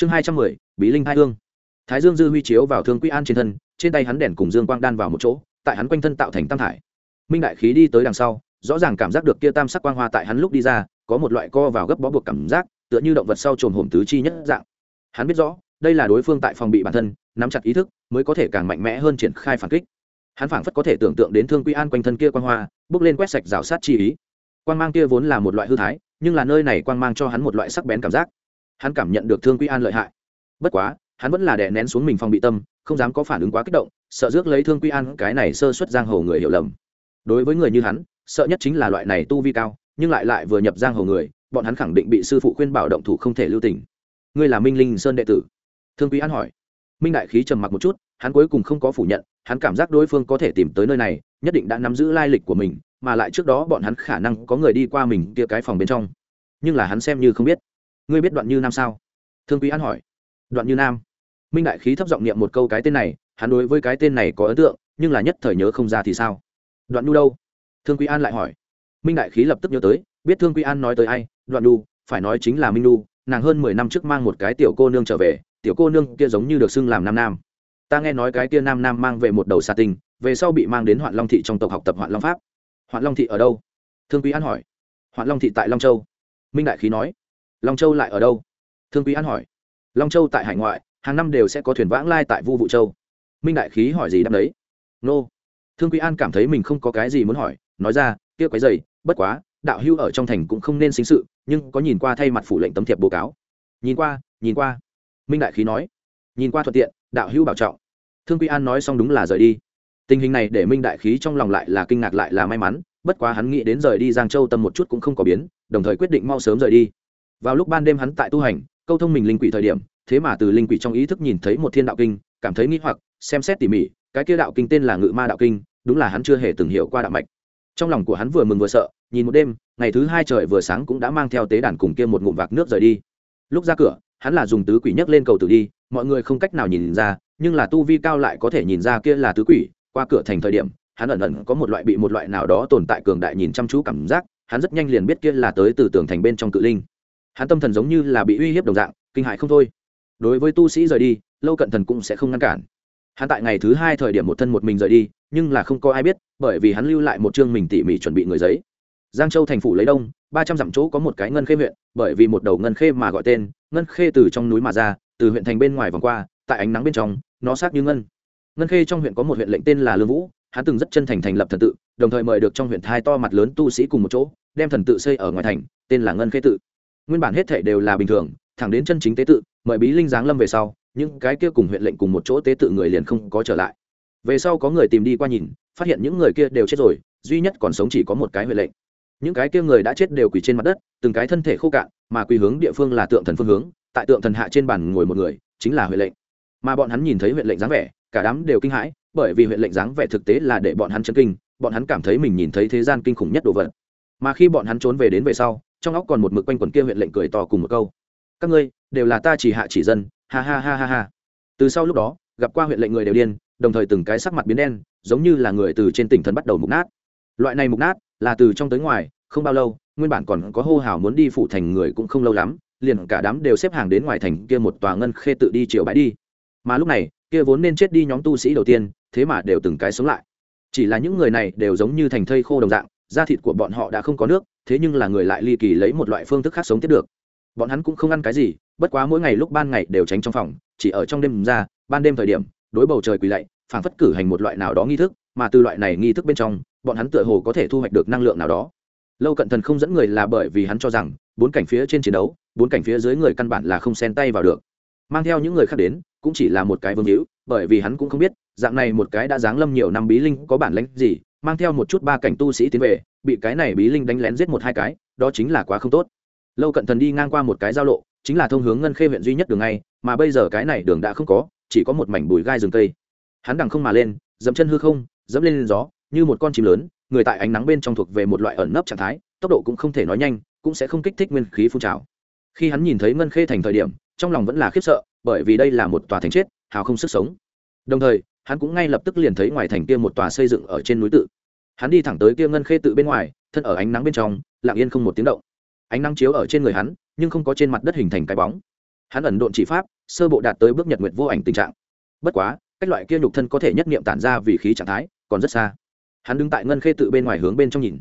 chương hai trăm mười, bí linh hai hương. Thái dương dư huy chiếu vào thương quy an trên thân, trên tay hắn đèn cùng dương quang đan vào một chỗ, tại hắn quanh thân tạo thành tam thải. Minh đại khí đi tới đằng sau, rõ ràng cảm giác được kia tam sắc quang hoa tại hắn lúc đi ra, có một loại co vào gấp bó buộc cảm giác, tựa như động vật sau trồm hổm tứ chi nhất dạng. Hắn biết rõ, đây là đối phương tại phòng bị bản thân, nắm chặt ý thức, mới có thể càng mạnh mẽ hơn triển khai phản kích. Hắn phảng phất có thể tưởng tượng đến thương quy an quanh thân kia quang hoa, bước lên quét sạch rào sát chi ý. Quang mang kia vốn là một loại hư thái, nhưng là nơi này quang mang cho hắn một loại sắc bén cảm giác hắn cảm nhận được thương quy an lợi hại. Bất quá, hắn vẫn là đè nén xuống mình phòng bị tâm, không dám có phản ứng quá kích động, sợ rước lấy thương quy an cái này sơ xuất giang hồ người hiểu lầm. Đối với người như hắn, sợ nhất chính là loại này tu vi cao, nhưng lại lại vừa nhập giang hồ người, bọn hắn khẳng định bị sư phụ khuyên bảo động thủ không thể lưu tình. Ngươi là minh linh sơn đệ tử? Thương quý an hỏi. Minh đại khí trầm mặc một chút, hắn cuối cùng không có phủ nhận, hắn cảm giác đối phương có thể tìm tới nơi này, nhất định đã nắm giữ lai lịch của mình, mà lại trước đó bọn hắn khả năng có người đi qua mình kia cái phòng bên trong. Nhưng là hắn xem như không biết ngươi biết đoạn như nam sao? Thương quý an hỏi. Đoạn như nam? Minh đại khí thấp giọng niệm một câu cái tên này, hắn đối với cái tên này có ấn tượng, nhưng là nhất thời nhớ không ra thì sao? Đoạn nhu đâu? Thương quý an lại hỏi. Minh đại khí lập tức nhớ tới, biết thương quý an nói tới ai? Đoạn nhu, phải nói chính là minh nhu, nàng hơn mười năm trước mang một cái tiểu cô nương trở về, tiểu cô nương kia giống như được xưng làm nam nam. Ta nghe nói cái kia nam nam mang về một đầu xa tinh về sau bị mang đến hoạn long thị trong tộc học tập hoạn long pháp. Hoạn long thị ở đâu? Thương quý an hỏi. Hoạn long thị tại long châu. Minh đại khí nói long châu lại ở đâu? Thương quý an hỏi. Long châu tại hải ngoại, hàng năm đều sẽ có thuyền vãng lai tại vu vụ châu. Minh đại khí hỏi gì đáp đấy? Nô. Thương quý an cảm thấy mình không có cái gì muốn hỏi, nói ra, kia quái dày, bất quá, đạo hưu ở trong thành cũng không nên xính sự, nhưng có nhìn qua thay mặt phủ lệnh tấm thiệp bố cáo. Nhìn qua nhìn qua. Minh đại khí nói. Nhìn qua thuận tiện, đạo hưu bảo trọng. Thương quý an nói xong đúng là rời đi. Tình hình này để minh đại khí trong lòng lại là kinh ngạc lại là may mắn, bất quá hắn nghĩ đến rời đi giang châu tâm một chút cũng không có biến, đồng thời quyết định mau sớm rời đi vào lúc ban đêm hắn tại tu hành, câu thông mình linh quỷ thời điểm, thế mà từ linh quỷ trong ý thức nhìn thấy một thiên đạo kinh, cảm thấy nghĩ hoặc, xem xét tỉ mỉ, cái kia đạo kinh tên là ngự ma đạo kinh, đúng là hắn chưa hề từng hiểu qua đạo mạch. Trong lòng của hắn vừa mừng vừa sợ, nhìn một đêm, ngày thứ hai trời vừa sáng cũng đã mang theo tế đàn cùng kia một ngụm vạc nước rời đi. Lúc ra cửa, hắn là dùng tứ quỷ nhấc lên cầu tử đi, mọi người không cách nào nhìn ra, nhưng là tu vi cao lại có thể nhìn ra kia là tứ quỷ, qua cửa thành thời điểm, hắn ẩn ẩn có một loại bị một loại nào đó tồn tại cường đại nhìn chăm chú cảm giác, hắn rất nhanh liền biết kia là tới từ tường thành bên trong cự linh hắn tâm thần giống như là bị uy hiếp đồng dạng, kinh hại không thôi. Đối với tu sĩ rời đi, lâu cận thần cũng sẽ không ngăn cản. Hắn tại ngày thứ hai thời điểm một thân một mình rời đi, nhưng là không có ai biết, bởi vì hắn lưu lại một chương mình tỉ mỉ chuẩn bị người giấy. Giang châu thành phủ lấy đông, ba trăm dặm chỗ có một cái ngân khê huyện, bởi vì một đầu ngân khê mà gọi tên, ngân khê từ trong núi mà ra, từ huyện thành bên ngoài vòng qua, tại ánh nắng bên trong, nó sát như ngân. Ngân khê trong huyện có một huyện lệnh tên là lương vũ, hắn từng rất chân thành thành lập thần tự, đồng thời mời được trong huyện thai to mặt lớn tu sĩ cùng một chỗ, đem thần tự xây ở ngoài thành, tên là ngân khê tự nguyên bản hết thể đều là bình thường, thẳng đến chân chính tế tự, mời bí linh giáng lâm về sau, những cái kia cùng huyện lệnh cùng một chỗ tế tự người liền không có trở lại. Về sau có người tìm đi qua nhìn, phát hiện những người kia đều chết rồi, duy nhất còn sống chỉ có một cái huyện lệnh. Những cái kia người đã chết đều quỳ trên mặt đất, từng cái thân thể khô cạn, mà quỳ hướng địa phương là tượng thần phương hướng, tại tượng thần hạ trên bàn ngồi một người, chính là huyện lệnh. Mà bọn hắn nhìn thấy huyện lệnh dáng vẻ, cả đám đều kinh hãi, bởi vì huyện lệnh dáng vẻ thực tế là để bọn hắn chân kinh, bọn hắn cảm thấy mình nhìn thấy thế gian kinh khủng nhất đồ vật. Mà khi bọn hắn trốn về đến về sau trong óc còn một mực quanh quần kia huyện lệnh cười to cùng một câu. Các ngươi, đều là ta chỉ hạ chỉ dân, ha ha ha ha ha. Từ sau lúc đó, gặp qua huyện lệnh người đều điên, đồng thời từng cái sắc mặt biến đen, giống như là người từ trên tỉnh thần bắt đầu mục nát. Loại này mục nát, là từ trong tới ngoài, không bao lâu, nguyên bản còn có hô hào muốn đi phụ thành người cũng không lâu lắm, liền cả đám đều xếp hàng đến ngoài thành kia một tòa ngân khê tự đi chiều bãi đi. Mà lúc này, kia vốn nên chết đi nhóm tu sĩ đầu tiên, thế mà đều từng cái sống lại. Chỉ là những người này đều giống như thành thây khô đồng dạng da thịt của bọn họ đã không có nước, thế nhưng là người lại ly kỳ lấy một loại phương thức khác sống tiếp được. Bọn hắn cũng không ăn cái gì, bất quá mỗi ngày lúc ban ngày đều tránh trong phòng, chỉ ở trong đêm ra, ban đêm thời điểm, đối bầu trời quỳ lạy, phảng phất cử hành một loại nào đó nghi thức, mà từ loại này nghi thức bên trong, bọn hắn tựa hồ có thể thu hoạch được năng lượng nào đó. Lâu cận thần không dẫn người là bởi vì hắn cho rằng, bốn cảnh phía trên chiến đấu, bốn cảnh phía dưới người căn bản là không xen tay vào được. Mang theo những người khác đến, cũng chỉ là một cái vương hữu, bởi vì hắn cũng không biết, dạng này một cái đã giáng lâm nhiều năm bí linh có bản lãnh gì mang theo một chút ba cảnh tu sĩ tiến về bị cái này bí linh đánh lén giết một hai cái đó chính là quá không tốt. Lâu cận thần đi ngang qua một cái giao lộ chính là thông hướng ngân khê huyện duy nhất đường ngay mà bây giờ cái này đường đã không có chỉ có một mảnh bùi gai rừng cây. Hắn đằng không mà lên dẫm chân hư không dẫm lên, lên gió như một con chim lớn người tại ánh nắng bên trong thuộc về một loại ẩn nấp trạng thái tốc độ cũng không thể nói nhanh cũng sẽ không kích thích nguyên khí phun trào. Khi hắn nhìn thấy ngân khê thành thời điểm trong lòng vẫn là khiếp sợ bởi vì đây là một tòa thành chết hào không sức sống. Đồng thời hắn cũng ngay lập tức liền thấy ngoài thành kia một tòa xây dựng ở trên núi tự. Hắn đi thẳng tới kia ngân khê tự bên ngoài, thân ở ánh nắng bên trong, lặng yên không một tiếng động. Ánh nắng chiếu ở trên người hắn, nhưng không có trên mặt đất hình thành cái bóng. Hắn ẩn độn chỉ pháp, sơ bộ đạt tới bước nhật nguyệt vô ảnh tình trạng. Bất quá, cách loại kia nhục thân có thể nhất niệm tản ra vì khí trạng thái, còn rất xa. Hắn đứng tại ngân khê tự bên ngoài hướng bên trong nhìn.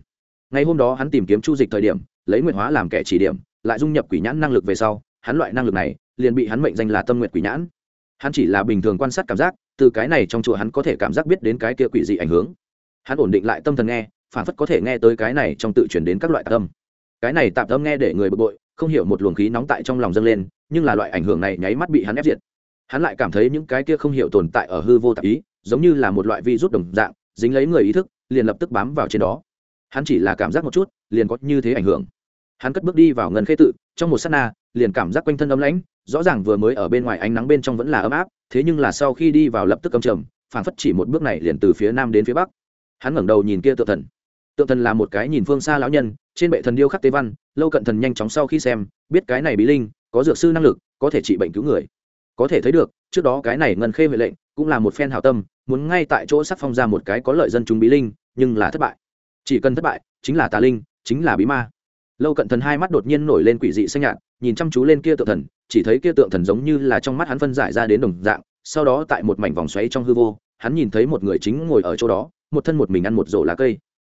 Ngày hôm đó hắn tìm kiếm chu dịch thời điểm, lấy nguyệt hóa làm kẻ chỉ điểm, lại dung nhập quỷ nhãn năng lực về sau, hắn loại năng lực này, liền bị hắn mệnh danh là tâm nguyệt quỷ nhãn hắn chỉ là bình thường quan sát cảm giác, từ cái này trong chùa hắn có thể cảm giác biết đến cái kia quỷ dị ảnh hướng hắn ổn định lại tâm thần nghe, phản phất có thể nghe tới cái này trong tự chuyển đến các loại tạp âm. Cái này tạp âm nghe để người bực bội, không hiểu một luồng khí nóng tại trong lòng dâng lên, nhưng là loại ảnh hưởng này nháy mắt bị hắn ép diệt. Hắn lại cảm thấy những cái kia không hiểu tồn tại ở hư vô tạp ý, giống như là một loại vi rút đồng dạng, dính lấy người ý thức, liền lập tức bám vào trên đó. Hắn chỉ là cảm giác một chút, liền có như thế ảnh hưởng. Hắn cất bước đi vào ngân khê tự, trong một s á t na, liền cảm giác quanh thân ấm lãnh rõ ràng vừa mới ở bên ngoài ánh nắng bên trong vẫn là ấm áp, thế nhưng là sau khi đi vào lập tức cầm trầm, phảng phất chỉ một bước này liền từ phía nam đến phía bắc. Hắn ngẩng đầu nhìn kia tự thần. Tượng thần là một cái nhìn phương xa lão nhân, trên bệ thần điêu khắc tế văn, lâu cận thần nhanh chóng sau khi xem, biết cái này bí linh, có dược sư năng lực, có thể trị bệnh cứu người. Có thể thấy được, trước đó cái này ngân khê huệ lệnh, cũng là một phen hảo tâm, muốn ngay tại chỗ sắc phong ra một cái có lợi dân chúng bí linh, nhưng là thất bại. Chỉ cần thất bại, chính là tà linh, chính là bí ma. Lâu cận thần hai mắt đột nhiên nổi lên quỷ dị xanh nhạt nhìn chăm chú lên kia tượng thần, chỉ thấy kia tượng thần giống như là trong mắt hắn phân giải ra đến đồng dạng, sau đó tại một mảnh vòng xoáy trong hư vô, hắn nhìn thấy một người chính ngồi ở chỗ đó, một thân một mình ăn một rổ lá cây.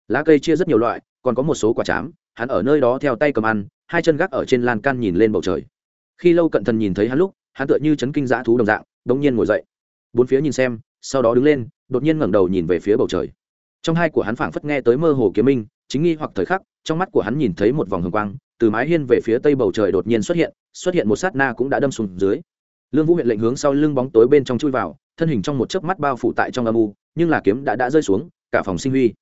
Lá cây chia rất nhiều loại, còn có một số quả chám, hắn ở nơi đó theo tay cầm ăn, hai chân gác ở trên lan can nhìn lên bầu trời. Khi lâu cận thần nhìn thấy hắn lúc, hắn tựa như chấn kinh dã thú đồng dạng, đống nhiên ngồi dậy. Bốn phía nhìn xem, sau đó đứng lên, đột nhiên ngẩng đầu nhìn về phía bầu trời. Trong hai của hắn phảng phất nghe tới mơ hồ kiếm minh, chính nghi hoặc thời khắc, trong mắt của hắn nhìn thấy một vòng hồng quang từ mái hiên về phía tây bầu trời đột nhiên xuất hiện xuất hiện một sát na cũng đã đâm xuống dưới. Lương vũ huyện lệnh hướng sau lưng bóng tối bên trong chui vào, thân hình trong một chớp mắt bao phủ tại trong âm u, nhưng là kiếm đã đã rơi xuống, cả phòng sinh huy.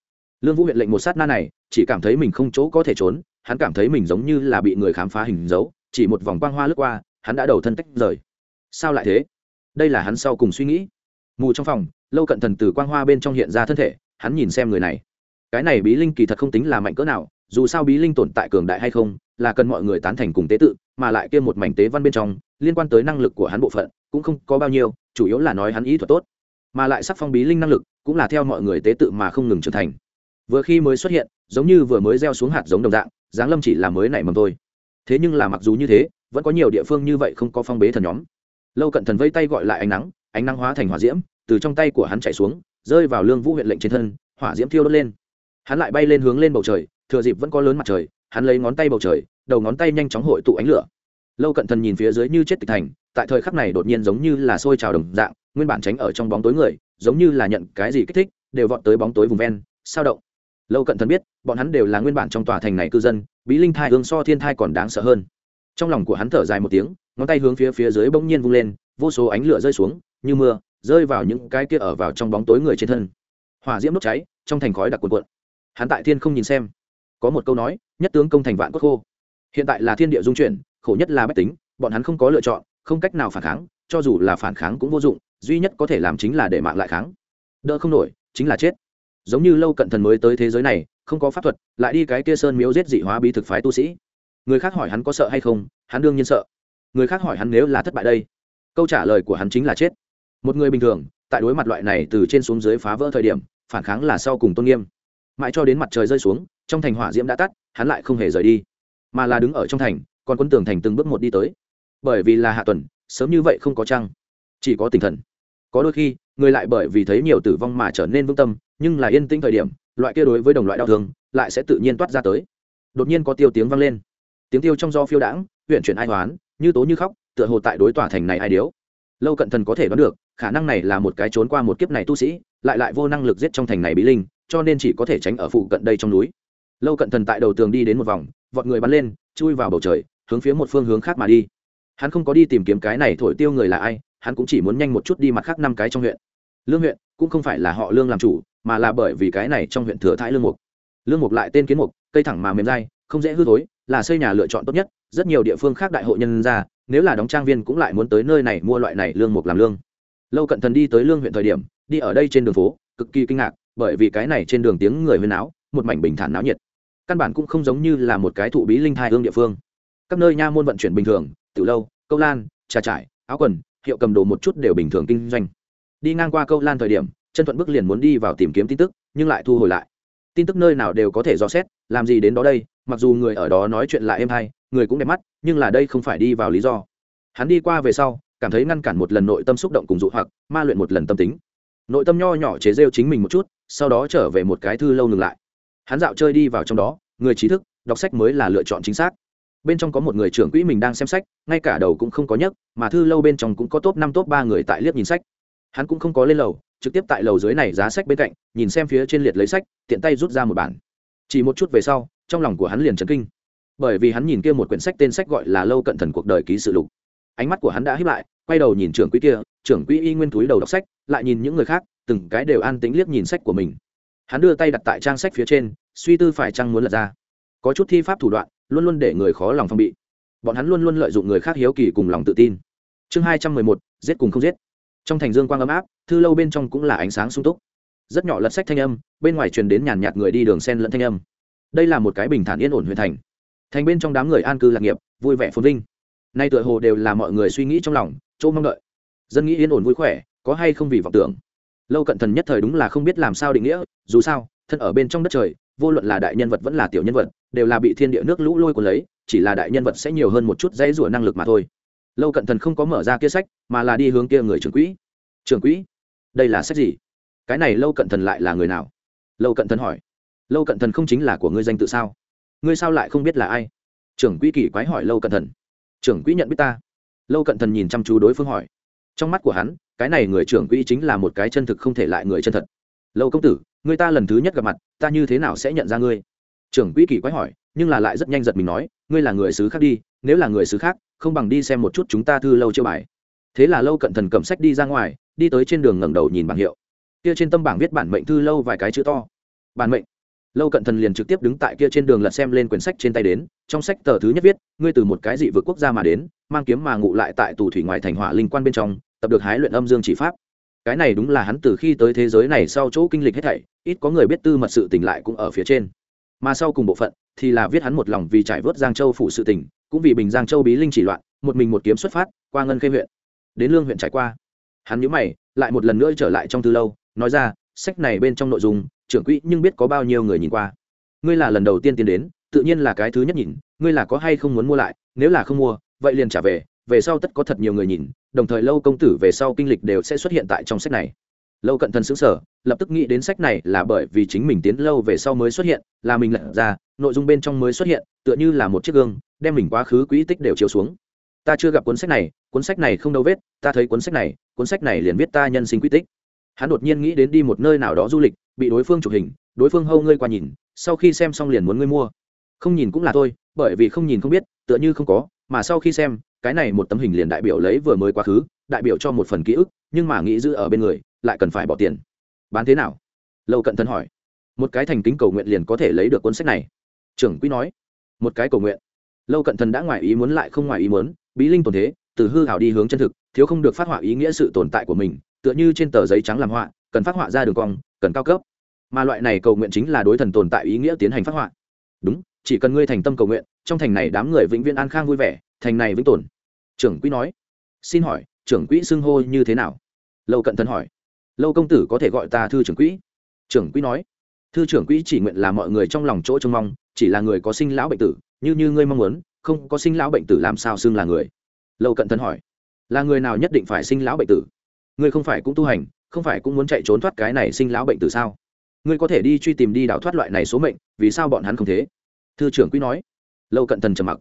Lương vũ huyện lệnh một sát na này, chỉ cảm thấy mình không chỗ có thể trốn, hắn cảm thấy mình giống như là bị người khám phá hình dấu, chỉ một vòng quang hoa lướt qua, hắn đã đầu thân tách rời. Sao lại thế? Đây là hắn sau cùng suy nghĩ. Mù trong phòng, lâu cận thần từ quang hoa bên trong hiện ra thân thể, hắn nhìn xem người này. Cái này bí linh kỳ thật không tính là mạnh cỡ nào, dù sao bí linh tồn tại cường đại hay không là cần mọi người tán thành cùng tế tự, mà lại kia một mảnh tế văn bên trong, liên quan tới năng lực của hắn bộ phận, cũng không có bao nhiêu, chủ yếu là nói hắn ý thuật tốt. Mà lại sắc phong bí linh năng lực, cũng là theo mọi người tế tự mà không ngừng trưởng thành. Vừa khi mới xuất hiện, giống như vừa mới gieo xuống hạt giống đồng dạng giáng lâm chỉ là mới nảy mầm thôi. Thế nhưng là mặc dù như thế, vẫn có nhiều địa phương như vậy không có phong bế thần nhóm. Lâu cận thần vây tay gọi lại ánh nắng ánh nắng hóa thành hỏa diễm, từ trong tay của hắn chạy xuống, rơi vào lương vũ huyện lệnh trên thân, hỏa diễm thiêu đốt lên. Hắn lại bay lên hướng lên bầu trời, thừa dịp vẫn có lớn mặt trời hắn lấy ngón tay bầu trời, đầu ngón tay nhanh chóng hội tụ ánh lửa. Lâu cận thần nhìn phía dưới như chết tịch thành, tại thời khắc này đột nhiên giống như là sôi trào đồng dạng, nguyên bản tránh ở trong bóng tối người, giống như là nhận cái gì kích thích, đều vọt tới bóng tối vùng ven, sao động. Lâu cận thần biết, bọn hắn đều là nguyên bản trong tòa thành này cư dân, bí linh thai hướng so thiên thai còn đáng sợ hơn. Trong lòng của hắn thở dài một tiếng, ngón tay hướng phía phía dưới bỗng nhiên vung lên, vô số ánh lửa rơi xuống, như mưa, rơi vào những cái kia ở vào trong bóng tối người trên thân. Hỏa diễm đốt cháy, trong thành khói đặc cuộn cuộn. Hắn tại thiên không nhìn xem có một câu nói, nhất tướng công thành vạn quốc khô. Hiện tại là thiên địa dung chuyển, khổ nhất là bách tính, bọn hắn không có lựa chọn, không cách nào phản kháng, cho dù là phản kháng cũng vô dụng, duy nhất có thể làm chính là để mạng lại kháng. Đỡ không nổi, chính là chết. Giống như lâu cận thần mới tới thế giới này, không có pháp thuật, lại đi cái kia sơn miếu giết dị hóa bí thực phái tu sĩ. Người khác hỏi hắn có sợ hay không, hắn đương nhiên sợ. Người khác hỏi hắn nếu là thất bại đây. Câu trả lời của hắn chính là chết. Một người bình thường, tại đối mặt loại này từ trên xuống dưới phá vỡ thời điểm, phản kháng là sau cùng tôn nghiêm. Mãi cho đến mặt trời rơi xuống trong thành hỏa diễm đã tắt, hắn lại không hề rời đi, mà là đứng ở trong thành, còn quân tường thành từng bước một đi tới. Bởi vì là hạ tuần, sớm như vậy không có trăng, chỉ có tinh thần. Có đôi khi, người lại bởi vì thấy nhiều tử vong mà trở nên vững tâm, nhưng là yên tĩnh thời điểm, loại kia đối với đồng loại đau thương, lại sẽ tự nhiên toát ra tới. Đột nhiên có tiêu tiếng vang lên. Tiếng tiêu trong do phiêu đãng huyện chuyển ai hoán, như tố như khóc, tựa hồ tại đối tòa thành này ai điếu. Lâu cận thần có thể đoán được, khả năng này là một cái trốn qua một kiếp này tu sĩ, lại lại vô năng lực giết trong thành này bí linh, cho nên chỉ có thể tránh ở phụ cận đây trong núi lâu cận thần tại đầu tường đi đến một vòng, vọt người bắn lên, chui vào bầu trời, hướng phía một phương hướng khác mà đi. Hắn không có đi tìm kiếm cái này thổi tiêu người là ai, hắn cũng chỉ muốn nhanh một chút đi mặt khác năm cái trong huyện. Lương huyện cũng không phải là họ lương làm chủ, mà là bởi vì cái này trong huyện thừa thái lương mục. Lương mục lại tên kiến mục, cây thẳng mà mềm dai, không dễ hư thối, là xây nhà lựa chọn tốt nhất, rất nhiều địa phương khác đại hội nhân ra, nếu là đóng trang viên cũng lại muốn tới nơi này mua loại này lương mục làm lương. Lâu cận thần đi tới lương huyện thời điểm, đi ở đây trên đường phố, cực kỳ kinh ngạc, bởi vì cái này trên đường tiếng người huyên áo một mảnh bình thản náo nhiệt căn bản cũng không giống như là một cái thụ bí linh thai hương địa phương. Các nơi nha môn vận chuyển bình thường từ lâu, câu lan, trà trải, áo quần, hiệu cầm đồ một chút đều bình thường kinh doanh. Đi ngang qua câu lan thời điểm, chân thuận bước liền muốn đi vào tìm kiếm tin tức, nhưng lại thu hồi lại. Tin tức nơi nào đều có thể dò xét, làm gì đến đó đây, mặc dù người ở đó nói chuyện lại êm hay, người cũng đẹp mắt, nhưng là đây không phải đi vào lý do. Hắn đi qua về sau, cảm thấy ngăn cản một lần nội tâm xúc động cùng dụ hoặc, ma luyện một lần tâm tính. Nội tâm nho nhỏ chế rêu chính mình một chút, sau đó trở về một cái thư lâu ngừng lại hắn dạo chơi đi vào trong đó, người trí thức, đọc sách mới là lựa chọn chính xác. Bên trong có một người trưởng quỹ mình đang xem sách, ngay cả đầu cũng không có nhấc, mà thư lâu bên trong cũng có top năm, top ba người tại liếc nhìn sách. Hắn cũng không có lên lầu, trực tiếp tại lầu dưới này giá sách bên cạnh, nhìn xem phía trên liệt lấy sách, tiện tay rút ra một bản. Chỉ một chút về sau, trong lòng của hắn liền chấn kinh. Bởi vì hắn nhìn kia một quyển sách tên sách gọi là lâu cận thần cuộc đời ký sự lục. Ánh mắt của hắn đã hiếp lại, quay đầu nhìn trưởng quỹ kia, trưởng quỹ y nguyên túi đầu đọc sách, lại nhìn những người khác, từng cái đều an tính liếc nhìn sách của mình hắn đưa tay đặt tại trang sách phía trên, suy tư phải chăng muốn lật ra. Có chút thi pháp thủ đoạn, luôn luôn để người khó lòng phong bị. Bọn hắn luôn luôn lợi dụng người khác hiếu kỳ cùng lòng tự tin. Chương hai trăm mười một, giết cùng không giết. Trong thành dương quang ấm áp, thư lâu bên trong cũng là ánh sáng sung túc. Rất nhỏ lật sách thanh âm, bên ngoài truyền đến nhàn nhạt người đi đường sen lẫn thanh âm. Đây là một cái bình thản yên ổn huyện thành. Thành bên trong đám người an cư lạc nghiệp, vui vẻ phồn vinh. Nay tựa hồ đều là mọi người suy nghĩ trong lòng, chỗ mong đợi. Dân nghĩ yên ổn vui khỏe, có hay không vì vọng tưởng lâu cận thần nhất thời đúng là không biết làm sao định nghĩa, dù sao, thân ở bên trong đất trời, vô luận là đại nhân vật vẫn là tiểu nhân vật, đều là bị thiên địa nước lũ lôi cuốn lấy, chỉ là đại nhân vật sẽ nhiều hơn một chút dãy rủa năng lực mà thôi. Lâu cận thần không có mở ra kia sách, mà là đi hướng kia người trưởng quỹ. Trưởng quỹ? Đây là sách gì? Cái này lâu cận thần lại là người nào? Lâu cận thần hỏi. Lâu cận thần không chính là của ngươi danh tự sao? Ngươi sao lại không biết là ai? Trưởng quỹ kỳ quái hỏi lâu cận thần. Trưởng quỹ nhận biết ta. Lâu cận thần nhìn chăm chú đối phương hỏi trong mắt của hắn, cái này người trưởng quỹ chính là một cái chân thực không thể lại người chân thật. Lâu công tử, người ta lần thứ nhất gặp mặt, ta như thế nào sẽ nhận ra ngươi? Trưởng quỹ kỳ quái hỏi, nhưng là lại rất nhanh giật mình nói, ngươi là người xứ khác đi, nếu là người xứ khác, không bằng đi xem một chút chúng ta thư lâu chưa bài. Thế là lâu cận thần cầm sách đi ra ngoài, đi tới trên đường ngẩng đầu nhìn bảng hiệu. Kia trên tâm bảng viết bản mệnh thư lâu vài cái chữ to. Bản mệnh lâu cận thần liền trực tiếp đứng tại kia trên đường lật xem lên quyển sách trên tay đến, trong sách tờ thứ nhất viết, ngươi từ một cái dị vực quốc gia mà đến, mang kiếm mà ngụ lại tại tù thủy ngoại thành hỏa linh quan bên trong, tập được hái luyện âm dương chỉ pháp. Cái này đúng là hắn từ khi tới thế giới này sau chỗ kinh lịch hết thảy, ít có người biết tư mật sự tỉnh lại cũng ở phía trên. Mà sau cùng bộ phận, thì là viết hắn một lòng vì trải vớt giang châu phủ sự tỉnh cũng vì bình giang châu bí linh chỉ loạn, một mình một kiếm xuất phát, qua ngân khê huyện. Đến lương huyện trải qua. Hắn nhớ mày, lại một lần nữa trở lại trong thư lâu, nói ra, sách này bên trong nội dung trưởng quỹ nhưng biết có bao nhiêu người nhìn qua. Ngươi là lần đầu tiên tiến đến, tự nhiên là cái thứ nhất nhìn, ngươi là có hay không muốn mua lại, nếu là không mua, vậy liền trả về về sau tất có thật nhiều người nhìn, đồng thời lâu công tử về sau kinh lịch đều sẽ xuất hiện tại trong sách này. Lâu cận thần xứng sở lập tức nghĩ đến sách này là bởi vì chính mình tiến lâu về sau mới xuất hiện, là mình lật ra, nội dung bên trong mới xuất hiện, tựa như là một chiếc gương, đem mình quá khứ quỹ tích đều chiếu xuống. Ta chưa gặp cuốn sách này, cuốn sách này không đâu vết, ta thấy cuốn sách này, cuốn sách này liền viết ta nhân sinh quỹ tích hắn đột nhiên nghĩ đến đi một nơi nào đó du lịch, bị đối phương chụp hình, đối phương hâu ngươi qua nhìn, sau khi xem xong liền muốn ngươi mua. Không nhìn cũng là thôi, bởi vì không nhìn không biết, tựa như không có, mà sau khi xem, cái này một tấm hình liền đại biểu lấy vừa mới quá khứ, đại biểu cho một phần ký ức, nhưng mà nghĩ giữ ở bên người, lại cần phải bỏ tiền. Bán thế nào? Lâu cận thân hỏi. Một cái thành kính cầu nguyện liền có thể lấy được cuốn sách này. Trưởng quý nói. Một cái cầu nguyện. Lâu cận thần đã ngoài ý muốn lại không ngoài ý muốn, bí linh tồn thế, từ hư hảo đi hướng chân thực, thiếu không được phát họa ý nghĩa sự tồn tại của mình tựa như trên tờ giấy trắng làm họa, cần phát họa ra đường cong, cần cao cấp. Mà loại này cầu nguyện chính là đối thần tồn tại ý nghĩa tiến hành phát họa. Đúng, chỉ cần ngươi thành tâm cầu nguyện, trong thành này đám người vĩnh viễn an khang vui vẻ, thành này vĩnh tồn. Trưởng quỹ nói. Xin hỏi, trưởng quỹ xưng hô như thế nào? Lâu cận thần hỏi. Lâu công tử có thể gọi ta thư trưởng quỹ? Trưởng quỹ nói. Thư trưởng quỹ chỉ nguyện là mọi người trong lòng chỗ trông mong, chỉ là người có sinh lão bệnh tử, như như ngươi mong muốn, không có sinh lão bệnh tử làm sao xưng là người? Lâu cận thần hỏi. Là người nào nhất định phải sinh lão bệnh tử? Ngươi không phải cũng tu hành, không phải cũng muốn chạy trốn thoát cái này sinh lão bệnh tử sao? Ngươi có thể đi truy tìm đi đào thoát loại này số mệnh, vì sao bọn hắn không thế? Thư trưởng quý nói. Lâu cận thần trầm mặc.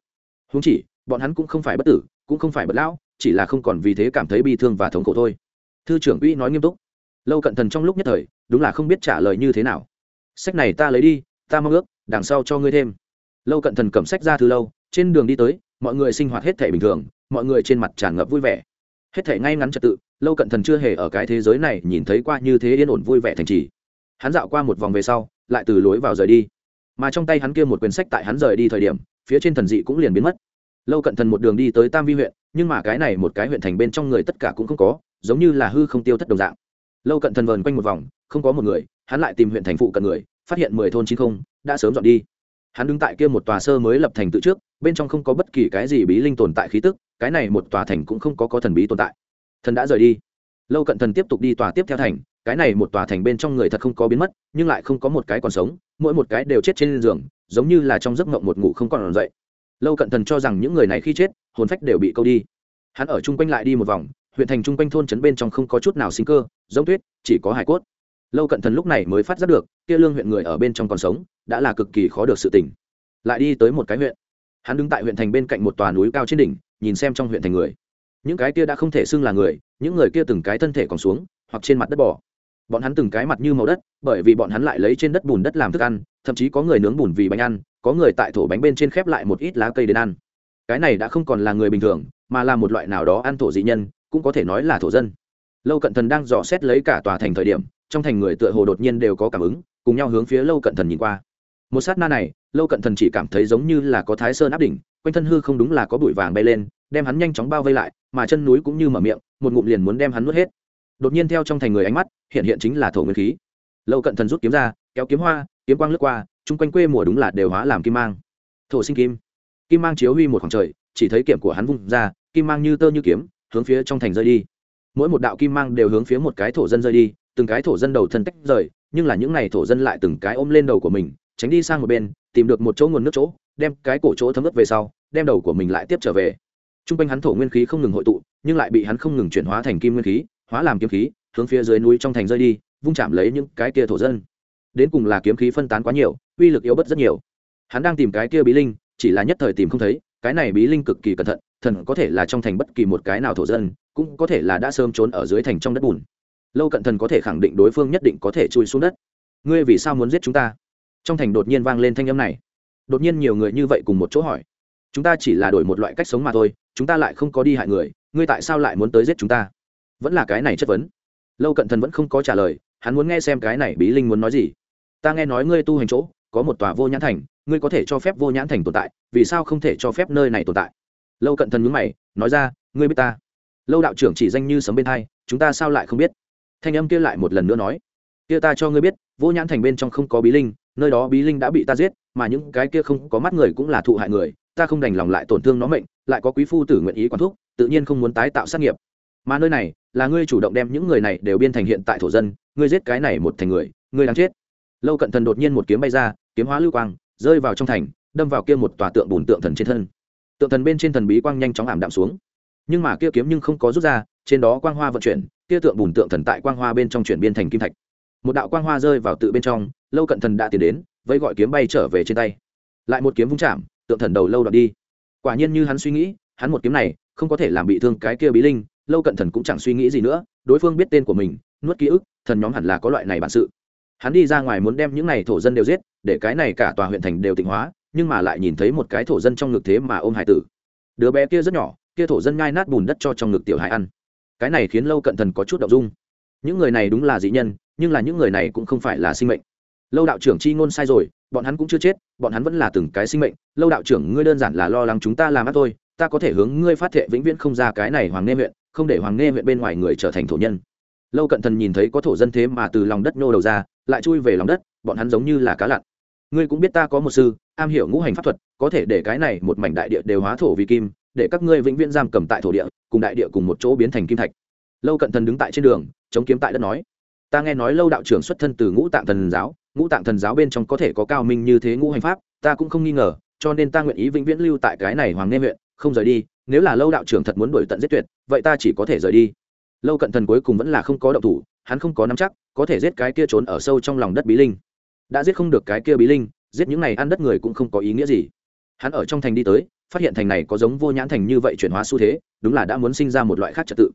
Húng chỉ, bọn hắn cũng không phải bất tử, cũng không phải bất lão, chỉ là không còn vì thế cảm thấy bi thương và thống khổ thôi. Thư trưởng quý nói nghiêm túc. Lâu cận thần trong lúc nhất thời, đúng là không biết trả lời như thế nào. Sách này ta lấy đi, ta mong ước, đằng sau cho ngươi thêm. Lâu cận thần cầm sách ra thư lâu, trên đường đi tới, mọi người sinh hoạt hết thể bình thường, mọi người trên mặt tràn ngập vui vẻ. Hết thể ngay ngắn trật tự lâu cận thần chưa hề ở cái thế giới này nhìn thấy qua như thế yên ổn vui vẻ thành trì. Hắn dạo qua một vòng về sau, lại từ lối vào rời đi. Mà trong tay hắn kia một quyển sách tại hắn rời đi thời điểm, phía trên thần dị cũng liền biến mất. Lâu cận thần một đường đi tới tam vi huyện, nhưng mà cái này một cái huyện thành bên trong người tất cả cũng không có, giống như là hư không tiêu thất đồng dạng. Lâu cận thần vờn quanh một vòng, không có một người, hắn lại tìm huyện thành phụ cận người, phát hiện mười thôn chín không, đã sớm dọn đi. Hắn đứng tại kia một tòa sơ mới lập thành tự trước, bên trong không có bất kỳ cái gì bí linh tồn tại khí tức, cái này một tòa thành cũng không có có thần bí tồn tại thần đã rời đi. Lâu cận thần tiếp tục đi tòa tiếp theo thành, cái này một tòa thành bên trong người thật không có biến mất, nhưng lại không có một cái còn sống, mỗi một cái đều chết trên giường, giống như là trong giấc mộng một ngủ không còn dậy. Lâu cận thần cho rằng những người này khi chết, hồn phách đều bị câu đi. Hắn ở chung quanh lại đi một vòng, huyện thành chung quanh thôn trấn bên trong không có chút nào sinh cơ, giống tuyết, chỉ có hải cốt. Lâu cận thần lúc này mới phát giác được, kia lương huyện người ở bên trong còn sống, đã là cực kỳ khó được sự tỉnh lại đi tới một cái huyện. Hắn đứng tại huyện thành bên cạnh một tòa núi cao trên đỉnh, nhìn xem trong huyện thành người những cái kia đã không thể xưng là người, những người kia từng cái thân thể còn xuống, hoặc trên mặt đất bỏ bọn hắn từng cái mặt như màu đất, bởi vì bọn hắn lại lấy trên đất bùn đất làm thức ăn, thậm chí có người nướng bùn vì bánh ăn, có người tại thổ bánh bên trên khép lại một ít lá cây đến ăn. Cái này đã không còn là người bình thường, mà là một loại nào đó ăn thổ dị nhân, cũng có thể nói là thổ dân. Lâu cận thần đang dò xét lấy cả tòa thành thời điểm, trong thành người tựa hồ đột nhiên đều có cảm ứng, cùng nhau hướng phía lâu cận thần nhìn qua. Một sát na này, lâu cận thần chỉ cảm thấy giống như là có thái sơn áp đỉnh, quanh thân hư không đúng là có bụi vàng bay lên, đem hắn nhanh chóng bao vây lại mà chân núi cũng như mở miệng, một ngụm liền muốn đem hắn nuốt hết. Đột nhiên theo trong thành người ánh mắt, hiện hiện chính là thổ nguyên khí. Lâu cận thần rút kiếm ra, kéo kiếm hoa, kiếm quang lướt qua, chung quanh quê mùa đúng là đều hóa làm kim mang. Thổ sinh kim. Kim mang chiếu huy một khoảng trời, chỉ thấy kiểm của hắn vung ra, kim mang như tơ như kiếm, hướng phía trong thành rơi đi. Mỗi một đạo kim mang đều hướng phía một cái thổ dân rơi đi, từng cái thổ dân đầu thân tách rời, nhưng là những n à y thổ dân lại từng cái ôm lên đầu của mình, tránh đi sang một bên, tìm được một chỗ nguồn nước chỗ, đem cái cổ chỗ thấm ướt về sau, đem đầu của mình lại tiếp trở về t r u n g quanh hắn thổ nguyên khí không ngừng hội tụ, nhưng lại bị hắn không ngừng chuyển hóa thành kim nguyên khí, hóa làm kiếm khí, hướng phía dưới núi trong thành rơi đi, vung chạm lấy những cái kia thổ dân. Đến cùng là kiếm khí phân tán quá nhiều, uy lực yếu bất rất nhiều. Hắn đang tìm cái kia bí linh, chỉ là nhất thời tìm không thấy, cái này bí linh cực kỳ cẩn thận, thần có thể là trong thành bất kỳ một cái nào thổ dân, cũng có thể là đã sớm trốn ở dưới thành trong đất bùn. Lâu cận thần có thể khẳng định đối phương nhất định có thể chui xuống đất. Ngươi vì sao muốn giết chúng ta? Trong thành đột nhiên vang lên thanh âm này. Đột nhiên nhiều người như vậy cùng một chỗ hỏi. Chúng ta chỉ là đổi một loại cách sống mà thôi chúng ta lại không có đi hại người, ngươi tại sao lại muốn tới giết chúng ta? Vẫn là cái này chất vấn. Lâu cận thần vẫn không có trả lời, hắn muốn nghe xem cái này bí linh muốn nói gì. Ta nghe nói ngươi tu hành chỗ, có một tòa vô nhãn thành, ngươi có thể cho phép vô nhãn thành tồn tại, vì sao không thể cho phép nơi này tồn tại? Lâu cận thần nhúng mày, nói ra, ngươi biết ta. Lâu đạo trưởng chỉ danh như sấm bên thai chúng ta sao lại không biết? Thanh âm kia lại một lần nữa nói, kia ta cho ngươi biết, vô nhãn thành bên trong không có bí linh, nơi đó bí linh đã bị ta giết, mà những cái kia không có mắt người cũng là thụ hại người, ta không đành lòng lại tổn thương nó mệnh lại có quý phu tử nguyện ý quản thúc, tự nhiên không muốn tái tạo sát nghiệp. Mà nơi này, là ngươi chủ động đem những người này đều biên thành hiện tại thổ dân, ngươi giết cái này một thành người, ngươi đang chết. Lâu cận thần đột nhiên một kiếm bay ra, kiếm hóa lưu quang, rơi vào trong thành, đâm vào kia một tòa tượng bùn tượng thần trên thân. Tượng thần bên trên thần bí quang nhanh chóng ảm đạm xuống. Nhưng mà kia kiếm nhưng không có rút ra, trên đó quang hoa vận chuyển, kia tượng bùn tượng thần tại quang hoa bên trong chuyển biên thành kim thạch. Một đạo quang hoa rơi vào tự bên trong, lâu cận thần đã tiến đến, vẫy gọi kiếm bay trở về trên tay. Lại một kiếm vung chạm, tượng thần đầu lâu đoạt đi quả nhiên như hắn suy nghĩ, hắn một kiếm này không có thể làm bị thương cái kia bí linh, lâu cận thần cũng chẳng suy nghĩ gì nữa, đối phương biết tên của mình, nuốt ký ức, thần nhóm hẳn là có loại này bản sự. Hắn đi ra ngoài muốn đem những này thổ dân đều giết, để cái này cả tòa huyện thành đều tịnh hóa, nhưng mà lại nhìn thấy một cái thổ dân trong ngực thế mà ôm hải tử. Đứa bé kia rất nhỏ, kia thổ dân ngai nát bùn đất cho trong ngực tiểu hải ăn. Cái này khiến lâu cận thần có chút đậu dung. Những người này đúng là dị nhân, nhưng là những người này cũng không phải là sinh mệnh. Lâu đạo trưởng chi ngôn sai rồi bọn hắn cũng chưa chết, bọn hắn vẫn là từng cái sinh mệnh. Lâu đạo trưởng, ngươi đơn giản là lo lắng chúng ta làm ác thôi. Ta có thể hướng ngươi phát thệ vĩnh viễn không ra cái này hoàng nghe huyện, không để hoàng nghe huyện bên ngoài người trở thành thổ nhân. Lâu cận thần nhìn thấy có thổ dân thế mà từ lòng đất nhô đầu ra, lại chui về lòng đất, bọn hắn giống như là cá lặn. Ngươi cũng biết ta có một sư, am hiểu ngũ hành pháp thuật, có thể để cái này một mảnh đại địa đều hóa thổ vì kim, để các ngươi vĩnh viễn giam cầm tại thổ địa, cùng đại địa cùng một chỗ biến thành kim thạch. Lâu cận thần đứng tại trên đường, chống kiếm tại đất nói. Ta nghe nói lâu đạo trưởng xuất thân từ ngũ tạng thần giáo ngũ tạng thần giáo bên trong có thể có cao minh như thế ngũ hành pháp, ta cũng không nghi ngờ, cho nên ta nguyện ý vĩnh viễn lưu tại cái này hoàng nghe huyện, không rời đi, nếu là lâu đạo trưởng thật muốn đuổi tận giết tuyệt, vậy ta chỉ có thể rời đi. Lâu cận thần cuối cùng vẫn là không có động thủ, hắn không có nắm chắc, có thể giết cái kia trốn ở sâu trong lòng đất bí linh. Đã giết không được cái kia bí linh, giết những này ăn đất người cũng không có ý nghĩa gì. Hắn ở trong thành đi tới, phát hiện thành này có giống vô nhãn thành như vậy chuyển hóa xu thế, đúng là đã muốn sinh ra một loại khác trật tự.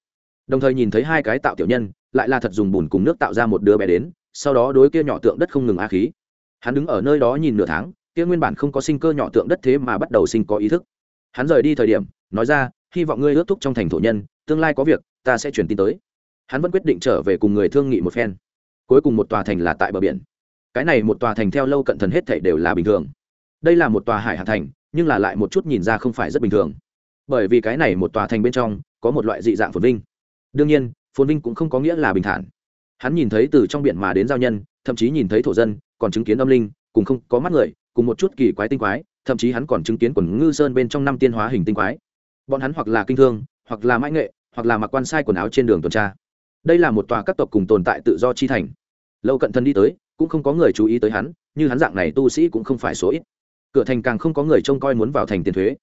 Đồng thời nhìn thấy hai cái tạo tiểu nhân, lại là thật dùng bùn cùng nước tạo ra một đứa bé đến sau đó đối kia nhỏ tượng đất không ngừng a khí. Hắn đứng ở nơi đó nhìn nửa tháng, kia nguyên bản không có sinh cơ nhỏ tượng đất thế mà bắt đầu sinh có ý thức. Hắn rời đi thời điểm, nói ra, hy vọng ngươi ước thúc trong thành thổ nhân, tương lai có việc, ta sẽ truyền tin tới. Hắn vẫn quyết định trở về cùng người thương nghị một phen. Cuối cùng một tòa thành là tại bờ biển. Cái này một tòa thành theo lâu cận thần hết thảy đều là bình thường. Đây là một tòa hải hạ thành, nhưng là lại một chút nhìn ra không phải rất bình thường. Bởi vì cái này một tòa thành bên trong có một loại dị dạng phồn vinh. Đương nhiên, phồn vinh cũng không có nghĩa là bình thản hắn nhìn thấy từ trong biển mà đến giao nhân, thậm chí nhìn thấy thổ dân, còn chứng kiến âm linh, cùng không có mắt người, cùng một chút kỳ quái tinh quái, thậm chí hắn còn chứng kiến quần ngư sơn bên trong năm tiên hóa hình tinh quái. Bọn hắn hoặc là kinh thương, hoặc là mãi nghệ, hoặc là mặc quan sai quần áo trên đường tuần tra. Đây là một tòa các tộc cùng tồn tại tự do chi thành. Lâu cận thân đi tới, cũng không có người chú ý tới hắn, như hắn dạng này tu sĩ cũng không phải số ít. Cửa thành càng không có người trông coi muốn vào thành tiền thuế.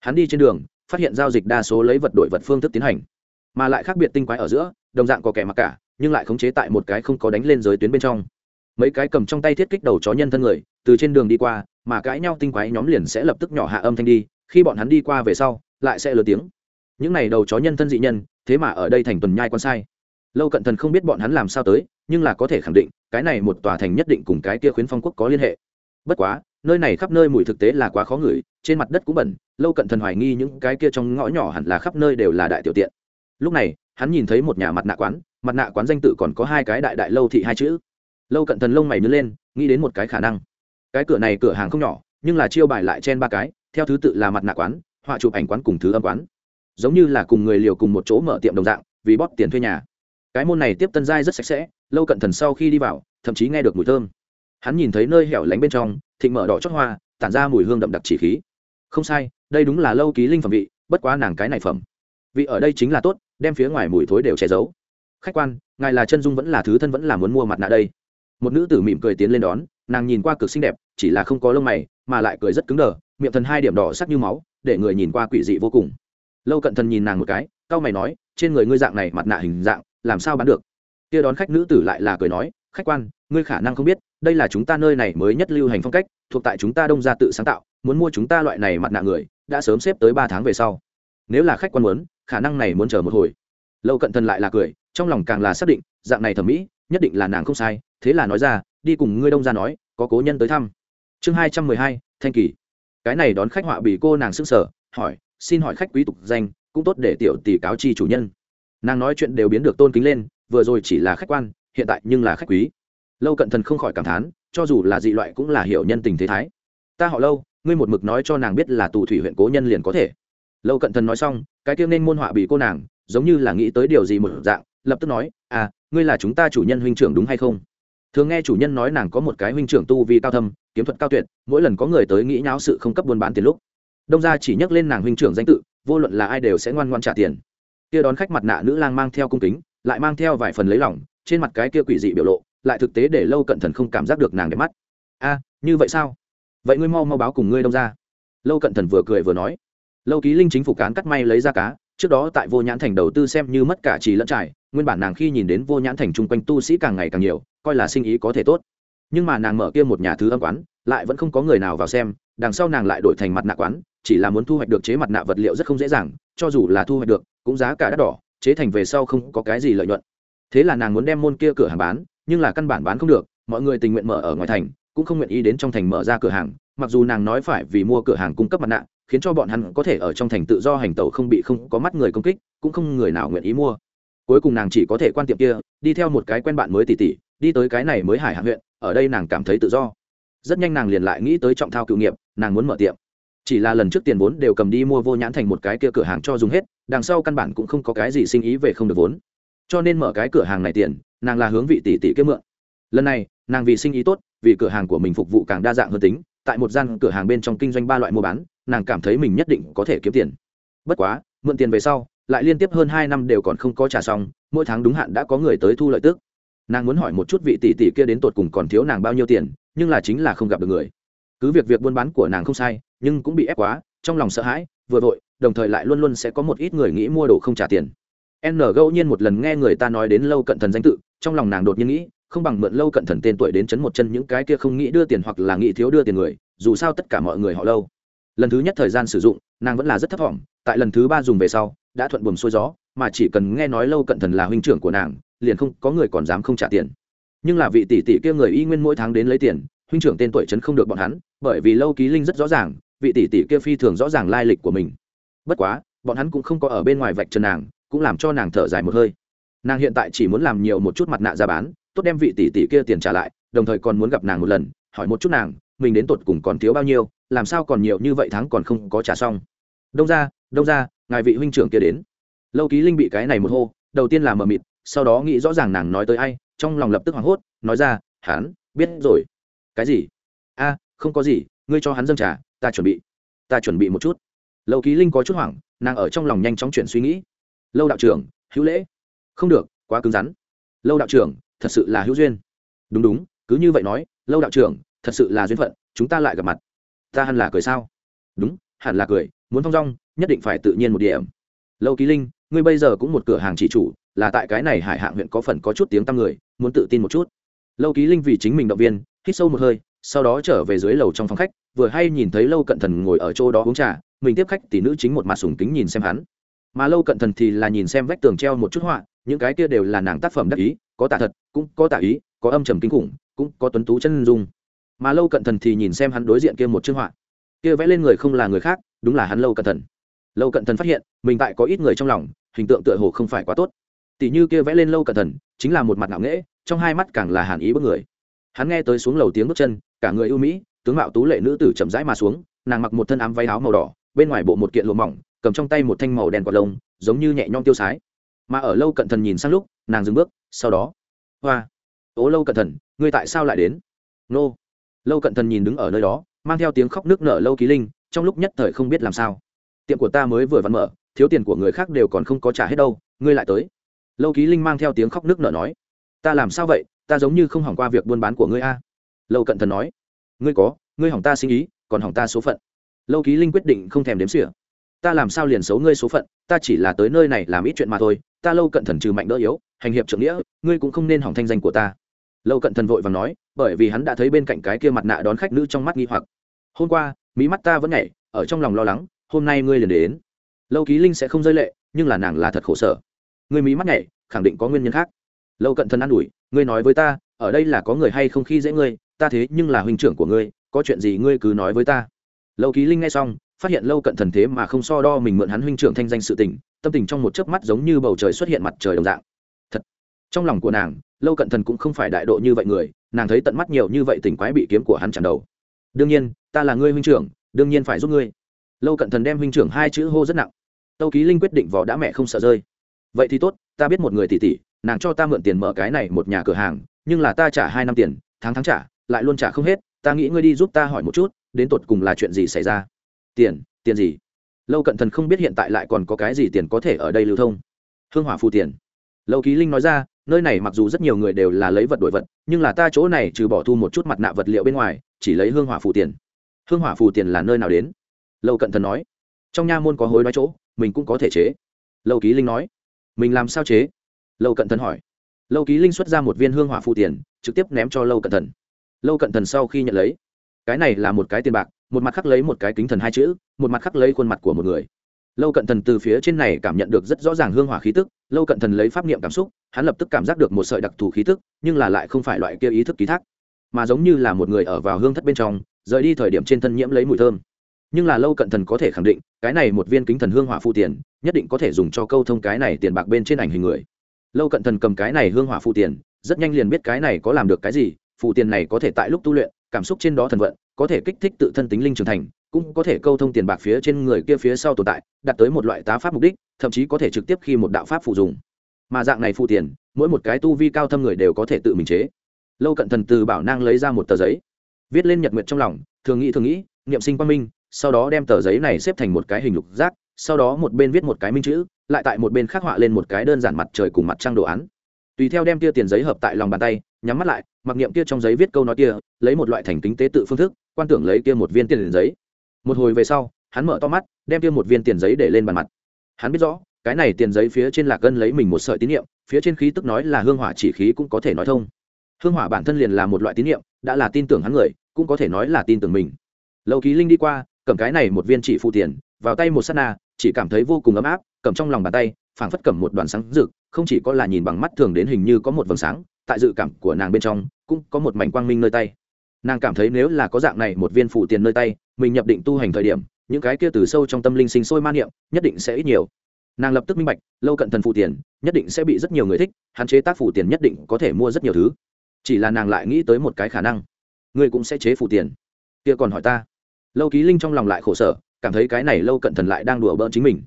Hắn đi trên đường, phát hiện giao dịch đa số lấy vật đổi vật phương thức tiến hành, mà lại khác biệt tinh quái ở giữa, đồng dạng có kẻ mặc cả nhưng lại khống chế tại một cái không có đánh lên giới tuyến bên trong. Mấy cái cầm trong tay thiết kích đầu chó nhân thân người, từ trên đường đi qua, mà cãi nhau tinh quái nhóm liền sẽ lập tức nhỏ hạ âm thanh đi, khi bọn hắn đi qua về sau, lại sẽ lớn tiếng. Những này đầu chó nhân thân dị nhân, thế mà ở đây thành tuần nhai quan sai. Lâu cận thần không biết bọn hắn làm sao tới, nhưng là có thể khẳng định, cái này một tòa thành nhất định cùng cái kia khuyến phong quốc có liên hệ. Bất quá, nơi này khắp nơi mùi thực tế là quá khó ngửi, trên mặt đất cũng bẩn, lâu cận thần hoài nghi những cái kia trong ngõ nhỏ hẳn là khắp nơi đều là đại tiểu tiện. Lúc này, hắn nhìn thấy một nhà mặt nạ quán mặt nạ quán danh tự còn có hai cái đại đại lâu thị hai chữ. Lâu cận thần lông mày nhớ lên, nghĩ đến một cái khả năng. Cái cửa này cửa hàng không nhỏ, nhưng là chiêu bài lại trên ba cái, theo thứ tự là mặt nạ quán, họa chụp ảnh quán cùng thứ âm quán. Giống như là cùng người liều cùng một chỗ mở tiệm đồng dạng, vì bóp tiền thuê nhà. Cái môn này tiếp tân giai rất sạch sẽ, lâu cận thần sau khi đi vào, thậm chí nghe được mùi thơm. Hắn nhìn thấy nơi hẻo lánh bên trong, thịnh mở đỏ chót hoa, tản ra mùi hương đậm đặc chỉ khí. Không sai, đây đúng là lâu ký linh phẩm vị, bất quá nàng cái này phẩm. Vị ở đây chính là tốt, đem phía ngoài mùi thối đều che giấu khách quan, ngài là chân dung vẫn là thứ thân vẫn là muốn mua mặt nạ đây. Một nữ tử mỉm cười tiến lên đón, nàng nhìn qua cực xinh đẹp, chỉ là không có lông mày, mà lại cười rất cứng đờ, miệng thần hai điểm đỏ sắc như máu, để người nhìn qua quỷ dị vô cùng. Lâu cận thần nhìn nàng một cái, cau mày nói, trên người ngươi dạng này mặt nạ hình dạng, làm sao bán được? Kia đón khách nữ tử lại là cười nói, khách quan, ngươi khả năng không biết, đây là chúng ta nơi này mới nhất lưu hành phong cách, thuộc tại chúng ta đông gia tự sáng tạo, muốn mua chúng ta loại này mặt nạ người, đã sớm xếp tới ba tháng về sau. Nếu là khách quan muốn, khả năng này muốn chờ một hồi. Lâu cận thần lại là cười trong lòng càng là xác định, dạng này thẩm mỹ, nhất định là nàng không sai, thế là nói ra, đi cùng ngươi đông ra nói, có cố nhân tới thăm. Chương hai trăm mười hai, thanh kỳ. Cái này đón khách họa bị cô nàng s ư n g sở hỏi, xin hỏi khách quý tục danh, cũng tốt để tiểu tỷ cáo chi chủ nhân. Nàng nói chuyện đều biến được tôn kính lên, vừa rồi chỉ là khách quan, hiện tại nhưng là khách quý. Lâu cận thần không khỏi cảm thán, cho dù là dị loại cũng là hiểu nhân tình thế thái. Ta họ lâu, ngươi một mực nói cho nàng biết là tù thủy huyện cố nhân liền có thể. Lâu cận thần nói xong, cái kia nên môn họa bị cô nàng, giống như là nghĩ tới điều gì một dạng lập tức nói à ngươi là chúng ta chủ nhân huynh trưởng đúng hay không? Thường nghe chủ nhân nói nàng có một cái huynh trưởng tu vi cao thâm, kiếm thuật cao tuyệt, mỗi lần có người tới nghĩ nháo sự không cấp buôn bán tiền lúc. Đông gia chỉ nhắc lên nàng huynh trưởng danh tự, vô luận là ai đều sẽ ngoan ngoan trả tiền. Kia đón khách mặt nạ nữ lang mang theo cung kính, lại mang theo vài phần lấy lỏng trên mặt cái kia quỷ dị biểu lộ, lại thực tế để lâu cận thần không cảm giác được nàng đẹp mắt. A, như vậy sao? Vậy ngươi mau mau báo cùng ngươi đông ra lâu cận thần vừa cười vừa nói. Lâu ký linh chính phủ cán cắt may lấy ra cá, trước đó tại vô nhãn thành đầu tư xem như mất cả trì lẫn trải nguyên bản nàng khi nhìn đến vô nhãn thành chung quanh tu sĩ càng ngày càng nhiều, coi là sinh ý có thể tốt. Nhưng mà nàng mở kia một nhà thứ âm quán, lại vẫn không có người nào vào xem, đằng sau nàng lại đổi thành mặt nạ quán, chỉ là muốn thu hoạch được chế mặt nạ vật liệu rất không dễ dàng, cho dù là thu hoạch được, cũng giá cả đắt đỏ, chế thành về sau không có cái gì lợi nhuận. Thế là nàng muốn đem môn kia cửa hàng bán, nhưng là căn bản bán không được, mọi người tình nguyện mở ở ngoài thành, cũng không nguyện ý đến trong thành mở ra cửa hàng, mặc dù nàng nói phải vì mua cửa hàng cung cấp mặt nạ, khiến cho bọn hắn có thể ở trong thành tự do hành tẩu không bị không có mắt người công kích, cũng không người nào nguyện ý mua cuối cùng nàng chỉ có thể quan tiệm kia, đi theo một cái quen bạn mới tỉ tỉ, đi tới cái này mới hải hạ huyện, ở đây nàng cảm thấy tự do. Rất nhanh nàng liền lại nghĩ tới trọng thao cựu nghiệp, nàng muốn mở tiệm. Chỉ là lần trước tiền vốn đều cầm đi mua vô nhãn thành một cái kia cửa hàng cho dùng hết, đằng sau căn bản cũng không có cái gì sinh ý về không được vốn. Cho nên mở cái cửa hàng này tiền, nàng là hướng vị tỷ tỷ kiếm mượn. Lần này, nàng vì sinh ý tốt, vì cửa hàng của mình phục vụ càng đa dạng hơn tính, tại một gian cửa hàng bên trong kinh doanh ba loại mua bán, nàng cảm thấy mình nhất định có thể kiếm tiền. Bất quá, mượn tiền về sau lại liên tiếp hơn hai năm đều còn không có trả xong, mỗi tháng đúng hạn đã có người tới thu lợi tức. Nàng muốn hỏi một chút vị tỷ tỷ kia đến tột cùng còn thiếu nàng bao nhiêu tiền, nhưng là chính là không gặp được người. Cứ việc việc buôn bán của nàng không sai, nhưng cũng bị ép quá, trong lòng sợ hãi, vừa vội, đồng thời lại luôn luôn sẽ có một ít người nghĩ mua đồ không trả tiền. N ngẫu nhiên một lần nghe người ta nói đến lâu cận thần danh tự, trong lòng nàng đột nhiên nghĩ, không bằng mượn lâu cận thần tên tuổi đến chấn một chân những cái kia không nghĩ đưa tiền hoặc là nghĩ thiếu đưa tiền người, dù sao tất cả mọi người họ lâu. Lần thứ nhất thời gian sử dụng, nàng vẫn là rất thấp t tại lần thứ ba dùng về sau đã thuận buồm xuôi gió, mà chỉ cần nghe nói lâu cận thần là huynh trưởng của nàng, liền không có người còn dám không trả tiền. Nhưng là vị tỷ tỷ kia người y nguyên mỗi tháng đến lấy tiền, huynh trưởng tên tuổi chấn không được bọn hắn, bởi vì lâu ký linh rất rõ ràng, vị tỷ tỷ kia phi thường rõ ràng lai lịch của mình. Bất quá, bọn hắn cũng không có ở bên ngoài vạch trần nàng, cũng làm cho nàng thở dài một hơi. Nàng hiện tại chỉ muốn làm nhiều một chút mặt nạ ra bán, tốt đem vị tỷ tỷ kia tiền trả lại, đồng thời còn muốn gặp nàng một lần, hỏi một chút nàng, mình đến tột cùng còn thiếu bao nhiêu, làm sao còn nhiều như vậy tháng còn không có trả xong. Đông ra đông ra ngài vị huynh trưởng kia đến. Lâu ký linh bị cái này một hô, đầu tiên là mờ mịt, sau đó nghĩ rõ ràng nàng nói tới ai, trong lòng lập tức hoảng hốt, nói ra, hắn, biết rồi. Cái gì? A, không có gì, ngươi cho hắn dâng trà, ta chuẩn bị, ta chuẩn bị một chút. Lâu ký linh có chút hoảng, nàng ở trong lòng nhanh chóng chuyển suy nghĩ. Lâu đạo trưởng, hữu lễ. Không được, quá cứng rắn. Lâu đạo trưởng, thật sự là hữu duyên. Đúng đúng, cứ như vậy nói, lâu đạo trưởng, thật sự là duyên phận, chúng ta lại gặp mặt. Ta hẳn là cười sao? Đúng hẳn là cười, muốn thong dong, nhất định phải tự nhiên một điểm. Lâu ký linh, ngươi bây giờ cũng một cửa hàng chỉ chủ, là tại cái này hải hạng huyện có phần có chút tiếng tăm người, muốn tự tin một chút. Lâu ký linh vì chính mình động viên, hít sâu một hơi, sau đó trở về dưới lầu trong phòng khách, vừa hay nhìn thấy lâu cận thần ngồi ở chỗ đó uống trà, mình tiếp khách tỷ nữ chính một mặt sùng kính nhìn xem hắn. Mà lâu cận thần thì là nhìn xem vách tường treo một chút họa, những cái kia đều là nàng tác phẩm đắc ý, có tả thật, cũng có tả ý, có âm trầm kinh khủng, cũng có tuấn tú chân dung. Mà lâu cận thần thì nhìn xem hắn đối diện kia một chương họa kia vẽ lên người không là người khác, đúng là hắn lâu cận thần. Lâu cận thần phát hiện, mình tại có ít người trong lòng, hình tượng tựa hồ không phải quá tốt. Tỷ như kia vẽ lên lâu cận thần, chính là một mặt ngạo nghễ, trong hai mắt càng là hàn ý bức người. Hắn nghe tới xuống lầu tiếng bước chân, cả người ưu mỹ, tướng mạo tú lệ nữ tử chậm rãi mà xuống, nàng mặc một thân ám váy áo màu đỏ, bên ngoài bộ một kiện lụa mỏng, cầm trong tay một thanh màu đen quạt lông, giống như nhẹ nhõm tiêu sái. Mà ở lâu cận thần nhìn sang lúc, nàng dừng bước, sau đó, hoa ố lâu cận thần, ngươi tại sao lại đến? Nô. Lâu cận thần nhìn đứng ở nơi đó mang theo tiếng khóc nước nở lâu ký linh, trong lúc nhất thời không biết làm sao. Tiệm của ta mới vừa vặn mở, thiếu tiền của người khác đều còn không có trả hết đâu, ngươi lại tới. Lâu ký linh mang theo tiếng khóc nước nở nói, ta làm sao vậy? Ta giống như không hỏng qua việc buôn bán của ngươi a. Lâu cận thần nói, ngươi có, ngươi hỏng ta sinh ý, còn hỏng ta số phận. Lâu ký linh quyết định không thèm đếm xỉa. Ta làm sao liền xấu ngươi số phận? Ta chỉ là tới nơi này làm ít chuyện mà thôi. Ta lâu cận thần trừ mạnh đỡ yếu, hành hiệp trưởng nghĩa, ngươi cũng không nên hỏng thanh danh của ta. Lâu cận thần vội và nói bởi vì hắn đã thấy bên cạnh cái kia mặt nạ đón khách nữ trong mắt nghi hoặc. Hôm qua, mí mắt ta vẫn nhảy, ở trong lòng lo lắng, hôm nay ngươi liền đến. Lâu ký linh sẽ không rơi lệ, nhưng là nàng là thật khổ sở. Ngươi mí mắt nhảy, khẳng định có nguyên nhân khác. Lâu cận thần an ủi, ngươi nói với ta, ở đây là có người hay không khi dễ ngươi, ta thế nhưng là huynh trưởng của ngươi, có chuyện gì ngươi cứ nói với ta. Lâu ký linh nghe xong, phát hiện lâu cận thần thế mà không so đo mình mượn hắn huynh trưởng thanh danh sự tình, tâm tình trong một chớp mắt giống như bầu trời xuất hiện mặt trời đồng dạng. Thật, trong lòng của nàng, lâu cận thần cũng không phải đại độ như vậy người nàng thấy tận mắt nhiều như vậy tỉnh quái bị kiếm của hắn chặn đầu. Đương nhiên, ta là ngươi huynh trưởng, đương nhiên phải giúp ngươi. Lâu cận thần đem huynh trưởng hai chữ hô rất nặng. Tâu ký linh quyết định vỏ đã mẹ không sợ rơi. Vậy thì tốt, ta biết một người tỷ tỷ, nàng cho ta mượn tiền mở cái này một nhà cửa hàng, nhưng là ta trả hai năm tiền, tháng tháng trả, lại luôn trả không hết, ta nghĩ ngươi đi giúp ta hỏi một chút, đến tột cùng là chuyện gì xảy ra? Tiền tiền gì? Lâu cận thần không biết hiện tại lại còn có cái gì tiền có thể ở đây lưu thông. Hương hỏa phù tiền. Lâu ký linh nói ra nơi này mặc dù rất nhiều người đều là lấy vật đổi vật, nhưng là ta chỗ này trừ bỏ thu một chút mặt nạ vật liệu bên ngoài, chỉ lấy hương hỏa phù tiền. Hương hỏa phù tiền là nơi nào đến? Lâu cận thần nói. Trong nha môn có hối nói chỗ, mình cũng có thể chế. Lâu ký linh nói. Mình làm sao chế? Lâu cận thần hỏi. Lâu ký linh xuất ra một viên hương hỏa phù tiền, trực tiếp ném cho lâu cận thần. Lâu cận thần sau khi nhận lấy, cái này là một cái tiền bạc, một mặt khắc lấy một cái kính thần hai chữ, một mặt khắc lấy khuôn mặt của một người lâu cận thần từ phía trên này cảm nhận được rất rõ ràng hương hỏa khí tức, lâu cận thần lấy pháp niệm cảm xúc, hắn lập tức cảm giác được một sợi đặc thù khí tức, nhưng là lại không phải loại kia ý thức ký thác, mà giống như là một người ở vào hương thất bên trong, rời đi thời điểm trên thân nhiễm lấy mùi thơm. Nhưng là lâu cận thần có thể khẳng định, cái này một viên kính thần hương hỏa phụ tiền, nhất định có thể dùng cho câu thông cái này tiền bạc bên trên ảnh hình người. Lâu cận thần cầm cái này hương hỏa phụ tiền, rất nhanh liền biết cái này có làm được cái gì phụ tiền này có thể tại lúc tu luyện, cảm xúc trên đó thần vận, có thể kích thích tự thân tính linh trưởng thành cũng có thể câu thông tiền bạc phía trên người kia phía sau tồn tại, đạt tới một loại tá pháp mục đích, thậm chí có thể trực tiếp khi một đạo pháp phụ dùng. Mà dạng này phụ tiền, mỗi một cái tu vi cao thâm người đều có thể tự mình chế. Lâu cận thần từ bảo năng lấy ra một tờ giấy, viết lên nhật nguyện trong lòng, thường nghĩ thường nghĩ, niệm sinh quang minh, sau đó đem tờ giấy này xếp thành một cái hình lục giác, sau đó một bên viết một cái minh chữ, lại tại một bên khắc họa lên một cái đơn giản mặt trời cùng mặt trăng đồ án. Tùy theo đem kia tiền giấy hợp tại lòng bàn tay, nhắm mắt lại, mặc niệm kia trong giấy viết câu nói kia, lấy một loại thành kính tế tự phương thức, quan tưởng lấy kia một viên tiền giấy một hồi về sau, hắn mở to mắt, đem kia một viên tiền giấy để lên bàn mặt. Hắn biết rõ, cái này tiền giấy phía trên lạc gân lấy mình một sợi tín nhiệm phía trên khí tức nói là hương hỏa chỉ khí cũng có thể nói thông. Hương hỏa bản thân liền là một loại tín nhiệm đã là tin tưởng hắn người, cũng có thể nói là tin tưởng mình. Lâu ký linh đi qua, cầm cái này một viên chỉ phụ tiền, vào tay một s á t na, chỉ cảm thấy vô cùng ấm áp, cầm trong lòng bàn tay, phảng phất cầm một đoàn sáng rực, không chỉ có là nhìn bằng mắt thường đến hình như có một vầng sáng, tại dự cảm của nàng bên trong, cũng có một mảnh quang minh nơi tay. Nàng cảm thấy nếu là có dạng này một viên phụ tiền nơi tay mình nhập định tu hành thời điểm, những cái kia từ sâu trong tâm linh sinh sôi man niệm, nhất định sẽ ít nhiều. Nàng lập tức minh bạch, lâu cận thần phụ tiền, nhất định sẽ bị rất nhiều người thích, hạn chế tác phụ tiền nhất định có thể mua rất nhiều thứ. Chỉ là nàng lại nghĩ tới một cái khả năng, ngươi cũng sẽ chế phụ tiền. Kia còn hỏi ta. Lâu ký linh trong lòng lại khổ sở, cảm thấy cái này lâu cận thần lại đang đùa bỡn chính mình.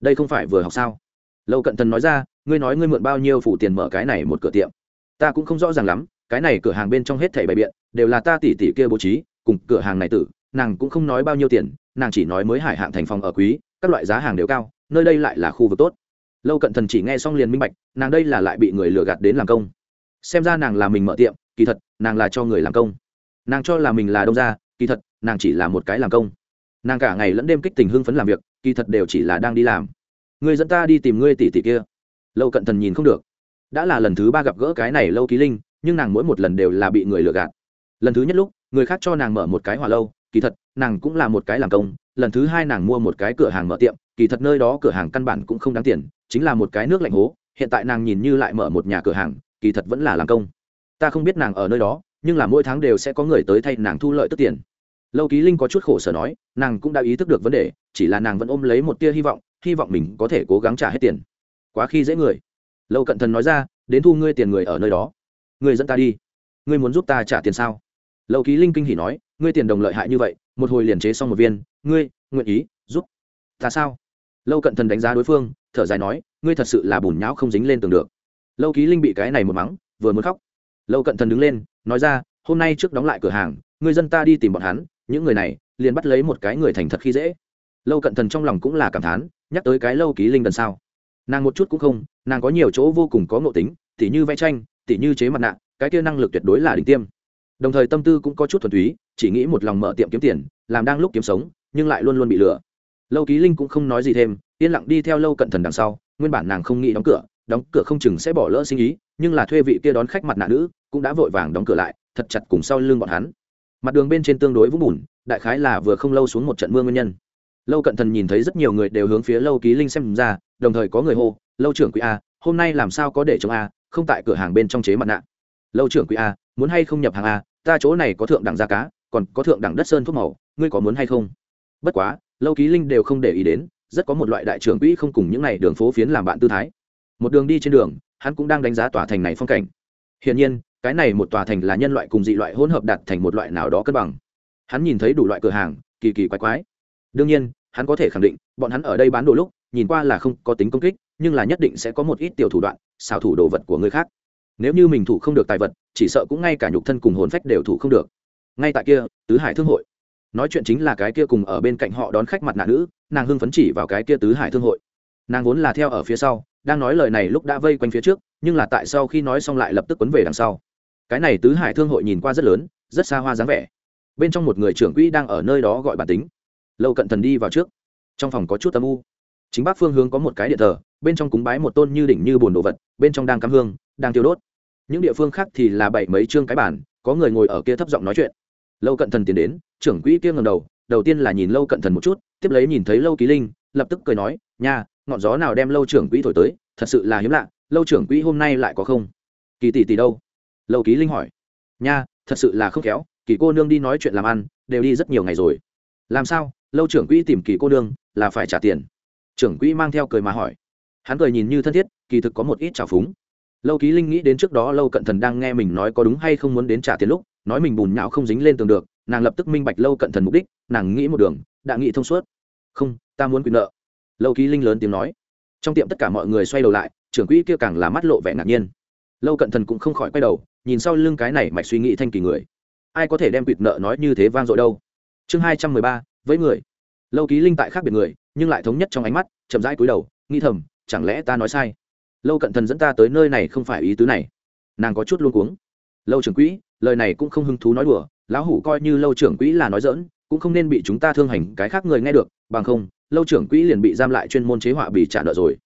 Đây không phải vừa học sao? Lâu cận thần nói ra, ngươi nói ngươi mượn bao nhiêu phụ tiền mở cái này một cửa tiệm? Ta cũng không rõ ràng lắm, cái này cửa hàng bên trong hết thảy bày biện, đều là ta tỉ tỉ kia bố trí, cùng cửa hàng này tử nàng cũng không nói bao nhiêu tiền, nàng chỉ nói mới hải hạng thành phòng ở quý, các loại giá hàng đều cao, nơi đây lại là khu vực tốt. Lâu cận thần chỉ nghe xong liền minh bạch, nàng đây là lại bị người lừa gạt đến làm công. Xem ra nàng là mình mở tiệm, kỳ thật, nàng là cho người làm công. Nàng cho là mình là đông gia, kỳ thật, nàng chỉ là một cái làm công. Nàng cả ngày lẫn đêm kích tình hưng phấn làm việc, kỳ thật đều chỉ là đang đi làm. Người dẫn ta đi tìm ngươi tỷ tỷ kia. Lâu cận thần nhìn không được. Đã là lần thứ ba gặp gỡ cái này lâu ký linh, nhưng nàng mỗi một lần đều là bị người lừa gạt. Lần thứ nhất lúc, người khác cho nàng mở một cái hỏa lâu kỳ thật, nàng cũng là một cái làm công, lần thứ hai nàng mua một cái cửa hàng mở tiệm, kỳ thật nơi đó cửa hàng căn bản cũng không đáng tiền, chính là một cái nước lạnh hố, hiện tại nàng nhìn như lại mở một nhà cửa hàng, kỳ thật vẫn là làm công. Ta không biết nàng ở nơi đó, nhưng là mỗi tháng đều sẽ có người tới thay nàng thu lợi tức tiền. Lâu ký linh có chút khổ sở nói, nàng cũng đã ý thức được vấn đề, chỉ là nàng vẫn ôm lấy một tia hy vọng hy vọng mình có thể cố gắng trả hết tiền. Quá khi dễ người. Lâu cận thần nói ra, đến thu ngươi tiền người ở nơi đó. Ngươi dẫn ta đi. Ngươi muốn giúp ta trả tiền sao? Lâu ký linh kinh hỉ nói, ngươi tiền đồng lợi hại như vậy, một hồi liền chế xong một viên, ngươi nguyện ý giúp ta sao? Lâu cận thần đánh giá đối phương, thở dài nói, ngươi thật sự là bùn nhão không dính lên tường được. Lâu ký linh bị cái này một mắng, vừa muốn khóc. Lâu cận thần đứng lên, nói ra, hôm nay trước đóng lại cửa hàng, người dân ta đi tìm bọn hắn, những người này liền bắt lấy một cái người thành thật khi dễ. Lâu cận thần trong lòng cũng là cảm thán, nhắc tới cái lâu ký linh đần sao. Nàng một chút cũng không, nàng có nhiều chỗ vô cùng có ngộ tính, tỉ như vẽ tranh, tỉ như chế mặt nạ, cái kia năng lực tuyệt đối là đỉnh tiêm đồng thời tâm tư cũng có chút thuần túy, chỉ nghĩ một lòng mở tiệm kiếm tiền, làm đang lúc kiếm sống, nhưng lại luôn luôn bị lừa. Lâu ký linh cũng không nói gì thêm, yên lặng đi theo lâu cận thần đằng sau, nguyên bản nàng không nghĩ đóng cửa đóng cửa không chừng sẽ bỏ lỡ sinh ý, nhưng là thuê vị kia đón khách mặt nạ nữ, cũng đã vội vàng đóng cửa lại, thật chặt cùng sau lưng bọn hắn. Mặt đường bên trên tương đối vũng bùn, đại khái là vừa không lâu xuống một trận mưa nguyên nhân. Lâu cận thần nhìn thấy rất nhiều người đều hướng phía lâu ký linh xem ra, đồng thời có người hô, lâu trưởng quý a, hôm nay làm sao có để chống a, không tại cửa hàng bên trong chế mặt nạ. Lâu trưởng quý a, muốn hay không nhập hàng a ta chỗ này có thượng đẳng da cá, còn có thượng đẳng đất sơn thuốc màu, ngươi có muốn hay không? Bất quá, lâu ký linh đều không để ý đến, rất có một loại đại trưởng quỹ không cùng những n à y đường phố phiến làm bạn tư thái. Một đường đi trên đường, hắn cũng đang đánh giá tòa thành này phong cảnh. Hiển nhiên, cái này một tòa thành là nhân loại cùng dị loại hỗn hợp đặt thành một loại nào đó cân bằng. Hắn nhìn thấy đủ loại cửa hàng, kỳ kỳ quái quái. Đương nhiên, hắn có thể khẳng định, bọn hắn ở đây bán đồ lúc, nhìn qua là không có tính công kích, nhưng là nhất định sẽ có một ít tiểu thủ đoạn xào thủ đồ vật của người khác nếu như mình thủ không được tài vật, chỉ sợ cũng ngay cả nhục thân cùng hồn phách đều thủ không được. Ngay tại kia, tứ hải thương hội. Nói chuyện chính là cái kia cùng ở bên cạnh họ đón khách mặt nạ nữ, nàng hưng phấn chỉ vào cái kia tứ hải thương hội. Nàng vốn là theo ở phía sau, đang nói lời này lúc đã vây quanh phía trước, nhưng là tại sau khi nói xong lại lập tức quấn về đằng sau. Cái này tứ hải thương hội nhìn qua rất lớn, rất xa hoa dáng vẻ. Bên trong một người trưởng quỹ đang ở nơi đó gọi bản tính. Lâu cận thần đi vào trước. Trong phòng có chút âm u. Chính bác phương hướng có một cái điện thờ, bên trong cúng bái một tôn như đỉnh như bồn đồ vật, bên trong đang cắm hương đang tiêu đốt. Những địa phương khác thì là bảy mấy chương cái bản, có người ngồi ở kia thấp giọng nói chuyện. Lâu cận thần tiến đến, trưởng quỹ kia ngầm đầu đầu tiên là nhìn lâu cận thần một chút, tiếp lấy nhìn thấy lâu ký linh, lập tức cười nói, nha, ngọn gió nào đem lâu trưởng quỹ thổi tới, thật sự là hiếm lạ, lâu trưởng quỹ hôm nay lại có không? Kỳ tỷ tỷ đâu? Lâu ký linh hỏi. Nha, thật sự là không khéo, kỳ cô nương đi nói chuyện làm ăn, đều đi rất nhiều ngày rồi. Làm sao? Lâu trưởng quỹ tìm kỳ cô nương, là phải trả tiền. Trưởng quỹ mang theo cười mà hỏi. Hắn cười nhìn như thân thiết, kỳ thực có một ít trào phúng lâu ký linh nghĩ đến trước đó lâu cận thần đang nghe mình nói có đúng hay không muốn đến trả tiền lúc, nói mình bùn nhão không dính lên tường được, nàng lập tức minh bạch lâu cận thần mục đích, nàng nghĩ một đường, đã nghĩ thông suốt. Không, ta muốn quyền nợ. Lâu ký linh lớn tiếng nói. Trong tiệm tất cả mọi người xoay đầu lại, trưởng quỹ kia càng là mắt lộ vẻ ngạc nhiên. Lâu cận thần cũng không khỏi quay đầu, nhìn sau lưng cái này mạch suy nghĩ thanh kỳ người. Ai có thể đem quỵt nợ nói như thế vang dội đâu? Chương hai trăm mười ba, với người. Lâu ký linh tại khác biệt người, nhưng lại thống nhất trong ánh mắt, chậm rãi cúi đầu nghi thầm, chẳng lẽ ta nói sai? Lâu cận thần dẫn ta tới nơi này không phải ý tứ này. Nàng có chút luôn cuống. Lâu trưởng quỹ, lời này cũng không hứng thú nói đùa, lão hủ coi như lâu trưởng quỹ là nói dỡn cũng không nên bị chúng ta thương hành, cái khác người nghe được, bằng không, lâu trưởng quỹ liền bị giam lại chuyên môn chế họa bị trả nợ rồi.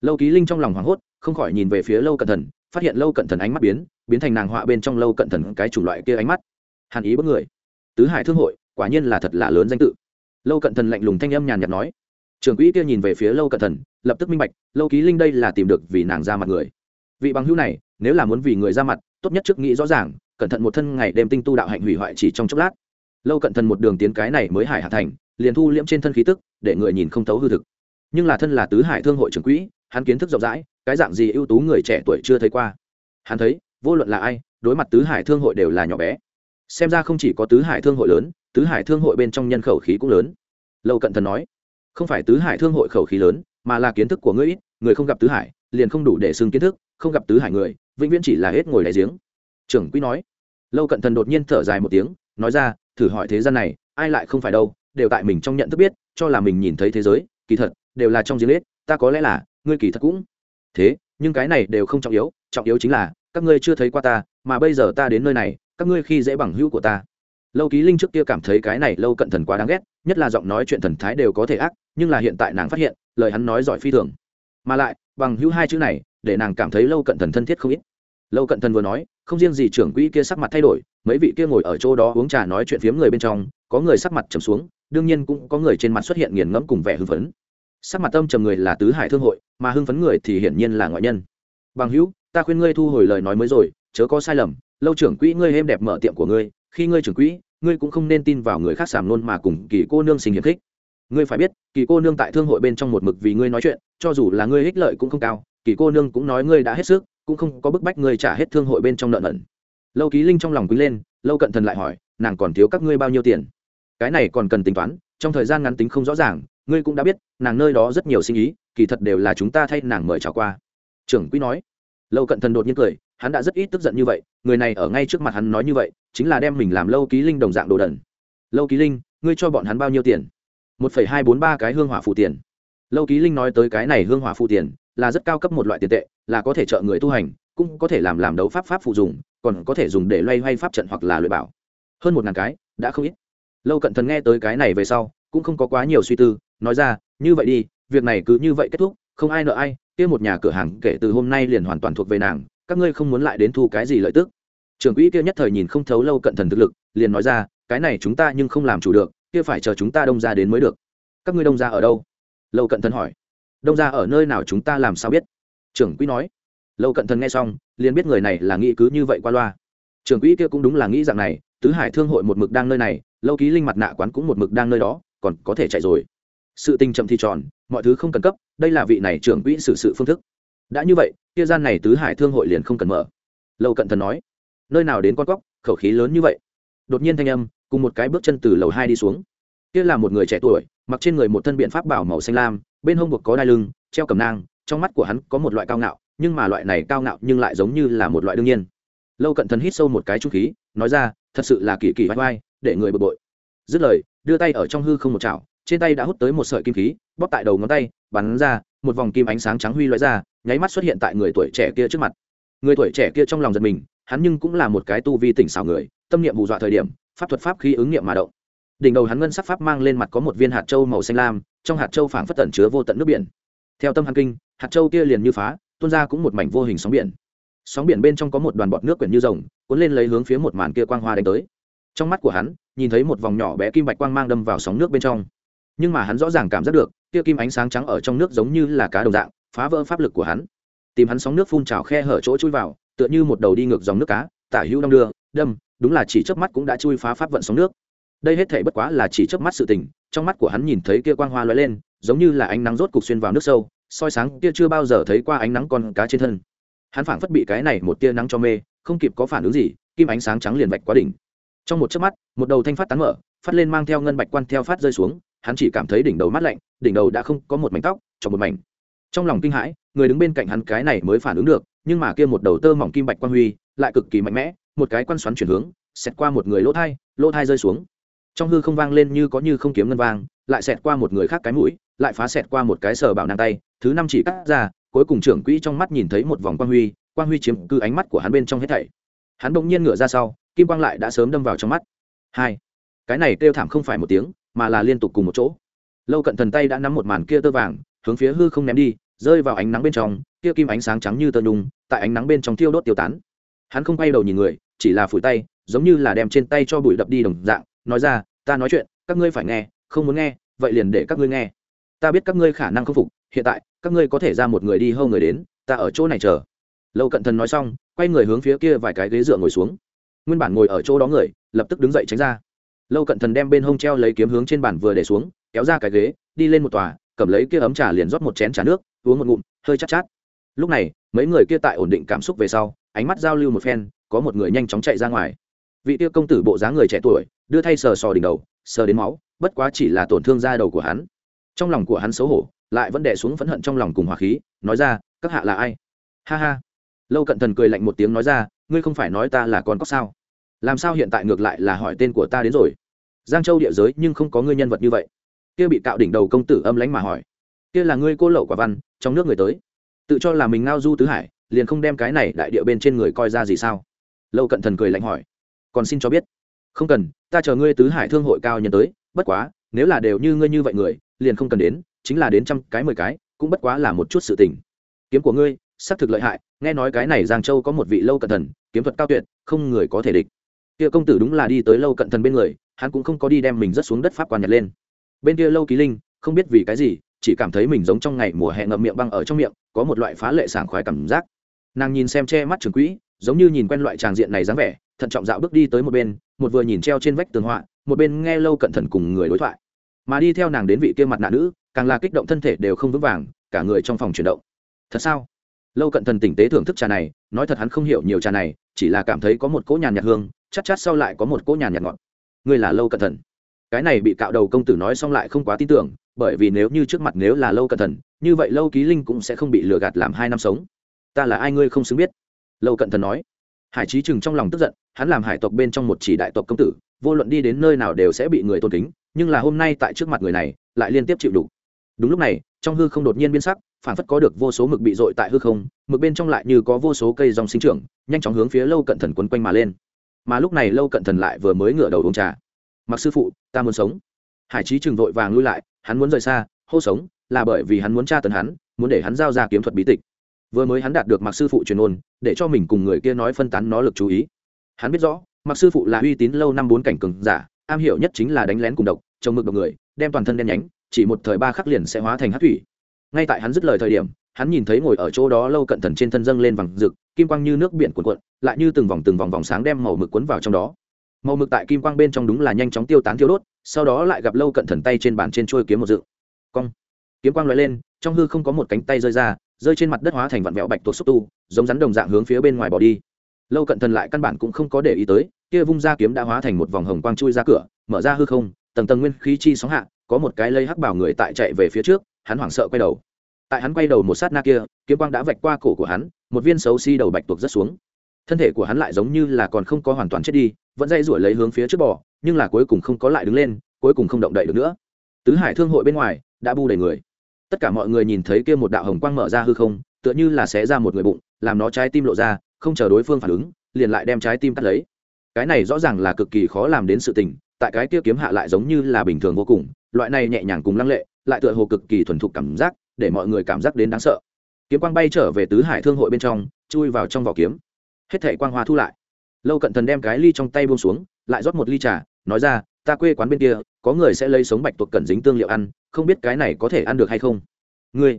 Lâu ký linh trong lòng hoảng hốt, không khỏi nhìn về phía lâu cận thần, phát hiện lâu cận thần ánh mắt biến biến thành nàng họa bên trong lâu cận thần cái chủng loại kia ánh mắt. Hàn ý bất người. Tứ hải thương hội, quả nhiên là thật là lớn danh tự. Lâu cận thần lạnh lùng thanh âm nhàn nhạt nói trưởng quỹ kia nhìn về phía lâu cận thần lập tức minh bạch, lâu ký linh đây là tìm được vì nàng ra mặt người. Vị bằng hữu này, nếu là muốn vì người ra mặt, tốt nhất trước nghĩ rõ ràng, cẩn thận một thân ngày đêm tinh tu đạo hạnh hủy hoại chỉ trong chốc lát. Lâu cận thần một đường tiến cái này mới hải hạ thành, liền thu liễm trên thân khí tức, để người nhìn không thấu hư thực. Nhưng là thân là tứ hải thương hội trưởng quỹ, hắn kiến thức rộng rãi, cái dạng gì ưu tú người trẻ tuổi chưa thấy qua. Hắn thấy, vô luận là ai, đối mặt tứ hải thương hội đều là nhỏ bé. Xem ra không chỉ có tứ hải thương hội lớn, tứ hải thương hội bên trong nhân khẩu khí cũng lớn. Lâu cận thần nói không phải tứ hải thương hội khẩu khí lớn, mà là kiến thức của ngươi ít, người không gặp tứ hải, liền không đủ để xưng kiến thức, không gặp tứ hải người, vĩnh viễn chỉ là hết ngồi đại giếng. Trưởng quỹ nói. Lâu cận thần đột nhiên thở dài một tiếng, nói ra, thử hỏi thế gian này, ai lại không phải đâu, đều tại mình trong nhận thức biết, cho là mình nhìn thấy thế giới, kỳ thật, đều là trong giếng lết ta có lẽ là, ngươi kỳ thật cũng. Thế, nhưng cái này đều không trọng yếu trọng yếu chính là, các ngươi chưa thấy qua ta, mà bây giờ ta đến nơi này, các ngươi khi dễ bằng hữu của ta lâu ký linh trước kia cảm thấy cái này lâu cận thần quá đáng ghét, nhất là giọng nói chuyện thần thái đều có thể ác, nhưng là hiện tại nàng phát hiện, lời hắn nói giỏi phi thường. Mà lại, bằng hữu hai chữ này, để nàng cảm thấy lâu cận thần thân thiết không ít. Lâu cận thần vừa nói, không riêng gì trưởng quỹ kia sắc mặt thay đổi, mấy vị kia ngồi ở chỗ đó uống trà nói chuyện phiếm người bên trong, có người sắc mặt trầm xuống, đương nhiên cũng có người trên mặt xuất hiện nghiền ngẫm cùng vẻ hưng phấn. Sắc mặt tâm trầm người là tứ hải thương hội, mà hưng phấn người thì hiển nhiên là ngoại nhân. Bằng hữu, ta khuyên ngươi thu hồi lời nói mới rồi, chớ có sai lầm, lâu trưởng quỹ ngươi êm đẹp mở tiệm của ngươi khi ngươi trưởng quỹ, ngươi cũng không nên tin vào người khác sàm nôn mà cùng kỳ cô nương sinh hiệp khích. Ngươi phải biết, kỳ cô nương tại thương hội bên trong một mực vì ngươi nói chuyện, cho dù là ngươi ích lợi cũng không cao, kỳ cô nương cũng nói ngươi đã hết sức, cũng không có bức bách ngươi trả hết thương hội bên trong nợ nần. Lâu ký linh trong lòng quý lên, lâu cận thần lại hỏi, nàng còn thiếu các ngươi bao nhiêu tiền? Cái này còn cần tính toán, trong thời gian ngắn tính không rõ ràng, ngươi cũng đã biết, nàng nơi đó rất nhiều sinh ý, kỳ thật đều là chúng ta thay nàng mời trả qua. Trưởng quý nói, lâu cận thần đột nhiên cười hắn đã rất ít tức giận như vậy, người này ở ngay trước mặt hắn nói như vậy, chính là đem mình làm lâu ký linh đồng dạng đồ đần. Lâu ký linh, ngươi cho bọn hắn bao nhiêu tiền? một phẩy hai bốn ba cái hương hỏa phụ tiền. Lâu ký linh nói tới cái này hương hỏa phụ tiền, là rất cao cấp một loại tiền tệ, là có thể trợ người tu hành, cũng có thể làm làm đấu pháp pháp phụ dùng, còn có thể dùng để loay hoay pháp trận hoặc là luyện bảo. Hơn một ngàn cái, đã không ít. Lâu cận thần nghe tới cái này về sau, cũng không có quá nhiều suy tư, nói ra, như vậy đi, việc này cứ như vậy kết thúc, không ai nợ ai, kia một nhà cửa hàng kể từ hôm nay liền hoàn toàn thuộc về nàng các ngươi không muốn lại đến thu cái gì lợi tức. Trưởng quỹ kia nhất thời nhìn không thấu lâu cận thần thực lực, liền nói ra, cái này chúng ta nhưng không làm chủ được, kia phải chờ chúng ta đông ra đến mới được. Các ngươi đông ra ở đâu? Lâu cận thần hỏi. Đông ra ở nơi nào chúng ta làm sao biết? Trưởng quỹ nói. Lâu cận thần nghe xong, liền biết người này là nghĩ cứ như vậy qua loa. Trưởng quỹ kia cũng đúng là nghĩ rằng này, tứ hải thương hội một mực đang nơi này, lâu ký linh mặt nạ quán cũng một mực đang nơi đó, còn có thể chạy rồi. Sự tình chậm thì tròn, mọi thứ không cần cấp, đây là vị này trưởng quỹ xử sự phương thức. Đã như vậy kia gian này tứ hải thương hội liền không cần mở. Lâu cận thần nói, nơi nào đến con cóc, khẩu khí lớn như vậy. Đột nhiên thanh âm, cùng một cái bước chân từ lầu hai đi xuống. Kia là một người trẻ tuổi, mặc trên người một thân biện pháp bảo màu xanh lam, bên hông buộc có đai lưng, treo cầm nang, trong mắt của hắn có một loại cao ngạo, nhưng mà loại này cao ngạo nhưng lại giống như là một loại đương nhiên. Lâu cận thần hít sâu một cái trung khí, nói ra, thật sự là kỳ kỳ vai vai, để người bực bội. Dứt lời, đưa tay ở trong hư không một chảo, trên tay đã hút tới một sợi kim khí, bóp tại đầu ngón tay, bắn ra, một vòng kim ánh sáng trắng huy loại ra nháy mắt xuất hiện tại người tuổi trẻ kia trước mặt. Người tuổi trẻ kia trong lòng giật mình, hắn nhưng cũng là một cái tu vi tỉnh xảo người, tâm niệm hù dọa thời điểm, pháp thuật pháp khí ứng niệm mà động. Đỉnh đầu hắn ngân sắc pháp mang lên mặt có một viên hạt châu màu xanh lam, trong hạt châu phảng phất tẩn chứa vô tận nước biển. Theo tâm hắn kinh, hạt châu kia liền như phá, tuôn ra cũng một mảnh vô hình sóng biển. Sóng biển bên trong có một đoàn bọt nước quyển như rồng, cuốn lên lấy hướng phía một màn kia quang hoa đánh tới. Trong mắt của hắn, nhìn thấy một vòng nhỏ bé kim bạch quang mang đâm vào sóng nước bên trong. Nhưng mà hắn rõ ràng cảm giác được, kia kim ánh sáng trắng ở trong nước giống như là cá đồng dạng phá vỡ pháp lực của hắn. Tìm hắn sóng nước phun trào khe hở chỗ chui vào, tựa như một đầu đi ngược dòng nước cá, tả hữu đong đưa, đâm, đúng là chỉ chớp mắt cũng đã chui phá pháp vận sóng nước. Đây hết thể bất quá là chỉ chớp mắt sự tình, trong mắt của hắn nhìn thấy kia quang hoa lóe lên, giống như là ánh nắng rốt cục xuyên vào nước sâu, soi sáng kia chưa bao giờ thấy qua ánh nắng con cá trên thân. Hắn phảng phất bị cái này một tia nắng cho mê, không kịp có phản ứng gì, kim ánh sáng trắng liền vạch quá đỉnh. Trong một chớp mắt, một đầu thanh phát tán mở, phát lên mang theo ngân bạch quan theo phát rơi xuống, hắn chỉ cảm thấy đỉnh đầu mát lạnh, đỉnh đầu đã không có một mảnh tóc trong một mảnh trong lòng kinh hãi, người đứng bên cạnh hắn cái này mới phản ứng được, nhưng mà kia một đầu tơ mỏng kim bạch quan huy lại cực kỳ mạnh mẽ, một cái quan xoắn chuyển hướng, xẹt qua một người lỗ thai lỗ thai rơi xuống. Trong hư không vang lên như có như không kiếm ngân vang, lại xẹt qua một người khác cái mũi, lại phá xẹt qua một cái sờ bảo nàng tay, thứ năm chỉ cắt ra, cuối cùng trưởng quỹ trong mắt nhìn thấy một vòng quang huy quang huy chiếm cư ánh mắt của hắn bên trong hết thảy. Hắn bỗng nhiên ngửa ra sau, kim quang lại đã sớm đâm vào trong mắt. Hai, cái này kêu thảm không phải một tiếng, mà là liên tục cùng một chỗ. Lâu cận thần tay đã nắm một màn kia tơ vàng, hướng phía hư không ném đi rơi vào ánh nắng bên trong, kia kim ánh sáng trắng như tơ nhung, tại ánh nắng bên trong thiêu đốt tiêu tán. Hắn không quay đầu nhìn người, chỉ là phủi tay, giống như là đem trên tay cho bụi đập đi đồng dạng, nói ra, ta nói chuyện, các ngươi phải nghe, không muốn nghe, vậy liền để các ngươi nghe. Ta biết các ngươi khả năng khâm phục, hiện tại, các ngươi có thể ra một người đi hâu người đến, ta ở chỗ này chờ. Lâu cận thần nói xong, quay người hướng phía kia vài cái ghế dựa ngồi xuống. Nguyên bản ngồi ở chỗ đó người, lập tức đứng dậy tránh ra. Lâu cận thần đem bên hông treo lấy kiếm hướng trên bàn vừa để xuống, kéo ra cái ghế, đi lên một tòa, cầm lấy kia ấm trà liền rót một chén trà nước uống một ngụm hơi chắc chát, chát. Lúc này mấy người kia tại ổn định cảm xúc về sau ánh mắt giao lưu một phen có một người nhanh chóng chạy ra ngoài. Vị tiêu công tử bộ dáng người trẻ tuổi đưa thay sờ sò đỉnh đầu sờ đến máu bất quá chỉ là tổn thương da đầu của hắn. Trong lòng của hắn xấu hổ lại vẫn đè xuống phẫn hận trong lòng cùng hỏa khí nói ra các hạ là ai? Ha ha. Lâu cận thần cười lạnh một tiếng nói ra ngươi không phải nói ta là con cóc sao? Làm sao hiện tại ngược lại là hỏi tên của ta đến rồi? Giang châu địa giới nhưng không có ngươi nhân vật như vậy. Kia bị cạo đỉnh đầu công tử âm lánh mà hỏi kia là ngươi cô lậu quả văn, trong nước người tới. Tự cho là mình ngao du tứ hải, liền không đem cái này đại địa bên trên người coi ra gì sao? Lâu cận thần cười lạnh hỏi. Còn xin cho biết. Không cần, ta chờ ngươi tứ hải thương hội cao nhân tới, bất quá, nếu là đều như ngươi như vậy người, liền không cần đến, chính là đến trăm cái mười cái, cũng bất quá là một chút sự tình. Kiếm của ngươi, xác thực lợi hại, nghe nói cái này giang châu có một vị lâu cận thần, kiếm thuật cao tuyệt, không người có thể địch. Kia công tử đúng là đi tới lâu cận thần bên người, hắn cũng không có đi đem mình rất xuống đất pháp quan nhặt lên. Bên kia lâu ký linh, không biết vì cái gì chỉ cảm thấy mình giống trong ngày mùa hè ngậm miệng băng ở trong miệng, có một loại phá lệ sảng khoái cảm giác. Nàng nhìn xem che mắt trường quỹ, giống như nhìn quen loại tràng diện này dáng vẻ, thận trọng dạo bước đi tới một bên, một vừa nhìn treo trên vách tường họa, một bên nghe lâu cận thần cùng người đối thoại. Mà đi theo nàng đến vị kia mặt nạ nữ, càng là kích động thân thể đều không vững vàng, cả người trong phòng chuyển động. Thật sao? Lâu cận thần tỉnh tế thưởng thức trà này, nói thật hắn không hiểu nhiều trà này, chỉ là cảm thấy có một cỗ nhàn nhạt hương chắc chắn sau lại có một cỗ nhàn nhạt ngọt. Ngươi là lâu cận thần. Cái này bị cạo đầu công tử nói xong lại không quá tin tưởng bởi vì nếu như trước mặt nếu là lâu cận thần như vậy lâu ký linh cũng sẽ không bị lừa gạt làm hai năm sống. Ta là ai ngươi không xứng biết? Lâu cận thần nói. Hải trí chừng trong lòng tức giận, hắn làm hải tộc bên trong một chỉ đại tộc công tử, vô luận đi đến nơi nào đều sẽ bị người tôn kính, nhưng là hôm nay tại trước mặt người này, lại liên tiếp chịu đủ. Đúng lúc này, trong hư không đột nhiên biến sắc, phản phất có được vô số mực bị dội tại hư không, mực bên trong lại như có vô số cây dòng sinh trưởng, nhanh chóng hướng phía lâu cận thần quấn quanh mà lên. Mà lúc này lâu cận thần lại vừa mới ngửa đầu uống trà. Mặc sư phụ, ta muốn sống. Hải trí chừng vội vàng lui lại hắn muốn rời xa, hô sống, là bởi vì hắn muốn tra tấn hắn, muốn để hắn giao ra kiếm thuật bí tịch. Vừa mới hắn đạt được mặc sư phụ truyền ôn, để cho mình cùng người kia nói phân tán nó lực chú ý. Hắn biết rõ mặc sư phụ là uy tín lâu năm bốn cảnh cường giả, am hiểu nhất chính là đánh lén cùng độc trông mực độc người, đem toàn thân đen nhánh, chỉ một thời ba khắc liền sẽ hóa thành hát thủy. Ngay tại hắn dứt lời thời điểm, hắn nhìn thấy ngồi ở chỗ đó lâu cận thần trên thân dâng lên vàng rực, kim quang như nước biển cuộn cuộn, lại như từng vòng từng vòng vòng sáng đem màu mực cuốn vào trong đó màu mực tại kim quang bên trong đúng là nhanh chóng tiêu tán thiêu đốt, sau đó lại gặp lâu cận thần tay trên bàn trên trôi kiếm một dự cong. Kiếm quang lóe lên, trong hư không có một cánh tay rơi ra, rơi trên mặt đất hóa thành vạn vẹo bạch tuộc xúc tu, giống rắn đồng dạng hướng phía bên ngoài bỏ đi. Lâu cận thần lại căn bản cũng không có để ý tới, kia vung ra kiếm đã hóa thành một vòng hồng quang chui ra cửa, mở ra hư không, tầng tầng nguyên khí chi sóng hạ, có một cái lây hắc bảo người tại chạy về phía trước, hắn hoảng sợ quay đầu. Tại hắn quay đầu một sát na kia, kiếm quang đã vạch qua cổ của hắn, một viên xấu xi đầu bạch tuộc rất xuống thân thể của hắn lại giống như là còn không có hoàn toàn chết đi, vẫn dây rủi lấy hướng phía trước bò, nhưng là cuối cùng không có lại đứng lên, cuối cùng không động đậy được nữa. Tứ hải thương hội bên ngoài đã bu đầy người. Tất cả mọi người nhìn thấy kia một đạo hồng quang mở ra hư không, tựa như là xé ra một người bụng, làm nó trái tim lộ ra, không chờ đối phương phản ứng, liền lại đem trái tim cắt lấy. Cái này rõ ràng là cực kỳ khó làm đến sự tình, tại cái kia kiếm hạ lại giống như là bình thường vô cùng, loại này nhẹ nhàng cùng lăng lệ, lại tựa hồ cực kỳ thuần thục cảm giác, để mọi người cảm giác đến đáng sợ. Kiếm quang bay trở về tứ hải thương hội bên trong, chui vào trong vỏ kiếm hết thảy quang hoa thu lại. Lâu cận thần đem cái ly trong tay buông xuống, lại rót một ly trà, nói ra, ta quê quán bên kia, có người sẽ lấy sống bạch tuộc cẩn dính tương liệu ăn, không biết cái này có thể ăn được hay không? Ngươi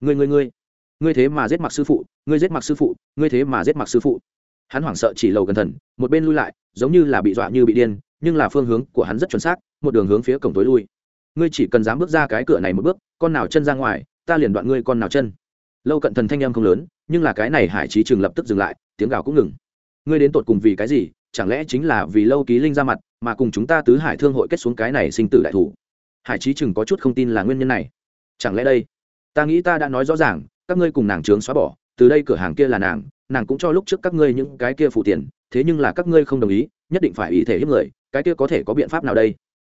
ngươi ngươi ngươi ngươi thế mà giết mặc sư phụ, ngươi giết mặc sư phụ, ngươi thế mà giết mặc sư phụ. Hắn hoảng sợ chỉ lầu cận thần, một bên lui lại, giống như là bị dọa như bị điên, nhưng là phương hướng của hắn rất chuẩn xác, một đường hướng phía cổng tối lui. Ngươi chỉ cần dám bước ra cái cửa này một bước, con nào chân ra ngoài, ta liền đoạn ngươi con nào chân lâu cận thần thanh em không lớn, nhưng là cái này hải trí trường lập tức dừng lại, tiếng gào cũng ngừng. Ngươi đến tột cùng vì cái gì? Chẳng lẽ chính là vì lâu ký linh ra mặt, mà cùng chúng ta tứ hải thương hội kết xuống cái này sinh tử đại thủ? Hải trí chừng có chút không tin là nguyên nhân này. Chẳng lẽ đây? Ta nghĩ ta đã nói rõ ràng, các ngươi cùng nàng trướng xóa bỏ, từ đây cửa hàng kia là nàng nàng cũng cho lúc trước các ngươi những cái kia phụ tiền, thế nhưng là các ngươi không đồng ý, nhất định phải ý thể hiếp người, cái kia có thể có biện pháp nào đây?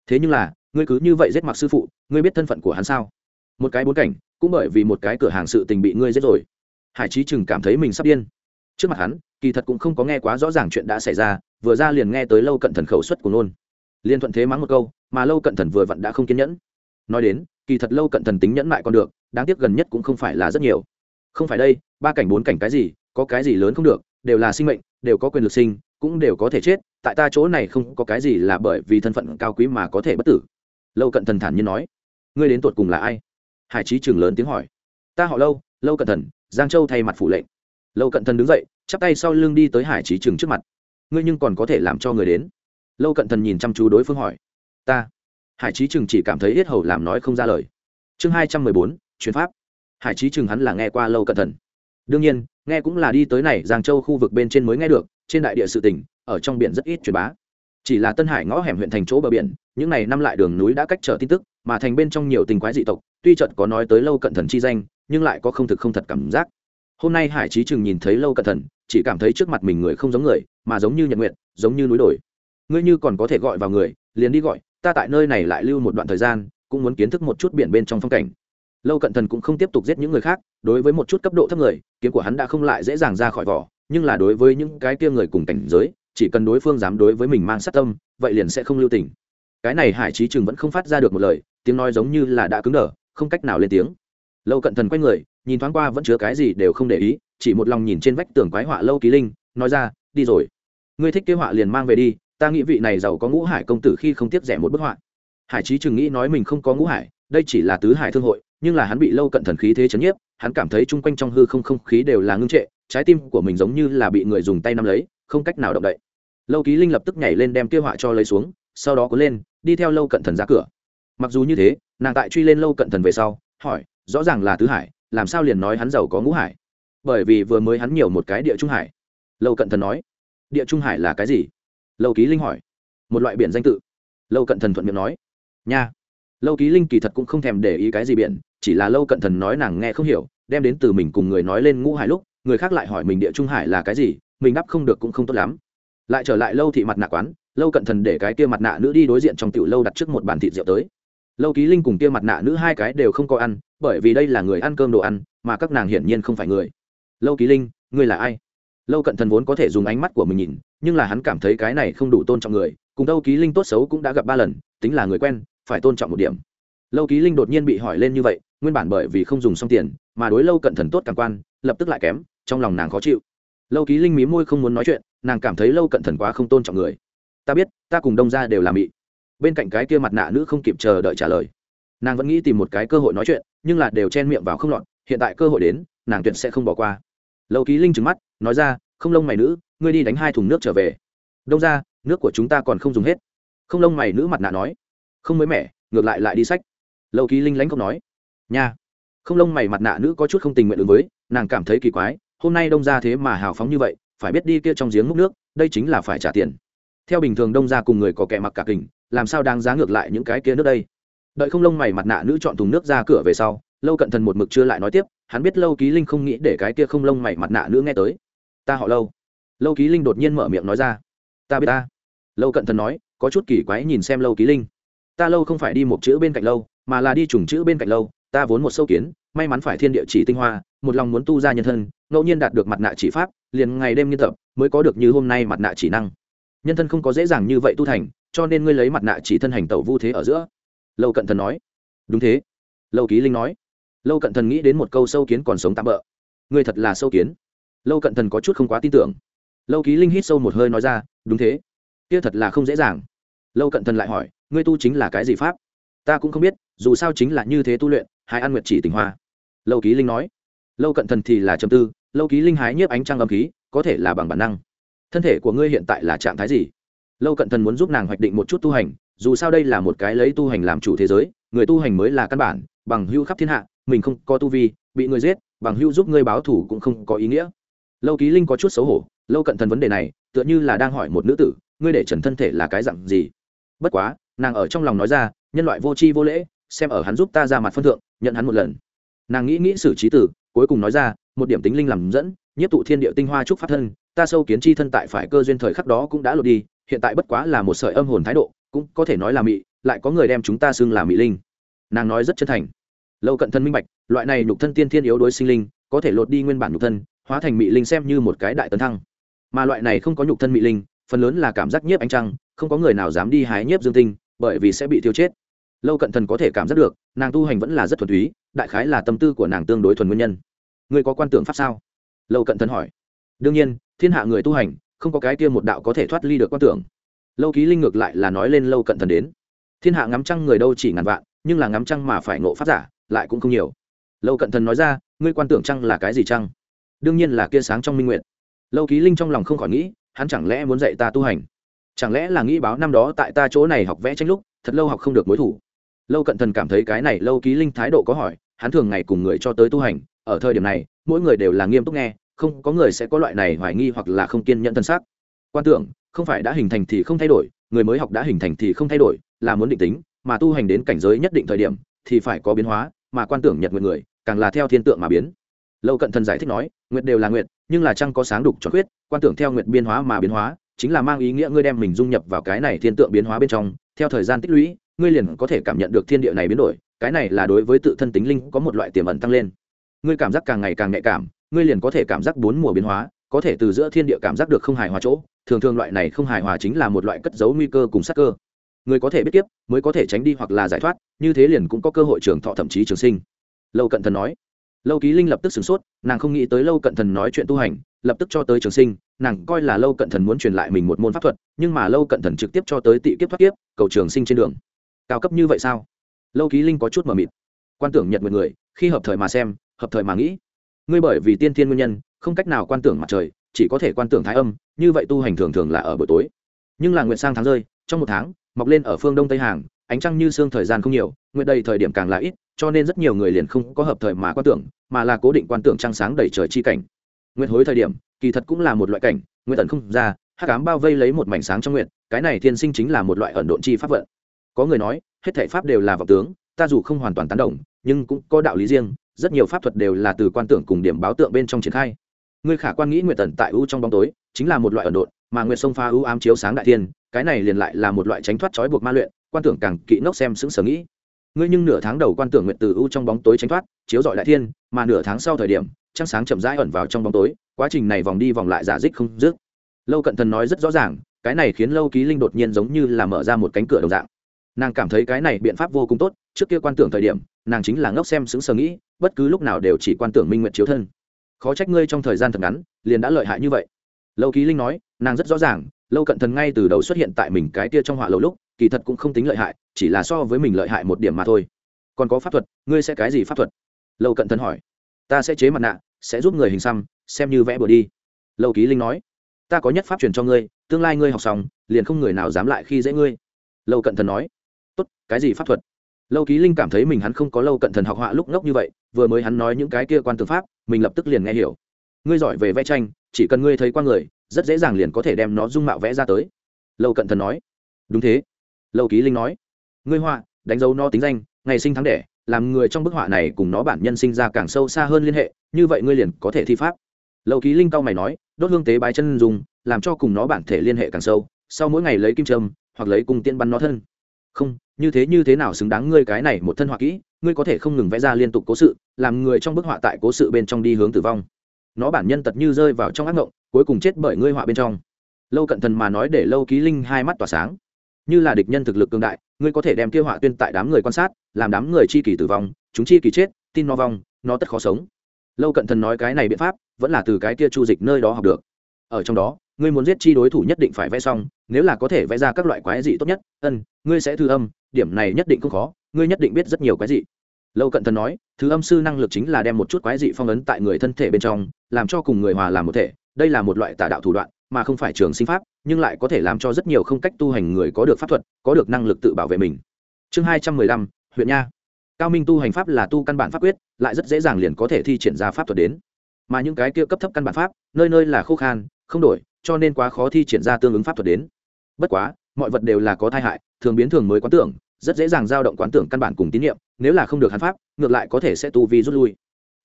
Thế nhưng là, ngươi cứ như vậy giết mặc sư phụ, ngươi biết thân phận của hắn sao? Một cái bối cảnh, cũng bởi vì một cái cửa hàng sự tình bị ngươi giết rồi. Hải trí chừng cảm thấy mình sắp điên. Trước mặt hắn, kỳ thật cũng không có nghe quá rõ ràng chuyện đã xảy ra, vừa ra liền nghe tới lâu cận thần khẩu suất của nôn liên thuận thế mắng một câu, mà lâu cận thần vừa vặn đã không kiên nhẫn. Nói đến, kỳ thật lâu cận thần tính nhẫn mại còn được, đáng tiếc gần nhất cũng không phải là rất nhiều. Không phải đây, ba cảnh bốn cảnh cái gì, có cái gì lớn không được, đều là sinh mệnh, đều có quyền lực sinh, cũng đều có thể chết, tại ta chỗ này không có cái gì là bởi vì thân phận cao quý mà có thể bất tử. Lâu cận thần thản nhiên nói, ngươi đến tột cùng là ai? Hải trí trường lớn tiếng hỏi. Ta họ lâu lâu cận thần, giang châu thay mặt phủ lệnh. Lâu cận thần đứng dậy, chắp tay sau lưng đi tới hải trí trường trước mặt. Ngươi nhưng còn có thể làm cho người đến. Lâu cận thần nhìn chăm chú đối phương hỏi. Ta. Hải trí trường chỉ cảm thấy yết hầu làm nói không ra lời. Chương hai trăm mười bốn chuyến pháp. Hải trí trường hắn là nghe qua lâu cận thần. Đương nhiên, nghe cũng là đi tới này giang châu khu vực bên trên mới nghe được, trên đại địa sự tỉnh ở trong biển rất ít truyền bá chỉ là tân hải ngõ hẻm huyện thành chỗ bờ biển, những này năm lại đường núi đã cách trở tin tức, mà thành bên trong nhiều tình quái dị tộc, tuy trận có nói tới lâu cận thần chi danh, nhưng lại có không thực không thật cảm giác. Hôm nay hải trí chừng nhìn thấy lâu cận thần, chỉ cảm thấy trước mặt mình người không giống người, mà giống như nhật nguyện giống như núi đồi. Ngươi như còn có thể gọi vào người, liền đi gọi, ta tại nơi này lại lưu một đoạn thời gian, cũng muốn kiến thức một chút biển bên trong phong cảnh. Lâu cận thần cũng không tiếp tục giết những người khác, đối với một chút cấp độ thấp người, kiếm của hắn đã không lại dễ dàng ra khỏi vỏ, nhưng là đối với những cái kia người cùng cảnh giới chỉ cần đối phương dám đối với mình mang sát tâm, vậy liền sẽ không lưu tình. Cái này hải trí chừng vẫn không phát ra được một lời, tiếng nói giống như là đã cứng đờ, không cách nào lên tiếng. Lâu cận thần quay người, nhìn thoáng qua vẫn chứa cái gì đều không để ý, chỉ một lòng nhìn trên vách tường quái họa lâu ký linh, nói ra, đi rồi. Ngươi thích kế họa liền mang về đi, ta nghĩ vị này giàu có ngũ hải công tử khi không tiếc rẻ một bức họa. Hải trí chừng nghĩ nói mình không có ngũ hải, đây chỉ là tứ hải thương hội, nhưng là hắn bị lâu cận thần khí thế chấn nhiếp, hắn cảm thấy chung quanh trong hư không không khí đều là ngưng trệ, trái tim của mình giống như là bị người dùng tay nắm lấy, không cách nào động đậy lâu ký linh lập tức nhảy lên đem kia họa cho lấy xuống, sau đó có lên, đi theo lâu cận thần ra cửa. Mặc dù như thế, nàng tại truy lên lâu cận thần về sau, hỏi, rõ ràng là tứ hải, làm sao liền nói hắn giàu có ngũ hải? Bởi vì vừa mới hắn nhiều một cái địa trung hải. Lâu cận thần nói, địa trung hải là cái gì? Lâu ký linh hỏi, một loại biển danh tự. Lâu cận thần thuận miệng nói, nha. Lâu ký linh kỳ thật cũng không thèm để ý cái gì biển, chỉ là lâu cận thần nói nàng nghe không hiểu, đem đến từ mình cùng người nói lên ngũ hải lúc, người khác lại hỏi mình địa trung hải là cái gì, mình đáp không được cũng không tốt lắm lại trở lại lâu thị mặt nạ quán, lâu cận thần để cái kia mặt nạ nữ đi đối diện trong tiểu lâu đặt trước một bàn thịt rượu tới. Lâu ký linh cùng kia mặt nạ nữ hai cái đều không có ăn, bởi vì đây là người ăn cơm đồ ăn, mà các nàng hiển nhiên không phải người. Lâu ký linh, ngươi là ai? Lâu cận thần vốn có thể dùng ánh mắt của mình nhìn, nhưng là hắn cảm thấy cái này không đủ tôn trọng người, cùng lâu ký linh tốt xấu cũng đã gặp ba lần, tính là người quen, phải tôn trọng một điểm. Lâu ký linh đột nhiên bị hỏi lên như vậy, nguyên bản bởi vì không dùng xong tiền, mà đối lâu cận thần tốt càng quan, lập tức lại kém, trong lòng nàng khó chịu lâu ký linh mí môi không muốn nói chuyện, nàng cảm thấy lâu cận thần quá không tôn trọng người. Ta biết, ta cùng đông ra đều làm bị bên cạnh cái kia mặt nạ nữ không kịp chờ đợi trả lời. Nàng vẫn nghĩ tìm một cái cơ hội nói chuyện, nhưng là đều chen miệng vào không lọt, hiện tại cơ hội đến, nàng tuyệt sẽ không bỏ qua. Lâu ký linh trừng mắt, nói ra, không lông mày nữ, ngươi đi đánh hai thùng nước trở về. Đông ra nước của chúng ta còn không dùng hết. Không lông mày nữ mặt nạ nói. Không mới mẻ, ngược lại lại đi sách. Lâu ký linh lánh không nói. Nha. Không lông mày mặt nạ nữ có chút không tình nguyện ứng với, nàng cảm thấy kỳ quái hôm nay đông ra thế mà hào phóng như vậy, phải biết đi kia trong giếng múc nước, đây chính là phải trả tiền. Theo bình thường đông ra cùng người có kẻ mặc cả kình, làm sao đang giá ngược lại những cái kia nước đây? Đợi không lông mày mặt nạ nữ chọn thùng nước ra cửa về sau, lâu cận thần một mực chưa lại nói tiếp, hắn biết lâu ký linh không nghĩ để cái kia không lông mày mặt nạ nữ nghe tới. Ta họ lâu. Lâu ký linh đột nhiên mở miệng nói ra. Ta biết ta. Lâu cận thần nói, có chút kỳ quái nhìn xem lâu ký linh. Ta lâu không phải đi một chữ bên cạnh lâu, mà là đi trùng chữ bên cạnh lâu, ta vốn một sâu kiến, may mắn phải thiên địa chỉ tinh hoa một lòng muốn tu ra nhân thân, ngẫu nhiên đạt được mặt nạ chỉ pháp, liền ngày đêm nghiên tập, mới có được như hôm nay mặt nạ chỉ năng. Nhân thân không có dễ dàng như vậy tu thành, cho nên ngươi lấy mặt nạ chỉ thân hành tẩu vu thế ở giữa. Lâu cận thần nói. Đúng thế. Lâu ký linh nói. Lâu cận thần nghĩ đến một câu sâu kiến còn sống tạm bỡ ngươi thật là sâu kiến. Lâu cận thần có chút không quá tin tưởng. Lâu ký linh hít sâu một hơi nói ra, đúng thế. Kia thật là không dễ dàng. Lâu cận thần lại hỏi, ngươi tu chính là cái gì pháp? Ta cũng không biết, dù sao chính là như thế tu luyện, hai ăn nguyệt chỉ tình hoa. Lâu ký linh nói lâu cận thần thì là trầm tư, lâu ký linh hái nhiếp ánh trăng âm khí, có thể là bằng bản năng. Thân thể của ngươi hiện tại là trạng thái gì? Lâu cận thần muốn giúp nàng hoạch định một chút tu hành, dù sao đây là một cái lấy tu hành làm chủ thế giới, người tu hành mới là căn bản, bằng hưu khắp thiên hạ, mình không có tu vi, bị người giết, bằng hưu giúp ngươi báo thủ cũng không có ý nghĩa. Lâu ký linh có chút xấu hổ, lâu cận thần vấn đề này, tựa như là đang hỏi một nữ tử, ngươi để trần thân thể là cái dặn gì? Bất quá, nàng ở trong lòng nói ra, nhân loại vô tri vô lễ, xem ở hắn giúp ta ra mặt phân thượng, nhận hắn một lần. Nàng nghĩ nghĩ xử trí tử cuối cùng nói ra, một điểm tính linh làm dẫn nhất tụ thiên địa tinh hoa trúc pháp thân, ta sâu kiến chi thân tại phải cơ duyên thời khắc đó cũng đã lột đi, hiện tại bất quá là một sợi âm hồn thái độ, cũng có thể nói là mị, lại có người đem chúng ta xưng là mị linh. Nàng nói rất chân thành. Lâu cận thân minh bạch, loại này nhục thân tiên thiên yếu đối sinh linh, có thể lột đi nguyên bản nhục thân, hóa thành mị linh xem như một cái đại tấn thăng. Mà loại này không có nhục thân mị linh, phần lớn là cảm giác nhiếp ánh trăng, không có người nào dám đi hái nhiếp dương tinh, bởi vì sẽ bị tiêu chết. Lâu cận thần có thể cảm giác được, nàng tu hành vẫn là rất thuần túy, đại khái là tâm tư của nàng tương đối thuần nguyên nhân. Ngươi có quan tưởng pháp sao? Lâu cận thần hỏi. Đương nhiên, thiên hạ người tu hành, không có cái kia một đạo có thể thoát ly được quan tưởng. Lâu ký linh ngược lại là nói lên lâu cận thần đến. Thiên hạ ngắm trăng người đâu chỉ ngàn vạn, nhưng là ngắm trăng mà phải ngộ phát giả, lại cũng không nhiều. Lâu cận thần nói ra, ngươi quan tưởng trăng là cái gì trăng? Đương nhiên là kia sáng trong minh nguyện lâu ký linh trong lòng không khỏi nghĩ, hắn chẳng lẽ muốn dạy ta tu hành? Chẳng lẽ là nghĩ báo năm đó tại ta chỗ này học vẽ tranh lúc, thật lâu học không được mối thủ? Lâu cận thần cảm thấy cái này lâu ký linh thái độ có hỏi, hắn thường ngày cùng người cho tới tu hành ở thời điểm này, mỗi người đều là nghiêm túc nghe, không có người sẽ có loại này hoài nghi hoặc là không kiên nhẫn thân xác. Quan tưởng, không phải đã hình thành thì không thay đổi, người mới học đã hình thành thì không thay đổi, là muốn định tính, mà tu hành đến cảnh giới nhất định thời điểm, thì phải có biến hóa, mà quan tưởng nhật nguyện người, càng là theo thiên tượng mà biến. Lâu cận thần giải thích nói, nguyện đều là nguyện, nhưng là chăng có sáng đục cho khuyết, quan tưởng theo nguyện biên hóa mà biến hóa, chính là mang ý nghĩa ngươi đem mình dung nhập vào cái này thiên tượng biến hóa bên trong, theo thời gian tích lũy, ngươi liền có thể cảm nhận được thiên địa này biến đổi, cái này là đối với tự thân tính linh có một loại tiềm ẩn tăng lên ngươi cảm giác càng ngày càng nhạy cảm, ngươi liền có thể cảm giác bốn mùa biến hóa, có thể từ giữa thiên địa cảm giác được không hài hòa chỗ. Thường thường loại này không hài hòa chính là một loại cất giấu nguy cơ cùng sắc cơ. Người có thể biết tiếp, mới có thể tránh đi hoặc là giải thoát, như thế liền cũng có cơ hội trường thọ thậm chí trường sinh. Lâu cận thần nói. Lâu ký linh lập tức sửng sốt, nàng không nghĩ tới lâu cận thần nói chuyện tu hành, lập tức cho tới trường sinh, nàng coi là lâu cận thần muốn truyền lại mình một môn pháp thuật, nhưng mà lâu cận thần trực tiếp cho tới tị kiếp thoát kiếp, cầu trường sinh trên đường. Cao cấp như vậy sao? Lâu ký linh có chút mờ mịt. Quan tưởng nhật một người, khi hợp thời mà xem hợp thời mà nghĩ. Ngươi bởi vì tiên thiên nguyên nhân, không cách nào quan tưởng mặt trời, chỉ có thể quan tưởng thái âm, như vậy tu hành thường thường là ở buổi tối. Nhưng là nguyện sang tháng rơi, trong một tháng, mọc lên ở phương đông tây hàng, ánh trăng như xương thời gian không nhiều nguyện đầy thời điểm càng là ít, cho nên rất nhiều người liền không có hợp thời mà quan tưởng, mà là cố định quan tưởng trăng sáng đầy trời chi cảnh. Nguyện hối thời điểm, kỳ thật cũng là một loại cảnh nguyện tận không ra, hắc ám bao vây lấy một mảnh sáng trong nguyện cái này thiên sinh chính là một loại ẩn độn chi pháp vận. Có người nói, hết thể pháp đều là vọng tướng, ta dù không hoàn toàn tán đồng, nhưng cũng có đạo lý riêng rất nhiều pháp thuật đều là từ quan tưởng cùng điểm báo tượng bên trong triển khai. Người khả quan nghĩ nguyện tần tại u trong bóng tối, chính là một loại ẩn độn, mà nguyện sông pha u ám chiếu sáng đại thiên, cái này liền lại là một loại tránh thoát trói buộc ma luyện, quan tưởng càng kỹ ngốc xem xứng sở nghĩ. Ngươi nhưng nửa tháng đầu quan tưởng nguyện từ u trong bóng tối tránh thoát, chiếu dọi đại thiên, mà nửa tháng sau thời điểm, trăng sáng chậm rãi ẩn vào trong bóng tối, quá trình này vòng đi vòng lại giả dích không dứt. Lâu cận thần nói rất rõ ràng, cái này khiến lâu ký linh đột nhiên giống như là mở ra một cánh cửa đồng dạng. Nàng cảm thấy cái này biện pháp vô cùng tốt, trước kia quan tưởng thời điểm, nàng chính là ngốc xem xứng sờ nghĩ bất cứ lúc nào đều chỉ quan tưởng minh nguyện chiếu thân. Khó trách ngươi trong thời gian thật ngắn, liền đã lợi hại như vậy. Lâu ký linh nói, nàng rất rõ ràng, lâu cận thần ngay từ đầu xuất hiện tại mình cái tia trong họa lâu lúc, kỳ thật cũng không tính lợi hại, chỉ là so với mình lợi hại một điểm mà thôi. Còn có pháp thuật, ngươi sẽ cái gì pháp thuật? Lâu cận thần hỏi. Ta sẽ chế mặt nạ, sẽ giúp người hình xăm, xem như vẽ bừa đi. Lâu ký linh nói. Ta có nhất pháp truyền cho ngươi, tương lai ngươi học xong, liền không người nào dám lại khi dễ ngươi. Lâu cận thần nói. Tốt, cái gì pháp thuật? Lâu ký linh cảm thấy mình hắn không có lâu cận thần học họa lúc ngốc như vậy, vừa mới hắn nói những cái kia quan tư pháp, mình lập tức liền nghe hiểu. Ngươi giỏi về vẽ tranh, chỉ cần ngươi thấy qua người, rất dễ dàng liền có thể đem nó dung mạo vẽ ra tới. Lâu cận thần nói. Đúng thế. Lâu ký linh nói. Ngươi họa, đánh dấu nó tính danh, ngày sinh tháng đẻ, làm người trong bức họa này cùng nó bản nhân sinh ra càng sâu xa hơn liên hệ, như vậy ngươi liền có thể thi pháp. Lâu ký linh cao mày nói, đốt hương tế bái chân dùng làm cho cùng nó bản thể liên hệ càng sâu, sau mỗi ngày lấy kim trâm hoặc lấy cung tiên bắn nó thân. Không như thế như thế nào xứng đáng ngươi cái này một thân họa kỹ, ngươi có thể không ngừng vẽ ra liên tục cố sự, làm người trong bức họa tại cố sự bên trong đi hướng tử vong. Nó bản nhân tật như rơi vào trong ác ngộng, cuối cùng chết bởi ngươi họa bên trong. Lâu cận thần mà nói để lâu ký linh hai mắt tỏa sáng. Như là địch nhân thực lực cường đại, ngươi có thể đem kia họa tuyên tại đám người quan sát, làm đám người chi kỳ tử vong, chúng chi kỳ chết, tin nó vong, nó tất khó sống. Lâu cận thần nói cái này biện pháp, vẫn là từ cái kia chu dịch nơi đó học được. Ở trong đó, ngươi muốn giết chi đối thủ nhất định phải vẽ xong, nếu là có thể vẽ ra các loại quái dị tốt nhất, ân, ngươi sẽ thư âm điểm này nhất định không khó, ngươi nhất định biết rất nhiều quái dị. Lâu cận thần nói, thứ âm sư năng lực chính là đem một chút quái dị phong ấn tại người thân thể bên trong, làm cho cùng người hòa làm một thể. Đây là một loại tà đạo thủ đoạn, mà không phải trường sinh pháp, nhưng lại có thể làm cho rất nhiều không cách tu hành người có được pháp thuật, có được năng lực tự bảo vệ mình. Chương hai trăm mười lăm, huyện nha. Cao minh tu hành pháp là tu căn bản pháp quyết, lại rất dễ dàng liền có thể thi triển ra pháp thuật đến. Mà những cái kia cấp thấp căn bản pháp, nơi nơi là khô khan, không đổi, cho nên quá khó thi triển ra tương ứng pháp thuật đến. Bất quá, mọi vật đều là có tai hại, thường biến thường mới quán tưởng rất dễ dàng dao động quán tưởng căn bản cùng tín nhiệm, nếu là không được hắn pháp, ngược lại có thể sẽ tu vi rút lui.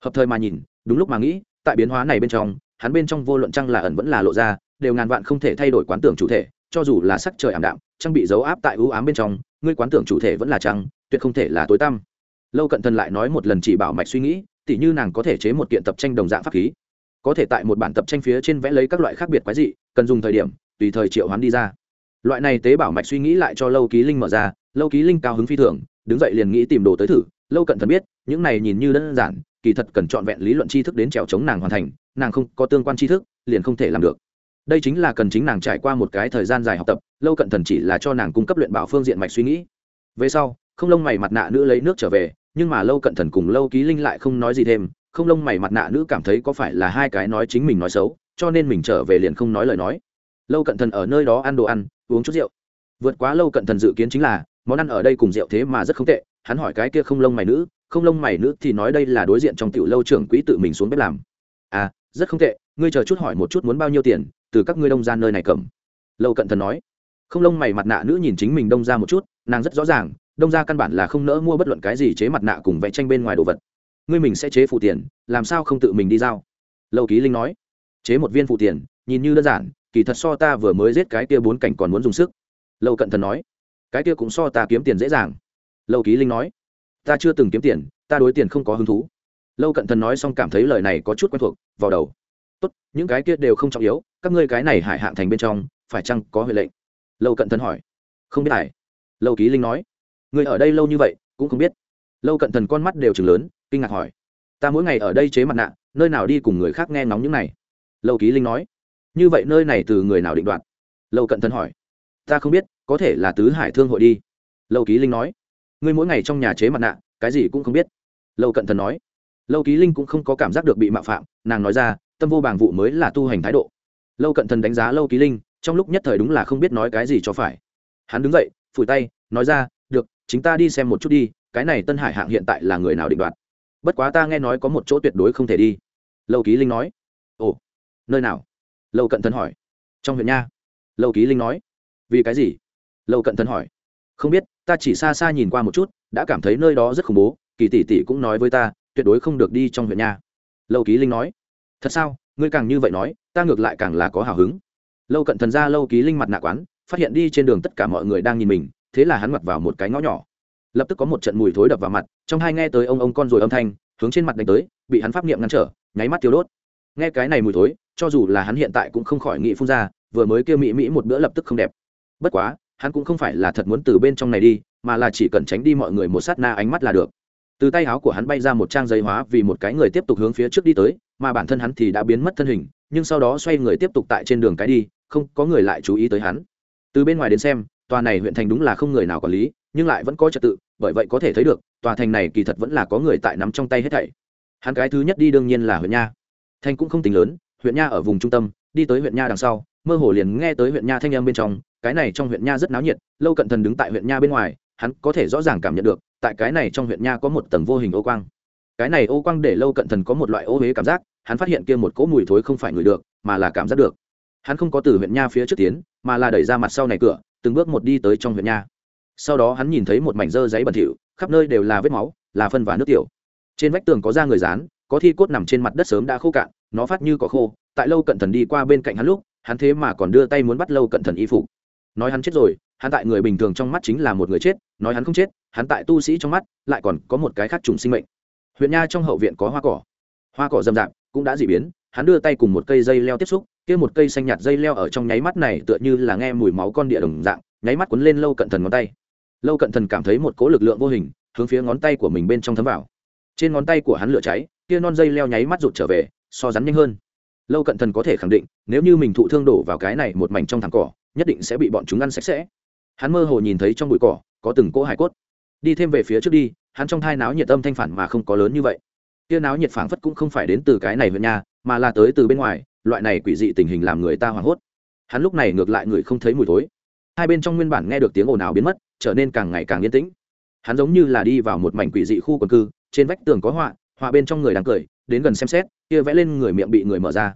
Hợp thời mà nhìn, đúng lúc mà nghĩ, tại biến hóa này bên trong, hắn bên trong vô luận trăng là ẩn vẫn là lộ ra, đều ngàn vạn không thể thay đổi quán tưởng chủ thể, cho dù là sắc trời ảm đạm, trăng bị giấu áp tại ưu ám bên trong, ngươi quán tưởng chủ thể vẫn là trăng, tuyệt không thể là tối tăm. Lâu cận thần lại nói một lần chỉ bảo mạch suy nghĩ, tỉ như nàng có thể chế một kiện tập tranh đồng dạng pháp khí, có thể tại một bản tập tranh phía trên vẽ lấy các loại khác biệt quái dị, cần dùng thời điểm, tùy thời triệu hoán đi ra loại này tế bảo mạch suy nghĩ lại cho lâu ký linh mở ra, lâu ký linh cao hứng phi thường, đứng dậy liền nghĩ tìm đồ tới thử. Lâu cận thần biết, những này nhìn như đơn giản, kỳ thật cần trọn vẹn lý luận tri thức đến trèo chống nàng hoàn thành, nàng không có tương quan tri thức, liền không thể làm được. Đây chính là cần chính nàng trải qua một cái thời gian dài học tập, lâu cận thần chỉ là cho nàng cung cấp luyện bảo phương diện mạch suy nghĩ. Về sau, không lông mày mặt nạ nữ lấy nước trở về, nhưng mà lâu cận thần cùng lâu ký linh lại không nói gì thêm, không lông mày mặt nạ nữ cảm thấy có phải là hai cái nói chính mình nói xấu, cho nên mình trở về liền không nói lời nói. Lâu cận thần ở nơi đó ăn đồ ăn uống chút rượu. Vượt quá lâu cận thần dự kiến chính là, món ăn ở đây cùng rượu thế mà rất không tệ. Hắn hỏi cái kia không lông mày nữ, không lông mày nữ thì nói đây là đối diện trong tiểu lâu trưởng quỹ tự mình xuống bếp làm. À rất không tệ, ngươi chờ chút hỏi một chút muốn bao nhiêu tiền, từ các ngươi đông ra nơi này cầm. Lâu cận thần nói. Không lông mày mặt nạ nữ nhìn chính mình đông ra một chút, nàng rất rõ ràng, đông ra căn bản là không nỡ mua bất luận cái gì chế mặt nạ cùng vẽ tranh bên ngoài đồ vật. Ngươi mình sẽ chế phụ tiền, làm sao không tự mình đi giao? Lâu ký linh nói. Chế một viên phụ tiền, nhìn như đơn giản kỳ thật so ta vừa mới giết cái kia bốn cảnh còn muốn dùng sức. Lâu cận thần nói, cái kia cũng so ta kiếm tiền dễ dàng. Lâu ký linh nói, ta chưa từng kiếm tiền, ta đối tiền không có hứng thú. Lâu cận thần nói xong cảm thấy lời này có chút quen thuộc, vào đầu. Tốt, những cái kia đều không trọng yếu, các ngươi cái này hải hạng thành bên trong, phải chăng có huệ lệnh? Lâu cận thần hỏi. Không biết hải lâu ký linh nói người ở đây lâu như vậy, cũng không biết. Lâu cận thần con mắt đều chừng lớn, kinh ngạc hỏi, ta mỗi ngày ở đây chế mặt nạ, nơi nào đi cùng người khác nghe ngóng những này? Lâu ký linh nói như vậy nơi này từ người nào định đoạt? Lâu cận thần hỏi. Ta không biết, có thể là tứ hải thương hội đi. Lâu ký linh nói. Ngươi mỗi ngày trong nhà chế mặt nạ, cái gì cũng không biết. Lâu cận thần nói. Lâu ký linh cũng không có cảm giác được bị mạo phạm, nàng nói ra, tâm vô bàng vụ mới là tu hành thái độ. Lâu cận thần đánh giá lâu ký linh, trong lúc nhất thời đúng là không biết nói cái gì cho phải. Hắn đứng dậy, phủi tay, nói ra, được, chính ta đi xem một chút đi, cái này tân hải hạng hiện tại là người nào định đoạt? Bất quá ta nghe nói có một chỗ tuyệt đối không thể đi. Lâu ký linh nói. Ồ, nơi nào? Lâu cận thần hỏi. Trong huyện nha. Lâu ký linh nói. Vì cái gì? Lâu cận thần hỏi. Không biết, ta chỉ xa xa nhìn qua một chút, đã cảm thấy nơi đó rất khủng bố, kỳ tỷ tỷ cũng nói với ta, tuyệt đối không được đi trong huyện nha. Lâu ký linh nói. Thật sao? Ngươi càng như vậy nói, ta ngược lại càng là có hào hứng. Lâu cận thần ra lâu ký linh mặt nạ quán, phát hiện đi trên đường tất cả mọi người đang nhìn mình, thế là hắn mặt vào một cái ngõ nhỏ. Lập tức có một trận mùi thối đập vào mặt, trong hai nghe tới ông ông con rồi âm thanh, hướng trên mặt đánh tới, bị hắn pháp niệm ngăn trở, nháy mắt tiêu đốt. Nghe cái này mùi thối cho dù là hắn hiện tại cũng không khỏi nghĩ phun ra, vừa mới kêu mỹ mỹ một bữa lập tức không đẹp. Bất quá, hắn cũng không phải là thật muốn từ bên trong này đi, mà là chỉ cần tránh đi mọi người một sát na ánh mắt là được. Từ tay áo của hắn bay ra một trang giấy hóa vì một cái người tiếp tục hướng phía trước đi tới, mà bản thân hắn thì đã biến mất thân hình, nhưng sau đó xoay người tiếp tục tại trên đường cái đi, không có người lại chú ý tới hắn. Từ bên ngoài đến xem, tòa này huyện thành đúng là không người nào quản lý, nhưng lại vẫn có trật tự, bởi vậy có thể thấy được, tòa thành này kỳ thật vẫn là có người tại nắm trong tay hết thảy. Hắn cái thứ nhất đi đương nhiên là huyện nha. Thành cũng không tính lớn huyện nha ở vùng trung tâm, đi tới huyện nha đằng sau, mơ hồ liền nghe tới huyện nha thanh âm bên trong, cái này trong huyện nha rất náo nhiệt, lâu cận thần đứng tại huyện nha bên ngoài, hắn có thể rõ ràng cảm nhận được, tại cái này trong huyện nha có một tầng vô hình ô quang. Cái này ô quang để lâu cận thần có một loại ô huế cảm giác, hắn phát hiện kia một cỗ mùi thối không phải ngửi được, mà là cảm giác được. Hắn không có từ huyện nha phía trước tiến, mà là đẩy ra mặt sau này cửa, từng bước một đi tới trong huyện nha. Sau đó hắn nhìn thấy một mảnh dơ giấy bẩn thỉu, khắp nơi đều là vết máu, là phân và nước tiểu. Trên vách tường có da người dán, có thi cốt nằm trên mặt đất sớm đã khô cạn nó phát như có khô, tại lâu cận thần đi qua bên cạnh hắn lúc, hắn thế mà còn đưa tay muốn bắt lâu cận thần y phục. Nói hắn chết rồi, hắn tại người bình thường trong mắt chính là một người chết, nói hắn không chết, hắn tại tu sĩ trong mắt lại còn có một cái khác trùng sinh mệnh. Huyện nha trong hậu viện có hoa cỏ. Hoa cỏ rậm rạp, cũng đã dị biến, hắn đưa tay cùng một cây dây leo tiếp xúc, kia một cây xanh nhạt dây leo ở trong nháy mắt này tựa như là nghe mùi máu con địa đồng dạng, nháy mắt cuốn lên lâu cận thần ngón tay. Lâu cận thần cảm thấy một cỗ lực lượng vô hình, hướng phía ngón tay của mình bên trong thấm vào. Trên ngón tay của hắn lửa cháy, kia non dây leo nháy mắt rụt trở về so rắn nhanh hơn. Lâu cận thần có thể khẳng định, nếu như mình thụ thương đổ vào cái này một mảnh trong thẳng cỏ, nhất định sẽ bị bọn chúng ăn sạch sẽ. Hắn mơ hồ nhìn thấy trong bụi cỏ, có từng cỗ hải cốt. Đi thêm về phía trước đi, hắn trong thai náo nhiệt âm thanh phản mà không có lớn như vậy. Kia náo nhiệt phảng phất cũng không phải đến từ cái này huyện nhà mà là tới từ bên ngoài, loại này quỷ dị tình hình làm người ta hoảng hốt. Hắn lúc này ngược lại người không thấy mùi thối. Hai bên trong nguyên bản nghe được tiếng ồn ào biến mất, trở nên càng ngày càng yên tĩnh. Hắn giống như là đi vào một mảnh quỷ dị khu quần cư, trên vách tường có họa họa bên trong người đang cười đến gần xem xét, kia vẽ lên người miệng bị người mở ra.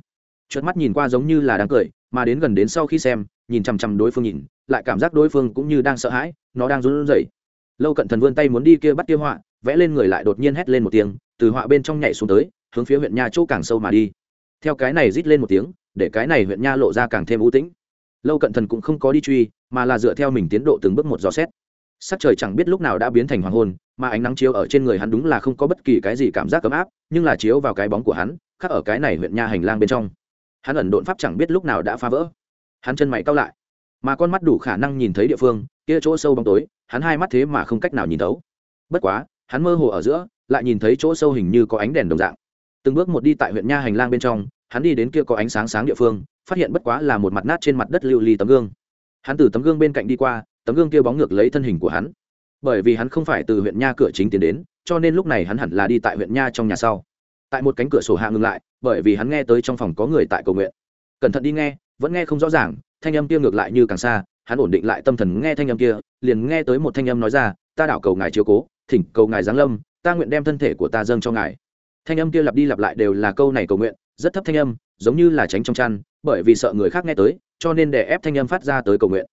Chợt mắt nhìn qua giống như là đang cười, mà đến gần đến sau khi xem, nhìn chằm chằm đối phương nhìn, lại cảm giác đối phương cũng như đang sợ hãi, nó đang run rẩy. Lâu cận thần vươn tay muốn đi kia bắt kia họa, vẽ lên người lại đột nhiên hét lên một tiếng, từ họa bên trong nhảy xuống tới, hướng phía huyện nha chỗ càng sâu mà đi. Theo cái này rít lên một tiếng, để cái này huyện nha lộ ra càng thêm ưu tĩnh. Lâu cận thần cũng không có đi truy, mà là dựa theo mình tiến độ từng bước một dò xét sắc trời chẳng biết lúc nào đã biến thành hoàng hôn, mà ánh nắng chiếu ở trên người hắn đúng là không có bất kỳ cái gì cảm giác ấm áp, nhưng là chiếu vào cái bóng của hắn, khắc ở cái này huyện nha hành lang bên trong. Hắn ẩn độn pháp chẳng biết lúc nào đã phá vỡ. Hắn chân mày cao lại, mà con mắt đủ khả năng nhìn thấy địa phương, kia chỗ sâu bóng tối, hắn hai mắt thế mà không cách nào nhìn thấu. Bất quá, hắn mơ hồ ở giữa, lại nhìn thấy chỗ sâu hình như có ánh đèn đồng dạng. Từng bước một đi tại huyện nha hành lang bên trong, hắn đi đến kia có ánh sáng sáng địa phương, phát hiện bất quá là một mặt nát trên mặt đất lưu ly tấm gương. Hắn từ tấm gương bên cạnh đi qua tấm gương kia bóng ngược lấy thân hình của hắn. Bởi vì hắn không phải từ huyện nha cửa chính tiến đến, cho nên lúc này hắn hẳn là đi tại huyện nha trong nhà sau. Tại một cánh cửa sổ hạ ngừng lại, bởi vì hắn nghe tới trong phòng có người tại cầu nguyện. Cẩn thận đi nghe, vẫn nghe không rõ ràng, thanh âm kia ngược lại như càng xa, hắn ổn định lại tâm thần nghe thanh âm kia, liền nghe tới một thanh âm nói ra, ta đảo cầu ngài chiếu cố, thỉnh cầu ngài giáng lâm, ta nguyện đem thân thể của ta dâng cho ngài. Thanh âm kia lặp đi lặp lại đều là câu này cầu nguyện, rất thấp thanh âm, giống như là tránh trong chăn, bởi vì sợ người khác nghe tới, cho nên để ép thanh âm phát ra tới cầu nguyện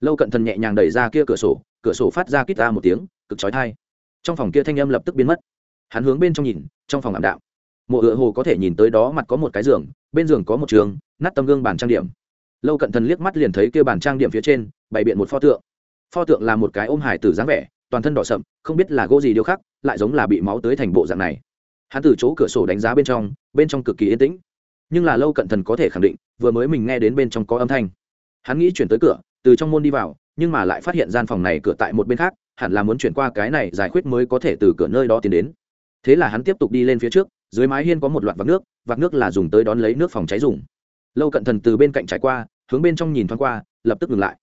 lâu cận thần nhẹ nhàng đẩy ra kia cửa sổ cửa sổ phát ra kít ta một tiếng, cực chói thai trong phòng kia thanh âm lập tức biến mất. Hắn hướng bên trong nhìn, trong phòng ảm đạm. Mộ ựa hồ có thể nhìn tới đó mặt có một cái giường, bên giường có một trường, nát tấm gương bàn trang điểm. Lâu cận thần liếc mắt liền thấy kia bàn trang điểm phía trên, bày biện một pho tượng. Pho tượng là một cái ôm hải tử dáng vẻ, toàn thân đỏ sậm, không biết là gỗ gì điều khắc, lại giống là bị máu tới thành bộ dạng này. Hắn từ chỗ cửa sổ đánh giá bên trong bên trong cực kỳ yên tĩnh. Nhưng là lâu cận thần có thể khẳng định, vừa mới mình nghe đến bên trong có âm thanh. Hắn nghĩ chuyển tới cửa từ trong môn đi vào, nhưng mà lại phát hiện gian phòng này cửa tại một bên khác, hẳn là muốn chuyển qua cái này giải quyết mới có thể từ cửa nơi đó tiến đến. Thế là hắn tiếp tục đi lên phía trước, dưới mái hiên có một loạt vạc nước vạc nước là dùng tới đón lấy nước phòng cháy dùng. Lâu cận thần từ bên cạnh trải qua, hướng bên trong nhìn thoáng qua, lập tức ngừng lại.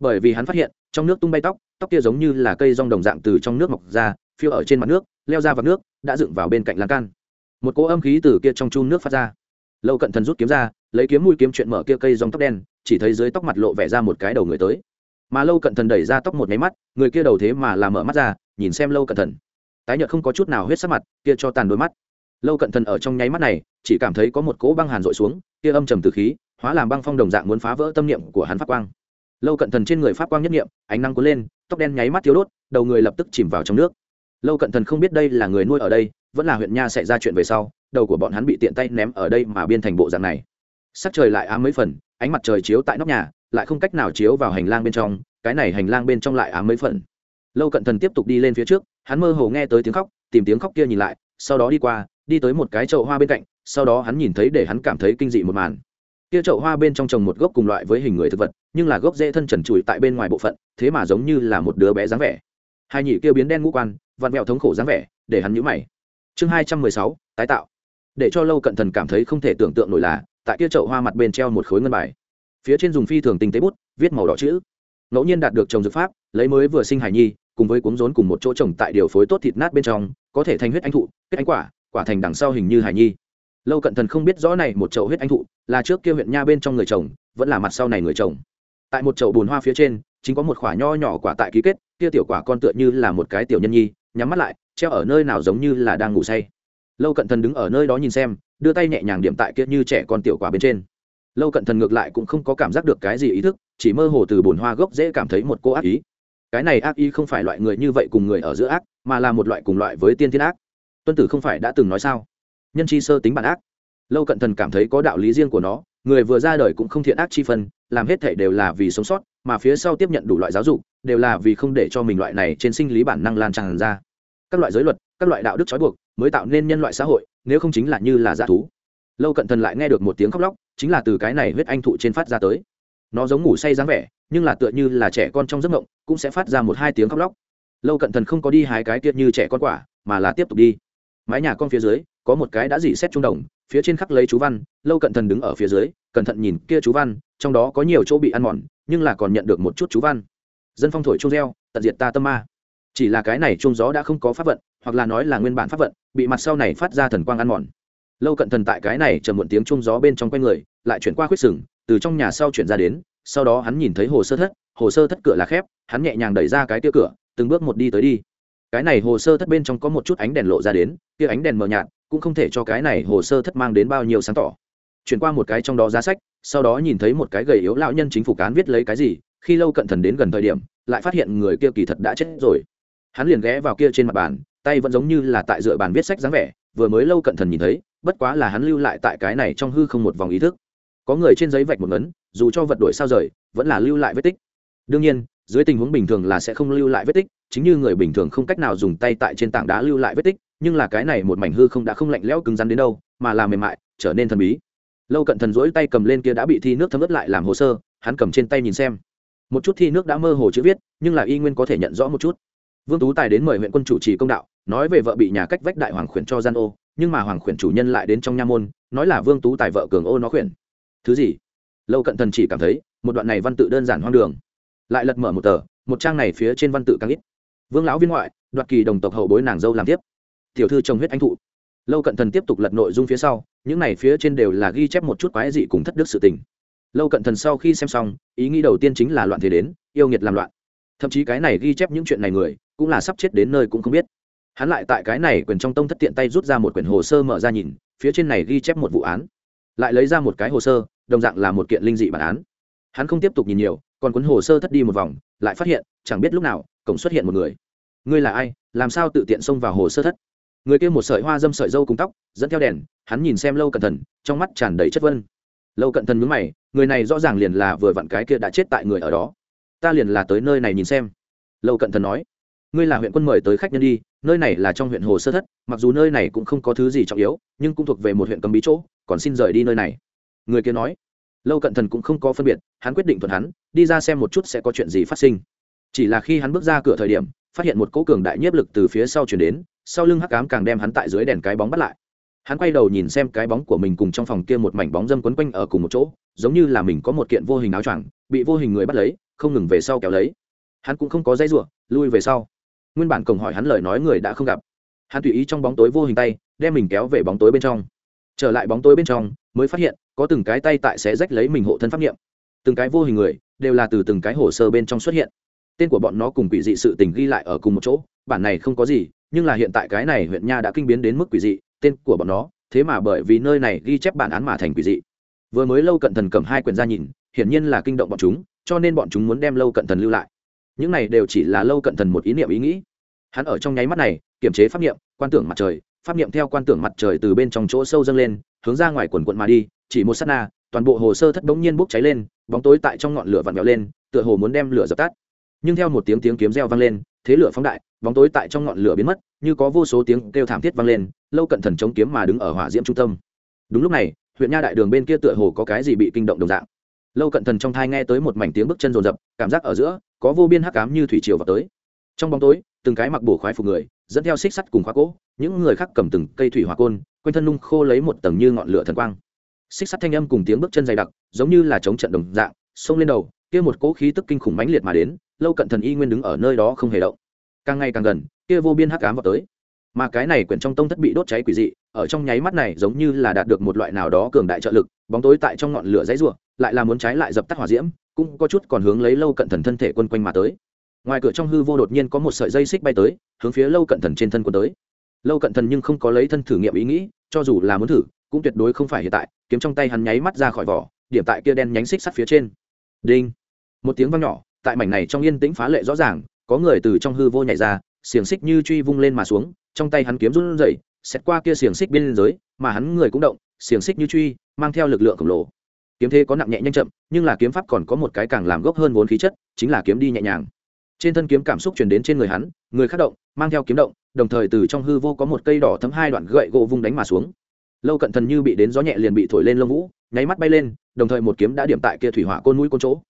Bởi vì hắn phát hiện, trong nước tung bay tóc tóc kia giống như là cây rong đồng dạng từ trong nước mọc ra, phiêu ở trên mặt nước, leo ra vạc nước, đã dựng vào bên cạnh lan can. Một cỗ âm khí từ kia trong chun nước phát ra. Lâu cận thần rút kiếm ra, lấy kiếm mũi kiếm chuyện mở kia cây rong tóc đen chỉ thấy dưới tóc mặt lộ vẻ ra một cái đầu người tới. Mà lâu cận thần đẩy ra tóc một máy mắt, người kia đầu thế mà làm mở mắt ra, nhìn xem lâu cận thần. Tái nhợt không có chút nào huyết sắc mặt, kia cho tàn đôi mắt. Lâu cận thần ở trong nháy mắt này, chỉ cảm thấy có một cỗ băng hàn dội xuống, kia âm trầm từ khí, hóa làm băng phong đồng dạng muốn phá vỡ tâm niệm của hắn pháp quang. Lâu cận thần trên người pháp quang nhất niệm, ánh năng cuốn lên, tóc đen nháy mắt thiếu đốt, đầu người lập tức chìm vào trong nước. Lâu cận thần không biết đây là người nuôi ở đây, vẫn là huyện nha xảy ra chuyện về sau, đầu của bọn hắn bị tiện tay ném ở đây mà biên thành bộ dạng này. Sắc trời lại ám mấy phần ánh mặt trời chiếu tại nóc nhà, lại không cách nào chiếu vào hành lang bên trong, cái này hành lang bên trong lại ám mấy phần. Lâu cận thần tiếp tục đi lên phía trước, hắn mơ hồ nghe tới tiếng khóc, tìm tiếng khóc kia nhìn lại, sau đó đi qua, đi tới một cái chậu hoa bên cạnh, sau đó hắn nhìn thấy để hắn cảm thấy kinh dị một màn. Kia chậu hoa bên trong trồng một gốc cùng loại với hình người thực vật, nhưng là gốc dễ thân trần trụi tại bên ngoài bộ phận, thế mà giống như là một đứa bé dáng vẻ. Hai nhị kia biến đen ngũ quan, vặn vẹo thống khổ dáng vẻ, để hắn nhũ mày. Chương hai trăm mười sáu, tái tạo. Để cho lâu cận thần cảm thấy không thể tưởng tượng nổi là tại kia chậu hoa mặt bên treo một khối ngân bài. Phía trên dùng phi thường tinh tế bút, viết màu đỏ chữ. Ngẫu nhiên đạt được trồng dược pháp, lấy mới vừa sinh hải nhi, cùng với cuống rốn cùng một chỗ trồng tại điều phối tốt thịt nát bên trong, có thể thành huyết anh thụ, kết anh quả quả thành đằng sau hình như hải nhi. Lâu cận thần không biết rõ này một chậu huyết anh thụ là trước kia huyện nha bên trong người chồng vẫn là mặt sau này người chồng tại một chậu bùn hoa phía trên, chính có một khoả nho nhỏ quả tại ký kết, kia tiểu quả con tựa như là một cái tiểu nhân nhi, nhắm mắt lại, treo ở nơi nào giống như là đang ngủ say. Lâu cận thần đứng ở nơi đó nhìn xem đưa tay nhẹ nhàng điểm tại kia như trẻ con tiểu quả bên trên. Lâu cận thần ngược lại cũng không có cảm giác được cái gì ý thức, chỉ mơ hồ từ bồn hoa gốc dễ cảm thấy một cô ác ý. Cái này ác ý không phải loại người như vậy cùng người ở giữa ác, mà là một loại cùng loại với tiên thiên ác. Tuân tử không phải đã từng nói sao? Nhân chi sơ tính bản ác. Lâu cận thần cảm thấy có đạo lý riêng của nó, người vừa ra đời cũng không thiện ác chi phân, làm hết thể đều là vì sống sót, mà phía sau tiếp nhận đủ loại giáo dục, đều là vì không để cho mình loại này trên sinh lý bản năng lan tràn ra. Các loại giới luật, các loại đạo đức trói buộc mới tạo nên nhân loại xã hội nếu không chính là như là dã thú. Lâu cận thần lại nghe được một tiếng khóc lóc, chính là từ cái này huyết anh thụ trên phát ra tới. Nó giống ngủ say dáng vẻ, nhưng là tựa như là trẻ con trong giấc ngộng cũng sẽ phát ra một hai tiếng khóc lóc. Lâu cận thần không có đi hái cái tiết như trẻ con quả, mà là tiếp tục đi. Mái nhà con phía dưới, có một cái đã dỉ xét trung đồng, phía trên khắc lấy chú văn, lâu cận thần đứng ở phía dưới, cẩn thận nhìn kia chú văn, trong đó có nhiều chỗ bị ăn mòn, nhưng là còn nhận được một chút chú văn. Dân phong thổi trung reo, tận diệt ta tâm ma chỉ là cái này trung gió đã không có pháp vận, hoặc là nói là nguyên bản pháp vận, bị mặt sau này phát ra thần quang ăn mòn. Lâu cận thần tại cái này chờ muộn tiếng trung gió bên trong quanh người, lại chuyển qua khuyết sừng, từ trong nhà sau chuyển ra đến, sau đó hắn nhìn thấy hồ sơ thất, hồ sơ thất cửa là khép, hắn nhẹ nhàng đẩy ra cái tia cửa, từng bước một đi tới đi. Cái này hồ sơ thất bên trong có một chút ánh đèn lộ ra đến kia ánh đèn mờ nhạt, cũng không thể cho cái này hồ sơ thất mang đến bao nhiêu sáng tỏ. Chuyển qua một cái trong đó giá sách, sau đó nhìn thấy một cái gầy yếu lão nhân chính phủ cán viết lấy cái gì, khi lâu cận thần đến gần thời điểm, lại phát hiện người kia kỳ thật đã chết rồi hắn liền ghé vào kia trên mặt bàn, tay vẫn giống như là tại dựa bàn viết sách dáng vẻ, vừa mới lâu cận thần nhìn thấy, bất quá là hắn lưu lại tại cái này trong hư không một vòng ý thức. Có người trên giấy vạch một ngấn, dù cho vật đổi sao rời, vẫn là lưu lại vết tích. Đương nhiên, dưới tình huống bình thường là sẽ không lưu lại vết tích, chính như người bình thường không cách nào dùng tay tại trên tảng đá lưu lại vết tích, nhưng là cái này một mảnh hư không đã không lạnh lẽo cứng rắn đến đâu, mà là mềm mại, trở nên thần bí. Lâu cận thần rỗi tay cầm lên kia đã bị thi nước thấm ướt lại làm hồ sơ, hắn cầm trên tay nhìn xem. Một chút thi nước đã mơ hồ chữ viết, nhưng là y nguyên có thể nhận rõ một chút vương tú tài đến mời huyện quân chủ trì công đạo, nói về vợ bị nhà cách vách đại hoàng khuyển cho gian ô, nhưng mà hoàng khuyển chủ nhân lại đến trong nha môn, nói là vương tú tài vợ cường ô nó khuyển. Thứ gì? Lâu cận thần chỉ cảm thấy, một đoạn này văn tự đơn giản hoang đường. Lại lật mở một tờ, một trang này phía trên văn tự càng ít. Vương lão viên ngoại, đoạt kỳ đồng tộc hậu bối nàng dâu làm tiếp. Tiểu thư trồng huyết anh thụ. Lâu cận thần tiếp tục lật nội dung phía sau, những này phía trên đều là ghi chép một chút quái dị cùng thất đức sự tình. Lâu cận thần sau khi xem xong, ý nghĩ đầu tiên chính là loạn thế đến, yêu nghiệt làm loạn. Thậm chí cái này ghi chép những chuyện này người cũng là sắp chết đến nơi cũng không biết. Hắn lại tại cái này quyền trong tông thất tiện tay rút ra một quyển hồ sơ mở ra nhìn, phía trên này ghi chép một vụ án. Lại lấy ra một cái hồ sơ, đồng dạng là một kiện linh dị bản án. Hắn không tiếp tục nhìn nhiều, còn cuốn hồ sơ thất đi một vòng, lại phát hiện, chẳng biết lúc nào, cổng xuất hiện một người. Ngươi là ai, làm sao tự tiện xông vào hồ sơ thất? Người kia một sợi hoa dâm sợi dâu cùng tóc, dẫn theo đèn, hắn nhìn xem lâu cẩn thận trong mắt tràn đầy chất vân. Lâu cận thần mướn mày, người này rõ ràng liền là vừa vặn cái kia đã chết tại người ở đó. Ta liền là tới nơi này nhìn xem. Lâu cận thần nói ngươi là huyện quân mời tới khách nhân đi, nơi này là trong huyện hồ sơ thất, mặc dù nơi này cũng không có thứ gì trọng yếu, nhưng cũng thuộc về một huyện cầm bí chỗ, còn xin rời đi nơi này. Người kia nói. Lâu cận thần cũng không có phân biệt, hắn quyết định thuận hắn, đi ra xem một chút sẽ có chuyện gì phát sinh. Chỉ là khi hắn bước ra cửa thời điểm, phát hiện một cỗ cường đại nhiếp lực từ phía sau chuyển đến, sau lưng hắc cám càng đem hắn tại dưới đèn cái bóng bắt lại. Hắn quay đầu nhìn xem cái bóng của mình cùng trong phòng kia một mảnh bóng dâm quấn quanh ở cùng một chỗ, giống như là mình có một kiện vô hình áo choàng, bị vô hình người bắt lấy, không ngừng về sau kéo lấy. Hắn cũng không có dây ruộng lui về sau nguyên bản cổng hỏi hắn lời nói người đã không gặp. Hắn tùy ý trong bóng tối vô hình tay, đem mình kéo về bóng tối bên trong. Trở lại bóng tối bên trong, mới phát hiện, có từng cái tay tại sẽ rách lấy mình hộ thân pháp nghiệm từng cái vô hình người, đều là từ từng cái hồ sơ bên trong xuất hiện. Tên của bọn nó cùng quỷ dị sự tình ghi lại ở cùng một chỗ, bản này không có gì, nhưng là hiện tại cái này huyện nha đã kinh biến đến mức quỷ dị, tên của bọn nó, thế mà bởi vì nơi này ghi chép bản án mà thành quỷ dị. Vừa mới lâu cận thần cầm hai quyển ra nhìn, hiển nhiên là kinh động bọn chúng, cho nên bọn chúng muốn đem lâu cận thần lưu lại những này đều chỉ là lâu cận thần một ý niệm, ý nghĩ. Hắn ở trong nháy mắt này kiểm chế pháp niệm, quan tưởng mặt trời, pháp niệm theo quan tưởng mặt trời từ bên trong chỗ sâu dâng lên, hướng ra ngoài quần quận mà đi, chỉ một sát na, toàn bộ hồ sơ thất bỗng nhiên bốc cháy lên, bóng tối tại trong ngọn lửa vặn vẹo lên, tựa hồ muốn đem lửa dập tắt. Nhưng theo một tiếng tiếng kiếm reo vang lên, thế lửa phóng đại, bóng tối tại trong ngọn lửa biến mất, như có vô số tiếng kêu thảm thiết vang lên, lâu cận thần chống kiếm mà đứng ở hỏa diễm trung tâm. Đúng lúc này, huyện nha đại đường bên kia tựa hồ có cái gì bị kinh động đồng dạng. Lâu cận thần trong thai nghe tới một mảnh tiếng bước chân rồn rập, cảm giác ở giữa có vô biên hắc ám như thủy triều vào tới. Trong bóng tối, từng cái mặc bổ khoái phục người, dẫn theo xích sắt cùng khóa cỗ những người khác cầm từng cây thủy hỏa côn, quanh thân nung khô lấy một tầng như ngọn lửa thần quang. Xích sắt thanh âm cùng tiếng bước chân dày đặc, giống như là chống trận đồng dạng, xông lên đầu, kia một cỗ khí tức kinh khủng mãnh liệt mà đến, lâu cận thần y nguyên đứng ở nơi đó không hề động. Càng ngày càng gần, kia vô biên hắc ám vào tới. Mà cái này quyển trong tông thất bị đốt cháy quỷ dị, ở trong nháy mắt này giống như là đạt được một loại nào đó cường đại trợ lực, bóng tối tại trong ngọn lửa dãy rủa lại là muốn trái lại dập tắt hỏa diễm, cũng có chút còn hướng lấy lâu cận thần thân thể quân quanh mà tới. Ngoài cửa trong hư vô đột nhiên có một sợi dây xích bay tới, hướng phía lâu cận thần trên thân quân tới. Lâu cận thần nhưng không có lấy thân thử nghiệm ý nghĩ, cho dù là muốn thử, cũng tuyệt đối không phải hiện tại, kiếm trong tay hắn nháy mắt ra khỏi vỏ, điểm tại kia đen nhánh xích sắt phía trên. Đinh! Một tiếng vang nhỏ, tại mảnh này trong yên tĩnh phá lệ rõ ràng, có người từ trong hư vô nhảy ra, xiềng xích như truy vung lên mà xuống, trong tay hắn kiếm run rẩy xét qua kia xiềng xích bên dưới mà hắn người cũng động, xiềng xích như truy, mang theo lực lượng khổng lồ kiếm thế có nặng nhẹ nhanh chậm, nhưng là kiếm pháp còn có một cái càng làm gốc hơn vốn khí chất, chính là kiếm đi nhẹ nhàng. Trên thân kiếm cảm xúc truyền đến trên người hắn, người khắc động, mang theo kiếm động, đồng thời từ trong hư vô có một cây đỏ thấm hai đoạn gậy gỗ vung đánh mà xuống. Lâu cận thần như bị đến gió nhẹ liền bị thổi lên lông vũ, nháy mắt bay lên, đồng thời một kiếm đã điểm tại kia thủy hỏa côn mũi côn chỗ.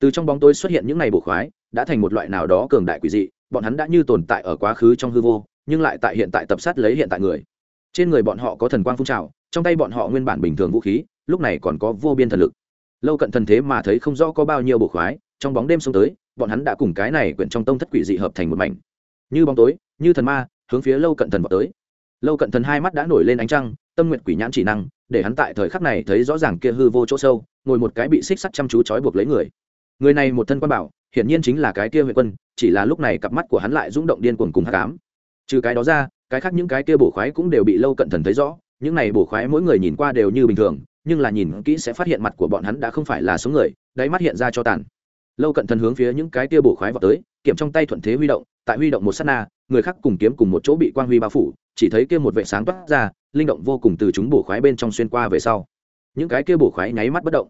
Từ trong bóng tối xuất hiện những ngày bổ khoái, đã thành một loại nào đó cường đại quỷ dị, bọn hắn đã như tồn tại ở quá khứ trong hư vô, nhưng lại tại hiện tại tập sát lấy hiện tại người. Trên người bọn họ có thần quang phun trào, trong tay bọn họ nguyên bản bình thường vũ khí lúc này còn có vô biên thần lực. Lâu cận thần thế mà thấy không rõ có bao nhiêu bổ khoái, trong bóng đêm xông tới, bọn hắn đã cùng cái này quyển trong tông thất quỷ dị hợp thành một mảnh. Như bóng tối, như thần ma, hướng phía lâu cận thần vào tới. Lâu cận thần hai mắt đã nổi lên ánh trăng, tâm nguyện quỷ nhãn chỉ năng, để hắn tại thời khắc này thấy rõ ràng kia hư vô chỗ sâu, ngồi một cái bị xích sắt chăm chú trói buộc lấy người. Người này một thân quan bảo, hiển nhiên chính là cái kia huệ quân, chỉ là lúc này cặp mắt của hắn lại rung động điên cuồng cùng hát cám trừ cái đó ra, cái khác những cái kia bổ khoái cũng đều bị lâu cận thần thấy rõ, những này bổ khoái mỗi người nhìn qua đều như bình thường nhưng là nhìn kỹ sẽ phát hiện mặt của bọn hắn đã không phải là số người, đáy mắt hiện ra cho tàn. Lâu cận thần hướng phía những cái tia bổ khoái vào tới, kiểm trong tay thuận thế huy động, tại huy động một sát na, người khác cùng kiếm cùng một chỗ bị quang huy bao phủ, chỉ thấy kia một vệ sáng toát ra, linh động vô cùng từ chúng bổ khoái bên trong xuyên qua về sau. Những cái kia bổ khoái nháy mắt bất động.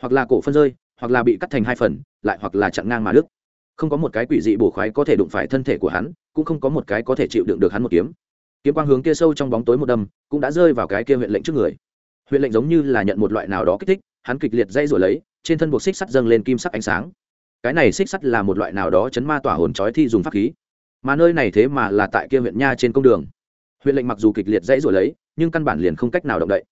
Hoặc là cổ phân rơi, hoặc là bị cắt thành hai phần, lại hoặc là chặn ngang mà đứt. Không có một cái quỷ dị bổ khoái có thể đụng phải thân thể của hắn, cũng không có một cái có thể chịu đựng được hắn một kiếm. Kiếm quang hướng kia sâu trong bóng tối một đâm, cũng đã rơi vào cái kia huyện lệnh trước người huyện lệnh giống như là nhận một loại nào đó kích thích, hắn kịch liệt dây rồi lấy, trên thân buộc xích sắt dâng lên kim sắc ánh sáng. Cái này xích sắt là một loại nào đó chấn ma tỏa hồn trói thi dùng pháp khí. Mà nơi này thế mà là tại kia huyện nha trên công đường. Huyện lệnh mặc dù kịch liệt dãy rồi lấy, nhưng căn bản liền không cách nào động đậy.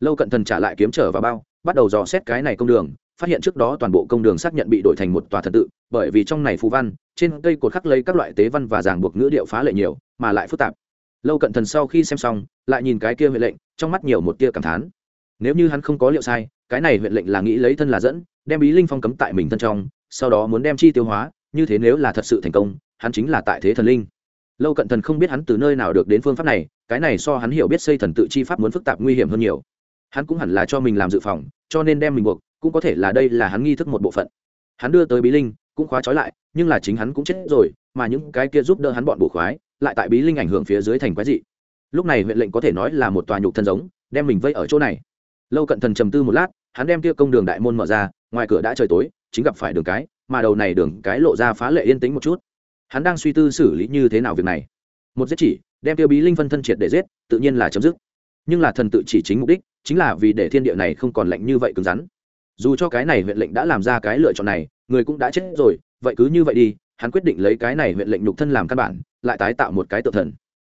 Lâu cận thần trả lại kiếm trở vào bao, bắt đầu dò xét cái này công đường, phát hiện trước đó toàn bộ công đường xác nhận bị đổi thành một tòa thần tự, bởi vì trong này phù văn, trên cây cột khắc lấy các loại tế văn và giảng buộc ngữ điệu phá lệ nhiều, mà lại phức tạp. Lâu cận thần sau khi xem xong, lại nhìn cái kia huyện lệnh, trong mắt nhiều một tia cảm thán nếu như hắn không có liệu sai, cái này huyện lệnh là nghĩ lấy thân là dẫn, đem bí linh phong cấm tại mình thân trong, sau đó muốn đem chi tiêu hóa, như thế nếu là thật sự thành công, hắn chính là tại thế thần linh. Lâu cận thần không biết hắn từ nơi nào được đến phương pháp này, cái này so hắn hiểu biết xây thần tự chi pháp muốn phức tạp nguy hiểm hơn nhiều. Hắn cũng hẳn là cho mình làm dự phòng, cho nên đem mình buộc, cũng có thể là đây là hắn nghi thức một bộ phận. Hắn đưa tới bí linh, cũng khóa trói lại, nhưng là chính hắn cũng chết rồi, mà những cái kia giúp đỡ hắn bọn bổ khoái, lại tại bí linh ảnh hưởng phía dưới thành quái dị. Lúc này huyện lệnh có thể nói là một tòa nhục thân giống, đem mình vây ở chỗ này lâu cận thần trầm tư một lát, hắn đem kia công đường đại môn mở ra, ngoài cửa đã trời tối, chính gặp phải đường cái, mà đầu này đường cái lộ ra phá lệ yên tĩnh một chút. Hắn đang suy tư xử lý như thế nào việc này. Một giết chỉ, đem tiêu bí linh phân thân triệt để giết, tự nhiên là chấm dứt. Nhưng là thần tự chỉ chính mục đích, chính là vì để thiên địa này không còn lạnh như vậy cứng rắn. Dù cho cái này huyện lệnh đã làm ra cái lựa chọn này, người cũng đã chết rồi, vậy cứ như vậy đi, hắn quyết định lấy cái này huyện lệnh nhục thân làm căn bản, lại tái tạo một cái tượng thần.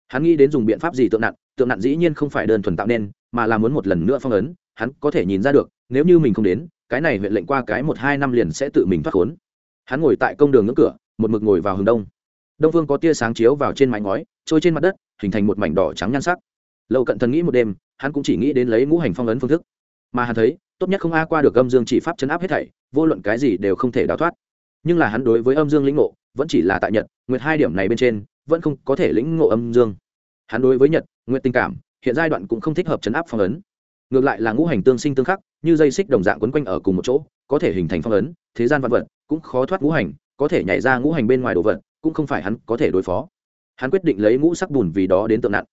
Hắn nghĩ đến dùng biện pháp gì tượng nặn tượng nặn dĩ nhiên không phải đơn thuần tạo nên, mà là muốn một lần nữa phong ấn hắn có thể nhìn ra được, nếu như mình không đến, cái này huyện lệnh qua cái một hai năm liền sẽ tự mình thoát khốn. Hắn ngồi tại công đường ngưỡng cửa, một mực ngồi vào hướng đông. Đông phương có tia sáng chiếu vào trên mái ngói, trôi trên mặt đất, hình thành một mảnh đỏ trắng nhan sắc. Lâu cận thần nghĩ một đêm, hắn cũng chỉ nghĩ đến lấy ngũ hành phong ấn phương thức. Mà hắn thấy, tốt nhất không a qua được âm dương chỉ pháp chấn áp hết thảy, vô luận cái gì đều không thể đào thoát. Nhưng là hắn đối với âm dương lĩnh ngộ, vẫn chỉ là tại nhật, nguyệt hai điểm này bên trên, vẫn không có thể lĩnh ngộ âm dương. Hắn đối với nhật, nguyệt tình cảm, hiện giai đoạn cũng không thích hợp chấn áp phong ấn ngược lại là ngũ hành tương sinh tương khắc, như dây xích đồng dạng quấn quanh ở cùng một chỗ, có thể hình thành phong ấn, thế gian văn vật cũng khó thoát ngũ hành, có thể nhảy ra ngũ hành bên ngoài đồ vật, cũng không phải hắn có thể đối phó. Hắn quyết định lấy ngũ sắc bùn vì đó đến tượng nặn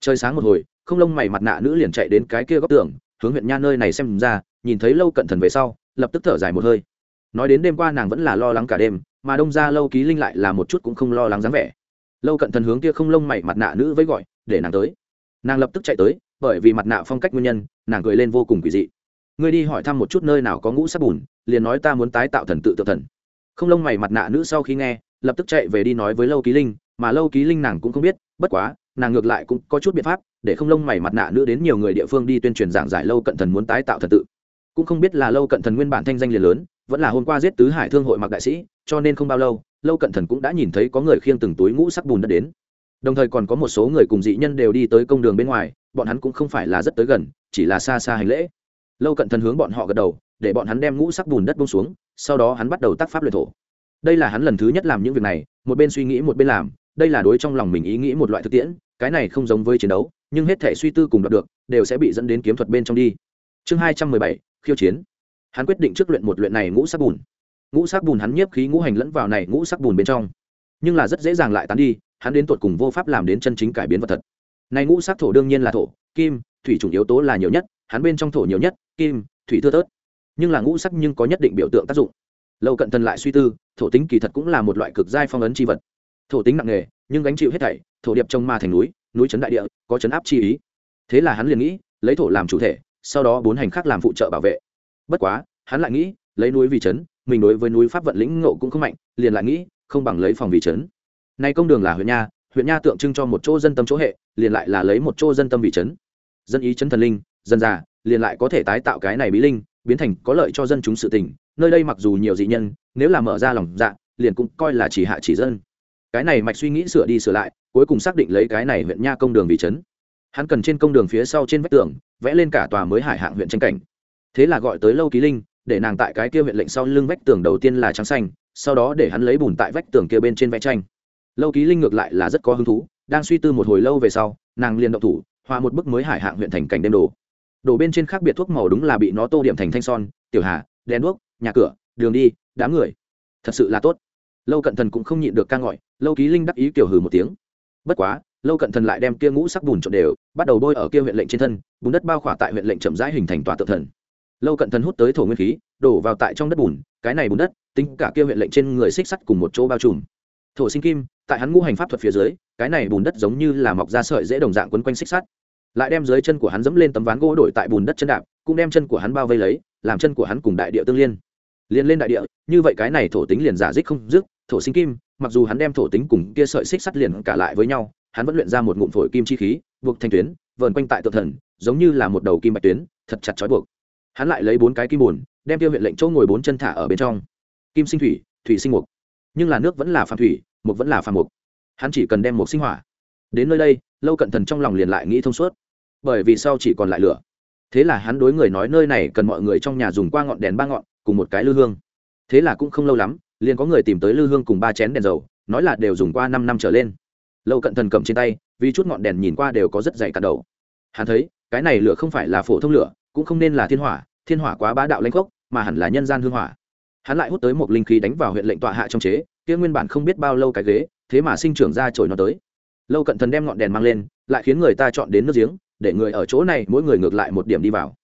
trời sáng một hồi, không lông mày mặt nạ nữ liền chạy đến cái kia góc tường, hướng huyện nha nơi này xem ra, nhìn thấy lâu cận thần về sau, lập tức thở dài một hơi. Nói đến đêm qua nàng vẫn là lo lắng cả đêm, mà đông ra lâu ký linh lại là một chút cũng không lo lắng dáng vẻ. Lâu cận thần hướng kia không lông mày mặt nạ nữ với gọi, để nàng tới. Nàng lập tức chạy tới bởi vì mặt nạ phong cách nguyên nhân, nàng cười lên vô cùng quỷ dị. Ngươi đi hỏi thăm một chút nơi nào có ngũ sắc bùn, liền nói ta muốn tái tạo thần tự tự thần. Không lông mày mặt nạ nữ sau khi nghe, lập tức chạy về đi nói với lâu ký linh, mà lâu ký linh nàng cũng không biết, bất quá, nàng ngược lại cũng có chút biện pháp, để không lông mày mặt nạ nữ đến nhiều người địa phương đi tuyên truyền giảng giải lâu cận thần muốn tái tạo thần tự. Cũng không biết là lâu cận thần nguyên bản thanh danh liền lớn, vẫn là hôm qua giết tứ hải thương hội mặc đại sĩ, cho nên không bao lâu lâu cận thần cũng đã nhìn thấy có người khiêng từng túi ngũ sắc bùn đất đến đồng thời còn có một số người cùng dị nhân đều đi tới công đường bên ngoài, bọn hắn cũng không phải là rất tới gần, chỉ là xa xa hành lễ. Lâu cận thần hướng bọn họ gật đầu, để bọn hắn đem ngũ sắc bùn đất bông xuống, sau đó hắn bắt đầu tác pháp luyện thổ. Đây là hắn lần thứ nhất làm những việc này, một bên suy nghĩ một bên làm, đây là đối trong lòng mình ý nghĩ một loại thực tiễn, cái này không giống với chiến đấu, nhưng hết thể suy tư cùng đạt được, đều sẽ bị dẫn đến kiếm thuật bên trong đi. Chương hai trăm mười bảy, khiêu chiến. Hắn quyết định trước luyện một luyện này ngũ sắc bùn. Ngũ sắc bùn hắn nhiếp khí ngũ hành lẫn vào này ngũ sắc bùn bên trong. Nhưng là rất dễ dàng lại tán đi hắn đến tuột cùng vô pháp làm đến chân chính cải biến vật thật. Này ngũ sắc thổ đương nhiên là thổ, kim, thủy chủng yếu tố là nhiều nhất, hắn bên trong thổ nhiều nhất, kim, thủy thưa tớt nhưng là ngũ sắc nhưng có nhất định biểu tượng tác dụng. Lâu cận thần lại suy tư, thổ tính kỳ thật cũng là một loại cực giai phong ấn c h i vật. Thổ tính nặng nề, nhưng gánh chịu hết thảy, thổ điệp trông ma thành núi núi trấn đại địa, có chấn áp chi ý. Thế là hắn liền nghĩ, lấy thổ làm chủ thể, sau đó bốn hành khác làm phụ trợ bảo vệ. Bất quá, hắn lại nghĩ, lấy núi vì trấn mình đối với núi pháp vận lĩnh ngộ cũng không mạnh, liền lại nghĩ, không bằng lấy phòng vì trấn nay công đường là huyện nha huyện nha tượng trưng cho một chỗ dân tâm chỗ hệ, liền lại là lấy một chỗ dân tâm vị trấn dân ý chấn thần linh, dân già, liền lại có thể tái tạo cái này bí linh, biến thành có lợi cho dân chúng sự tình. Nơi đây mặc dù nhiều dị nhân, nếu là mở ra lòng dạ liền cũng coi là chỉ hạ chỉ dân. Cái này mạch suy nghĩ sửa đi sửa lại, cuối cùng xác định lấy cái này huyện nha công đường vị trấn hắn cần trên công đường phía sau trên vách tường, vẽ lên cả tòa mới hải hạng huyện tranh cảnh. Thế là gọi tới lâu ký linh, để nàng tại cái kia huyện lệnh sau lưng vách tường đầu tiên là trắng xanh, sau đó để hắn lấy bùn tại vách tường kia bên trên vẽ tranh lâu ký linh ngược lại là rất có hứng thú, đang suy tư một hồi lâu về sau, nàng liền động thủ hòa một bức mới hải hạng huyện thành cảnh đêm đồ. Đổ bên trên khác biệt thuốc màu đúng là bị nó tô điểm thành thanh son, tiểu hà, đèn đuốc, nhà cửa, đường đi, đám người. Thật sự là tốt. Lâu cận thần cũng không nhịn được ca ngọi lâu ký linh đắc ý kiểu hừ một tiếng. Bất quá, lâu cận thần lại đem kia ngũ sắc bùn trộn đều, bắt đầu bôi ở kia huyện lệnh trên thân, bùn đất bao khỏa tại huyện lệnh chậm rãi hình thành tòa tự thần. Lâu cận thần hút tới thổ nguyên khí, đổ vào tại trong đất bùn, cái này bùn đất, tính cả kia huyện lệnh trên người xích sắt cùng một chỗ bao trùm. Thổ sinh kim tại hắn ngũ hành pháp thuật phía dưới, cái này bùn đất giống như là mọc ra sợi dễ đồng dạng quấn quanh xích sắt. Lại đem dưới chân của hắn dẫm lên tấm ván gỗ đổi tại bùn đất chân đạp, cũng đem chân của hắn bao vây lấy, làm chân của hắn cùng đại địa tương liên. Liên lên đại địa, như vậy cái này thổ tính liền giả dích không dứt, thổ sinh kim, mặc dù hắn đem thổ tính cùng kia sợi xích sắt liền cả lại với nhau, hắn vẫn luyện ra một ngụm phổi kim chi khí, buộc thành tuyến, vờn quanh tại tự thần, giống như là một đầu kim bạch tuyến, thật chặt chói buộc. Hắn lại lấy bốn cái kim bùn, đem tiêu huyện lệnh chỗ ngồi bốn chân thả ở bên trong. Kim sinh thủy thủy sinh mục. Nhưng là nước vẫn là phạm thủy mục vẫn là phàm mục. Hắn chỉ cần đem một sinh hỏa. Đến nơi đây, lâu cận thần trong lòng liền lại nghĩ thông suốt. Bởi vì sau chỉ còn lại lửa. Thế là hắn đối người nói nơi này cần mọi người trong nhà dùng qua ngọn đèn ba ngọn, cùng một cái lư hương. Thế là cũng không lâu lắm, liền có người tìm tới lư hương cùng ba chén đèn dầu, nói là đều dùng qua năm năm trở lên. Lâu cận thần cầm trên tay, vì chút ngọn đèn nhìn qua đều có rất dày cả đầu. Hắn thấy, cái này lửa không phải là phổ thông lửa, cũng không nên là thiên hỏa thiên hỏa quá bá đạo lanh gốc mà hẳn là nhân gian hương hỏa. Hắn lại hút tới một linh khí đánh vào huyện lệnh tọa hạ trong chế kia nguyên bản không biết bao lâu cái ghế, thế mà sinh trưởng ra trồi nó tới. Lâu cận thần đem ngọn đèn mang lên, lại khiến người ta chọn đến nước giếng, để người ở chỗ này mỗi người ngược lại một điểm đi vào.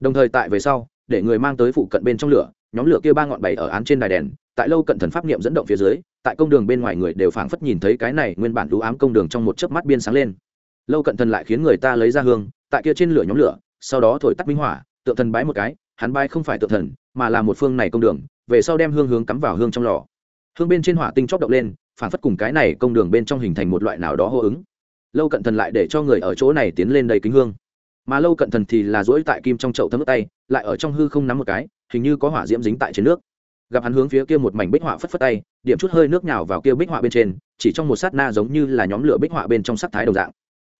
Đồng thời tại về sau, để người mang tới phụ cận bên trong lửa, nhóm lửa kia ba ngọn bảy ở án trên đài đèn, tại lâu cận thần pháp niệm dẫn động phía dưới, tại công đường bên ngoài người đều phảng phất nhìn thấy cái này nguyên bản đũ ám công đường trong một chớp mắt biên sáng lên. Lâu cận thần lại khiến người ta lấy ra hương, tại kia trên lửa nhóm lửa, sau đó thổi tắt minh hỏa, tượng thần bái một cái, hắn bái không phải tượng thần, mà là một phương này công đường, về sau đem hương hướng cắm vào hương trong lò hương bên trên hỏa tinh chóp động lên, phản phất cùng cái này công đường bên trong hình thành một loại nào đó hô ứng. Lâu cận thần lại để cho người ở chỗ này tiến lên đầy kính hương. Mà lâu cận thần thì là dỗi tại kim trong chậu thấm tay, lại ở trong hư không nắm một cái, hình như có hỏa diễm dính tại trên nước. Gặp hắn hướng phía kia một mảnh bích họa phất phất tay, điểm chút hơi nước nhào vào kia bích họa bên trên, chỉ trong một sát na giống như là nhóm lửa bích họa bên trong sắc thái đồng dạng.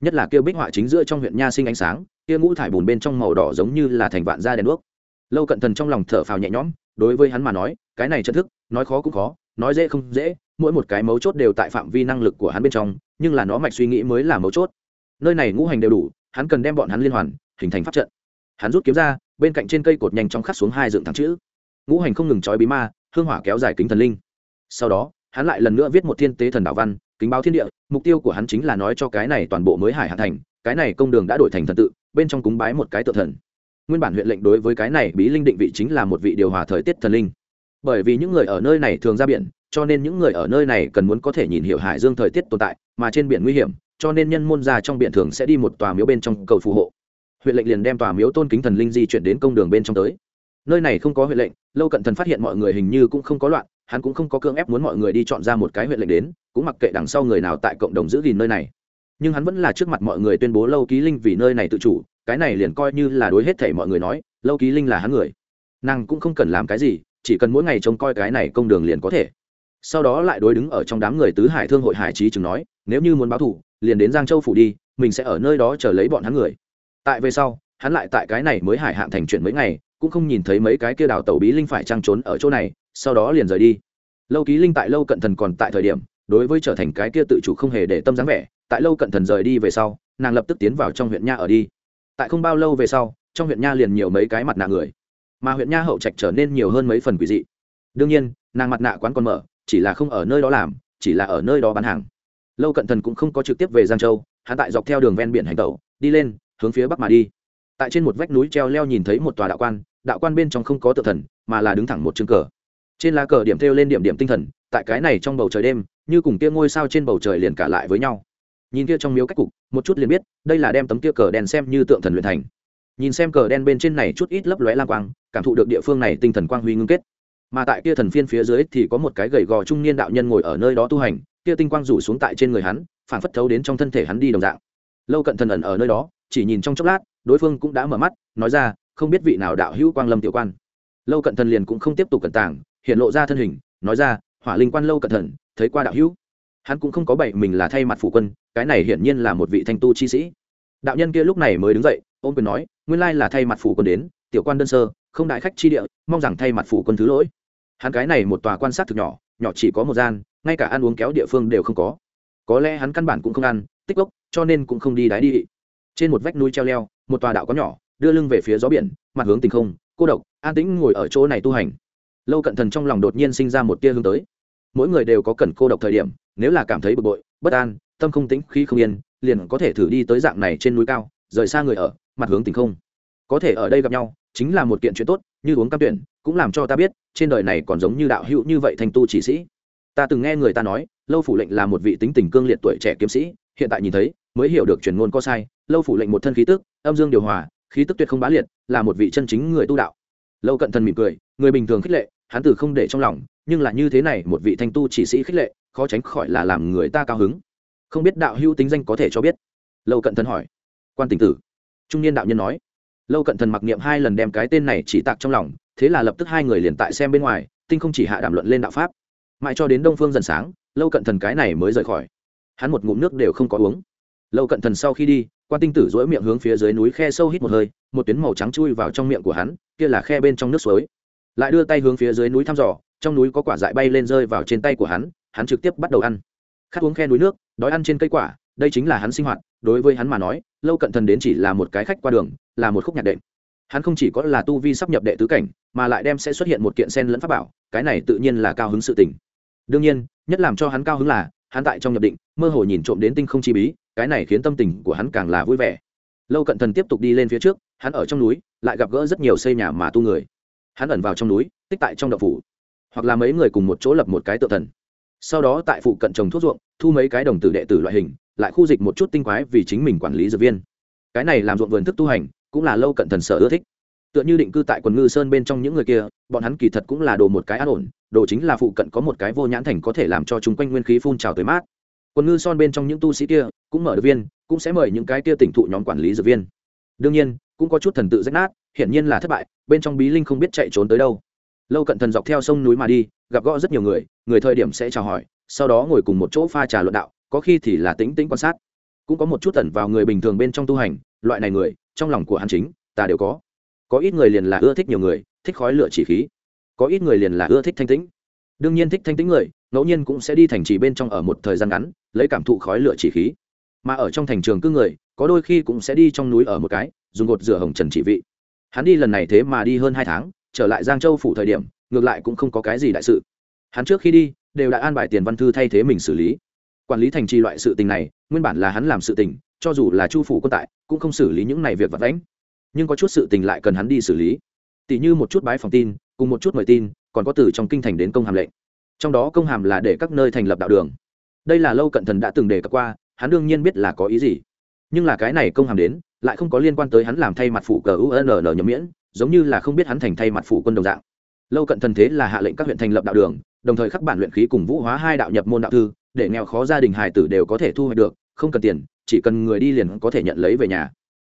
Nhất là kia bích họa chính giữa trong huyện nha sinh ánh sáng, kia ngũ thải bùn bên trong màu đỏ giống như là thành vạn da đèn đuốc. Lâu cận thần trong lòng thở phào nhẹ nhõm, đối với hắn mà nói, cái này chân thức, nói khó cũng khó nói dễ không dễ, mỗi một cái mấu chốt đều tại phạm vi năng lực của hắn bên trong, nhưng là nó mạch suy nghĩ mới là mấu chốt. Nơi này ngũ hành đều đủ, hắn cần đem bọn hắn liên hoàn, hình thành pháp trận. Hắn rút kiếm ra, bên cạnh trên cây cột nhanh chóng khắc xuống hai dựng thẳng chữ. Ngũ hành không ngừng trói bí ma, hương hỏa kéo dài kính thần linh. Sau đó, hắn lại lần nữa viết một thiên tế thần đạo văn, kính báo thiên địa, mục tiêu của hắn chính là nói cho cái này toàn bộ mới hải hạ thành, cái này công đường đã đổi thành thần tự, bên trong cúng bái một cái tự thần. Nguyên bản huyện lệnh đối với cái này bí linh định vị chính là một vị điều hòa thời tiết thần linh bởi vì những người ở nơi này thường ra biển, cho nên những người ở nơi này cần muốn có thể nhìn hiểu hải dương thời tiết tồn tại, mà trên biển nguy hiểm, cho nên nhân môn ra trong biển thường sẽ đi một tòa miếu bên trong cầu phù hộ. Huyện lệnh liền đem tòa miếu tôn kính thần linh di chuyển đến công đường bên trong tới. Nơi này không có huyện lệnh, lâu cận thần phát hiện mọi người hình như cũng không có loạn, hắn cũng không có cưỡng ép muốn mọi người đi chọn ra một cái huyện lệnh đến, cũng mặc kệ đằng sau người nào tại cộng đồng giữ gìn nơi này. Nhưng hắn vẫn là trước mặt mọi người tuyên bố lâu ký linh vì nơi này tự chủ, cái này liền coi như là đối hết thể mọi người nói, lâu ký linh là hắn người. Nàng cũng không cần làm cái gì chỉ cần mỗi ngày trông coi cái này công đường liền có thể. Sau đó lại đối đứng ở trong đám người tứ hải thương hội hải trí chừng nói, nếu như muốn báo thủ liền đến giang châu phủ đi, mình sẽ ở nơi đó chờ lấy bọn hắn người. Tại về sau, hắn lại tại cái này mới hải hạng thành chuyện mấy ngày, cũng không nhìn thấy mấy cái kia đào tàu bí linh phải trăng trốn ở chỗ này, sau đó liền rời đi. Lâu ký linh tại lâu cận thần còn tại thời điểm, đối với trở thành cái kia tự chủ không hề để tâm dáng vẻ, tại lâu cận thần rời đi về sau, nàng lập tức tiến vào trong huyện nha ở đi. Tại không bao lâu về sau, trong huyện nha liền nhiều mấy cái mặt nạ người mà huyện nha hậu trạch trở nên nhiều hơn mấy phần quỷ dị. Đương nhiên, nàng mặt nạ quán còn mở, chỉ là không ở nơi đó làm, chỉ là ở nơi đó bán hàng. Lâu cận thần cũng không có trực tiếp về giang châu, hắn tại dọc theo đường ven biển hành tẩu, đi lên, hướng phía bắc mà đi. Tại trên một vách núi treo leo nhìn thấy một tòa đạo quan đạo quan bên trong không có tự thần, mà là đứng thẳng một chương cờ. Trên lá cờ điểm thêu lên điểm điểm tinh thần, tại cái này trong bầu trời đêm, như cùng kia ngôi sao trên bầu trời liền cả lại với nhau. Nhìn kia trong miếu cách cục, một chút liền biết, đây là đem tấm kia cờ đèn xem như tượng thần luyện thành nhìn xem cờ đen bên trên này chút ít lấp lóe lang quang, cảm thụ được địa phương này tinh thần quang huy ngưng kết. Mà tại kia thần phiên phía dưới thì có một cái gầy gò trung niên đạo nhân ngồi ở nơi đó tu hành, kia tinh quang rủ xuống tại trên người hắn phản phất thấu đến trong thân thể hắn đi đồng dạng. Lâu cận thần ẩn ở nơi đó, chỉ nhìn trong chốc lát, đối phương cũng đã mở mắt, nói ra, không biết vị nào đạo hữu quang lâm tiểu quan. Lâu cận thần liền cũng không tiếp tục cẩn tàng, hiện lộ ra thân hình, nói ra, hỏa linh quan lâu cận thần, thấy qua đạo hữu. Hắn cũng không có bậy mình là thay mặt phủ quân, cái này hiển nhiên là một vị thanh tu chi sĩ. Đạo nhân kia lúc này mới đứng dậy ôm quyền nói, nguyên lai là thay mặt phủ quân đến, tiểu quan đơn sơ, không đại khách chi địa, mong rằng thay mặt phủ quân thứ lỗi. Hắn cái này một tòa quan sát thực nhỏ nhỏ chỉ có một gian, ngay cả ăn uống kéo địa phương đều không có. Có lẽ hắn căn bản cũng không ăn, tích gốc cho nên cũng không đi đáy đi. Trên một vách núi treo leo, một tòa đạo có nhỏ, đưa lưng về phía gió biển, mặt hướng tình không, cô độc, an tĩnh ngồi ở chỗ này tu hành. Lâu cận thần trong lòng đột nhiên sinh ra một tia hướng tới. Mỗi người đều có cần cô độc thời điểm, nếu là cảm thấy bực bội, bất an, tâm không tĩnh khi không yên, liền có thể thử đi tới dạng này trên núi cao rời xa người ở, mặt hướng tình không. Có thể ở đây gặp nhau, chính là một kiện chuyện tốt, như uống cam tuyển, cũng làm cho ta biết, trên đời này còn giống như đạo hữu như vậy thành tu chỉ sĩ. Ta từng nghe người ta nói, lâu phủ lệnh là một vị tính tình cương liệt tuổi trẻ kiếm sĩ, hiện tại nhìn thấy, mới hiểu được truyền ngôn có sai, lâu phủ lệnh một thân khí tức, âm dương điều hòa, khí tức tuyệt không bá liệt, là một vị chân chính người tu đạo. Lâu cận thần mỉm cười, người bình thường khích lệ, hắn từ không để trong lòng, nhưng là như thế này, một vị thanh tu chỉ sĩ khích lệ, khó tránh khỏi là làm người ta cao hứng. Không biết đạo hữu tính danh có thể cho biết? Lâu cận thần hỏi quan tình tử. Trung niên đạo nhân nói, lâu cận thần mặc niệm hai lần đem cái tên này chỉ tạc trong lòng, thế là lập tức hai người liền tại xem bên ngoài, tinh không chỉ hạ đàm luận lên đạo pháp. Mãi cho đến đông phương dần sáng, lâu cận thần cái này mới rời khỏi. Hắn một ngụm nước đều không có uống. Lâu cận thần sau khi đi, quan tinh tử dỗi miệng hướng phía dưới núi khe sâu hít một hơi, một tuyến màu trắng chui vào trong miệng của hắn, kia là khe bên trong nước suối. Lại đưa tay hướng phía dưới núi thăm dò, trong núi có quả dại bay lên rơi vào trên tay của hắn hắn trực tiếp bắt đầu ăn. Khát uống khe núi nước, đói ăn trên cây quả, đây chính là hắn sinh hoạt đối với hắn mà nói, lâu cận thần đến chỉ là một cái khách qua đường, là một khúc nhạc đệm. Hắn không chỉ có là tu vi sắp nhập đệ tứ cảnh, mà lại đem sẽ xuất hiện một kiện sen lẫn pháp bảo, cái này tự nhiên là cao hứng sự tình. Đương nhiên, nhất làm cho hắn cao hứng là, hắn tại trong nhập định, mơ hồ nhìn trộm đến tinh không chi bí, cái này khiến tâm tình của hắn càng là vui vẻ. Lâu cận thần tiếp tục đi lên phía trước, hắn ở trong núi, lại gặp gỡ rất nhiều xây nhà mà tu người. Hắn ẩn vào trong núi, tích tại trong đậu phủ, hoặc là mấy người cùng một chỗ lập một cái tự thần. Sau đó tại phụ cận trồng thuốc ruộng, thu mấy cái đồng tử đệ tử loại hình lại khu dịch một chút tinh quái vì chính mình quản lý dược viên. Cái này làm ruộng vườn thức tu hành, cũng là lâu cận thần sở ưa thích. Tựa như định cư tại quần ngư sơn bên trong những người kia, bọn hắn kỳ thật cũng là đồ một cái an ổn, đồ chính là phụ cận có một cái vô nhãn thành có thể làm cho chúng quanh nguyên khí phun trào tới mát. Quần ngư son bên trong những tu sĩ kia, cũng mở được viên, cũng sẽ mời những cái kia tỉnh thụ nhóm quản lý dược viên. Đương nhiên, cũng có chút thần tự rách nát, hiển nhiên là thất bại, bên trong bí linh không biết chạy trốn tới đâu. Lâu cận thần dọc theo sông núi mà đi, gặp gõ rất nhiều người người thời điểm sẽ chào hỏi, sau đó ngồi cùng một chỗ pha trà luận đạo có khi thì là tĩnh tĩnh quan sát. Cũng có một chút tẩn vào người bình thường bên trong tu hành, loại này người, trong lòng của hắn chính, ta đều có. Có ít người liền là ưa thích nhiều người, thích khói lửa chỉ khí. Có ít người liền là ưa thích thanh tĩnh. Đương nhiên thích thanh tĩnh người, ngẫu nhiên cũng sẽ đi thành trì bên trong ở một thời gian ngắn, lấy cảm thụ khói lửa chỉ khí. Mà ở trong thành trường cư người, có đôi khi cũng sẽ đi trong núi ở một cái, dùng gột rửa hồng trần chỉ vị. Hắn đi lần này thế mà đi hơn hai tháng, trở lại giang châu phủ thời điểm, ngược lại cũng không có cái gì đại sự. Hắn trước khi đi, đều đã an bài tiền văn thư thay thế mình xử lý quản lý thành trì loại sự tình này, nguyên bản là hắn làm sự tình, cho dù là chu phủ quân tại, cũng không xử lý những này việc vật lãnh nhưng có chút sự tình lại cần hắn đi xử lý. Tỷ như một chút bái phòng tin, cùng một chút mời tin, còn có từ trong kinh thành đến công hàm lệnh. Trong đó công hàm là để các nơi thành lập đạo đường. Đây là lâu cận thần đã từng đề cập qua, hắn đương nhiên biết là có ý gì. Nhưng là cái này công hàm đến, lại không có liên quan tới hắn làm thay mặt phụ cờ unn nhậm miễn, giống như là không biết hắn thành thay mặt phụ quân đồng dạng. Lâu cận thần thế là hạ lệnh các huyện thành lập đạo đường, đồng thời khắc bản luyện khí cùng vũ hóa hai đạo nhập môn đạo thư để nghèo khó gia đình hài tử đều có thể thu hoạch được, không cần tiền, chỉ cần người đi liền có thể nhận lấy về nhà.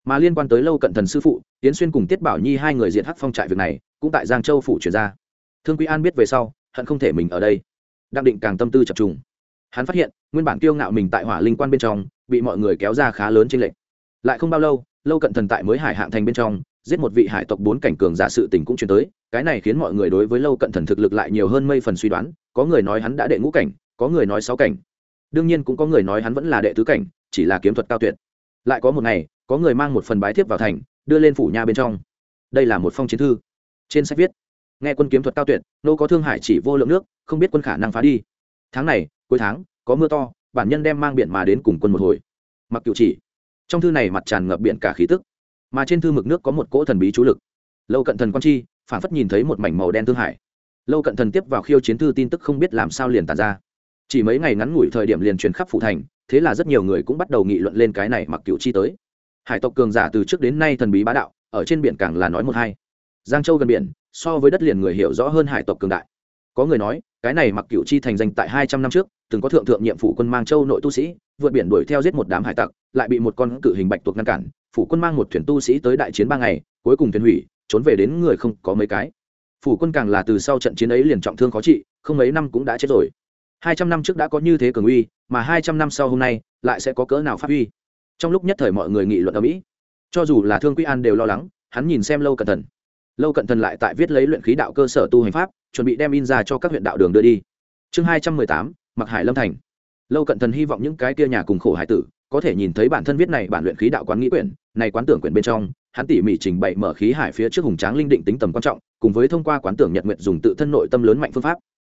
Mà liên quan tới lâu cận thần sư phụ tiến xuyên cùng tiết bảo nhi hai người diện hắc phong trại việc này, cũng tại giang châu phủ chuyển ra. Thương quý an biết về sau, hận không thể mình ở đây. Đang định càng tâm tư chập trùng. Hắn phát hiện, nguyên bản kiêu ngạo mình tại hỏa linh quan bên trong, bị mọi người kéo ra khá lớn trên lệnh lại không bao lâu lâu cận thần tại mới hải hạng thành bên trong, giết một vị hải tộc bốn cảnh cường giả sự tình cũng chuyển tới, cái này khiến mọi người đối với lâu cận thần thực lực lại nhiều hơn mây phần suy đoán, có người nói hắn đã đệ ngũ cảnh có người nói sáu cảnh. Đương nhiên cũng có người nói hắn vẫn là đệ tứ cảnh, chỉ là kiếm thuật cao tuyệt. Lại có một ngày, có người mang một phần bái thiếp vào thành, đưa lên phủ nha bên trong. Đây là một phong chiến thư. Trên sách viết, nghe quân kiếm thuật cao tuyệt, nô có thương hải chỉ vô lượng nước, không biết quân khả năng phá đi. Tháng này, cuối tháng, có mưa to, bản nhân đem mang biển mà đến cùng quân một hồi. Mặc cựu chỉ. Trong thư này mặt tràn ngập biển cả khí tức. Mà trên thư mực nước có một cỗ thần bí chú lực. Lâu cận thần quan chi, phản phất nhìn thấy một mảnh màu đen thương hải. Lâu cận thần tiếp vào khiêu chiến thư tin tức không biết làm sao liền tàn ra chỉ mấy ngày ngắn ngủi thời điểm liền truyền khắp phủ thành, thế là rất nhiều người cũng bắt đầu nghị luận lên cái này mặc cựu chi tới. Hải tộc cường giả từ trước đến nay thần bí bá đạo, ở trên biển càng là nói một hai. Giang châu gần biển, so với đất liền người hiểu rõ hơn hải tộc cường đại. Có người nói, cái này mặc cựu chi thành danh tại hai trăm năm trước, từng có thượng thượng nhiệm phủ quân mang châu nội tu sĩ, vượt biển đuổi theo giết một đám hải tặc, lại bị một con cự hình bạch tuộc ngăn cản, phủ quân mang một thuyền tu sĩ tới đại chiến ba ngày, cuối cùng thuyền hủy, trốn về đến người không có mấy cái. Phủ quân càng là từ sau trận chiến ấy liền trọng thương khó trị, không mấy năm cũng đã chết rồi hai trăm năm trước đã có như thế cường uy, mà hai trăm năm sau hôm nay, lại sẽ có cỡ nào phát uy? Trong lúc nhất thời mọi người nghị luận ở mỹ, cho dù là thương quy an đều lo lắng, hắn nhìn xem lâu cẩn thận lâu cận thần lại tại viết lấy luyện khí đạo cơ sở tu hành pháp, chuẩn bị đem in ra cho các huyện đạo đường đưa đi. Chương hai trăm mười tám mặc hải lâm thành. Lâu cận thần hy vọng những cái kia nhà cùng khổ hải tử, có thể nhìn thấy bản thân viết này bản luyện khí đạo quán nghĩ quyển, này quán tưởng quyển bên trong, hắn tỉ mỉ trình bày mở khí hải phía trước hùng tráng linh định tính tầm quan trọng, cùng với thông qua quán tưởng nhật nguyện dùng tự thân nội tâm lớn mạnh phương pháp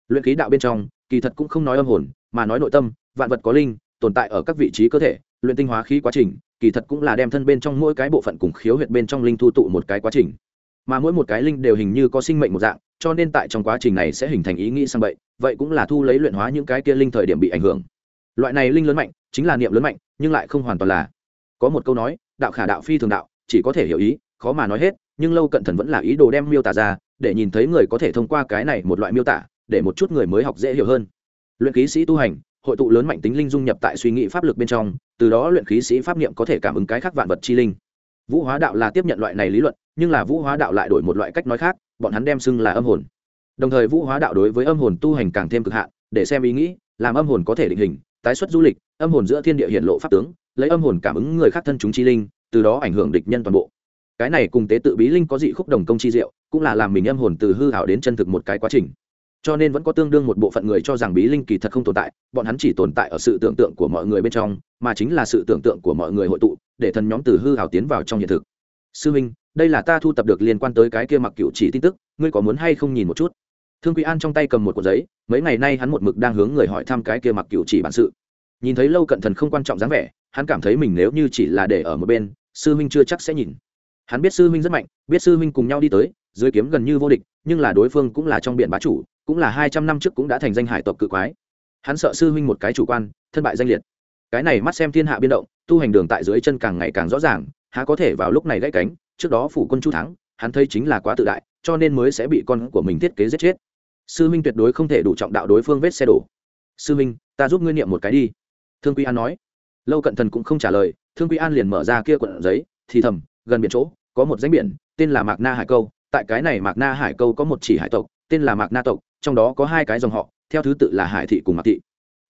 luyện khí đạo bên trong, kỳ thật cũng không nói âm hồn, mà nói nội tâm, vạn vật có linh, tồn tại ở các vị trí cơ thể, luyện tinh hóa khí quá trình, kỳ thật cũng là đem thân bên trong mỗi cái bộ phận cùng khiếu huyệt bên trong linh thu tụ một cái quá trình. Mà mỗi một cái linh đều hình như có sinh mệnh một dạng, cho nên tại trong quá trình này sẽ hình thành ý nghĩ sang bậy, vậy cũng là thu lấy luyện hóa những cái kia linh thời điểm bị ảnh hưởng. Loại này linh lớn mạnh, chính là niệm lớn mạnh, nhưng lại không hoàn toàn là. Có một câu nói, đạo khả đạo phi thường đạo, chỉ có thể hiểu ý, khó mà nói hết, nhưng lâu cận thần vẫn là ý đồ đem miêu tả ra, để nhìn thấy người có thể thông qua cái này một loại miêu tả để một chút người mới học dễ hiểu hơn. Luyện khí sĩ tu hành, hội tụ lớn mạnh tính linh dung nhập tại suy nghĩ pháp lực bên trong, từ đó luyện khí sĩ pháp niệm có thể cảm ứng cái khác vạn vật chi linh. Vũ hóa đạo là tiếp nhận loại này lý luận, nhưng là vũ hóa đạo lại đổi một loại cách nói khác, bọn hắn đem xưng là âm hồn. Đồng thời vũ hóa đạo đối với âm hồn tu hành càng thêm cực hạn, để xem ý nghĩ, làm âm hồn có thể định hình, tái xuất du lịch, âm hồn giữa thiên địa hiện lộ pháp tướng, lấy âm hồn cảm ứng người khác thân chúng chi linh, từ đó ảnh hưởng địch nhân toàn bộ. Cái này cùng tế tự bí linh có dị khúc đồng công chi diệu, cũng là làm mình âm hồn từ hư hảo đến chân thực một cái quá trình cho nên vẫn có tương đương một bộ phận người cho rằng bí linh kỳ thật không tồn tại, bọn hắn chỉ tồn tại ở sự tưởng tượng của mọi người bên trong, mà chính là sự tưởng tượng của mọi người hội tụ, để thần nhóm từ hư hảo tiến vào trong hiện thực. Sư minh, đây là ta thu tập được liên quan tới cái kia mặc cựu chỉ tin tức, ngươi có muốn hay không nhìn một chút? Thương quý an trong tay cầm một cuộn giấy, mấy ngày nay hắn một mực đang hướng người hỏi thăm cái kia mặc cựu chỉ bản sự. Nhìn thấy lâu cận thần không quan trọng dáng vẻ, hắn cảm thấy mình nếu như chỉ là để ở một bên, sư huynh chưa chắc sẽ nhìn. Hắn biết sư huynh rất mạnh, biết sư huynh cùng nhau đi tới, dưới kiếm gần như vô địch, nhưng là đối phương cũng là trong biển bá chủ cũng là hai trăm năm trước cũng đã thành danh hải tộc cự quái. Hắn sợ sư huynh một cái chủ quan, thân bại danh liệt. Cái này mắt xem thiên hạ biên động, tu hành đường tại dưới chân càng ngày càng rõ ràng, há có thể vào lúc này gãy cánh, trước đó phủ quân chu thắng, hắn thấy chính là quá tự đại, cho nên mới sẽ bị con của mình thiết kế giết chết. Sư minh tuyệt đối không thể đủ trọng đạo đối phương vết xe đổ. Sư minh ta giúp ngươi niệm một cái đi. Thương quy an nói. Lâu cận thần cũng không trả lời, thương quy an liền mở ra kia quận giấy, thì thầm, gần biển chỗ, có một danh biển, tên là mạc na hải câu, tại cái này mạc na hải câu có một chỉ hải tộc, tên là mạc na tộc trong đó có hai cái dòng họ, theo thứ tự là hải thị cùng mạc thị.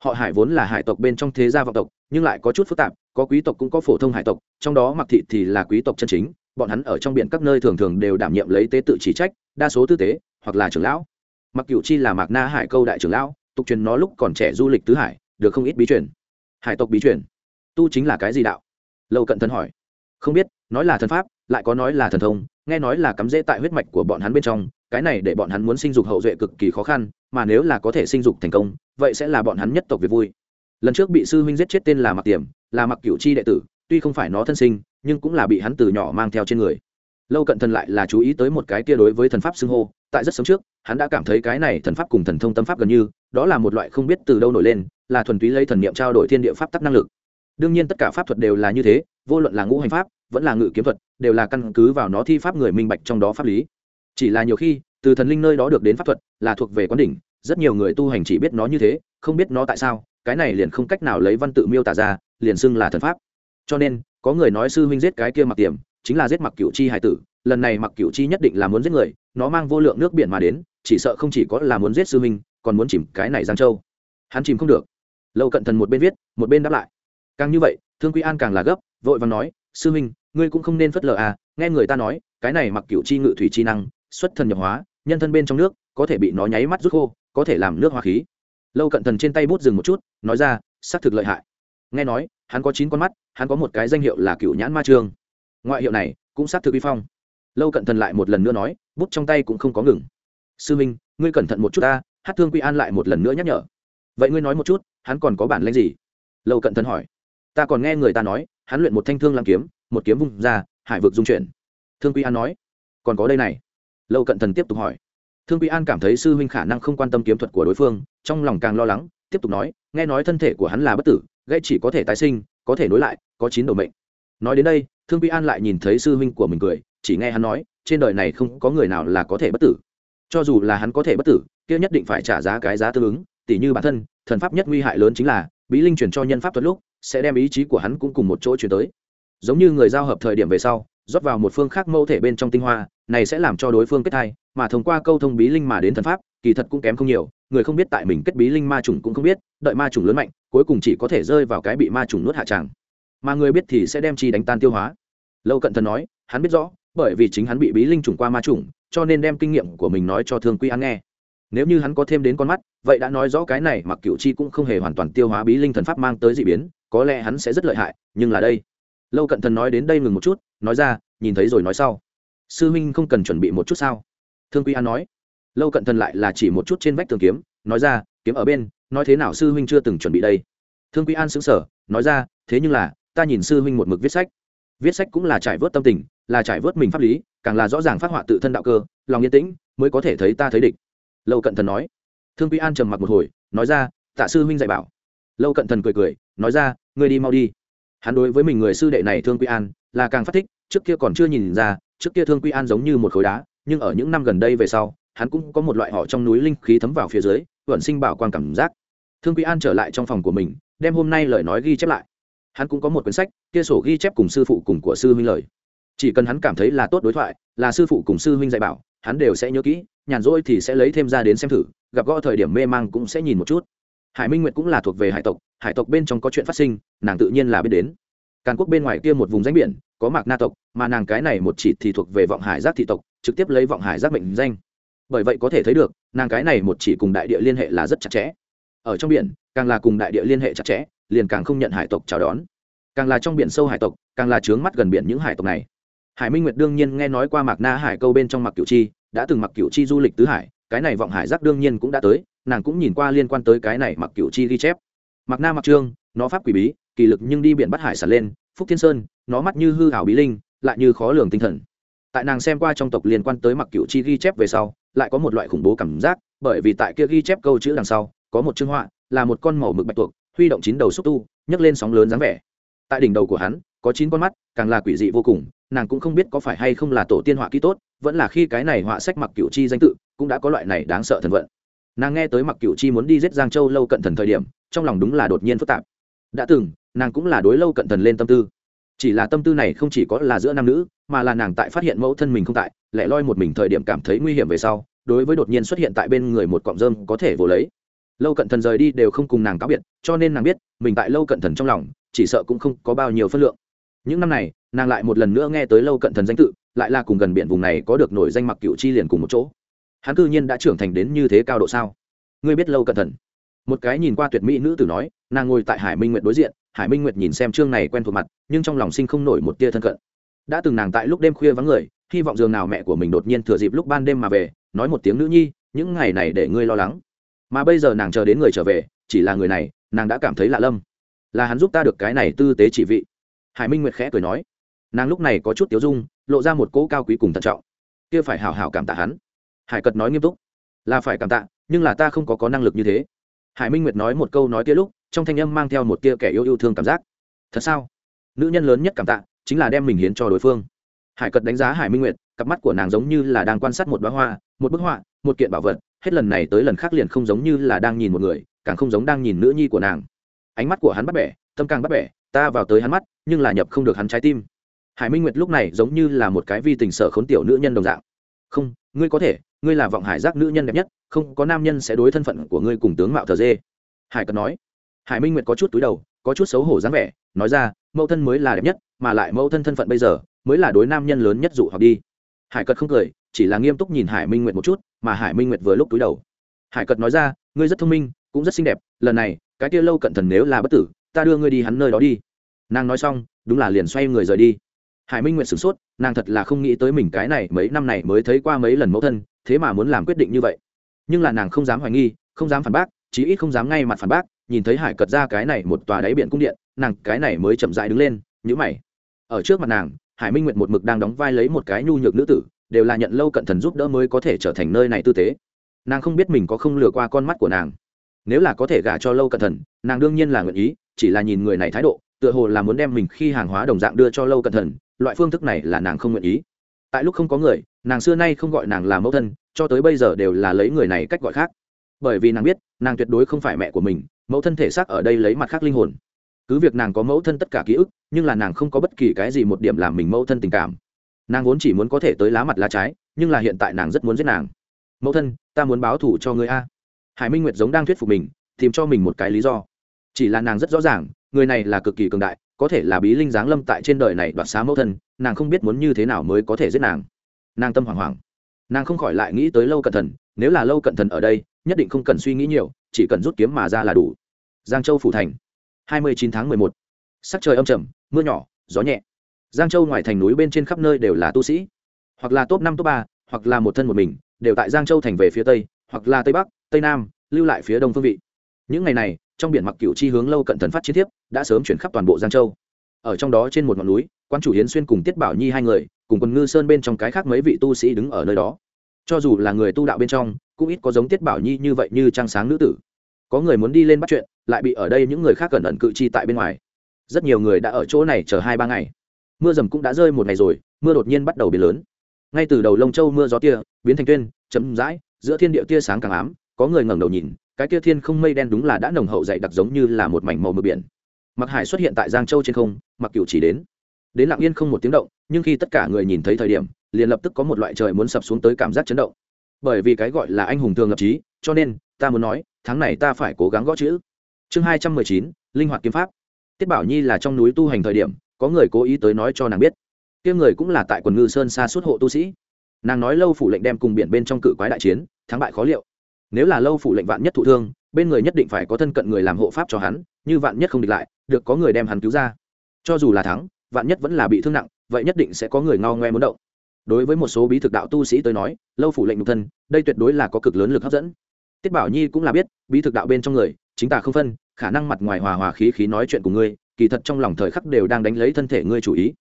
Họ hải vốn là hải tộc bên trong thế gia vọng tộc, nhưng lại có chút phức tạp, có quý tộc cũng có phổ thông hải tộc, trong đó mạc thị thì là quý tộc chân chính, bọn hắn ở trong biển các nơi thường thường đều đảm nhiệm lấy tế tự chỉ trách, đa số tư tế, hoặc là trưởng lão. Mặc cựu chi là mạc na hải câu đại trưởng lão, tục truyền nó lúc còn trẻ du lịch tứ hải, được không ít bí truyền. Hải tộc bí truyền. Tu chính là cái gì đạo? Lâu cận thần hỏi. Không biết, nói là thần pháp, lại có nói là thần thông, nghe nói là cắm rễ tại huyết mạch của bọn hắn bên trong cái này để bọn hắn muốn sinh dục hậu duệ cực kỳ khó khăn, mà nếu là có thể sinh dục thành công, vậy sẽ là bọn hắn nhất tộc việc vui. Lần trước bị sư huynh giết chết tên là mặc tiềm, là mặc cựu chi đệ tử, tuy không phải nó thân sinh, nhưng cũng là bị hắn từ nhỏ mang theo trên người. Lâu cận thần lại là chú ý tới một cái kia đối với thần pháp xưng hô, tại rất sớm trước, hắn đã cảm thấy cái này thần pháp cùng thần thông tâm pháp gần như, đó là một loại không biết từ đâu nổi lên, là thuần túy lấy thần niệm trao đổi thiên địa pháp tắc năng lực. Đương nhiên tất cả pháp thuật đều là như thế, vô luận là ngũ hành pháp, vẫn là ngự kiếm thuật, đều là căn cứ vào nó thi pháp người minh bạch trong đó pháp lý chỉ là nhiều khi, từ thần linh nơi đó được đến pháp thuật là thuộc về quán đỉnh, rất nhiều người tu hành chỉ biết nó như thế, không biết nó tại sao, cái này liền không cách nào lấy văn tự miêu tả ra, liền xưng là thần pháp. Cho nên, có người nói sư huynh giết cái kia mặc tiềm, chính là giết mặc cựu chi hải tử, lần này mặc cựu chi nhất định là muốn giết người, nó mang vô lượng nước biển mà đến, chỉ sợ không chỉ có là muốn giết sư huynh, còn muốn chìm cái này giang châu. Hắn chìm không được. Lâu cận thần một bên viết, một bên đáp lại. Càng như vậy, thương quy an càng là gấp, vội vàng nói, sư huynh, ngươi cũng không nên phất lờ à nghe người ta nói, cái này mặc cựu chi ngự thủy chi năng xuất thần nhập hóa, nhân thân bên trong nước, có thể bị nó nháy mắt rút khô, có thể làm nước hoa khí. Lâu cận thần trên tay bút dừng một chút, nói ra, xác thực lợi hại. Nghe nói, hắn có chín con mắt, hắn có một cái danh hiệu là cựu nhãn ma trương. Ngoại hiệu này cũng xác thực vi phong. Lâu cận thần lại một lần nữa nói, bút trong tay cũng không có ngừng. Sư minh, ngươi cẩn thận một chút ta, hát thương quy an lại một lần nữa nhắc nhở. Vậy ngươi nói một chút, hắn còn có bản lãnh gì? Lâu cận thần hỏi. Ta còn nghe người ta nói, hắn luyện một thanh thương làm kiếm, một kiếm vung ra, hải vực dung chuyển. Thương quy an nói. Còn có đây này lâu cận thần tiếp tục hỏi. Thương quý an cảm thấy sư huynh khả năng không quan tâm kiếm thuật của đối phương, trong lòng càng lo lắng, tiếp tục nói, nghe nói thân thể của hắn là bất tử, gãy chỉ có thể tái sinh, có thể nối lại, có chín đầu mệnh. Nói đến đây, thương quý an lại nhìn thấy sư huynh của mình cười, chỉ nghe hắn nói, trên đời này không có người nào là có thể bất tử. Cho dù là hắn có thể bất tử, kia nhất định phải trả giá cái giá tương ứng, tỉ như bản thân, thần pháp nhất nguy hại lớn chính là, bí linh truyền cho nhân pháp thuật lúc, sẽ đem ý chí của hắn cũng cùng một chỗ chuyển tới. Giống như người giao hợp thời điểm về sau rót vào một phương khác mẫu thể bên trong tinh hoa, này sẽ làm cho đối phương kết thai, mà thông qua câu thông bí linh mà đến thần pháp, kỳ thật cũng kém không nhiều, người không biết tại mình kết bí linh ma trùng cũng không biết, đợi ma trùng lớn mạnh, cuối cùng chỉ có thể rơi vào cái bị ma trùng nuốt hạ tràng. Mà người biết thì sẽ đem chi đánh tan tiêu hóa. Lâu cận thần nói, hắn biết rõ, bởi vì chính hắn bị bí linh trùng qua ma trùng cho nên đem kinh nghiệm của mình nói cho thương quy an nghe. Nếu như hắn có thêm đến con mắt, vậy đã nói rõ cái này mặc cựu chi cũng không hề hoàn toàn tiêu hóa bí linh thần pháp mang tới d ị biến, có lẽ hắn sẽ rất lợi hại, nhưng là đây lâu cận thần nói đến đây ngừng một chút, nói ra, nhìn thấy rồi nói sau. Sư huynh không cần chuẩn bị một chút sao? Thương quy an nói. Lâu cận thần lại là chỉ một chút trên vách tường kiếm, nói ra, kiếm ở bên, nói thế nào sư huynh chưa từng chuẩn bị đây? Thương quy an xứng sở nói ra, thế nhưng là, ta nhìn sư huynh một mực viết sách. Viết sách cũng là trải vớt tâm tình, là trải vớt mình pháp lý, càng là rõ ràng phát họa tự thân đạo cơ, lòng yên tĩnh mới có thể thấy ta thấy địch. Lâu cận thần nói. Thương quy an trầm mặc một hồi, nói ra, tạ sư huynh dạy bảo. Lâu cận thần cười cười, nói ra, ngươi đi mau đi hắn đối với mình người sư đệ này thương quy an là càng phát thích, trước kia còn chưa nhìn ra, trước kia thương quy an giống như một khối đá, nhưng ở những năm gần đây về sau, hắn cũng có một loại họ trong núi linh khí thấm vào phía dưới, vận sinh bảo quan cảm giác. Thương quy an trở lại trong phòng của mình, đem hôm nay lời nói ghi chép lại. Hắn cũng có một quyển sách, kia sổ ghi chép cùng sư phụ cùng của sư huynh lời. Chỉ cần hắn cảm thấy là tốt đối thoại, là sư phụ cùng sư huynh dạy bảo, hắn đều sẽ nhớ kỹ, nhàn rỗi thì sẽ lấy thêm ra đến xem thử, gặp gõ thời điểm mê mang cũng sẽ nhìn một chút hải minh nguyệt cũng là thuộc về hải tộc hải tộc bên trong có chuyện phát sinh, nàng tự nhiên là biết đến. Càn quốc bên ngoài kia một vùng danh biển, có mạc na tộc, mà nàng cái này một chỉ thì thuộc về vọng hải giác thị tộc, trực tiếp lấy vọng hải giác mệnh danh. Bởi vậy có thể thấy được, nàng cái này một chỉ cùng đại địa liên hệ là rất chặt chẽ. Ở trong biển, càng là cùng đại địa liên hệ chặt chẽ, liền càng không nhận hải tộc chào đón. Càng là trong biển sâu hải tộc, càng là trướng mắt gần biển những hải tộc này. Hải minh nguyệt đương nhiên nghe nói qua mạc na hải câu bên trong mặc cửu chi, đã từng mặc cửu chi du lịch tứ hải, cái này vọng hải giác đương nhiên cũng đã tới nàng cũng nhìn qua liên quan tới cái này mặc cửu chi ghi chép. Mặc na mặc trương, nó pháp quỷ bí, kỳ lực nhưng đi biển bắt hải sản lên, phúc thiên sơn, nó mắt như hư hảo bí linh, lại như khó lường tinh thần. Tại nàng xem qua trong tộc liên quan tới mặc cửu chi ghi chép về sau, lại có một loại khủng bố cảm giác, bởi vì tại kia ghi chép câu chữ đằng sau, có một chương họa, là một con màu mực bạch tuộc, huy động chín đầu xúc tu, nhấc lên sóng lớn dáng vẻ. Tại đỉnh đầu của hắn, có chín con mắt, càng là quỷ dị vô cùng, nàng cũng không biết có phải hay không là tổ tiên họa kỹ tốt, vẫn là khi cái này họa sách mặc cựu chi danh tự, cũng đã có loại này đáng sợ thần vận nàng nghe tới mặc cựu chi muốn đi giết giang châu lâu cận thần thời điểm trong lòng đúng là đột nhiên phức tạp đã từng nàng cũng là đối lâu cận thần lên tâm tư chỉ là tâm tư này không chỉ có là giữa nam nữ mà là nàng tại phát hiện mẫu thân mình không tại lẻ loi một mình thời điểm cảm thấy nguy hiểm về sau đối với đột nhiên xuất hiện tại bên người một cọng rơm có thể vồ lấy lâu cận thần rời đi đều không cùng nàng cáo biệt cho nên nàng biết mình tại lâu cận thần trong lòng chỉ sợ cũng không có bao nhiêu phân lượng những năm này nàng lại một lần nữa nghe tới lâu cận thần danh tự lại là cùng gần biển vùng này có được nổi danh mặc cựu chi liền cùng một chỗ hắn cư nhiên đã trưởng thành đến như thế cao độ sao? Ngươi biết lâu cẩn thần? Một cái nhìn qua tuyệt mỹ nữ tử nói, nàng ngồi tại hải minh nguyệt đối diện, hải minh nguyệt nhìn xem chương này quen thuộc mặt, nhưng trong lòng sinh không nổi một tia thân cận. Đã từng nàng tại lúc đêm khuya vắng người, hy vọng giường nào mẹ của mình đột nhiên thừa dịp lúc ban đêm mà về, nói một tiếng nữ nhi, những ngày này để ngươi lo lắng. Mà bây giờ nàng chờ đến người trở về, chỉ là người này, nàng đã cảm thấy lạ lâm. Là hắn giúp ta được cái này tư tế chỉ vị. Hải minh nguyệt khẽ cười nói. Nàng lúc này có chút tiếu dung, lộ ra một cỗ cao quý cùng thận trọng. Kia phải hào hào cảm tạ hắn hải cật nói nghiêm túc. Là phải cảm tạ, nhưng là ta không có có năng lực như thế. Hải minh nguyệt nói một câu nói kia lúc, trong thanh âm mang theo một tia kẻ yêu yêu thương cảm giác. Thật sao? Nữ nhân lớn nhất cảm tạ, chính là đem mình hiến cho đối phương. Hải cật đánh giá hải minh nguyệt, cặp mắt của nàng giống như là đang quan sát một bá hoa một bức họa, một kiện bảo vật, hết lần này tới lần khác liền không giống như là đang nhìn một người, càng không giống đang nhìn nữ nhi của nàng. Ánh mắt của hắn bắt bẻ, tâm càng bắt bẻ, ta vào tới hắn mắt, nhưng là nhập không được hắn trái tim. Hải minh nguyệt lúc này giống như là một cái vi tình sở khốn tiểu nữ nhân đồng dạng không, ngươi có thể, ngươi là vọng hải giác nữ nhân đẹp nhất, không, có nam nhân sẽ đối thân phận của ngươi cùng tướng mạo thờ dê. Hải cần nói. Hải minh nguyệt có chút túi đầu, có chút xấu hổ dáng vẻ, nói ra, mẫu thân mới là đẹp nhất, mà lại mẫu thân thân phận bây giờ, mới là đối nam nhân lớn nhất dụ hoặc đi. Hải cật không cười, chỉ là nghiêm túc nhìn hải minh nguyệt một chút, mà hải minh nguyệt vừa lúc túi đầu. Hải cật nói ra, ngươi rất thông minh, cũng rất xinh đẹp, lần này, cái kia lâu cận thần nếu là bất tử, ta đưa ngươi đi hắn nơi đó đi. Nàng nói xong, đúng là liền xoay người rời đi hải minh nguyện sửng sốt, nàng thật là không nghĩ tới mình cái này mấy năm này mới thấy qua mấy lần mẫu thân, thế mà muốn làm quyết định như vậy. Nhưng là nàng không dám hoài nghi, không dám phản bác, chí ít không dám ngay mặt phản bác, nhìn thấy hải cật ra cái này một tòa đáy biển cung điện, nàng cái này mới chậm dại đứng lên nhữ mày. Ở trước mặt nàng, hải minh nguyện một mực đang đóng vai lấy một cái nhu nhược nữ tử, đều là nhận lâu cận thần giúp đỡ mới có thể trở thành nơi này tư tế. Nàng không biết mình có không lừa qua con mắt của nàng. Nếu là có thể gả cho lâu cận thần, nàng đương nhiên là nguyện ý, chỉ là nhìn người này thái độ, tựa hồ là muốn đem mình khi hàng hóa đồng dạng đưa cho lâu cận thần loại phương thức này là nàng không nguyện ý. Tại lúc không có người, nàng xưa nay không gọi nàng là mẫu thân, cho tới bây giờ đều là lấy người này cách gọi khác. Bởi vì nàng biết, nàng tuyệt đối không phải mẹ của mình, mẫu thân thể xác ở đây lấy mặt khác linh hồn. Cứ việc nàng có mẫu thân tất cả ký ức, nhưng là nàng không có bất kỳ cái gì một điểm làm mình mẫu thân tình cảm. Nàng vốn chỉ muốn có thể tới lá mặt lá trái, nhưng là hiện tại nàng rất muốn giết nàng. Mẫu thân, ta muốn báo thủ cho người a. Hải minh nguyệt giống đang thuyết phục mình, tìm cho mình một cái lý do. Chỉ là nàng rất rõ ràng, người này là cực kỳ cường đại có thể là bí linh giáng lâm tại trên đời này đoạt xá mẫu thân, nàng không biết muốn như thế nào mới có thể giết nàng. Nàng tâm hoảng hoảng. Nàng không khỏi lại nghĩ tới lâu cận thần, nếu là lâu cận thần ở đây, nhất định không cần suy nghĩ nhiều, chỉ cần rút kiếm mà ra là đủ. Giang châu phủ thành. Hai mươi chín tháng mười một. Sắc trời âm trầm, mưa nhỏ, gió nhẹ. Giang châu ngoài thành núi bên trên khắp nơi đều là tu sĩ. Hoặc là top năm, top ba, hoặc là một thân một mình, đều tại giang châu thành về phía tây, hoặc là tây bắc, tây nam, lưu lại phía đông phương vị. Những ngày này, trong biển mặc cựu chi hướng lâu cận thần phát chiến thiếp đã sớm chuyển khắp toàn bộ giang châu. Ở trong đó trên một ngọn núi, quan chủ hiến xuyên cùng tiết bảo nhi hai người, cùng quân ngư sơn bên trong cái khác mấy vị tu sĩ đứng ở nơi đó. Cho dù là người tu đạo bên trong, cũng ít có giống tiết bảo nhi như vậy như trang sáng nữ tử. Có người muốn đi lên bắt chuyện, lại bị ở đây những người khác cẩn ẩn cự chi tại bên ngoài. Rất nhiều người đã ở chỗ này chờ hai ba ngày. Mưa dầm cũng đã rơi một ngày rồi, mưa đột nhiên bắt đầu biến lớn. Ngay từ đầu lông châu mưa gió tia, biến thành tuyên chấm dãi giữa thiên địa tia sáng càng ám, có người ngẩng đầu nhìn, cái tia thiên không mây đen đúng là đã nồng hậu dày đặc giống như là một mảnh màu mực biển mặc hải xuất hiện tại giang châu trên không mặc cựu chỉ đến. Đến lặng yên không một tiếng động, nhưng khi tất cả người nhìn thấy thời điểm, liền lập tức có một loại trời muốn sập xuống tới cảm giác chấn động. Bởi vì cái gọi là anh hùng thường lập trí cho nên, ta muốn nói, tháng này ta phải cố gắng gõ chữ. Chương hai trăm mười chín, linh hoạt kiếm pháp. Tiết bảo nhi là trong núi tu hành thời điểm, có người cố ý tới nói cho nàng biết. Kia người cũng là tại quần ngư sơn xa suốt hộ tu sĩ. Nàng nói lâu phủ lệnh đem cùng biển bên trong cự quái đại chiến, thắng bại khó liệu. Nếu là lâu phủ lệnh vạn nhất thụ thương, bên người nhất định phải có thân cận người làm hộ pháp cho hắn như vạn nhất không địch lại, được có người đem hắn cứu ra. Cho dù là thắng, vạn nhất vẫn là bị thương nặng, vậy nhất định sẽ có người ngao ngoe muốn động. Đối với một số bí thực đạo tu sĩ tới nói, lâu phủ lệnh nhục thân, đây tuyệt đối là có cực lớn lực hấp dẫn. Tiết bảo nhi cũng là biết, bí thực đạo bên trong người, chính ta không phân, khả năng mặt ngoài hòa hòa khí khí nói chuyện của ngươi, kỳ thật trong lòng thời khắc đều đang đánh lấy thân thể ngươi chủ ý.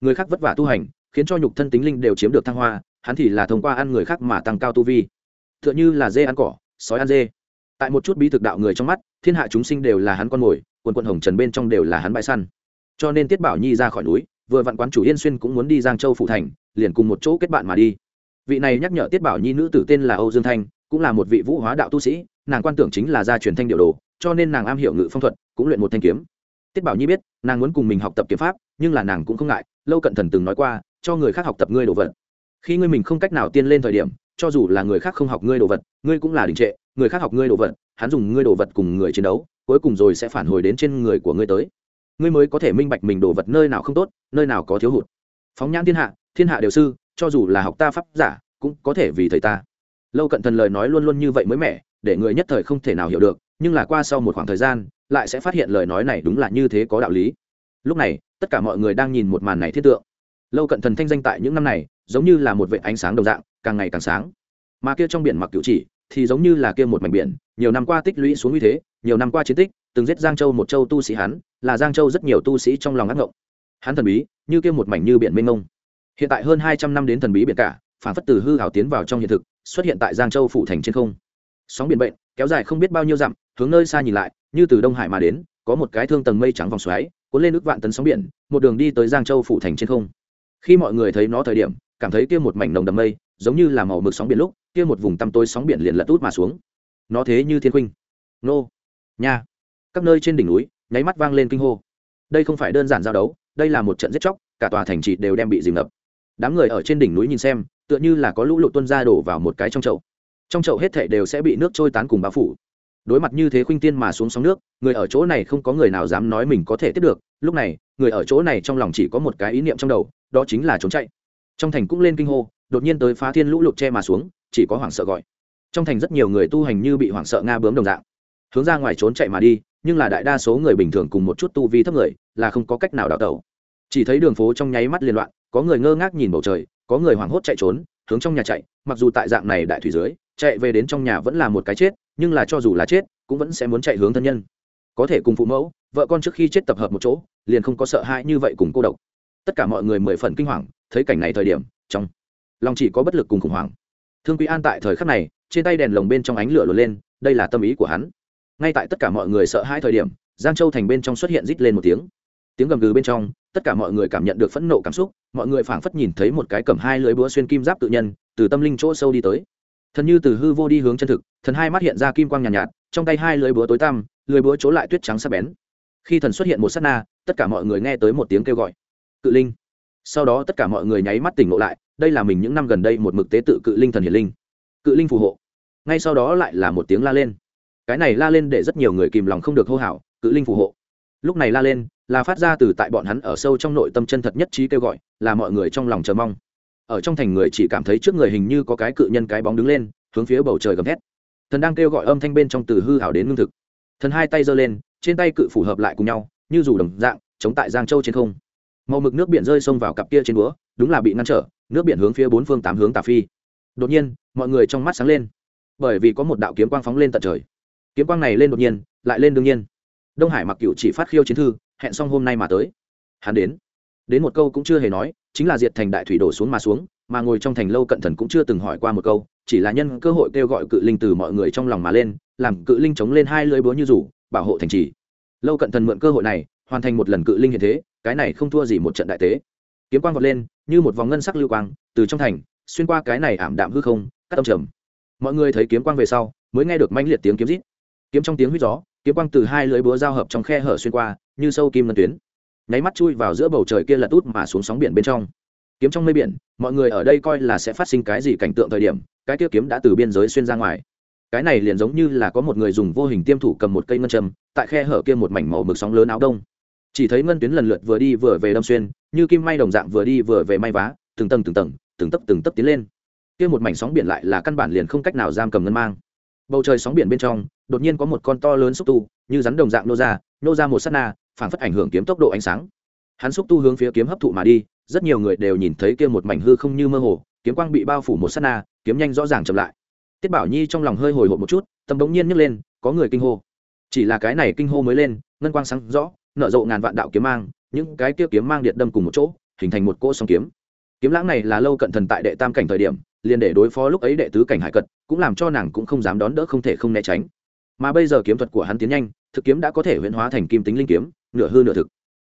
Người khác vất vả tu hành, khiến cho nhục thân tính linh đều chiếm được thăng hoa, hắn thì là thông qua ăn người khác mà tăng cao tu vi. Tựa như là dê ăn cỏ, sói ăn dê tại một chút bí thực đạo người trong mắt, thiên hạ chúng sinh đều là hắn con mồi, quần quận hồng trần bên trong đều là hắn bãi săn. Cho nên tiết bảo nhi ra khỏi núi, vừa vặn quán chủ yên xuyên cũng muốn đi giang châu phụ thành, liền cùng một chỗ kết bạn mà đi. Vị này nhắc nhở tiết bảo nhi nữ tử tên là âu dương thanh, cũng là một vị vũ hóa đạo tu sĩ, nàng quan tưởng chính là gia truyền thanh điệu đồ, cho nên nàng am hiểu ngự phong thuật, cũng luyện một thanh kiếm. Tiết bảo nhi biết, nàng muốn cùng mình học tập kiếm pháp, nhưng là nàng cũng không ngại, lâu cận thần từng nói qua, cho người khác học tập ngươi đồ vật. Khi ngươi mình không cách nào tiên lên thời điểm cho dù là người khác không học ngươi đồ vật, ngươi cũng là đình trệ, người khác học ngươi đồ vật, hắn dùng ngươi đồ vật cùng người chiến đấu, cuối cùng rồi sẽ phản hồi đến trên người của ngươi tới. Ngươi mới có thể minh bạch mình đồ vật nơi nào không tốt, nơi nào có thiếu hụt. Phóng nhãn thiên hạ thiên hạ đều sư, cho dù là học ta pháp giả, cũng có thể vì thầy ta. Lâu cận thần lời nói luôn luôn như vậy mới mẻ, để người nhất thời không thể nào hiểu được, nhưng là qua sau một khoảng thời gian, lại sẽ phát hiện lời nói này đúng là như thế có đạo lý. Lúc này, tất cả mọi người đang nhìn một màn này thiết tượng. Lâu cận thần thanh danh tại những năm này, giống như là một vệ ánh sáng đồng dạng càng ngày càng sáng. Mà kia trong biển mặc cựu chỉ, thì giống như là kia một mảnh biển, nhiều năm qua tích lũy xuống như thế, nhiều năm qua chiến tích, từng giết giang châu một châu tu sĩ hắn là giang châu rất nhiều tu sĩ trong lòng ác ngộng. Hắn thần bí, như kia một mảnh như biển mênh mông. Hiện tại hơn hai trăm năm đến thần bí biển cả, phản phất từ hư hảo tiến vào trong hiện thực, xuất hiện tại giang châu phủ thành trên không. Sóng biển bệnh, kéo dài không biết bao nhiêu dặm, hướng nơi xa nhìn lại, như từ đông hải mà đến, có một cái thương tầng mây trắng vòng xoáy, cuốn lên ước vạn tấn sóng biển, một đường đi tới giang châu phủ thành trên không. Khi mọi người thấy nó thời điểm cảm thấy kia một mảnh nồng đầm mây, giống như là màu mực sóng biển lúc, kia một vùng tăm tối sóng biển liền lật út mà xuống. Nó thế như thiên huynh nô. Nha. Các nơi trên đỉnh núi, nháy mắt vang lên kinh hô. Đây không phải đơn giản giao đấu, đây là một trận giết chóc, cả tòa thành trì đều đem bị dìm ngập. Đám người ở trên đỉnh núi nhìn xem, tựa như là có lũ lụt tuân ra đổ vào một cái trong chậu. Trong chậu hết thảy đều sẽ bị nước trôi tán cùng bao phủ. Đối mặt như thế khuynh tiên mà xuống sóng nước, người ở chỗ này không có người nào dám nói mình có thể tiếp được. Lúc này, người ở chỗ này trong lòng chỉ có một cái ý niệm trong đầu, đó chính là trốn chạy trong thành cũng lên kinh hô, đột nhiên tới phá thiên lũ lụt che mà xuống, chỉ có hoảng sợ gọi. Trong thành rất nhiều người tu hành như bị hoảng sợ nga bướm đồng dạng. Hướng ra ngoài trốn chạy mà đi, nhưng là đại đa số người bình thường cùng một chút tu vi thấp người, là không có cách nào đào tẩu. Chỉ thấy đường phố trong nháy mắt liên loạn, có người ngơ ngác nhìn bầu trời, có người hoảng hốt chạy trốn, hướng trong nhà chạy, mặc dù tại dạng này đại thủy dưới, chạy về đến trong nhà vẫn là một cái chết, nhưng là cho dù là chết, cũng vẫn sẽ muốn chạy hướng thân nhân. Có thể cùng phụ mẫu, vợ con trước khi chết tập hợp một chỗ, liền không có sợ hãi như vậy cùng cô độc. Tất cả mọi người mười phần kinh hoàng thấy cảnh này thời điểm trong lòng chỉ có bất lực cùng khủng hoảng. Thương quý an tại thời khắc này trên tay đèn lồng bên trong ánh lửa lột lên đây là tâm ý của hắn. Ngay tại tất cả mọi người sợ hãi thời điểm giang châu thành bên trong xuất hiện rít lên một tiếng. Tiếng gầm gừ bên trong tất cả mọi người cảm nhận được phẫn nộ cảm xúc mọi người phảng phất nhìn thấy một cái cầm hai lưỡi búa xuyên kim giáp tự nhân từ tâm linh chỗ sâu đi tới. Thần như từ hư vô đi hướng chân thực thần hai mắt hiện ra kim quang nhàn nhạt, nhạt trong tay hai lưỡi búa tối tăm lưỡi búa chỗ lại tuyết trắng sắc bén. Khi thần xuất hiện một sát na tất cả mọi người nghe tới một tiếng kêu gọi. Cự linh sau đó tất cả mọi người nháy mắt tỉnh ngộ lại, đây là mình những năm gần đây một mực tế tự cự linh thần hiển linh. Cự linh phù hộ. Ngay sau đó lại là một tiếng la lên. Cái này la lên để rất nhiều người kìm lòng không được hô hào, cự linh phù hộ. Lúc này la lên, là phát ra từ tại bọn hắn ở sâu trong nội tâm chân thật nhất trí kêu gọi, là mọi người trong lòng chờ mong. Ở trong thành người chỉ cảm thấy trước người hình như có cái cự nhân cái bóng đứng lên, hướng phía bầu trời gầm thét. Thần đang kêu gọi âm thanh bên trong từ hư hảo đến ngưng thực. Thần hai tay giơ lên, trên tay cự phù hợp lại cùng nhau, như dù đồng dạng, chống tại giang châu trên không màu mực nước biển rơi xông vào cặp kia trên búa, đúng là bị ngăn trở, nước biển hướng phía bốn phương tám hướng tà phi. Đột nhiên, mọi người trong mắt sáng lên, bởi vì có một đạo kiếm quang phóng lên tận trời. Kiếm quang này lên đột nhiên, lại lên đương nhiên. Đông hải mặc cựu chỉ phát khiêu chiến thư, hẹn xong hôm nay mà tới. Hắn đến. Đến một câu cũng chưa hề nói, chính là diệt thành đại thủy đổ xuống mà xuống, mà ngồi trong thành lâu cận thần cũng chưa từng hỏi qua một câu, chỉ là nhân cơ hội kêu gọi cự linh từ mọi người trong lòng mà lên, làm cự linh chống lên hai lưỡi búa như rủ, bảo hộ thành trì. Lâu cận thần mượn cơ hội này, hoàn thành một lần cự linh hiện thế cái này không thua gì một trận đại tế. Kiếm quang vọt lên, như một vòng ngân sắc lưu quang, từ trong thành, xuyên qua cái này ảm đạm hư không, cắt âm trầm. Mọi người thấy kiếm quang về sau, mới nghe được manh liệt tiếng kiếm rít. Kiếm trong tiếng huýt gió, kiếm quang từ hai lưới búa giao hợp trong khe hở xuyên qua, như sâu kim ngân tuyến. Nháy mắt chui vào giữa bầu trời kia lật út mà xuống sóng biển bên trong. Kiếm trong mây biển, mọi người ở đây coi là sẽ phát sinh cái gì cảnh tượng thời điểm, cái kia kiếm đã từ biên giới xuyên ra ngoài. Cái này liền giống như là có một người dùng vô hình tiêm thủ cầm một cây ngân châm, tại khe hở kia một mảnh màu mực sóng lớn áo đông chỉ thấy ngân tuyến lần lượt vừa đi vừa về đâm xuyên, như kim may đồng dạng vừa đi vừa về may vá, từng tầng từng tầng, từng tấp từng tấp tiến lên. Kia một mảnh sóng biển lại là căn bản liền không cách nào giam cầm ngân mang. Bầu trời sóng biển bên trong, đột nhiên có một con to lớn xúc tu, như rắn đồng dạng nô ra nô ra một s á t na phản phất ảnh hưởng kiếm tốc độ ánh sáng. Hắn xúc tu hướng phía kiếm hấp thụ mà đi, rất nhiều người đều nhìn thấy kia một mảnh hư không như mơ hồ, kiếm quang bị bao phủ một s á t na, kiếm nhanh rõ ràng chậm lại. Tiết bảo nhi trong lòng hơi hồi hộp một chút, tâm bỗng nhiên nhấc lên, có người kinh hô. Chỉ là cái này kinh hô mới lên, ngân quang sáng rõ nở rộ ngàn vạn đạo kiếm mang, những cái kia kiếm mang điện đâm cùng một chỗ, hình thành một cỗ song kiếm. Kiếm lãng này là lâu cận thần tại đệ tam cảnh thời điểm, liền để đối phó lúc ấy đệ tứ cảnh hải cật, cũng làm cho nàng cũng không dám đón đỡ không thể không né tránh. Mà bây giờ kiếm thuật của hắn tiến nhanh, thực kiếm đã có thể huyễn hóa thành kim tính linh kiếm, nửa hư nửa thực.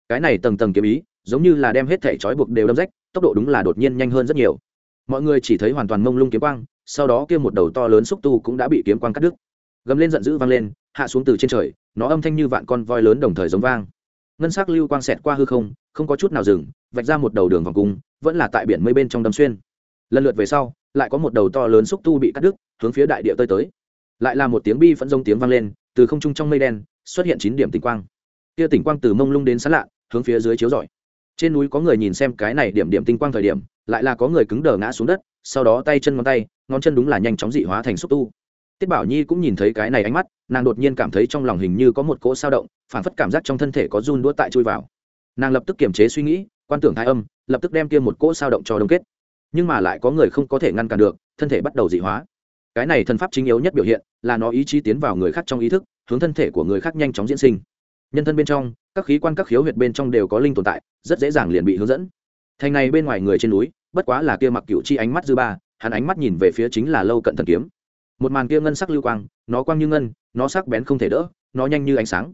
Cái này tầng tầng kiếm ý, giống như là đem hết thể trói buộc đều đâm rách, tốc độ đúng là đột nhiên nhanh hơn rất nhiều. Mọi người chỉ thấy hoàn toàn mông lung kiếm quang, sau đó kia một đầu to lớn xúc tu cũng đã bị kiếm quang cắt đứt. Gầm lên giận dữ vang lên, hạ xuống từ trên trời, nó âm thanh như vạn con voi lớn đồng thời giống vang ngân s ắ c lưu quang xẹt qua hư không không có chút nào dừng, vạch ra một đầu đường vòng cung, vẫn là tại biển mây bên trong đâm xuyên. Lần lượt về sau, lại có một đầu to lớn xúc tu bị cắt đứt, hướng phía đại địa tơi tới. Lại là một tiếng bi phẫn rông tiếng vang lên, từ không trung trong mây đen, xuất hiện chín điểm tỉnh quang. Kia tỉnh quang từ mông lung đến sán lạ, hướng phía dưới chiếu rọi. Trên núi có người nhìn xem cái này điểm điểm tinh quang thời điểm, lại là có người cứng đờ ngã xuống đất, sau đó tay chân ngón tay, ngón chân đúng là nhanh chóng dị hóa thành xúc tu. Tiết bảo nhi cũng nhìn thấy cái này ánh mắt, nàng đột nhiên cảm thấy trong lòng hình như có một cỗ sao động phản phất cảm giác trong thân thể có run đũa tại chui vào. Nàng lập tức kiềm chế suy nghĩ, quan tưởng thái âm, lập tức đem kia một cỗ sao động cho đông kết. Nhưng mà lại có người không có thể ngăn cản được, thân thể bắt đầu dị hóa. Cái này thần pháp chính yếu nhất biểu hiện là nó ý chí tiến vào người khác trong ý thức, hướng thân thể của người khác nhanh chóng diễn sinh. Nhân thân bên trong, các khí quan các khiếu huyệt bên trong đều có linh tồn tại, rất dễ dàng liền bị hướng dẫn. Thành này bên ngoài người trên núi, bất quá là kia mặc cựu chi ánh mắt dư ba, hắn ánh mắt nhìn về phía chính là lâu cận thần kiếm. Một màn kia ngân sắc lưu quang, nó quang như ngân, nó sắc bén không thể đỡ, nó nhanh như ánh sáng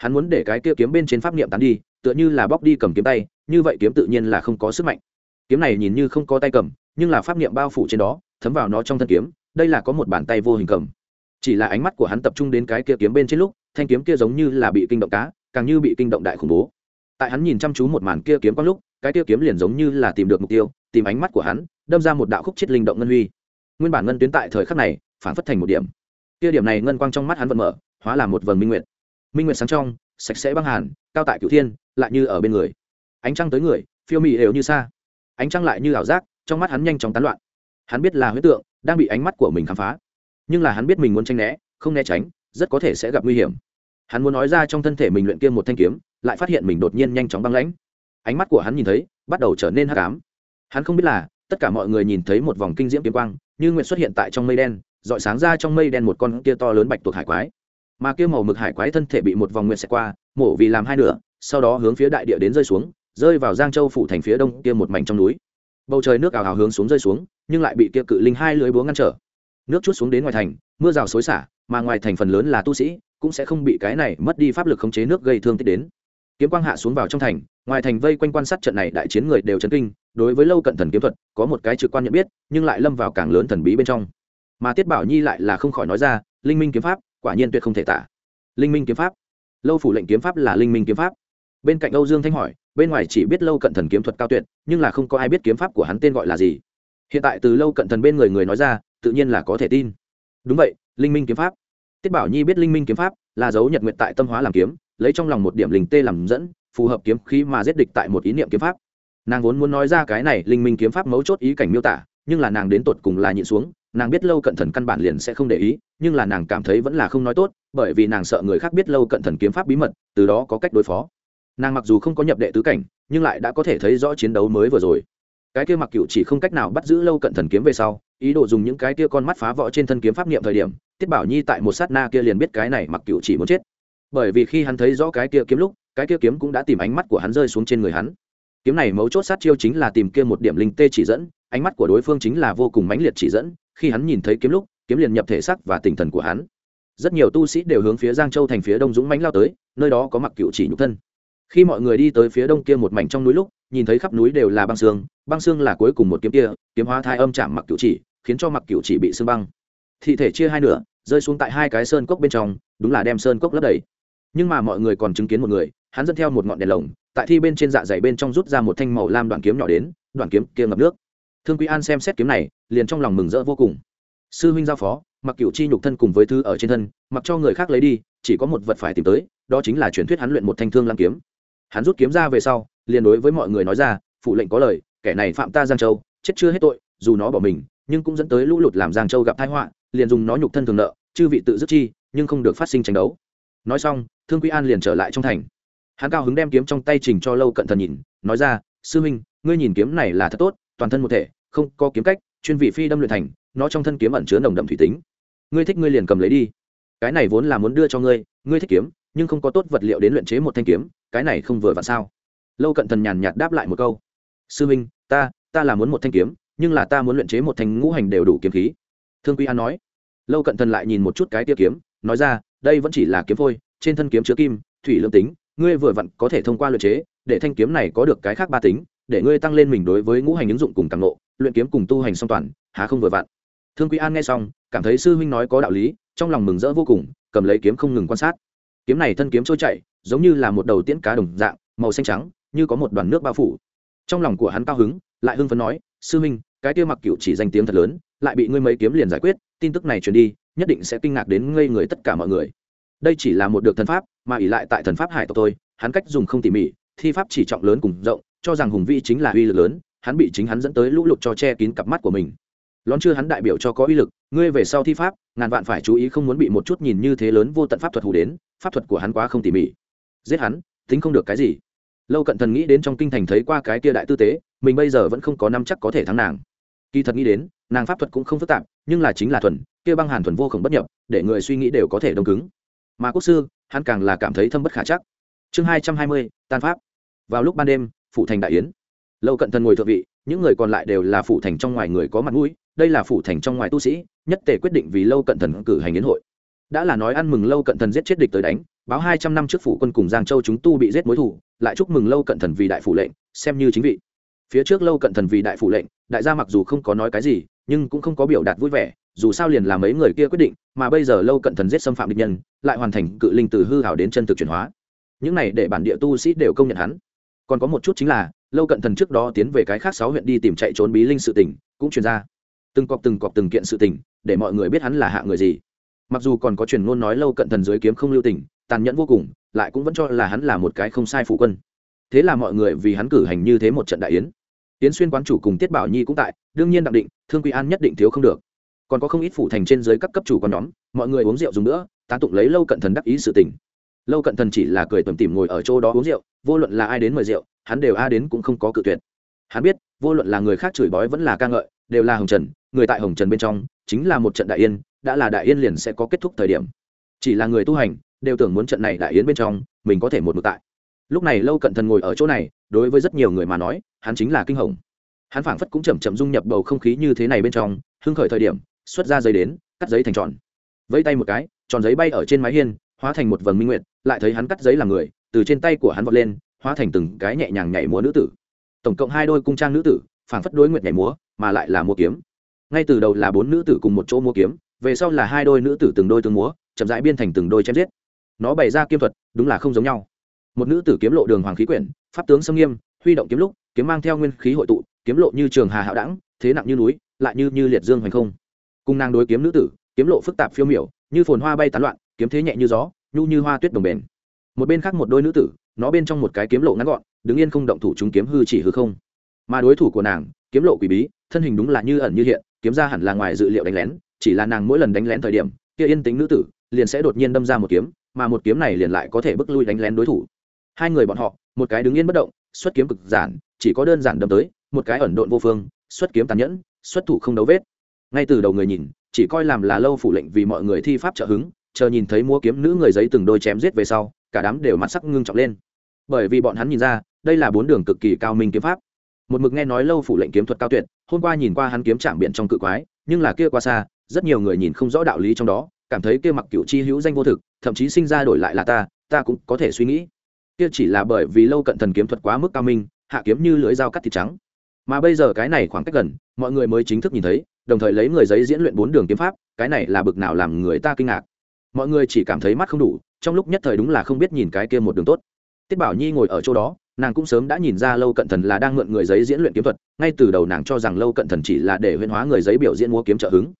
hắn muốn để cái kia kiếm bên trên pháp niệm tán đi, tựa như là bóc đi cầm kiếm tay, như vậy kiếm tự nhiên là không có sức mạnh. Kiếm này nhìn như không có tay cầm, nhưng là pháp niệm bao phủ trên đó, thấm vào nó trong thân kiếm, đây là có một bàn tay vô hình cầm. Chỉ là ánh mắt của hắn tập trung đến cái kia kiếm bên trên lúc, thanh kiếm kia giống như là bị kinh động cá, càng như bị kinh động đại khủng bố. Tại hắn nhìn chăm chú một màn kia kiếm quang lúc, cái kia kiếm liền giống như là tìm được mục tiêu, tìm ánh mắt của hắn, đâm ra một đạo khúc chết linh động ngân huy. Nguyên bản ngân tuyến tại thời khắc này, phản phất thành một điểm. Kia điểm này ngân quang trong mắt hắn vẫn mở, hóa là một vầng minh nguyệt minh nguyệt sáng trong, sạch sẽ băng hàn, cao tại cửu thiên, lại như ở bên người. Ánh trăng tới người, phiêu mị đều như xa ánh trăng lại như ảo giác, trong mắt hắn nhanh chóng tán loạn. Hắn biết là huyết tượng, đang bị ánh mắt của mình khám phá. Nhưng là hắn biết mình muốn tranh né, không né tránh, rất có thể sẽ gặp nguy hiểm. Hắn muốn nói ra trong thân thể mình luyện kiêm một thanh kiếm, lại phát hiện mình đột nhiên nhanh chóng băng lãnh. Ánh mắt của hắn nhìn thấy, bắt đầu trở nên hắc ám. Hắn không biết là, tất cả mọi người nhìn thấy một vòng kinh diễm kiếm quang, như nguyện xuất hiện tại trong mây đen, dọi sáng ra trong mây đen một con kia to lớn bạch tuộc hải quái mà kia màu mực hải quái thân thể bị một vòng nguyện xẹt qua, mổ vì làm hai nửa, sau đó hướng phía đại địa đến rơi xuống, rơi vào giang châu phủ thành phía đông kia một mảnh trong núi. Bầu trời nước ảo hào hướng xuống rơi xuống, nhưng lại bị kia cự linh hai lưới búa ngăn trở. Nước chút xuống đến ngoài thành, mưa rào xối xả, mà ngoài thành phần lớn là tu sĩ, cũng sẽ không bị cái này mất đi pháp lực khống chế nước gây thương tích đến. Kiếm quang hạ xuống vào trong thành, ngoài thành vây quanh quan sát trận này đại chiến người đều chấn kinh, đối với lâu cận thần kiếm thuật, có một cái trực quan nhận biết, nhưng lại lâm vào càng lớn thần bí bên trong. Mà tiết bảo nhi lại là không khỏi nói ra, linh minh kiếm pháp quả nhiên tuyệt không thể tả. Linh minh kiếm pháp. Lâu phủ lệnh kiếm pháp là linh minh kiếm pháp. Bên cạnh âu dương thanh hỏi, bên ngoài chỉ biết lâu cận thần kiếm thuật cao tuyệt, nhưng là không có ai biết kiếm pháp của hắn tên gọi là gì. Hiện tại từ lâu cận thần bên người người nói ra, tự nhiên là có thể tin. Đúng vậy, linh minh kiếm pháp. Tiết bảo nhi biết linh minh kiếm pháp là dấu nhật nguyện tại tâm hóa làm kiếm, lấy trong lòng một điểm linh tê làm dẫn, phù hợp kiếm khí mà giết địch tại một ý niệm kiếm pháp. Nàng vốn muốn nói ra cái này linh minh kiếm pháp mấu chốt ý cảnh miêu tả, nhưng là nàng đến tột cùng là nhịn xuống nàng biết lâu cận thần căn bản liền sẽ không để ý, nhưng là nàng cảm thấy vẫn là không nói tốt, bởi vì nàng sợ người khác biết lâu cận thần kiếm pháp bí mật, từ đó có cách đối phó. Nàng mặc dù không có nhập đệ tứ cảnh, nhưng lại đã có thể thấy rõ chiến đấu mới vừa rồi. Cái kia mặc cựu chỉ không cách nào bắt giữ lâu cận thần kiếm về sau, ý đồ dùng những cái kia con mắt phá vỡ trên thân kiếm pháp niệm thời điểm, tiết bảo nhi tại một sát na kia liền biết cái này mặc cựu chỉ muốn chết. Bởi vì khi hắn thấy rõ cái kia kiếm lúc, cái kia kiếm cũng đã tìm ánh mắt của hắn rơi xuống trên người hắn. Kiếm này mấu chốt sát chiêu chính là tìm kia một điểm linh tê chỉ dẫn, ánh mắt của đối phương chính là vô cùng mãnh liệt chỉ dẫn khi hắn nhìn thấy kiếm lúc, kiếm liền nhập thể sắc và tinh thần của hắn. Rất nhiều tu sĩ đều hướng phía giang châu thành phía đông dũng mãnh lao tới, nơi đó có mặc cựu chỉ nhục thân. Khi mọi người đi tới phía đông kia một mảnh trong núi lúc, nhìn thấy khắp núi đều là băng xương băng xương là cuối cùng một kiếm kia, kiếm hóa thai âm chạm mặc cựu chỉ, khiến cho mặc cựu chỉ bị xương băng. Thị thể chia hai nửa, rơi xuống tại hai cái sơn cốc bên trong, đúng là đem sơn cốc lấp đầy. Nhưng mà mọi người còn chứng kiến một người, hắn dẫn theo một ngọn đèn lồng, tại thi bên trên dạ dày bên trong rút ra một thanh màu lam đoạn kiếm nhỏ đến, đoạn kiếm kia ngập nước thương quý an xem xét kiếm này, liền trong lòng mừng rỡ vô cùng. Sư huynh giao phó, mặc cựu chi nhục thân cùng với thư ở trên thân, mặc cho người khác lấy đi, chỉ có một vật phải tìm tới, đó chính là truyền thuyết hắn luyện một thanh thương lam kiếm. Hắn rút kiếm ra về sau, liền đối với mọi người nói ra, phụ lệnh có lời, kẻ này phạm ta giang châu, chết chưa hết tội, dù nó bỏ mình, nhưng cũng dẫn tới lũ lụt làm giang châu gặp tai họa, liền dùng nó nhục thân thường nợ, chư vị tự dứt chi, nhưng không được phát sinh tranh đấu. Nói xong, thương quý an liền trở lại trong thành. Hắn cao hứng đem kiếm trong tay trình cho lâu cận thần nhìn, nói ra, sư huynh, ngươi nhìn kiếm này là thật tốt toàn thân một thể, không có kiếm cách, chuyên vị phi đâm luyện thành, nó trong thân kiếm ẩn chứa nồng đậm thủy tính. Ngươi thích ngươi liền cầm lấy đi. Cái này vốn là muốn đưa cho ngươi ngươi thích kiếm, nhưng không có tốt vật liệu đến luyện chế một thanh kiếm, cái này không vừa vặn sao? Lâu cận thần nhàn nhạt đáp lại một câu. Sư minh, ta ta là muốn một thanh kiếm, nhưng là ta muốn luyện chế một thanh ngũ hành đều đủ kiếm khí. Thương quy an nói. Lâu cận thần lại nhìn một chút cái tia kiếm, nói ra, đây vẫn chỉ là kiếm phôi, trên thân kiếm chứa kim, thủy lương tính, ngươi vừa vặn có thể thông qua luyện chế, để thanh kiếm này có được cái khác ba tính để ngươi tăng lên mình đối với ngũ hành ứng dụng cùng càng nộ luyện kiếm cùng tu hành song toàn há không vừa vặn thương quý an nghe xong cảm thấy sư huynh nói có đạo lý trong lòng mừng rỡ vô cùng cầm lấy kiếm không ngừng quan sát. Kiếm này thân kiếm trôi chảy, giống như là một đầu tiễn cá đồng dạng màu xanh trắng như có một đoàn nước bao phủ. Trong lòng của hắn cao hứng lại hưng phấn nói sư huynh cái kia mặc cựu chỉ danh tiếng thật lớn lại bị ngươi mấy kiếm liền giải quyết tin tức này truyền đi nhất định sẽ kinh ngạc đến ngây người tất cả mọi người. Đây chỉ là một được thần pháp mà ỷ lại tại thần pháp hải tộc tôi hắn cách dùng không tỉ mỉ thi pháp chỉ trọng lớn cùng rộng cho rằng hùng vĩ chính là uy lực lớn, hắn bị chính hắn dẫn tới lũ lụt cho che kín cặp mắt của mình. Lón chưa hắn đại biểu cho có uy lực, ngươi về sau thi pháp, ngàn vạn phải chú ý không muốn bị một chút nhìn như thế lớn vô tận pháp thuật hủ đến, pháp thuật của hắn quá không tỉ mỉ. Giết hắn, tính không được cái gì. Lâu cận thần nghĩ đến trong kinh thành thấy qua cái kia đại tư tế, mình bây giờ vẫn không có năm chắc có thể thắng nàng. Kỳ thật nghĩ đến, nàng pháp thuật cũng không phức tạp, nhưng là chính là thuần, kia băng hàn thuần vô khổng bất nhập, để người suy nghĩ đều có thể đông cứng. Mà quốc sư, hắn càng là cảm thấy thâm bất khả chắc. Chương hai trăm hai mươi tan pháp. Vào lúc ban đêm phủ thành đại yến. Lâu cận thần ngồi thượng vị, những người còn lại đều là phủ thành trong ngoài người có mặt mũi, đây là phủ thành trong ngoài tu sĩ, nhất tề quyết định vì lâu cận thần cử hành yến hội. Đã là nói ăn mừng lâu cận thần giết chết địch tới đánh, báo hai trăm năm trước phủ quân cùng giang châu chúng tu bị giết mối thủ lại chúc mừng lâu cận thần vì đại phủ lệnh, xem như chính vị. Phía trước lâu cận thần vì đại phủ lệnh, đại gia mặc dù không có nói cái gì, nhưng cũng không có biểu đạt vui vẻ, dù sao liền là mấy người kia quyết định, mà bây giờ lâu cận thần giết xâm phạm địch nhân, lại hoàn thành cự linh từ hư hảo đến chân thực chuyển hóa. Những này để bản địa tu sĩ đều công nhận hắn còn có một chút chính là, lâu cận thần trước đó tiến về cái khác sáu huyện đi tìm chạy trốn bí linh sự tình, cũng truyền ra. Từng cọc từng cọc từng kiện sự tình, để mọi người biết hắn là hạ người gì. Mặc dù còn có truyền ngôn nói lâu cận thần dưới kiếm không lưu tình, tàn nhẫn vô cùng, lại cũng vẫn cho là hắn là một cái không sai phụ quân. Thế là mọi người vì hắn cử hành như thế một trận đại yến. Yến xuyên quán chủ cùng tiết bảo nhi cũng tại, đương nhiên đặng định, thương quy an nhất định thiếu không được. Còn có không ít phủ thành trên dưới các cấp chủ con nhóm, mọi người uống rượu dùng nữa, tán tụng lấy lâu cận thần đắc ý sự tình lâu cận thần chỉ là cười tầm tìm ngồi ở chỗ đó uống rượu, vô luận là ai đến mời rượu, hắn đều a đến cũng không có cự tuyệt. Hắn biết, vô luận là người khác chửi bói vẫn là ca ngợi, đều là hồng trần, người tại hồng trần bên trong, chính là một trận đại yên, đã là đại yên liền sẽ có kết thúc thời điểm. Chỉ là người tu hành, đều tưởng muốn trận này đại yến bên trong, mình có thể một mực tại. Lúc này lâu cận thần ngồi ở chỗ này, đối với rất nhiều người mà nói, hắn chính là kinh hồng. Hắn phảng phất cũng chậm chậm dung nhập bầu không khí như thế này bên trong, hưng khởi thời điểm, xuất ra giấy đến, cắt giấy thành tròn. Vẫy tay một cái, tròn giấy bay ở trên mái hiên, hóa thành một vầng minh nguyệt lại thấy hắn cắt giấy làm người, từ trên tay của hắn vọt lên, hóa thành từng cái nhẹ nhàng nhảy múa nữ tử. Tổng cộng hai đôi cung trang nữ tử, phảng phất đối nguyện nhảy múa, mà lại là múa kiếm. Ngay từ đầu là bốn nữ tử cùng một chỗ múa kiếm, về sau là hai đôi nữ tử từng đôi từng múa, chậm rãi biên thành từng đôi chém giết. Nó bày ra kiếm thuật, đúng là không giống nhau. Một nữ tử kiếm lộ đường hoàng khí quyển, pháp tướng sâm nghiêm, huy động kiếm lúc, kiếm mang theo nguyên khí hội tụ, kiếm lộ như trường hà hạo đẳng, thế nặng như núi, lại như như liệt dương hoành không. Cung nàng đối kiếm nữ tử, kiếm lộ phức tạp phiêu miểu, như phồn hoa bay tán loạn, kiếm thế nhẹ như gió nhu như hoa tuyết đồng bền. Một bên khác một đôi nữ tử, nó bên trong một cái kiếm lộ ngắn gọn, đứng yên không động thủ chúng kiếm hư chỉ hư không. Mà đối thủ của nàng, kiếm lộ quỷ bí, thân hình đúng là như ẩn như hiện, kiếm ra hẳn là ngoài dự liệu đánh lén, chỉ là nàng mỗi lần đánh lén thời điểm, kia yên tính nữ tử, liền sẽ đột nhiên đâm ra một kiếm, mà một kiếm này liền lại có thể bức lui đánh lén đối thủ. Hai người bọn họ, một cái đứng yên bất động, xuất kiếm cực giản, chỉ có đơn giản đâm tới, một cái ẩn độn vô phương, xuất kiếm tàn nhẫn, xuất thủ không đấu vết. Ngay từ đầu người nhìn, chỉ coi làm là lâu phủ lệnh vì mọi người thi pháp trợ hứng chờ nhìn thấy mua kiếm nữ người giấy từng đôi chém giết về sau, cả đám đều mặt sắc ngưng trọng lên. Bởi vì bọn hắn nhìn ra, đây là bốn đường cực kỳ cao minh kiếm pháp. Một mực nghe nói lâu phủ lệnh kiếm thuật cao tuyệt, hôm qua nhìn qua hắn kiếm chạm biện trong cự quái, nhưng là kia qua xa, rất nhiều người nhìn không rõ đạo lý trong đó, cảm thấy kia mặc cựu chi hữu danh vô thực, thậm chí sinh ra đổi lại là ta ta cũng có thể suy nghĩ. Kia chỉ là bởi vì lâu cận thần kiếm thuật quá mức cao minh, hạ kiếm như lưỡi dao cắt thịt trắng. Mà bây giờ cái này khoảng cách gần, mọi người mới chính thức nhìn thấy, đồng thời lấy người giấy diễn luyện bốn đường kiếm pháp, cái này là bực nào làm người ta kinh ngạc mọi người chỉ cảm thấy mắt không đủ, trong lúc nhất thời đúng là không biết nhìn cái kia một đường tốt. Tiết bảo nhi ngồi ở chỗ đó, nàng cũng sớm đã nhìn ra lâu cận thần là đang mượn người giấy diễn luyện kiếm thuật, ngay từ đầu nàng cho rằng lâu cận thần chỉ là để huyên hóa người giấy biểu diễn múa kiếm trợ hứng.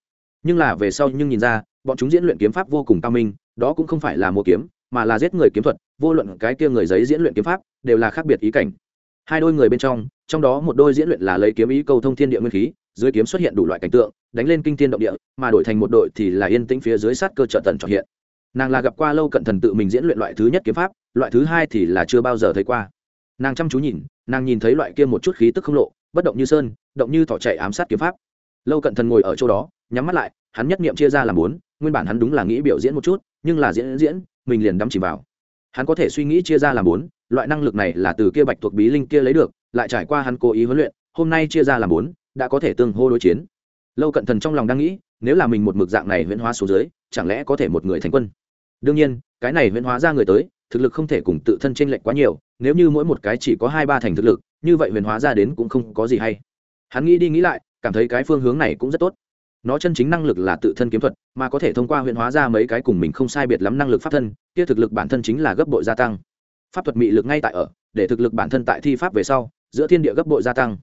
Nhưng là về sau nhưng nhìn ra, bọn chúng diễn luyện kiếm pháp vô cùng cao minh, đó cũng không phải là múa kiếm, mà là giết người kiếm thuật, vô luận cái kia người giấy diễn luyện kiếm pháp, đều là khác biệt ý cảnh. Hai đôi người bên trong trong đó một đôi diễn luyện là lấy kiếm ý câu thông thiên địa nguyên khí, dưới kiếm xuất hiện đủ loại cảnh tượng đánh lên kinh thiên động địa, mà đổi thành một đội thì là yên tĩnh phía dưới sát cơ trợ tần trọn hiện. Nàng là gặp qua lâu cận thần tự mình diễn luyện loại thứ nhất kiếm pháp, loại thứ hai thì là chưa bao giờ thấy qua. Nàng chăm chú nhìn, nàng nhìn thấy loại kia một chút khí tức không lộ, bất động như sơn, động như thỏ chạy ám sát kiếm pháp. Lâu cận thần ngồi ở chỗ đó, nhắm mắt lại, hắn nhất nghiệm chia ra làm bốn, nguyên bản hắn đúng là nghĩ biểu diễn một chút, nhưng là diễn diễn, mình liền đắm chìm vào. Hắn có thể suy nghĩ chia ra làm bốn, loại năng lực này là từ kia bạch thuộc bí linh kia lấy được, lại trải qua hắn cố ý huấn luyện, hôm nay chia ra làm bốn, đã có thể tương hô đối chiến lâu cận thần trong lòng đang nghĩ, nếu là mình một mực dạng này huyễn hóa số dưới chẳng lẽ có thể một người thành quân? Đương nhiên, cái này huyễn hóa ra người tới, thực lực không thể cùng tự thân chênh lệch quá nhiều, nếu như mỗi một cái chỉ có hai ba thành thực lực, như vậy huyền hóa ra đến cũng không có gì hay. Hắn nghĩ đi nghĩ lại, cảm thấy cái phương hướng này cũng rất tốt. Nó chân chính năng lực là tự thân kiếm thuật, mà có thể thông qua huyền hóa ra mấy cái cùng mình không sai biệt lắm năng lực pháp thân, kia thực lực bản thân chính là gấp bội gia tăng. Pháp thuật mị lực ngay tại ở, để thực lực bản thân tại thi pháp về sau, giữa thiên địa gấp bội gia tăng.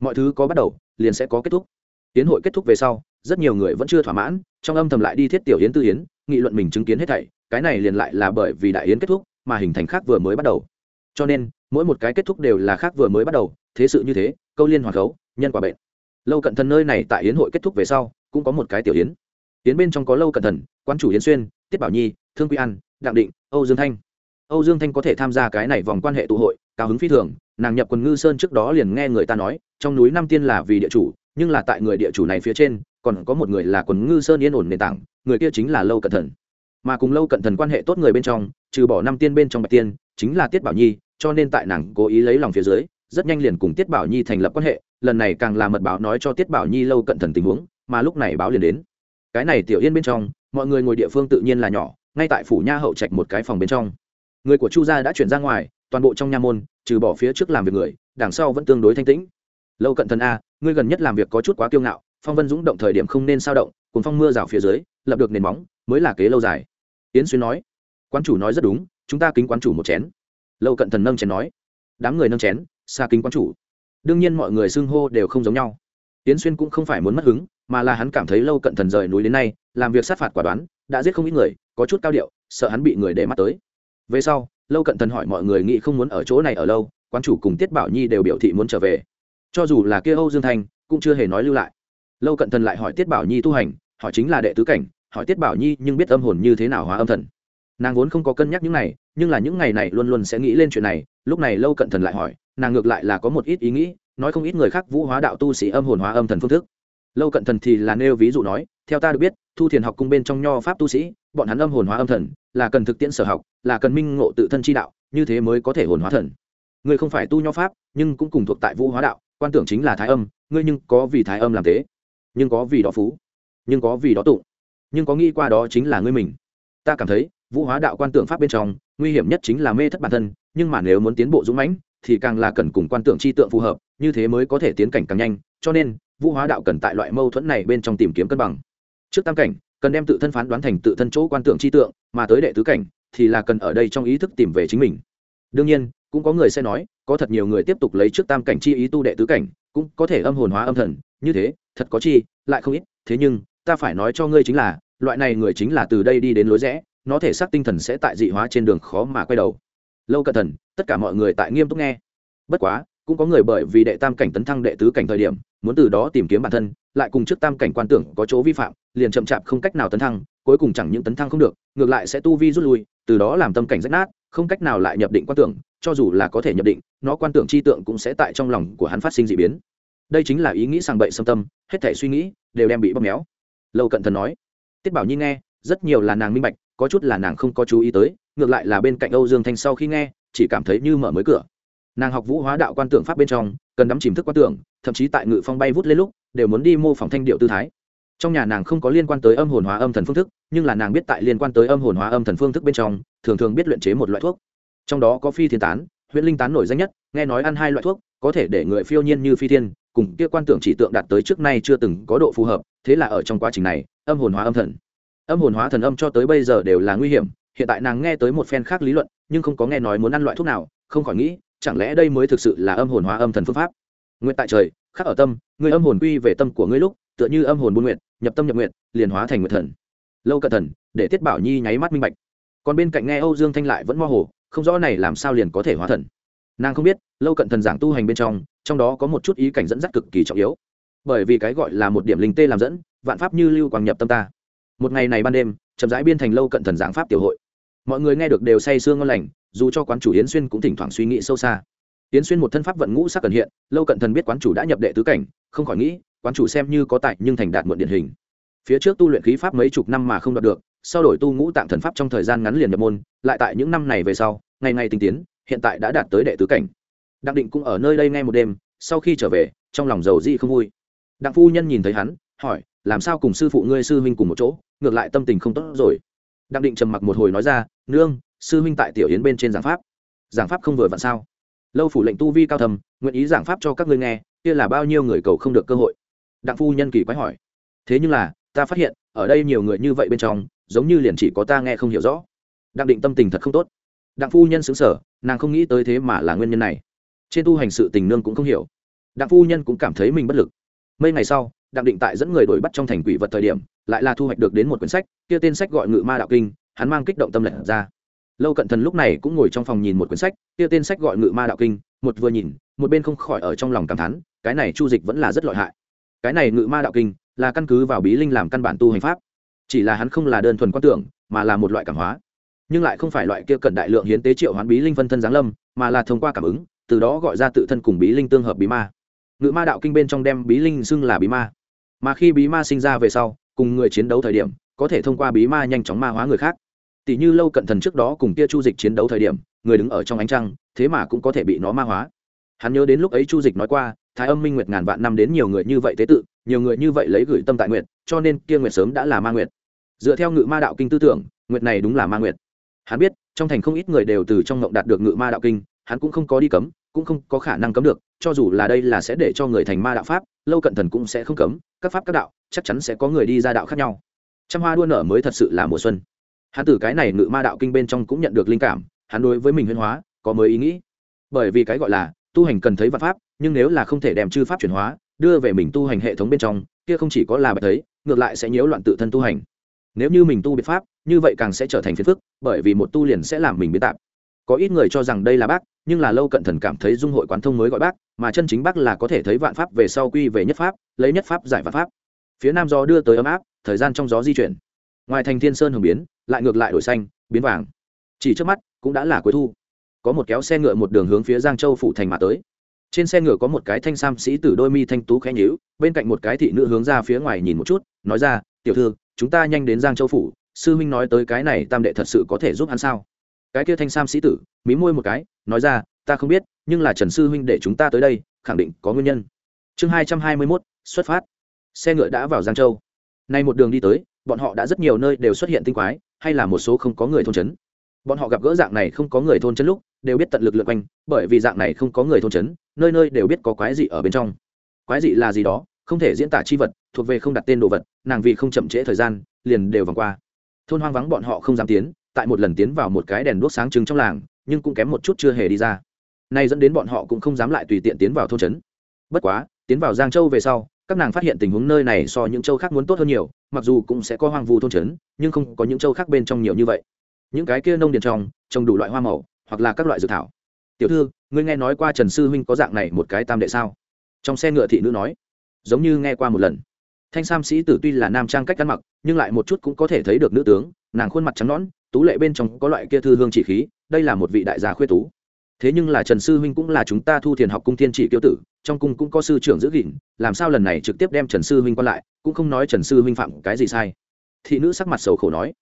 Mọi thứ có bắt đầu, liền sẽ có kết thúc tiến hội kết thúc về sau rất nhiều người vẫn chưa thỏa mãn trong âm thầm lại đi thiết tiểu yến tư yến, nghị luận mình chứng kiến hết thảy cái này liền lại là bởi vì đại yến kết thúc mà hình thành khác vừa mới bắt đầu. Cho nên mỗi một cái kết thúc đều là khác vừa mới bắt đầu thế sự như thế câu liên hoàn khấu nhân quả bệnh. Lâu cận thần nơi này tại yến hội kết thúc về sau cũng có một cái tiểu yến. Yến bên trong có lâu cận thần quan chủ yến xuyên tiết bảo nhi thương quy an đặng định âu dương thanh. Âu dương thanh có thể tham gia cái này vòng quan hệ tụ hội cao hứng phi thường nàng nhập quần ngư sơn trước đó liền nghe người ta nói trong núi năm tiên là vì địa chủ nhưng là tại người địa chủ này phía trên, còn có một người là quần ngư sơn yên ổn nền tảng, người kia chính là lâu cận thần. Mà cùng lâu cận thần quan hệ tốt người bên trong, trừ bỏ năm tiên bên trong bạch tiên, chính là tiết bảo nhi, cho nên tại nàng cố ý lấy lòng phía dưới, rất nhanh liền cùng tiết bảo nhi thành lập quan hệ, lần này càng là mật báo nói cho tiết bảo nhi lâu cận thần tình huống, mà lúc này báo liền đến. Cái này tiểu yên bên trong, mọi người ngồi địa phương tự nhiên là nhỏ, ngay tại phủ nha hậu trạch một cái phòng bên trong. Người của chu gia đã chuyển ra ngoài, toàn bộ trong nha môn, trừ bỏ phía trước làm việc người, đằng sau vẫn tương đối thanh tĩnh. Lâu cận thần a ngươi gần nhất làm việc có chút quá kiêu ngạo, phong vân dũng động thời điểm không nên sao động cùng phong mưa rào phía dưới, lập được nền móng, mới là kế lâu dài. Yến xuyên nói. Quan chủ nói rất đúng, chúng ta kính quan chủ một chén. Lâu cận thần nâng chén nói. Đám người nâng chén, xa kính quan chủ. Đương nhiên mọi người xưng hô đều không giống nhau. Yến xuyên cũng không phải muốn mất hứng, mà là hắn cảm thấy lâu cận thần rời núi đến nay, làm việc sát phạt quả đoán, đã giết không ít người, có chút cao điệu, sợ hắn bị người để mắt tới. Về sau, lâu cận thần hỏi mọi người nghĩ không muốn ở chỗ này ở lâu quan chủ cùng tiết bảo nhi đều biểu thị muốn trở về cho dù là kia âu dương Thành, cũng chưa hề nói lưu lại. Lâu cận thần lại hỏi tiết bảo nhi tu hành, hỏi chính là đệ tứ cảnh, hỏi tiết bảo nhi nhưng biết âm hồn như thế nào hóa âm thần. Nàng vốn không có cân nhắc những này, nhưng là những ngày này luôn luôn sẽ nghĩ lên chuyện này, lúc này lâu cận thần lại hỏi, nàng ngược lại là có một ít ý nghĩ, nói không ít người khác vũ hóa đạo tu sĩ âm hồn hóa âm thần phương thức. Lâu cận thần thì là nêu ví dụ nói, theo ta được biết, thu thiền học cung bên trong nho pháp tu sĩ, bọn hắn âm hồn hóa âm thần, là cần thực tiễn sở học, là cần minh ngộ tự thân chi đạo, như thế mới có thể hồn hóa thần. Người không phải tu nho pháp, nhưng cũng cùng thuộc tại vũ hóa đạo quan tưởng chính là thái âm, ngươi nhưng có vì thái âm làm thế, nhưng có vì đó phú, nhưng có vì đó tụng, nhưng có nghĩ qua đó chính là ngươi mình. Ta cảm thấy, vũ hóa đạo quan tưởng pháp bên trong, nguy hiểm nhất chính là mê thất bản thân, nhưng mà nếu muốn tiến bộ dũng mãnh, thì càng là cần cùng quan tưởng chi tượng phù hợp, như thế mới có thể tiến cảnh càng nhanh, cho nên, vũ hóa đạo cần tại loại mâu thuẫn này bên trong tìm kiếm cân bằng. Trước tam cảnh, cần đem tự thân phán đoán thành tự thân chỗ quan tưởng chi tượng, mà tới đệ tứ cảnh, thì là cần ở đây trong ý thức tìm về chính mình. Đương nhiên, cũng có người sẽ nói có thật nhiều người tiếp tục lấy trước tam cảnh chi ý tu đệ tứ cảnh, cũng có thể âm hồn hóa âm thần, như thế, thật có chi, lại không ít, thế nhưng, ta phải nói cho ngươi chính là, loại này người chính là từ đây đi đến lối rẽ, nó thể xác tinh thần sẽ tại dị hóa trên đường khó mà quay đầu. Lâu cẩn thần, tất cả mọi người tại nghiêm túc nghe. Bất quá, cũng có người bởi vì đệ tam cảnh tấn thăng đệ tứ cảnh thời điểm, muốn từ đó tìm kiếm bản thân, lại cùng trước tam cảnh quan tưởng có chỗ vi phạm, liền chậm chạp không cách nào tấn thăng, cuối cùng chẳng những tấn thăng không được, ngược lại sẽ tu vi rút lui, từ đó làm tâm cảnh rách nát, không cách nào lại nhập định quan tưởng, cho dù là có thể nhập định nó quan tưởng chi tượng cũng sẽ tại trong lòng của hắn phát sinh d ị biến. Đây chính là ý nghĩ sàng bậy xâm tâm, hết thể suy nghĩ đều đem bị bóp méo. Lâu cận thần nói, tiết bảo nhi nghe, rất nhiều là nàng minh bạch, có chút là nàng không có chú ý tới, ngược lại là bên cạnh âu dương thanh sau khi nghe, chỉ cảm thấy như mở mới cửa. Nàng học vũ hóa đạo quan tưởng pháp bên trong, cần đắm chìm thức quan tưởng, thậm chí tại ngự phong bay vút lên lúc, đều muốn đi mô phỏng thanh điệu tư thái. Trong nhà nàng không có liên quan tới âm hồn hóa âm thần phương thức, nhưng là nàng biết tại liên quan tới âm hồn hóa âm thần phương thức bên trong, thường thường biết luyện chế một loại thuốc. Trong đó có phi thiên tán huyện linh tán nổi danh nhất, nghe nói ăn hai loại thuốc, có thể để người phiêu nhiên như phi thiên, cùng kia quan tưởng chỉ tượng đạt tới trước nay chưa từng có độ phù hợp, thế là ở trong quá trình này, âm hồn hóa âm thần. Âm hồn hóa thần âm cho tới bây giờ đều là nguy hiểm, hiện tại nàng nghe tới một phen khác lý luận, nhưng không có nghe nói muốn ăn loại thuốc nào, không khỏi nghĩ, chẳng lẽ đây mới thực sự là âm hồn hóa âm thần phương pháp? Nguyện tại trời, khắc ở tâm, người âm hồn quy về tâm của ngươi lúc, tựa như âm hồn buôn nguyện nhập tâm nhập nguyện liền hóa thành nguyện thần. Lâu cận thần, để tiết bảo nhi nháy mắt minh bạch. Còn bên cạnh nghe âu dương thanh lại vẫn mơ hồ không rõ này làm sao liền có thể hóa thần. Nàng không biết, lâu cận thần giảng tu hành bên trong trong đó có một chút ý cảnh dẫn dắt cực kỳ trọng yếu. Bởi vì cái gọi là một điểm linh tê làm dẫn, vạn pháp như lưu quang nhập tâm ta. Một ngày này ban đêm, chậm rãi biên thành lâu cận thần giảng pháp tiểu hội. Mọi người nghe được đều say sương ngon lành, dù cho quán chủ yến xuyên cũng thỉnh thoảng suy nghĩ sâu xa. Yến xuyên một thân pháp vận ngũ sắc cần hiện, lâu cận thần biết quán chủ đã nhập đệ tứ cảnh, không khỏi nghĩ, quán chủ xem như có tài nhưng thành đạt muộn điển hình. Phía trước tu luyện khí pháp mấy chục năm mà không đạt được sau đổi tu ngũ tạng thần pháp trong thời gian ngắn liền nhập môn, lại tại những năm này về sau, ngày ngày tinh tiến, hiện tại đã đạt tới đệ tứ cảnh. Đặng định cũng ở nơi đây ngay một đêm, sau khi trở về, trong lòng giàu di không vui. Đặng phu nhân nhìn thấy hắn, hỏi, làm sao cùng sư phụ ngươi, sư huynh cùng một chỗ? Ngược lại tâm tình không tốt rồi. Đặng định trầm mặc một hồi nói ra, nương, sư huynh tại tiểu yến bên trên giảng pháp. Giảng pháp không vừa vặn sao? Lâu phủ lệnh tu vi cao thầm, nguyện ý giảng pháp cho các ngươi nghe, kia là bao nhiêu người cầu không được cơ hội? Đặng phu nhân kỳ quái hỏi, thế nhưng là, ta phát hiện, ở đây nhiều người như vậy bên trong giống như liền chỉ có ta nghe không hiểu rõ. Đặng định tâm tình thật không tốt. Đặng phu nhân xứng sở, nàng không nghĩ tới thế mà là nguyên nhân này. Trên tu hành sự tình nương cũng không hiểu. Đặng phu nhân cũng cảm thấy mình bất lực. Mấy ngày sau, đặng định tại dẫn người đổi bắt trong thành quỷ vật thời điểm, lại là thu hoạch được đến một quyển sách, kia tên sách gọi ngự ma đạo kinh, hắn mang kích động tâm lệnh ra. Lâu cận thần lúc này cũng ngồi trong phòng nhìn một quyển sách, kia tên sách gọi ngự ma đạo kinh, một vừa nhìn, một bên không khỏi ở trong lòng cảm thán, cái này chu dịch vẫn là rất lợi hại. Cái này ngự ma đạo kinh là căn cứ vào bí linh làm căn bản tu hành pháp chỉ là hắn không là đơn thuần quan tưởng, mà là một loại cảm hóa. Nhưng lại không phải loại kia cận đại lượng hiến tế triệu hoán bí linh phân thân giáng lâm, mà là thông qua cảm ứng, từ đó gọi ra tự thân cùng bí linh tương hợp bí ma. Ngự ma đạo kinh bên trong đem bí linh xưng là bí ma. Mà khi bí ma sinh ra về sau, cùng người chiến đấu thời điểm, có thể thông qua bí ma nhanh chóng ma hóa người khác. Tỷ như lâu cận thần trước đó cùng kia chu dịch chiến đấu thời điểm, người đứng ở trong ánh trăng, thế mà cũng có thể bị nó ma hóa. Hắn nhớ đến lúc ấy chu dịch nói qua, thái âm minh nguyệt ngàn vạn năm đến nhiều người như vậy tế tự, nhiều người như vậy lấy gửi tâm tại nguyện cho nên kia nguyện sớm đã là ma nguyện dựa theo ngự ma đạo kinh tư tưởng, nguyệt này đúng là ma nguyệt. Hắn biết, trong thành không ít người đều từ trong ngộng đạt được ngự ma đạo kinh, hắn cũng không có đi cấm, cũng không có khả năng cấm được, cho dù là đây là sẽ để cho người thành ma đạo pháp, lâu cận thần cũng sẽ không cấm, các pháp các đạo, chắc chắn sẽ có người đi ra đạo khác nhau. Trăm hoa đua nở mới thật sự là mùa xuân. Hắn từ cái này ngự ma đạo kinh bên trong cũng nhận được linh cảm, hắn đối với mình huyên hóa, có mới ý nghĩ. Bởi vì cái gọi là, tu hành cần thấy vật pháp, nhưng nếu là không thể đem chư pháp chuyển hóa, đưa về mình tu hành hệ thống bên trong, kia không chỉ có là bạch thấy, ngược lại sẽ nhiễu loạn tự thân tu hành nếu như mình tu biệt pháp, như vậy càng sẽ trở thành phiền phức, bởi vì một tu liền sẽ làm mình biến tạp. Có ít người cho rằng đây là bác, nhưng là lâu cận thần cảm thấy dung hội quán thông mới gọi bác, mà chân chính bác là có thể thấy vạn pháp về sau quy về nhất pháp, lấy nhất pháp giải vạn pháp. Phía nam gió đưa tới ấm áp, thời gian trong gió di chuyển. Ngoài thành thiên sơn hồng biến, lại ngược lại đổi xanh, biến vàng. Chỉ trước mắt, cũng đã là cuối thu. Có một kéo xe ngựa một đường hướng phía giang châu phủ thành mà tới. Trên xe ngựa có một cái thanh sam sĩ tử đôi mi thanh tú khẽ nhíu, bên cạnh một cái thị nữ hướng ra phía ngoài nhìn một chút, nói ra, tiểu thư chúng ta nhanh đến giang châu phủ, sư huynh nói tới cái này tam đệ thật sự có thể giúp hắn sao? Cái kia thanh sam sĩ tử, mí môi một cái, nói ra, ta không biết, nhưng là trần sư huynh để chúng ta tới đây, khẳng định có nguyên nhân. Chương hai trăm hai mươi mốt, xuất phát. Xe ngựa đã vào giang châu. Nay một đường đi tới, bọn họ đã rất nhiều nơi đều xuất hiện tinh quái, hay là một số không có người thôn trấn. Bọn họ gặp gỡ dạng này không có người thôn trấn lúc, đều biết tận lực lượt quanh, bởi vì dạng này không có người thôn trấn, nơi nơi đều biết có quái dị ở bên trong. Quái dị là gì đó? Không thể diễn tả chi vật, thuộc về không đặt tên đồ vật, nàng vì không chậm trễ thời gian, liền đều vòng qua. Thôn hoang vắng bọn họ không dám tiến, tại một lần tiến vào một cái đèn đuốc sáng trưng trong làng, nhưng cũng kém một chút chưa hề đi ra. Nay dẫn đến bọn họ cũng không dám lại tùy tiện tiến vào thôn trấn. Bất quá, tiến vào giang châu về sau, các nàng phát hiện tình huống nơi này so những châu khác muốn tốt hơn nhiều, mặc dù cũng sẽ có hoang vu thôn trấn, nhưng không có những châu khác bên trong nhiều như vậy. Những cái kia nông điền trong, trồng đủ loại hoa màu, hoặc là các loại dược thảo. Tiểu thư, ngươi nghe nói qua trần sư huynh có dạng này một cái tam đệ sao? Trong xe ngựa thị nữ nói giống như nghe qua một lần. Thanh sam sĩ tử tuy là nam trang cách ăn mặc, nhưng lại một chút cũng có thể thấy được nữ tướng, nàng khuôn mặt trắng nõn, tú lệ bên trong có loại kia thư hương chỉ khí, đây là một vị đại gia khuyết tú. Thế nhưng là trần sư huynh cũng là chúng ta thu thiền học cung thiên chỉ kiêu tử, trong cung cũng có sư trưởng giữ gìn, làm sao lần này trực tiếp đem trần sư huynh quan lại, cũng không nói trần sư huynh phạm cái gì sai. Thị nữ sắc mặt sầu khổ nói,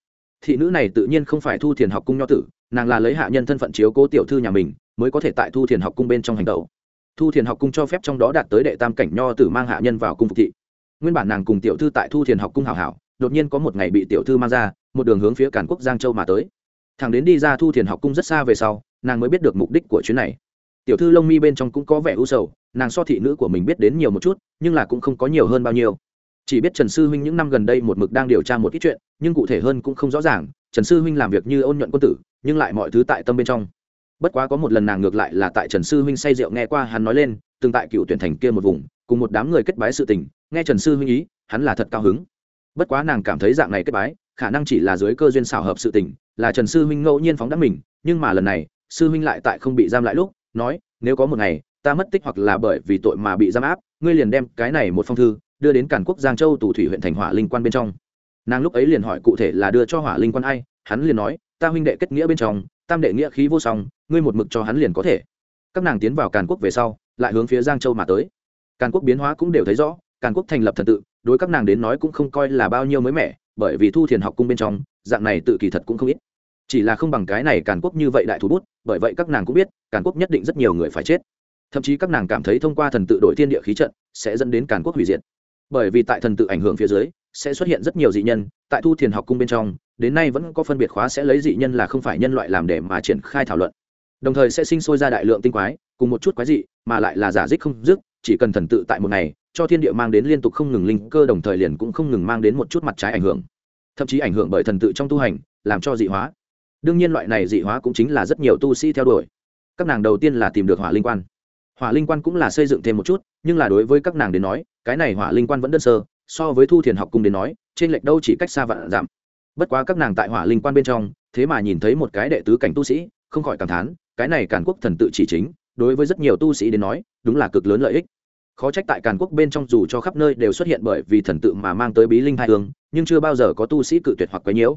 thị nữ này tự nhiên không phải thu thiền học cung nho tử, nàng là lấy hạ nhân thân phận chiếu cố tiểu thư nhà mình, mới có thể tại thu thiền học cung bên trong hành động thu thiền học cung cho phép trong đó đạt tới đệ tam cảnh nho tử mang hạ nhân vào cung phục thị. Nguyên bản nàng cùng tiểu thư tại thu thiền học cung hảo hảo, đột nhiên có một ngày bị tiểu thư mang ra, một đường hướng phía cản quốc giang châu mà tới. Thằng đến đi ra thu thiền học cung rất xa về sau, nàng mới biết được mục đích của chuyến này. Tiểu thư lông mi bên trong cũng có vẻ u sầu, nàng so thị nữ của mình biết đến nhiều một chút, nhưng là cũng không có nhiều hơn bao nhiêu. Chỉ biết trần sư huynh những năm gần đây một mực đang điều tra một ít chuyện, nhưng cụ thể hơn cũng không rõ ràng, trần sư huynh làm việc như ôn nhuận quân tử, nhưng lại mọi thứ tại tâm bên trong bất quá có một lần nàng ngược lại là tại trần sư huynh say rượu nghe qua hắn nói lên, từng tại cựu tuyển thành kia một vùng, cùng một đám người kết bái sự tình, nghe trần sư huynh ý, hắn là thật cao hứng. Bất quá nàng cảm thấy dạng này kết bái, khả năng chỉ là dưới cơ duyên xảo hợp sự tình, là trần sư huynh ngẫu nhiên phóng đắc mình, nhưng mà lần này, sư huynh lại tại không bị giam lại lúc, nói, nếu có một ngày, ta mất tích hoặc là bởi vì tội mà bị giam áp, ngươi liền đem cái này một phong thư đưa đến cản quốc giang châu tù thủy huyện thành hỏa linh quan bên trong. Nàng lúc ấy liền hỏi cụ thể là đưa cho hỏa linh quan ai, hắn liền nói, ta huynh đệ kết nghĩa bên trong tam đệ nghĩa khí vô song, ngươi một mực cho hắn liền có thể. Các nàng tiến vào càn quốc về sau, lại hướng phía giang châu mà tới. Càn quốc biến hóa cũng đều thấy rõ, càn quốc thành lập thần tự, đối các nàng đến nói cũng không coi là bao nhiêu mới mẻ, bởi vì thu thiền học cung bên trong, dạng này tự kỳ thật cũng không ít. Chỉ là không bằng cái này càn quốc như vậy đại thủ bút, bởi vậy các nàng cũng biết, càn quốc nhất định rất nhiều người phải chết. Thậm chí các nàng cảm thấy thông qua thần tự đổi thiên địa khí trận, sẽ dẫn đến càn quốc hủy diệt. Bởi vì tại thần tự ảnh hưởng phía dưới sẽ xuất hiện rất nhiều dị nhân, tại thu thiền học cung bên trong, đến nay vẫn có phân biệt khóa sẽ lấy dị nhân là không phải nhân loại làm để mà triển khai thảo luận. Đồng thời sẽ sinh sôi ra đại lượng tinh quái, cùng một chút quái dị, mà lại là giả dích không dứt, chỉ cần thần tự tại một ngày, cho thiên địa mang đến liên tục không ngừng linh cơ đồng thời liền cũng không ngừng mang đến một chút mặt trái ảnh hưởng. Thậm chí ảnh hưởng bởi thần tự trong tu hành, làm cho dị hóa. Đương nhiên loại này dị hóa cũng chính là rất nhiều tu sĩ theo đuổi. Các nàng đầu tiên là tìm được hỏa linh quan. Hỏa linh quan cũng là xây dựng thêm một chút, nhưng là đối với các nàng đến nói, cái này hỏa linh quan vẫn đơn sơ so với thu thiền học cung đến nói, trên lệch đâu chỉ cách xa vạn giảm. Bất quá các nàng tại hỏa linh quan bên trong, thế mà nhìn thấy một cái đệ tứ cảnh tu sĩ, không khỏi cảm thán, cái này càn quốc thần tự chỉ chính, đối với rất nhiều tu sĩ đến nói, đúng là cực lớn lợi ích. Khó trách tại càn quốc bên trong dù cho khắp nơi đều xuất hiện bởi vì thần tự mà mang tới bí linh hai hương, nhưng chưa bao giờ có tu sĩ cự tuyệt hoặc quấy nhiễu.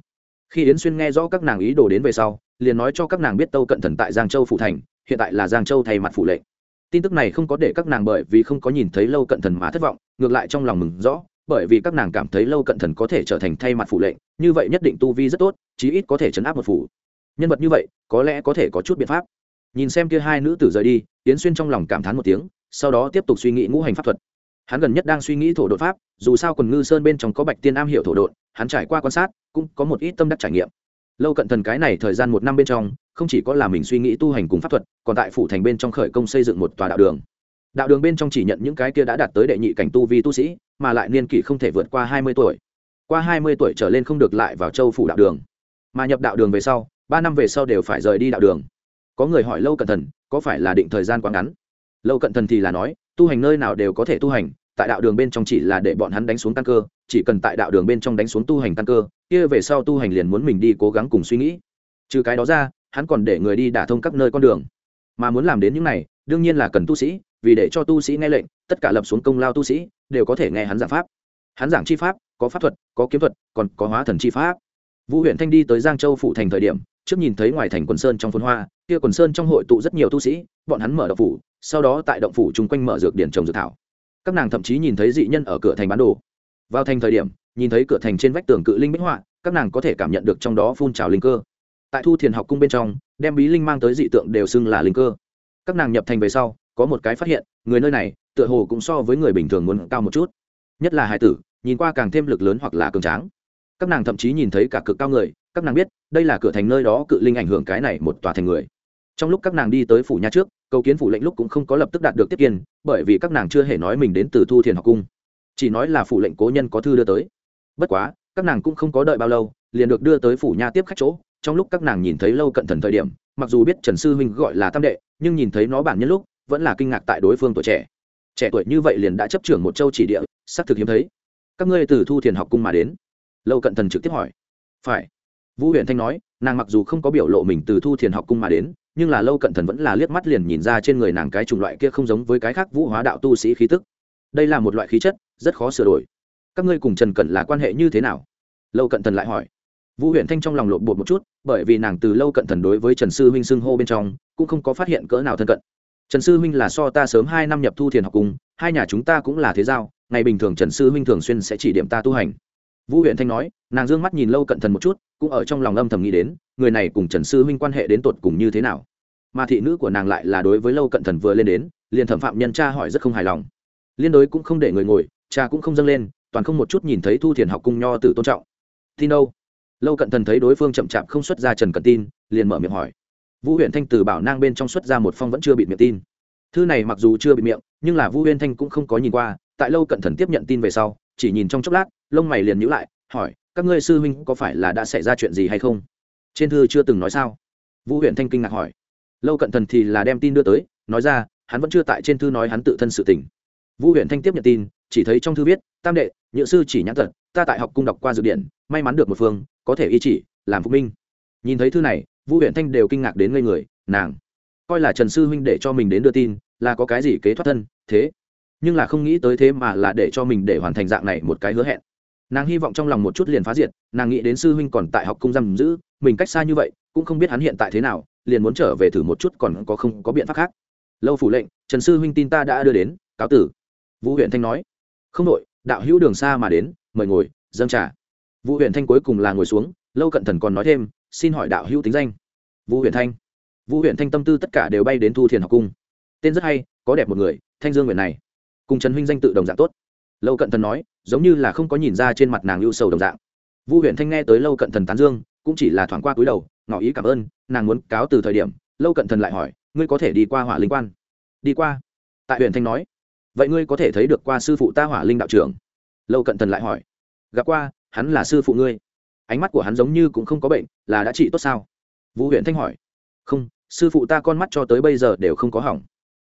Khi yến xuyên nghe rõ các nàng ý đồ đến về sau, liền nói cho các nàng biết tâu cận thần tại giang châu phủ thành, hiện tại là giang châu thay mặt phủ lệnh. Tin tức này không có để các nàng bởi vì không có nhìn thấy lâu cận thần mà thất vọng, ngược lại trong lòng mừng rõ bởi vì các nàng cảm thấy lâu cận thần có thể trở thành thay mặt phủ lệnh, như vậy nhất định tu vi rất tốt, chí ít có thể chấn áp một phủ. Nhân vật như vậy, có lẽ có thể có chút biện pháp. Nhìn xem kia hai nữ tử rời đi tiến xuyên trong lòng cảm thán một tiếng, sau đó tiếp tục suy nghĩ ngũ hành pháp thuật. Hắn gần nhất đang suy nghĩ thổ đột pháp, dù sao quần ngư sơn bên trong có bạch tiên am hiểu thổ đột hắn trải qua quan sát, cũng có một ít tâm đắc trải nghiệm. Lâu cận thần cái này thời gian một năm bên trong, không chỉ có là mình suy nghĩ tu hành cùng pháp thuật, còn tại phủ thành bên trong khởi công xây dựng một tòa đạo đường đạo đường bên trong chỉ nhận những cái kia đã đạt tới đệ nhị cảnh tu vi tu sĩ, mà lại niên kỷ không thể vượt qua hai mươi tuổi. Qua hai mươi tuổi trở lên không được lại vào châu phủ đạo đường. Mà nhập đạo đường về sau, ba năm về sau đều phải rời đi đạo đường. Có người hỏi lâu cận thần, có phải là định thời gian quá ngắn? Lâu cận thần thì là nói, tu hành nơi nào đều có thể tu hành, tại đạo đường bên trong chỉ là để bọn hắn đánh xuống căn cơ, chỉ cần tại đạo đường bên trong đánh xuống tu hành căn cơ, kia về sau tu hành liền muốn mình đi cố gắng cùng suy nghĩ. Trừ cái đó ra, hắn còn để người đi đả thông các nơi con đường. Mà muốn làm đến những này, đương nhiên là cần tu sĩ vì để cho tu sĩ nghe lệnh, tất cả lập xuống công lao tu sĩ, đều có thể nghe hắn giảng pháp. Hắn giảng chi pháp, có pháp thuật, có kiếm thuật, còn có hóa thần chi pháp. Vũ huyện thanh đi tới giang châu phụ thành thời điểm, trước nhìn thấy ngoài thành quần sơn trong phun hoa, kia quần sơn trong hội tụ rất nhiều tu sĩ, bọn hắn mở động phủ, sau đó tại động phủ chung quanh mở dược điển trồng dược thảo. Các nàng thậm chí nhìn thấy dị nhân ở cửa thành bán đồ. Vào thành thời điểm, nhìn thấy cửa thành trên vách tường cự linh bích họa, các nàng có thể cảm nhận được trong đó phun trào linh cơ. Tại thu thiền học cung bên trong, đem bí linh mang tới dị tượng đều xưng là linh cơ. Các nàng nhập thành về sau có một cái phát hiện, người nơi này, tựa hồ cũng so với người bình thường muốn cao một chút. Nhất là hải tử, nhìn qua càng thêm lực lớn hoặc là cường tráng. Các nàng thậm chí nhìn thấy cả cực cao người, các nàng biết, đây là cửa thành nơi đó cự linh ảnh hưởng cái này một tòa thành người. Trong lúc các nàng đi tới phủ nhà trước, cầu kiến phủ lệnh lúc cũng không có lập tức đạt được tiếp kiên bởi vì các nàng chưa hề nói mình đến từ thu thiền học cung. Chỉ nói là phủ lệnh cố nhân có thư đưa tới. Bất quá, các nàng cũng không có đợi bao lâu, liền được đưa tới phủ nha tiếp khách chỗ. Trong lúc các nàng nhìn thấy lâu cận thần thời điểm, mặc dù biết trần sư huynh gọi là tam đệ, nhưng nhìn thấy nó bản nhân lúc vẫn là kinh ngạc tại đối phương tuổi trẻ. Trẻ tuổi như vậy liền đã chấp trưởng một châu chỉ địa, xác thực hiếm thấy. Các ngươi từ thu thiền học cung mà đến? Lâu cận thần trực tiếp hỏi. Phải. Vũ huyền thanh nói, nàng mặc dù không có biểu lộ mình từ thu thiền học cung mà đến, nhưng là lâu cận thần vẫn là liếc mắt liền nhìn ra trên người nàng cái chủng loại kia không giống với cái khác vũ hóa đạo tu sĩ khí tức. Đây là một loại khí chất, rất khó sửa đổi. Các ngươi cùng trần cẩn là quan hệ như thế nào? Lâu cận thần lại hỏi. Vũ huyền thanh trong lòng lộn bột một chút, bởi vì nàng từ lâu cận thần đối với trần sư huynh xưng hô bên trong, cũng không có phát hiện cỡ nào thân cận trần sư huynh là so ta sớm hai năm nhập thu thiền học cùng, hai nhà chúng ta cũng là thế giao, ngày bình thường trần sư huynh thường xuyên sẽ chỉ điểm ta tu hành. Vũ huyện thanh nói, nàng d ư ơ n g mắt nhìn lâu cận thần một chút, cũng ở trong lòng âm thầm nghĩ đến, người này cùng trần sư huynh quan hệ đến tột cùng như thế nào. Mà thị nữ của nàng lại là đối với lâu cận thần vừa lên đến, liền thẩm phạm nhân cha hỏi rất không hài lòng. Liên đối cũng không để người ngồi, cha cũng không dâng lên, toàn không một chút nhìn thấy thu thiền học cung nho tử tôn trọng. Tin đâu? Lâu cận thần thấy đối phương chậm chạp không xuất ra trần cận tin, liền mở miệng hỏi vũ huyện thanh từ bảo nang bên trong xuất ra một phong vẫn chưa bị miệng tin. Thư này mặc dù chưa bị miệng, nhưng là vũ Huyền thanh cũng không có nhìn qua, tại lâu cận thần tiếp nhận tin về sau, chỉ nhìn trong chốc lát, lông mày liền nhữ lại, hỏi, các ngươi sư huynh có phải là đã xảy ra chuyện gì hay không? Trên thư chưa từng nói sao? Vũ huyện thanh kinh ngạc hỏi. Lâu cận thần thì là đem tin đưa tới, nói ra, hắn vẫn chưa tại trên thư nói hắn tự thân sự tình. Vũ huyện thanh tiếp nhận tin, chỉ thấy trong thư viết, tam đệ, nhựa sư chỉ nhãn tật ta tại học cung đọc qua dự điện may mắn được một phương, có thể y chỉ, làm phục minh. Nhìn thấy thư này vũ huyện thanh đều kinh ngạc đến ngây người, nàng, coi là trần sư huynh để cho mình đến đưa tin, là có cái gì kế thoát thân, thế. Nhưng là không nghĩ tới thế mà là để cho mình để hoàn thành dạng này một cái hứa hẹn. Nàng hy vọng trong lòng một chút liền phá diệt, nàng nghĩ đến sư huynh còn tại học cung giam giữ, mình cách xa như vậy, cũng không biết hắn hiện tại thế nào, liền muốn trở về thử một chút còn có không có biện pháp khác. Lâu phủ lệnh, trần sư huynh tin ta đã đưa đến, cáo tử. Vũ huyện thanh nói. Không đội đạo hữu đường xa mà đến, mời ngồi, dâng trà. Vũ huyện thanh cuối cùng là ngồi xuống, lâu cận thần còn nói thêm, xin hỏi đạo hữu tính danh vũ Huyền thanh. Vũ Huyền thanh tâm tư tất cả đều bay đến thu thiền học cung. Tên rất hay, có đẹp một người, thanh dương nguyện này. Cùng trần huynh danh tự đồng dạng tốt. Lâu cận thần nói, giống như là không có nhìn ra trên mặt nàng lưu sầu đồng dạng. Vu Huyền thanh nghe tới lâu cận thần tán dương, cũng chỉ là thoảng qua cúi đầu, ngỏ ý cảm ơn, nàng muốn cáo từ thời điểm, lâu cận thần lại hỏi, ngươi có thể đi qua hỏa linh quan? Đi qua. Tại Huyền thanh nói, vậy ngươi có thể thấy được qua sư phụ ta hỏa linh đạo trưởng. Lâu cận thần lại hỏi, gặp qua, hắn là sư phụ ngươi. Ánh mắt của hắn giống như cũng không có bệnh, là đã trị tốt sao? Vũ huyện thanh hỏi. Không, sư phụ ta con mắt cho tới bây giờ đều không có hỏng.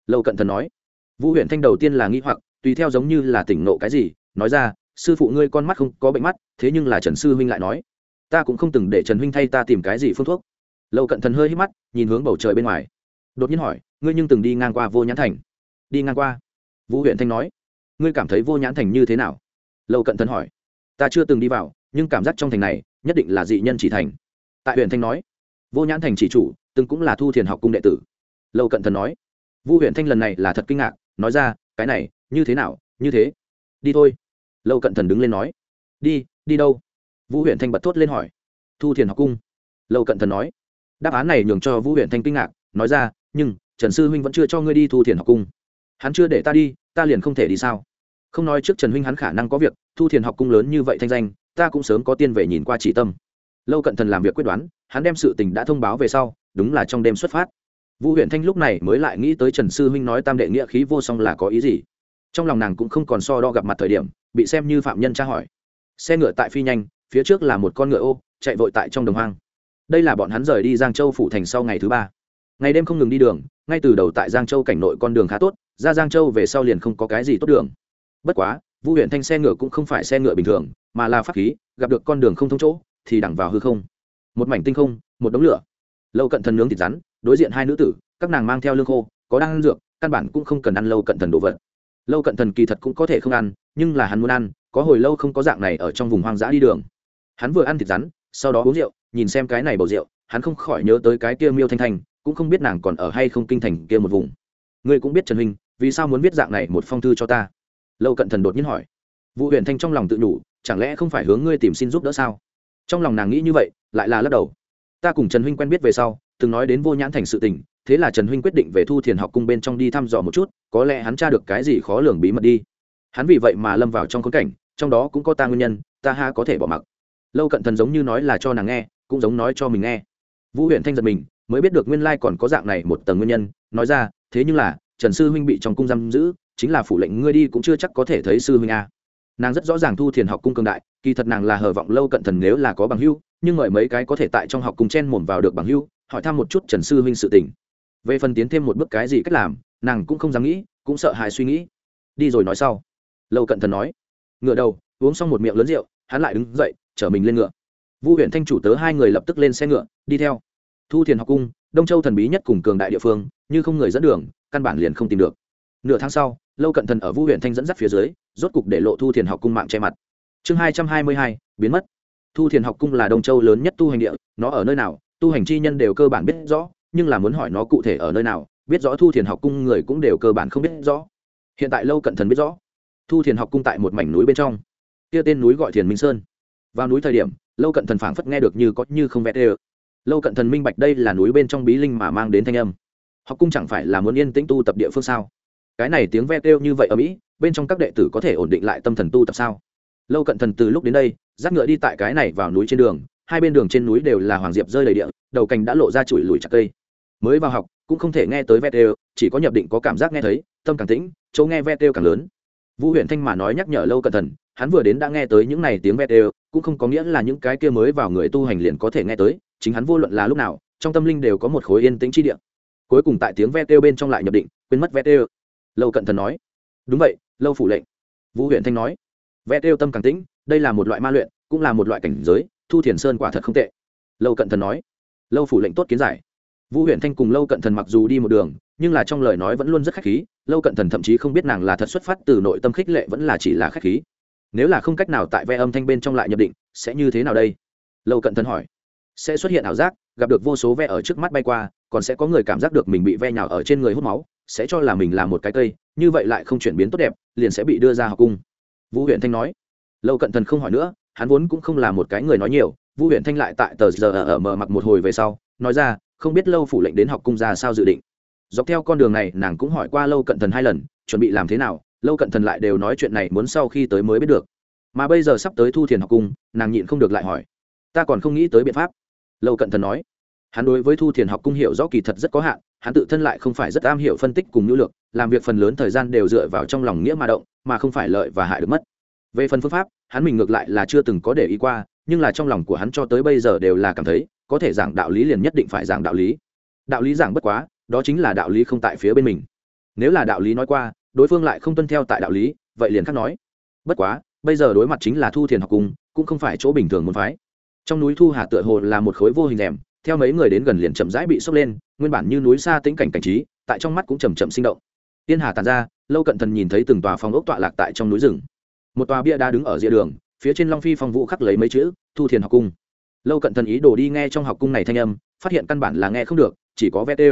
Lâu cận thần nói. Vũ huyện thanh đầu tiên là nghĩ hoặc, tùy theo giống như là tỉnh nộ cái gì, nói ra, sư phụ ngươi con mắt không có bệnh mắt, thế nhưng là trần sư huynh lại nói. Ta cũng không từng để trần huynh thay ta tìm cái gì phương thuốc. Lâu cận thần hơi hít mắt, nhìn hướng bầu trời bên ngoài. Đột nhiên hỏi, ngươi nhưng từng đi ngang qua vô nhãn thành? Đi ngang qua. Vũ huyện thanh nói. Ngươi cảm thấy vô nhãn thành như thế nào? Lâu cận thần hỏi. Ta chưa từng đi vào, nhưng cảm giác trong thành này, nhất định là dị nhân chỉ thành. Tại huyện thanh nói vô nhãn thành chỉ chủ, từng cũng là thu thiền học cung đệ tử. Lâu cận thần nói, vu huyện thanh lần này là thật kinh ngạc, nói ra, cái này, như thế nào, như thế? Đi thôi. Lâu cận thần đứng lên nói, đi đi đâu? Vũ huyện thanh bật thốt lên hỏi, thu thiền học cung. Lâu cận thần nói, đáp án này nhường cho vũ huyện thanh kinh ngạc, nói ra, nhưng, trần sư huynh vẫn chưa cho ngươi đi thu thiền học cung. Hắn chưa để ta đi, ta liền không thể đi sao? Không nói trước trần huynh hắn khả năng có việc, thu thiền học cung lớn như vậy thanh danh, ta cũng sớm có tiên về nhìn qua chỉ tâm. Lâu cận thần làm việc quyết đoán hắn đem sự tình đã thông báo về sau, đúng là trong đêm xuất phát. Vũ huyện thanh lúc này mới lại nghĩ tới trần sư huynh nói tam đệ nghĩa khí vô song là có ý gì. Trong lòng nàng cũng không còn so đo gặp mặt thời điểm, bị xem như phạm nhân tra hỏi. Xe ngựa tại phi nhanh, phía trước là một con ngựa ô, chạy vội tại trong đồng hoang. Đây là bọn hắn rời đi giang châu phủ thành sau ngày thứ ba. Ngày đêm không ngừng đi đường, ngay từ đầu tại giang châu cảnh nội con đường khá tốt, ra giang châu về sau liền không có cái gì tốt đường. Bất quá, vu huyện thanh xe ngựa cũng không phải xe ngựa bình thường, mà là pháp khí, gặp được con đường không thông chỗ, thì đẳng vào hư không một mảnh tinh không, một đống lửa. Lâu cận thần nướng thịt rắn, đối diện hai nữ tử, các nàng mang theo lương khô, có đang ăn dược, căn bản cũng không cần ăn lâu cận thần đồ vật. Lâu cận thần kỳ thật cũng có thể không ăn, nhưng là hắn muốn ăn, có hồi lâu không có dạng này ở trong vùng hoang dã đi đường. Hắn vừa ăn thịt rắn, sau đó uống rượu, nhìn xem cái này bầu rượu, hắn không khỏi nhớ tới cái kia miêu thanh thanh, cũng không biết nàng còn ở hay không kinh thành kia một vùng. Ngươi cũng biết trần huynh, vì sao muốn viết dạng này một phong thư cho ta? Lâu cận thần đột nhiên hỏi. Vụ huyền thanh trong lòng tự nhủ, chẳng lẽ không phải hướng ngươi tìm xin giúp đỡ sao? Trong lòng nàng nghĩ như vậy, lại là lắc đầu. Ta cùng trần huynh quen biết về sau, từng nói đến vô nhãn thành sự tình, thế là trần huynh quyết định về thu thiền học cung bên trong đi thăm dò một chút, có lẽ hắn tra được cái gì khó lường bí mật đi. Hắn vì vậy mà lâm vào trong khốn cảnh, trong đó cũng có ta nguyên nhân, ta ha có thể bỏ mặc. Lâu cận thần giống như nói là cho nàng nghe, cũng giống nói cho mình nghe. Vũ huyện thanh giật mình, mới biết được nguyên lai còn có dạng này một tầng nguyên nhân, nói ra, thế nhưng là, trần sư huynh bị trong cung giam giữ, chính là phủ lệnh ngươi đi cũng chưa chắc có thể thấy sư huynh a nàng rất rõ ràng thu thiền học cung cường đại, kỳ thật nàng là hờ vọng lâu cận thần nếu là có bằng hưu nhưng mời mấy cái có thể tại trong học cung chen mồm vào được bằng hưu hỏi thăm một chút trần sư huynh sự tình. Về phần tiến thêm một bước cái gì cách làm, nàng cũng không dám nghĩ, cũng sợ hãi suy nghĩ. Đi rồi nói sau. Lâu cận thần nói. Ngựa đầu, uống xong một miệng lớn rượu, hắn lại đứng dậy, chở mình lên ngựa. Vu huyện thanh chủ tớ hai người lập tức lên xe ngựa, đi theo. Thu thiền học cung, đông châu thần bí nhất cùng cường đại địa phương, như không người dẫn đường, căn bản liền không tìm được. Nửa tháng sau, lâu cận thần ở vu huyện thanh dẫn dắt phía dưới rốt cục để lộ thu thiền học cung mạng che mặt. Chương hai trăm hai mươi hai, biến mất. Thu thiền học cung là đông châu lớn nhất tu hành địa, nó ở nơi nào, tu hành chi nhân đều cơ bản biết rõ, nhưng là muốn hỏi nó cụ thể ở nơi nào, biết rõ thu thiền học cung người cũng đều cơ bản không biết rõ. Hiện tại lâu cận thần biết rõ, thu thiền học cung tại một mảnh núi bên trong. Kia tên núi gọi thiền minh sơn. Vào núi thời điểm, lâu cận thần phảng phất nghe được như có như không vẽ đê lâu cận thần minh bạch đây là núi bên trong bí linh mà mang đến thanh âm. Học cung chẳng phải là muốn yên tĩnh tu tập địa phương sao? Cái này tiếng ve kêu như vậy ở mỹ, bên trong các đệ tử có thể ổn định lại tâm thần tu tập sao? Lâu cận thần từ lúc đến đây, dắt ngựa đi tại cái này vào núi trên đường, hai bên đường trên núi đều là hoàng diệp rơi đầy địa, đầu cành đã lộ ra chùi lùi chặt cây. Mới vào học, cũng không thể nghe tới ve kêu, chỉ có nhập định có cảm giác nghe thấy, tâm càng tĩnh, chỗ nghe ve kêu càng lớn. Vũ huyện thanh mà nói nhắc nhở lâu cận thần, hắn vừa đến đã nghe tới những này tiếng ve kêu, cũng không có nghĩa là những cái kia mới vào người tu hành liền có thể nghe tới, chính hắn vô luận là lúc nào, trong tâm linh đều có một khối yên tĩnh chi địa. Cuối cùng tại tiếng ve kêu bên trong lại nhập định, quên mất ve kêu lâu cận thần nói. Đúng vậy, lâu phủ lệnh. Vũ huyện thanh nói. Ve kêu tâm càng tĩnh, đây là một loại ma luyện, cũng là một loại cảnh giới, thu thiền sơn quả thật không tệ. Lâu cận thần nói. Lâu phủ lệnh tốt kiến giải. Vũ huyện thanh cùng lâu cận thần mặc dù đi một đường, nhưng là trong lời nói vẫn luôn rất khách khí, lâu cận thần thậm chí không biết nàng là thật xuất phát từ nội tâm khích lệ vẫn là chỉ là khách khí. Nếu là không cách nào tại ve âm thanh bên trong lại nhập định, sẽ như thế nào đây? Lâu cận thần hỏi. Sẽ xuất hiện ảo giác, gặp được vô số ve ở trước mắt bay qua, còn sẽ có người cảm giác được mình bị ve nhào ở trên người hút máu sẽ cho là mình là một cái cây, như vậy lại không chuyển biến tốt đẹp, liền sẽ bị đưa ra học cung. Vũ huyện thanh nói. Lâu cận thần không hỏi nữa, hắn vốn cũng không là một cái người nói nhiều, vũ huyện thanh lại tại tờ giờ ở mở mặc một hồi về sau, nói ra, không biết lâu phủ lệnh đến học cung ra sao dự định. Dọc theo con đường này, nàng cũng hỏi qua lâu cận thần hai lần, chuẩn bị làm thế nào, lâu cận thần lại đều nói chuyện này muốn sau khi tới mới biết được. Mà bây giờ sắp tới thu thiền học cung, nàng nhịn không được lại hỏi, ta còn không nghĩ tới biện pháp. Lâu cận thần nói, hắn đối với thu thiền học cung hiểu rõ kỳ thật rất có hạn hắn tự thân lại không phải rất am hiểu phân tích cùng nhu lược làm việc phần lớn thời gian đều dựa vào trong lòng nghĩa mà động mà không phải lợi và hại được mất. Về phần phương pháp hắn mình ngược lại là chưa từng có để ý qua nhưng là trong lòng của hắn cho tới bây giờ đều là cảm thấy có thể giảng đạo lý liền nhất định phải giảng đạo lý. Đạo lý giảng bất quá đó chính là đạo lý không tại phía bên mình. Nếu là đạo lý nói qua đối phương lại không tuân theo tại đạo lý vậy liền khác nói. Bất quá bây giờ đối mặt chính là thu thiền học cùng, cũng không phải chỗ bình thường muốn phái. Trong núi thu hà tựa hồ là một khối vô hình rèm theo mấy người đến gần liền chậm rãi bị sốc lên, nguyên bản như núi xa tĩnh cảnh cảnh trí, tại trong mắt cũng chầm chậm sinh động. Tiên hà tàn ra, lâu cận thần nhìn thấy từng tòa phòng ốc tọa lạc tại trong núi rừng. Một tòa bia đá đứng ở rìa đường, phía trên long phi phong vũ khắc lấy mấy chữ, thu thiền học cung. Lâu cận thần ý đồ đi nghe trong học cung này thanh âm, phát hiện căn bản là nghe không được, chỉ có ve tê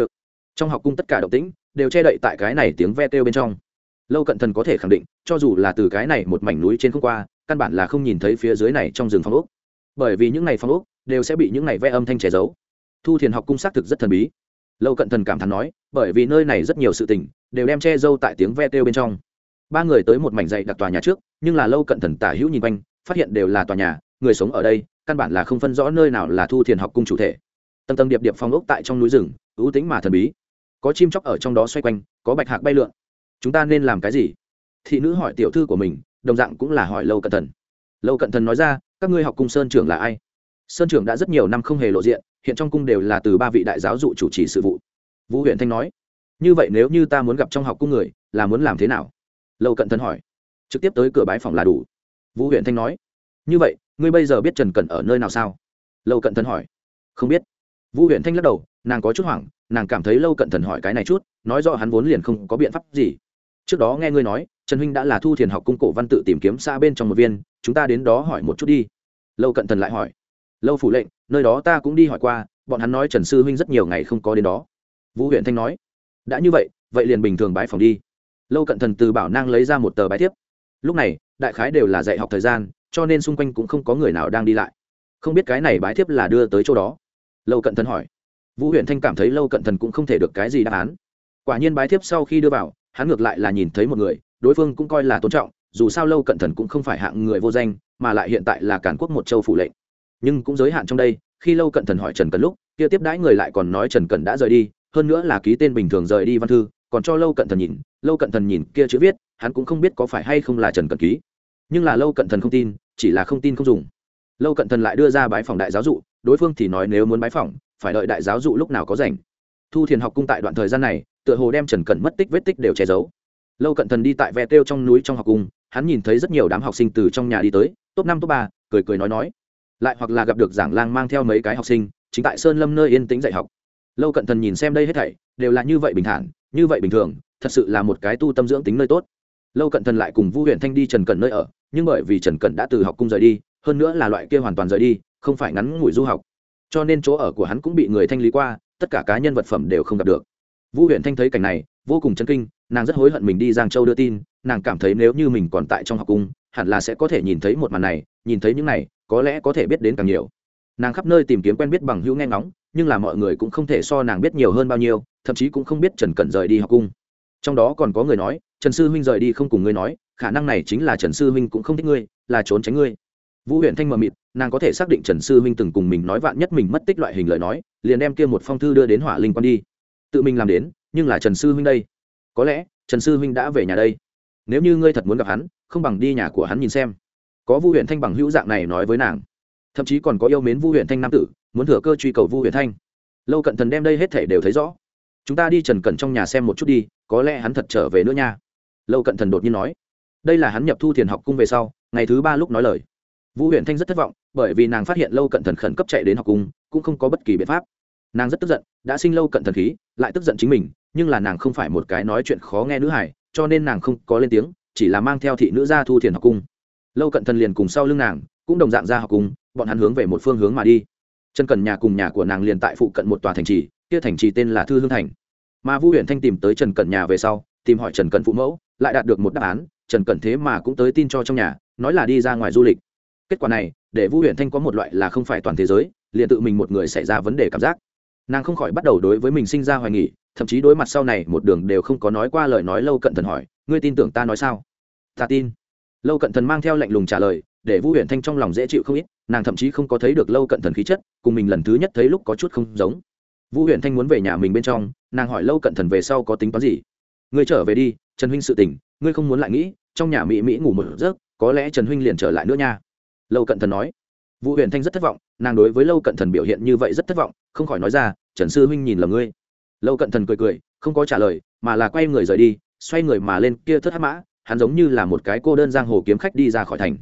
trong học cung tất cả động tĩnh đều che đậy tại cái này tiếng ve tê bên trong. Lâu cận thần có thể khẳng định, cho dù là từ cái này một mảnh núi trên không qua, căn bản là không nhìn thấy phía dưới này trong rừng phong ốc. Bởi vì những ngày phong ốc đều sẽ bị những ngày ve âm thanh che giấu. Thu thiền học cung xác thực rất thần bí. Lâu cận thần cảm thán nói, bởi vì nơi này rất nhiều sự tình đều đem che giấu tại tiếng ve kêu bên trong. Ba người tới một mảnh dậy đặt tòa nhà trước, nhưng là lâu cận thần tả hữu nhìn quanh, phát hiện đều là tòa nhà, người sống ở đây căn bản là không phân rõ nơi nào là thu thiền học cung chủ thể. Tầng tầng điệp điệp phong ốc tại trong núi rừng, ưu tính mà thần bí. Có chim chóc ở trong đó xoay quanh, có bạch hạc bay lượn. Chúng ta nên làm cái gì? Thị nữ hỏi tiểu thư của mình, đồng dạng cũng là hỏi lâu cận thần. Lâu cận thần nói ra, các ngươi học cung sơn trưởng là ai? Sơn trưởng đã rất nhiều năm không hề lộ diện, hiện trong cung đều là từ ba vị đại giáo dụ chủ trì sự vụ. Vũ huyện thanh nói, như vậy nếu như ta muốn gặp trong học cung người, là muốn làm thế nào? Lâu cận thần hỏi. Trực tiếp tới cửa bái phòng là đủ. Vũ huyện thanh nói, như vậy, ngươi bây giờ biết trần cận ở nơi nào sao? Lâu cận thần hỏi. Không biết. Vũ huyện thanh lắc đầu, nàng có chút hoảng, nàng cảm thấy lâu cận thần hỏi cái này chút, nói rõ hắn vốn liền không có biện pháp gì. Trước đó nghe ngươi nói, trần huynh đã là thu thiền học cung cổ văn tự tìm kiếm xa bên trong một viên, chúng ta đến đó hỏi một chút đi. Lâu cận thần lại hỏi lâu phủ lệnh, nơi đó ta cũng đi hỏi qua, bọn hắn nói trần sư huynh rất nhiều ngày không có đến đó. Vũ huyện thanh nói, đã như vậy vậy liền bình thường bái phòng đi. Lâu cận thần từ bảo năng lấy ra một tờ bài thiếp. Lúc này, đại khái đều là dạy học thời gian, cho nên xung quanh cũng không có người nào đang đi lại. Không biết cái này bái thiếp là đưa tới chỗ đó? Lâu cận thần hỏi. Vũ huyện thanh cảm thấy lâu cận thần cũng không thể được cái gì đáp án. Quả nhiên bái thiếp sau khi đưa vào, hắn ngược lại là nhìn thấy một người, đối phương cũng coi là tôn trọng, dù sao lâu cận thần cũng không phải hạng người vô danh, mà lại hiện tại là cản quốc một châu phủ lệnh nhưng cũng giới hạn trong đây, khi lâu cận thần hỏi trần cần lúc, kia tiếp đãi người lại còn nói trần cần đã rời đi, hơn nữa là ký tên bình thường rời đi văn thư, còn cho lâu cận thần nhìn, lâu cận thần nhìn kia chữ viết, hắn cũng không biết có phải hay không là trần cần ký. Nhưng là lâu cận thần không tin, chỉ là không tin không dùng. Lâu cận thần lại đưa ra bái phòng đại giáo dụ, đối phương thì nói nếu muốn bái phòng, phải đợi đại giáo dụ lúc nào có rảnh. Thu thiền học cung tại đoạn thời gian này, tựa hồ đem trần cẩn mất tích vết tích đều che giấu. Lâu cận thần đi tại ve têu trong núi trong học cung, hắn nhìn thấy rất nhiều đám học sinh từ trong nhà đi tới, top năm, top ba, cười cười nói nói lại hoặc là gặp được giảng lang mang theo mấy cái học sinh, chính tại sơn lâm nơi yên tĩnh dạy học. Lâu cận thần nhìn xem đây hết thảy, đều là như vậy bình thản, như vậy bình thường, thật sự là một cái tu tâm dưỡng tính nơi tốt. Lâu cận thần lại cùng vu huyện thanh đi trần cẩn nơi ở, nhưng bởi vì trần cẩn đã từ học cung rời đi, hơn nữa là loại kia hoàn toàn rời đi, không phải ngắn ngủi du học. Cho nên chỗ ở của hắn cũng bị người thanh lý qua, tất cả cá nhân vật phẩm đều không gặp được. Vu huyện thanh thấy cảnh này, vô cùng chấn kinh, nàng rất hối hận mình đi giang châu đưa tin, nàng cảm thấy nếu như mình còn tại trong học cung, hẳn là sẽ có thể nhìn thấy một màn này, nhìn thấy những này có lẽ có thể biết đến càng nhiều. Nàng khắp nơi tìm kiếm quen biết bằng hữu nghe ngóng, nhưng là mọi người cũng không thể so nàng biết nhiều hơn bao nhiêu, thậm chí cũng không biết trần cẩn rời đi học cung. Trong đó còn có người nói, trần sư huynh rời đi không cùng ngươi nói, khả năng này chính là trần sư huynh cũng không thích ngươi, là trốn tránh ngươi. Vũ huyện thanh mờ mịt, nàng có thể xác định trần sư huynh từng cùng mình nói vạn nhất mình mất tích loại hình lời nói, liền đem kia một phong thư đưa đến hỏa linh quan đi. Tự mình làm đến, nhưng là trần sư huynh đây. Có lẽ, trần sư huynh đã về nhà đây. Nếu như ngươi thật muốn gặp hắn, không bằng đi nhà của hắn nhìn xem có vu huyện thanh bằng hữu dạng này nói với nàng. Thậm chí còn có yêu mến vu huyện thanh nam tử, muốn thừa cơ truy cầu vu huyện thanh. Lâu cận thần đem đây hết thể đều thấy rõ. Chúng ta đi trần cẩn trong nhà xem một chút đi, có lẽ hắn thật trở về nữa nha. Lâu cận thần đột nhiên nói. Đây là hắn nhập thu thiền học cung về sau, ngày thứ ba lúc nói lời. Vũ huyện thanh rất thất vọng, bởi vì nàng phát hiện lâu cận thần khẩn cấp chạy đến học cung, cũng không có bất kỳ biện pháp. Nàng rất tức giận, đã sinh lâu cận thần khí, lại tức giận chính mình, nhưng là nàng không phải một cái nói chuyện khó nghe nữ hải cho nên nàng không có lên tiếng, chỉ là mang theo thị nữ ra thu thiền học cung lâu cận thần liền cùng sau lưng nàng cũng đồng dạng ra học cùng, bọn hắn hướng về một phương hướng mà đi. Trần cần nhà cùng nhà của nàng liền tại phụ cận một tòa thành trì kia thành trì tên là thư hương thành. Mà vu huyện thanh tìm tới trần cẩn nhà về sau tìm hỏi trần cẩn phụ mẫu lại đạt được một đáp án trần cẩn thế mà cũng tới tin cho trong nhà nói là đi ra ngoài du lịch. Kết quả này để vu huyện thanh có một loại là không phải toàn thế giới liền tự mình một người xảy ra vấn đề cảm giác. Nàng không khỏi bắt đầu đối với mình sinh ra hoài nghỉ thậm chí đối mặt sau này một đường đều không có nói qua lời nói lâu cận thần hỏi ngươi tin tưởng ta nói sao? Ta tin lâu cận thần mang theo lệnh lùng trả lời, để Vu Huyền thanh trong lòng dễ chịu không ít, nàng thậm chí không có thấy được lâu cận thần khí chất, cùng mình lần thứ nhất thấy lúc có chút không giống. Vu Huyền thanh muốn về nhà mình bên trong, nàng hỏi lâu cận thần về sau có tính toán gì? Ngươi trở về đi, trần huynh sự tình ngươi không muốn lại nghĩ, trong nhà mỹ mỹ ngủ một giấc, có lẽ trần huynh liền trở lại nữa nha. Lâu cận thần nói. Vũ huyền thanh rất thất vọng, nàng đối với lâu cận thần biểu hiện như vậy rất thất vọng, không khỏi nói ra, trần sư huynh nhìn lầm ngươi. Lâu cận thần cười cười, không có trả lời, mà là quay người rời đi, xoay người mà lên kia thất hát mã hắn giống như là một cái cô đơn giang hồ kiếm khách đi ra khỏi thành.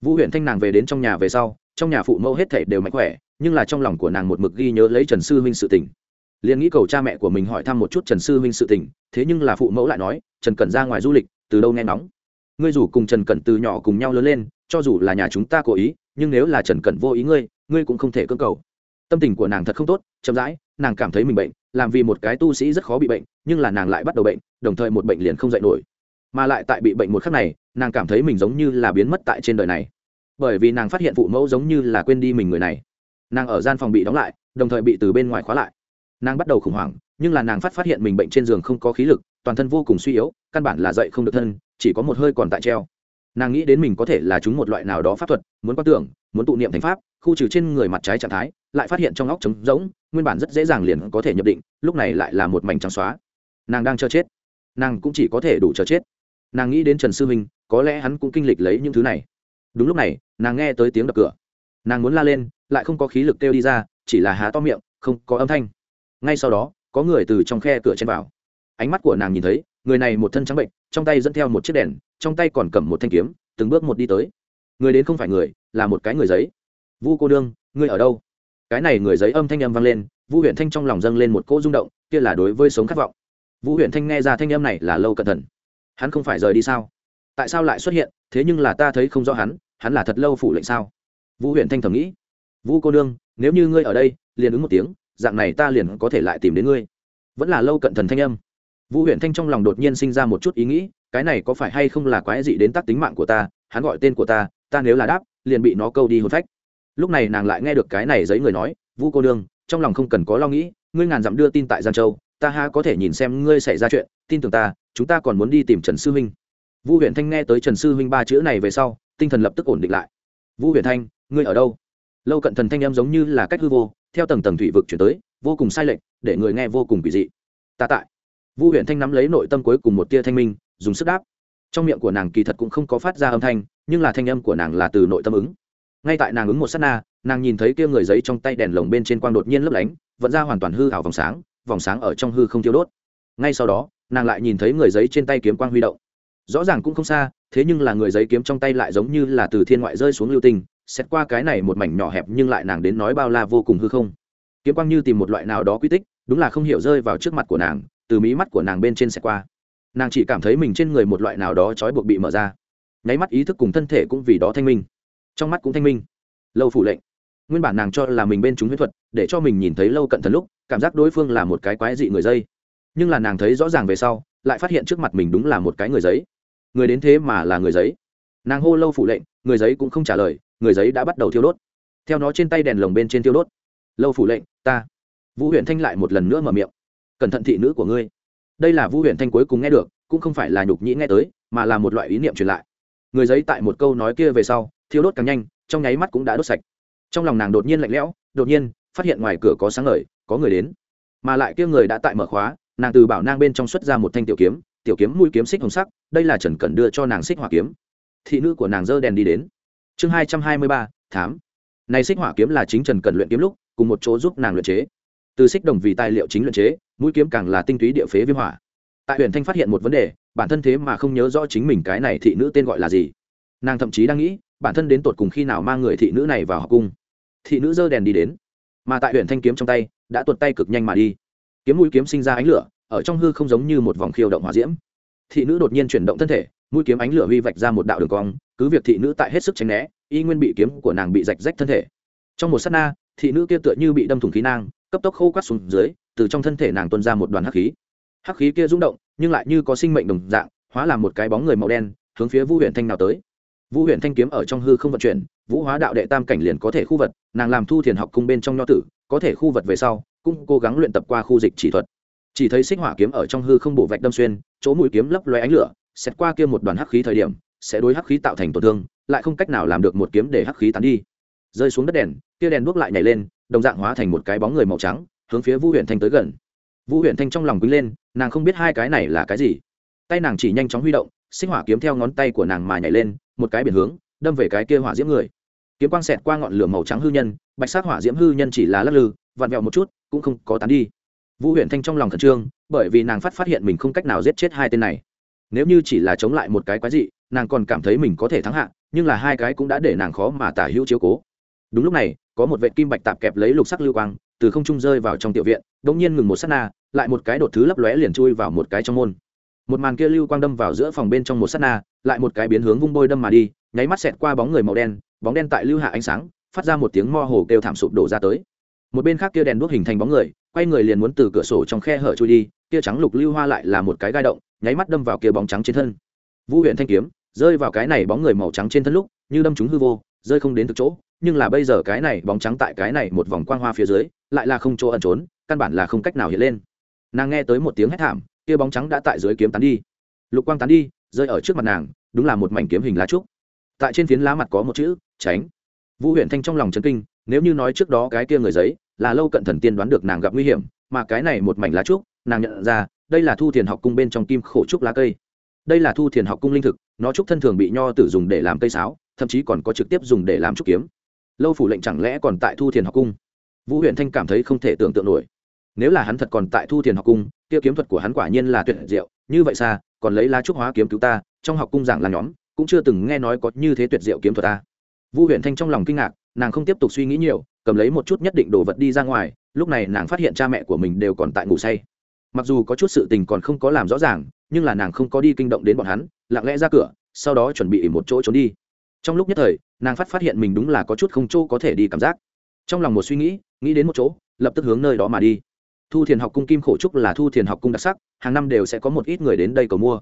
Vũ huyện thanh nàng về đến trong nhà về sau, trong nhà phụ mẫu hết thể đều mạnh khỏe, nhưng là trong lòng của nàng một mực ghi nhớ lấy trần sư huynh sự tình. Liền nghĩ cầu cha mẹ của mình hỏi thăm một chút trần sư huynh sự tình, thế nhưng là phụ mẫu lại nói, trần cẩn ra ngoài du lịch, từ đâu nghe nóng ngươi dù cùng trần cẩn từ nhỏ cùng nhau lớn lên, cho dù là nhà chúng ta cố ý, nhưng nếu là trần cẩn vô ý ngươi ngươi cũng không thể cơ cầu. Tâm tình của nàng thật không tốt, chậm rãi, nàng cảm thấy mình bệnh, làm vì một cái tu sĩ rất khó bị bệnh, nhưng là nàng lại bắt đầu bệnh, đồng thời một bệnh liền không dạy nổi mà lại tại bị bệnh một khắc này, nàng cảm thấy mình giống như là biến mất tại trên đời này. Bởi vì nàng phát hiện phụ mẫu giống như là quên đi mình người này. Nàng ở gian phòng bị đóng lại, đồng thời bị từ bên ngoài khóa lại. Nàng bắt đầu khủng hoảng, nhưng là nàng phát phát hiện mình bệnh trên giường không có khí lực, toàn thân vô cùng suy yếu, căn bản là dậy không được thân, chỉ có một hơi còn tại treo. Nàng nghĩ đến mình có thể là chúng một loại nào đó pháp thuật, muốn quan tưởng, muốn tụ niệm thành pháp, khu trừ trên người mặt trái trạng thái, lại phát hiện trong óc trống rỗng, nguyên bản rất dễ dàng liền có thể nhập định, lúc này lại là một mảnh trắng xóa. Nàng đang chờ chết. Nàng cũng chỉ có thể đủ chờ chết nàng nghĩ đến trần sư huynh, có lẽ hắn cũng kinh lịch lấy những thứ này. Đúng lúc này, nàng nghe tới tiếng đập cửa. Nàng muốn la lên, lại không có khí lực kêu đi ra, chỉ là há to miệng, không có âm thanh. Ngay sau đó, có người từ trong khe cửa chen vào. Ánh mắt của nàng nhìn thấy, người này một thân trắng bệnh, trong tay dẫn theo một chiếc đèn, trong tay còn cầm một thanh kiếm, từng bước một đi tới. Người đến không phải người, là một cái người giấy. Vu cô đương ngươi ở đâu? Cái này người giấy âm thanh âm vang lên, vu huyện thanh trong lòng dâng lên một cỗ rung động, kia là đối với sống khát vọng. Vũ huyện thanh nghe ra thanh âm này là lâu cẩn thận hắn không phải rời đi sao? Tại sao lại xuất hiện? Thế nhưng là ta thấy không rõ hắn hắn là thật lâu phủ lệnh sao? Vũ huyện thanh thầm nghĩ. Vũ cô nương, nếu như ngươi ở đây, liền ứng một tiếng, dạng này ta liền có thể lại tìm đến ngươi. Vẫn là lâu cận thần thanh âm. Vũ huyện thanh trong lòng đột nhiên sinh ra một chút ý nghĩ, cái này có phải hay không là quái gì đến tắc tính mạng của ta? Hắn gọi tên của ta ta nếu là đáp, liền bị nó câu đi hôn phách. Lúc này nàng lại nghe được cái này giấy người nói, vũ cô nương, trong lòng không cần có lo nghĩ, ngươi ngàn dặm đưa tin tại giang châu, ta ha có thể nhìn xem ngươi xảy ra chuyện, tin tưởng ta chúng ta còn muốn đi tìm trần sư huynh. Vu huyện thanh nghe tới trần sư huynh ba chữ này về sau, tinh thần lập tức ổn định lại. Vu huyện thanh, ngươi ở đâu? Lâu cận thần thanh em giống như là cách hư vô, theo tầng tầng thủy vực chuyển tới, vô cùng sai lệch, để người nghe vô cùng kỳ dị. Ta tại. Vu huyện thanh nắm lấy nội tâm cuối cùng một tia thanh minh, dùng sức đáp. Trong miệng của nàng kỳ thật cũng không có phát ra âm thanh, nhưng là thanh âm của nàng là từ nội tâm ứng. Ngay tại nàng ứng một s á t na, nàng nhìn thấy kia người giấy trong tay đèn lồng bên trên quang đột nhiên lấp lánh vẫn ra hoàn toàn hư hảo vòng sáng vòng sáng ở trong hư không thiếu đốt. Ngay sau đó nàng lại nhìn thấy người giấy trên tay kiếm quang huy động. Rõ ràng cũng không xa, thế nhưng là người giấy kiếm trong tay lại giống như là từ thiên ngoại rơi xuống lưu tinh xét qua cái này một mảnh nhỏ hẹp nhưng lại nàng đến nói bao la vô cùng hư không. Kiếm quang như tìm một loại nào đó quy tích, đúng là không hiểu rơi vào trước mặt của nàng, từ mí mắt của nàng bên trên xét qua. Nàng chỉ cảm thấy mình trên người một loại nào đó trói buộc bị mở ra. Nháy mắt ý thức cùng thân thể cũng vì đó thanh minh. Trong mắt cũng thanh minh. Lâu phủ lệnh. Nguyên bản nàng cho là mình bên chúng huyết thuật, để cho mình nhìn thấy lâu cận thần lúc, cảm giác đối phương là một cái quái dị người dây nhưng là nàng thấy rõ ràng về sau, lại phát hiện trước mặt mình đúng là một cái người giấy. Người đến thế mà là người giấy. Nàng hô lâu phủ lệnh, người giấy cũng không trả lời, người giấy đã bắt đầu thiêu đốt. Theo nó trên tay đèn lồng bên trên thiêu đốt. Lâu phủ lệnh, ta. Vũ huyện thanh lại một lần nữa mở miệng. Cẩn thận thị nữ của ngươi. Đây là vũ huyện thanh cuối cùng nghe được, cũng không phải là nhục nhĩ nghe tới, mà là một loại ý niệm truyền lại. Người giấy tại một câu nói kia về sau, thiêu đốt càng nhanh, trong nháy mắt cũng đã đốt sạch. Trong lòng nàng đột nhiên lạnh lẽo, đột nhiên, phát hiện ngoài cửa có sáng ngời, có người đến. Mà lại kia người đã tại mở khóa nàng từ bảo nang bên trong xuất ra một thanh tiểu kiếm tiểu kiếm mũi kiếm xích hồng sắc, đây là trần cẩn đưa cho nàng xích hỏa kiếm. Thị nữ của nàng dơ đèn đi đến. Chương hai trăm hai mươi ba, thám. Này xích hỏa kiếm là chính trần cẩn luyện kiếm lúc, cùng một chỗ giúp nàng luyện chế. Từ xích đồng vì tài liệu chính luyện chế, mũi kiếm càng là tinh túy địa phế viêm hỏa. Tại huyện thanh phát hiện một vấn đề, bản thân thế mà không nhớ rõ chính mình cái này thị nữ tên gọi là gì. Nàng thậm chí đang nghĩ, bản thân đến tột cùng khi nào mang người thị nữ này vào học cung. Thị nữ dơ đèn đi đến. Mà tại huyện thanh kiếm trong tay, đã tuột tay cực nhanh mà đi kiếm mũi kiếm sinh ra ánh lửa, ở trong hư không giống như một vòng khiêu động hỏa diễm. Thị nữ đột nhiên chuyển động thân thể, mũi kiếm ánh lửa huy vạch ra một đạo đường cong, cứ việc thị nữ tại hết sức tránh né, y nguyên bị kiếm của nàng bị rạch rách thân thể. Trong một s á t na, thị nữ kia tựa như bị đâm thủng khí nang, cấp tốc khô quát xuống dưới, từ trong thân thể nàng tuân ra một đoàn hắc khí. Hắc khí kia rung động, nhưng lại như có sinh mệnh đồng dạng, hóa làm một cái bóng người màu đen, hướng phía vũ huyện thanh nào tới. Vũ huyện thanh kiếm ở trong hư không vận chuyển, vũ hóa đạo đệ tam cảnh liền có thể khu vật, nàng làm thu thiền học cung bên trong nho tử có thể khu vật về sau, cũng cố gắng luyện tập qua khu dịch chỉ thuật. Chỉ thấy xích hỏa kiếm ở trong hư không bổ vạch đâm xuyên, chỗ mũi kiếm lấp loe ánh lửa, xét qua kia một đoàn hắc khí thời điểm, sẽ đối hắc khí tạo thành tổn thương, lại không cách nào làm được một kiếm để hắc khí tán đi. Rơi xuống đất đèn, kia đèn đuốc lại nhảy lên, đồng dạng hóa thành một cái bóng người màu trắng, hướng phía vu huyện thanh tới gần. Vu huyện thanh trong lòng quýnh lên, nàng không biết hai cái này là cái gì. Tay nàng chỉ nhanh chóng huy động, xích hỏa kiếm theo ngón tay của nàng mà nhảy lên, một cái biển hướng, đâm về cái kia hỏa diễm người kiếm quang xẹt qua ngọn lửa màu trắng hư nhân, bạch sắc hỏa diễm hư nhân chỉ là lắc lư, vặn vẹo một chút, cũng không có tán đi. Vũ huyện thanh trong lòng khẩn trương, bởi vì nàng phát phát hiện mình không cách nào giết chết hai tên này. Nếu như chỉ là chống lại một cái quái dị, nàng còn cảm thấy mình có thể thắng hạ, nhưng là hai cái cũng đã để nàng khó mà tả hữu chiếu cố. Đúng lúc này, có một vệ kim bạch tạp kẹp lấy lục sắc lưu quang, từ không trung rơi vào trong tiểu viện đ ỗ n g nhiên ngừng một s á t na, lại một cái đột thứ lấp lóe liền chui vào một cái trong môn. Một màn kia lưu quang đâm vào giữa phòng bên trong một s á t na, lại một cái biến hướng vung bôi đâm mà đi, nháy mắt xẹt qua bóng người màu đen bóng đen tại lưu hạ ánh sáng, phát ra một tiếng mo hồ kêu thảm sụp đổ ra tới. Một bên khác kia đèn đuốc hình thành bóng người, quay người liền muốn từ cửa sổ trong khe hở trôi đi, kia trắng lục lưu hoa lại là một cái gai động, nháy mắt đâm vào kia bóng trắng trên thân. Vũ huyện thanh kiếm, rơi vào cái này bóng người màu trắng trên thân lúc, như đâm chúng hư vô, rơi không đến thực chỗ, nhưng là bây giờ cái này bóng trắng tại cái này một vòng quang hoa phía dưới, lại là không chỗ ẩn trốn, căn bản là không cách nào hiện lên. Nàng nghe tới một tiếng hét thảm, kia bóng trắng đã tại dưới kiếm tán đi. Lục quang tán đi, rơi ở trước mặt nàng, đúng là một mảnh kiếm hình lá trúc. Tại trên phiến lá mặt có một chữ tránh. Vũ huyện thanh trong lòng chấn kinh, nếu như nói trước đó cái kia người giấy là lâu cận thần tiên đoán được nàng gặp nguy hiểm, mà cái này một mảnh lá trúc, nàng nhận ra, đây là thu thiền học cung bên trong kim khổ trúc lá cây. Đây là thu thiền học cung linh thực, nó trúc thân thường bị nho tử dùng để làm cây sáo, thậm chí còn có trực tiếp dùng để làm trúc kiếm. Lâu phủ lệnh chẳng lẽ còn tại thu thiền học cung? Vũ huyện thanh cảm thấy không thể tưởng tượng nổi. Nếu là hắn thật còn tại thu thiền học cung, kia kiếm thuật của hắn quả nhiên là tuyệt diệu, như vậy xa, còn lấy lá trúc hóa kiếm cứu ta, trong học cung giảng là nhóm, cũng chưa từng nghe nói có như thế tuyệt diệu kiếm thuật ta. Vu huyện thanh trong lòng kinh ngạc, nàng không tiếp tục suy nghĩ nhiều, cầm lấy một chút nhất định đồ vật đi ra ngoài, lúc này nàng phát hiện cha mẹ của mình đều còn tại ngủ say. Mặc dù có chút sự tình còn không có làm rõ ràng, nhưng là nàng không có đi kinh động đến bọn hắn, lặng lẽ ra cửa, sau đó chuẩn bị một chỗ trốn đi. Trong lúc nhất thời, nàng phát phát hiện mình đúng là có chút không chỗ có thể đi cảm giác. Trong lòng một suy nghĩ nghĩ đến một chỗ, lập tức hướng nơi đó mà đi. Thu thiền học cung kim khổ trúc là thu thiền học cung đặc sắc, hàng năm đều sẽ có một ít người đến đây cầu mua.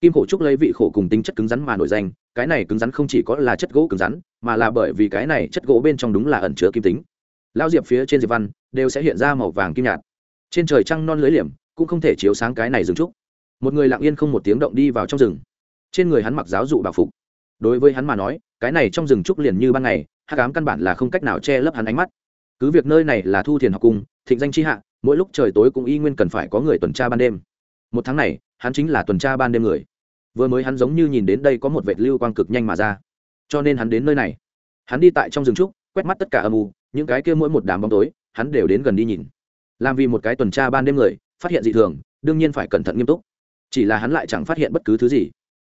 Kim khổ trúc lấy vị khổ cùng tính chất cứng rắn mà nổi danh, cái này cứng rắn không chỉ có là chất gỗ cứng rắn mà là bởi vì cái này chất gỗ bên trong đúng là ẩn chứa kim tính. Lao diệp phía trên diệp văn đều sẽ hiện ra màu vàng kim nhạt. Trên trời trăng non lưới liềm cũng không thể chiếu sáng cái này rừng trúc. Một người lặng yên không một tiếng động đi vào trong rừng. Trên người hắn mặc giáo dụ bảo phục. Đối với hắn mà nói, cái này trong rừng trúc liền như ban ngày hát cám căn bản là không cách nào che lấp hắn ánh mắt. Cứ việc nơi này là thu thiền học cung, thịnh danh tri hạ, mỗi lúc trời tối cũng y nguyên cần phải có người tuần tra ban đêm. Một tháng này, hắn chính là tuần tra ban đêm người. Vừa mới hắn giống như nhìn đến đây có một vệt lưu quang cực nhanh mà ra cho nên hắn đến nơi này. Hắn đi tại trong rừng trúc, quét mắt tất cả âm u, những cái kia mỗi một đám bóng tối, hắn đều đến gần đi nhìn. Làm vì một cái tuần tra ban đêm người, phát hiện dị thường, đương nhiên phải cẩn thận nghiêm túc. Chỉ là hắn lại chẳng phát hiện bất cứ thứ gì.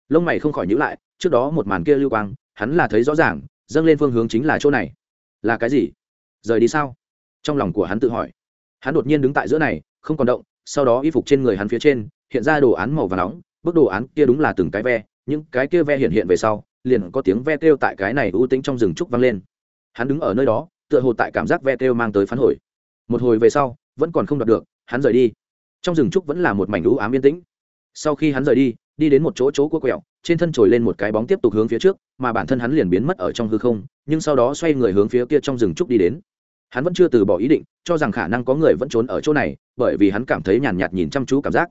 Lông mày không khỏi nhữ lại, trước đó một màn kia lưu quang, hắn là thấy rõ ràng, dâng lên phương hướng chính là chỗ này. Là cái gì? Rời đi sao? Trong lòng của hắn tự hỏi. Hắn đột nhiên đứng tại giữa này, không còn động, sau đó y phục trên người hắn phía trên, hiện ra đồ án màu và nóng, bức đồ án kia đúng là từng cái ve, những cái kia ve hiện hiện về sau liền có tiếng ve kêu tại cái này ưu tĩnh trong rừng trúc vang lên. Hắn đứng ở nơi đó, tựa hồ tại cảm giác ve kêu mang tới phán hồi. Một hồi về sau, vẫn còn không đọc được, hắn rời đi. Trong rừng trúc vẫn là một mảnh lũ ám yên tĩnh. Sau khi hắn rời đi đi đến một chỗ chỗ cua quẹo, trên thân trồi lên một cái bóng tiếp tục hướng phía trước, mà bản thân hắn liền biến mất ở trong hư không, nhưng sau đó xoay người hướng phía kia trong rừng trúc đi đến. Hắn vẫn chưa từ bỏ ý định, cho rằng khả năng có người vẫn trốn ở chỗ này, bởi vì hắn cảm thấy nhàn nhạt nhìn chăm chú cảm giác.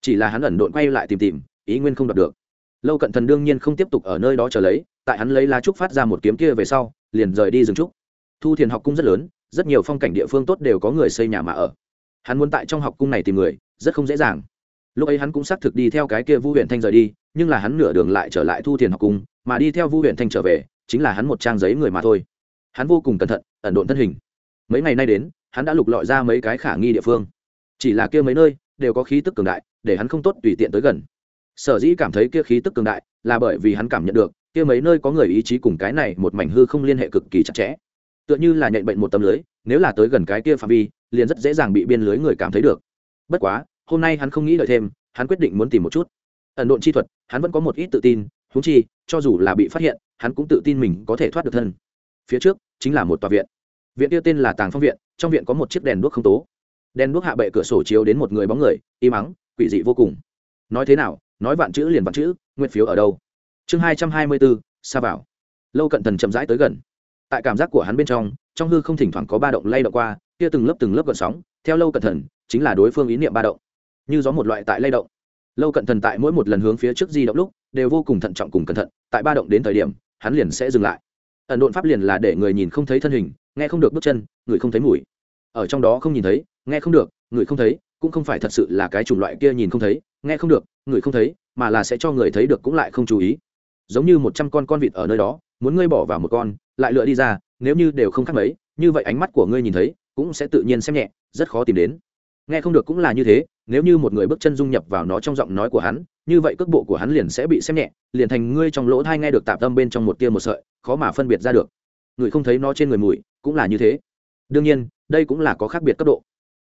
Chỉ là hắn ẩn độn quay lại tìm tìm, ý nguyên không đọc được lâu cận thần đương nhiên không tiếp tục ở nơi đó chờ lấy, tại hắn lấy lá trúc phát ra một kiếm kia về sau, liền rời đi rừng trúc. Thu thiền học cung rất lớn, rất nhiều phong cảnh địa phương tốt đều có người xây nhà mà ở. Hắn muốn tại trong học cung này tìm người, rất không dễ dàng. Lúc ấy hắn cũng xác thực đi theo cái kia vu huyện thanh rời đi, nhưng là hắn nửa đường lại trở lại thu thiền học cung, mà đi theo vu huyện thanh trở về, chính là hắn một trang giấy người mà thôi. Hắn vô cùng cẩn thận, ẩn độn thân hình. Mấy ngày nay đến, hắn đã lục lọi ra mấy cái khả nghi địa phương. Chỉ là kia mấy nơi, đều có khí tức cường đại, để hắn không tốt tùy tiện tới gần sở dĩ cảm thấy kia khí tức cường đại là bởi vì hắn cảm nhận được kia mấy nơi có người ý chí cùng cái này một mảnh hư không liên hệ cực kỳ chặt chẽ. Tựa như là nhện bệnh một tấm lưới, nếu là tới gần cái kia phạm vi, liền rất dễ dàng bị biên lưới người cảm thấy được. Bất quá, hôm nay hắn không nghĩ đợi thêm, hắn quyết định muốn tìm một chút. Ẩn độn chi thuật, hắn vẫn có một ít tự tin húng chi, cho dù là bị phát hiện, hắn cũng tự tin mình có thể thoát được thân. Phía trước, chính là một tòa viện. Viện kia tên là tàng phong viện, trong viện có một chiếc đèn đuốc không tố. Đèn đuốc hạ bệ cửa sổ chiếu đến một người bóng người im ắng quỷ dị vô cùng. Nói thế nào nói vạn chữ liền vạn chữ nguyên phiếu ở đâu? Chương hai trăm hai mươi bốn xa vào. Lâu cận thần chậm rãi tới gần. Tại cảm giác của hắn bên trong trong hư không thỉnh thoảng có ba động lay động qua, kia từng lớp từng lớp gợn sóng, theo lâu cận thần, chính là đối phương ý niệm ba động. Như gió một loại tại lay động. Lâu cận thần tại mỗi một lần hướng phía trước di động lúc, đều vô cùng thận trọng cùng cẩn thận, tại ba động đến thời điểm, hắn liền sẽ dừng lại. Ẩn độn pháp liền là để người nhìn không thấy thân hình, nghe không được bước chân, người không thấy mùi. Ở trong đó không nhìn thấy, nghe không được, người không thấy cũng không phải thật sự là cái chủng loại kia nhìn không thấy, nghe không được người không thấy, mà là sẽ cho người thấy được cũng lại không chú ý. Giống như một trăm con con vịt ở nơi đó, muốn ngươi bỏ vào một con, lại lựa đi ra, nếu như đều không khác mấy, như vậy ánh mắt của ngươi nhìn thấy, cũng sẽ tự nhiên xem nhẹ, rất khó tìm đến. Nghe không được cũng là như thế, nếu như một người bước chân dung nhập vào nó trong giọng nói của hắn, như vậy cước bộ của hắn liền sẽ bị xem nhẹ, liền thành ngươi trong lỗ thai nghe được tạp tâm bên trong một tia một sợi, khó mà phân biệt ra được. Người không thấy nó trên người mùi, cũng là như thế. Đương nhiên, đây cũng là có khác biệt cấp độ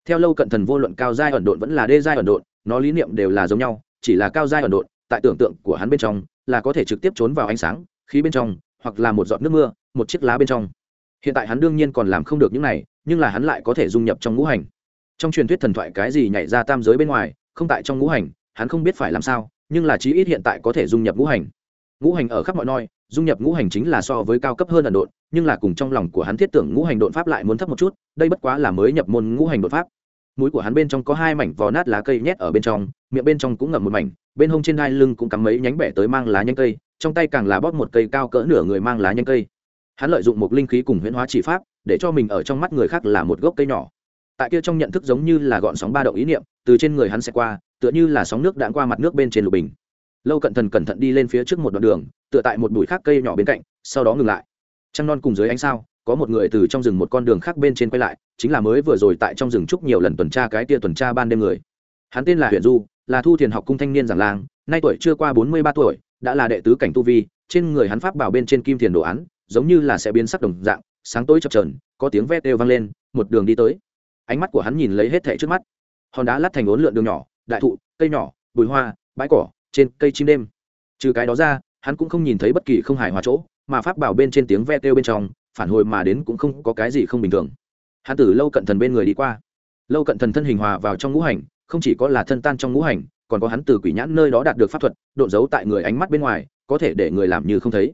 theo lâu cận thần vô luận cao giai ẩn độn vẫn là đê giai ẩn độn, nó lý niệm đều là giống nhau, chỉ là cao giai ẩn độn, tại tưởng tượng của hắn bên trong, là có thể trực tiếp trốn vào ánh sáng, khí bên trong, hoặc là một giọt nước mưa, một chiếc lá bên trong. Hiện tại hắn đương nhiên còn làm không được những này, nhưng là hắn lại có thể dung nhập trong ngũ hành. Trong truyền thuyết thần thoại cái gì nhảy ra tam giới bên ngoài, không tại trong ngũ hành, hắn không biết phải làm sao, nhưng là chí ít hiện tại có thể dung nhập ngũ hành. Ngũ hành ở khắp mọi nơi dung nhập ngũ hành chính là so với cao cấp hơn ẩn độn, nhưng là cùng trong lòng của hắn thiết tưởng ngũ hành đột pháp lại muốn thấp một chút, đây bất quá là mới nhập môn ngũ hành đột pháp. Mũi của hắn bên trong có hai mảnh vò nát lá cây nhét ở bên trong, miệng bên trong cũng ngậm một mảnh, bên hông trên hai lưng cũng cắm mấy nhánh bẻ tới mang lá nhánh cây, trong tay càng là bóp một cây cao cỡ nửa người mang lá nhánh cây. Hắn lợi dụng một linh khí cùng huyễn hóa chỉ pháp, để cho mình ở trong mắt người khác là một gốc cây nhỏ. Tại kia trong nhận thức giống như là gọn sóng ba động ý niệm, từ trên người hắn sẽ qua, tựa như là sóng nước đạn qua mặt nước bên trên lục bình. Lâu cận thần cẩn thận đi lên phía trước một đoạn đường tựa tại một bụi khác cây nhỏ bên cạnh, sau đó ngừng lại. Trăng non cùng dưới ánh sao, có một người từ trong rừng một con đường khác bên trên quay lại, chính là mới vừa rồi tại trong rừng trúc nhiều lần tuần tra cái tia tuần tra ban đêm người. Hắn tên là huyện du, là thu thiền học cung thanh niên giảng lang nay tuổi chưa qua bốn mươi ba tuổi, đã là đệ tứ cảnh tu vi, trên người hắn pháp bảo bên trên kim thiền đồ án, giống như là sẽ biến sắc đồng dạng, sáng tối chập trờn có tiếng vét đều vang lên, một đường đi tới. Ánh mắt của hắn nhìn lấy hết thẻ trước mắt. Hòn đá lát thành ốn lượn đường nhỏ, đại thụ, cây nhỏ, bụi hoa, bãi cỏ, trên cây chim đêm. Trừ cái đó ra hắn cũng không nhìn thấy bất kỳ không hài hòa chỗ, mà pháp bảo bên trên tiếng ve kêu bên trong, phản hồi mà đến cũng không có cái gì không bình thường. Hắn từ lâu cận thần bên người đi qua. Lâu cận thần thân hình hòa vào trong ngũ hành, không chỉ có là thân tan trong ngũ hành, còn có hắn từ quỷ nhãn nơi đó đạt được pháp thuật, độn giấu tại người ánh mắt bên ngoài, có thể để người làm như không thấy.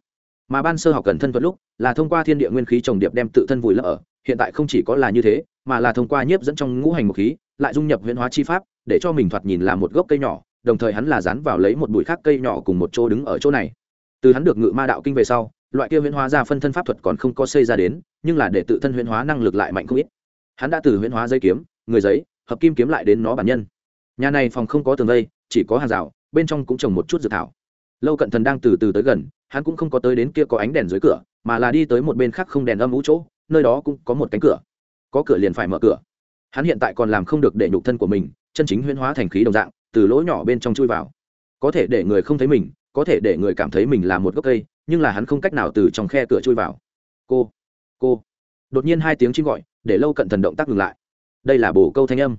Mà ban sơ học cần thân thuật lúc, là thông qua thiên địa nguyên khí trồng điệp đem tự thân vùi lấp ở, hiện tại không chỉ có là như thế, mà là thông qua nhiếp dẫn trong ngũ hành một khí, lại dung nhập huyễn hóa chi pháp, để cho mình thoạt nhìn là một gốc cây nhỏ, đồng thời hắn là dán vào lấy một bụi khác cây nhỏ cùng một chỗ đứng ở chỗ này từ hắn được ngự ma đạo kinh về sau, loại kia huyễn hóa ra phân thân pháp thuật còn không có xây ra đến, nhưng là để tự thân huyễn hóa năng lực lại mạnh không ít. Hắn đã từ huyễn hóa dây kiếm, người giấy, hợp kim kiếm lại đến nó bản nhân. Nhà này phòng không có tường vây, chỉ có hàng rào, bên trong cũng trồng một chút dược thảo. Lâu cận thần đang từ từ tới gần, hắn cũng không có tới đến kia có ánh đèn dưới cửa, mà là đi tới một bên khác không đèn âm ú chỗ, nơi đó cũng có một cánh cửa. Có cửa liền phải mở cửa. Hắn hiện tại còn làm không được để nhục thân của mình, chân chính huyễn hóa thành khí đồng dạng, từ lỗ nhỏ bên trong chui vào. Có thể để người không thấy mình có thể để người cảm thấy mình là một gốc cây, nhưng là hắn không cách nào từ trong khe cửa chui vào. Cô cô. Đột nhiên hai tiếng chim gọi, để lâu cận thần động tác ngừng lại. Đây là bồ câu thanh âm.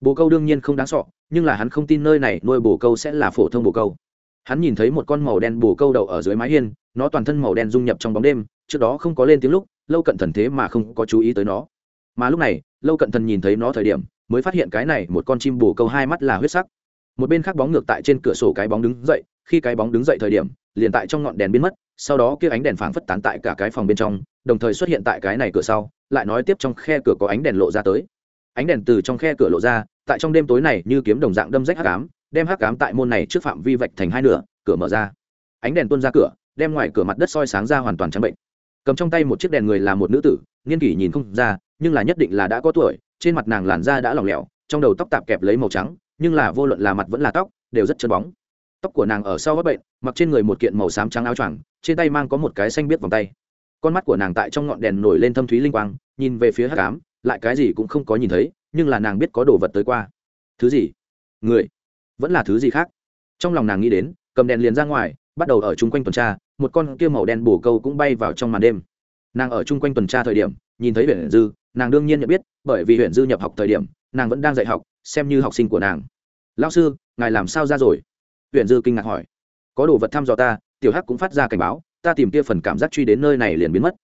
Bồ câu đương nhiên không đáng sọ nhưng là hắn không tin nơi này nuôi bồ câu sẽ là phổ thông bồ câu. Hắn nhìn thấy một con màu đen bồ câu đậu ở dưới mái hiên, nó toàn thân màu đen dung nhập trong bóng đêm, trước đó không có lên tiếng lúc, lâu cận thần thế mà không có chú ý tới nó. Mà lúc này, lâu cận thần nhìn thấy nó thời điểm, mới phát hiện cái này một con chim bồ câu hai mắt là huyết sắc một bên khác bóng ngược tại trên cửa sổ cái bóng đứng dậy, khi cái bóng đứng dậy thời điểm, liền tại trong ngọn đèn biến mất, sau đó kia ánh đèn phảng phất tán tại cả cái phòng bên trong, đồng thời xuất hiện tại cái này cửa sau, lại nói tiếp trong khe cửa có ánh đèn lộ ra tới. Ánh đèn từ trong khe cửa lộ ra, tại trong đêm tối này như kiếm đồng dạng đâm rách hắc ám, đem hắc ám tại môn này trước phạm vi vạch thành hai nửa, cửa mở ra. Ánh đèn tuôn ra cửa, đem ngoài cửa mặt đất soi sáng ra hoàn toàn trắng bệnh. Cầm trong tay một chiếc đèn người là một nữ tử, niên kỷ nhìn không ra, nhưng là nhất định là đã có tuổi, trên mặt nàng làn da đã lỏng lẻo, trong đầu tóc tạp kẹp lấy màu trắng nhưng là vô luận là mặt vẫn là tóc, đều rất chân bóng. Tóc của nàng ở sau gót bệnh, mặc trên người một kiện màu xám trắng áo choàng, trên tay mang có một cái xanh biết vòng tay. Con mắt của nàng tại trong ngọn đèn nổi lên thâm thúy linh quang, nhìn về phía hát cám lại cái gì cũng không có nhìn thấy, nhưng là nàng biết có đồ vật tới qua. Thứ gì? Người. Vẫn là thứ gì khác? Trong lòng nàng nghĩ đến, cầm đèn liền ra ngoài, bắt đầu ở chung quanh tuần tra, một con kia màu đen bổ câu cũng bay vào trong màn đêm. Nàng ở chung quanh tuần tra thời điểm, nhìn thấy huyện dư, nàng đương nhiên nhận biết, bởi vì huyện dư nhập học thời điểm nàng vẫn đang dạy học, xem như học sinh của nàng. Lao sư, ngài làm sao ra rồi? Huyện dư kinh ngạc hỏi. Có đồ vật thăm dò ta, tiểu hắc cũng phát ra cảnh báo, ta tìm kia phần cảm giác truy đến nơi này liền biến mất.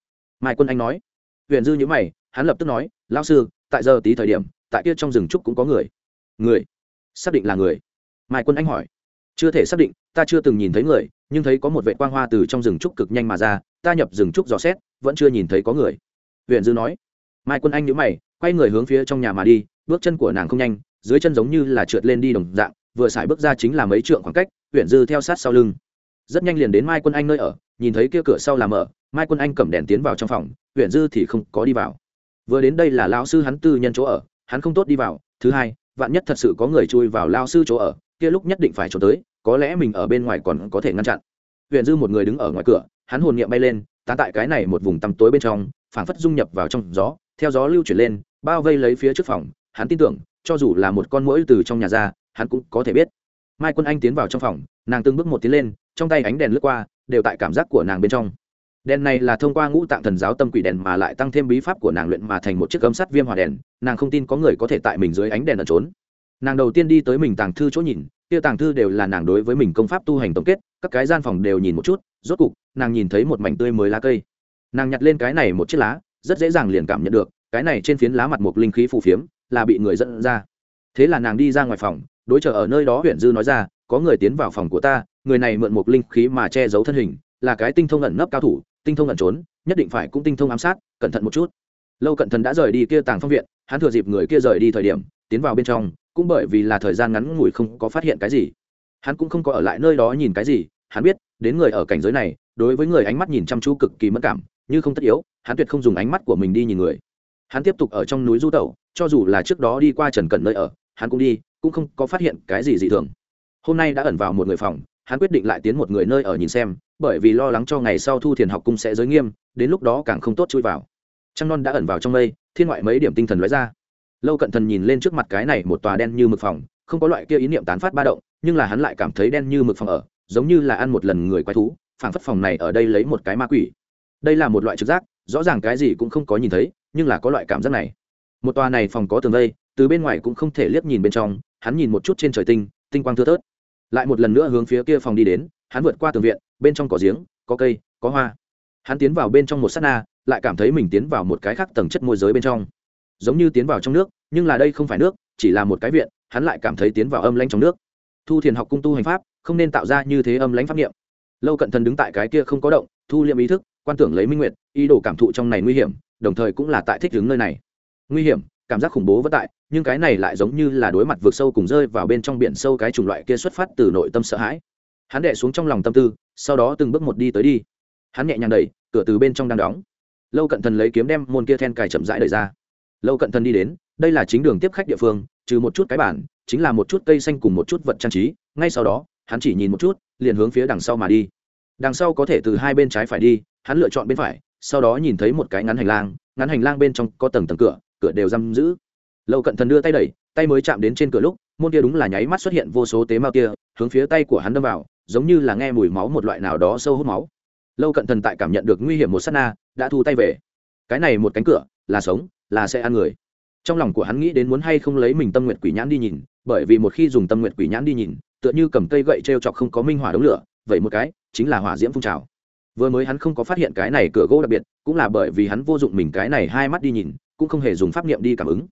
Mai quân anh nói. Huyện dư nhữ mày, hắn lập tức nói lao sư, tại giờ tí thời điểm, tại kia trong rừng trúc cũng có người. Người? Xác định là người? Mai quân anh hỏi. Chưa thể xác định, ta chưa từng nhìn thấy người, nhưng thấy có một vệ quang hoa từ trong rừng trúc cực nhanh mà ra, ta nhập rừng trúc dò xét, vẫn chưa nhìn thấy có người. Huyện dư nói. Mai quân anh nhữ mày, quay người hướng phía trong nhà mà đi bước chân của nàng không nhanh, dưới chân giống như là trượt lên đi đồng dạng, vừa xài bước ra chính là mấy trượng khoảng cách huyện dư theo sát sau lưng. Rất nhanh liền đến mai quân anh nơi ở, nhìn thấy kia cửa sau làm mở, mai quân anh cầm đèn tiến vào trong phòng huyện dư thì không có đi vào. Vừa đến đây là lao sư hắn tư nhân chỗ ở, hắn không tốt đi vào. Thứ hai, vạn nhất thật sự có người chui vào lao sư chỗ ở, kia lúc nhất định phải trốn tới, có lẽ mình ở bên ngoài còn có thể ngăn chặn. Huyện dư một người đứng ở ngoài cửa, hắn hồn niệm bay lên, tán tại cái này một vùng tăm tối bên trong, phảng phất dung nhập vào trong gió, theo gió lưu chuyển lên, bao vây lấy phía trước phòng hắn tin tưởng, cho dù là một con mũi từ trong nhà ra, hắn cũng có thể biết. Mai quân anh tiến vào trong phòng, nàng từng bước một tiến lên, trong tay ánh đèn lướt qua, đều tại cảm giác của nàng bên trong. Đèn này là thông qua ngũ tạng thần giáo tâm quỷ đèn mà lại tăng thêm bí pháp của nàng luyện mà thành một chiếc cấm sắt viêm hỏa đèn, nàng không tin có người có thể tại mình dưới ánh đèn ẩn trốn. Nàng đầu tiên đi tới mình tàng thư chỗ nhìn, kia tàng thư đều là nàng đối với mình công pháp tu hành tổng kết, các cái gian phòng đều nhìn một chút, rốt cục, nàng nhìn thấy một mảnh tươi mới lá cây. Nàng nhặt lên cái này một chiếc lá, rất dễ dàng liền cảm nhận được, cái này trên phiến lá mặt một linh khí phù phiếm là bị người dẫn ra. Thế là nàng đi ra ngoài phòng, đối chờ ở nơi đó huyện dư nói ra, có người tiến vào phòng của ta, người này mượn một linh khí mà che giấu thân hình, là cái tinh thông ẩn nấp cao thủ, tinh thông ẩn trốn, nhất định phải cũng tinh thông ám sát, cẩn thận một chút. Lâu cận thần đã rời đi kia tàng phong viện, hắn thừa dịp người kia rời đi thời điểm, tiến vào bên trong, cũng bởi vì là thời gian ngắn ngủi không có phát hiện cái gì. Hắn cũng không có ở lại nơi đó nhìn cái gì, hắn biết, đến người ở cảnh giới này, đối với người ánh mắt nhìn chăm chú cực kỳ mất cảm, như không tất yếu, hắn tuyệt không dùng ánh mắt của mình đi nhìn người hắn tiếp tục ở trong núi du tẩu, cho dù là trước đó đi qua trần cẩn nơi ở, hắn cũng đi, cũng không có phát hiện cái gì dị thường. Hôm nay đã ẩn vào một người phòng, hắn quyết định lại tiến một người nơi ở nhìn xem, bởi vì lo lắng cho ngày sau thu thiền học cung sẽ giới nghiêm, đến lúc đó càng không tốt chui vào. Trăng non đã ẩn vào trong mây, thiên ngoại mấy điểm tinh thần lóe ra. Lâu cận thần nhìn lên trước mặt cái này một tòa đen như mực phòng, không có loại kia ý niệm tán phát ba động, nhưng là hắn lại cảm thấy đen như mực phòng ở, giống như là ăn một lần người quái thú, phảng phất phòng này ở đây lấy một cái ma quỷ. Đây là một loại trực giác rõ ràng cái gì cũng không có nhìn thấy, nhưng là có loại cảm giác này. Một tòa này phòng có tường vây, từ bên ngoài cũng không thể liếc nhìn bên trong, hắn nhìn một chút trên trời tinh tinh quang thưa thớt. Lại một lần nữa hướng phía kia phòng đi đến, hắn vượt qua tường viện, bên trong có giếng, có cây, có hoa. Hắn tiến vào bên trong một s á t na, lại cảm thấy mình tiến vào một cái khác tầng chất môi giới bên trong. Giống như tiến vào trong nước, nhưng là đây không phải nước, chỉ là một cái viện, hắn lại cảm thấy tiến vào âm lãnh trong nước. Thu thiền học cung tu hành pháp, không nên tạo ra như thế âm lãnh pháp niệm. lâu cận thần đứng tại cái kia không có động, thu liệm ý thức quan tưởng lấy minh nguyệt, ý đồ cảm thụ trong này nguy hiểm, đồng thời cũng là tại thích đứng nơi này. Nguy hiểm, cảm giác khủng bố vất tại, nhưng cái này lại giống như là đối mặt vượt sâu cùng rơi vào bên trong biển sâu cái chủng loại kia xuất phát từ nội tâm sợ hãi. Hắn đệ xuống trong lòng tâm tư, sau đó từng bước một đi tới đi. Hắn nhẹ nhàng đẩy, cửa từ bên trong đang đóng. Lâu cận thần lấy kiếm đem môn kia then cài chậm rãi đẩy ra. Lâu cận thần đi đến, đây là chính đường tiếp khách địa phương, trừ một chút cái bản, chính là một chút cây xanh cùng một chút vật trang trí. Ngay sau đó, hắn chỉ nhìn một chút, liền hướng phía đằng sau mà đi. Đằng sau có thể từ hai bên trái phải đi hắn lựa chọn bên phải, sau đó nhìn thấy một cái ngắn hành lang, ngắn hành lang bên trong có tầng tầng cửa cửa đều giam giữ. Lâu cận thần đưa tay đẩy, tay mới chạm đến trên cửa lúc, môn kia đúng là nháy mắt xuất hiện vô số tế mao kia, hướng phía tay của hắn đâm vào, giống như là nghe mùi máu một loại nào đó sâu hút máu. Lâu cận thần tại cảm nhận được nguy hiểm một s á t na, đã thu tay về. Cái này một cánh cửa, là sống, là sẽ ăn người. Trong lòng của hắn nghĩ đến muốn hay không lấy mình tâm nguyện quỷ nhãn đi nhìn, bởi vì một khi dùng tâm nguyện quỷ nhãn đi nhìn, tựa như cầm cây gậy t r e o chọc không có minh hỏa đống lửa, vậy một cái, chính là hỏa diễm phun trào vừa mới hắn không có phát hiện cái này cửa gỗ đặc biệt, cũng là bởi vì hắn vô dụng mình cái này hai mắt đi nhìn, cũng không hề dùng pháp niệm đi cảm ứng.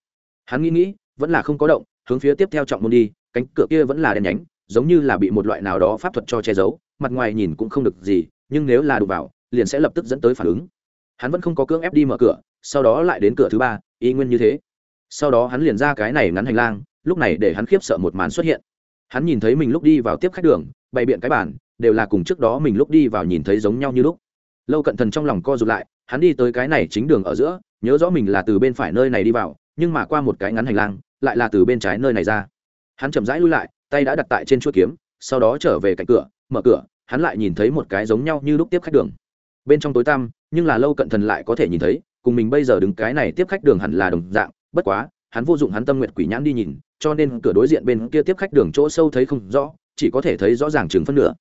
Hắn nghĩ nghĩ, vẫn là không có động, hướng phía tiếp theo trọng môn đi, cánh cửa kia vẫn là đen nhánh, giống như là bị một loại nào đó pháp thuật cho che giấu, mặt ngoài nhìn cũng không được gì, nhưng nếu là đụng vào, liền sẽ lập tức dẫn tới phản ứng. Hắn vẫn không có cưỡng ép đi mở cửa, sau đó lại đến cửa thứ ba, y nguyên như thế. Sau đó hắn liền ra cái này ngắn hành lang, lúc này để hắn khiếp sợ một màn xuất hiện. Hắn nhìn thấy mình lúc đi vào tiếp khách đường, bày biện cái bản đều là cùng trước đó mình lúc đi vào nhìn thấy giống nhau như lúc. Lâu cận thần trong lòng co rụt lại, hắn đi tới cái này chính đường ở giữa, nhớ rõ mình là từ bên phải nơi này đi vào, nhưng mà qua một cái ngắn hành lang, lại là từ bên trái nơi này ra. Hắn chậm rãi lui lại, tay đã đặt tại trên chuỗi kiếm, sau đó trở về cạnh cửa, mở cửa, hắn lại nhìn thấy một cái giống nhau như lúc tiếp khách đường. Bên trong tối tăm, nhưng là lâu cận thần lại có thể nhìn thấy, cùng mình bây giờ đứng cái này tiếp khách đường hẳn là đồng dạng, bất quá, hắn vô dụng hắn tâm nguyện quỷ nhãn đi nhìn, cho nên cửa đối diện bên kia tiếp khách đường chỗ sâu thấy không rõ, chỉ có thể thấy rõ ràng chừng phân nửa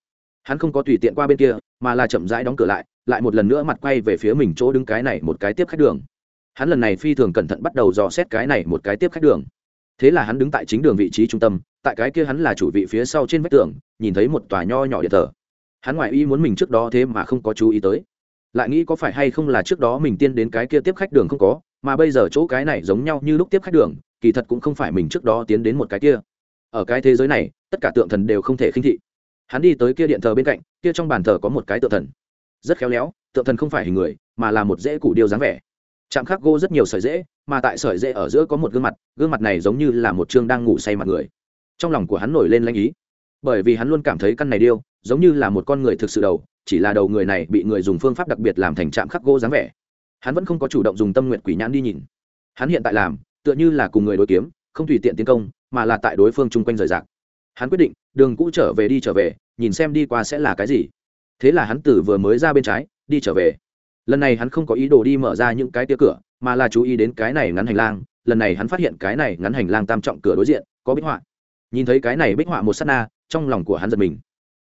hắn không có tùy tiện qua bên kia, mà là chậm rãi đóng cửa lại lại một lần nữa mặt quay về phía mình chỗ đứng cái này một cái tiếp khách đường. Hắn lần này phi thường cẩn thận bắt đầu dò xét cái này một cái tiếp khách đường. Thế là hắn đứng tại chính đường vị trí trung tâm, tại cái kia hắn là chủ vị phía sau trên vách tường, nhìn thấy một tòa nho nhỏ điện thờ hắn ngoại ý muốn mình trước đó thế mà không có chú ý tới. Lại nghĩ có phải hay không là trước đó mình tiên đến cái kia tiếp khách đường không có, mà bây giờ chỗ cái này giống nhau như lúc tiếp khách đường, kỳ thật cũng không phải mình trước đó tiến đến một cái kia. Ở cái thế giới này, tất cả tượng thần đều không thể khinh thị hắn đi tới kia điện thờ bên cạnh, kia trong bàn thờ có một cái tượng thần. Rất khéo léo, tượng thần không phải hình người, mà là một dễ củ điêu dáng vẻ. Chạm khắc gỗ rất nhiều sợi dễ mà tại sợi dễ ở giữa có một gương mặt gương mặt này giống như là một chương đang ngủ say mặt người. Trong lòng của hắn nổi lên lanh ý. Bởi vì hắn luôn cảm thấy căn này điêu, giống như là một con người thực sự đầu, chỉ là đầu người này bị người dùng phương pháp đặc biệt làm thành trạm khắc gỗ dáng vẻ. Hắn vẫn không có chủ động dùng tâm nguyện quỷ nhãn đi nhìn. Hắn hiện tại làm, tựa như là cùng người đối kiếm, không tùy tiện tiến công, mà là tại đối phương chung quanh rời rạc hắn quyết định, đường cũ trở về đi trở về, nhìn xem đi qua sẽ là cái gì. Thế là hắn tử vừa mới ra bên trái, đi trở về. Lần này hắn không có ý đồ đi mở ra những cái tia cửa, mà là chú ý đến cái này ngắn hành lang. Lần này hắn phát hiện cái này ngắn hành lang tam trọng cửa đối diện, có bích họa. Nhìn thấy cái này bích họa một s á t na, trong lòng của hắn giật mình.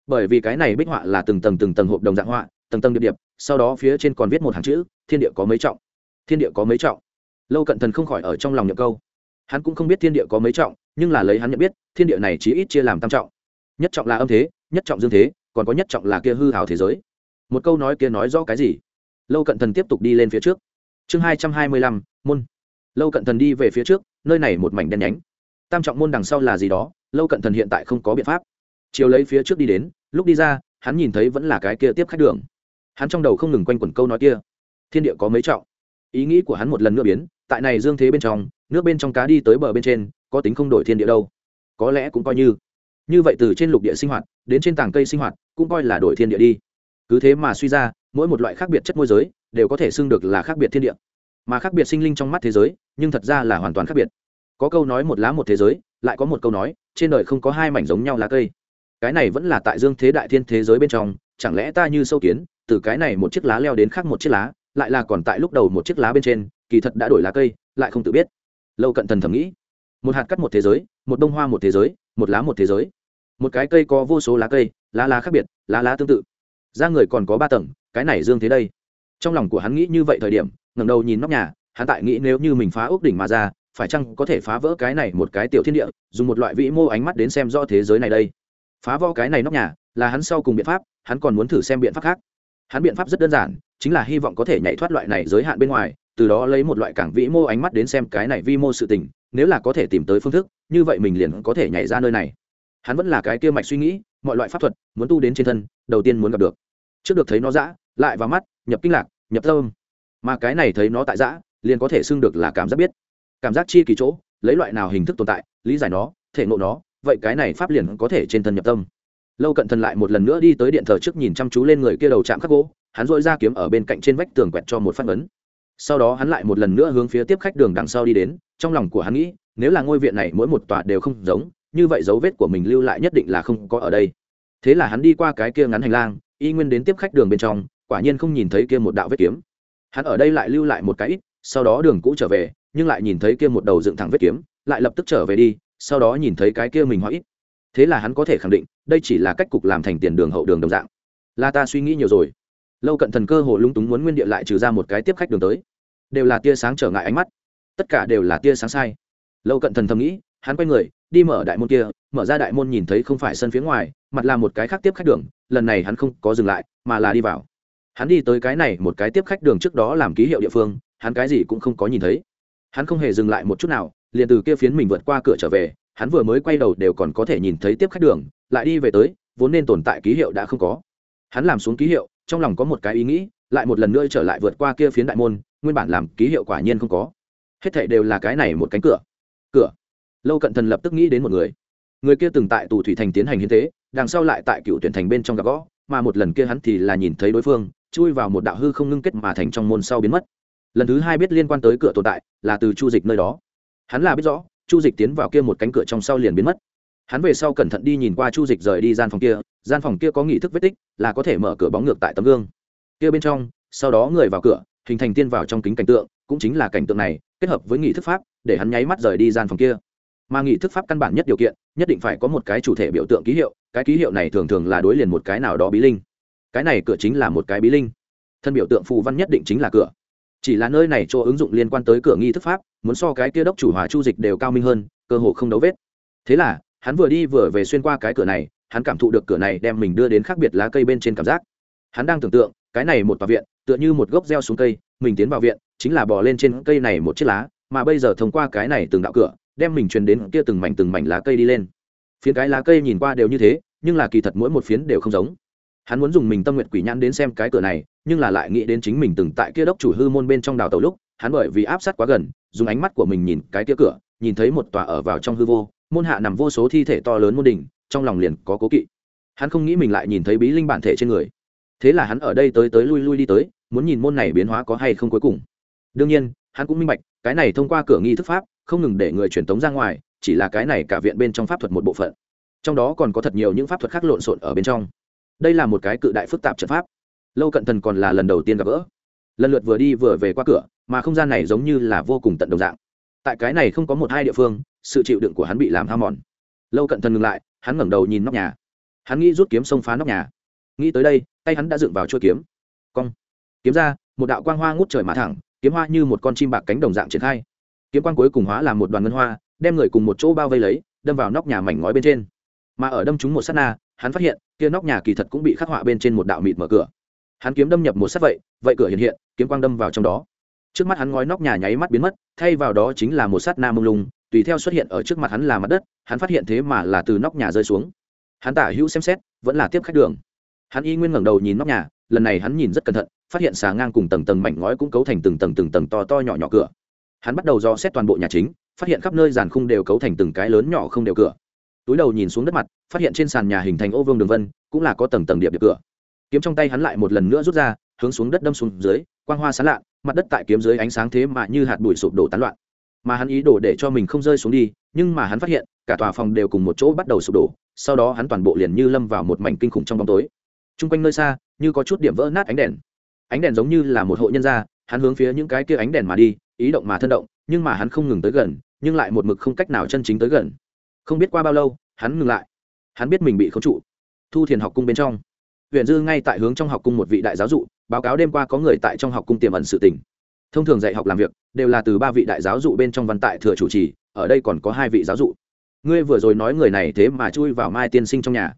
Bởi vì cái này bích họa là từng tầng từng tầng hộp đồng dạng họa, tầng tầng điệp điệp, sau đó phía trên còn viết một hàng chữ, thiên địa có mấy trọng? Thiên địa có mấy trọng? Lâu cận thần không khỏi ở trong lòng nhậm câu hắn cũng không biết thiên địa có mấy trọng, nhưng là lấy hắn nhận biết, thiên địa này chỉ ít chia làm tam trọng. Nhất trọng là âm thế, nhất trọng dương thế, còn có nhất trọng là kia hư hào thế giới. Một câu nói kia nói rõ cái gì? Lâu cận thần tiếp tục đi lên phía trước. Chương hai trăm hai mươi lăm, môn. Lâu cận thần đi về phía trước, nơi này một mảnh đen nhánh. Tam trọng môn đằng sau là gì đó, lâu cận thần hiện tại không có biện pháp. Chiều lấy phía trước đi đến, lúc đi ra, hắn nhìn thấy vẫn là cái kia tiếp khách đường. Hắn trong đầu không ngừng quanh quẩn câu nói kia. Thiên địa có mấy trọng? Ý nghĩ của hắn một lần nữa biến, tại này dương thế bên trong nước bên trong cá đi tới bờ bên trên, có tính không đổi thiên địa đâu. Có lẽ cũng coi như. Như vậy từ trên lục địa sinh hoạt, đến trên tảng cây sinh hoạt, cũng coi là đổi thiên địa đi. Cứ thế mà suy ra, mỗi một loại khác biệt chất môi giới, đều có thể xưng được là khác biệt thiên địa. Mà khác biệt sinh linh trong mắt thế giới, nhưng thật ra là hoàn toàn khác biệt. Có câu nói một lá một thế giới, lại có một câu nói, trên đời không có hai mảnh giống nhau lá cây. Cái này vẫn là tại dương thế đại thiên thế giới bên trong, chẳng lẽ ta như sâu kiến, từ cái này một chiếc lá leo đến khác một chiếc lá, lại là còn tại lúc đầu một chiếc lá bên trên, kỳ thật đã đổi lá cây, lại không tự biết lâu cận thần thầm nghĩ. Một hạt cắt một thế giới, một bông hoa một thế giới, một lá một thế giới. Một cái cây có vô số lá cây, lá lá khác biệt, lá lá tương tự. Da người còn có ba tầng, cái này dương thế đây. Trong lòng của hắn nghĩ như vậy thời điểm, ngẩng đầu nhìn nóc nhà, hắn tại nghĩ nếu như mình phá ốc đỉnh mà ra, phải chăng có thể phá vỡ cái này một cái tiểu thiên địa, dùng một loại vĩ mô ánh mắt đến xem rõ thế giới này đây. Phá vỡ cái này nóc nhà, là hắn sau cùng biện pháp, hắn còn muốn thử xem biện pháp khác. Hắn biện pháp rất đơn giản, chính là hy vọng có thể nhảy thoát loại này giới hạn bên ngoài từ đó lấy một loại cảng vĩ mô ánh mắt đến xem cái này vi mô sự tình, nếu là có thể tìm tới phương thức, như vậy mình liền có thể nhảy ra nơi này. Hắn vẫn là cái kia mạch suy nghĩ, mọi loại pháp thuật, muốn tu đến trên thân, đầu tiên muốn gặp được. Trước được thấy nó dã, lại vào mắt, nhập kinh lạc, nhập tâm. Mà cái này thấy nó tại dã, liền có thể xưng được là cảm giác biết. Cảm giác chi kỳ chỗ, lấy loại nào hình thức tồn tại, lý giải nó, thể ngộ nó, vậy cái này pháp liền có thể trên thân nhập tâm. Lâu cận thần lại một lần nữa đi tới điện thờ trước nhìn chăm chú lên người kia đầu chạm khắc gỗ, hắn dội ra kiếm ở bên cạnh trên vách tường quẹt cho một phát ấn sau đó hắn lại một lần nữa hướng phía tiếp khách đường đằng sau đi đến, trong lòng của hắn nghĩ, nếu là ngôi viện này mỗi một tòa đều không giống, như vậy dấu vết của mình lưu lại nhất định là không có ở đây. Thế là hắn đi qua cái kia ngắn hành lang, y nguyên đến tiếp khách đường bên trong, quả nhiên không nhìn thấy kia một đạo vết kiếm. Hắn ở đây lại lưu lại một cái ít, sau đó đường cũ trở về, nhưng lại nhìn thấy kia một đầu dựng thẳng vết kiếm, lại lập tức trở về đi, sau đó nhìn thấy cái kia mình hóa ít. Thế là hắn có thể khẳng định, đây chỉ là cách cục làm thành tiền đường hậu đường đồng dạng. Là ta suy nghĩ nhiều rồi lâu cận thần cơ hồ lúng túng muốn nguyên địa lại trừ ra một cái tiếp khách đường tới. Đều là tia sáng trở ngại ánh mắt. Tất cả đều là tia sáng sai. Lâu cận thần thầm nghĩ, hắn quay người, đi mở đại môn kia, mở ra đại môn nhìn thấy không phải sân phía ngoài, mặt là một cái khác tiếp khách đường, lần này hắn không có dừng lại, mà là đi vào. Hắn đi tới cái này một cái tiếp khách đường trước đó làm ký hiệu địa phương, hắn cái gì cũng không có nhìn thấy. Hắn không hề dừng lại một chút nào, liền từ kia phiến mình vượt qua cửa trở về, hắn vừa mới quay đầu đều còn có thể nhìn thấy tiếp khách đường, lại đi về tới, vốn nên tồn tại ký hiệu đã không có. Hắn làm xuống ký hiệu trong lòng có một cái ý nghĩ, lại một lần nữa trở lại vượt qua kia phiến đại môn, nguyên bản làm ký hiệu quả nhiên không có. Hết thảy đều là cái này một cánh cửa. Cửa. Lâu cận thần lập tức nghĩ đến một người. Người kia từng tại tù thủy thành tiến hành hiến tế, đằng sau lại tại cựu tuyển thành bên trong gặp gõ mà một lần kia hắn thì là nhìn thấy đối phương, chui vào một đạo hư không ngưng kết mà thành trong môn sau biến mất. Lần thứ hai biết liên quan tới cửa tồn tại, là từ chu dịch nơi đó. Hắn là biết rõ, chu dịch tiến vào kia một cánh cửa trong sau liền biến mất hắn về sau cẩn thận đi nhìn qua chu dịch rời đi gian phòng kia, gian phòng kia có nghị thức vết tích, là có thể mở cửa bóng ngược tại tấm gương. Kia bên trong, sau đó người vào cửa, hình thành tiên vào trong kính cảnh tượng, cũng chính là cảnh tượng này, kết hợp với nghị thức pháp, để hắn nháy mắt rời đi gian phòng kia. Mà nghị thức pháp căn bản nhất điều kiện, nhất định phải có một cái chủ thể biểu tượng ký hiệu, cái ký hiệu này thường thường là đối liền một cái nào đó bí linh. Cái này cửa chính là một cái bí linh. Thân biểu tượng phù văn nhất định chính là cửa. Chỉ là nơi này cho ứng dụng liên quan tới cửa nghi thức pháp, muốn so cái kia đốc chủ hòa chu dịch đều cao minh hơn, cơ hội không đấu vết. Thế là hắn vừa đi vừa về xuyên qua cái cửa này, hắn cảm thụ được cửa này đem mình đưa đến khác biệt lá cây bên trên cảm giác. Hắn đang tưởng tượng, cái này một tòa viện, tựa như một gốc reo xuống cây, mình tiến vào viện, chính là bò lên trên cây này một chiếc lá, mà bây giờ thông qua cái này từng đạo cửa, đem mình truyền đến kia từng mảnh từng mảnh lá cây đi lên. Phiến cái lá cây nhìn qua đều như thế, nhưng là kỳ thật mỗi một phiến đều không giống. Hắn muốn dùng mình tâm nguyện quỷ nhãn đến xem cái cửa này, nhưng là lại nghĩ đến chính mình từng tại kia đốc chủ hư môn bên trong đào tàu lúc, hắn bởi vì áp sát quá gần, dùng ánh mắt của mình nhìn cái kia cửa, nhìn thấy một tòa ở vào trong hư vô môn hạ nằm vô số thi thể to lớn môn đỉnh, trong lòng liền có cố kỵ. Hắn không nghĩ mình lại nhìn thấy bí linh bản thể trên người. Thế là hắn ở đây tới tới lui lui đi tới, muốn nhìn môn này biến hóa có hay không cuối cùng. Đương nhiên, hắn cũng minh bạch, cái này thông qua cửa nghi thức pháp, không ngừng để người truyền tống ra ngoài, chỉ là cái này cả viện bên trong pháp thuật một bộ phận. Trong đó còn có thật nhiều những pháp thuật khác lộn xộn ở bên trong. Đây là một cái cự đại phức tạp trận pháp. Lâu cận thần còn là lần đầu tiên gặp gỡ. Lần lượt vừa đi vừa về qua cửa, mà không gian này giống như là vô cùng tận đồng dạng tại cái này không có một hai địa phương, sự chịu đựng của hắn bị làm hao mòn. Lâu cận thần ngừng lại, hắn ngẩng đầu nhìn nóc nhà. Hắn nghĩ rút kiếm xông phá nóc nhà. Nghĩ tới đây, tay hắn đã dựng vào chuôi kiếm. Cong. Kiếm ra, một đạo quang hoa ngút trời mà thẳng, kiếm hoa như một con chim bạc cánh đồng dạng triển khai. Kiếm quang cuối cùng hóa làm một đoàn ngân hoa, đem người cùng một chỗ bao vây lấy, đâm vào nóc nhà mảnh ngói bên trên. Mà ở đâm chúng một sát na, hắn phát hiện, kia nóc nhà kỳ thật cũng bị khắc họa bên trên một đạo mịt mở cửa. Hắn kiếm đâm nhập một sát vậy vậy cửa hiện hiện, kiếm quang đâm vào trong đó trước mắt hắn ngói nóc nhà nháy mắt biến mất, thay vào đó chính là một sát na mông lung, tùy theo xuất hiện ở trước mặt hắn là mặt đất, hắn phát hiện thế mà là từ nóc nhà rơi xuống. Hắn tả hữu xem xét, vẫn là tiếp khách đường. Hắn y nguyên ngẩng đầu nhìn nóc nhà, lần này hắn nhìn rất cẩn thận, phát hiện xà ngang cùng tầng tầng mảnh ngói cũng cấu thành từng tầng từng tầng to to nhỏ nhỏ cửa. Hắn bắt đầu do xét toàn bộ nhà chính, phát hiện khắp nơi giàn khung đều cấu thành từng cái lớn nhỏ không đều cửa. Túi đầu nhìn xuống đất mặt, phát hiện trên sàn nhà hình thành ô vương đường vân, cũng là có tầng tầng điệp điệp cửa. Kiếm trong tay hắn lại một lần nữa rút ra, hướng xuống đất đâm xuống dưới, quang hoa sán lạ mặt đất tại kiếm dưới ánh sáng thế mà như hạt bụi sụp đổ tán loạn. Mà hắn ý đồ để cho mình không rơi xuống đi, nhưng mà hắn phát hiện, cả tòa phòng đều cùng một chỗ bắt đầu sụp đổ, sau đó hắn toàn bộ liền như lâm vào một mảnh kinh khủng trong bóng tối. T r u n g quanh nơi xa, như có chút điểm vỡ nát ánh đèn. Ánh đèn giống như là một hộ nhân gia, hắn hướng phía những cái kia ánh đèn mà đi, ý động mà thân động, nhưng mà hắn không ngừng tới gần, nhưng lại một mực không cách nào chân chính tới gần. Không biết qua bao lâu, hắn ngừng lại. Hắn biết mình bị khống trụ. Thu thiền học cung bên trong huyện dư ngay tại hướng trong học cung một vị đại giáo dụ, báo cáo đêm qua có người tại trong học cung tiềm ẩn sự tình. Thông thường dạy học làm việc, đều là từ ba vị đại giáo dụ bên trong văn tại thừa chủ trì, ở đây còn có hai vị giáo dụ. Ngươi vừa rồi nói người này thế mà chui vào mai tiên sinh trong nhà.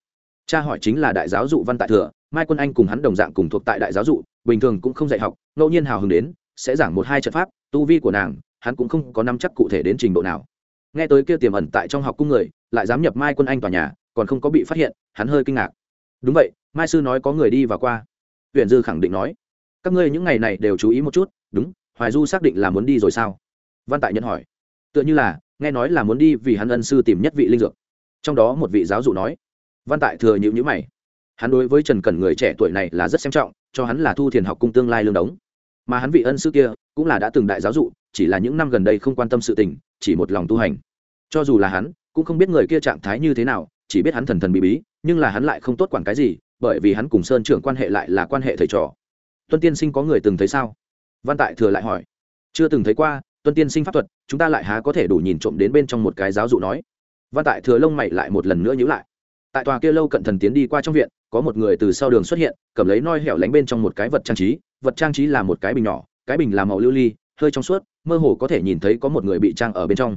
Cha hỏi chính là đại giáo dụ văn tại thừa, mai quân anh cùng hắn đồng dạng cùng thuộc tại đại giáo dụ, bình thường cũng không dạy học, ngẫu nhiên hào hứng đến, sẽ giảng một hai trận pháp, tu vi của nàng, hắn cũng không có nắm chắc cụ thể đến trình độ nào. Nghe tới kia tiềm ẩn tại trong học cung người, lại dám nhập mai quân anh tòa nhà, còn không có bị phát hiện, hắn hơi kinh ngạc. Đúng vậy mai sư nói có người đi và qua. Huyện dư khẳng định nói, các ngươi những ngày này đều chú ý một chút, đúng, hoài du xác định là muốn đi rồi sao? Văn tại nhân hỏi, tựa như là, nghe nói là muốn đi vì hắn ân sư tìm nhất vị linh dược. Trong đó một vị giáo dụ nói, văn tại thừa nhịu nhữ mày, hắn đối với trần cần người trẻ tuổi này là rất xem trọng, cho hắn là thu thiền học cung tương lai lương đống. Mà hắn vị ân sư kia cũng là đã từng đại giáo dụ, chỉ là những năm gần đây không quan tâm sự tình, chỉ một lòng tu hành. Cho dù là hắn, cũng không biết người kia trạng thái như thế nào, chỉ biết hắn thần thần bị bí, nhưng là hắn lại không tốt quản cái gì bởi vì hắn cùng sơn trưởng quan hệ lại là quan hệ thầy trò. Tuân tiên sinh có người từng thấy sao? Văn tại thừa lại hỏi. Chưa từng thấy qua, tuân tiên sinh pháp thuật, chúng ta lại há có thể đủ nhìn trộm đến bên trong một cái giáo dụ nói. Văn tại thừa lông mày lại một lần nữa nhữ lại. Tại tòa kia lâu cận thần tiến đi qua trong viện, có một người từ sau đường xuất hiện, cầm lấy noi hẻo lánh bên trong một cái vật trang trí, vật trang trí là một cái bình nhỏ, cái bình làm màu lưu ly, hơi trong suốt, mơ hồ có thể nhìn thấy có một người bị trang ở bên trong.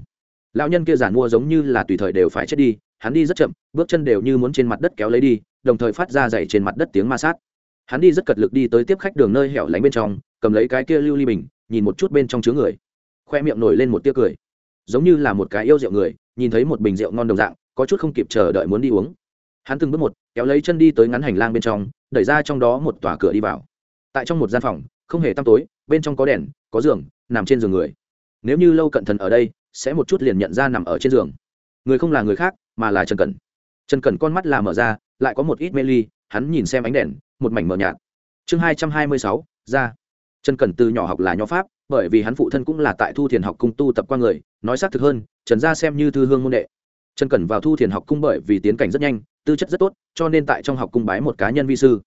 Lão nhân kia giản mua giống như là tùy thời đều phải chết đi, hắn đi rất chậm, bước chân đều như muốn trên mặt đất kéo lấy đi đồng thời phát ra dày trên mặt đất tiếng ma sát. Hắn đi rất cật lực đi tới tiếp khách đường nơi hẻo lánh bên trong, cầm lấy cái kia lưu ly bình, nhìn một chút bên trong chứa người. Khoe miệng nổi lên một tia cười. Giống như là một cái yêu rượu người, nhìn thấy một bình rượu ngon đồng dạng, có chút không kịp chờ đợi muốn đi uống. Hắn từng bước một, kéo lấy chân đi tới ngắn hành lang bên trong, đẩy ra trong đó một tòa cửa đi vào. Tại trong một gian phòng, không hề tăm tối, bên trong có đèn, có giường, nằm trên giường người. Nếu như lâu cận thần ở đây, sẽ một chút liền nhận ra nằm ở trên giường. Người không là người khác, mà là trần cẩn trần cẩn con mắt là mở ra, lại có một ít mê ly, hắn nhìn xem ánh đèn, một mảnh mờ nhạt. Chương hai trăm hai mươi sáu, ra. Trần cẩn từ nhỏ học là nho pháp, bởi vì hắn phụ thân cũng là tại thu thiền học cung tu tập qua người, nói xác thực hơn, trần gia xem như thư hương môn đệ. Trần cẩn vào thu thiền học cung bởi vì tiến cảnh rất nhanh, tư chất rất tốt, cho nên tại trong học cung bái một cá nhân vi sư.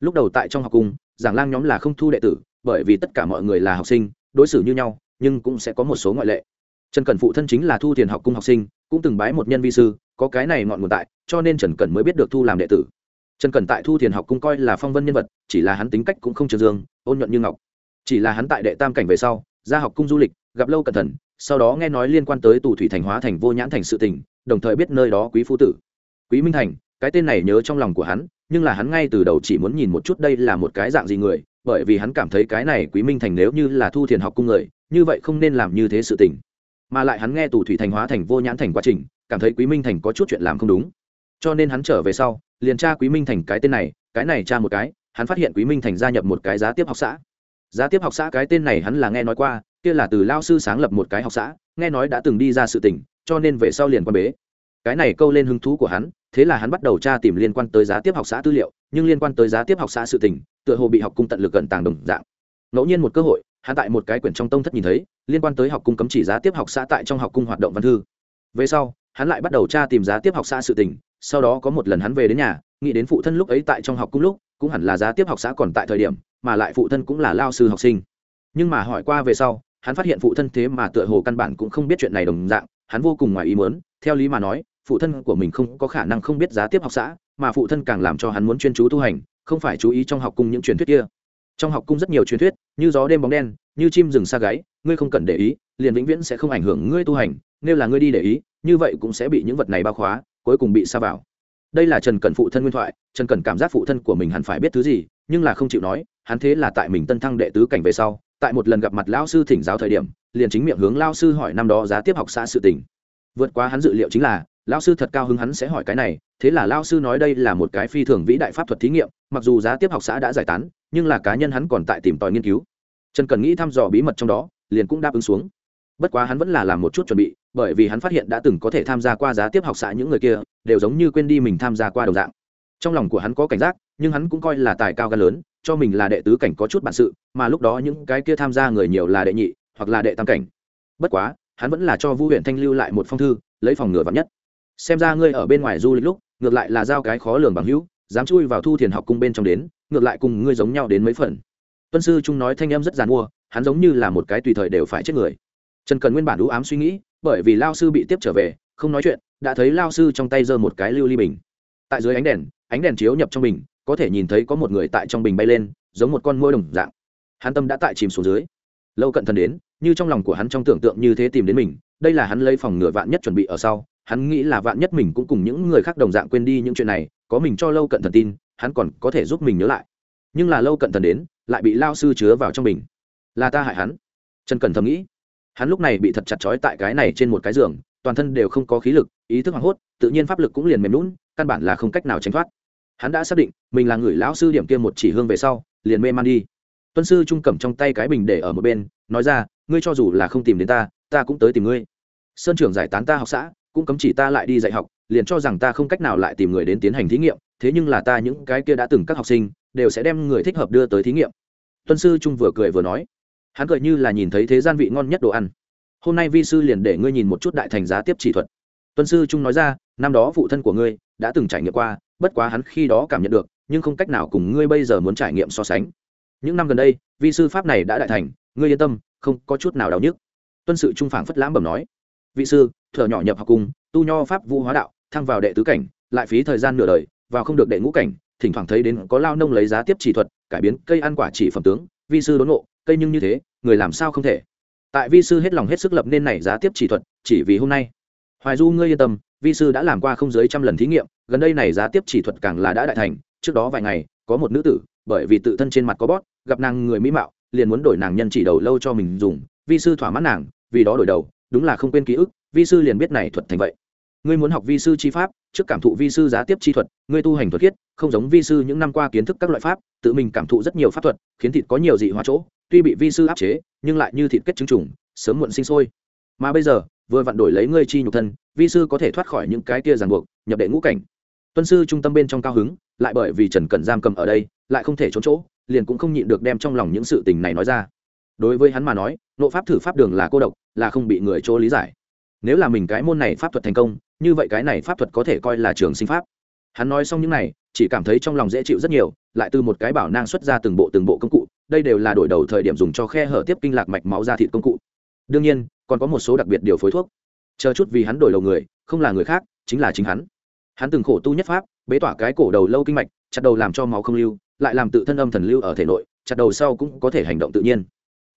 Lúc đầu tại trong học cung, giảng lang nhóm là không thu đệ tử, bởi vì tất cả mọi người là học sinh, đối xử như nhau, nhưng cũng sẽ có một số ngoại lệ. Trần cẩn phụ thân chính là thu thiền học cung học sinh, cũng từng bái một nhân vi sư có cái này ngọn nguồn tại, cho nên trần cẩn mới biết được thu làm đệ tử. Trần cẩn tại thu thiền học cung coi là phong vân nhân vật, chỉ là hắn tính cách cũng không trường dương, ôn nhuận như ngọc. Chỉ là hắn tại đệ tam cảnh về sau, ra học cung du lịch, gặp lâu cẩn thận, sau đó nghe nói liên quan tới tù thủy thành hóa thành vô nhãn thành sự tình, đồng thời biết nơi đó quý phu tử. Quý minh thành, cái tên này nhớ trong lòng của hắn, nhưng là hắn ngay từ đầu chỉ muốn nhìn một chút đây là một cái dạng gì người, bởi vì hắn cảm thấy cái này quý minh thành nếu như là thu thiền học cung người, như vậy không nên làm như thế sự tình. Mà lại hắn nghe tù thủy thành hóa thành vô nhãn thành quá trình cảm thấy quý minh thành có chút chuyện làm không đúng. Cho nên hắn trở về sau, liền tra quý minh thành cái tên này, cái này tra một cái, hắn phát hiện quý minh thành gia nhập một cái giá tiếp học xã. Giá tiếp học xã cái tên này hắn là nghe nói qua, kia là từ lao sư sáng lập một cái học xã, nghe nói đã từng đi ra sự tình, cho nên về sau liền quan bế. Cái này câu lên hứng thú của hắn, thế là hắn bắt đầu tra tìm liên quan tới giá tiếp học xã tư liệu, nhưng liên quan tới giá tiếp học xã sự tình, tựa hồ bị học cung tận lực gần tàng đồng dạng. Ngẫu nhiên một cơ hội, hắn tại một cái quyển trong tông thất nhìn thấy, liên quan tới học cung cấm chỉ giá tiếp học xã tại trong học cung hoạt động văn thư. Về sau hắn lại bắt đầu tra tìm giá tiếp học xã sự tình, sau đó có một lần hắn về đến nhà, nghĩ đến phụ thân lúc ấy tại trong học cung lúc, cũng hẳn là giá tiếp học xã còn tại thời điểm, mà lại phụ thân cũng là lao sư học sinh nhưng mà hỏi qua về sau, hắn phát hiện phụ thân thế mà tựa hồ căn bản cũng không biết chuyện này đồng dạng, hắn vô cùng ngoài ý muốn. theo lý mà nói, phụ thân của mình không có khả năng không biết giá tiếp học xã, mà phụ thân càng làm cho hắn muốn chuyên chú tu hành, không phải chú ý trong học cung những truyền thuyết kia trong học cung rất nhiều truyền thuyết, như gió đêm bóng đen, như chim rừng xa gáy, ngươi không cần để ý, liền vĩnh viễn sẽ không ảnh hưởng ngươi tu hành, nếu là ngươi đi để ý như vậy cũng sẽ bị những vật này bao khóa, cuối cùng bị xa vào. Đây là trần cẩn phụ thân nguyên thoại, trần cẩn cảm giác phụ thân của mình hẳn phải biết thứ gì, nhưng là không chịu nói, hắn thế là tại mình tân thăng đệ tứ cảnh về sau, tại một lần gặp mặt lao sư thỉnh giáo thời điểm, liền chính miệng hướng lao sư hỏi năm đó giá tiếp học xã sự tình. Vượt qua hắn dự liệu chính là lao sư thật cao hứng hắn sẽ hỏi cái này, thế là lao sư nói đây là một cái phi thường vĩ đại pháp thuật thí nghiệm, mặc dù giá tiếp học xã đã giải tán, nhưng là cá nhân hắn còn tại tìm tòi nghiên cứu. Trần cần nghĩ thăm dò bí mật trong đó, liền cũng đáp ứng xuống. Bất quá hắn vẫn là làm một chút chuẩn bị bởi vì hắn phát hiện đã từng có thể tham gia qua giá tiếp học xã những người kia, đều giống như quên đi mình tham gia qua đồng dạng. Trong lòng của hắn có cảnh giác, nhưng hắn cũng coi là tài cao gan lớn, cho mình là đệ tứ cảnh có chút bản sự, mà lúc đó những cái kia tham gia người nhiều là đệ nhị, hoặc là đệ tam cảnh. Bất quá, hắn vẫn là cho vu huyện thanh lưu lại một phong thư, lấy phòng ngừa vắn nhất. Xem ra ngươi ở bên ngoài du lịch lúc, ngược lại là giao cái khó lường bằng hữu, dám chui vào thu thiền học cung bên trong đến, ngược lại cùng ngươi giống nhau đến mấy phần. Tuân sư trung nói thanh em rất giàn mua, hắn giống như là một cái tùy thời đều phải chết người. Trần cần nguyên bản đũ ám suy nghĩ bởi vì lao sư bị tiếp trở về, không nói chuyện, đã thấy lao sư trong tay giơ một cái lưu ly bình. Tại dưới ánh đèn ánh đèn chiếu nhập trong bình, có thể nhìn thấy có một người tại trong bình bay lên, giống một con môi đồng dạng. Hắn tâm đã tại chìm xuống dưới. Lâu cận thần đến, như trong lòng của hắn trong tưởng tượng như thế tìm đến mình, đây là hắn lấy phòng ngựa vạn nhất chuẩn bị ở sau, hắn nghĩ là vạn nhất mình cũng cùng những người khác đồng dạng quên đi những chuyện này, có mình cho lâu cận thần tin, hắn còn có thể giúp mình nhớ lại. Nhưng là lâu cận thần đến, lại bị lao sư chứa vào trong mình là ta hại hắn. Trần cẩn thầm nghĩ hắn lúc này bị thật chặt chói tại cái này trên một cái giường, toàn thân đều không có khí lực, ý thức hoảng hốt, tự nhiên pháp lực cũng liền mềm lún căn bản là không cách nào tránh thoát. Hắn đã xác định, mình là người lão sư điểm kia một chỉ hương về sau, liền mê man đi. Tuân sư trung cầm trong tay cái bình để ở một bên, nói ra, ngươi cho dù là không tìm đến ta ta cũng tới tìm ngươi. Sơn trưởng giải tán ta học xã, cũng cấm chỉ ta lại đi dạy học, liền cho rằng ta không cách nào lại tìm người đến tiến hành thí nghiệm, thế nhưng là ta những cái kia đã từng các học sinh, đều sẽ đem người thích hợp đưa tới thí nghiệm. Tuân sư trung vừa cười vừa nói hắn cười như là nhìn thấy thế gian vị ngon nhất đồ ăn. Hôm nay vi sư liền để ngươi nhìn một chút đại thành giá tiếp chỉ thuật. Tuân sư trung nói ra, năm đó phụ thân của ngươi đã từng trải nghiệm qua, bất quá hắn khi đó cảm nhận được, nhưng không cách nào cùng ngươi bây giờ muốn trải nghiệm so sánh. Những năm gần đây, vi sư pháp này đã đại thành, ngươi yên tâm, không có chút nào đau nhức. Tuân sự trung phảng phất lãm bẩm nói, vị sư thợ nhỏ nhập học cùng, tu nho pháp vũ hóa đạo, thăng vào đệ tứ cảnh, lại phí thời gian nửa đời, vào không được đệ ngũ cảnh, thỉnh thoảng thấy đến có lao nông lấy giá tiếp chỉ thuật, cải biến cây ăn quả chỉ phẩm tướng, vi sư đốn ngộ cây nhưng như thế, người làm sao không thể? Tại vi sư hết lòng hết sức lập nên này giá tiếp chỉ thuật, chỉ vì hôm nay. Hoài du, ngươi yên tâm, vi sư đã làm qua không dưới trăm lần thí nghiệm, gần đây này giá tiếp chỉ thuật càng là đã đại thành, trước đó vài ngày, có một nữ tử, bởi vì tự thân trên mặt có bót gặp nàng người mỹ mạo, liền muốn đổi nàng nhân chỉ đầu lâu cho mình dùng, vi sư thỏa mãn nàng, vì đó đổi đầu, đúng là không quên ký ức, vi sư liền biết này thuật thành vậy. Ngươi muốn học vi sư chi pháp, trước cảm thụ vi sư giá tiếp chi thuật, ngươi tu hành thuật thiết không giống vi sư những năm qua kiến thức các loại pháp, tự mình cảm thụ rất nhiều pháp thuật, khiến thịt có nhiều dị hóa chỗ tuy bị vi sư áp chế, nhưng lại như thịt kết chứng trùng, sớm muộn sinh sôi. Mà bây giờ, vừa vặn đổi lấy ngươi chi nhục thân, vi sư có thể thoát khỏi những cái kia ràng buộc, nhập đệ ngũ cảnh. Tuân sư trung tâm bên trong cao hứng, lại bởi vì trần cẩn giam cầm ở đây, lại không thể trốn chỗ, liền cũng không nhịn được đem trong lòng những sự tình này nói ra. Đối với hắn mà nói, nộ pháp thử pháp đường là cô độc, là không bị người chỗ lý giải. Nếu là mình cái môn này pháp thuật thành công, như vậy cái này pháp thuật có thể coi là trường sinh pháp. Hắn nói xong những này chỉ cảm thấy trong lòng dễ chịu rất nhiều, lại từ một cái bảo nang xuất ra từng bộ từng bộ công cụ, đây đều là đổi đầu thời điểm dùng cho khe hở tiếp kinh lạc mạch máu ra thịt công cụ. Đương nhiên, còn có một số đặc biệt điều phối thuốc. Chờ chút vì hắn đổi đầu người, không là người khác, chính là chính hắn. Hắn từng khổ tu nhất pháp, bế tỏa cái cổ đầu lâu kinh mạch, chặt đầu làm cho máu không lưu, lại làm tự thân âm thần lưu ở thể nội, chặt đầu sau cũng có thể hành động tự nhiên.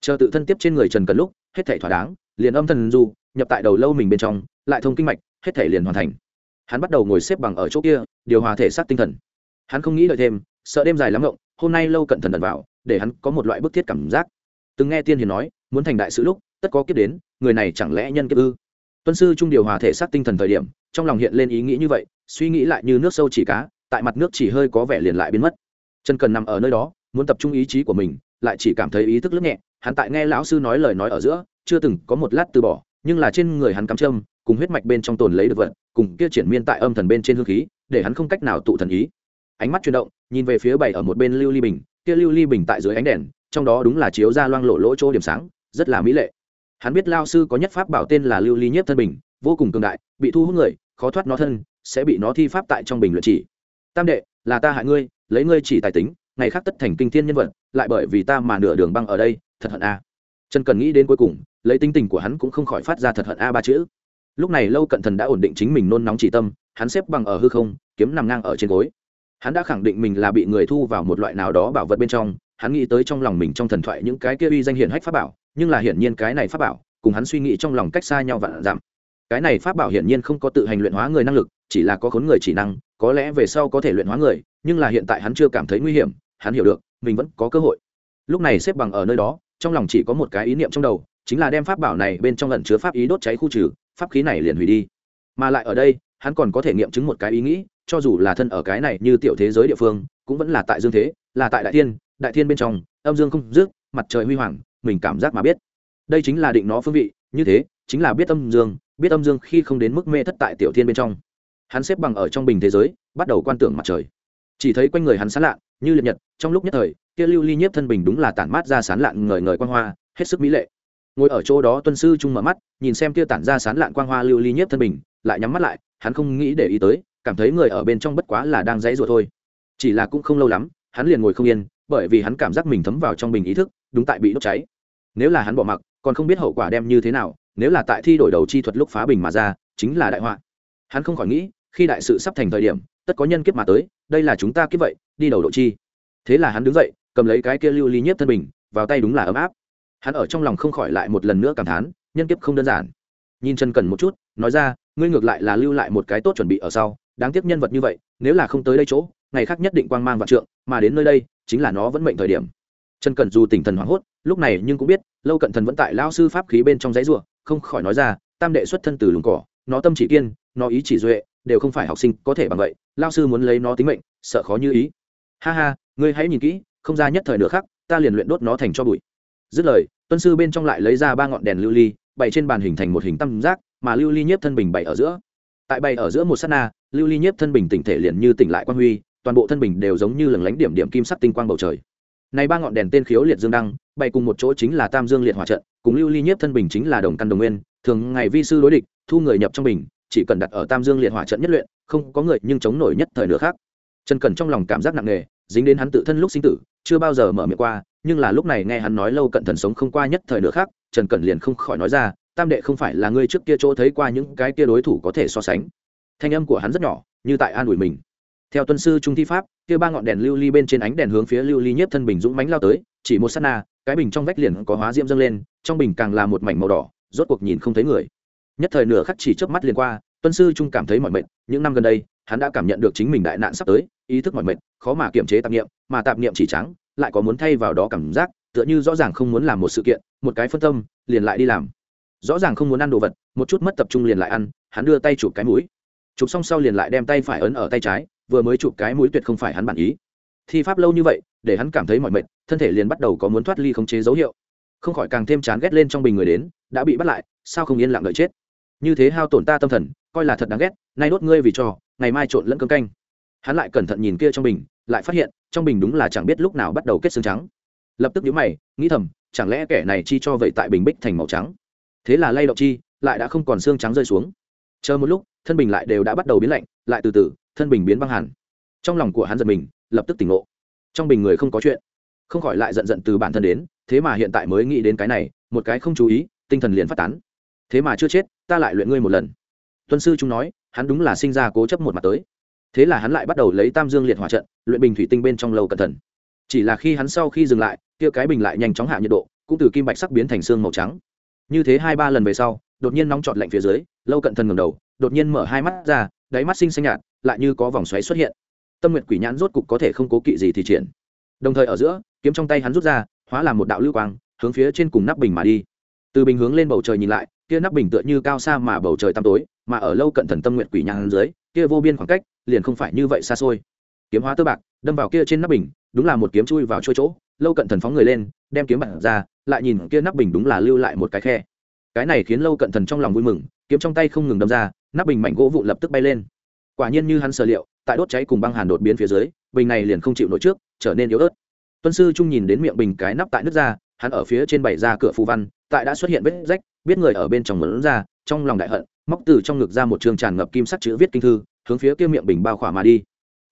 Chờ tự thân tiếp trên người trần cần lúc, hết thể thỏa đáng, liền âm thần du, nhập tại đầu lâu mình bên trong, lại thông kinh mạch, hết thể liền hoàn thành. Hắn bắt đầu ngồi xếp bằng ở chỗ kia, điều hòa thể xác tinh thần hắn không nghĩ đợi thêm, sợ đêm dài lắm ngộng, hôm nay lâu cận thần đần vào, để hắn có một loại bức thiết cảm giác. Từng nghe tiên hiền nói, muốn thành đại sự lúc, tất có kiếp đến, người này chẳng lẽ nhân kiếp ư? Tuân sư trung điều hòa thể xác tinh thần thời điểm, trong lòng hiện lên ý nghĩ như vậy, suy nghĩ lại như nước sâu chỉ cá, tại mặt nước chỉ hơi có vẻ liền lại biến mất. Chân cần nằm ở nơi đó, muốn tập trung ý chí của mình, lại chỉ cảm thấy ý thức lướt nhẹ, hắn tại nghe lão sư nói lời nói ở giữa, chưa từng có một lát từ bỏ, nhưng là trên người hắn cắm châm, cùng huyết mạch bên trong tồn lấy được vật, cùng kia triển miên tại âm thần bên trên hương khí, để hắn không cách nào tụ thần ý ánh mắt chuyển động, nhìn về phía bảy ở một bên lưu ly bình. Kia lưu ly bình tại dưới ánh đèn, trong đó đúng là chiếu ra loang lộ lỗ chỗ điểm sáng, rất là mỹ lệ. Hắn biết lao sư có nhất pháp bảo tên là lưu ly nhiếp thân bình, vô cùng cường đại, bị thu hút người, khó thoát nó thân, sẽ bị nó thi pháp tại trong bình luận chỉ. Tam đệ, là ta hại ngươi, lấy ngươi chỉ tài tính, ngày khác tất thành kinh thiên nhân vật, lại bởi vì ta mà nửa đường băng ở đây, thật hận a. Trần cần nghĩ đến cuối cùng, lấy tính tình của hắn cũng không khỏi phát ra thật hận a ba chữ. Lúc này lâu cận thần đã ổn định chính mình nôn nóng chỉ tâm, hắn xếp bằng ở hư không, kiếm nằm ngang ở trên gối hắn đã khẳng định mình là bị người thu vào một loại nào đó bảo vật bên trong, hắn nghĩ tới trong lòng mình trong thần thoại những cái kia uy danh hiển hách pháp bảo, nhưng là hiển nhiên cái này pháp bảo, cùng hắn suy nghĩ trong lòng cách xa nhau vạn giảm. Cái này pháp bảo hiển nhiên không có tự hành luyện hóa người năng lực, chỉ là có khốn người chỉ năng, có lẽ về sau có thể luyện hóa người, nhưng là hiện tại hắn chưa cảm thấy nguy hiểm, hắn hiểu được, mình vẫn có cơ hội. Lúc này xếp bằng ở nơi đó, trong lòng chỉ có một cái ý niệm trong đầu, chính là đem pháp bảo này bên trong lẩn chứa pháp ý đốt cháy khu trừ, pháp khí này liền hủy đi. Mà lại ở đây, hắn còn có thể nghiệm chứng một cái ý nghĩ cho dù là thân ở cái này như tiểu thế giới địa phương, cũng vẫn là tại dương thế, là tại đại thiên đại thiên bên trong, âm dương không dứt, mặt trời huy hoàng, mình cảm giác mà biết. Đây chính là định nó phương vị, như thế, chính là biết âm dương, biết âm dương khi không đến mức mê thất tại tiểu thiên bên trong. Hắn xếp bằng ở trong bình thế giới, bắt đầu quan tưởng mặt trời. Chỉ thấy quanh người hắn sán lạ như liệt nhật, trong lúc nhất thời, kia lưu ly nhiếp thân bình đúng là tản mát ra sán lạn ngời ngời quang hoa, hết sức mỹ lệ. Ngồi ở chỗ đó tuân sư trung mở mắt, nhìn xem kia tản ra sán lạn quang hoa lưu ly nhiếp thân bình, lại nhắm mắt lại, hắn không nghĩ để ý tới cảm thấy người ở bên trong bất quá là đang dãy rủa thôi. Chỉ là cũng không lâu lắm, hắn liền ngồi không yên, bởi vì hắn cảm giác mình thấm vào trong bình ý thức, đúng tại bị đốt cháy. Nếu là hắn bỏ mặc, còn không biết hậu quả đem như thế nào, nếu là tại thi đổi đầu chi thuật lúc phá bình mà ra, chính là đại họa. Hắn không khỏi nghĩ, khi đại sự sắp thành thời điểm, tất có nhân kiếp mà tới, đây là chúng ta kiếp vậy, đi đầu độ chi. Thế là hắn đứng dậy, cầm lấy cái kia lưu ly nhiếp thân bình, vào tay đúng là ấm áp. Hắn ở trong lòng không khỏi lại một lần nữa cảm thán, nhân kiếp không đơn giản. Nhìn trần cần một chút, nói ra, ngươi ngược lại là lưu lại một cái tốt chuẩn bị ở sau đáng tiếc nhân vật như vậy, nếu là không tới đây chỗ, ngày khác nhất định quang mang vạn trượng, mà đến nơi đây, chính là nó vẫn mệnh thời điểm. Trần Cẩn dù tỉnh thần hoảng hốt, lúc này nhưng cũng biết, lâu cận thần vẫn tại lao sư pháp khí bên trong giấy ruộng không khỏi nói ra, tam đệ xuất thân từ lùng cỏ, nó tâm chỉ kiên, nó ý chỉ duệ, đều không phải học sinh có thể bằng vậy lao sư muốn lấy nó tính mệnh, sợ khó như ý. Ha ha, ngươi hãy nhìn kỹ, không ra nhất thời nữa khác ta liền luyện đốt nó thành cho bụi. Dứt lời, tuân sư bên trong lại lấy ra ba ngọn đèn lưu ly, bày trên bàn hình thành một hình tam giác, mà lưu ly nhiếp thân bình bày ở giữa. Tại bày ở giữa một s á t na lưu ly nhiếp thân bình tỉnh thể liền như tỉnh lại quang huy, toàn bộ thân bình đều giống như lừng lánh điểm điểm kim sắc tinh quang bầu trời. Này ba ngọn đèn tên khiếu liệt dương đăng, bày cùng một chỗ chính là tam dương liệt hỏa trận, cùng lưu ly nhiếp thân bình chính là đồng căn đồng nguyên, thường ngày vi sư đối địch, thu người nhập trong bình, chỉ cần đặt ở tam dương liệt hỏa trận nhất luyện, không có người nhưng chống nổi nhất thời nữa khác. Trần cẩn trong lòng cảm giác nặng nề, dính đến hắn tự thân lúc sinh tử, chưa bao giờ mở miệng qua, nhưng là lúc này nghe hắn nói lâu cận thần sống không qua nhất thời nữa khác, trần cẩn liền không khỏi nói ra, tam đệ không phải là ngươi trước kia chỗ thấy qua những cái kia đối thủ có thể so sánh thanh âm của hắn rất nhỏ, như tại an ủi mình. Theo tuân sư trung thi pháp, kia ba ngọn đèn lưu ly bên trên ánh đèn hướng phía lưu ly nhiếp thân bình dũng mánh lao tới, chỉ một s á t na, cái bình trong vách liền có hóa diễm dâng lên, trong bình càng là một mảnh màu đỏ, rốt cuộc nhìn không thấy người. Nhất thời nửa khắc chỉ chớp mắt liền qua, tuân sư trung cảm thấy mọi mệnh những năm gần đây, hắn đã cảm nhận được chính mình đại nạn sắp tới, ý thức mọi mệnh khó mà kiềm chế tạp nghiệm mà tạp nghiệm chỉ trắng, lại có muốn thay vào đó cảm giác, tựa như rõ ràng không muốn làm một sự kiện, một cái phân tâm, liền lại đi làm. Rõ ràng không muốn ăn đồ vật, một chút mất tập trung liền lại ăn, hắn đưa tay chụp cái mũi chụp xong sau liền lại đem tay phải ấn ở tay trái, vừa mới chụp cái mũi tuyệt không phải hắn bản ý. Thi pháp lâu như vậy, để hắn cảm thấy mọi mệt, thân thể liền bắt đầu có muốn thoát ly khống chế dấu hiệu. Không khỏi càng thêm chán ghét lên trong bình người đến, đã bị bắt lại, sao không yên lặng đợi chết? Như thế hao tổn ta tâm thần, coi là thật đáng ghét, nay đốt ngươi vì cho ngày mai trộn lẫn cơm canh. Hắn lại cẩn thận nhìn kia trong bình, lại phát hiện, trong bình đúng là chẳng biết lúc nào bắt đầu kết xương trắng. Lập tức nhíu mày, nghĩ thầm, chẳng lẽ kẻ này chi cho vậy tại bình bích thành màu trắng? Thế là lay động chi, lại đã không còn xương trắng rơi xuống. Chờ một lúc thân bình lại đều đã bắt đầu biến lạnh, lại từ từ, thân bình biến băng hẳn. Trong lòng của hắn giật mình, lập tức tỉnh ngộ. Trong bình người không có chuyện. Không khỏi lại giận giận từ bản thân đến, thế mà hiện tại mới nghĩ đến cái này, một cái không chú ý, tinh thần liền phát tán. Thế mà chưa chết, ta lại luyện ngươi một lần. Tuân sư chúng nói, hắn đúng là sinh ra cố chấp một mặt tới. Thế là hắn lại bắt đầu lấy tam dương liệt hỏa trận, luyện bình thủy tinh bên trong lâu cẩn thận. Chỉ là khi hắn sau khi dừng lại, kia cái bình lại nhanh chóng hạ nhiệt độ, cũng từ kim bạch sắc biến thành xương màu trắng. Như thế hai ba lần về sau đột nhiên nóng trọt lạnh phía dưới, lâu cận thần ngầm đầu, đột nhiên mở hai mắt ra, đáy mắt xinh xanh nhạt, lại như có vòng xoáy xuất hiện. Tâm nguyện quỷ nhãn rốt cục có thể không cố kỵ gì thì triển. Đồng thời ở giữa, kiếm trong tay hắn rút ra, hóa làm một đạo lưu quang, hướng phía trên cùng nắp bình mà đi. Từ bình hướng lên bầu trời nhìn lại, kia nắp bình tựa như cao xa mà bầu trời tăm tối, mà ở lâu cận thần tâm nguyện quỷ nhãn dưới, kia vô biên khoảng cách, liền không phải như vậy xa xôi. Kiếm hóa tơ bạc, đâm vào kia trên nắp bình, đúng là một kiếm chui vào chỗ chỗ, lâu cận thần phóng người lên, đem kiếm bật ra, lại nhìn kia nắp bình đúng là lưu lại một cái khe cái này khiến lâu cận thần trong lòng vui mừng, kiếm trong tay không ngừng đâm ra, nắp bình mảnh gỗ vụn lập tức bay lên. Quả nhiên như hắn sở liệu, tại đốt cháy cùng băng hàn đột biến phía dưới, bình này liền không chịu nổi trước, trở nên yếu ớt. Tuân sư trung nhìn đến miệng bình cái nắp tại nước ra, hắn ở phía trên bảy ra cửa phù văn, tại đã xuất hiện vết rách, biết người ở bên trong mớn ra, trong lòng đại hận, móc từ trong ngực ra một trường tràn ngập kim sắc chữ viết kinh thư, hướng phía kia miệng bình bao khỏa mà đi.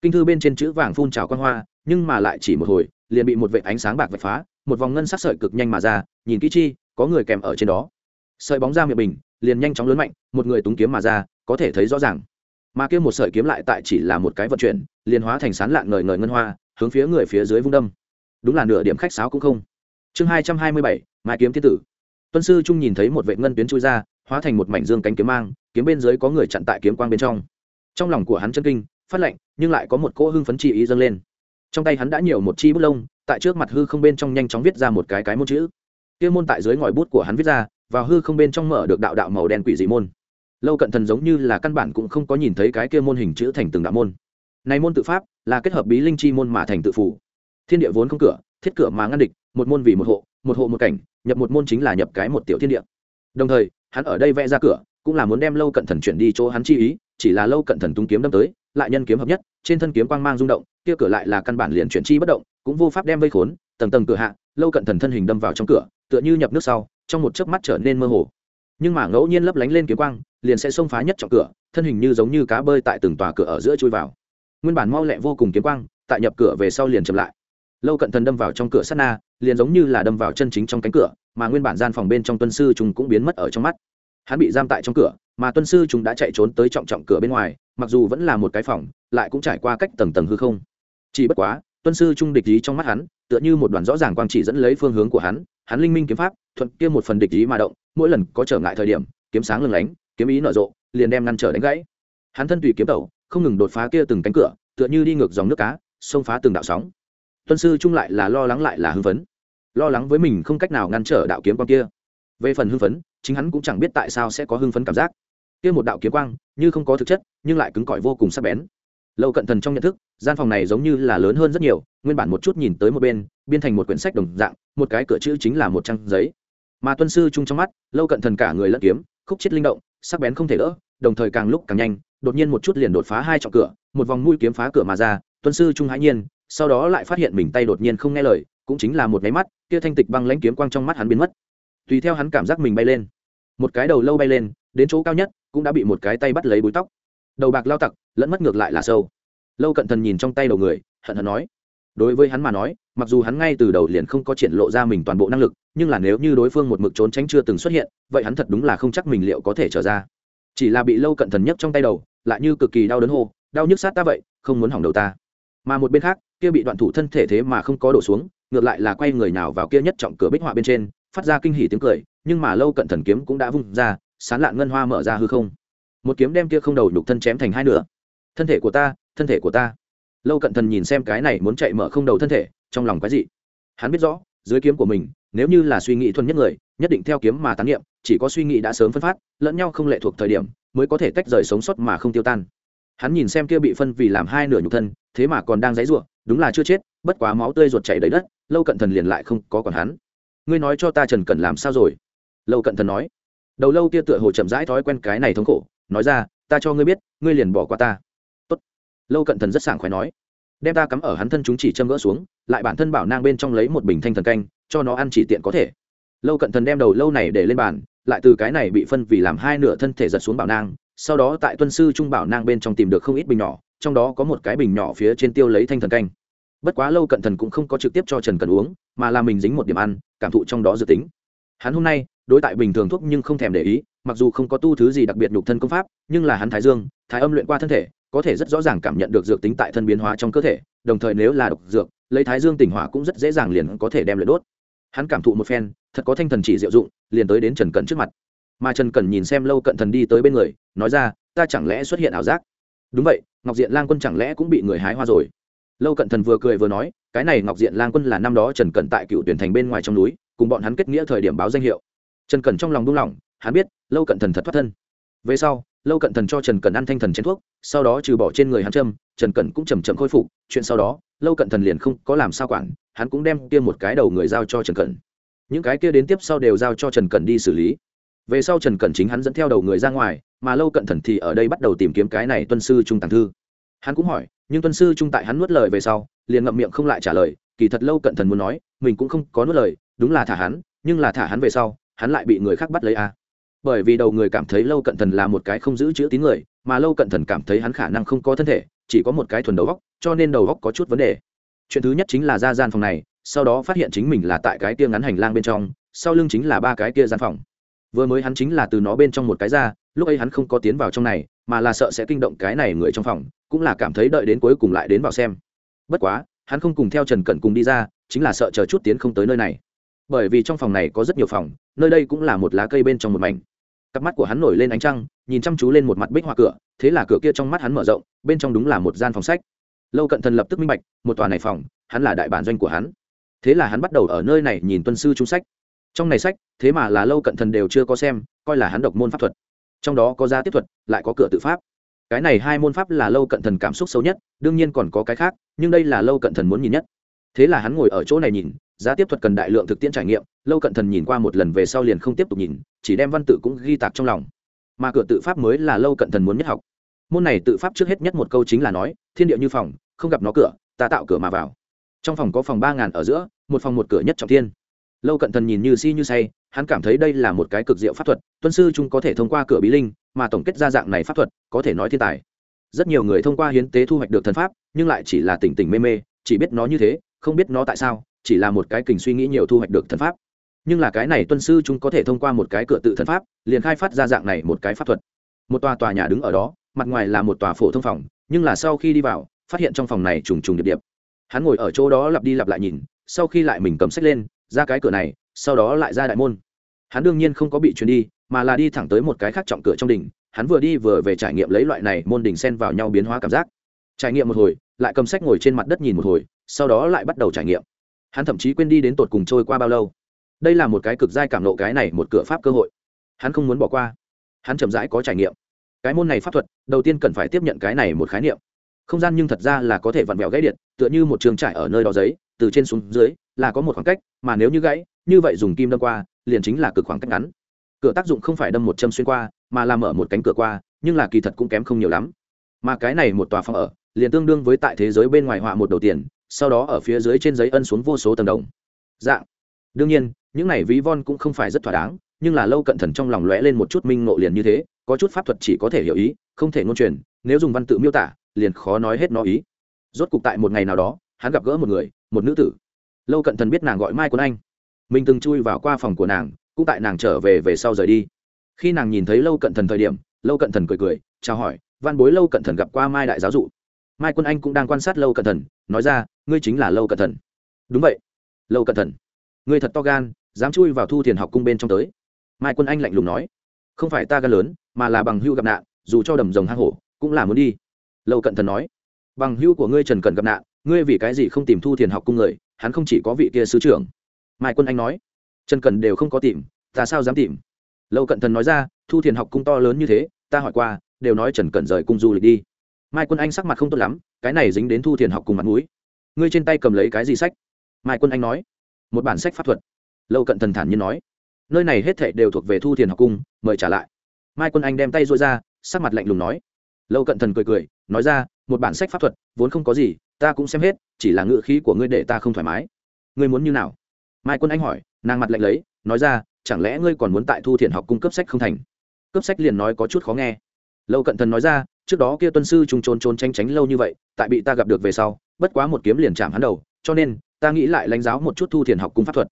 Kinh thư bên trên chữ vàng phun trào quan hoa, nhưng mà lại chỉ một hồi, liền bị một vệ ánh sáng bạc vạch phá, một vòng ngân sắc sợi cực nhanh mà ra, nhìn kỹ chi, có người kèm ở trên đó sợi bóng ra miệng bình, liền nhanh chóng lớn mạnh, một người túng kiếm mà ra, có thể thấy rõ ràng. Mà kia một sợi kiếm lại tại chỉ là một cái vận chuyển, liền hóa thành sán lạng ngời ngời ngân hoa, hướng phía người phía dưới vung đâm. Đúng là nửa điểm khách sáo cũng không. Chương hai trăm hai mươi bảy mai kiếm thiên tử. Tuân sư trung nhìn thấy một vệ ngân tuyến chui ra, hóa thành một mảnh dương cánh kiếm mang, kiếm bên dưới có người chặn tại kiếm quang bên trong. Trong lòng của hắn chân kinh, phát lệnh, nhưng lại có một cỗ hưng phấn chi ý dâng lên. Trong tay hắn đã nhiều một chi bút lông, tại trước mặt hư không bên trong nhanh chóng viết ra một cái cái môn chữ. Kia môn tại dưới ngòi bút của hắn viết ra vào hư không bên trong mở được đạo đạo màu đen quỷ dị môn. Lâu cận thần giống như là căn bản cũng không có nhìn thấy cái kia môn hình chữ thành từng đạo môn. Này môn tự pháp là kết hợp bí linh chi môn mà thành tự phủ. Thiên địa vốn không cửa, thiết cửa mà ngăn địch, một môn vì một hộ một hộ một cảnh, nhập một môn chính là nhập cái một tiểu thiên địa. Đồng thời, hắn ở đây vẽ ra cửa, cũng là muốn đem lâu cận thần chuyển đi chỗ hắn chi ý, chỉ là lâu cận thần tung kiếm đâm tới, lại nhân kiếm hợp nhất, trên thân kiếm quang mang rung động, kia cửa lại là căn bản liền chuyển chi bất động, cũng vô pháp đem vây khốn, tầng tầng cửa hạ, lâu cận thần thân hình đâm vào trong cửa, tựa như nhập nước sau trong một chớp mắt trở nên mơ hồ. Nhưng mà ngẫu nhiên lấp lánh lên kiếm quang, liền sẽ xông phá nhất trọng cửa, thân hình như giống như cá bơi tại từng tòa cửa ở giữa chui vào. Nguyên bản mau lẹ vô cùng kiếm quang, tại nhập cửa về sau liền chậm lại. Lâu cận thần đâm vào trong cửa sát na, liền giống như là đâm vào chân chính trong cánh cửa, mà nguyên bản gian phòng bên trong tuân sư chúng cũng biến mất ở trong mắt. Hắn bị giam tại trong cửa, mà tuân sư chúng đã chạy trốn tới trọng trọng cửa bên ngoài, mặc dù vẫn là một cái phòng, lại cũng trải qua cách tầng tầng hư không. Chỉ bất quá, tuân sư trung địch ý trong mắt hắn, tựa như một đoàn rõ ràng quang chỉ dẫn lấy phương hướng của hắn hắn linh minh kiếm pháp, thuận kia một phần địch ý mà động, mỗi lần có trở ngại thời điểm, kiếm sáng lừng lánh, kiếm ý nở rộ, liền đem ngăn trở đánh gãy. Hắn thân tùy kiếm tẩu, không ngừng đột phá kia từng cánh cửa, tựa như đi ngược dòng nước cá, xông phá từng đạo sóng. Tuân sư trung lại là lo lắng lại là hưng phấn. Lo lắng với mình không cách nào ngăn trở đạo kiếm quang kia. Về phần hưng phấn, chính hắn cũng chẳng biết tại sao sẽ có hưng phấn cảm giác. Kia một đạo kiếm quang, như không có thực chất, nhưng lại cứng cỏi vô cùng sắc bén lâu cận thần trong nhận thức, gian phòng này giống như là lớn hơn rất nhiều, nguyên bản một chút nhìn tới một bên, biên thành một quyển sách đồng dạng, một cái cửa chữ chính là một trang giấy. Mà tuân sư chung trong mắt, lâu cận thần cả người lẫn kiếm, khúc chết linh động, sắc bén không thể đỡ, đồng thời càng lúc càng nhanh, đột nhiên một chút liền đột phá hai trọng cửa, một vòng mũi kiếm phá cửa mà ra, tuân sư trung hãi nhiên, sau đó lại phát hiện mình tay đột nhiên không nghe lời, cũng chính là một máy mắt, kia thanh tịch băng lãnh kiếm quang trong mắt hắn biến mất. Tùy theo hắn cảm giác mình bay lên, một cái đầu lâu bay lên, đến chỗ cao nhất, cũng đã bị một cái tay bắt lấy búi tóc. Đầu bạc lao tặc lẫn mất ngược lại là sâu. Lâu cận thần nhìn trong tay đầu người, hận hận nói, đối với hắn mà nói, mặc dù hắn ngay từ đầu liền không có triển lộ ra mình toàn bộ năng lực, nhưng là nếu như đối phương một mực trốn tránh chưa từng xuất hiện, vậy hắn thật đúng là không chắc mình liệu có thể trở ra. Chỉ là bị lâu cận thần nhất trong tay đầu, lại như cực kỳ đau đớn hô, đau nhức sát ta vậy, không muốn hỏng đầu ta. Mà một bên khác, kia bị đoạn thủ thân thể thế mà không có đổ xuống, ngược lại là quay người nào vào kia nhất trọng cửa bích họa bên trên, phát ra kinh hỉ tiếng cười, nhưng mà lâu cận thần kiếm cũng đã vung ra, sán lạn ngân hoa mở ra hư không. Một kiếm đem kia không đầu nhục thân chém thành hai nửa thân thể của ta, thân thể của ta. Lâu cận thần nhìn xem cái này muốn chạy mở không đầu thân thể, trong lòng cái gì hắn biết rõ, dưới kiếm của mình, nếu như là suy nghĩ thuần nhất người, nhất định theo kiếm mà tán niệm chỉ có suy nghĩ đã sớm phân phát, lẫn nhau không lệ thuộc thời điểm, mới có thể tách rời sống sót mà không tiêu tan. Hắn nhìn xem kia bị phân vì làm hai nửa nhục thân, thế mà còn đang dãy ruộng đúng là chưa chết, bất quá máu tươi ruột chảy đầy đất, lâu cận thần liền lại không có còn hắn. Ngươi nói cho ta trần cần làm sao rồi? Lâu cận thần nói. Đầu lâu kia tựa hồ chậm rãi thói quen cái này thống khổ, nói ra, ta cho ngươi biết, ngươi liền bỏ qua ta lâu cận thần rất sảng khoái nói, đem ta cắm ở hắn thân chúng chỉ châm gỡ xuống, lại bản thân bảo nang bên trong lấy một bình thanh thần canh, cho nó ăn chỉ tiện có thể. Lâu cận thần đem đầu lâu này để lên bàn, lại từ cái này bị phân vì làm hai nửa thân thể giật xuống bảo nang, sau đó tại tuân sư trung bảo nang bên trong tìm được không ít bình nhỏ, trong đó có một cái bình nhỏ phía trên tiêu lấy thanh thần canh. Bất quá lâu cận thần cũng không có trực tiếp cho trần cần uống, mà là mình dính một điểm ăn, cảm thụ trong đó dự tính. Hắn hôm nay, đối tại bình thường thuốc nhưng không thèm để ý, mặc dù không có tu thứ gì đặc biệt nhục thân công pháp, nhưng là hắn thái dương, thái âm luyện qua thân thể có thể rất rõ ràng cảm nhận được dược tính tại thân biến hóa trong cơ thể đồng thời nếu là độc dược lấy thái dương tỉnh hỏa cũng rất dễ dàng liền có thể đem luyện đốt. Hắn cảm thụ một phen thật có thanh thần chỉ diệu dụng liền tới đến trần cẩn trước mặt. Mà trần cẩn nhìn xem lâu cận thần đi tới bên người nói ra ta chẳng lẽ xuất hiện ảo giác? Đúng vậy ngọc diện lang quân chẳng lẽ cũng bị người hái hoa rồi? Lâu cận thần vừa cười vừa nói cái này ngọc diện lang quân là năm đó trần cẩn tại cựu tuyển thành bên ngoài trong núi cùng bọn hắn kết nghĩa thời điểm báo danh hiệu. Trần cẩn trong lòng đung lòng, hắn biết lâu cận thần thật thoát thân về sau, lâu cận thần cho trần cẩn ăn thanh thần chén thuốc, sau đó trừ bỏ trên người hắn châm, trần cẩn cũng chầm chậm khôi phục. Chuyện sau đó, lâu cận thần liền không có làm sao quản, hắn cũng đem kia một cái đầu người giao cho trần cẩn. Những cái kia đến tiếp sau đều giao cho trần cẩn đi xử lý. Về sau trần cẩn chính hắn dẫn theo đầu người ra ngoài, mà lâu cận thần thì ở đây bắt đầu tìm kiếm cái này tuân sư trung tàng thư. Hắn cũng hỏi, nhưng tuân sư trung tại hắn nuốt lời về sau, liền ngậm miệng không lại trả lời, kỳ thật lâu cận thần muốn nói, mình cũng không có nuốt lời, đúng là thả hắn, nhưng là thả hắn về sau, hắn lại bị người khác bắt lấy à bởi vì đầu người cảm thấy lâu cận thần là một cái không giữ chữ tín người, mà lâu cận thần cảm thấy hắn khả năng không có thân thể, chỉ có một cái thuần đầu góc, cho nên đầu góc có chút vấn đề. Chuyện thứ nhất chính là ra gian phòng này, sau đó phát hiện chính mình là tại cái kia ngắn hành lang bên trong, sau lưng chính là ba cái kia gian phòng. Vừa mới hắn chính là từ nó bên trong một cái ra, lúc ấy hắn không có tiến vào trong này, mà là sợ sẽ kinh động cái này người trong phòng, cũng là cảm thấy đợi đến cuối cùng lại đến vào xem. Bất quá, hắn không cùng theo trần cẩn cùng đi ra, chính là sợ chờ chút tiến không tới nơi này bởi vì trong phòng này có rất nhiều phòng, nơi đây cũng là một lá cây bên trong một mảnh. Cặp mắt của hắn nổi lên ánh trăng, nhìn chăm chú lên một mặt bích hoa cửa, thế là cửa kia trong mắt hắn mở rộng, bên trong đúng là một gian phòng sách. Lâu cận thần lập tức minh bạch, một tòa này phòng, hắn là đại bản doanh của hắn. Thế là hắn bắt đầu ở nơi này nhìn tuân sư trung sách. Trong này sách, thế mà là lâu cận thần đều chưa có xem, coi là hắn độc môn pháp thuật. Trong đó có gia tiếp thuật, lại có cửa tự pháp. Cái này hai môn pháp là lâu cận thần cảm xúc xấu nhất, đương nhiên còn có cái khác, nhưng đây là lâu cận thần muốn nhìn nhất. Thế là hắn ngồi ở chỗ này nhìn giá tiếp thuật cần đại lượng thực tiễn trải nghiệm, lâu cận thần nhìn qua một lần về sau liền không tiếp tục nhìn, chỉ đem văn tự cũng ghi tạc trong lòng. Mà cửa tự pháp mới là lâu cận thần muốn nhất học. Môn này tự pháp trước hết nhất một câu chính là nói, thiên địa như phòng, không gặp nó cửa, ta tạo cửa mà vào. Trong phòng có phòng ba ngàn ở giữa, một phòng một cửa nhất trọng thiên. Lâu cận thần nhìn như si như say, hắn cảm thấy đây là một cái cực diệu pháp thuật, tuân sư trung có thể thông qua cửa bí linh, mà tổng kết ra dạng này pháp thuật, có thể nói thiên tài. Rất nhiều người thông qua hiến tế thu hoạch được thần pháp, nhưng lại chỉ là tỉnh tỉnh mê mê, chỉ biết nó như thế, không biết nó tại sao chỉ là một cái kình suy nghĩ nhiều thu hoạch được thần pháp. Nhưng là cái này tuân sư chúng có thể thông qua một cái cửa tự thần pháp, liền khai phát ra dạng này một cái pháp thuật. Một tòa tòa nhà đứng ở đó, mặt ngoài là một tòa phổ thông phòng, nhưng là sau khi đi vào, phát hiện trong phòng này trùng trùng điệp điệp. Hắn ngồi ở chỗ đó lặp đi lặp lại nhìn, sau khi lại mình cầm sách lên, ra cái cửa này, sau đó lại ra đại môn. Hắn đương nhiên không có bị chuyển đi, mà là đi thẳng tới một cái khác trọng cửa trong đỉnh hắn vừa đi vừa về trải nghiệm lấy loại này môn đỉnh xen vào nhau biến hóa cảm giác. Trải nghiệm một hồi, lại cầm sách ngồi trên mặt đất nhìn một hồi, sau đó lại bắt đầu trải nghiệm hắn thậm chí quên đi đến tột cùng trôi qua bao lâu. Đây là một cái cực giai cảm nộ cái này một cửa pháp cơ hội. Hắn không muốn bỏ qua. Hắn chậm rãi có trải nghiệm. Cái môn này pháp thuật, đầu tiên cần phải tiếp nhận cái này một khái niệm. Không gian nhưng thật ra là có thể vặn vẹo gãy điện, tựa như một trường trải ở nơi đó giấy, từ trên xuống dưới, là có một khoảng cách, mà nếu như gãy, như vậy dùng kim đâm qua, liền chính là cực khoảng cách ngắn. Cửa tác dụng không phải đâm một châm xuyên qua, mà làm mở một cánh cửa qua, nhưng là kỳ thật cũng kém không nhiều lắm. Mà cái này một tòa phòng ở, liền tương đương với tại thế giới bên ngoài họa một đầu tiền sau đó ở phía dưới trên giấy ân xuống vô số tầng đồng. Dạng đương nhiên, những này ví von cũng không phải rất thỏa đáng, nhưng là lâu cận thần trong lòng lóe lên một chút minh ngộ liền như thế, có chút pháp thuật chỉ có thể hiểu ý, không thể ngôn truyền, nếu dùng văn tự miêu tả, liền khó nói hết nó ý. Rốt cục tại một ngày nào đó, hắn gặp gỡ một người, một nữ tử. Lâu cận thần biết nàng gọi mai quân anh. Mình từng chui vào qua phòng của nàng, cũng tại nàng trở về về sau rời đi. Khi nàng nhìn thấy lâu cận thần thời điểm, lâu cận thần cười cười, chào hỏi, văn bối, lâu cận thần gặp qua mai đại giáo dụ. Mai quân anh cũng đang quan sát lâu cận thần, nói ra ngươi chính là lâu cận thần đúng vậy. Lâu cận thần ngươi thật to gan, dám chui vào thu thiền học cung bên trong tới. Mai quân anh lạnh lùng nói. Không phải ta gan lớn, mà là bằng hưu gặp nạn, dù cho đầm rồng hang hổ, cũng là muốn đi. Lâu cận thần nói. Bằng hưu của ngươi trần cần gặp nạn, ngươi vì cái gì không tìm thu thiền học cung người, hắn không chỉ có vị kia sứ trưởng. Mai quân anh nói. Trần cần đều không có tìm, ta sao dám tìm? Lâu cận thần nói ra, thu thiền học cung to lớn như thế, ta hỏi qua, đều nói trần cần rời cung du lịch đi. Mai quân anh sắc mặt không tốt lắm, cái này dính đến thu thiền học cùng mặt mũi ngươi trên tay cầm lấy cái gì sách? Mai quân anh nói. Một bản sách pháp thuật. Lâu cận thần thản nhiên nói. Nơi này hết thệ đều thuộc về thu thiền học cung, mời trả lại. Mai quân anh đem tay dôi ra, sắc mặt lạnh lùng nói. Lâu cận thần cười cười, nói ra, một bản sách pháp thuật, vốn không có gì, ta cũng xem hết, chỉ là ngự khí của ngươi để ta không thoải mái. Ngươi muốn như nào? Mai quân anh hỏi, nàng mặt lạnh lấy, nói ra, chẳng lẽ ngươi còn muốn tại thu thiền học cung cấp sách không thành? Cấp sách liền nói có chút khó nghe lâu cận thần nói ra, trước đó kia tuân sư trùng trốn trốn tranh tránh lâu như vậy, tại bị ta gặp được về sau, bất quá một kiếm liền chạm hắn đầu, cho nên, ta nghĩ lại lãnh giáo một chút thu thiền học cung pháp thuật.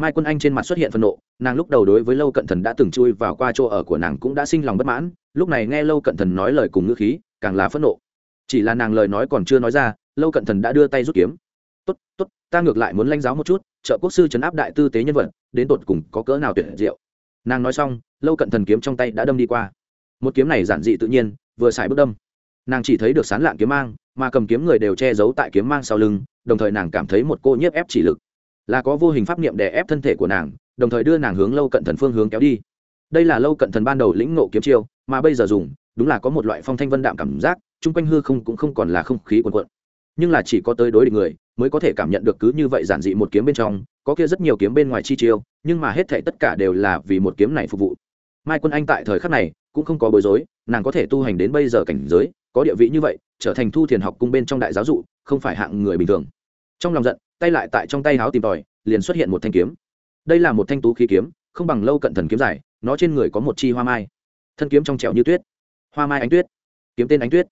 Mai quân anh trên mặt xuất hiện phân nộ, nàng lúc đầu đối với lâu cận thần đã từng chui vào qua chỗ ở của nàng cũng đã sinh lòng bất mãn, lúc này nghe lâu cận thần nói lời cùng ngữ khí, càng là phẫn nộ. Chỉ là nàng lời nói còn chưa nói ra, lâu cận thần đã đưa tay rút kiếm. Tốt tốt, ta ngược lại muốn lãnh giáo một chút, trợ quốc sư chấn áp đại tư tế nhân vật, đến tột cùng có cỡ nào tuyệt diệu. Nàng nói xong, lâu cận thần kiếm trong tay đã đâm đi qua một kiếm này giản dị tự nhiên, vừa xài bước đâm. Nàng chỉ thấy được sán lạng kiếm mang, mà cầm kiếm người đều che giấu tại kiếm mang sau lưng, đồng thời nàng cảm thấy một cô nhiếp ép chỉ lực. Là có vô hình pháp niệm đè ép thân thể của nàng, đồng thời đưa nàng hướng lâu cận thần phương hướng kéo đi. Đây là lâu cận thần ban đầu lĩnh nộ kiếm chiêu, mà bây giờ dùng, đúng là có một loại phong thanh vân đạm cảm giác, chung quanh hư không cũng không còn là không khí quần quận nhưng là chỉ có tới đối địch người, mới có thể cảm nhận được cứ như vậy giản dị một kiếm bên trong, có kia rất nhiều kiếm bên ngoài chi chiêu, nhưng mà hết thể tất cả đều là vì một kiếm này phục vụ mai quân anh tại thời khắc này cũng không có bối rối, nàng có thể tu hành đến bây giờ cảnh giới, có địa vị như vậy, trở thành thu thiền học cung bên trong đại giáo dụ, không phải hạng người bình thường. Trong lòng giận, tay lại tại trong tay háo tìm tòi, liền xuất hiện một thanh kiếm. Đây là một thanh tú khí kiếm, không bằng lâu cận thần kiếm dài nó trên người có một chi hoa mai. Thân kiếm trong trẻo như tuyết. Hoa mai ánh tuyết. Kiếm tên ánh tuyết.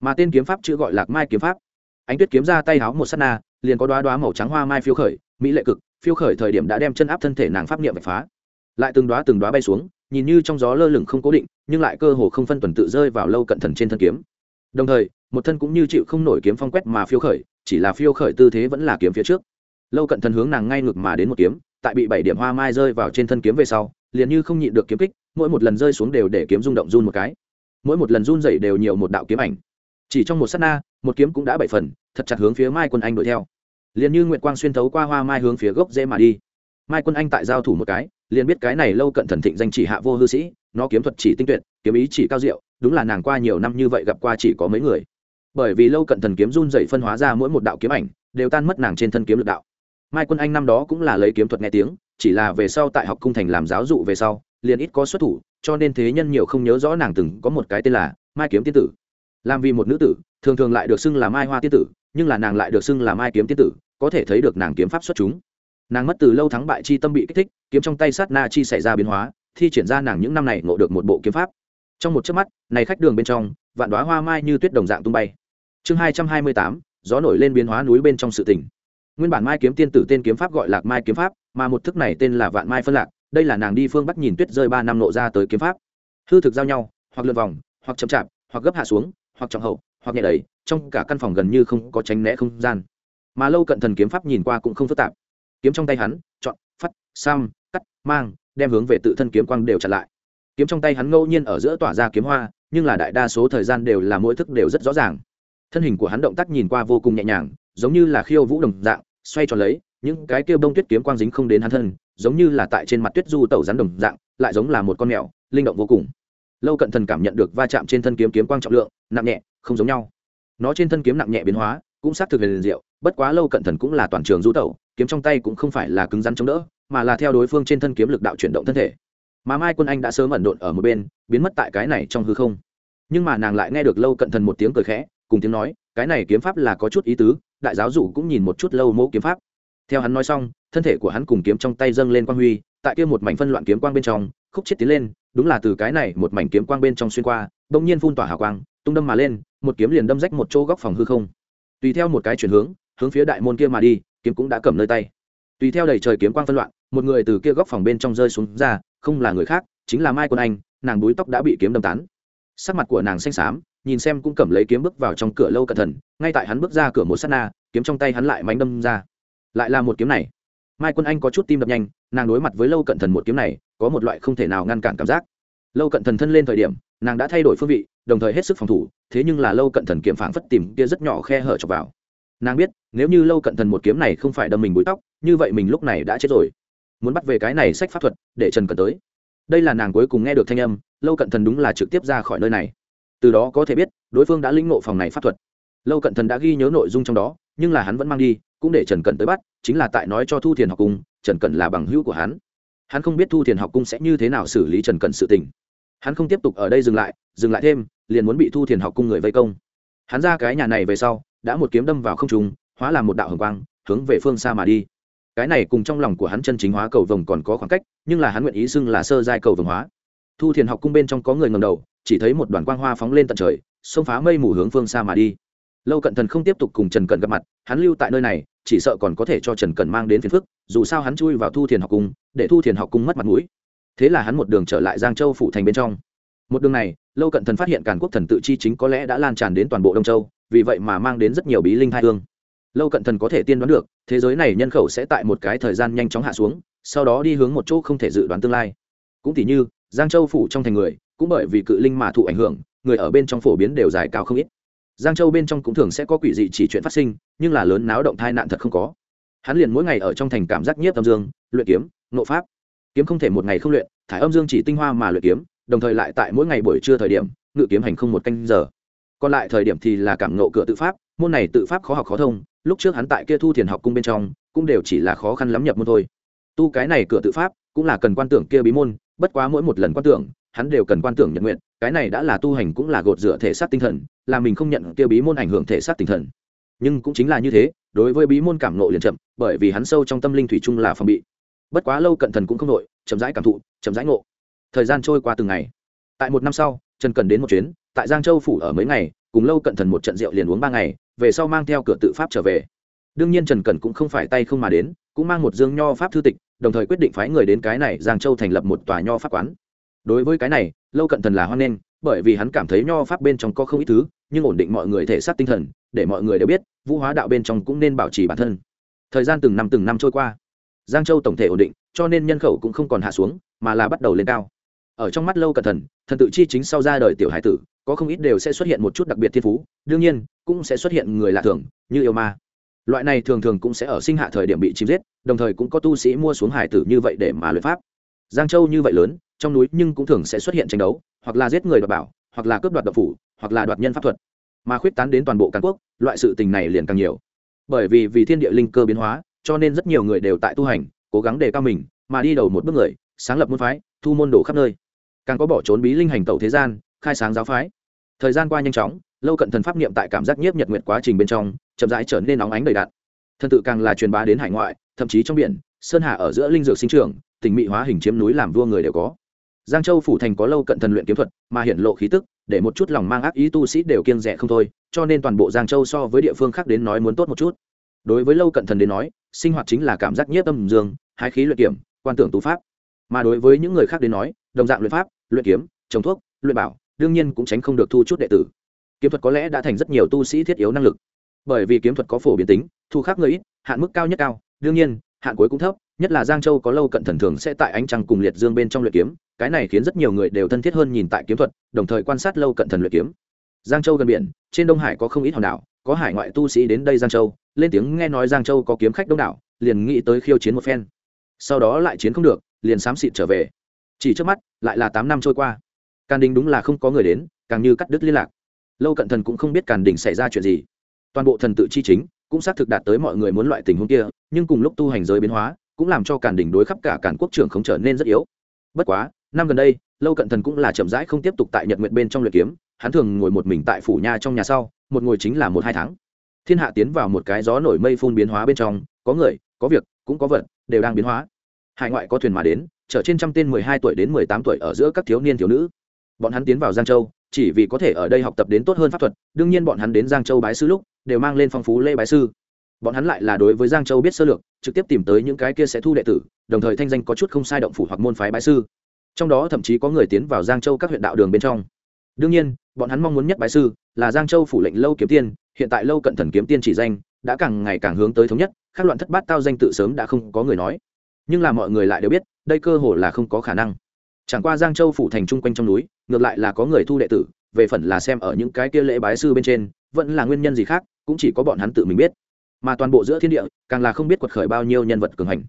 Mà tên kiếm pháp chữ gọi lạc mai kiếm pháp. Ánh tuyết kiếm ra tay háo một s á t na, liền có đoá đoá màu trắng hoa mai phiêu khởi, mỹ lệ cực, phiêu khởi thời điểm đã đem chân áp thân thể nàng pháp niệm vạch phá lại từng đoá từng đoá bay xuống, nhìn như trong gió lơ lửng không cố định, nhưng lại cơ hồ không phân tuần tự rơi vào lâu cận thần trên thân kiếm. Đồng thời, một thân cũng như chịu không nổi kiếm phong quét mà phiêu khởi, chỉ là phiêu khởi tư thế vẫn là kiếm phía trước. Lâu cận thần hướng nàng ngay ngược mà đến một kiếm, tại bị bảy điểm hoa mai rơi vào trên thân kiếm về sau, liền như không nhịn được kiếm kích, mỗi một lần rơi xuống đều để kiếm rung động run một cái. Mỗi một lần run dậy đều nhiều một đạo kiếm ảnh. Chỉ trong một s á t na, một kiếm cũng đã bảy phần, thật chặt hướng phía mai quân anh đuổi theo. Liền như nguyện quang xuyên thấu qua hoa mai hướng phía gốc dễ mà đi. Mai quân anh tại giao thủ một cái liền biết cái này lâu cận thần thịnh danh chỉ hạ vô hư sĩ, nó kiếm thuật chỉ tinh tuyệt, kiếm ý chỉ cao diệu, đúng là nàng qua nhiều năm như vậy gặp qua chỉ có mấy người. Bởi vì lâu cận thần kiếm run dậy phân hóa ra mỗi một đạo kiếm ảnh, đều tan mất nàng trên thân kiếm lực đạo. Mai quân anh năm đó cũng là lấy kiếm thuật nghe tiếng, chỉ là về sau tại học cung thành làm giáo dụ về sau, liền ít có xuất thủ, cho nên thế nhân nhiều không nhớ rõ nàng từng có một cái tên là mai kiếm tiên tử. Làm vì một nữ tử, thường thường lại được xưng là mai hoa tiên tử, nhưng là nàng lại được xưng là mai kiếm tiên tử, có thể thấy được nàng kiếm pháp xuất chúng nàng mất từ lâu thắng bại chi tâm bị kích thích, kiếm trong tay sát na chi xảy ra biến hóa, thi triển ra nàng những năm này ngộ được một bộ kiếm pháp. Trong một chớp mắt, này khách đường bên trong, vạn đoá hoa mai như tuyết đồng dạng tung bay. Chương hai trăm hai mươi tám, gió nổi lên biến hóa núi bên trong sự tỉnh nguyên bản mai kiếm tiên tử tên kiếm pháp gọi lạc mai kiếm pháp, mà một thức này tên là vạn mai phân lạc, đây là nàng đi phương bắc nhìn tuyết rơi ba năm nộ ra tới kiếm pháp. Hư thực giao nhau, hoặc lượn vòng, hoặc chậm chạp, hoặc gấp hạ xuống, hoặc trọng hậu, hoặc nhẹ đầy trong cả căn phòng gần như không có tránh né không gian. Mà lâu cận thần kiếm pháp nhìn qua cũng không phức tạp kiếm trong tay hắn, chọn phát sam, cắt, mang, đem hướng về tự thân kiếm quang đều chặn lại. Kiếm trong tay hắn ngẫu nhiên ở giữa tỏa ra kiếm hoa, nhưng là đại đa số thời gian đều là mỗi thức đều rất rõ ràng. Thân hình của hắn động tác nhìn qua vô cùng nhẹ nhàng, giống như là khiêu vũ đồng dạng, xoay tròn lấy, những cái kia bông tuyết kiếm quang dính không đến hắn thân, giống như là tại trên mặt tuyết du tẩu rắn đồng dạng, lại giống là một con mèo, linh động vô cùng. Lâu cận thần cảm nhận được va chạm trên thân kiếm kiếm quang trọng lượng, nặng nhẹ, không giống nhau. Nó trên thân kiếm nặng nhẹ biến hóa, cũng xác thực về liền diệu, bất quá lâu cận thần cũng là toàn trường du tẩu kiếm trong tay cũng không phải là cứng rắn chống đỡ, mà là theo đối phương trên thân kiếm lực đạo chuyển động thân thể. Mà mai quân anh đã sớm ẩn độn ở một bên, biến mất tại cái này trong hư không. Nhưng mà nàng lại nghe được lâu cận thần một tiếng cười khẽ, cùng tiếng nói, cái này kiếm pháp là có chút ý tứ, đại giáo dụ cũng nhìn một chút lâu mẫu kiếm pháp. Theo hắn nói xong, thân thể của hắn cùng kiếm trong tay dâng lên quang huy, tại kia một mảnh phân loạn kiếm quang bên trong, khúc chết tiến lên, đúng là từ cái này một mảnh kiếm quang bên trong xuyên qua, bỗng nhiên phun tỏa hào quang, tung đâm mà lên, một kiếm liền đâm rách một chỗ góc phòng hư không. Tùy theo một cái chuyển hướng hướng phía đại môn kia mà đi kiếm cũng đã cầm nơi tay. Tùy theo đầy trời kiếm quang phân loạn, một người từ kia góc phòng bên trong rơi xuống ra, không là người khác, chính là mai quân anh, nàng búi tóc đã bị kiếm đâm tán. Sắc mặt của nàng xanh xám, nhìn xem cũng cầm lấy kiếm bước vào trong cửa lâu cẩn thận, ngay tại hắn bước ra cửa một s á t na, kiếm trong tay hắn lại mánh đâm ra. Lại là một kiếm này. Mai quân anh có chút tim đập nhanh, nàng đối mặt với lâu cận thần một kiếm này, có một loại không thể nào ngăn cản cảm giác. Lâu cận thần thân lên thời điểm, nàng đã thay đổi phương vị, đồng thời hết sức phòng thủ, thế nhưng là lâu cận thần kiểm phảng phất tìm kia rất nhỏ khe hở chọc vào nàng biết, nếu như lâu cận thần một kiếm này không phải đâm mình bụi tóc, như vậy mình lúc này đã chết rồi. Muốn bắt về cái này sách pháp thuật, để trần cần tới. Đây là nàng cuối cùng nghe được thanh âm, lâu cận thần đúng là trực tiếp ra khỏi nơi này. Từ đó có thể biết, đối phương đã lĩnh ngộ phòng này pháp thuật. Lâu cận thần đã ghi nhớ nội dung trong đó, nhưng là hắn vẫn mang đi, cũng để trần cẩn tới bắt, chính là tại nói cho thu thiền học cung, trần cẩn là bằng hữu của hắn. Hắn không biết thu thiền học cung sẽ như thế nào xử lý trần cẩn sự tình. Hắn không tiếp tục ở đây dừng lại dừng lại thêm, liền muốn bị thu thiền học cung người vây công. Hắn ra cái nhà này về sau đã một kiếm đâm vào không trung, hóa làm một đạo hồng quang hướng về phương xa mà đi. Cái này cùng trong lòng của hắn chân chính hóa cầu vồng còn có khoảng cách nhưng là hắn nguyện ý xưng là sơ giai cầu vồng hóa. Thu thiền học cung bên trong có người ngầm đầu chỉ thấy một đoàn quang hoa phóng lên tận trời xông phá mây mù hướng phương xa mà đi. Lâu cận thần không tiếp tục cùng trần cận gặp mặt hắn lưu tại nơi này chỉ sợ còn có thể cho trần cận mang đến phiền phức dù sao hắn chui vào thu thiền học cung để thu thiền học cung mất mặt mũi. Thế là hắn một đường trở lại giang châu phủ thành bên trong. Một đường này lâu cận thần phát hiện càn quốc thần tự chi chính có lẽ đã lan tràn đến toàn bộ đông châu vì vậy mà mang đến rất nhiều bí linh thai hương. Lâu cận thần có thể tiên đoán được, thế giới này nhân khẩu sẽ tại một cái thời gian nhanh chóng hạ xuống, sau đó đi hướng một chỗ không thể dự đoán tương lai. Cũng tỉ như, giang châu phủ trong thành người, cũng bởi vì cự linh mà thụ ảnh hưởng, người ở bên trong phổ biến đều dài cao không ít. Giang châu bên trong cũng thường sẽ có quỷ dị chỉ chuyện phát sinh, nhưng là lớn náo động thai nạn thật không có. Hắn liền mỗi ngày ở trong thành cảm giác nhiếp âm dương, luyện kiếm nộ pháp. Kiếm không thể một ngày không luyện, thải âm dương chỉ tinh hoa mà luyện kiếm, đồng thời lại tại mỗi ngày buổi trưa thời điểm, ngự kiếm hành không một canh giờ còn lại thời điểm thì là cảm nộ cửa tự pháp, môn này tự pháp khó học khó thông, lúc trước hắn tại kia thu thiền học cung bên trong, cũng đều chỉ là khó khăn lắm nhập môn thôi. Tu cái này cửa tự pháp, cũng là cần quan tưởng kia bí môn, bất quá mỗi một lần quan tưởng, hắn đều cần quan tưởng nhận nguyện, cái này đã là tu hành cũng là gột rửa thể xác tinh thần, là mình không nhận kia bí môn ảnh hưởng thể xác tinh thần. Nhưng cũng chính là như thế, đối với bí môn cảm nộ liền chậm, bởi vì hắn sâu trong tâm linh thủy chung là phòng bị. Bất quá lâu cận thần cũng không nội chậm rãi cảm thụ, chậm rãi ngộ. Thời gian trôi qua từng ngày. Tại một năm sau, trần cần đến một chuyến tại giang châu phủ ở mấy ngày, cùng lâu cận thần một trận rượu liền uống ba ngày, về sau mang theo cửa tự pháp trở về. Đương nhiên trần Cẩn cũng không phải tay không mà đến, cũng mang một dương nho pháp thư tịch, đồng thời quyết định phái người đến cái này giang châu thành lập một tòa nho pháp quán. Đối với cái này, lâu cận thần là hoan nghênh, bởi vì hắn cảm thấy nho pháp bên trong có không ít thứ, nhưng ổn định mọi người thể xác tinh thần, để mọi người đều biết, vũ hóa đạo bên trong cũng nên bảo trì bản thân. Thời gian từng năm từng năm trôi qua, giang châu tổng thể ổn định, cho nên nhân khẩu cũng không còn hạ xuống, mà là bắt đầu lên cao. Ở trong mắt lâu cẩn thận thần tự chi chính sau ra đời tiểu hải tử có không ít đều sẽ xuất hiện một chút đặc biệt thiên phú, đương nhiên, cũng sẽ xuất hiện người lạ thường, như yêu ma. Loại này thường thường cũng sẽ ở sinh hạ thời điểm bị chìm giết, đồng thời cũng có tu sĩ mua xuống hải tử như vậy để mà luyện pháp. Giang châu như vậy lớn, trong núi nhưng cũng thường sẽ xuất hiện tranh đấu, hoặc là giết người đoạt bảo, hoặc là cướp đoạt độc phủ, hoặc là đoạt nhân pháp thuật. Mà khuyết tán đến toàn bộ càn quốc, loại sự tình này liền càng nhiều. Bởi vì vì thiên địa linh cơ biến hóa, cho nên rất nhiều người đều tại tu hành, cố gắng đề cao mình, mà đi đầu một bước người, sáng lập môn phái, thu môn đồ khắp nơi. Càng có bỏ trốn bí linh hành tẩu thế gian khai sáng giáo phái. Thời gian qua nhanh chóng, lâu cận thần pháp niệm tại cảm giác nhiếp nhật nguyện quá trình bên trong, chậm rãi trở nên nóng ánh đầy đạn thần tự càng là truyền bá đến hải ngoại, thậm chí trong biển, sơn hà ở giữa linh dược sinh trường tình mị hóa hình chiếm núi làm vua người đều có. Giang châu phủ thành có lâu cận thần luyện kiếm thuật, mà hiện lộ khí tức, để một chút lòng mang ác ý tu sĩ đều kiêng rẻ không thôi, cho nên toàn bộ giang châu so với địa phương khác đến nói muốn tốt một chút. Đối với lâu cận thần đến nói, sinh hoạt chính là cảm giác nhiếp tâm dương hái khí luyện kiểm quan tưởng tu pháp. Mà đối với những người khác đến nói, đồng dạng luyện pháp, luyện kiếm, trồng thuốc, luyện bảo đương nhiên cũng tránh không được thu chút đệ tử. Kiếm thuật có lẽ đã thành rất nhiều tu sĩ thiết yếu năng lực. Bởi vì kiếm thuật có phổ biến tính, thu khác người ít, hạn mức cao nhất cao. Đương nhiên, hạn cuối cũng thấp, nhất là giang châu có lâu cận thần thường sẽ tại ánh trăng cùng liệt dương bên trong luyện kiếm, cái này khiến rất nhiều người đều thân thiết hơn nhìn tại kiếm thuật, đồng thời quan sát lâu cận thần luyện kiếm. Giang châu gần biển, trên đông hải có không ít hòn đảo, có hải ngoại tu sĩ đến đây giang châu, lên tiếng nghe nói giang châu có kiếm khách đông đảo, liền nghĩ tới khiêu chiến một phen. Sau đó lại chiến không được, liền xám xịt trở về. Chỉ trước mắt, lại là tám năm trôi qua càn đình đúng là không có người đến, càng như cắt đứt liên lạc. Lâu cận thần cũng không biết càn đình xảy ra chuyện gì. Toàn bộ thần tự chi chính cũng xác thực đạt tới mọi người muốn loại tình huống kia, nhưng cùng lúc tu hành giới biến hóa cũng làm cho càn đình đối khắp cả càn quốc trưởng không trở nên rất yếu. Bất quá, năm gần đây, lâu cận thần cũng là chậm rãi không tiếp tục tại nhật nguyện bên trong luyện kiếm, hắn thường ngồi một mình tại phủ nha trong nhà sau, một ngồi chính là một hai tháng. Thiên hạ tiến vào một cái gió nổi mây phun biến hóa bên trong, có người, có việc, cũng có vật, đều đang biến hóa. Hải ngoại có thuyền mà đến, chở trên trăm tên mười hai tuổi đến mười tám tuổi ở giữa các thiếu niên, thiếu nữ bọn hắn tiến vào giang châu, chỉ vì có thể ở đây học tập đến tốt hơn pháp thuật, đương nhiên bọn hắn đến giang châu bái sư lúc, đều mang lên phong phú lê bái sư. Bọn hắn lại là đối với giang châu biết sơ lược, trực tiếp tìm tới những cái kia sẽ thu đệ tử, đồng thời thanh danh có chút không sai động phủ hoặc môn phái bái sư. Trong đó thậm chí có người tiến vào giang châu các huyện đạo đường bên trong. Đương nhiên, bọn hắn mong muốn nhất bái sư là giang châu phủ lệnh lâu kiếm tiên, hiện tại lâu cận thần kiếm tiên chỉ danh đã càng ngày càng hướng tới thống nhất, các loạn thất bát tao danh tự sớm đã không có người nói. Nhưng là mọi người lại đều biết, đây cơ hồ là không có khả năng chẳng qua giang châu phủ thành chung quanh trong núi, ngược lại là có người thu đệ tử, về phần là xem ở những cái kia lễ bái sư bên trên, vẫn là nguyên nhân gì khác, cũng chỉ có bọn hắn tự mình biết. Mà toàn bộ giữa thiên địa, càng là không biết quật khởi bao nhiêu nhân vật cường hành.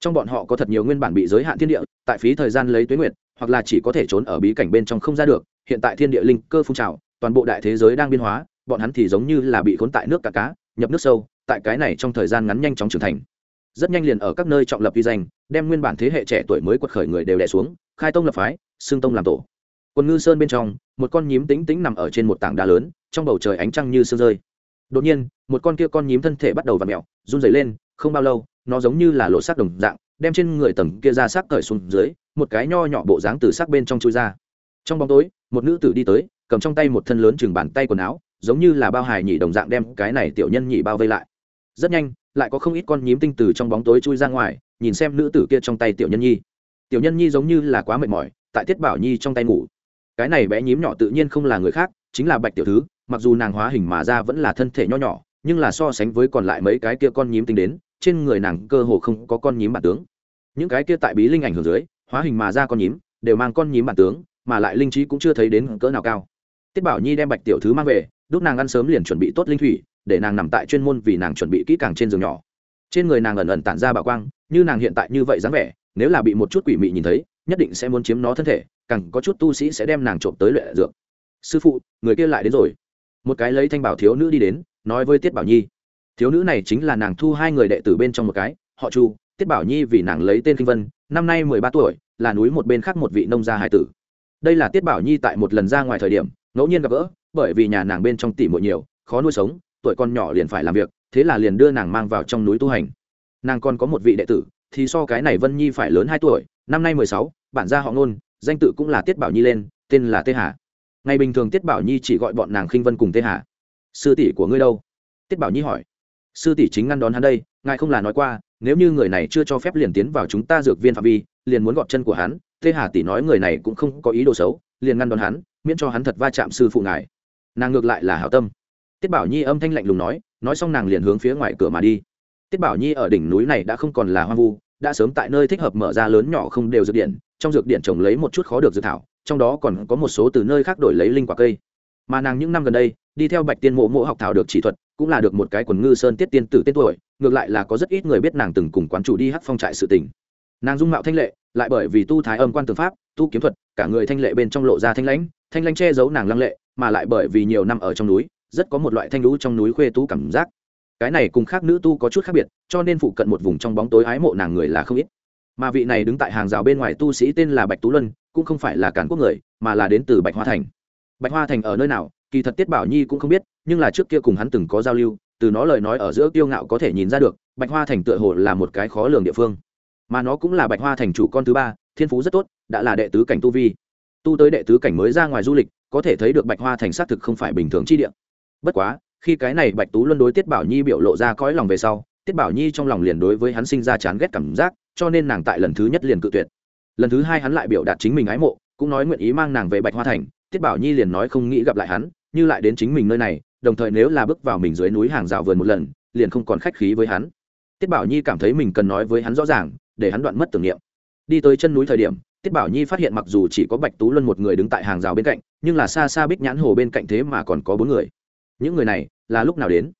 Trong bọn họ có thật nhiều nguyên bản bị giới hạn thiên địa, tại phí thời gian lấy tuế nguyệt, hoặc là chỉ có thể trốn ở bí cảnh bên trong không ra được, hiện tại thiên địa linh cơ phun trào, toàn bộ đại thế giới đang biên hóa, bọn hắn thì giống như là bị khốn tại nước cả cá, nhập nước sâu, tại cái này trong thời gian ngắn nhanh chóng trưởng thành. Rất nhanh liền ở các nơi trọng lập vi danh, đem nguyên bản thế hệ trẻ tuổi mới quật khởi người đều đẻ xuống khai tông lập phái xương tông làm tổ. Quân ngư sơn bên trong, một con nhím tính tính nằm ở trên một tảng đá lớn, trong bầu trời ánh trăng như sương rơi. Đột nhiên, một con kia con nhím thân thể bắt đầu v ặ mẹo run dày lên, không bao lâu, nó giống như là lộ xác đồng dạng, đem trên người tầng kia ra sắc cởi xuống dưới, một cái nho nhỏ bộ dáng từ sắc bên trong chui ra. Trong bóng tối, một nữ tử đi tới, cầm trong tay một thân lớn chừng bàn tay quần áo, giống như là bao hài nhị đồng dạng đem cái này tiểu nhân nhị bao vây lại. Rất nhanh, lại có không ít con nhím tinh từ trong bóng tối chui ra ngoài, nhìn xem nữ tử kia trong tay tiểu nhân nhi tiểu nhân nhi giống như là quá mệt mỏi, tại tiết bảo nhi trong tay ngủ. Cái này bé nhím nhỏ tự nhiên không là người khác, chính là bạch tiểu thứ, mặc dù nàng hóa hình mà ra vẫn là thân thể nho nhỏ, nhưng là so sánh với còn lại mấy cái kia con nhím tinh đến, trên người nàng cơ hồ không có con nhím bản tướng. Những cái kia tại bí linh ảnh hưởng dưới, hóa hình mà ra con nhím, đều mang con nhím bản tướng, mà lại linh trí cũng chưa thấy đến cỡ nào cao. Tiết bảo nhi đem bạch tiểu thứ mang về đúc nàng ăn sớm liền chuẩn bị tốt linh thủy, để nàng nằm tại chuyên môn vì nàng chuẩn bị kỹ càng trên giường nhỏ. Trên người nàng ẩn ẩn tản ra bạo quang, như nàng hiện tại như vậy dáng vẻ nếu là bị một chút quỷ mị nhìn thấy, nhất định sẽ muốn chiếm nó thân thể, càng có chút tu sĩ sẽ đem nàng trộm tới luyện dược. Sư phụ, người kia lại đến rồi. Một cái lấy thanh bảo thiếu nữ đi đến, nói với tiết bảo nhi. Thiếu nữ này chính là nàng thu hai người đệ tử bên trong một cái, họ chu. Tiết bảo nhi vì nàng lấy tên kinh vân, năm nay mười ba tuổi, là núi một bên khác một vị nông gia hải tử. Đây là tiết bảo nhi tại một lần ra ngoài thời điểm, ngẫu nhiên gặp gỡ, bởi vì nhà nàng bên trong tỷ muội nhiều, khó nuôi sống, tuổi con nhỏ liền phải làm việc, thế là liền đưa nàng mang vào trong núi tu hành. Nàng còn có một vị đệ tử thì so cái này vân nhi phải lớn hai tuổi, năm nay mười sáu, bản gia họ ngôn danh tự cũng là tiết bảo nhi lên, tên là tê hà. Ngày bình thường tiết bảo nhi chỉ gọi bọn nàng khinh vân cùng tê hà. Sư tỷ của ngươi đâu? Tiết bảo nhi hỏi. Sư tỷ chính ngăn đón hắn đây, ngài không là nói qua, nếu như người này chưa cho phép liền tiến vào chúng ta dược viên phạm vi, liền muốn gọt chân của hắn, tê hà tỷ nói người này cũng không có ý đồ xấu, liền ngăn đón hắn, miễn cho hắn thật va chạm sư phụ ngài. Nàng ngược lại là hảo tâm. Tiết bảo nhi âm thanh lạnh lùng nói nói xong nàng liền hướng phía ngoài cửa mà đi tiết bảo nhi ở đỉnh núi này đã không còn là hoang vu, đã sớm tại nơi thích hợp mở ra lớn nhỏ không đều dược điện, trong dược điện trồng lấy một chút khó được dược thảo, trong đó còn có một số từ nơi khác đổi lấy linh quả cây. Mà nàng những năm gần đây, đi theo bạch tiên mộ mộ học thảo được chỉ thuật, cũng là được một cái quần ngư sơn tiết tiên tử tên tuổi, ngược lại là có rất ít người biết nàng từng cùng quán chủ đi hắc phong trại sự tình. Nàng dung mạo thanh lệ, lại bởi vì tu thái âm quan tường pháp, tu kiếm thuật, cả người thanh lệ bên trong lộ ra thanh lãnh thanh lãnh che giấu nàng lăng lệ, mà lại bởi vì nhiều năm ở trong núi, rất có một loại thanh lũ trong núi khuê tú cảm giác cái này cùng khác nữ tu có chút khác biệt, cho nên phụ cận một vùng trong bóng tối ái mộ nàng người là không ít. Mà vị này đứng tại hàng rào bên ngoài tu sĩ tên là bạch tú luân, cũng không phải là cản quốc người, mà là đến từ bạch hoa thành. Bạch hoa thành ở nơi nào, kỳ thật tiết bảo nhi cũng không biết, nhưng là trước kia cùng hắn từng có giao lưu, từ nó lời nói ở giữa tiêu ngạo có thể nhìn ra được, bạch hoa thành tựa hồ là một cái khó lường địa phương. Mà nó cũng là bạch hoa thành chủ con thứ ba, thiên phú rất tốt, đã là đệ tứ cảnh tu vi. Tu tới đệ tứ cảnh mới ra ngoài du lịch, có thể thấy được bạch hoa thành xác thực không phải bình thường chi địa. Bất quá khi cái này bạch tú luân đối tiết bảo nhi biểu lộ ra cõi lòng về sau, tiết bảo nhi trong lòng liền đối với hắn sinh ra chán ghét cảm giác, cho nên nàng tại lần thứ nhất liền cự tuyệt. Lần thứ hai hắn lại biểu đạt chính mình ái mộ, cũng nói nguyện ý mang nàng về bạch hoa thành, tiết bảo nhi liền nói không nghĩ gặp lại hắn, như lại đến chính mình nơi này, đồng thời nếu là bước vào mình dưới núi hàng rào vườn một lần, liền không còn khách khí với hắn. Tiết bảo nhi cảm thấy mình cần nói với hắn rõ ràng, để hắn đoạn mất tưởng niệm. Đi tới chân núi thời điểm, tiết bảo nhi phát hiện mặc dù chỉ có bạch tú luân một người đứng tại hàng rào bên cạnh, nhưng là xa xa bích nhãn hồ bên cạnh thế mà còn có bốn người những người này là lúc nào đến?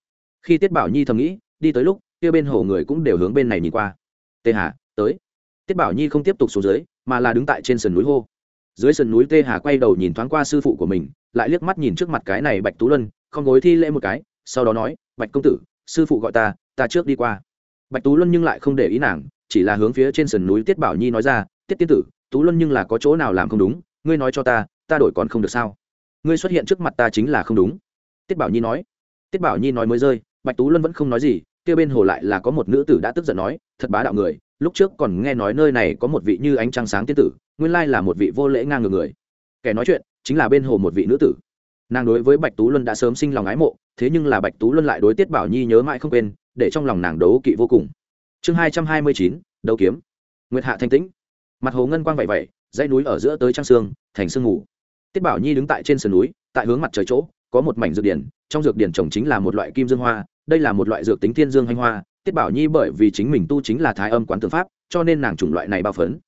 Khi tiết bảo nhi thầm nghĩ, đi tới lúc, kia bên hồ người cũng đều hướng bên này nhìn qua. Tê hà, tới. Tiết bảo nhi không tiếp tục xuống dưới, mà là đứng tại trên sườn núi hô. Dưới sườn núi tê hà quay đầu nhìn thoáng qua sư phụ của mình, lại liếc mắt nhìn trước mặt cái này bạch tú luân, không gối thi lễ một cái, sau đó nói, bạch công tử, sư phụ gọi ta ta trước đi qua. Bạch tú luân nhưng lại không để ý nàng, chỉ là hướng phía trên sườn núi tiết bảo nhi nói ra, tiết tiên tử, tú luân nhưng là có chỗ nào làm không đúng? Ngươi nói cho ta ta đổi còn không được sao? Ngươi xuất hiện trước mặt ta chính là không đúng tiết bảo nhi nói. Tiết bảo nhi nói mới rơi, bạch tú luân vẫn không nói gì, kia bên hồ lại là có một nữ tử đã tức giận nói, thật bá đạo người, lúc trước còn nghe nói nơi này có một vị như ánh trăng sáng tiên tử, nguyên lai là một vị vô lễ ngang ngược người. Kẻ nói chuyện chính là bên hồ một vị nữ tử. Nàng đối với bạch tú luân đã sớm sinh lòng ái mộ, thế nhưng là bạch tú luân lại đối tiết bảo nhi nhớ mãi không quên, để trong lòng nàng đấu kỵ vô cùng. Chương hai trăm hai mươi chín, đấu kiếm. Nguyệt hạ thanh tĩnh. Mặt hồ ngân quang vẩy vẩy, dãy núi ở giữa tới trăng sương, thành sương ngủ tiết bảo nhi đứng tại trên sườn núi, tại hướng mặt trời chỗ có một mảnh dược điển, trong dược điển trồng chính là một loại kim dương hoa, đây là một loại dược tính thiên dương hanh hoa, tiết bảo nhi bởi vì chính mình tu chính là thái âm quán tư pháp, cho nên nàng chủng loại này bao phấn.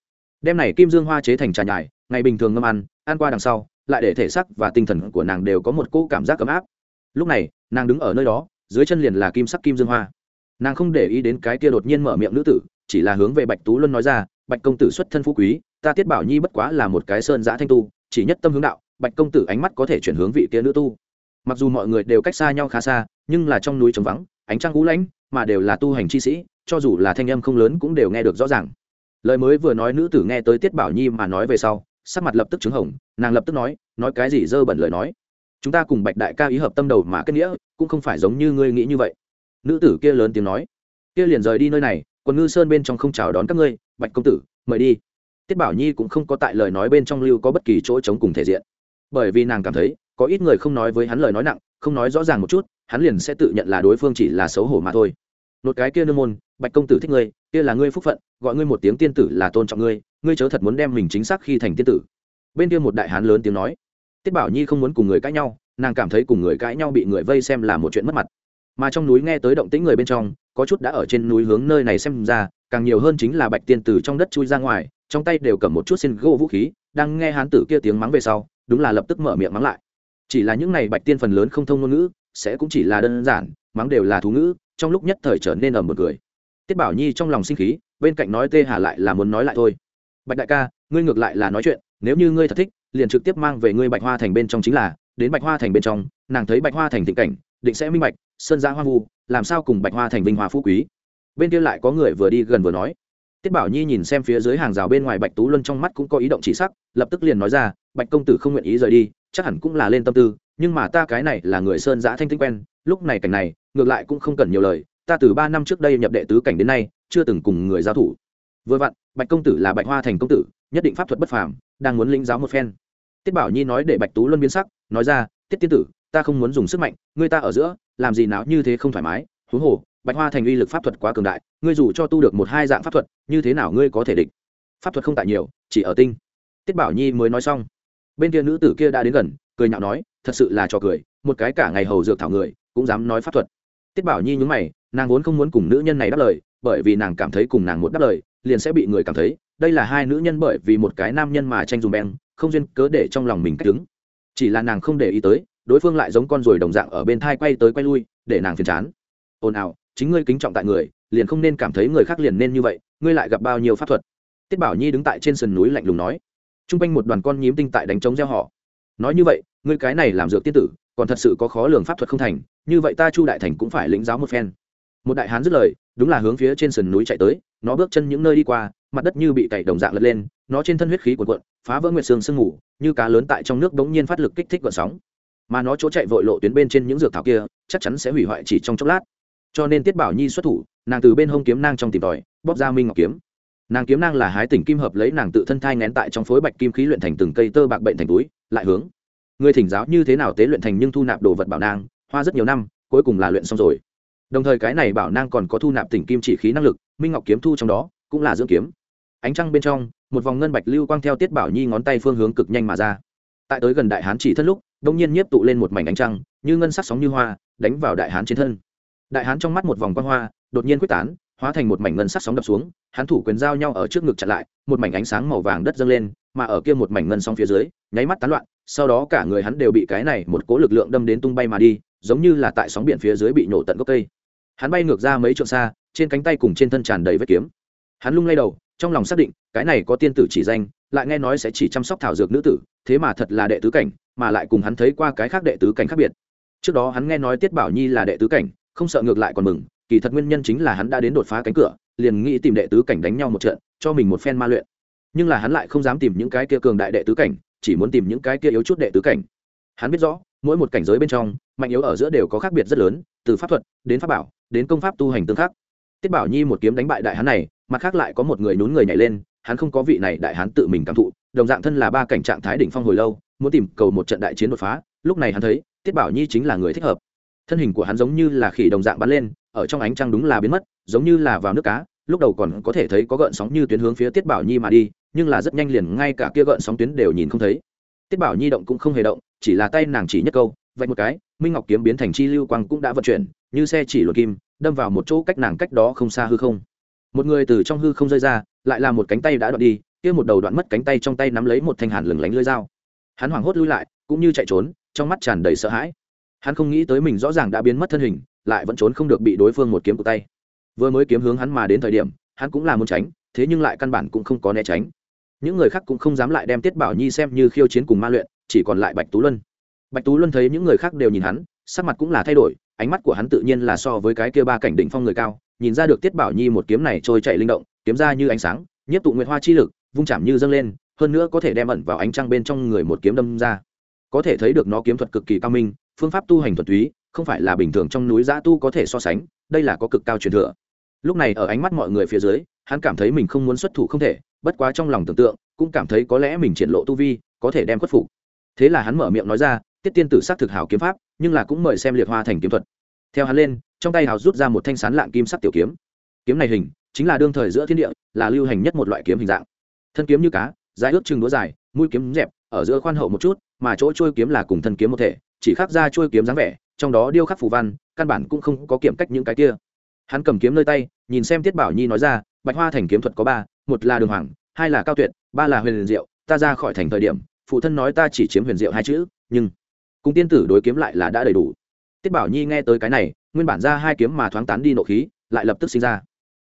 Đem này kim dương hoa chế thành trà nhài, ngày bình thường ngâm ăn ăn qua đằng sau, lại để thể sắc và tinh thần của nàng đều có một cỗ cảm giác ấm áp. Lúc này, nàng đứng ở nơi đó, dưới chân liền là kim sắc kim dương hoa. Nàng không để ý đến cái kia đột nhiên mở miệng nữ tử, chỉ là hướng về bạch tú luân nói ra, bạch công tử xuất thân phú quý, ta tiết bảo nhi bất quá là một cái sơn giã thanh tu, chỉ nhất tâm hướng đạo, bạch công tử ánh mắt có thể chuyển hướng vị kia nữ tu mặc dù mọi người đều cách xa nhau khá xa, nhưng là trong núi trống vắng, ánh trăng cũ lãnh, mà đều là tu hành chi sĩ, cho dù là thanh âm không lớn cũng đều nghe được rõ ràng. Lời mới vừa nói nữ tử nghe tới tiết bảo nhi mà nói về sau, sắc mặt lập tức trứng hồng, nàng lập tức nói nói cái gì dơ bẩn lời nói? Chúng ta cùng bạch đại ca ý hợp tâm đầu mà kết nghĩa, cũng không phải giống như ngươi nghĩ như vậy. Nữ tử kia lớn tiếng nói, kia liền rời đi nơi này còn ngư sơn bên trong không chào đón các ngươi, bạch công tử, mời đi. Tiết bảo nhi cũng không có tại lời nói bên trong lưu có bất kỳ chỗ trống cùng thể diện. Bởi vì nàng cảm thấy có ít người không nói với hắn lời nói nặng, không nói rõ ràng một chút, hắn liền sẽ tự nhận là đối phương chỉ là xấu hổ mà thôi. Một cái kia nương môn, bạch công tử thích ngươi, kia là ngươi phúc phận, gọi ngươi một tiếng tiên tử là tôn trọng ngươi ngươi chớ thật muốn đem mình chính xác khi thành tiên tử. Bên kia một đại hán lớn tiếng nói, tiết bảo nhi không muốn cùng người cãi nhau, nàng cảm thấy cùng người cãi nhau bị người vây xem là một chuyện mất mặt. Mà trong núi nghe tới động tĩnh người bên trong, có chút đã ở trên núi hướng nơi này xem ra, càng nhiều hơn chính là bạch tiên tử trong đất chui ra ngoài, trong tay đều cầm một chút xin gỗ vũ khí, đang nghe hán tử kia tiếng mắng về sau, đúng là lập tức mở miệng mắng lại chỉ là những này bạch tiên phần lớn không thông ngôn ngữ, sẽ cũng chỉ là đơn giản, mắng đều là thú ngữ, trong lúc nhất thời trở nên ở một người tiết bảo nhi trong lòng sinh khí, bên cạnh nói tê hà lại là muốn nói lại thôi. Bạch đại ca, ngươi ngược lại là nói chuyện, nếu như ngươi thật thích, liền trực tiếp mang về ngươi bạch hoa thành bên trong chính là, đến bạch hoa thành bên trong, nàng thấy bạch hoa thành tình cảnh, định sẽ minh bạch, sơn giã hoa vu, làm sao cùng bạch hoa thành vinh hoa phú quý? Bên kia lại có người vừa đi gần vừa nói. Tiết bảo nhi nhìn xem phía dưới hàng rào bên ngoài bạch tú luân trong mắt cũng có ý động chỉ sắc, lập tức liền nói ra, bạch công tử không nguyện ý rời đi chắc hẳn cũng là lên tâm tư, nhưng mà ta cái này là người sơn giã thanh tinh quen, lúc này cảnh này, ngược lại cũng không cần nhiều lời, ta từ ba năm trước đây nhập đệ tứ cảnh đến nay, chưa từng cùng người giao thủ. Vừa vặn, bạch công tử là bạch hoa thành công tử, nhất định pháp thuật bất phàm, đang muốn lĩnh giáo một phen. Tiết bảo nhi nói để bạch tú luân biến sắc, nói ra, tiết tiên tử, ta không muốn dùng sức mạnh, ngươi ta ở giữa, làm gì nào như thế không thoải mái, huống hồ, bạch hoa thành uy lực pháp thuật quá cường đại, ngươi dù cho tu được một hai dạng pháp thuật, như thế nào ngươi có thể địch? Pháp thuật không tại nhiều, chỉ ở tinh. Tiết bảo nhi mới nói xong bên kia nữ tử kia đã đến gần, cười nhạo nói, thật sự là trò cười, một cái cả ngày hầu dược thảo người, cũng dám nói pháp thuật. Tiết bảo nhi nhúng mày, nàng vốn không muốn cùng nữ nhân này đáp lời, bởi vì nàng cảm thấy cùng nàng một đáp lời, liền sẽ bị người cảm thấy, đây là hai nữ nhân bởi vì một cái nam nhân mà tranh dùng beng, không duyên cớ để trong lòng mình cách đứng. Chỉ là nàng không để ý tới, đối phương lại giống con ruồi đồng dạng ở bên thai quay tới quay lui, để nàng phiền chán. Ồn ào, chính ngươi kính trọng tại người, liền không nên cảm thấy người khác liền nên như vậy, ngươi lại gặp bao nhiêu pháp thuật? Tiết bảo nhi đứng tại trên sườn núi lạnh lùng nói t r u n g quanh một đoàn con nhím tinh tại đánh trống gieo họ. Nói như vậy, ngươi cái này làm dược tiên tử, còn thật sự có khó lường pháp thuật không thành, như vậy ta chu đại thành cũng phải lĩnh giáo một phen. Một đại hán dứt lời, đúng là hướng phía trên sườn núi chạy tới, nó bước chân những nơi đi qua, mặt đất như bị cày đồng dạng lật lên, nó trên thân huyết khí cuộn cuộn, phá vỡ nguyệt sương sương ngủ, như cá lớn tại trong nước bỗng nhiên phát lực kích thích gợn sóng. Mà nó chỗ chạy vội lộ tuyến bên trên những dược thảo kia, chắc chắn sẽ hủy hoại chỉ trong chốc lát. Cho nên tiết bảo nhi xuất thủ, nàng từ bên hông kiếm nang trong tìm tòi, bóp ra minh ngọc kiếm nàng kiếm năng là hái tỉnh kim hợp lấy nàng tự thân thai ngén tại trong phối bạch kim khí luyện thành từng cây tơ bạc bệnh thành túi, lại hướng. Người thỉnh giáo như thế nào tế luyện thành nhưng thu nạp đồ vật bảo nang hoa rất nhiều năm, cuối cùng là luyện xong rồi. Đồng thời cái này bảo nang còn có thu nạp tỉnh kim chỉ khí năng lực, minh ngọc kiếm thu trong đó, cũng là dưỡng kiếm. Ánh trăng bên trong, một vòng ngân bạch lưu quang theo tiết bảo nhi ngón tay phương hướng cực nhanh mà ra. Tại tới gần đại hán chỉ thân lúc, đông nhiên nhiếp tụ lên một mảnh ánh trăng, như ngân sắc sóng như hoa, đánh vào đại hán trên thân. Đại hán trong mắt một vòng quang hoa, đột nhiên quyết tán hóa thành một mảnh ngân sắc sóng đập xuống, hắn thủ quyền giao nhau ở trước ngực chặn lại, một mảnh ánh sáng màu vàng đất dâng lên, mà ở kia một mảnh ngân sóng phía dưới, nháy mắt tán loạn, sau đó cả người hắn đều bị cái này một cố lực lượng đâm đến tung bay mà đi, giống như là tại sóng biển phía dưới bị nổ tận gốc cây. Hắn bay ngược ra mấy trượng xa, trên cánh tay cùng trên thân tràn đầy vết kiếm. Hắn lung lay đầu, trong lòng xác định, cái này có tiên tử chỉ danh, lại nghe nói sẽ chỉ chăm sóc thảo dược nữ tử, thế mà thật là đệ tứ cảnh, mà lại cùng hắn thấy qua cái khác đệ tứ cảnh khác biệt. Trước đó hắn nghe nói tiết bảo nhi là đệ tứ cảnh, không sợ ngược lại còn mừng kỳ thật nguyên nhân chính là hắn đã đến đột phá cánh cửa, liền nghĩ tìm đệ tứ cảnh đánh nhau một trận, cho mình một phen ma luyện. Nhưng là hắn lại không dám tìm những cái kia cường đại đệ tứ cảnh, chỉ muốn tìm những cái kia yếu chút đệ tứ cảnh. Hắn biết rõ, mỗi một cảnh giới bên trong, mạnh yếu ở giữa đều có khác biệt rất lớn, từ pháp thuật, đến pháp bảo, đến công pháp tu hành tương khắc tiết bảo nhi một kiếm đánh bại đại hắn này, mặt khác lại có một người nhún người nhảy lên, hắn không có vị này đại hắn tự mình cảm thụ, đồng dạng thân là ba cảnh trạng thái đỉnh phong hồi lâu, muốn tìm cầu một trận đại chiến đột phá, lúc này hắn thấy, tiết bảo nhi chính là người thích hợp. Thân hình của hắn giống như là khỉ đồng dạng bắn lên ở trong ánh trăng đúng là biến mất, giống như là vào nước cá, lúc đầu còn có thể thấy có gợn sóng như tuyến hướng phía tiết bảo nhi mà đi, nhưng là rất nhanh liền ngay cả kia gợn sóng tuyến đều nhìn không thấy. Tiết bảo nhi động cũng không hề động, chỉ là tay nàng chỉ nhất câu, vạch một cái, minh ngọc kiếm biến thành chi lưu quang cũng đã vận chuyển, như xe chỉ luật kim, đâm vào một chỗ cách nàng cách đó không xa hư không. Một người từ trong hư không rơi ra, lại là một cánh tay đã đoạn đi, kia một đầu đoạn mất cánh tay trong tay nắm lấy một thanh hàn lừng lánh lưỡi dao. Hắn hoảng hốt lui lại, cũng như chạy trốn, trong mắt tràn đầy sợ hãi. Hắn không nghĩ tới mình rõ ràng đã biến mất thân hình lại vẫn trốn không được bị đối phương một kiếm của tay. Vừa mới kiếm hướng hắn mà đến thời điểm, hắn cũng là muốn tránh, thế nhưng lại căn bản cũng không có né tránh. Những người khác cũng không dám lại đem tiết bảo nhi xem như khiêu chiến cùng ma luyện, chỉ còn lại bạch tú luân. Bạch tú luân thấy những người khác đều nhìn hắn, sắc mặt cũng là thay đổi, ánh mắt của hắn tự nhiên là so với cái kia ba cảnh đỉnh phong người cao, nhìn ra được tiết bảo nhi một kiếm này trôi chạy linh động, kiếm ra như ánh sáng, nhiếp tụ nguyệt hoa chi lực, vung chạm như dâng lên, hơn nữa có thể đem ẩn vào ánh trăng bên trong người một kiếm đâm ra. Có thể thấy được nó kiếm thuật cực kỳ cao minh, phương pháp tu hành thuật túy không phải là bình thường trong núi giã tu có thể so sánh, đây là có cực cao truyền thừa. Lúc này ở ánh mắt mọi người phía dưới, hắn cảm thấy mình không muốn xuất thủ không thể, bất quá trong lòng tưởng tượng, cũng cảm thấy có lẽ mình triển lộ tu vi, có thể đem khuất phục. Thế là hắn mở miệng nói ra, tiết tiên tử s á c thực hào kiếm pháp, nhưng là cũng mời xem liệt hoa thành kiếm thuật. Theo hắn lên, trong tay hào rút ra một thanh sán lạng kim sắc tiểu kiếm. Kiếm này hình, chính là đương thời giữa thiên địa, là lưu hành nhất một loại kiếm hình dạng. Thân kiếm như cá, dài ước chừng đũa dài, mũi kiếm dẹp, ở giữa khoan hậu một chút, mà chỗ trôi kiếm là cùng thân kiếm một thể, chỉ khác ra trôi kiếm dáng vẻ trong đó điêu khắc phù văn, căn bản cũng không có kiểm cách những cái kia. Hắn cầm kiếm nơi tay, nhìn xem tiết bảo nhi nói ra, bạch hoa thành kiếm thuật có ba, một là đường hoàng, hai là cao tuyệt, ba là huyền diệu, ta ra khỏi thành thời điểm, phụ thân nói ta chỉ chiếm huyền diệu hai chữ, nhưng cùng tiên tử đối kiếm lại là đã đầy đủ. Tiết bảo nhi nghe tới cái này, nguyên bản ra hai kiếm mà thoáng tán đi nộ khí, lại lập tức sinh ra.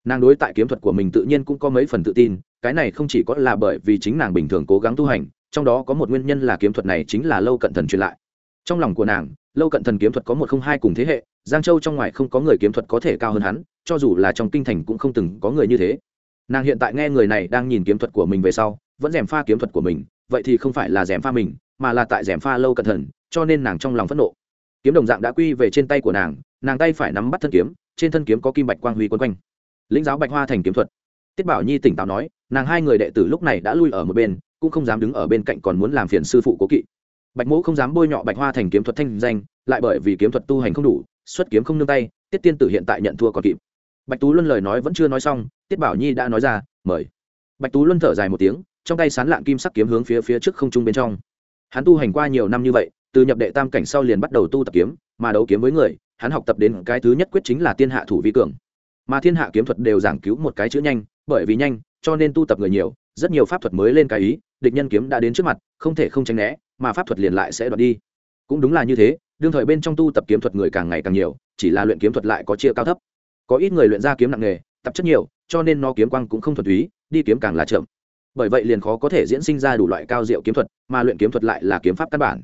Nàng đối tại kiếm thuật của mình tự nhiên cũng có mấy phần tự tin, cái này không chỉ có là bởi vì chính nàng bình thường cố gắng tu hành, trong đó có một nguyên nhân là kiếm thuật này chính là lâu cận thần truyền lại. Trong lòng của nàng lâu cận thần kiếm thuật có một không hai cùng thế hệ, giang châu trong ngoài không có người kiếm thuật có thể cao hơn hắn, cho dù là trong kinh thành cũng không từng có người như thế. Nàng hiện tại nghe người này đang nhìn kiếm thuật của mình về sau, vẫn rèm pha kiếm thuật của mình, vậy thì không phải là rèm pha mình, mà là tại rèm pha lâu cẩn thận cho nên nàng trong lòng phẫn nộ. Kiếm đồng dạng đã quy về trên tay của nàng nàng tay phải nắm bắt thân kiếm, trên thân kiếm có kim bạch quang huy quấn quanh. Lĩnh giáo bạch hoa thành kiếm thuật. Tiết bảo nhi tỉnh táo nói, nàng hai người đệ tử lúc này đã lui ở một bên, cũng không dám đứng ở bên cạnh còn muốn làm phiền sư phụ cố kỵ bạch Mẫu không dám bôi nhọ bạch hoa thành kiếm thuật thanh danh, lại bởi vì kiếm thuật tu hành không đủ, xuất kiếm không nương tay, tiết tiên tử hiện tại nhận thua còn kịp. Bạch tú luân lời nói vẫn chưa nói xong, tiết bảo nhi đã nói ra, mời. Bạch tú luân thở dài một tiếng, trong tay sán lạng kim sắc kiếm hướng phía phía trước không trung bên trong. Hắn tu hành qua nhiều năm như vậy, từ nhập đệ tam cảnh sau liền bắt đầu tu tập kiếm, mà đấu kiếm với người, hắn học tập đến cái thứ nhất quyết chính là tiên hạ thủ vi cường. Mà thiên hạ kiếm thuật đều giảng cứu một cái chữ nhanh, bởi vì nhanh, cho nên tu tập người nhiều, rất nhiều pháp thuật mới lên cái ý, địch nhân kiếm đã đến trước mặt, không thể không tránh né mà pháp thuật liền lại sẽ đoạt đi. Cũng đúng là như thế, đương thời bên trong tu tập kiếm thuật người càng ngày càng nhiều, chỉ là luyện kiếm thuật lại có chia cao thấp. Có ít người luyện ra kiếm nặng nghề, tập chất nhiều, cho nên nó kiếm quang cũng không thuần túy, đi kiếm càng là chậm. Bởi vậy liền khó có thể diễn sinh ra đủ loại cao diệu kiếm thuật, mà luyện kiếm thuật lại là kiếm pháp căn bản.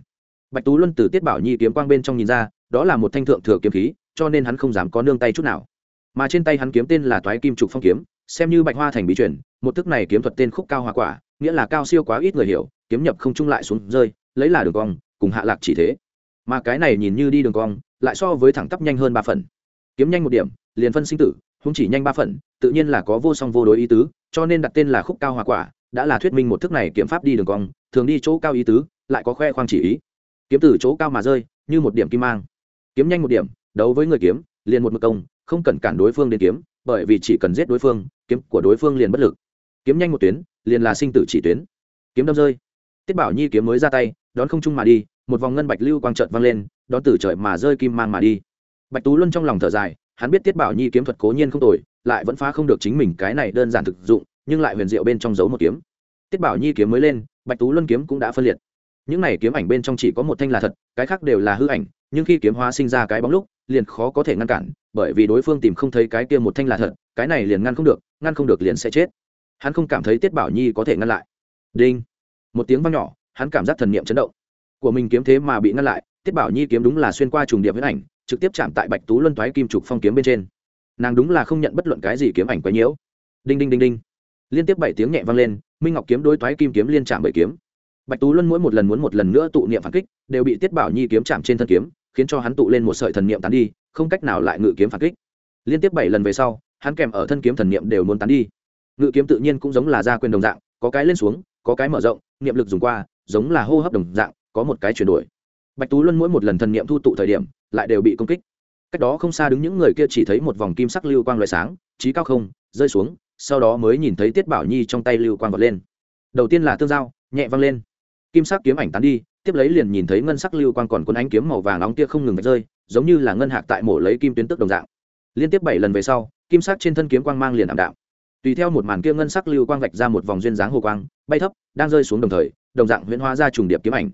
Bạch tú luân từ tiết bảo nhi kiếm quang bên trong nhìn ra, đó là một thanh thượng thừa kiếm khí, cho nên hắn không dám có nương tay chút nào. Mà trên tay hắn kiếm tên là toái kim trục phong kiếm, xem như bạch hoa thành bí truyền, một thức này kiếm thuật tên khúc cao hoa quả, nghĩa là cao siêu quá ít người hiểu, kiếm nhập không trung lại xuống rơi lấy là đường cong, cùng hạ lạc chỉ thế. Mà cái này nhìn như đi đường cong, lại so với thẳng tắp nhanh hơn ba phần. Kiếm nhanh một điểm, liền phân sinh tử không chỉ nhanh ba phần, tự nhiên là có vô song vô đối ý tứ, cho nên đặt tên là khúc cao hòa quả, đã là thuyết minh một thức này kiếm pháp đi đường cong, thường đi chỗ cao ý tứ, lại có khoe khoang chỉ ý. Kiếm từ chỗ cao mà rơi, như một điểm kim mang. Kiếm nhanh một điểm, đấu với người kiếm, liền một mực công, không cần cản đối phương đến kiếm, bởi vì chỉ cần giết đối phương, kiếm của đối phương liền bất lực. Kiếm nhanh một tuyến, liền là sinh tử chỉ tuyến. Kiếm đâm rơi. Tiết bảo nhi kiếm mới ra tay đón không trung mà đi, một vòng ngân bạch lưu quang trợt vang lên, đón từ trời mà rơi kim mang mà đi. Bạch tú luân trong lòng thở dài, hắn biết tiết bảo nhi kiếm thuật cố nhiên không tồi, lại vẫn phá không được chính mình cái này đơn giản thực dụng, nhưng lại huyền diệu bên trong giấu một kiếm. Tiết bảo nhi kiếm mới lên, bạch tú luân kiếm cũng đã phân liệt. Những này kiếm ảnh bên trong chỉ có một thanh là thật, cái khác đều là hư ảnh, nhưng khi kiếm hóa sinh ra cái bóng lúc, liền khó có thể ngăn cản, bởi vì đối phương tìm không thấy cái kia một thanh là thật, cái này liền ngăn không được, ngăn không được liền sẽ chết. Hắn không cảm thấy tiết bảo nhi có thể ngăn lại. Đinh. Một tiếng vang nhỏ hắn cảm giác thần niệm chấn động. Của mình kiếm thế mà bị ngăn lại, tiết bảo nhi kiếm đúng là xuyên qua trùng điệp với ảnh, trực tiếp chạm tại bạch tú luân thoái kim trục phong kiếm bên trên. Nàng đúng là không nhận bất luận cái gì kiếm ảnh quấy nhiễu. Đinh đinh đinh đinh. Liên tiếp bảy tiếng nhẹ vang lên, minh ngọc kiếm đối thoái kim kiếm liên chạm bảy kiếm. Bạch tú luân mỗi một lần muốn một lần nữa tụ niệm phản kích, đều bị tiết bảo nhi kiếm chạm trên thân kiếm, khiến cho hắn tụ lên một sợi thần niệm tán đi, không cách nào lại ngự kiếm phản kích. Liên tiếp bảy lần về sau, hắn kèm ở thân kiếm thần niệm đều muốn tán đi. Ngự kiếm tự nhiên cũng giống là gia quyền đồng dạng, có cái lên xuống, có cái mở rộng, niệm lực dùng qua giống là hô hấp đồng dạng, có một cái chuyển đổi. Bạch tú luân mỗi một lần thần niệm thu tụ thời điểm, lại đều bị công kích. Cách đó không xa đứng những người kia chỉ thấy một vòng kim sắc lưu quang loại sáng, trí cao không, rơi xuống, sau đó mới nhìn thấy tiết bảo nhi trong tay lưu quang vọt lên. Đầu tiên là tương giao, nhẹ văng lên. Kim sắc kiếm ảnh tán đi, tiếp lấy liền nhìn thấy ngân sắc lưu quang còn cuốn ánh kiếm màu vàng nóng tia không ngừng rơi, giống như là ngân hạc tại mổ lấy kim tuyến tức đồng dạng. Liên tiếp bảy lần về sau, kim sắc trên thân kiếm quang mang liền ảm đạm. Tùy theo một màn kia ngân sắc lưu quang vạch ra một vòng duyên dáng hồ quang, bay thấp, đang rơi xuống đồng thời đồng dạng huyễn hóa ra trùng điệp kiếm ảnh.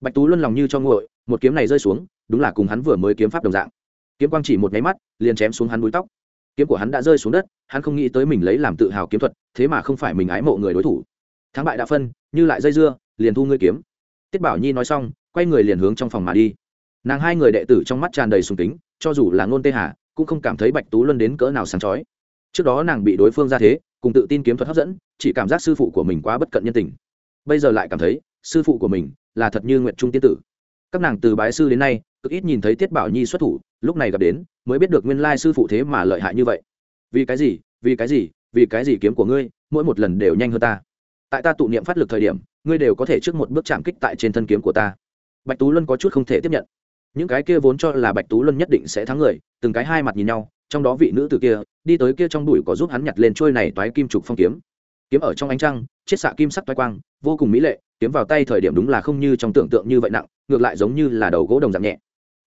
Bạch tú luân lòng như cho nguội, một kiếm này rơi xuống, đúng là cùng hắn vừa mới kiếm pháp đồng dạng. Kiếm quang chỉ một máy mắt, liền chém xuống hắn búi tóc. Kiếm của hắn đã rơi xuống đất, hắn không nghĩ tới mình lấy làm tự hào kiếm thuật, thế mà không phải mình ái mộ người đối thủ. Thắng bại đã phân, như lại dây dưa, liền thu ngươi kiếm. Tiết bảo nhi nói xong, quay người liền hướng trong phòng mà đi. Nàng hai người đệ tử trong mắt tràn đầy sùng kính, cho dù là ngôn tê hà, cũng không cảm thấy bạch tú luân đến cỡ nào sáng chói. Trước đó nàng bị đối phương ra thế, cùng tự tin kiếm thuật hấp dẫn, chỉ cảm giác sư phụ của mình quá bất cận nhân tình bây giờ lại cảm thấy sư phụ của mình là thật như nguyện trung tiên tử. Các nàng từ bái sư đến nay, cực ít nhìn thấy tiết bảo nhi xuất thủ, lúc này gặp đến, mới biết được nguyên lai sư phụ thế mà lợi hại như vậy. Vì cái gì, vì cái gì, vì cái gì kiếm của ngươi, mỗi một lần đều nhanh hơn ta. Tại ta tụ niệm phát lực thời điểm, ngươi đều có thể trước một bước chạm kích tại trên thân kiếm của ta. Bạch tú luân có chút không thể tiếp nhận. Những cái kia vốn cho là bạch tú luân nhất định sẽ thắng người, từng cái hai mặt nhìn nhau, trong đó vị nữ tử kia, đi tới kia trong bụi có giúp hắn nhặt lên trôi này toái kim trục phong kiếm kiếm ở trong ánh trăng, chiết xạ kim sắc toai quang, vô cùng mỹ lệ, kiếm vào tay thời điểm đúng là không như trong tưởng tượng như vậy nặng, ngược lại giống như là đầu gỗ đồng dạng nhẹ.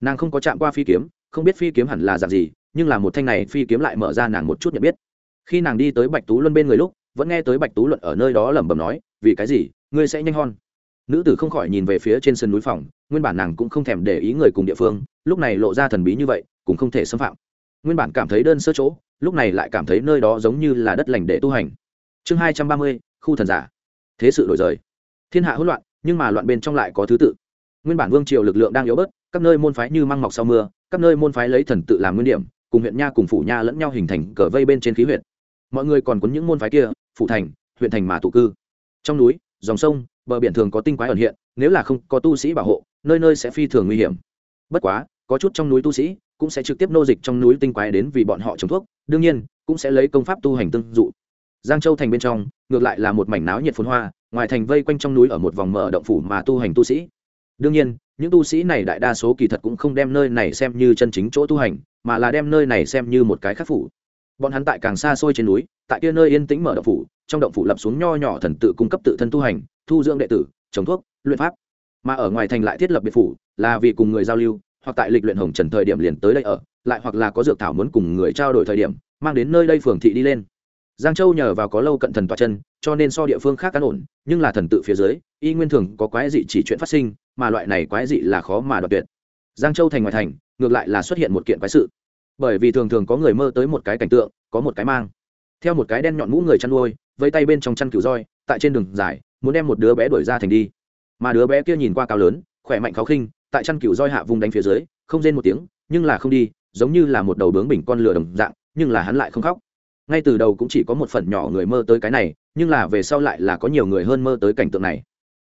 Nàng không có chạm qua phi kiếm, không biết phi kiếm hẳn là dạng gì, nhưng là một thanh này phi kiếm lại mở ra nàng một chút nhận biết. Khi nàng đi tới bạch tú luân bên người lúc, vẫn nghe tới bạch tú luận ở nơi đó lẩm bẩm nói, vì cái gì? Ngươi sẽ nhanh hon? Nữ tử không khỏi nhìn về phía trên sân núi phòng, nguyên bản nàng cũng không thèm để ý người cùng địa phương, lúc này lộ ra thần bí như vậy, cũng không thể xâm phạm. Nguyên bản cảm thấy đơn sơ chỗ, lúc này lại cảm thấy nơi đó giống như là đất lành để tu hành chương hai trăm ba mươi, khu thần giả. Thế sự đổi rời. Thiên hạ hỗn loạn, nhưng mà loạn bên trong lại có thứ tự. Nguyên bản vương triều lực lượng đang yếu bớt, các nơi môn phái như măng mọc sau mưa, các nơi môn phái lấy thần tự làm nguyên điểm, cùng huyện nha cùng phủ nha lẫn nhau hình thành cờ vây bên trên khí huyện mọi người còn có những môn phái kia, phủ thành, huyện thành mà tụ cư. Trong núi, dòng sông, bờ biển thường có tinh quái ẩn hiện, nếu là không có tu sĩ bảo hộ, nơi nơi sẽ phi thường nguy hiểm. Bất quá, có chút trong núi tu sĩ cũng sẽ trực tiếp nô dịch trong núi tinh quái đến vì bọn họ trồng thuốc, đương nhiên, cũng sẽ lấy công pháp tu hành tương dụ giang châu thành bên trong, ngược lại là một mảnh náo nhiệt phồn hoa, ngoài thành vây quanh trong núi ở một vòng mở động phủ mà tu hành tu sĩ. Đương nhiên, những tu sĩ này đại đa số kỳ thật cũng không đem nơi này xem như chân chính chỗ tu hành, mà là đem nơi này xem như một cái khắc phủ. Bọn hắn tại càng xa xôi trên núi, tại kia nơi yên tĩnh mở động phủ, trong động phủ lập xuống nho nhỏ thần tự cung cấp tự thân tu hành, thu dưỡng đệ tử, trồng thuốc, luyện pháp. Mà ở ngoài thành lại thiết lập biệt phủ, là vì cùng người giao lưu, hoặc tại lịch luyện hồng trần thời điểm liền tới đây ở, lại hoặc là có dược thảo muốn cùng người trao đổi thời điểm, mang đến nơi đây phường thị đi lên giang châu nhờ vào có lâu cận thần toa chân, cho nên so địa phương khác cán ổn, nhưng là thần tự phía dưới, y nguyên thường có quái dị chỉ chuyện phát sinh, mà loại này quái dị là khó mà đoạt tuyệt. Giang châu thành ngoài thành, ngược lại là xuất hiện một kiện quái sự. Bởi vì thường thường có người mơ tới một cái cảnh tượng, có một cái mang. Theo một cái đen nhọn mũ người chăn nuôi vây tay bên trong chăn cừu roi, tại trên đường dài, muốn đem một đứa bé đuổi ra thành đi. Mà đứa bé kia nhìn qua cao lớn, khỏe mạnh khó khinh, tại chăn cừu roi hạ vùng đánh phía dưới, không rên một tiếng, nhưng là không đi, giống như là một đầu bướng bình con lửa đồng dạng, nhưng là hắn lại không khóc ngay từ đầu cũng chỉ có một phần nhỏ người mơ tới cái này, nhưng là về sau lại là có nhiều người hơn mơ tới cảnh tượng này.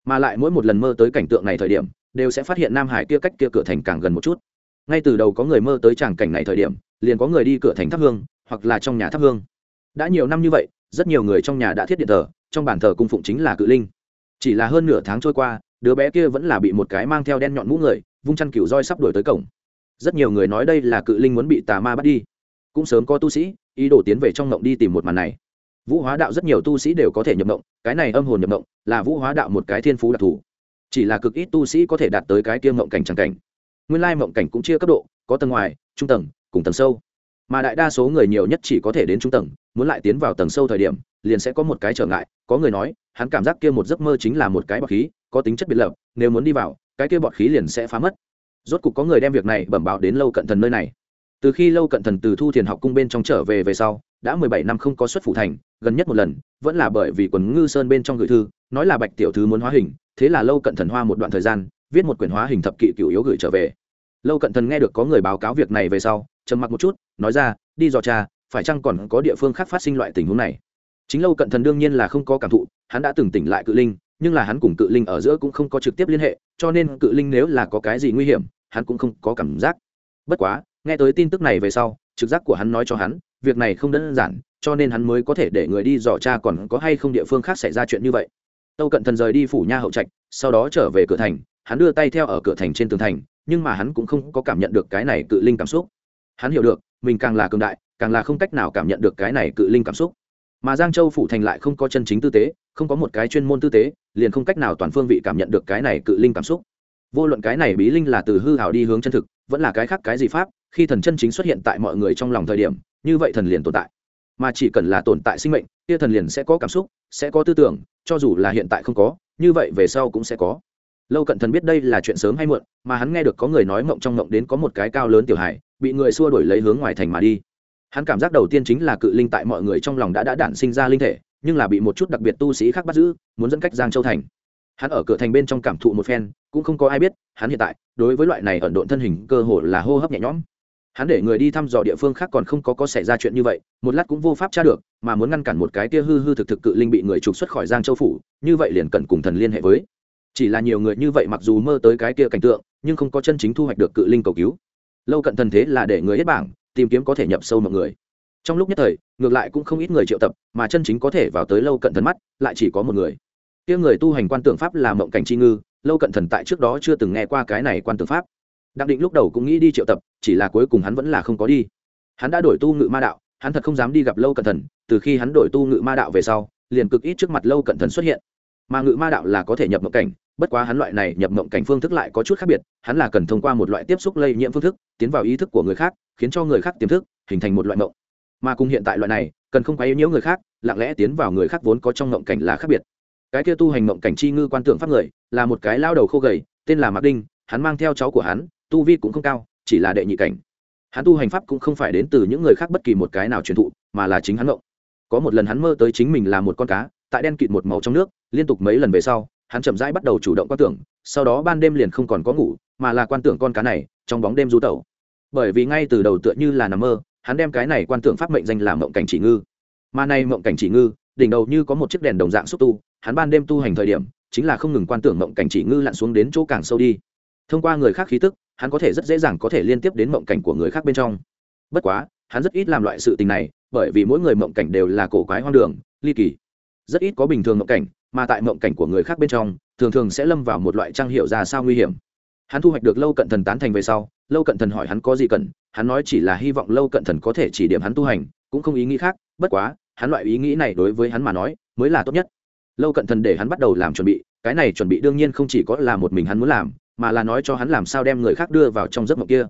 Mà lại mỗi một lần mơ tới cảnh tượng này thời điểm, đều sẽ phát hiện nam hải kia cách kia cửa thành càng gần một chút. Ngay từ đầu có người mơ tới tràng cảnh này thời điểm, liền có người đi cửa thành thắp hương, hoặc là trong nhà thắp hương. Đã nhiều năm như vậy, rất nhiều người trong nhà đã thiết điện thờ, trong bản thờ cung phụng chính là cự linh. Chỉ là hơn nửa tháng trôi qua, đứa bé kia vẫn là bị một cái mang theo đen nhọn mũ người, vung chăn cừu roi sắp đuổi tới cổng. Rất nhiều người nói đây là cự linh muốn bị tà ma bắt đi cũng sớm có tu sĩ, ý đồ tiến về trong ngộng đi tìm một màn này. Vũ hóa đạo rất nhiều tu sĩ đều có thể nhập ngộng, cái này âm hồn nhập ngộng là vũ hóa đạo một cái thiên phú đặc thù. Chỉ là cực ít tu sĩ có thể đạt tới cái kia ngộng cảnh tràng cảnh. Nguyên lai mộng cảnh cũng chia cấp độ, có tầng ngoài, trung tầng, cùng tầng sâu. Mà đại đa số người nhiều nhất chỉ có thể đến trung tầng, muốn lại tiến vào tầng sâu thời điểm, liền sẽ có một cái trở ngại, có người nói, hắn cảm giác kia một giấc mơ chính là một cái bọt khí, có tính chất biệt lập, nếu muốn đi vào, cái kia bọt khí liền sẽ phá mất. Rốt cục có người đem việc này bẩm báo đến lâu cận thần nơi này từ khi lâu cận thần từ thu thiền học cung bên trong trở về về sau, đã mười bảy năm không có xuất phủ thành, gần nhất một lần, vẫn là bởi vì quần ngư sơn bên trong gửi thư, nói là bạch tiểu thư muốn hóa hình, thế là lâu cận thần hoa một đoạn thời gian, viết một quyển hóa hình thập kỵ cựu yếu gửi trở về. Lâu cận thần nghe được có người báo cáo việc này về sau, trầm mặc một chút, nói ra, đi dò cha phải chăng còn có địa phương khác phát sinh loại tình huống này? Chính lâu cận thần đương nhiên là không có cảm thụ, hắn đã từng tỉnh lại cự linh, nhưng là hắn cùng cự linh ở giữa cũng không có trực tiếp liên hệ, cho nên cự linh nếu là có cái gì nguy hiểm, hắn cũng không có cảm giác. Bất quá nghe tới tin tức này về sau, trực giác của hắn nói cho hắn, việc này không đơn giản, cho nên hắn mới có thể để người đi dò cha còn có hay không địa phương khác xảy ra chuyện như vậy. Tâu cận thần rời đi phủ nha hậu trạch, sau đó trở về cửa thành, hắn đưa tay theo ở cửa thành trên tường thành, nhưng mà hắn cũng không có cảm nhận được cái này cự linh cảm xúc. Hắn hiểu được, mình càng là cường đại, càng là không cách nào cảm nhận được cái này cự linh cảm xúc. Mà giang châu phủ thành lại không có chân chính tư tế, không có một cái chuyên môn tư tế, liền không cách nào toàn phương vị cảm nhận được cái này cự linh cảm xúc. Vô luận cái này bí linh là từ hư hảo đi hướng chân thực, vẫn là cái khác cái gì pháp khi thần chân chính xuất hiện tại mọi người trong lòng thời điểm, như vậy thần liền tồn tại. Mà chỉ cần là tồn tại sinh mệnh, kia thần liền sẽ có cảm xúc, sẽ có tư tưởng, cho dù là hiện tại không có, như vậy về sau cũng sẽ có. Lâu cận thần biết đây là chuyện sớm hay muộn, mà hắn nghe được có người nói mộng trong mộng đến có một cái cao lớn tiểu hải bị người xua đổi lấy hướng ngoài thành mà đi. Hắn cảm giác đầu tiên chính là cự linh tại mọi người trong lòng đã đã đản sinh ra linh thể, nhưng là bị một chút đặc biệt tu sĩ khác bắt giữ, muốn dẫn cách giang châu thành. Hắn ở cửa thành bên trong cảm thụ một phen, cũng không có ai biết, hắn hiện tại, đối với loại này ẩn độn thân hình cơ hồ là hô hấp nhẹ nhõm hắn để người đi thăm dò địa phương khác còn không có có xảy ra chuyện như vậy, một lát cũng vô pháp tra được, mà muốn ngăn cản một cái kia hư hư thực thực cự linh bị người trục xuất khỏi giang châu phủ, như vậy liền cần cùng thần liên hệ với. Chỉ là nhiều người như vậy mặc dù mơ tới cái kia cảnh tượng, nhưng không có chân chính thu hoạch được cự linh cầu cứu. Lâu cận thần thế là để người hết bảng, tìm kiếm có thể nhập sâu mọi người. Trong lúc nhất thời, ngược lại cũng không ít người triệu tập, mà chân chính có thể vào tới lâu cận thần mắt, lại chỉ có một người. Kia người tu hành quan tượng pháp là mộng cảnh chi ngư, lâu cận thần tại trước đó chưa từng nghe qua cái này quan tượng pháp đặng định lúc đầu cũng nghĩ đi triệu tập, chỉ là cuối cùng hắn vẫn là không có đi. Hắn đã đổi tu ngự ma đạo, hắn thật không dám đi gặp lâu cận thần, từ khi hắn đổi tu ngự ma đạo về sau, liền cực ít trước mặt lâu cận thần xuất hiện. Mà ngự ma đạo là có thể nhập mộng cảnh, bất quá hắn loại này nhập mộng cảnh phương thức lại có chút khác biệt, hắn là cần thông qua một loại tiếp xúc lây nhiễm phương thức, tiến vào ý thức của người khác, khiến cho người khác tiềm thức, hình thành một loại mộng. Mà cùng hiện tại loại này, cần không quấy nhiễu người khác, lặng lẽ tiến vào người khác vốn có trong mộng cảnh là khác biệt. Cái kia tu hành mộng cảnh chi ngư quan tượng pháp người, là một cái lao đầu khô gầy, tên là mạc đinh, hắn mang theo cháu của hắn tu vi cũng không cao, chỉ là đệ nhị cảnh. Hắn tu hành pháp cũng không phải đến từ những người khác bất kỳ một cái nào truyền thụ, mà là chính hắn ngộ. có một lần hắn mơ tới chính mình là một con cá, tại đen kịt một màu trong nước, liên tục mấy lần về sau, hắn chậm rãi bắt đầu chủ động quan tưởng, sau đó ban đêm liền không còn có ngủ, mà là quan tưởng con cá này trong bóng đêm du tẩu. Bởi vì ngay từ đầu tựa như là nằm mơ, hắn đem cái này quan tưởng pháp mệnh danh là mộng cảnh chỉ ngư. Mà nay mộng cảnh chỉ ngư, đỉnh đầu như có một chiếc đèn đồng dạng xúc tu, hắn ban đêm tu hành thời điểm, chính là không ngừng quan tưởng mộng cảnh chỉ ngư lặn xuống đến chỗ càng sâu đi thông qua người khác khí tức, hắn có thể rất dễ dàng có thể liên tiếp đến mộng cảnh của người khác bên trong. Bất quá, hắn rất ít làm loại sự tình này, bởi vì mỗi người mộng cảnh đều là cổ quái hoang đường, ly kỳ. Rất ít có bình thường mộng cảnh, mà tại mộng cảnh của người khác bên trong, thường thường sẽ lâm vào một loại trang hiệu ra sao nguy hiểm. Hắn thu hoạch được lâu cận thần tán thành về sau, lâu cận thần hỏi hắn có gì cần, hắn nói chỉ là hy vọng lâu cận thần có thể chỉ điểm hắn tu hành, cũng không ý nghĩ khác, bất quá, hắn loại ý nghĩ này đối với hắn mà nói, mới là tốt nhất. Lâu cận thần để hắn bắt đầu làm chuẩn bị, cái này chuẩn bị đương nhiên không chỉ có là một mình hắn muốn làm mà là nói cho hắn làm sao đem người khác đưa vào trong giấc mộng kia.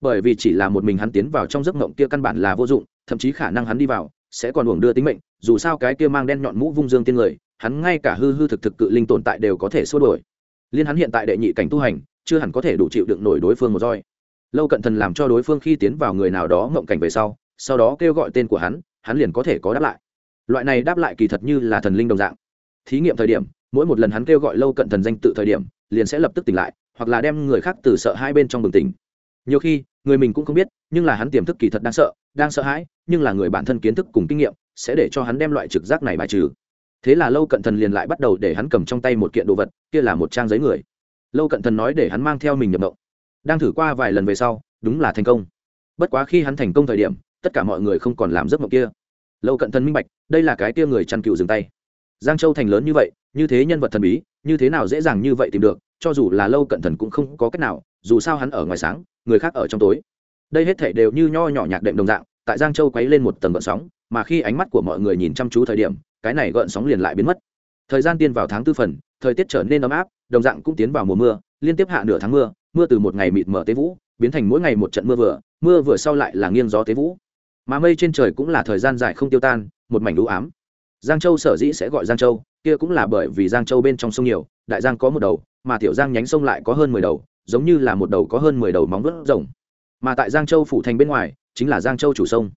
Bởi vì chỉ là một mình hắn tiến vào trong giấc mộng kia căn bản là vô dụng, thậm chí khả năng hắn đi vào sẽ còn uổng đưa tính mệnh, dù sao cái kia mang đen nhọn mũ vung dương tiên người, hắn ngay cả hư hư thực thực cự linh tồn tại đều có thể xua đổi liên hắn hiện tại đệ nhị cảnh tu hành, chưa hẳn có thể đủ chịu đựng nổi đối phương một roi. Lâu cận thần làm cho đối phương khi tiến vào người nào đó mộng cảnh về sau sau đó kêu gọi tên của hắn hắn liền có thể có đáp lại. Loại này đáp lại kỳ thật như là thần linh đồng dạng. Thí nghiệm thời điểm, mỗi một lần hắn kêu gọi lâu cận thần danh tự thời điểm, liền sẽ lập tức tỉnh lại hoặc là đem người khác từ sợ hai bên trong bừng tỉnh. Nhiều khi, người mình cũng không biết, nhưng là hắn tiềm thức kỳ thật đang sợ đang sợ hãi, nhưng là người bản thân kiến thức cùng kinh nghiệm, sẽ để cho hắn đem loại trực giác này bài trừ. Thế là lâu cận thần liền lại bắt đầu để hắn cầm trong tay một kiện đồ vật, kia là một trang giấy người. Lâu cận thần nói để hắn mang theo mình nhập động đang thử qua vài lần về sau, đúng là thành công. Bất quá khi hắn thành công thời điểm, tất cả mọi người không còn làm giấc mộng kia. Lâu cận thần minh bạch, đây là cái kia người chăn cựu dừng tay. Giang châu thành lớn như vậy, như thế nhân vật thần bí như thế nào dễ dàng như vậy tìm được, cho dù là lâu cận thần cũng không có cách nào, dù sao hắn ở ngoài sáng, người khác ở trong tối. Đây hết thể đều như nho nhỏ nhạc đệm đồng dạng, tại giang châu quấy lên một tầng gợn sóng, mà khi ánh mắt của mọi người nhìn chăm chú thời điểm, cái này gợn sóng liền lại biến mất. Thời gian tiên vào tháng tư phần, thời tiết trở nên ấm áp, đồng dạng cũng tiến vào mùa mưa, liên tiếp hạ nửa tháng mưa mưa từ một ngày mịt mở tế vũ, biến thành mỗi ngày một trận mưa vừa mưa vừa sau lại là nghiêng gió tế vũ. Mà mây trên trời cũng là thời gian dài không tiêu tan, một mảnh lũ ám. Giang châu sở dĩ sẽ gọi giang châu kia cũng là bởi vì giang châu bên trong sông nhiều, đại giang có một đầu, mà tiểu giang nhánh sông lại có hơn mười đầu, giống như là một đầu có hơn mười đầu móng vuốt rồng. Mà tại giang châu phủ thành bên ngoài, chính là giang châu chủ sông.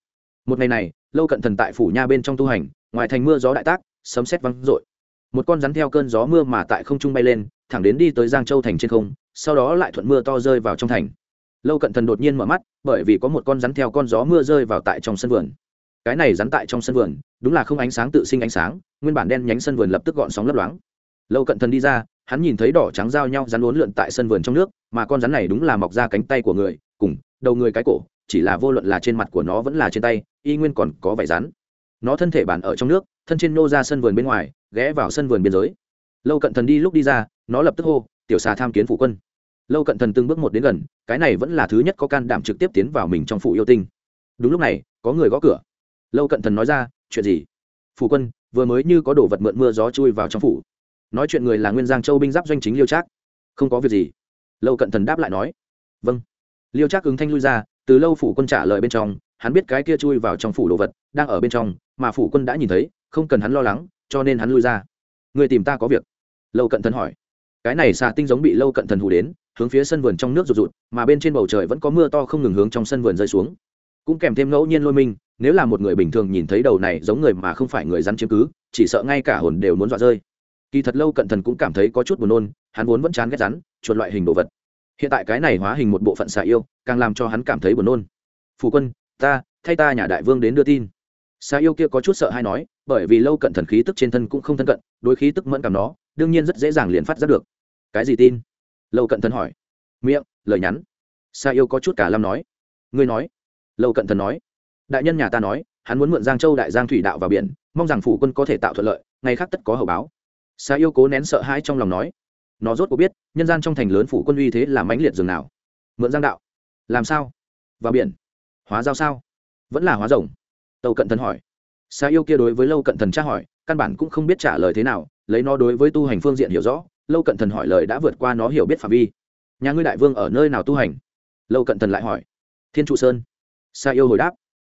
Một ngày này, lâu cận thần tại phủ nha bên trong tu hành, ngoài thành mưa gió đại tác, sấm sét văng rội một con rắn theo cơn gió mưa mà tại không trung bay lên, thẳng đến đi tới giang châu thành trên không, sau đó lại thuận mưa to rơi vào trong thành. Lâu cận thần đột nhiên mở mắt, bởi vì có một con rắn theo con gió mưa rơi vào tại trong sân vườn cái này rắn tại trong sân vườn, đúng là không ánh sáng tự sinh ánh sáng, nguyên bản đen nhánh sân vườn lập tức gọn sóng lấp loáng. Lâu cận thần đi ra, hắn nhìn thấy đỏ trắng giao nhau rắn uốn lượn tại sân vườn trong nước, mà con rắn này đúng là mọc ra cánh tay của người, cùng đầu người cái cổ, chỉ là vô luận là trên mặt của nó vẫn là trên tay, y nguyên còn có vải rắn. Nó thân thể bản ở trong nước, thân trên nô ra sân vườn bên ngoài, ghé vào sân vườn biên giới. Lâu cận thần đi lúc đi ra, nó lập tức hô, tiểu xà tham kiến phủ quân. Lâu cận thần từng bước một đến gần, cái này vẫn là thứ nhất có can đảm trực tiếp tiến vào mình trong phủ yêu tinh. Đúng lúc này, có người gõ cửa lâu cận thần nói ra, chuyện gì? Phủ quân, vừa mới như có đồ vật mượn mưa gió chui vào trong phủ. Nói chuyện người là nguyên giang châu binh giáp doanh chính liêu trác. Không có việc gì. Lâu cận thần đáp lại nói. Vâng. Liêu trác ứng thanh lui ra, từ lâu phủ quân trả lời bên trong, hắn biết cái kia chui vào trong phủ đồ vật đang ở bên trong, mà phủ quân đã nhìn thấy, không cần hắn lo lắng, cho nên hắn lui ra. Người tìm ta có việc. Lâu cận thần hỏi. Cái này xà tinh giống bị lâu cận thần hù đến, hướng phía sân vườn trong nước rụt rụt, mà bên trên bầu trời vẫn có mưa to không ngừng hướng trong sân vườn rơi xuống. Cũng kèm thêm ngẫu nhiên lôi mình nếu là một người bình thường nhìn thấy đầu này giống người mà không phải người rắn chiếm cứ, chỉ sợ ngay cả hồn đều muốn dọa rơi. Kỳ thật lâu cận thần cũng cảm thấy có chút buồn nôn, hắn vốn vẫn chán ghét rắn, chuột loại hình đồ vật. Hiện tại cái này hóa hình một bộ phận xà yêu, càng làm cho hắn cảm thấy buồn nôn. Phù quân, ta, thay ta nhà đại vương đến đưa tin. Xà yêu kia có chút sợ hay nói, bởi vì lâu cận thần khí tức trên thân cũng không thân cận, đối khí tức mẫn cảm nó, đương nhiên rất dễ dàng liền phát ra được. Cái gì tin? Lâu cận thần hỏi. Miệng, lời nhắn. Xà yêu có chút cả lâm nói. Ngươi nói. Lâu cận thần nói đại nhân nhà ta nói, hắn muốn mượn giang châu đại giang thủy đạo vào biển, mong rằng phủ quân có thể tạo thuận lợi, ngày khác tất có hậu báo. Xa yêu cố nén sợ hãi trong lòng nói, nó rốt có biết, nhân gian trong thành lớn phủ quân uy thế là mãnh liệt dường nào. Mượn giang đạo, làm sao? Vào biển. Hóa giao sao? Vẫn là hóa rồng? Tâu cận thần hỏi. Xa yêu kia đối với lâu cận thần tra hỏi, căn bản cũng không biết trả lời thế nào, lấy nó đối với tu hành phương diện hiểu rõ, lâu cận thần hỏi lời đã vượt qua nó hiểu biết phạm vi. Nhà ngươi đại vương ở nơi nào tu hành? Lâu cận thần lại hỏi. Thiên trụ sơn. Sa yêu hồi đáp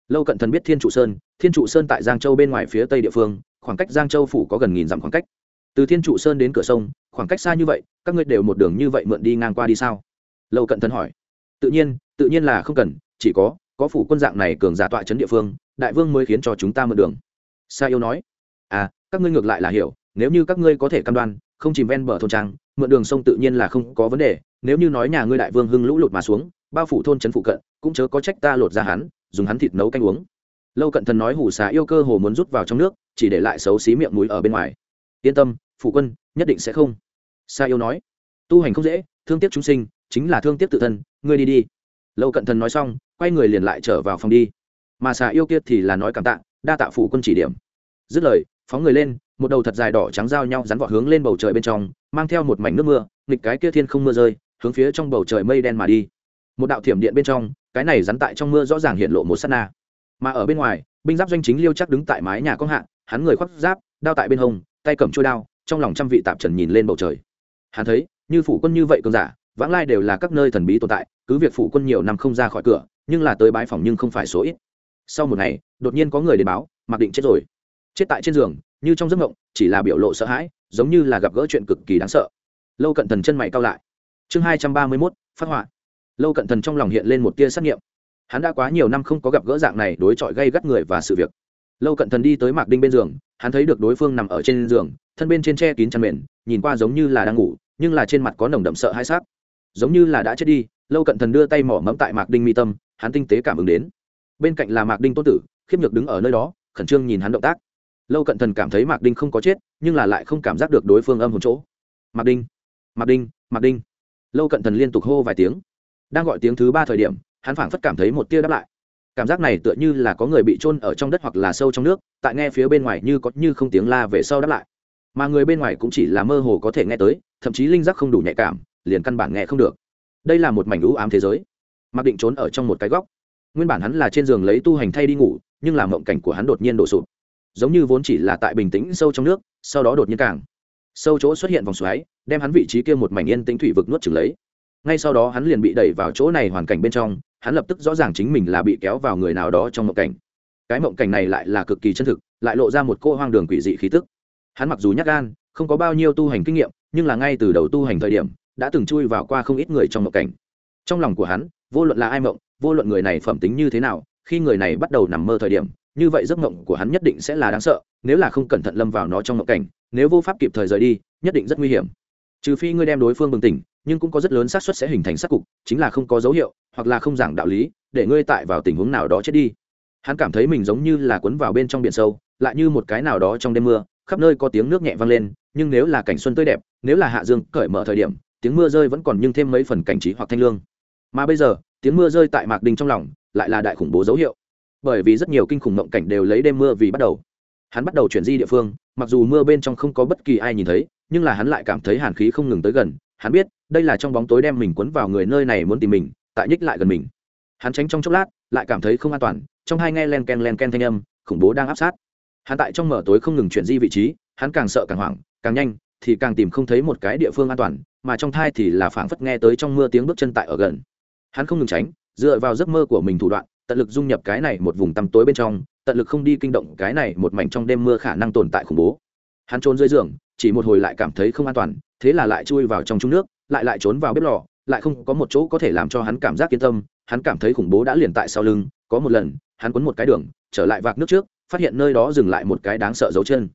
lâu cận thần biết thiên trụ sơn, thiên trụ sơn tại giang châu bên ngoài phía tây địa phương, khoảng cách giang châu phủ có gần nghìn dặm khoảng cách. Từ thiên trụ sơn đến cửa sông, khoảng cách xa như vậy, các ngươi đều một đường như vậy mượn đi ngang qua đi sao? Lâu cận thần hỏi. Tự nhiên tự nhiên là không cần, chỉ có có phủ quân dạng này cường giả tọa trấn địa phương, đại vương mới khiến cho chúng ta mượn đường. Sa yêu nói. À các ngươi ngược lại là hiểu, nếu như các ngươi có thể cam đoan, không chìm ven bờ thôn trang, mượn đường sông tự nhiên là không có vấn đề, nếu như nói nhà ngươi đại vương hưng lũ lụt mà xuống, bao phủ thôn trấn phụ cận, cũng chớ có trách ta lột ra hắn dùng hắn thịt nấu canh uống. Lâu cận thần nói hủ xà yêu cơ hồ muốn rút vào trong nước, chỉ để lại xấu xí miệng núi ở bên ngoài. Yên tâm, phụ quân, nhất định sẽ không. Sa yêu nói, tu hành không dễ, thương tiếc chúng sinh, chính là thương tiếc tự thân, ngươi đi đi. Lâu cận thần nói xong, quay người liền lại trở vào phòng đi. Mà xà yêu kia thì là nói cảm tạ, đa tạ phụ quân chỉ điểm. Dứt lời, phóng người lên, một đầu thật dài đỏ trắng giao nhau rắn vọt hướng lên bầu trời bên trong, mang theo một mảnh nước mưa, nghịch cái kia thiên không mưa rơi, hướng phía trong bầu trời mây đen mà đi. Một đạo thiểm điện bên trong cái này rắn tại trong mưa rõ ràng hiện lộ một sát na. Mà ở bên ngoài, binh giáp doanh chính liêu chắc đứng tại mái nhà công hạ, hắn người khoác giáp, đao tại bên hông, tay cầm trôi đao, trong lòng trăm vị tạp trần nhìn lên bầu trời. Hắn thấy, như phủ quân như vậy cường giả, vãng lai đều là các nơi thần bí tồn tại, cứ việc phủ quân nhiều năm không ra khỏi cửa, nhưng là tới bái phòng nhưng không phải số ít. Sau một ngày, đột nhiên có người đến báo, mặc định chết rồi. Chết tại trên giường, như trong giấc mộng, chỉ là biểu lộ sợ hãi, giống như là gặp gỡ chuyện cực kỳ đáng sợ. Lâu cận thần chân mày cao lại. Chương hai trăm ba mươi mốt, phát họa lâu cận thần trong lòng hiện lên một tia xác nghiệm. Hắn đã quá nhiều năm không có gặp gỡ dạng này đối chọi gây gắt người và sự việc. Lâu cận thần đi tới mạc đinh bên giường, hắn thấy được đối phương nằm ở trên giường, thân bên trên tre kín chăn mền, nhìn qua giống như là đang ngủ, nhưng là trên mặt có nồng đậm sợ hai xác giống như là đã chết đi, lâu cận thần đưa tay mỏ mẫm tại mạc đinh mi tâm, hắn tinh tế cảm ứng đến. Bên cạnh là mạc đinh tôn tử, khiếp nhược đứng ở nơi đó, khẩn trương nhìn hắn động tác. Lâu cận thần cảm thấy mạc đinh không có chết, nhưng là lại không cảm giác được đối phương âm hồn chỗ. Mạc đinh mạc đinh mạc đinh. Lâu cận thần liên tục hô vài tiếng đang gọi tiếng thứ ba thời điểm, hắn phảng phất cảm thấy một tia đáp lại. Cảm giác này tựa như là có người bị trôn ở trong đất hoặc là sâu trong nước, tại nghe phía bên ngoài như có như không tiếng la về sau đáp lại. Mà người bên ngoài cũng chỉ là mơ hồ có thể nghe tới, thậm chí linh giác không đủ nhạy cảm, liền căn bản nghe không được. Đây là một mảnh lũ ám thế giới. Mặc định trốn ở trong một cái góc. Nguyên bản hắn là trên giường lấy tu hành thay đi ngủ, nhưng là mộng cảnh của hắn đột nhiên đổ sụp. Giống như vốn chỉ là tại bình tĩnh sâu trong nước, sau đó đột nhiên càng sâu chỗ xuất hiện vòng xoáy, đem hắn vị trí kia một mảnh yên tĩnh thủy vực nuốt chừng lấy ngay sau đó hắn liền bị đẩy vào chỗ này hoàn cảnh bên trong, hắn lập tức rõ ràng chính mình là bị kéo vào người nào đó trong mộng cảnh. Cái mộng cảnh này lại là cực kỳ chân thực, lại lộ ra một cô hoang đường quỷ dị khí tức. Hắn mặc dù nhắc gan, không có bao nhiêu tu hành kinh nghiệm, nhưng là ngay từ đầu tu hành thời điểm, đã từng chui vào qua không ít người trong mộng cảnh. Trong lòng của hắn, vô luận là ai mộng, vô luận người này phẩm tính như thế nào, khi người này bắt đầu nằm mơ thời điểm, như vậy giấc mộng của hắn nhất định sẽ là đáng sợ, nếu là không cẩn thận lâm vào nó trong mộng cảnh, nếu vô pháp kịp thời rời đi, nhất định rất nguy hiểm. Trừ phi ngươi đem đối phương bừng tỉnh nhưng cũng có rất lớn xác suất sẽ hình thành sát cục, chính là không có dấu hiệu, hoặc là không giảng đạo lý, để ngươi tại vào tình huống nào đó chết đi. Hắn cảm thấy mình giống như là cuốn vào bên trong biển sâu, lại như một cái nào đó trong đêm mưa, khắp nơi có tiếng nước nhẹ vang lên, nhưng nếu là cảnh xuân tươi đẹp, nếu là hạ dương cởi mở thời điểm, tiếng mưa rơi vẫn còn nhưng thêm mấy phần cảnh trí hoặc thanh lương. Mà bây giờ, tiếng mưa rơi tại mạc đình trong lòng, lại là đại khủng bố dấu hiệu. Bởi vì rất nhiều kinh khủng mộng cảnh đều lấy đêm mưa vì bắt đầu. Hắn bắt đầu chuyển di địa phương, mặc dù mưa bên trong không có bất kỳ ai nhìn thấy, nhưng là hắn lại cảm thấy hàn khí không ngừng tới gần. Hắn biết đây là trong bóng tối đem mình cuốn vào người nơi này muốn tìm mình, tại nhích lại gần mình. Hắn tránh trong chốc lát, lại cảm thấy không an toàn, trong hai nghe len ken len ken thanh âm, khủng bố đang áp sát. Hắn tại trong mở tối không ngừng chuyển di vị trí, hắn càng sợ càng hoảng, càng nhanh, thì càng tìm không thấy một cái địa phương an toàn, mà trong thai thì là phảng phất nghe tới trong mưa tiếng bước chân tại ở gần. Hắn không ngừng tránh, dựa vào giấc mơ của mình thủ đoạn, tận lực dung nhập cái này một vùng tăm tối bên trong, tận lực không đi kinh động cái này một mảnh trong đêm mưa khả năng tồn tại khủng bố. Hắn trốn dưới giường, chỉ một hồi lại cảm thấy không an toàn, thế là lại chui vào trong trung nước lại lại trốn vào bếp lò, lại không có một chỗ có thể làm cho hắn cảm giác yên tâm, hắn cảm thấy khủng bố đã liền tại sau lưng, có một lần, hắn quấn một cái đường, trở lại vạc nước trước, phát hiện nơi đó dừng lại một cái đáng sợ dấu chân.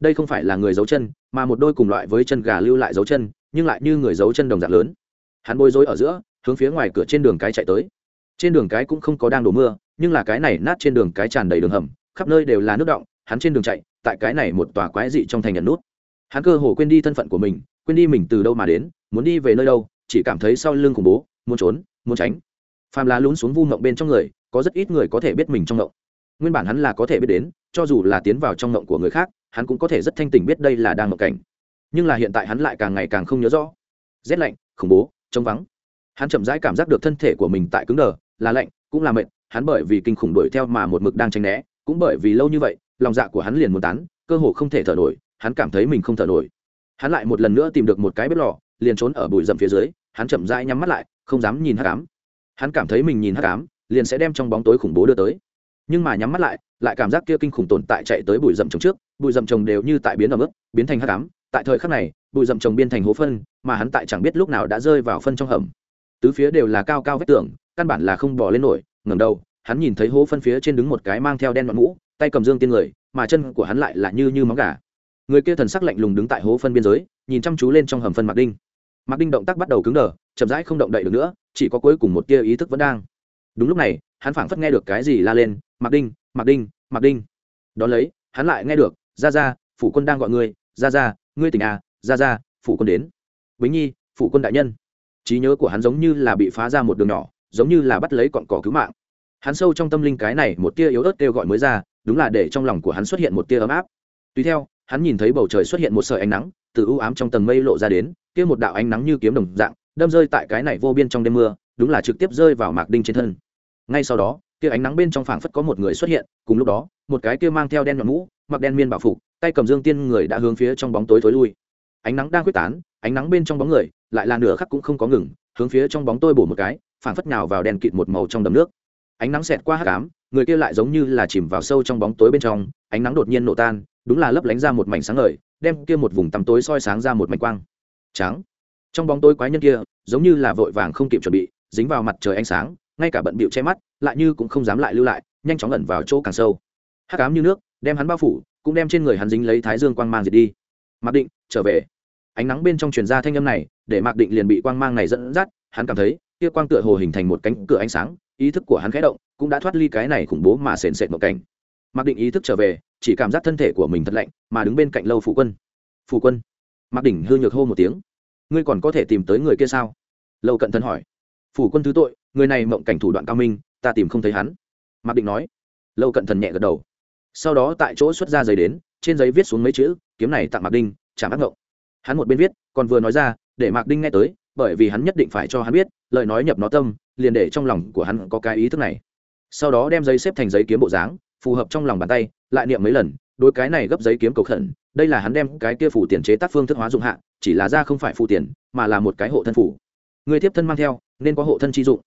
Đây không phải là người dấu chân, mà một đôi cùng loại với chân gà lưu lại dấu chân, nhưng lại như người dấu chân đồng dạng lớn. Hắn bối rối ở giữa, hướng phía ngoài cửa trên đường cái chạy tới. Trên đường cái cũng không có đang đổ mưa, nhưng là cái này nát trên đường cái tràn đầy đường hầm, khắp nơi đều là nước động, hắn trên đường chạy, tại cái này một tòa quái dị trong thành nhận nút. Hắn cơ hồ quên đi thân phận của mình, quên đi mình từ đâu mà đến muốn đi về nơi đâu, chỉ cảm thấy sau lưng khủng bố, muốn trốn, muốn tránh. Phàm lá lún xuống vu mộng bên trong người, có rất ít người có thể biết mình trong mộng. Nguyên bản hắn là có thể biết đến, cho dù là tiến vào trong mộng của người khác, hắn cũng có thể rất thanh tình biết đây là đang mộng cảnh. Nhưng là hiện tại hắn lại càng ngày càng không nhớ rõ. Rét lạnh, khủng bố, trống vắng. Hắn chậm rãi cảm giác được thân thể của mình tại cứng đờ, là lạnh, cũng là mệt. Hắn bởi vì kinh khủng đuổi theo mà một mực đang tranh né, cũng bởi vì lâu như vậy, lòng dạ của hắn liền muốn tán, cơ hồ không thể thở nổi, hắn cảm thấy mình không thở nổi. Hắn lại một lần nữa tìm được một cái bếp lò liền trốn ở bụi rậm phía dưới, hắn chậm rãi nhắm mắt lại, không dám nhìn hát cám hắn cảm thấy mình nhìn hát cám liền sẽ đem trong bóng tối khủng bố đưa tới. Nhưng mà nhắm mắt lại lại cảm giác kia kinh khủng tồn tại chạy tới bụi rậm trồng trước, bụi rậm trồng đều như tại biến ở mức biến thành hát cám tại thời khắc này, bụi rậm trồng biên thành hố phân, mà hắn tại chẳng biết lúc nào đã rơi vào phân trong hầm. Tứ phía đều là cao cao vách tường, căn bản là không bỏ lên nổi, ngẩng đầu, hắn nhìn thấy hố phân phía trên đứng một cái mang theo đen mặt mũ, tay cầm dương tiên người, mà chân của hắn lại là như như móng gà. Người kia thần sắc lạnh lùng đứng tại hố phân biên giới, nhìn chăm chú lên trong hầm phân mạc đinh mạc đinh động tác bắt đầu cứng đờ, chậm rãi không động đậy được nữa, chỉ có cuối cùng một tia ý thức vẫn đang. Đúng lúc này, hắn phảng phất nghe được cái gì la lên, mạc đinh mạc đinh mạc đinh. Đón lấy, hắn lại nghe được ra ra phủ quân đang gọi ngươi ra ra ngươi tỉnh à ra ra phủ quân đến. Bính nhi, phủ quân đại nhân. Trí nhớ của hắn giống như là bị phá ra một đường nhỏ, giống như là bắt lấy cọn cỏ cứu mạng. Hắn sâu trong tâm linh cái này một tia yếu ớt kêu gọi mới ra, đúng là để trong lòng của hắn xuất hiện một tia ấm áp. Tùy theo, hắn nhìn thấy bầu trời xuất hiện một sợi ánh nắng, từ ưu ám trong tầng mây lộ ra đến kia một đạo ánh nắng như kiếm đồng dạng, đâm rơi tại cái này vô biên trong đêm mưa, đúng là trực tiếp rơi vào mạc đinh trên thân. Ngay sau đó, kia ánh nắng bên trong phảng phất có một người xuất hiện, cùng lúc đó, một cái kia mang theo đen nhọn mũ, mặc đen miên bảo phục, tay cầm dương tiên người đã hướng phía trong bóng tối thối lui. Ánh nắng đang quyết tán, ánh nắng bên trong bóng người, lại là nửa khắc cũng không có ngừng, hướng phía trong bóng tôi bổ một cái, phảng phất nào vào đèn kịt một màu trong đầm nước. Ánh nắng xẹt qua hát cám người kia lại giống như là chìm vào sâu trong bóng tối bên trong, ánh nắng đột nhiên nổ tan, đúng là lấp lánh ra một mảnh sáng ngời, đem kia một vùng tăm tối soi sáng ra một mảnh quang trắng. Trong bóng tối quái nhân kia, giống như là vội vàng không kịp chuẩn bị, dính vào mặt trời ánh sáng, ngay cả bận bịu che mắt, lại như cũng không dám lại lưu lại, nhanh chóng ẩn vào chỗ càng sâu. Hắc ám như nước, đem hắn bao phủ, cũng đem trên người hắn dính lấy thái dương quang mang diệt đi. Mặc định, trở về. Ánh nắng bên trong truyền ra thanh âm này, để mặc định liền bị quang mang này dẫn dắt, hắn cảm thấy, kia quang tựa hồ hình thành một cánh cửa ánh sáng, ý thức của hắn khẽ động, cũng đã thoát ly cái này khủng bố mà sền sệt một cảnh. Mặc định ý thức trở về, chỉ cảm giác thân thể của mình thật lạnh, mà đứng bên cạnh lâu phụ quân. Phụ quân mạc đỉnh hư nhược hô một tiếng. Ngươi còn có thể tìm tới người kia sao? Lâu cận thân hỏi. Phủ quân thứ tội, người này mộng cảnh thủ đoạn cao minh, ta tìm không thấy hắn. Mạc định nói. Lâu cận thần nhẹ gật đầu. Sau đó tại chỗ xuất ra giấy đến, trên giấy viết xuống mấy chữ, kiếm này tặng mạc đinh chạm ác ngộng. Hắn một bên viết, còn vừa nói ra, để mạc đinh nghe tới, bởi vì hắn nhất định phải cho hắn biết, lời nói nhập nó tâm, liền để trong lòng của hắn có cái ý thức này. Sau đó đem giấy xếp thành giấy kiếm bộ dáng, phù hợp trong lòng bàn tay, lại niệm mấy lần đôi cái này gấp giấy kiếm cầu khẩn đây là hắn đem cái kia phủ tiền chế tác phương thức hóa dụng hạ, chỉ là ra không phải phụ tiền, mà là một cái hộ thân phủ. Người tiếp thân mang theo, nên có hộ thân chi dụng.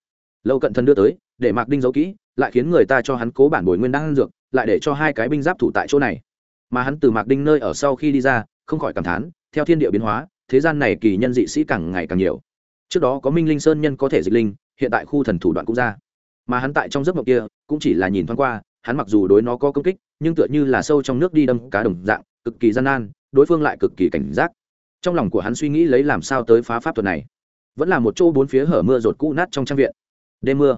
Lâu cận thân đưa tới, để mạc đinh giấu kỹ, lại khiến người ta cho hắn cố bản bồi nguyên đang dược, lại để cho hai cái binh giáp thủ tại chỗ này. Mà hắn từ mạc đinh nơi ở sau khi đi ra, không khỏi cảm thán, theo thiên địa biến hóa, thế gian này kỳ nhân dị sĩ càng ngày càng nhiều. Trước đó có minh linh sơn nhân có thể dịch linh, hiện tại khu thần thủ đoạn cũng ra. Mà hắn tại trong giấc mộng kia, cũng chỉ là nhìn thoáng qua, hắn mặc dù đối nó có công kích, nhưng tựa như là sâu trong nước đi đâm cá đồng dạng cực kỳ gian nan, đối phương lại cực kỳ cảnh giác. Trong lòng của hắn suy nghĩ lấy làm sao tới phá pháp thuật này. Vẫn là một chỗ bốn phía hở mưa rột cũ nát trong trang viện. Đêm mưa,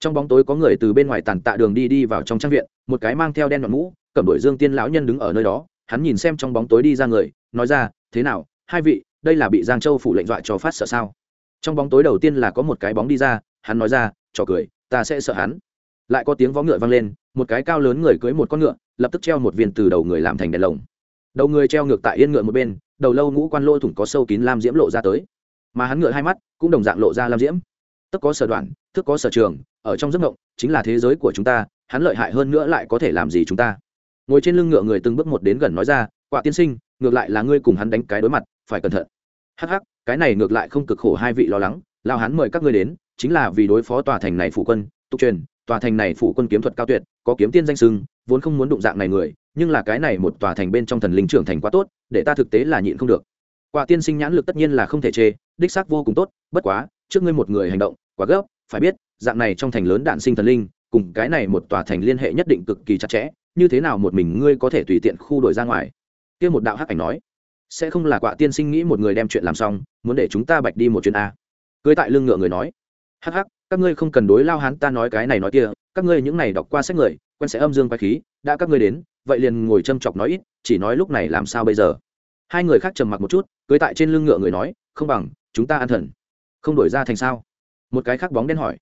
trong bóng tối có người từ bên ngoài tàn tạ đường đi đi vào trong trang viện, một cái mang theo đen đoạn mũ, cầm đội dương tiên lão nhân đứng ở nơi đó, hắn nhìn xem trong bóng tối đi ra người, nói ra, thế nào, hai vị, đây là bị giang châu phủ lệnh dọa cho phát sợ sao? Trong bóng tối đầu tiên là có một cái bóng đi ra, hắn nói ra, trò cười, ta sẽ sợ hắn. Lại có tiếng vó ngựa vang lên, một cái cao lớn người cưới một con ngựa, lập tức treo một viên từ đầu người làm thành đèn lồng đầu người treo ngược tại yên ngựa một bên, đầu lâu ngũ quan lỗ thủng có sâu kín lam diễm lộ ra tới. Mà hắn ngựa hai mắt cũng đồng dạng lộ ra lam diễm. Tất có sở đoạn thức có sở trường, ở trong giấc mộng, chính là thế giới của chúng ta, hắn lợi hại hơn nữa lại có thể làm gì chúng ta? Ngồi trên lưng ngựa người từng bước một đến gần nói ra, quả tiên sinh, ngược lại là ngươi cùng hắn đánh cái đối mặt, phải cẩn thận. Hắc hắc, cái này ngược lại không cực khổ hai vị lo lắng, lao hắn mời các ngươi đến, chính là vì đối phó tòa thành này phủ quân, tục truyền, tòa thành này phủ quân kiếm thuật cao tuyệt, có kiếm tiên danh sưng vốn không muốn đụng dạng này người nhưng là cái này một tòa thành bên trong thần linh trưởng thành quá tốt, để ta thực tế là nhịn không được. Quả tiên sinh nhãn lực tất nhiên là không thể chê, đích xác vô cùng tốt, bất quá, trước ngươi một người hành động, quá gấp, phải biết, dạng này trong thành lớn đạn sinh thần linh, cùng cái này một tòa thành liên hệ nhất định cực kỳ chặt chẽ, như thế nào một mình ngươi có thể tùy tiện khu đổi ra ngoài? Kia một đạo hắc ảnh nói, sẽ không là quạ tiên sinh nghĩ một người đem chuyện làm xong, muốn để chúng ta bạch đi một chuyến a? Cưới tại lưng ngựa người nói, hắc hắc, các ngươi không cần đối lao hán ta nói cái này nói kia, các ngươi những này đọc qua sách người, quen sẽ âm dương quay khí, đã các ngươi đến vậy liền ngồi châm chọc nói ít, chỉ nói lúc này làm sao bây giờ? Hai người khác trầm mặc một chút, cưới tại trên lưng ngựa người nói, không bằng, chúng ta an thần. Không đổi ra thành sao? Một cái khác bóng đen hỏi.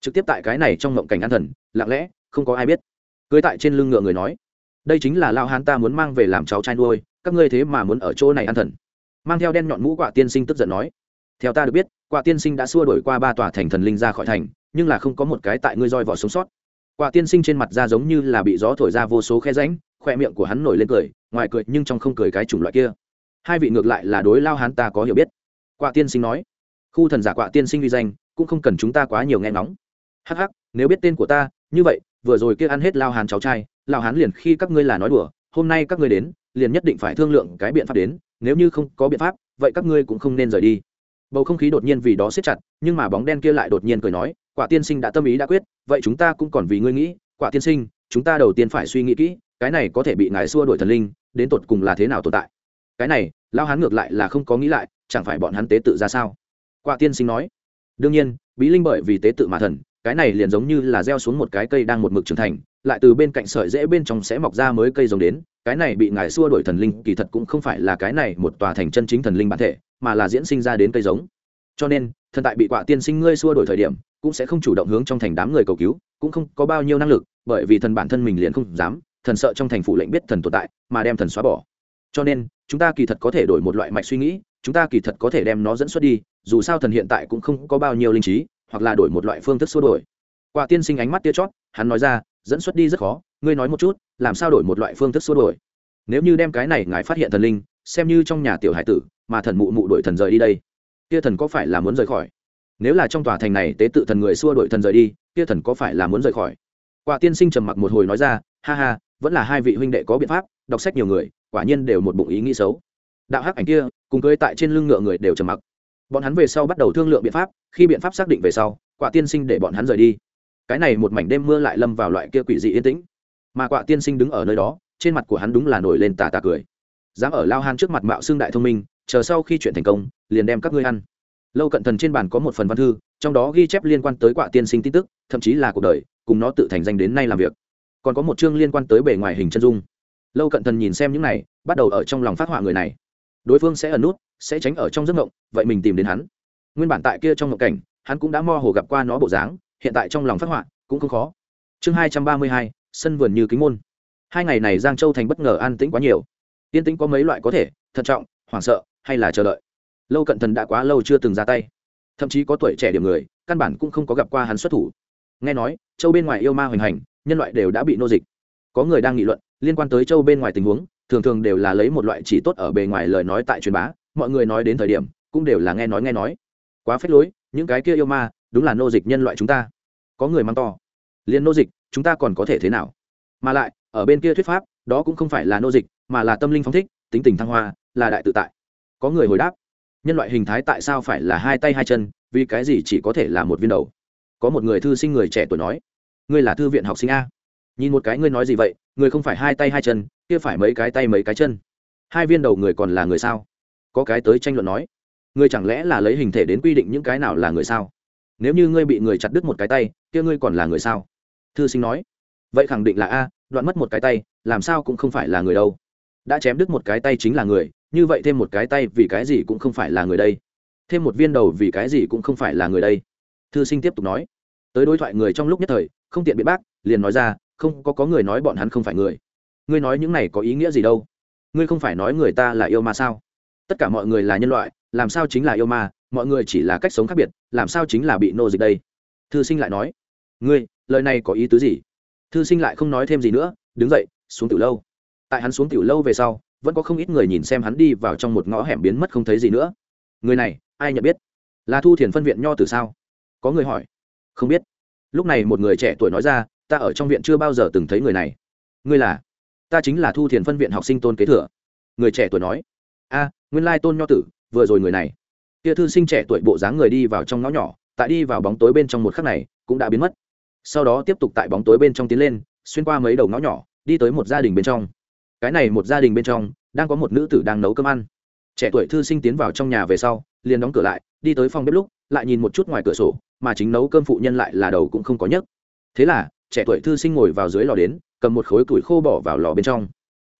Trực tiếp tại cái này trong mộng cảnh an thần, lặng lẽ, không có ai biết. Cưới tại trên lưng ngựa người nói, đây chính là lao hán ta muốn mang về làm cháu trai nuôi, các ngươi thế mà muốn ở chỗ này an thần. Mang theo đen nhọn mũ quạ tiên sinh tức giận nói, theo ta được biết, quạ tiên sinh đã xua đổi qua ba tòa thành thần linh ra khỏi thành, nhưng là không có một cái tại ngươi roi vỏ sống sót quạ tiên sinh trên mặt da giống như là bị gió thổi ra vô số khe ránh khoe miệng của hắn nổi lên cười, ngoài cười nhưng trong không cười cái chủng loại kia. Hai vị ngược lại là đối lao hán ta có hiểu biết. Quạ tiên sinh nói, khu thần giả quạ tiên sinh uy danh, cũng không cần chúng ta quá nhiều nghe ngóng. Hắc hắc, nếu biết tên của ta, như vậy, vừa rồi kia ăn hết lao hán cháu trai, lao hán liền khi các ngươi là nói đùa, hôm nay các ngươi đến, liền nhất định phải thương lượng cái biện pháp đến, nếu như không có biện pháp, vậy các ngươi cũng không nên rời đi bầu không khí đột nhiên vì đó siết chặt, nhưng mà bóng đen kia lại đột nhiên cười nói, quả tiên sinh đã tâm ý đã quyết, vậy chúng ta cũng còn vì ngươi nghĩ, quả tiên sinh, chúng ta đầu tiên phải suy nghĩ kỹ, cái này có thể bị ngài xua đổi thần linh, đến tột cùng là thế nào tồn tại? Cái này lao hán ngược lại là không có nghĩ lại, chẳng phải bọn hắn tế tự ra sao? Quả tiên sinh nói, đương nhiên, bí linh bởi vì tế tự mà thần cái này liền giống như là gieo xuống một cái cây đang một mực trưởng thành, lại từ bên cạnh sợi rễ bên trong sẽ mọc ra mới cây giống đến, cái này bị ngài xua đổi thần linh, kỳ thật cũng không phải là cái này một tòa thành chân chính thần linh bản thể, mà là diễn sinh ra đến cây giống. Cho nên, thần tại bị quạ tiên sinh ngươi xua đổi thời điểm, cũng sẽ không chủ động hướng trong thành đám người cầu cứu, cũng không có bao nhiêu năng lực, bởi vì thần bản thân mình liền không dám, thần sợ trong thành phủ lệnh biết thần tồn tại, mà đem thần xóa bỏ. Cho nên, chúng ta kỳ thật có thể đổi một loại mạch suy nghĩ, chúng ta kỳ thật có thể đem nó dẫn xuất đi, dù sao thần hiện tại cũng không có bao nhiêu linh trí hoặc là đổi một loại phương thức xua đổi quả tiên sinh ánh mắt tia chót, hắn nói ra, dẫn xuất đi rất khó, ngươi nói một chút, làm sao đổi một loại phương thức xua đổi nếu như đem cái này ngài phát hiện thần linh, xem như trong nhà tiểu hải tử, mà thần mụ mụ đổi thần rời đi đây, kia thần có phải là muốn rời khỏi? Nếu là trong tòa thành này tế tự thần người xua đổi thần rời đi, kia thần có phải là muốn rời khỏi? Quả tiên sinh trầm mặc một hồi nói ra, ha ha, vẫn là hai vị huynh đệ có biện pháp, đọc sách nhiều người, quả nhiên đều một bụng ý nghĩ xấu. Đạo hắc ảnh kia, cùng cưới tại trên lưng ngựa người đều trầm mặc bọn hắn về sau bắt đầu thương lượng biện pháp, khi biện pháp xác định về sau, quả tiên sinh để bọn hắn rời đi. Cái này một mảnh đêm mưa lại lâm vào loại kia quỷ dị yên tĩnh. Mà quả tiên sinh đứng ở nơi đó, trên mặt của hắn đúng là nổi lên tà tà cười. Dám ở lao han trước mặt mạo xương đại thông minh, chờ sau khi chuyện thành công, liền đem các ngươi ăn. Lâu cận thần trên bàn có một phần văn thư, trong đó ghi chép liên quan tới quả tiên sinh tin tức, thậm chí là cuộc đời, cùng nó tự thành danh đến nay làm việc. Còn có một chương liên quan tới bề ngoài hình chân dung. Lâu cận thần nhìn xem những này, bắt đầu ở trong lòng phát họa người này đối phương sẽ ẩn nút, sẽ tránh ở trong giấc mộng, vậy mình tìm đến hắn. Nguyên bản tại kia trong mộng cảnh, hắn cũng đã mơ hồ gặp qua nó bộ dáng, hiện tại trong lòng phát họa, cũng không khó. Chương hai trăm ba mươi hai, sân vườn như kính môn. Hai ngày này giang châu thành bất ngờ an tĩnh quá nhiều. Yên tĩnh có mấy loại có thể, thận trọng, hoảng sợ, hay là chờ đợi. Lâu cận thần đã quá lâu chưa từng ra tay. Thậm chí có tuổi trẻ điểm người, căn bản cũng không có gặp qua hắn xuất thủ. Nghe nói, châu bên ngoài yêu ma hoành hành, nhân loại đều đã bị nô dịch. Có người đang nghị luận, liên quan tới châu bên ngoài tình huống thường thường đều là lấy một loại chỉ tốt ở bề ngoài lời nói tại truyền bá, mọi người nói đến thời điểm, cũng đều là nghe nói nghe nói. Quá phết lối, những cái kia yêu ma, đúng là nô dịch nhân loại chúng ta. Có người mang to. Liên nô dịch, chúng ta còn có thể thế nào? Mà lại, ở bên kia thuyết pháp, đó cũng không phải là nô dịch, mà là tâm linh phóng thích, tính tình thăng hoa, là đại tự tại. Có người hồi đáp, nhân loại hình thái tại sao phải là hai tay hai chân, vì cái gì chỉ có thể là một viên đầu? Có một người thư sinh người trẻ tuổi nói, ngươi là thư viện học sinh a. Nhìn một cái ngươi nói gì vậy người không phải hai tay hai chân kia phải mấy cái tay mấy cái chân. Hai viên đầu người còn là người sao? Có cái tới tranh luận nói, ngươi chẳng lẽ là lấy hình thể đến quy định những cái nào là người sao? Nếu như ngươi bị người chặt đứt một cái tay, kia ngươi còn là người sao? Thư sinh nói, vậy khẳng định là a, đoạn mất một cái tay, làm sao cũng không phải là người đâu. Đã chém đứt một cái tay chính là người, như vậy thêm một cái tay vì cái gì cũng không phải là người đây. Thêm một viên đầu vì cái gì cũng không phải là người đây. Thư sinh tiếp tục nói, tới đối thoại người trong lúc nhất thời, không tiện biện bác, liền nói ra, không có có người nói bọn hắn không phải người ngươi nói những này có ý nghĩa gì đâu? Ngươi không phải nói người ta là yêu ma sao? Tất cả mọi người là nhân loại, làm sao chính là yêu ma? Mọi người chỉ là cách sống khác biệt, làm sao chính là bị nô dịch đây? Thư sinh lại nói, ngươi, lời này có ý tứ gì? Thư sinh lại không nói thêm gì nữa, đứng dậy, xuống tiểu lâu. Tại hắn xuống tiểu lâu về sau, vẫn có không ít người nhìn xem hắn đi vào trong một ngõ hẻm biến mất không thấy gì nữa. Người này, ai nhận biết? Là thu thiền phân viện nho từ sao? Có người hỏi. Không biết. Lúc này một người trẻ tuổi nói ra, ta ở trong viện chưa bao giờ từng thấy người này. Ngươi là? Ta chính là thu thiền phân viện học sinh tôn kế thừa. Người trẻ tuổi nói, a, nguyên lai tôn nho tử, vừa rồi người này. Kia thư sinh trẻ tuổi bộ dáng người đi vào trong ngõ nhỏ, tại đi vào bóng tối bên trong một khắc này, cũng đã biến mất. Sau đó tiếp tục tại bóng tối bên trong tiến lên, xuyên qua mấy đầu ngõ nhỏ, đi tới một gia đình bên trong. Cái này một gia đình bên trong, đang có một nữ tử đang nấu cơm ăn. Trẻ tuổi thư sinh tiến vào trong nhà về sau, liền đóng cửa lại, đi tới phòng bếp lúc, lại nhìn một chút ngoài cửa sổ, mà chính nấu cơm phụ nhân lại là đầu cũng không có nhấc. Thế là, trẻ tuổi thư sinh ngồi vào dưới lò đến cầm một khối củi khô bỏ vào lò bên trong.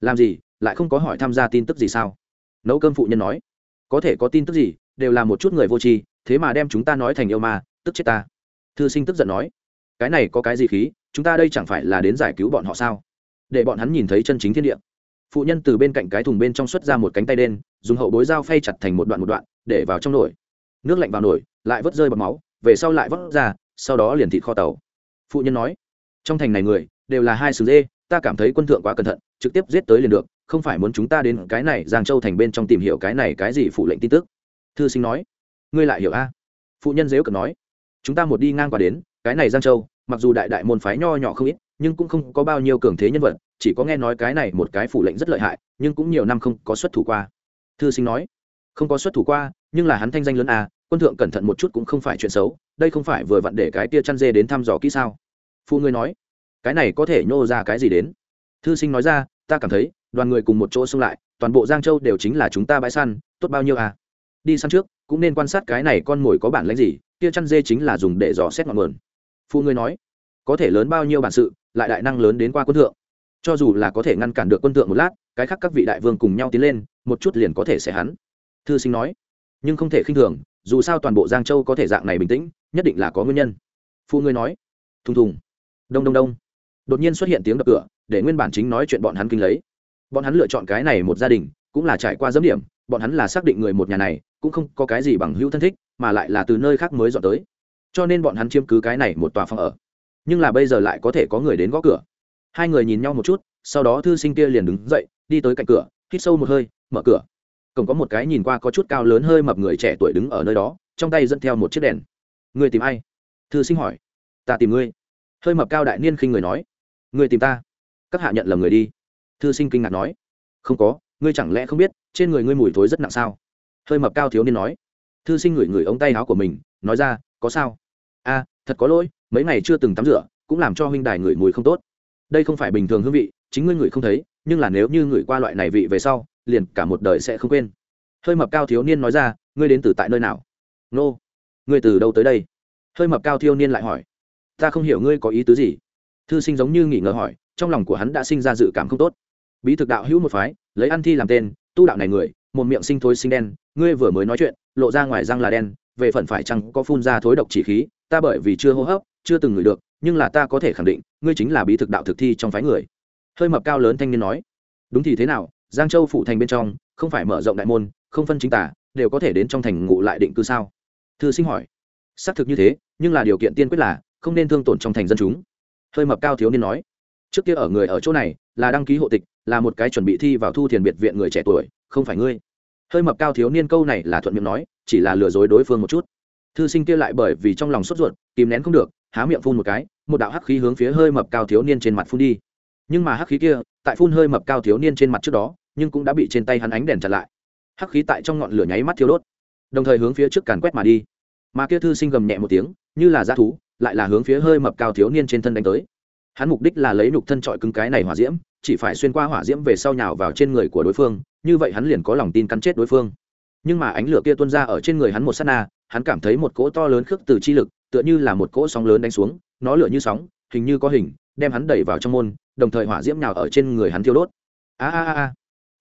Làm gì? Lại không có hỏi tham gia tin tức gì sao? Nấu cơm phụ nhân nói. Có thể có tin tức gì? Đều là một chút người vô tri, thế mà đem chúng ta nói thành yêu ma, tức chết ta. Thư sinh tức giận nói. Cái này có cái gì khí? Chúng ta đây chẳng phải là đến giải cứu bọn họ sao? Để bọn hắn nhìn thấy chân chính thiên địa. Phụ nhân từ bên cạnh cái thùng bên trong xuất ra một cánh tay đen, dùng hậu bối dao phay chặt thành một đoạn một đoạn, để vào trong nồi. Nước lạnh vào nồi, lại vớt rơi bọt máu, về sau lại vớt ra, sau đó liền thịt kho tàu. Phụ nhân nói. Trong thành này người đều là hai sừng dê, ta cảm thấy quân thượng quá cẩn thận, trực tiếp giết tới liền được, không phải muốn chúng ta đến cái này giang châu thành bên trong tìm hiểu cái này cái gì phụ lệnh tin tức. Thư sinh nói. Ngươi lại hiểu a? Phụ nhân dếu cần nói. Chúng ta một đi ngang qua đến, cái này giang châu, mặc dù đại đại môn phái nho nhỏ không ít, nhưng cũng không có bao nhiêu cường thế nhân vật, chỉ có nghe nói cái này một cái phủ lệnh rất lợi hại, nhưng cũng nhiều năm không có xuất thủ qua. Thư sinh nói. Không có xuất thủ qua, nhưng là hắn thanh danh lớn à quân thượng cẩn thận một chút cũng không phải chuyện xấu, đây không phải vừa vặn để cái tia chăn dê đến thăm dò kỹ sao? Phụ người nói cái này có thể nhô ra cái gì đến? Thư sinh nói ra, ta cảm thấy, đoàn người cùng một chỗ xung lại, toàn bộ giang châu đều chính là chúng ta bãi săn, tốt bao nhiêu à? Đi săn trước, cũng nên quan sát cái này con mồi có bản lãnh gì, kia chăn dê chính là dùng để dò xét ngọn nguồn. Phụ người nói, có thể lớn bao nhiêu bản sự, lại đại năng lớn đến qua quân thượng. Cho dù là có thể ngăn cản được quân thượng một lát, cái khác các vị đại vương cùng nhau tiến lên, một chút liền có thể sẽ hắn. Thư sinh nói, nhưng không thể khinh thường, dù sao toàn bộ giang châu có thể dạng này bình tĩnh, nhất định là có nguyên nhân. Phụ người nói, thùng thùng, đông đông đông đột nhiên xuất hiện tiếng đập cửa, để nguyên bản chính nói chuyện bọn hắn kinh lấy. Bọn hắn lựa chọn cái này một gia đình, cũng là trải qua dấm điểm, bọn hắn là xác định người một nhà này, cũng không có cái gì bằng hữu thân thích, mà lại là từ nơi khác mới dọn tới. Cho nên bọn hắn chiếm cứ cái này một tòa phòng ở. Nhưng là bây giờ lại có thể có người đến gõ cửa. Hai người nhìn nhau một chút, sau đó thư sinh kia liền đứng dậy, đi tới cạnh cửa, hít sâu một hơi, mở cửa. Cổng có một cái nhìn qua có chút cao lớn hơi mập người trẻ tuổi đứng ở nơi đó, trong tay dẫn theo một chiếc đèn. Người tìm ai? Thư sinh hỏi. Ta tìm ngươi. Hơi mập cao đại niên khinh người nói người tìm ta. Các hạ nhận lầm người đi. Thư sinh kinh ngạc nói. Không có, ngươi chẳng lẽ không biết, trên người ngươi mùi thối rất nặng sao? Hơi mập cao thiếu niên nói. Thư sinh ngửi ngửi ống tay áo của mình, nói ra, có sao? A, thật có lỗi, mấy ngày chưa từng tắm rửa, cũng làm cho huynh đài ngửi mùi không tốt. Đây không phải bình thường hương vị, chính ngươi ngửi không thấy, nhưng là nếu như ngửi qua loại này vị về sau, liền cả một đời sẽ không quên. Hơi mập cao thiếu niên nói ra, ngươi đến từ tại nơi nào? Nô, ngươi từ đâu tới đây? Hơi mập cao thiếu niên lại hỏi. Ta không hiểu ngươi có ý tứ gì thư sinh giống như nghỉ ngờ hỏi, trong lòng của hắn đã sinh ra dự cảm không tốt. Bí thực đạo hữu một phái, lấy ăn thi làm tên, tu đạo này người, một miệng sinh thối sinh đen, ngươi vừa mới nói chuyện, lộ ra ngoài răng là đen, về phần phải chăng có phun ra thối độc chỉ khí, ta bởi vì chưa hô hấp, chưa từng ngửi được, nhưng là ta có thể khẳng định, ngươi chính là bí thực đạo thực thi trong phái người. Hơi mập cao lớn thanh niên nói, đúng thì thế nào, giang châu phụ thành bên trong, không phải mở rộng đại môn, không phân chính tả, đều có thể đến trong thành ngụ lại định cư sao? Thư sinh hỏi, xác thực như thế, nhưng là điều kiện tiên quyết là, không nên thương tổn trong thành dân chúng hơi mập cao thiếu niên nói, trước kia ở người ở chỗ này là đăng ký hộ tịch, là một cái chuẩn bị thi vào thu thiền biệt viện người trẻ tuổi, không phải ngươi. Hơi mập cao thiếu niên câu này là thuận miệng nói, chỉ là lừa dối đối phương một chút. Thư sinh kia lại bởi vì trong lòng sốt ruột, kìm nén không được, há miệng phun một cái, một đạo hắc khí hướng phía hơi mập cao thiếu niên trên mặt phun đi. Nhưng mà hắc khí kia, tại phun hơi mập cao thiếu niên trên mặt trước đó, nhưng cũng đã bị trên tay hắn ánh đèn chặn lại. Hắc khí tại trong ngọn lửa nháy mắt thiếu đốt, đồng thời hướng phía trước càn quét mà đi. Mà kia thư sinh gầm nhẹ một tiếng, như là dã thú lại là hướng phía hơi mập cao thiếu niên trên thân đánh tới. Hắn mục đích là lấy nhục thân trọi cứng cái này hỏa diễm, chỉ phải xuyên qua hỏa diễm về sau nhào vào trên người của đối phương, như vậy hắn liền có lòng tin cắn chết đối phương. Nhưng mà ánh lửa kia tuôn ra ở trên người hắn một s á t na, hắn cảm thấy một cỗ to lớn khước từ chi lực, tựa như là một cỗ sóng lớn đánh xuống, nó lửa như sóng, hình như có hình, đem hắn đẩy vào trong môn, đồng thời hỏa diễm nào ở trên người hắn thiêu đốt. A a a.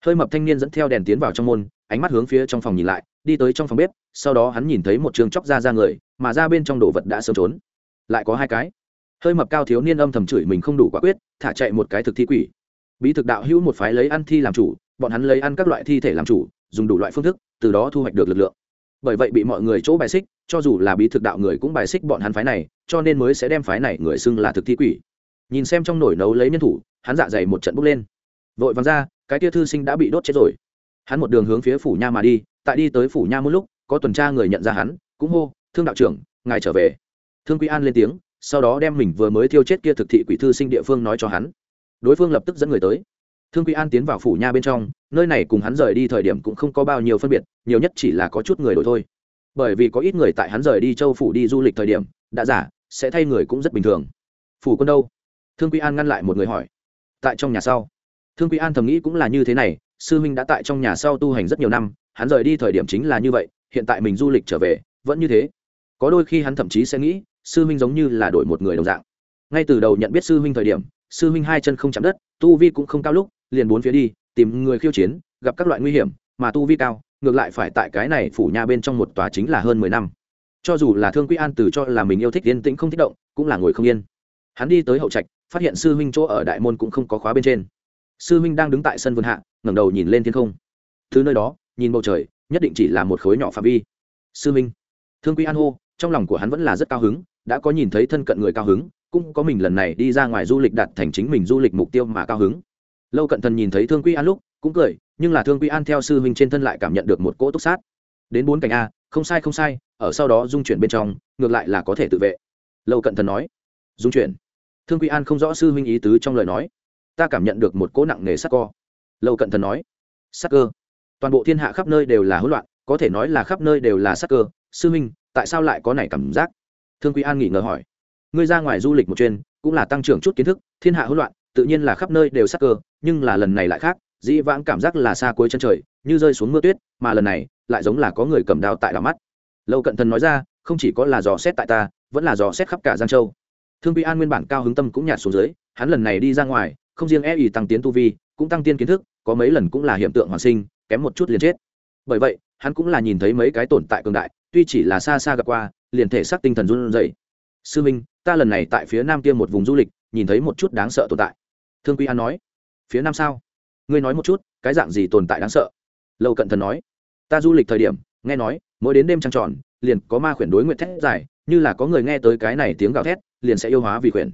Hơi mập thanh niên dẫn theo đèn tiến vào trong môn, ánh mắt hướng phía trong phòng nhìn lại, đi tới trong phòng bếp, sau đó hắn nhìn thấy một trường chóc ra ra người, mà ra bên trong đồ vật đã sớm trốn lại có hai cái. Hơi mập cao thiếu niên âm thầm chửi mình không đủ quả quyết, thả chạy một cái thực thi quỷ. Bí thực đạo hữu một phái lấy ăn thi làm chủ, bọn hắn lấy ăn các loại thi thể làm chủ, dùng đủ loại phương thức, từ đó thu hoạch được lực lượng. Bởi vậy bị mọi người chỗ bài xích, cho dù là bí thực đạo người cũng bài xích bọn hắn phái này, cho nên mới sẽ đem phái này người xưng là thực thi quỷ. Nhìn xem trong nồi nấu lấy nhân thủ, hắn dạ dày một trận bốc lên. Vội vàng ra, cái tia thư sinh đã bị đốt chết rồi. Hắn một đường hướng phía phủ nha mà đi, tại đi tới phủ nha một lúc, có tuần tra người nhận ra hắn, cũng hô, thương đạo trưởng, ngài trở về thương quý an lên tiếng, sau đó đem mình vừa mới thiêu chết kia thực thị quỷ thư sinh địa phương nói cho hắn. Đối phương lập tức dẫn người tới. Thương quý an tiến vào phủ nha bên trong, nơi này cùng hắn rời đi thời điểm cũng không có bao nhiêu phân biệt, nhiều nhất chỉ là có chút người đổi thôi. Bởi vì có ít người tại hắn rời đi châu phủ đi du lịch thời điểm, đã giả, sẽ thay người cũng rất bình thường. Phủ quân đâu? Thương quý an ngăn lại một người hỏi. Tại trong nhà sau. Thương quý an thầm nghĩ cũng là như thế này, sư huynh đã tại trong nhà sau tu hành rất nhiều năm, hắn rời đi thời điểm chính là như vậy, hiện tại mình du lịch trở về, vẫn như thế. Có đôi khi hắn thậm chí sẽ nghĩ sư huynh giống như là đổi một người đồng dạng. Ngay từ đầu nhận biết sư huynh thời điểm, sư huynh hai chân không chạm đất, tu vi cũng không cao lúc, liền bốn phía đi, tìm người khiêu chiến, gặp các loại nguy hiểm, mà tu vi cao, ngược lại phải tại cái này phủ nha bên trong một tòa chính là hơn mười năm. Cho dù là thương quý an từ cho là mình yêu thích yên tĩnh không thích động, cũng là ngồi không yên. Hắn đi tới hậu trạch, phát hiện sư huynh chỗ ở đại môn cũng không có khóa bên trên. Sư huynh đang đứng tại sân vườn hạ, ngẩng đầu nhìn lên thiên không. Thứ nơi đó, nhìn bầu trời, nhất định chỉ là một khối nhỏ phạm vi. Sư huynh, thương quý an hô, trong lòng của hắn vẫn là rất cao hứng đã có nhìn thấy thân cận người cao hứng, cũng có mình lần này đi ra ngoài du lịch đạt thành chính mình du lịch mục tiêu mà cao hứng. Lâu cận thần nhìn thấy thương quy an lúc, cũng cười, nhưng là thương quy an theo sư huynh trên thân lại cảm nhận được một cỗ túc sát. Đến bốn cảnh a, không sai không sai, ở sau đó dung chuyển bên trong, ngược lại là có thể tự vệ. Lâu cận thần nói. Dung chuyển. Thương quy an không rõ sư huynh ý tứ trong lời nói. Ta cảm nhận được một cỗ nặng nề sắc co. Lâu cận thần nói. Sắc cơ. Toàn bộ thiên hạ khắp nơi đều là hỗn loạn, có thể nói là khắp nơi đều là sắc cơ. Sư huynh, tại sao lại có này cảm giác? Thương quý an nghỉ ngờ hỏi. Ngươi ra ngoài du lịch một chuyên cũng là tăng trưởng chút kiến thức, thiên hạ hỗn loạn, tự nhiên là khắp nơi đều sắc cơ, nhưng là lần này lại khác, dĩ vãng cảm giác là xa cuối chân trời, như rơi xuống mưa tuyết, mà lần này, lại giống là có người cầm đao tại đảo mắt. Lâu cận thần nói ra, không chỉ có là dò xét tại ta, vẫn là dò xét khắp cả giang châu. Thương quý an nguyên bản cao hứng tâm cũng nhạt xuống dưới, hắn lần này đi ra ngoài, không riêng e ý tăng tiến tu vi, cũng tăng tiên kiến thức, có mấy lần cũng là hiện tượng hoàn sinh, kém một chút liền chết. Bởi vậy, hắn cũng là nhìn thấy mấy cái tồn tại cường đại, tuy chỉ là xa xa gặp qua liền thể xác tinh thần run rẩy. Sư minh, ta lần này tại phía nam kia một vùng du lịch, nhìn thấy một chút đáng sợ tồn tại. Thương quy an nói. Phía nam sao? Ngươi nói một chút, cái dạng gì tồn tại đáng sợ? Lâu cận thần nói. Ta du lịch thời điểm, nghe nói, mỗi đến đêm trăng tròn, liền có ma khuyển đối nguyện thét dài, như là có người nghe tới cái này tiếng gào thét, liền sẽ yêu hóa vì khuyển.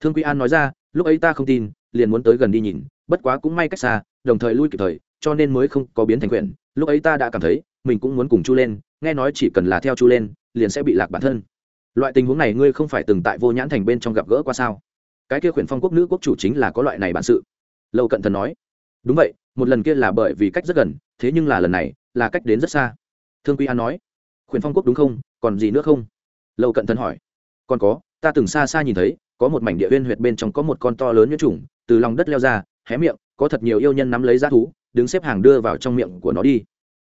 Thương quy an nói ra, lúc ấy ta không tin, liền muốn tới gần đi nhìn, bất quá cũng may cách xa, đồng thời lui kịp thời, cho nên mới không có biến thành quyển lúc ấy ta đã cảm thấy, mình cũng muốn cùng chu lên, nghe nói chỉ cần là theo chu lên liền sẽ bị lạc bản thân. Loại tình huống này ngươi không phải từng tại vô nhãn thành bên trong gặp gỡ qua sao? Cái kia khuyển phong quốc nữ quốc chủ chính là có loại này bản sự. Lâu cận thần nói. Đúng vậy, một lần kia là bởi vì cách rất gần, thế nhưng là lần này, là cách đến rất xa. Thương quy an nói. Khuyển phong quốc đúng không? Còn gì nữa không? Lâu cận thần hỏi. Còn có, ta từng xa xa nhìn thấy, có một mảnh địa huyên huyệt bên trong có một con to lớn như trùng, từ lòng đất leo ra, hé miệng, có thật nhiều yêu nhân nắm lấy g thú, đứng xếp hàng đưa vào trong miệng của nó đi.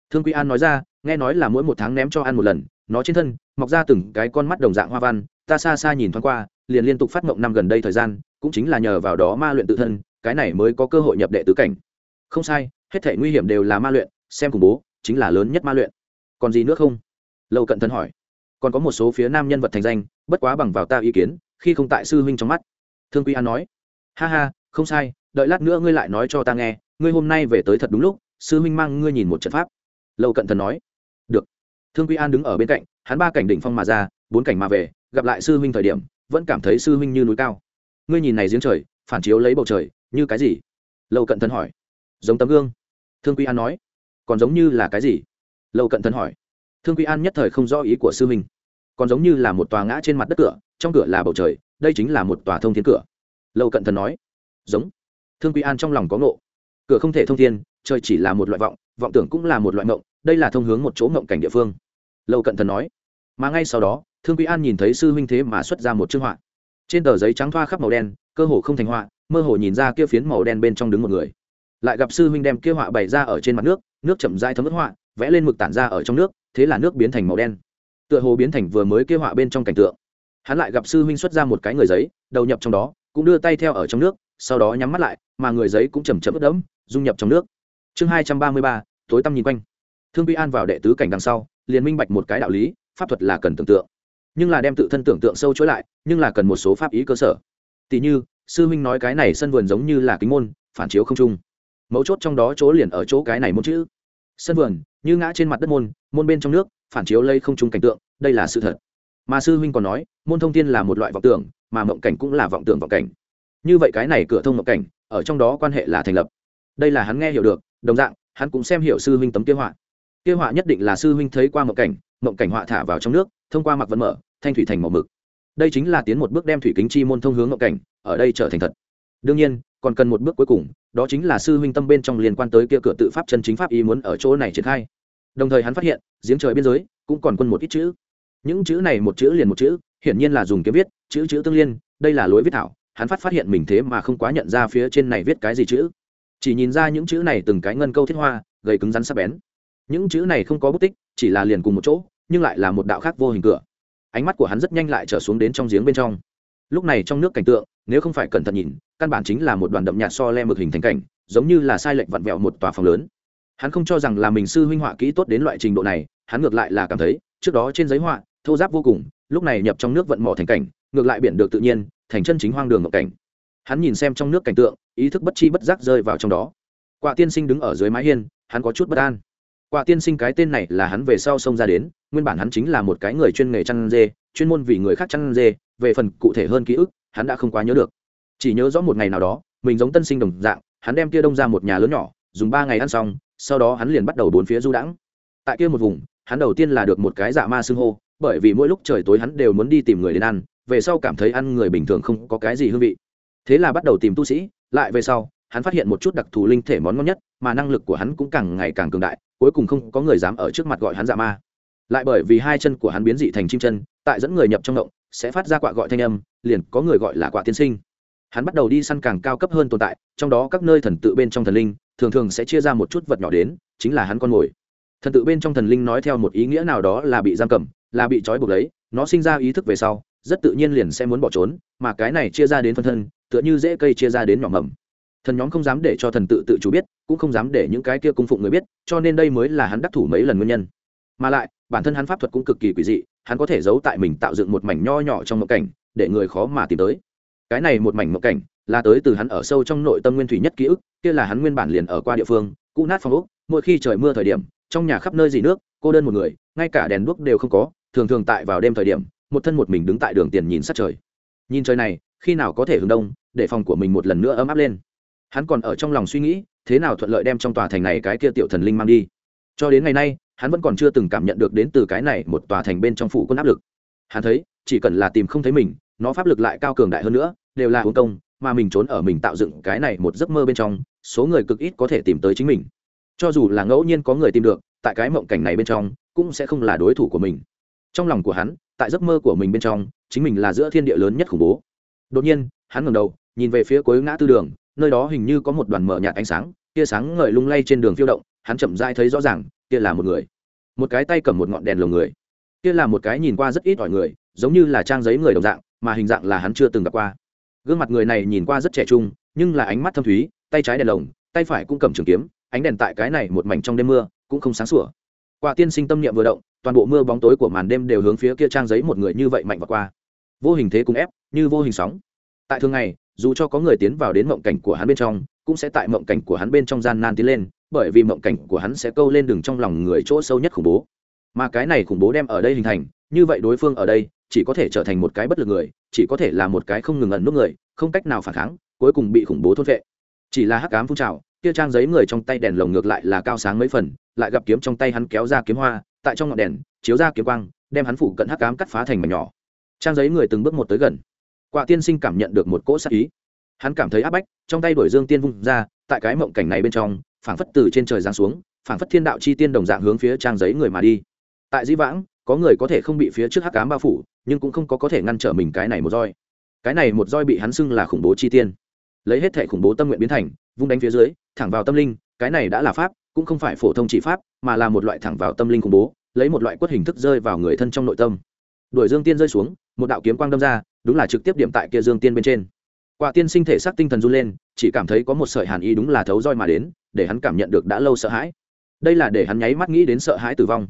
Thương quy an nói ra, nghe nói là mỗi một tháng ném cho ăn một lần nó trên thân, mọc ra từng cái con mắt đồng dạng hoa văn, ta xa xa nhìn thoáng qua, liền liên tục phát mộng năm gần đây thời gian, cũng chính là nhờ vào đó ma luyện tự thân, cái này mới có cơ hội nhập đệ tứ cảnh. Không sai, hết thể nguy hiểm đều là ma luyện, xem cùng bố, chính là lớn nhất ma luyện. Còn gì nữa không? Lâu cận thân hỏi. Còn có một số phía nam nhân vật thành danh, bất quá bằng vào ta ý kiến, khi không tại sư huynh trong mắt. Thương quy an nói. Ha ha, không sai, đợi lát nữa ngươi lại nói cho ta nghe, ngươi hôm nay về tới thật đúng lúc, sư huynh mang ngươi nhìn một trận pháp. Lâu cận thần nói. Được thương quy an đứng ở bên cạnh, hắn ba cảnh đỉnh phong mà ra, bốn cảnh mà về, gặp lại sư huynh thời điểm, vẫn cảm thấy sư huynh như núi cao. Ngươi nhìn này giếng trời, phản chiếu lấy bầu trời, như cái gì? Lâu cận thần hỏi. Giống tấm gương. Thương quy an nói. Còn giống như là cái gì? Lâu cận thần hỏi. Thương quy an nhất thời không rõ ý của sư huynh. Còn giống như là một tòa ngã trên mặt đất cửa, trong cửa là bầu trời, đây chính là một tòa thông thiên cửa. Lâu cận thần nói. Giống. Thương quy an trong lòng có ngộ. Cửa không thể thông thiên, trời chỉ là một loại vọng vọng tưởng cũng là một loại mộng, đây là thông hướng một chỗ mộng cảnh địa phương lâu cận thần nói. Mà ngay sau đó, thương quý an nhìn thấy sư huynh thế mà xuất ra một chương họa. Trên tờ giấy trắng thoa khắp màu đen, cơ hồ không thành họa, mơ hồ nhìn ra kia phiến màu đen bên trong đứng một người. Lại gặp sư huynh đem kia họa bày ra ở trên mặt nước nước chậm dai thấm ướt họa, vẽ lên mực tản ra ở trong nước, thế là nước biến thành màu đen. Tựa hồ biến thành vừa mới kia họa bên trong cảnh tượng. Hắn lại gặp sư huynh xuất ra một cái người giấy, đầu nhập trong đó, cũng đưa tay theo ở trong nước, sau đó nhắm mắt lại, mà người giấy cũng chầm chậm ướt đẫm, dung nhập trong nước. Chương hai trăm ba mươi ba, tối tăm nhìn quanh. Thương quy an vào đệ tứ cảnh đằng sau liền minh bạch một cái đạo lý, pháp thuật là cần tưởng tượng. Nhưng là đem tự thân tưởng tượng sâu chối lại, nhưng là cần một số pháp ý cơ sở. Tỷ như, sư huynh nói cái này sân vườn giống như là kính môn, phản chiếu không trung. Mấu chốt trong đó chỗ liền ở chỗ cái này môn chữ. Sân vườn, như ngã trên mặt đất môn môn bên trong nước, phản chiếu lây không trung cảnh tượng, đây là sự thật. Mà sư huynh còn nói, môn thông tiên là một loại vọng tưởng, mà mộng cảnh cũng là vọng tưởng vọng cảnh. Như vậy cái này cửa thông mộng cảnh, ở trong đó quan hệ là thành lập. Đây là hắn nghe hiểu được, đồng dạng, hắn cũng xem hiểu sư huynh tấm kế họa kế họa nhất định là sư huynh thấy qua mộng cảnh mộng cảnh họa thả vào trong nước, thông qua mặc vẫn mở, thanh thủy thành màu mực. Đây chính là tiến một bước đem thủy kính chi môn thông hướng mộng cảnh, ở đây trở thành thật. Đương nhiên, còn cần một bước cuối cùng, đó chính là sư huynh tâm bên trong liên quan tới kia cửa tự pháp chân chính pháp ý muốn ở chỗ này triển khai. Đồng thời hắn phát hiện, giếng trời biên giới, cũng còn quân một ít chữ. Những chữ này một chữ liền một chữ, hiển nhiên là dùng kiếm viết, chữ chữ tương liên, đây là lối viết thảo, hắn phát phát hiện mình thế mà không quá nhận ra phía trên này viết cái gì chữ. Chỉ nhìn ra những chữ này từng cái ngân câu thiết hoa, gầy cứng rắn sắc bén những chữ này không có bút tích, chỉ là liền cùng một chỗ, nhưng lại là một đạo khác vô hình cửa. Ánh mắt của hắn rất nhanh lại trở xuống đến trong giếng bên trong. Lúc này trong nước cảnh tượng, nếu không phải cẩn thận nhìn, căn bản chính là một đoàn đậm nhạt so le mực hình thành cảnh, giống như là sai lệnh vặn vẹo một tòa phòng lớn. Hắn không cho rằng là mình sư huynh họa kỹ tốt đến loại trình độ này, hắn ngược lại là cảm thấy, trước đó trên giấy họa, thô giáp vô cùng, lúc này nhập trong nước vận mỏ thành cảnh, ngược lại biển được tự nhiên, thành chân chính hoang đường ngọc cảnh. Hắn nhìn xem trong nước cảnh tượng, ý thức bất chi bất giác rơi vào trong đó. Quả tiên sinh đứng ở dưới mái hiên, hắn có chút bất an quạ tiên sinh cái tên này là hắn về sau xông ra đến, nguyên bản hắn chính là một cái người chuyên nghề chăn dê, chuyên môn vì người khác chăn dê, về phần cụ thể hơn ký ức, hắn đã không quá nhớ được. Chỉ nhớ rõ một ngày nào đó, mình giống tân sinh đồng dạng, hắn đem kia đông ra một nhà lớn nhỏ, dùng ba ngày ăn xong, sau đó hắn liền bắt đầu bốn phía du đãng. Tại kia một vùng, hắn đầu tiên là được một cái dạ ma xưng hô, bởi vì mỗi lúc trời tối hắn đều muốn đi tìm người đến ăn, về sau cảm thấy ăn người bình thường không có cái gì hương vị. Thế là bắt đầu tìm tu sĩ, lại về sau, hắn phát hiện một chút đặc thù linh thể món ngon nhất, mà năng lực của hắn cũng càng ngày càng cường đại cuối cùng không có người dám ở trước mặt gọi hắn dạ ma. Lại bởi vì hai chân của hắn biến dị thành chim chân, tại dẫn người nhập trong động, sẽ phát ra quạ gọi thanh âm, liền có người gọi là quạ tiên sinh. Hắn bắt đầu đi săn càng cao cấp hơn tồn tại, trong đó các nơi thần tự bên trong thần linh, thường thường sẽ chia ra một chút vật nhỏ đến, chính là hắn con mồi. Thần tự bên trong thần linh nói theo một ý nghĩa nào đó là bị giam cầm, là bị trói buộc lấy, nó sinh ra ý thức về sau, rất tự nhiên liền sẽ muốn bỏ trốn, mà cái này chia ra đến phân thân, tựa như dễ cây chia ra đến nhỏ mầm thần nhóm không dám để cho thần tự tự chủ biết, cũng không dám để những cái kia cung phụng người biết, cho nên đây mới là hắn đắc thủ mấy lần nguyên nhân. Mà lại, bản thân hắn pháp thuật cũng cực kỳ quỷ dị, hắn có thể giấu tại mình tạo dựng một mảnh nho nhỏ trong mộng cảnh, để người khó mà tìm tới. Cái này một mảnh mộng cảnh, là tới từ hắn ở sâu trong nội tâm nguyên thủy nhất ký ức, kia là hắn nguyên bản liền ở qua địa phương, cũ nát phòng úc mỗi khi trời mưa thời điểm, trong nhà khắp nơi dì nước, cô đơn một người, ngay cả đèn đuốc đều không có, thường thường tại vào đêm thời điểm, một thân một mình đứng tại đường tiền nhìn sát trời. Nhìn trời này, khi nào có thể hướng đông, để phòng của mình một lần nữa ấm áp lên hắn còn ở trong lòng suy nghĩ, thế nào thuận lợi đem trong tòa thành này cái kia tiểu thần linh mang đi. Cho đến ngày nay, hắn vẫn còn chưa từng cảm nhận được đến từ cái này một tòa thành bên trong phủ quân áp lực. Hắn thấy, chỉ cần là tìm không thấy mình, nó pháp lực lại cao cường đại hơn nữa, đều là hướng công, mà mình trốn ở mình tạo dựng cái này một giấc mơ bên trong, số người cực ít có thể tìm tới chính mình. Cho dù là ngẫu nhiên có người tìm được, tại cái mộng cảnh này bên trong, cũng sẽ không là đối thủ của mình. Trong lòng của hắn, tại giấc mơ của mình bên trong, chính mình là giữa thiên địa lớn nhất khủng bố. Đột nhiên, hắn ngẩng đầu, nhìn về phía cuối ngã tư đường nơi đó hình như có một đoàn mở nhạt ánh sáng, tia sáng ngời lung lay trên đường phiêu động, hắn chậm dai thấy rõ ràng, kia là một người. Một cái tay cầm một ngọn đèn lồng người. Kia là một cái nhìn qua rất ít ỏi người, giống như là trang giấy người đồng dạng, mà hình dạng là hắn chưa từng gặp qua. Gương mặt người này nhìn qua rất trẻ trung, nhưng là ánh mắt thâm thúy, tay trái đèn lồng, tay phải cũng cầm trường kiếm, ánh đèn tại cái này một mảnh trong đêm mưa, cũng không sáng sủa. Qua tiên sinh tâm niệm vừa động, toàn bộ mưa bóng tối của màn đêm đều hướng phía kia trang giấy một người như vậy mạnh và qua. Vô hình thế cùng ép, như vô hình sóng. Tại thường ngày dù cho có người tiến vào đến mộng cảnh của hắn bên trong, cũng sẽ tại mộng cảnh của hắn bên trong gian nan tiến lên, bởi vì mộng cảnh của hắn sẽ câu lên đường trong lòng người chỗ sâu nhất khủng bố. Mà cái này khủng bố đem ở đây hình thành, như vậy đối phương ở đây, chỉ có thể trở thành một cái bất lực người, chỉ có thể là một cái không ngừng ẩn nút người, không cách nào phản kháng, cuối cùng bị khủng bố thốt vệ. Chỉ là hắc cám phun trào, kia trang giấy người trong tay đèn lồng ngược lại là cao sáng mấy phần, lại gặp kiếm trong tay hắn kéo ra kiếm hoa, tại trong ngọn đèn, chiếu ra kiếm quang, đem hắn phủ cận hắc cám cắt phá thành mảnh nhỏ. Trang giấy người từng bước một tới gần quạ tiên sinh cảm nhận được một cỗ sát ý. Hắn cảm thấy áp bách, trong tay đổi dương tiên vung ra, tại cái mộng cảnh này bên trong, phảng phất từ trên trời giáng xuống, phảng phất thiên đạo chi tiên đồng dạng hướng phía trang giấy người mà đi. Tại di vãng, có người có thể không bị phía trước hắc cám bao phủ, nhưng cũng không có có thể ngăn trở mình cái này một roi. Cái này một roi bị hắn xưng là khủng bố chi tiên. Lấy hết thể khủng bố tâm nguyện biến thành, vung đánh phía dưới, thẳng vào tâm linh, cái này đã là pháp, cũng không phải phổ thông chỉ pháp, mà là một loại thẳng vào tâm linh khủng bố, lấy một loại quất hình thức rơi vào người thân trong nội tâm. Đuổi dương tiên rơi xuống, một đạo kiếm quang đâm ra đúng là trực tiếp điểm tại kia dương tiên bên trên. Quả tiên sinh thể xác tinh thần run lên, chỉ cảm thấy có một sợi hàn ý đúng là thấu roi mà đến, để hắn cảm nhận được đã lâu sợ hãi. Đây là để hắn nháy mắt nghĩ đến sợ hãi tử vong.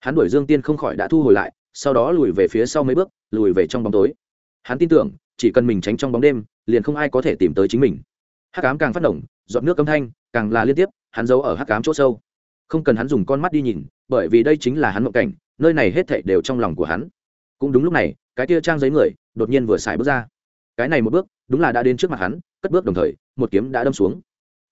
Hắn đuổi dương tiên không khỏi đã thu hồi lại, sau đó lùi về phía sau mấy bước, lùi về trong bóng tối. Hắn tin tưởng, chỉ cần mình tránh trong bóng đêm, liền không ai có thể tìm tới chính mình. Hắc cám càng phát động dọn nước âm thanh càng là liên tiếp, hắn giấu ở hắc cám chỗ sâu. Không cần hắn dùng con mắt đi nhìn, bởi vì đây chính là hắn mộng cảnh, nơi này hết thảy đều trong lòng của hắn. Cũng đúng lúc này, cái kia trang giấy người đột nhiên vừa xài bước ra. Cái này một bước, đúng là đã đến trước mặt hắn, cất bước đồng thời, một kiếm đã đâm xuống.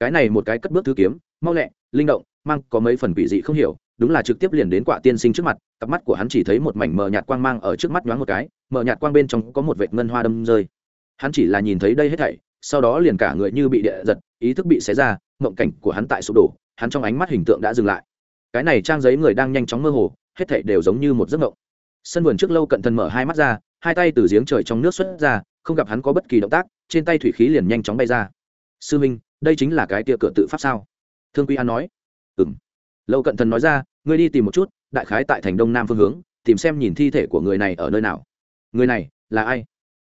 Cái này một cái cất bước thứ kiếm, mau lẹ, linh động, mang có mấy phần quỷ dị không hiểu, đúng là trực tiếp liền đến quạ tiên sinh trước mặt, cặp mắt của hắn chỉ thấy một mảnh mờ nhạt quang mang ở trước mắt nhoáng một cái, mờ nhạt quang bên trong có một vệt ngân hoa đâm rơi. Hắn chỉ là nhìn thấy đây hết thảy, sau đó liền cả người như bị địa giật, ý thức bị xé ra, mộng cảnh của hắn tại sụp đổ, hắn trong ánh mắt hình tượng đã dừng lại. Cái này trang giấy người đang nhanh chóng mơ hồ, hết thảy đều giống như một giấc mộng. Sân vườn trước lâu cận thân mở hai mắt ra hai tay từ giếng trời trong nước xuất ra, không gặp hắn có bất kỳ động tác, trên tay thủy khí liền nhanh chóng bay ra. Sư minh, đây chính là cái tia cửa tự pháp sao? Thương quy an nói. Ừ m lâu cận thần nói ra, ngươi đi tìm một chút, đại khái tại thành đông nam phương hướng, tìm xem nhìn thi thể của người này ở nơi nào. Người này, là ai?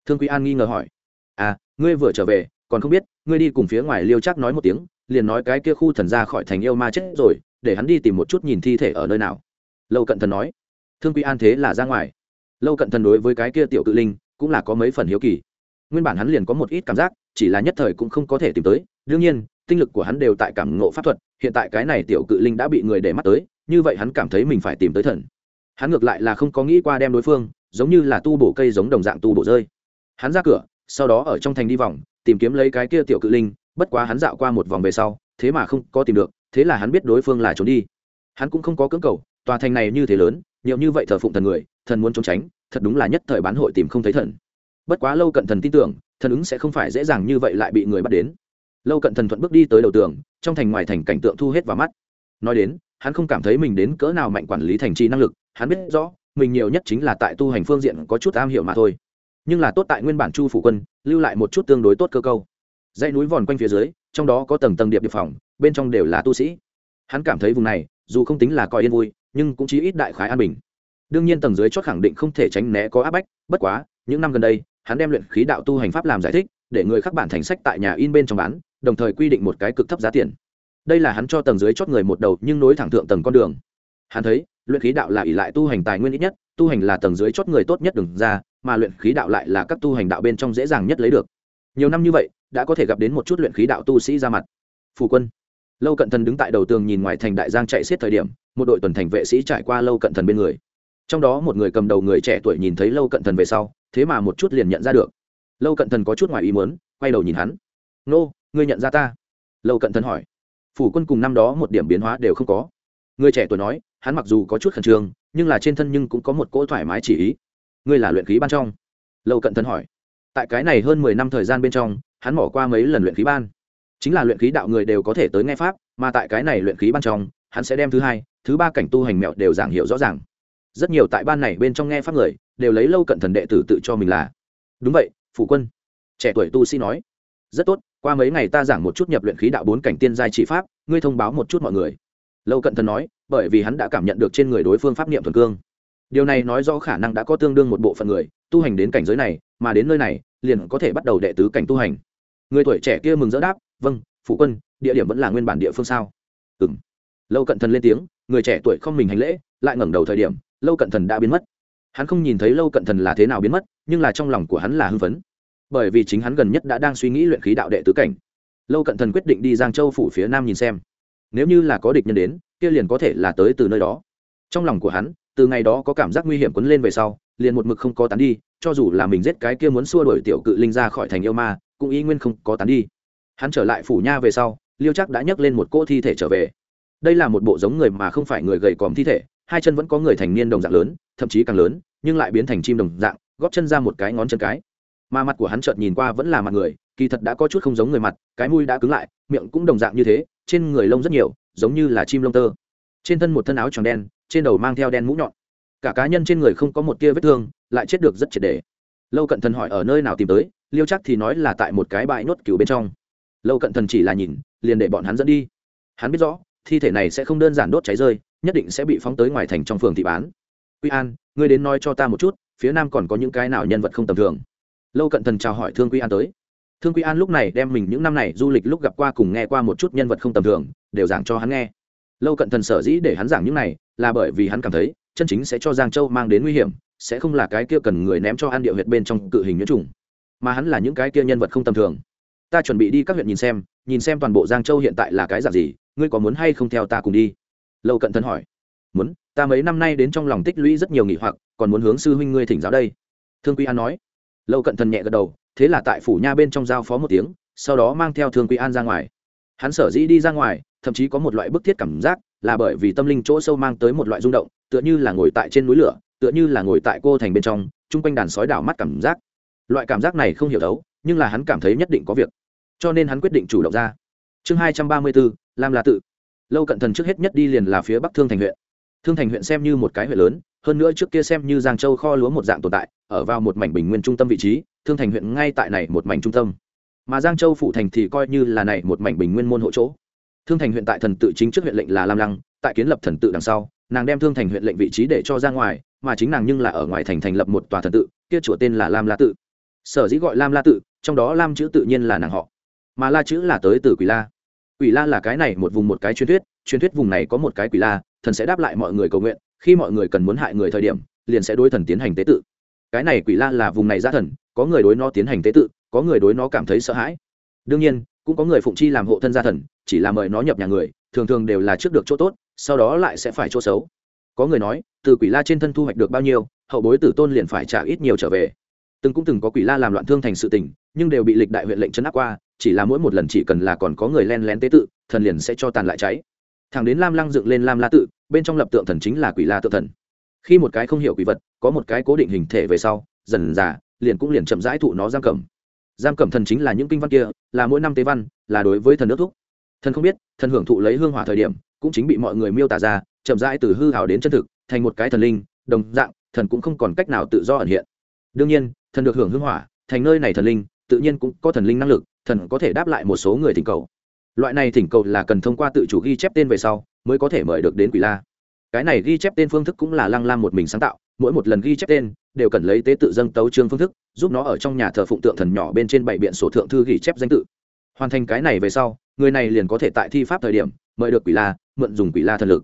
Thương quy an nghi ngờ hỏi. À ngươi vừa trở về, còn không biết, ngươi đi cùng phía ngoài liêu chắc nói một tiếng, liền nói cái kia khu thần ra khỏi thành yêu ma chết rồi, để hắn đi tìm một chút nhìn thi thể ở nơi nào. Lâu cận thần nói. Thương quy an thế là ra ngoài lâu cận thần đối với cái kia tiểu cự linh cũng là có mấy phần hiếu kỳ. Nguyên bản hắn liền có một ít cảm giác, chỉ là nhất thời cũng không có thể tìm tới. Đương nhiên, tinh lực của hắn đều tại cảm ngộ pháp thuật, hiện tại cái này tiểu cự linh đã bị người để mắt tới, như vậy hắn cảm thấy mình phải tìm tới thần. Hắn ngược lại là không có nghĩ qua đem đối phương, giống như là tu bổ cây giống đồng dạng tu bổ rơi. Hắn ra cửa, sau đó ở trong thành đi vòng, tìm kiếm lấy cái kia tiểu cự linh, bất quá hắn dạo qua một vòng về sau, thế mà không có tìm được, thế là hắn biết đối phương là trốn đi. Hắn cũng không có cưỡng cầu, tòa thành này như thế lớn nhiều như vậy thờ phụng thần người, thần muốn trốn tránh, thật đúng là nhất thời bán hội tìm không thấy thần. Bất quá lâu cận thần tin tưởng, thần ứng sẽ không phải dễ dàng như vậy lại bị người bắt đến. Lâu cận thần thuận bước đi tới đầu tường, trong thành ngoài thành cảnh tượng thu hết vào mắt. Nói đến, hắn không cảm thấy mình đến cỡ nào mạnh quản lý thành trì năng lực, hắn biết rõ, mình nhiều nhất chính là tại tu hành phương diện có chút am hiểu mà thôi. Nhưng là tốt tại nguyên bản chu phủ quân, lưu lại một chút tương đối tốt cơ câu. Dãy núi vòn quanh phía dưới, trong đó có tầng tầng điệp điệp phòng, bên trong đều là tu sĩ. Hắn cảm thấy vùng này, dù không tính là coi yên vui nhưng cũng chỉ ít đại khái an bình. Đương nhiên tầng dưới chót khẳng định không thể tránh né có áp bách, bất quá, những năm gần đây, hắn đem luyện khí đạo tu hành pháp làm giải thích, để người khác bản thành sách tại nhà in bên trong bán, đồng thời quy định một cái cực thấp giá tiền. Đây là hắn cho tầng dưới chót người một đầu nhưng nối thẳng thượng tầng con đường. Hắn thấy, luyện khí đạo là ỷ lại tu hành tài nguyên ít nhất, tu hành là tầng dưới chót người tốt nhất đừng ra, mà luyện khí đạo lại là các tu hành đạo bên trong dễ dàng nhất lấy được. Nhiều năm như vậy, đã có thể gặp đến một chút luyện khí đạo tu sĩ ra mặt. Phù quân. Lâu cận thần đứng tại đầu tường nhìn ngoài thành đại giang chạy xiết thời điểm một đội tuần thành vệ sĩ trải qua lâu cận thần bên người. Trong đó một người cầm đầu người trẻ tuổi nhìn thấy lâu cận thần về sau, thế mà một chút liền nhận ra được. Lâu cận thần có chút ngoài ý muốn, quay đầu nhìn hắn. Nô, ngươi nhận ra ta? Lâu cận thần hỏi. Phủ quân cùng năm đó một điểm biến hóa đều không có. Người trẻ tuổi nói, hắn mặc dù có chút khẩn trương, nhưng là trên thân nhưng cũng có một cỗ thoải mái chỉ ý. Ngươi là luyện khí ban trong? Lâu cận thần hỏi. Tại cái này hơn mười năm thời gian bên trong, hắn bỏ qua mấy lần luyện khí ban. Chính là luyện khí đạo người đều có thể tới nghe pháp, mà tại cái này luyện khí ban trong, hắn sẽ đem thứ hai thứ ba cảnh tu hành mẹo đều giảng hiệu rõ ràng. Rất nhiều tại ban này bên trong nghe pháp người, đều lấy lâu cận thần đệ tử tự cho mình là. Đúng vậy phụ quân. Trẻ tuổi tu sĩ nói. Rất tốt, qua mấy ngày ta giảng một chút nhập luyện khí đạo bốn cảnh tiên giai trị pháp, ngươi thông báo một chút mọi người. Lâu cận thần nói, bởi vì hắn đã cảm nhận được trên người đối phương pháp niệm thuần cương. Điều này nói do khả năng đã có tương đương một bộ phận người, tu hành đến cảnh giới này, mà đến nơi này, liền có thể bắt đầu đệ tứ cảnh tu hành. Người tuổi trẻ kia mừng rỡ đáp vâng phụ quân, địa điểm vẫn là nguyên bản địa phương sao? Ừ m lâu cận thần lên tiếng, người trẻ tuổi không mình hành lễ, lại ngẩng đầu thời điểm, lâu cận thần đã biến mất. Hắn không nhìn thấy lâu cận thần là thế nào biến mất, nhưng là trong lòng của hắn là hưng phấn. Bởi vì chính hắn gần nhất đã đang suy nghĩ luyện khí đạo đệ tứ cảnh. Lâu cận thần quyết định đi giang châu phủ phía nam nhìn xem. Nếu như là có địch nhân đến, kia liền có thể là tới từ nơi đó. Trong lòng của hắn, từ ngày đó có cảm giác nguy hiểm quấn lên về sau, liền một mực không có tán đi, cho dù là mình giết cái kia muốn xua đuổi tiểu cự linh ra khỏi thành yêu ma, cũng ý nguyên không có tán đi. Hắn trở lại phủ nha về sau, liêu chắc đã nhấc lên một cỗ thi thể trở về đây là một bộ giống người mà không phải người gầy còm thi thể, hai chân vẫn có người thành niên đồng dạng lớn, thậm chí càng lớn, nhưng lại biến thành chim đồng dạng, góp chân ra một cái ngón chân cái. Mà mặt của hắn chợt nhìn qua vẫn là mặt người, kỳ thật đã có chút không giống người mặt, cái mũi đã cứng lại, miệng cũng đồng dạng như thế, trên người lông rất nhiều, giống như là chim lông tơ. Trên thân một thân áo tròn đen, trên đầu mang theo đen mũ nhọn. Cả cá nhân trên người không có một tia vết thương, lại chết được rất triệt đề lâu cận thần hỏi ở nơi nào tìm tới, liêu chắc thì nói là tại một cái bãi nốt cừu bên trong. Lâu cận thần chỉ là nhìn, liền để bọn hắn dẫn đi. Hắn biết rõ thi thể này sẽ không đơn giản đốt cháy rơi, nhất định sẽ bị phóng tới ngoài thành trong phường thị bán. Quy an, ngươi đến nói cho ta một chút, phía nam còn có những cái nào nhân vật không tầm thường? Lâu cận thần chào hỏi thương quy an tới. Thương quy an lúc này đem mình những năm này du lịch lúc gặp qua cùng nghe qua một chút nhân vật không tầm thường, đều giảng cho hắn nghe. Lâu cận thần sở dĩ để hắn giảng những này, là bởi vì hắn cảm thấy, chân chính sẽ cho giang châu mang đến nguy hiểm, sẽ không là cái kia cần người ném cho ăn địa huyệt bên trong cự hình nhiễm trùng, mà hắn là những cái kia nhân vật không tầm thường. Ta chuẩn bị đi các huyện nhìn xem nhìn xem toàn bộ giang châu hiện tại là cái dạng gì ngươi có muốn hay không theo ta cùng đi? Lâu cận thần hỏi. Muốn, ta mấy năm nay đến trong lòng tích lũy rất nhiều nghị hoặc, còn muốn hướng sư huynh ngươi thỉnh giáo đây. Thương quy an nói. Lâu cận thần nhẹ gật đầu, thế là tại phủ nha bên trong giao phó một tiếng, sau đó mang theo thương quy an ra ngoài. Hắn sở dĩ đi ra ngoài, thậm chí có một loại bức thiết cảm giác, là bởi vì tâm linh chỗ sâu mang tới một loại rung động, tựa như là ngồi tại trên núi lửa, tựa như là ngồi tại cô thành bên trong, chung quanh đàn sói đảo mắt cảm giác. Loại cảm giác này không hiểu thấu nhưng là hắn cảm thấy nhất định có việc. Cho nên hắn quyết định chủ động ra. Chương hai trăm ba mươi bốn lam la tự. Lâu cận thần trước hết nhất đi liền là phía bắc thương thành huyện. Thương thành huyện xem như một cái huyện lớn, hơn nữa trước kia xem như giang châu kho lúa một dạng tồn tại, ở vào một mảnh bình nguyên trung tâm vị trí, thương thành huyện ngay tại này một mảnh trung tâm. Mà giang châu phủ thành thì coi như là này một mảnh bình nguyên môn hộ chỗ. Thương thành huyện tại thần tự chính trước huyện lệnh là lam lăng, tại kiến lập thần tự đằng sau, nàng đem thương thành huyện lệnh vị trí để cho ra ngoài, mà chính nàng nhưng là ở ngoài thành thành lập một tòa thần tự, kia chùa tên là lam la tự. Sở dĩ gọi lam la tự, trong đó lam chữ tự nhiên là nàng họ. Mà la chữ là tới từ quỷ la quỷ la là cái này một vùng một cái truyền thuyết truyền thuyết vùng này có một cái quỷ la, thần sẽ đáp lại mọi người cầu nguyện, khi mọi người cần muốn hại người thời điểm, liền sẽ đối thần tiến hành tế tự. Cái này quỷ la là vùng này ra thần, có người đối nó tiến hành tế tự, có người đối nó cảm thấy sợ hãi. Đương nhiên, cũng có người phụng chi làm hộ thân gia thần, chỉ là mời nó nhập nhà người, thường thường đều là trước được chỗ tốt, sau đó lại sẽ phải chỗ xấu. Có người nói, từ quỷ la trên thân thu hoạch được bao nhiêu, hậu bối tử tôn liền phải trả ít nhiều trở về. Từng cũng từng có quỷ la làm loạn thương thành sự tình, nhưng đều bị lịch đại huyện lệnh chấn áp qua chỉ là mỗi một lần chỉ cần là còn có người len lén tế tự, thần liền sẽ cho tàn lại cháy. Thằng đến lam lăng dựng lên lam la tự, bên trong lập tượng thần chính là quỷ la tự thần. Khi một cái không hiểu quỷ vật, có một cái cố định hình thể về sau, dần già liền cũng liền chậm rãi thụ nó giam cầm. Giam cầm thần chính là những kinh văn kia, là mỗi năm tế văn, là đối với thần nước thúc. Thần không biết, thần hưởng thụ lấy hương hỏa thời điểm, cũng chính bị mọi người miêu tả ra, chậm rãi từ hư hào đến chân thực, thành một cái thần linh, đồng dạng, thần cũng không còn cách nào tự do ẩn hiện. Đương nhiên, thần được hưởng hương hỏa, thành nơi này thần linh tự nhiên cũng có thần linh năng lực, thần có thể đáp lại một số người thỉnh cầu. Loại này thỉnh cầu là cần thông qua tự chủ ghi chép tên về sau, mới có thể mời được đến quỷ la. Cái này ghi chép tên phương thức cũng là lăng lam một mình sáng tạo, mỗi một lần ghi chép tên đều cần lấy tế tự dâng tấu trương phương thức, giúp nó ở trong nhà thờ phụng tượng thần nhỏ bên trên bảy biện sổ thượng thư ghi chép danh tự. Hoàn thành cái này về sau, người này liền có thể tại thi pháp thời điểm mời được quỷ la, mượn dùng quỷ la thần lực.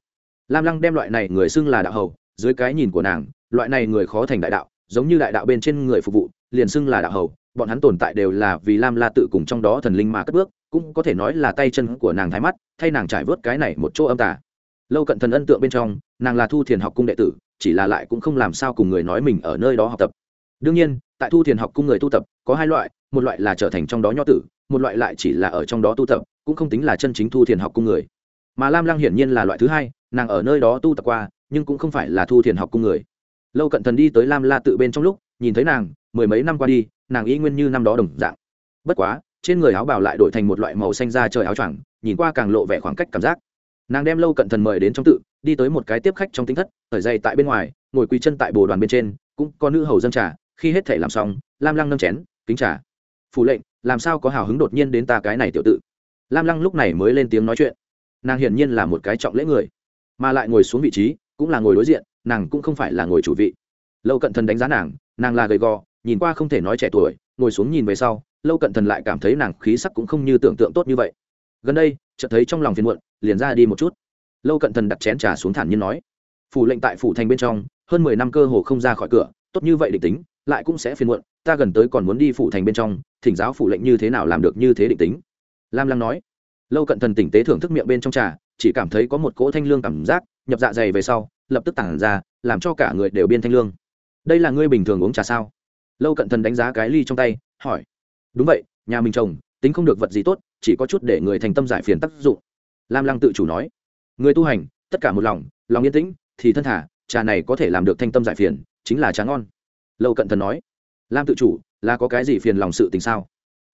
Lam lăng đem loại này người xưng là đạo hầu, dưới cái nhìn của nàng, loại này người khó thành đại đạo, giống như đại đạo bên trên người phục vụ, liền xưng là đạo hầu bọn hắn tồn tại đều là vì lam la tự cùng trong đó thần linh mà cất bước, cũng có thể nói là tay chân của nàng thái mắt, thay nàng trải vớt cái này một chỗ âm tả lâu cận thần ân tượng bên trong, nàng là thu thiền học cung đệ tử, chỉ là lại cũng không làm sao cùng người nói mình ở nơi đó học tập. Đương nhiên, tại thu thiền học cung người tu tập, có hai loại, một loại là trở thành trong đó nho tử, một loại lại chỉ là ở trong đó tu tập, cũng không tính là chân chính thu thiền học cung người. Mà lam lăng hiển nhiên là loại thứ hai, nàng ở nơi đó tu tập qua, nhưng cũng không phải là thu thiền học cung người. Lâu cận thần đi tới lam la tự bên trong lúc, nhìn thấy nàng, mười mấy năm qua đi nàng y nguyên như năm đó đồng dạng. Bất quá, trên người áo bào lại đổi thành một loại màu xanh da trời áo choàng, nhìn qua càng lộ vẻ khoảng cách cảm giác. Nàng đem lâu cận thần mời đến trong tự, đi tới một cái tiếp khách trong tính thất thời dày tại bên ngoài, ngồi quỳ chân tại bồ đoàn bên trên, cũng có nữ hầu dân trà, khi hết thể làm xong, lam lăng nâng chén, kính trà. Phủ lệnh, làm sao có hào hứng đột nhiên đến ta cái này tiểu tự? Lam lăng lúc này mới lên tiếng nói chuyện. Nàng hiển nhiên là một cái trọng lễ người, mà lại ngồi xuống vị trí, cũng là ngồi đối diện, nàng cũng không phải là ngồi chủ vị. Lâu cận thần đánh giá nàng nàng là gầy gò nhìn qua không thể nói trẻ tuổi, ngồi xuống nhìn về sau, lâu cận thần lại cảm thấy nàng khí sắc cũng không như tưởng tượng tốt như vậy. Gần đây, chợt thấy trong lòng phiền muộn, liền ra đi một chút. Lâu cận thần đặt chén trà xuống thản nhiên nói, phủ lệnh tại phủ thành bên trong, hơn mười năm cơ hồ không ra khỏi cửa, tốt như vậy định tính, lại cũng sẽ phiền muộn, ta gần tới còn muốn đi phủ thành bên trong, thỉnh giáo phủ lệnh như thế nào làm được như thế định tính. Lam lăng nói. Lâu cận thần tỉnh tế thưởng thức miệng bên trong trà, chỉ cảm thấy có một cỗ thanh lương cảm giác, nhập dạ dày về sau, lập tức tản ra, làm cho cả người đều biên thanh lương. Đây là ngươi bình thường uống trà sao? Lâu cận thần đánh giá cái ly trong tay, hỏi, đúng vậy, nhà mình trồng, tính không được vật gì tốt, chỉ có chút để người thành tâm giải phiền tác dụng. Lam lăng tự chủ nói, người tu hành, tất cả một lòng lòng yên tĩnh, thì thân thả trà này có thể làm được thanh tâm giải phiền, chính là trà ngon. Lâu cận thần nói, lam tự chủ, là có cái gì phiền lòng sự tình sao?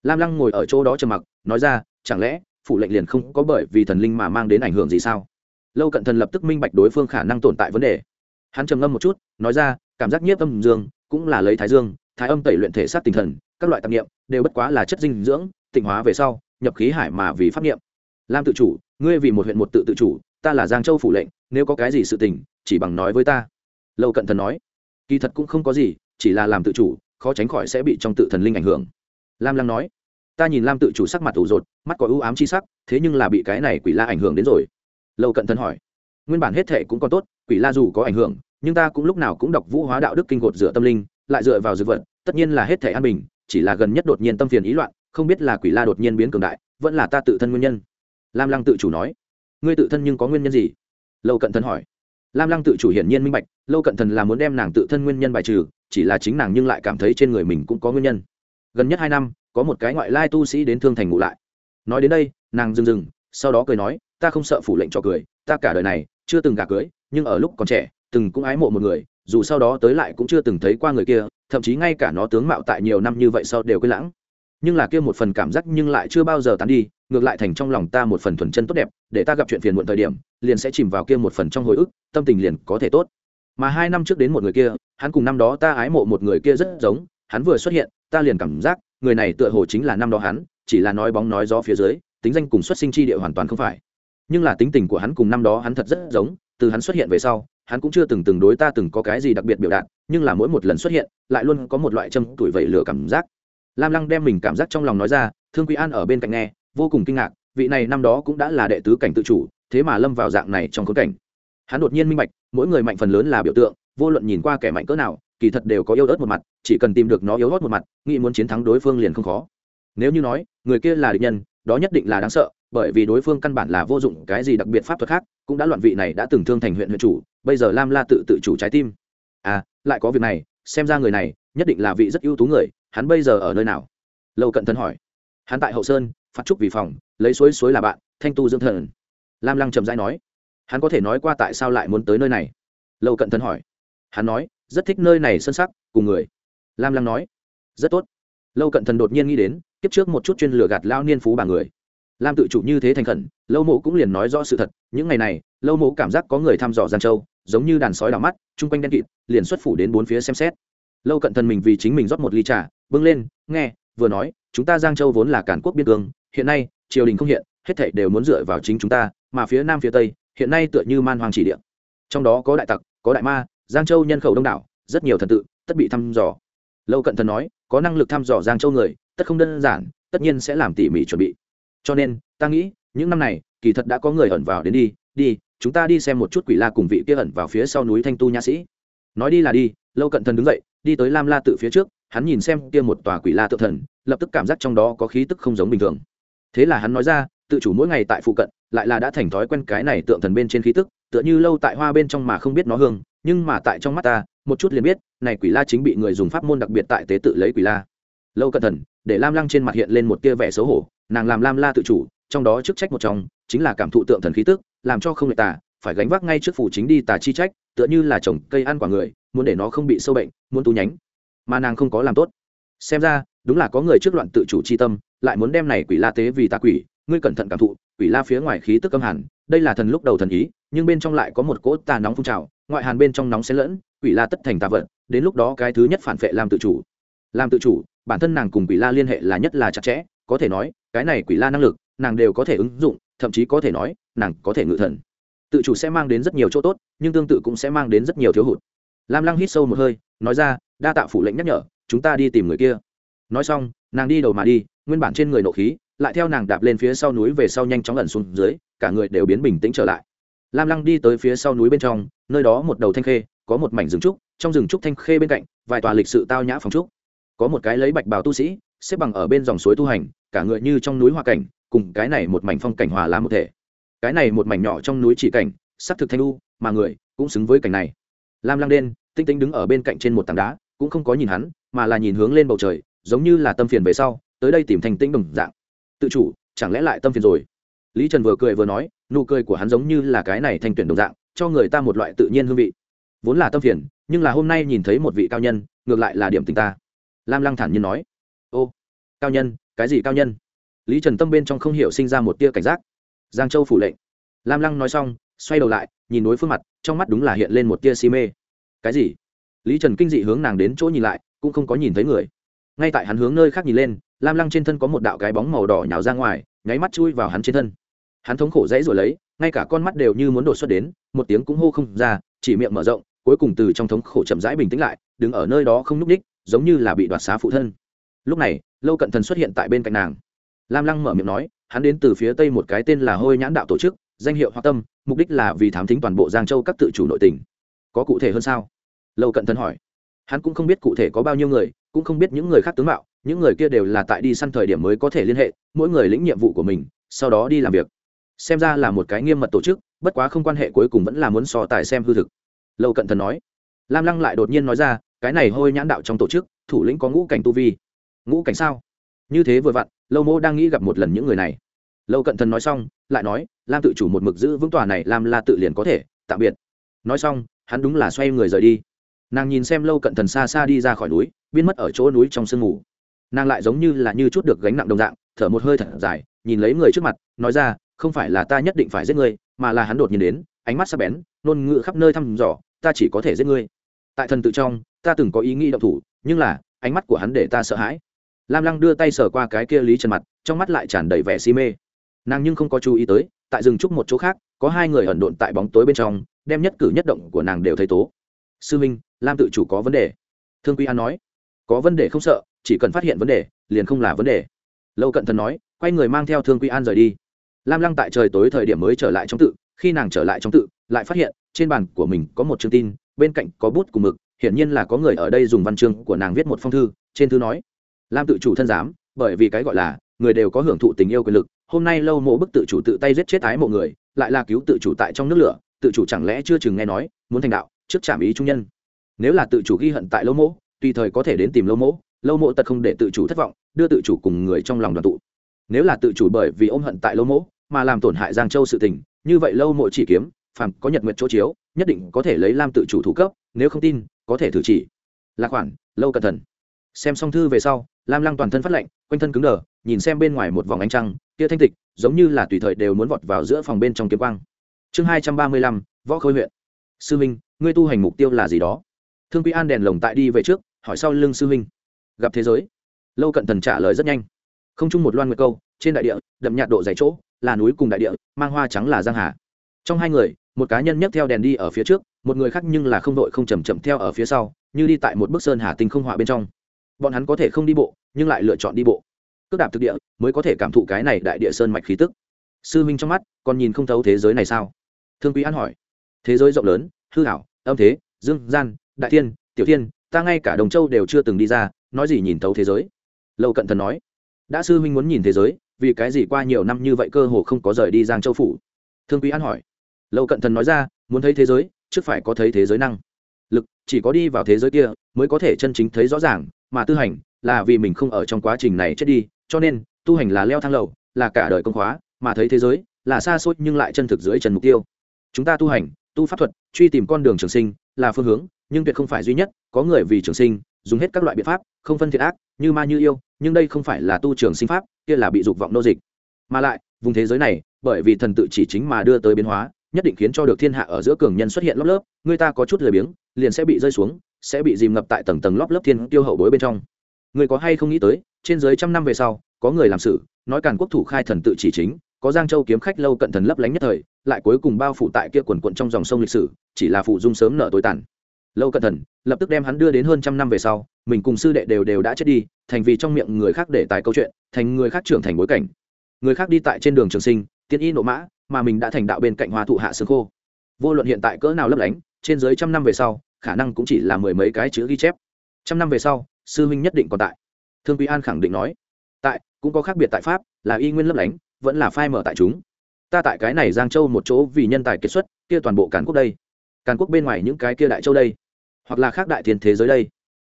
Lam lăng ngồi ở chỗ đó trầm mặc, nói ra, chẳng lẽ, phủ lệnh liền không có bởi vì thần linh mà mang đến ảnh hưởng gì sao? Lâu cận thần lập tức minh bạch đối phương khả năng tồn tại vấn đề. Hắn trầm ngâm một chút, nói ra, cảm giác nhiếp âm dương, cũng là lấy thái dương thái âm tẩy luyện thể xác tinh thần, các loại tạp nghiệm đều bất quá là chất dinh dưỡng, tịnh hóa về sau, nhập khí hải mà vì pháp nghiệm lam tự chủ, ngươi vì một huyện một tự tự chủ, ta là giang châu phủ lệnh, nếu có cái gì sự tình, chỉ bằng nói với ta. Lâu cận thần nói. Kỳ thật cũng không có gì, chỉ là làm tự chủ, khó tránh khỏi sẽ bị trong tự thần linh ảnh hưởng. Lam lăng nói. Ta nhìn lam tự chủ sắc mặt ủ rột, mắt có ưu ám chi sắc, thế nhưng là bị cái này quỷ la ảnh hưởng đến rồi. Lâu cận thần hỏi. Nguyên bản hết thệ cũng còn tốt, quỷ la dù có ảnh hưởng, nhưng ta cũng lúc nào cũng đọc vũ hóa đạo đức kinh gột dựa tâm linh lại dựa vào dược vật, tất nhiên là hết thể an bình, chỉ là gần nhất đột nhiên tâm phiền ý loạn, không biết là quỷ la đột nhiên biến cường đại, vẫn là ta tự thân nguyên nhân. Lam lăng tự chủ nói. Ngươi tự thân nhưng có nguyên nhân gì? Lâu cận thần hỏi. Lam lăng tự chủ hiển nhiên minh bạch, lâu cận thần là muốn đem nàng tự thân nguyên nhân bài trừ, chỉ là chính nàng nhưng lại cảm thấy trên người mình cũng có nguyên nhân. Gần nhất hai năm, có một cái ngoại lai tu sĩ đến thương thành ngụ lại. Nói đến đây, nàng dừng dừng, sau đó cười nói, ta không sợ phủ lệnh cho cười, ta cả đời này chưa từng gả cưới, nhưng ở lúc còn trẻ, từng cũng ái mộ một người dù sau đó tới lại cũng chưa từng thấy qua người kia, thậm chí ngay cả nó tướng mạo tại nhiều năm như vậy sau đều quên lãng. Nhưng là kia một phần cảm giác nhưng lại chưa bao giờ tán đi, ngược lại thành trong lòng ta một phần thuần chân tốt đẹp, để ta gặp chuyện phiền muộn thời điểm, liền sẽ chìm vào kia một phần trong hồi ức, tâm tình liền có thể tốt. Mà hai năm trước đến một người kia, hắn cùng năm đó ta ái mộ một người kia rất giống, hắn vừa xuất hiện, ta liền cảm giác, người này tựa hồ chính là năm đó hắn, chỉ là nói bóng nói gió phía dưới, tính danh cùng xuất sinh chi địa hoàn toàn không phải. Nhưng là tính tình của hắn cùng năm đó hắn thật rất giống, từ hắn xuất hiện về sau hắn cũng chưa từng từng đối ta từng có cái gì đặc biệt biểu đạt, nhưng là mỗi một lần xuất hiện, lại luôn có một loại châm tuổi vẩy lửa cảm giác. Lam lăng đem mình cảm giác trong lòng nói ra, thương quý an ở bên cạnh nghe, vô cùng kinh ngạc, vị này năm đó cũng đã là đệ tứ cảnh tự chủ, thế mà lâm vào dạng này trong khốn cảnh. Hắn đột nhiên minh bạch, mỗi người mạnh phần lớn là biểu tượng, vô luận nhìn qua kẻ mạnh cỡ nào, kỳ thật đều có yếu ớt một mặt, chỉ cần tìm được nó yếu ớt một mặt, nghĩ muốn chiến thắng đối phương liền không khó. Nếu như nói, người kia là địch nhân, đó nhất định là đáng sợ, bởi vì đối phương căn bản là vô dụng, cái gì đặc biệt pháp thuật khác cũng đã loạn vị này đã từng thương thành huyện huyện chủ, bây giờ lam la tự tự chủ trái tim. À lại có việc này, xem ra người này nhất định là vị rất ưu tú người, hắn bây giờ ở nơi nào? Lâu cận thần hỏi. Hắn tại hậu sơn, phát trúc vì phòng, lấy suối suối là bạn, thanh tu dưỡng thần. Lam lăng trầm rãi nói. Hắn có thể nói qua tại sao lại muốn tới nơi này? Lâu cận thần hỏi. Hắn nói, rất thích nơi này sân sắc, cùng người. Lam lăng nói. Rất tốt. Lâu cận thần đột nhiên nghĩ đến, kiếp trước một chút chuyên lừa gạt lao niên phú bà người lam tự chủ như thế thành khẩn, lâu mộ cũng liền nói rõ sự thật, những ngày này, lâu mộ cảm giác có người thăm dò Giang châu, giống như đàn sói đào mắt, chung quanh đen kịt, liền xuất phủ đến bốn phía xem xét. Lâu cận thần mình vì chính mình rót một ly trà, bưng lên, nghe, vừa nói, chúng ta giang châu vốn là cản quốc biên cương, hiện nay, triều đình không hiện, hết thảy đều muốn dựa vào chính chúng ta, mà phía nam phía tây, hiện nay tựa như man hoàng chỉ địa. Trong đó có đại tặc, có đại ma, giang châu nhân khẩu đông đảo, rất nhiều thần tự, tất bị thăm dò. Lâu cận thần nói, có năng lực thăm dò giang châu người, tất không đơn giản, tất nhiên sẽ làm tỉ mỉ chuẩn bị cho nên, ta nghĩ, những năm này, kỳ thật đã có người ẩn vào đến đi đi, chúng ta đi xem một chút quỷ la cùng vị kia ẩn vào phía sau núi thanh tu nhã sĩ. Nói đi là đi, lâu cận thần đứng dậy, đi tới lam la tự phía trước, hắn nhìn xem kia một tòa quỷ la tự thần, lập tức cảm giác trong đó có khí tức không giống bình thường. Thế là hắn nói ra, tự chủ mỗi ngày tại phụ cận, lại là đã thành thói quen cái này tượng thần bên trên khí tức, tựa như lâu tại hoa bên trong mà không biết nó hương, nhưng mà tại trong mắt ta, một chút liền biết, này quỷ la chính bị người dùng pháp môn đặc biệt tại tế tự lấy quỷ la. Lâu cận thần, để lam lăng trên mặt hiện lên một tia vẻ xấu hổ nàng làm lam la tự chủ, trong đó chức trách một trong chính là cảm thụ tượng thần khí tức, làm cho không người tà, phải gánh vác ngay trước phủ chính đi tà chi trách, tựa như là trồng cây ăn quả người, muốn để nó không bị sâu bệnh, muốn tu nhánh. Mà nàng không có làm tốt. Xem ra, đúng là có người trước loạn tự chủ chi tâm, lại muốn đem này quỷ la tế vì tà quỷ, ngươi cẩn thận cảm thụ, quỷ la phía ngoài khí tức âm hàn, đây là thần lúc đầu thần ý, nhưng bên trong lại có một cỗ tà nóng phun trào, ngoại hàn bên trong nóng xen lẫn, quỷ la tất thành tà vật, đến lúc đó cái thứ nhất phản vệ làm tự chủ. Làm tự chủ, bản thân nàng cùng quỷ la liên hệ là nhất là chặt chẽ có thể nói, cái này quỷ la năng lực, nàng đều có thể ứng dụng, thậm chí có thể nói, nàng có thể ngự thần. Tự chủ sẽ mang đến rất nhiều chỗ tốt, nhưng tương tự cũng sẽ mang đến rất nhiều thiếu hụt. Lam lăng hít sâu một hơi, nói ra, đa tạ phủ lệnh nhắc nhở, chúng ta đi tìm người kia. Nói xong, nàng đi đầu mà đi, nguyên bản trên người nộ khí, lại theo nàng đạp lên phía sau núi về sau nhanh chóng lẩn xuống dưới, cả người đều biến bình tĩnh trở lại. Lam lăng đi tới phía sau núi bên trong, nơi đó một đầu thanh khê, có một mảnh rừng trúc, trong rừng trúc thanh khê bên cạnh, vài tòa lịch sự tao nhã phòng trúc. Có một cái lấy bạch bào tu sĩ xếp bằng ở bên dòng suối tu hành, cả người như trong núi hoa cảnh, cùng cái này một mảnh phong cảnh hòa lá một thể. Cái này một mảnh nhỏ trong núi chỉ cảnh sắc thực thanh lu mà người cũng xứng với cảnh này. Lam lăng đen, tinh tinh đứng ở bên cạnh trên một tảng đá, cũng không có nhìn hắn, mà là nhìn hướng lên bầu trời, giống như là tâm phiền về sau, tới đây tìm thành tĩnh đồng dạng. Tự chủ, chẳng lẽ lại tâm phiền rồi? Lý trần vừa cười vừa nói, nụ cười của hắn giống như là cái này thành tuyển đồng dạng, cho người ta một loại tự nhiên hương vị. Vốn là tâm phiền, nhưng là hôm nay nhìn thấy một vị cao nhân, ngược lại là điểm tình ta. Lam lăng thản nhiên nói cao nhân, cái gì cao nhân? Lý trần tâm bên trong không hiểu sinh ra một tia cảnh giác. Giang châu phủ lệnh. Lam lăng nói xong, xoay đầu lại, nhìn đối phương mặt, trong mắt đúng là hiện lên một tia si mê. Cái gì? Lý trần kinh dị hướng nàng đến chỗ nhìn lại, cũng không có nhìn thấy người. Ngay tại hắn hướng nơi khác nhìn lên, lam lăng trên thân có một đạo cái bóng màu đỏ nhào ra ngoài, nháy mắt chui vào hắn trên thân. Hắn thống khổ dãy rồi lấy, ngay cả con mắt đều như muốn đột xuất đến, một tiếng cũng hô không ra, chỉ miệng mở rộng, cuối cùng từ trong thống khổ chậm rãi bình tĩnh lại, đứng ở nơi đó không n ú c ních, giống như là bị đoạt xá phụ thân lúc này, lâu cận thần xuất hiện tại bên cạnh nàng. Lam lăng mở miệng nói, hắn đến từ phía tây một cái tên là hôi nhãn đạo tổ chức, danh hiệu hoa tâm, mục đích là vì thám thính toàn bộ giang châu các tự chủ nội tỉnh có cụ thể hơn sao? Lâu cận thần hỏi. Hắn cũng không biết cụ thể có bao nhiêu người, cũng không biết những người khác tướng mạo, những người kia đều là tại đi săn thời điểm mới có thể liên hệ, mỗi người lĩnh nhiệm vụ của mình, sau đó đi làm việc. Xem ra là một cái nghiêm mật tổ chức, bất quá không quan hệ cuối cùng vẫn là muốn so tài xem hư thực. Lâu cận thần nói. Lam lăng lại đột nhiên nói ra, cái này hôi nhãn đạo trong tổ chức, thủ lĩnh có ngũ cảnh tu vi ngũ cảnh sao? Như thế vừa vặn, lâu mô đang nghĩ gặp một lần những người này. Lâu cận thần nói xong, lại nói, lam tự chủ một mực giữ vững tòa này, lam la tự liền có thể, tạm biệt. Nói xong, hắn đúng là xoay người rời đi. Nàng nhìn xem lâu cận thần xa xa đi ra khỏi núi, biến mất ở chỗ núi trong sương mù. Nàng lại giống như là như chút được gánh nặng đồng dạng, thở một hơi thật dài, nhìn lấy người trước mặt, nói ra, không phải là ta nhất định phải giết ngươi, mà là hắn đột nhiên đến, ánh mắt sắc bén nôn ngự khắp nơi thăm dò, ta chỉ có thể giết ngươi. Tại thần tự trong, ta từng có ý nghĩ động thủ, nhưng là, ánh mắt của hắn để ta sợ hãi lam lăng đưa tay sờ qua cái kia lý trần mặt, trong mắt lại tràn đầy vẻ si mê. Nàng nhưng không có chú ý tới, tại rừng trúc một chỗ khác, có hai người ẩn độn tại bóng tối bên trong, đem nhất cử nhất động của nàng đều thấy tố. Sư minh, lam tự chủ có vấn đề. Thương quy an nói. Có vấn đề không sợ, chỉ cần phát hiện vấn đề, liền không là vấn đề. Lâu cận thần nói, quay người mang theo thương quy an rời đi. Lam lăng tại trời tối thời điểm mới trở lại trong tự, khi nàng trở lại trong tự, lại phát hiện, trên bàn của mình có một chương tin, bên cạnh có bút cùng mực, hiển nhiên là có người ở đây dùng văn chương của nàng viết một phong thư, trên thư nói lam tự chủ thân giám, bởi vì cái gọi là, người đều có hưởng thụ tình yêu quyền lực, hôm nay lâu mộ bức tự chủ tự tay giết chết ái mộ người, lại là cứu tự chủ tại trong nước lửa, tự chủ chẳng lẽ chưa chừng nghe nói, muốn thành đạo, trước trảm ý trung nhân. Nếu là tự chủ ghi hận tại lâu mộ, tùy thời có thể đến tìm lâu mộ lâu mộ tật không để tự chủ thất vọng, đưa tự chủ cùng người trong lòng đoàn tụ. Nếu là tự chủ bởi vì ôm hận tại lâu mộ, mà làm tổn hại giang châu sự tình, như vậy lâu mộ chỉ kiếm, phàm có nhật nguyện chỗ chiếu, nhất định có thể lấy lam tự chủ thủ cấp, nếu không tin, có thể thử chỉ. Là khoản lâu cẩn thận. Xem xong thư về sau lam lăng toàn thân phát lệnh quanh thân cứng đờ, nhìn xem bên ngoài một vòng ánh trăng, kia thanh tịch, giống như là tùy thời đều muốn vọt vào giữa phòng bên trong kiếm quang. Chương hai trăm ba mươi lăm, võ khôi huyện. Sư minh, ngươi tu hành mục tiêu là gì đó? Thương quy an đèn lồng tại đi về trước, hỏi sau lưng sư minh. Gặp thế giới. Lâu cận thần trả lời rất nhanh. Không chung một loan nguyệt câu, trên đại địa, đậm nhạt độ dày chỗ, là núi cùng đại địa, mang hoa trắng là giang hà. Trong hai người, một cá nhân nhấc theo đèn đi ở phía trước, một người khác nhưng là không đội không chầm chậm theo ở phía sau, như đi tại một bức sơn hà tinh không họa bên trong bọn hắn có thể không đi bộ, nhưng lại lựa chọn đi bộ. Cước đạp thực địa mới có thể cảm thụ cái này đại địa sơn mạch khí tức. Sư minh trong mắt, còn nhìn không thấu thế giới này sao? Thương quý an hỏi. Thế giới rộng lớn, hư hảo âm thế, dương, gian, đại thiên, tiểu thiên, ta ngay cả đồng châu đều chưa từng đi ra, nói gì nhìn thấu thế giới? Lâu cận thần nói. Đã sư Minh muốn nhìn thế giới, vì cái gì qua nhiều năm như vậy cơ hồ không có rời đi giang châu phủ? Thương quý an hỏi. Lâu cận thần nói ra, muốn thấy thế giới, trước phải có thấy thế giới năng. Lực, chỉ có đi vào thế giới kia, mới có thể chân chính thấy rõ ràng mà tư hành là vì mình không ở trong quá trình này chết đi, cho nên, tu hành là leo thang lầu, là cả đời công khóa, mà thấy thế giới là xa xôi nhưng lại chân thực dưới trần mục tiêu. Chúng ta tu hành, tu pháp thuật, truy tìm con đường trường sinh là phương hướng, nhưng tuyệt không phải duy nhất, có người vì trường sinh, dùng hết các loại biện pháp, không phân thiện ác, như ma như yêu, nhưng đây không phải là tu trường sinh pháp, kia là bị dục vọng nô dịch. Mà lại, vùng thế giới này, bởi vì thần tự chỉ chính mà đưa tới biến hóa nhất định khiến cho được thiên hạ ở giữa cường nhân xuất hiện lớp lớp, người ta có chút lười biếng, liền sẽ bị rơi xuống, sẽ bị dìm ngập tại tầng tầng lớp lớp thiên tiêu hậu bối bên trong. Người có hay không nghĩ tới, trên dưới trăm năm về sau, có người làm sự, nói càn quốc thủ khai thần tự chỉ chính, có giang châu kiếm khách lâu cận thần lấp lánh nhất thời, lại cuối cùng bao phủ tại kia quần quận trong dòng sông lịch sử, chỉ là phụ dung sớm nợ tối tàn. Lâu cận thần, lập tức đem hắn đưa đến hơn trăm năm về sau, mình cùng sư đệ đều đều đã chết đi, thành vì trong miệng người khác để tài câu chuyện, thành người khác trưởng thành bối cảnh. Người khác đi tại trên đường trường sinh, tiên y nộ mã mà mình đã thành đạo bên cạnh hoa thụ hạ xương khô. Vô luận hiện tại cỡ nào lấp lánh, trên dưới trăm năm về sau, khả năng cũng chỉ là mười mấy cái chữ ghi chép. Trăm năm về sau, sư huynh nhất định còn tại. Thương quý an khẳng định nói. Tại, cũng có khác biệt tại pháp, là y nguyên lấp lánh, vẫn là phai mở tại chúng. Ta tại cái này giang châu một chỗ vì nhân tài kiệt xuất, kia toàn bộ càn quốc đây. Càn quốc bên ngoài những cái kia đại châu đây. Hoặc là khác đại thiên thế giới đây.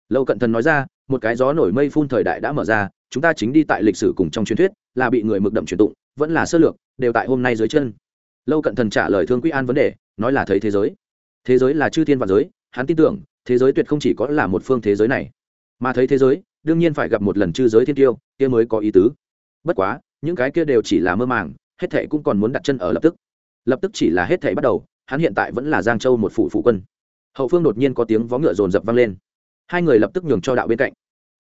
Lâu cận thần nói ra, một cái gió nổi mây phun thời đại đã mở ra, chúng ta chính đi tại lịch sử cùng trong truyền thuyết, là bị người mực đậm truyền tụng, vẫn là sơ lược đều tại hôm nay dưới chân. Lâu cận thần trả lời thương quý an vấn đề, nói là thấy thế giới. Thế giới là chư thiên và giới, hắn tin tưởng, thế giới tuyệt không chỉ có là một phương thế giới này. Mà thấy thế giới, đương nhiên phải gặp một lần chư giới thiên tiêu, kia mới có ý tứ. Bất quá, những cái kia đều chỉ là mơ màng, hết thệ cũng còn muốn đặt chân ở lập tức. Lập tức chỉ là hết thệ bắt đầu, hắn hiện tại vẫn là giang châu một phủ phụ quân. Hậu phương đột nhiên có tiếng vó ngựa rồn rập vang lên. Hai người lập tức nhường cho đạo bên cạnh.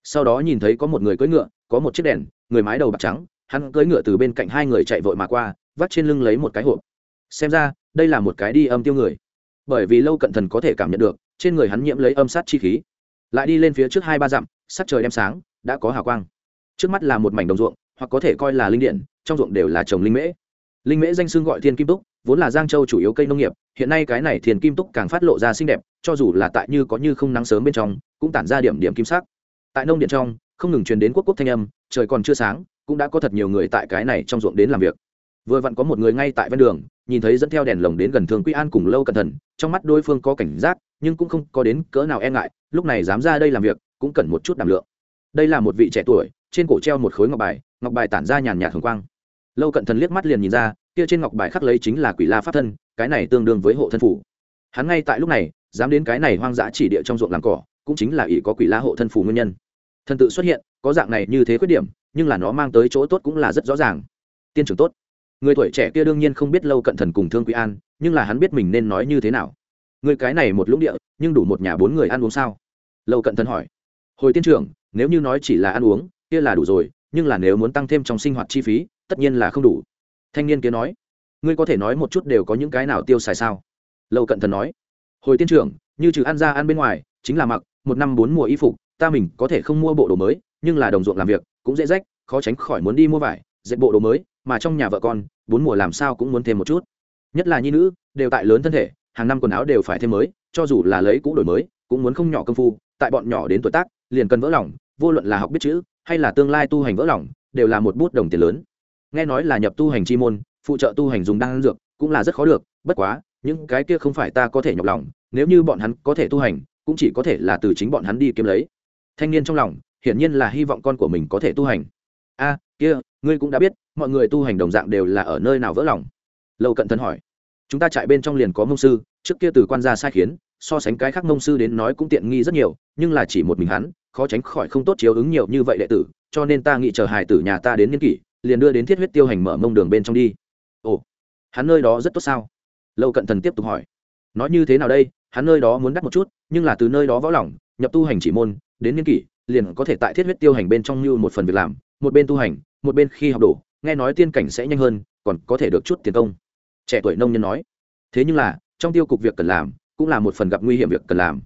Sau đó nhìn thấy có một người cưỡi ngựa, có một chiếc đèn, người mái đầu bạc trắng hắn cưỡi ngựa từ bên cạnh hai người chạy vội mà qua, vắt trên lưng lấy một cái hộp. Xem ra, đây là một cái đi âm tiêu người. Bởi vì lâu cận thần có thể cảm nhận được, trên người hắn nhiễm lấy âm sát chi khí. Lại đi lên phía trước hai ba dặm, sắc trời đem sáng, đã có hào quang. Trước mắt là một mảnh đồng ruộng, hoặc có thể coi là linh điện, trong ruộng đều là trồng linh mễ. Linh mễ danh xưng gọi thiên kim túc, vốn là giang châu chủ yếu cây nông nghiệp, hiện nay cái này thiên kim túc càng phát lộ ra xinh đẹp, cho dù là tại như có như không nắng sớm bên trong, cũng tản ra điểm điểm kim sắc. Tại nông điện trong, không ngừng truyền đến quốc quốc thanh âm, trời còn chưa sáng cũng đã có thật nhiều người tại cái này trong ruộng đến làm việc. Vừa vặn có một người ngay tại ven đường, nhìn thấy dẫn theo đèn lồng đến gần thường quy an cùng lâu cẩn thận, trong mắt đối phương có cảnh giác, nhưng cũng không có đến cỡ nào e ngại, lúc này dám ra đây làm việc, cũng cần một chút đảm lượng. Đây là một vị trẻ tuổi, trên cổ treo một khối ngọc bài ngọc bài tản ra nhàn nhạt thường quang. Lâu cận thần liếc mắt liền nhìn ra, kia trên ngọc bài khắc lấy chính là quỷ la pháp thân, cái này tương đương với hộ thân phủ hắn ngay tại lúc này, dám đến cái này hoang dã chỉ địa trong ruộng làm cỏ, cũng chính là ỷ có quỷ la hộ thân phủ nguyên nhân. Thần tự xuất hiện, có dạng này như thế khuyết điểm nhưng là nó mang tới chỗ tốt cũng là rất rõ ràng. Tiên trưởng tốt. Người tuổi trẻ kia đương nhiên không biết lâu cận thần cùng thương quý an, nhưng là hắn biết mình nên nói như thế nào. Người cái này một lũng địa, nhưng đủ một nhà bốn người ăn uống sao? Lâu cận thần hỏi. Hồi tiên trưởng, nếu như nói chỉ là ăn uống, kia là đủ rồi, nhưng là nếu muốn tăng thêm trong sinh hoạt chi phí, tất nhiên là không đủ. Thanh niên kia nói. Ngươi có thể nói một chút đều có những cái nào tiêu xài sao? Lâu cận thần nói. Hồi tiên trưởng, như trừ ăn ra ăn bên ngoài, chính là mặc, một năm bốn mùa y phục, ta mình có thể không mua bộ đồ mới nhưng là đồng ruộng làm việc cũng dễ rách, khó tránh khỏi muốn đi mua vải, dệt bộ đồ mới, mà trong nhà vợ con, bốn mùa làm sao cũng muốn thêm một chút. Nhất là nhi nữ, đều tại lớn thân thể, hàng năm quần áo đều phải thêm mới, cho dù là lấy cũ đổi mới, cũng muốn không nhỏ công phu, tại bọn nhỏ đến tuổi tác, liền cần vỡ lòng, vô luận là học biết chữ, hay là tương lai tu hành vỡ lòng, đều là một bút đồng tiền lớn. Nghe nói là nhập tu hành chi môn, phụ trợ tu hành dùng đan dược, cũng là rất khó được, bất quá, những cái kia không phải ta có thể nhọc lòng, nếu như bọn hắn có thể tu hành, cũng chỉ có thể là từ chính bọn hắn đi kiếm lấy. Thanh niên trong lòng hiển nhiên là hy vọng con của mình có thể tu hành. A, kia, ngươi cũng đã biết, mọi người tu hành đồng dạng đều là ở nơi nào vỡ lòng. Lâu cận thân hỏi. Chúng ta chạy bên trong liền có mông sư, trước kia từ quan gia sai khiến, so sánh cái khác mông sư đến nói cũng tiện nghi rất nhiều, nhưng là chỉ một mình hắn, khó tránh khỏi không tốt chiếu ứng nhiều như vậy đệ tử, cho nên ta nghĩ chờ hài tử nhà ta đến niên kỷ, liền đưa đến thiết huyết tiêu hành mở mông đường bên trong đi. Ồ, hắn nơi đó rất tốt sao? Lâu cận thần tiếp tục hỏi. Nói như thế nào đây? Hắn nơi đó muốn đắt một chút, nhưng là từ nơi đó võ lỏng nhập tu hành chỉ môn, đến niên kỷ liền có thể tại thiết huyết tiêu hành bên trong như một phần việc làm, một bên tu hành, một bên khi học đủ nghe nói tiên cảnh sẽ nhanh hơn, còn có thể được chút tiền công. Trẻ tuổi nông nhân nói. Thế nhưng là, trong tiêu cục việc cần làm, cũng là một phần gặp nguy hiểm việc cần làm.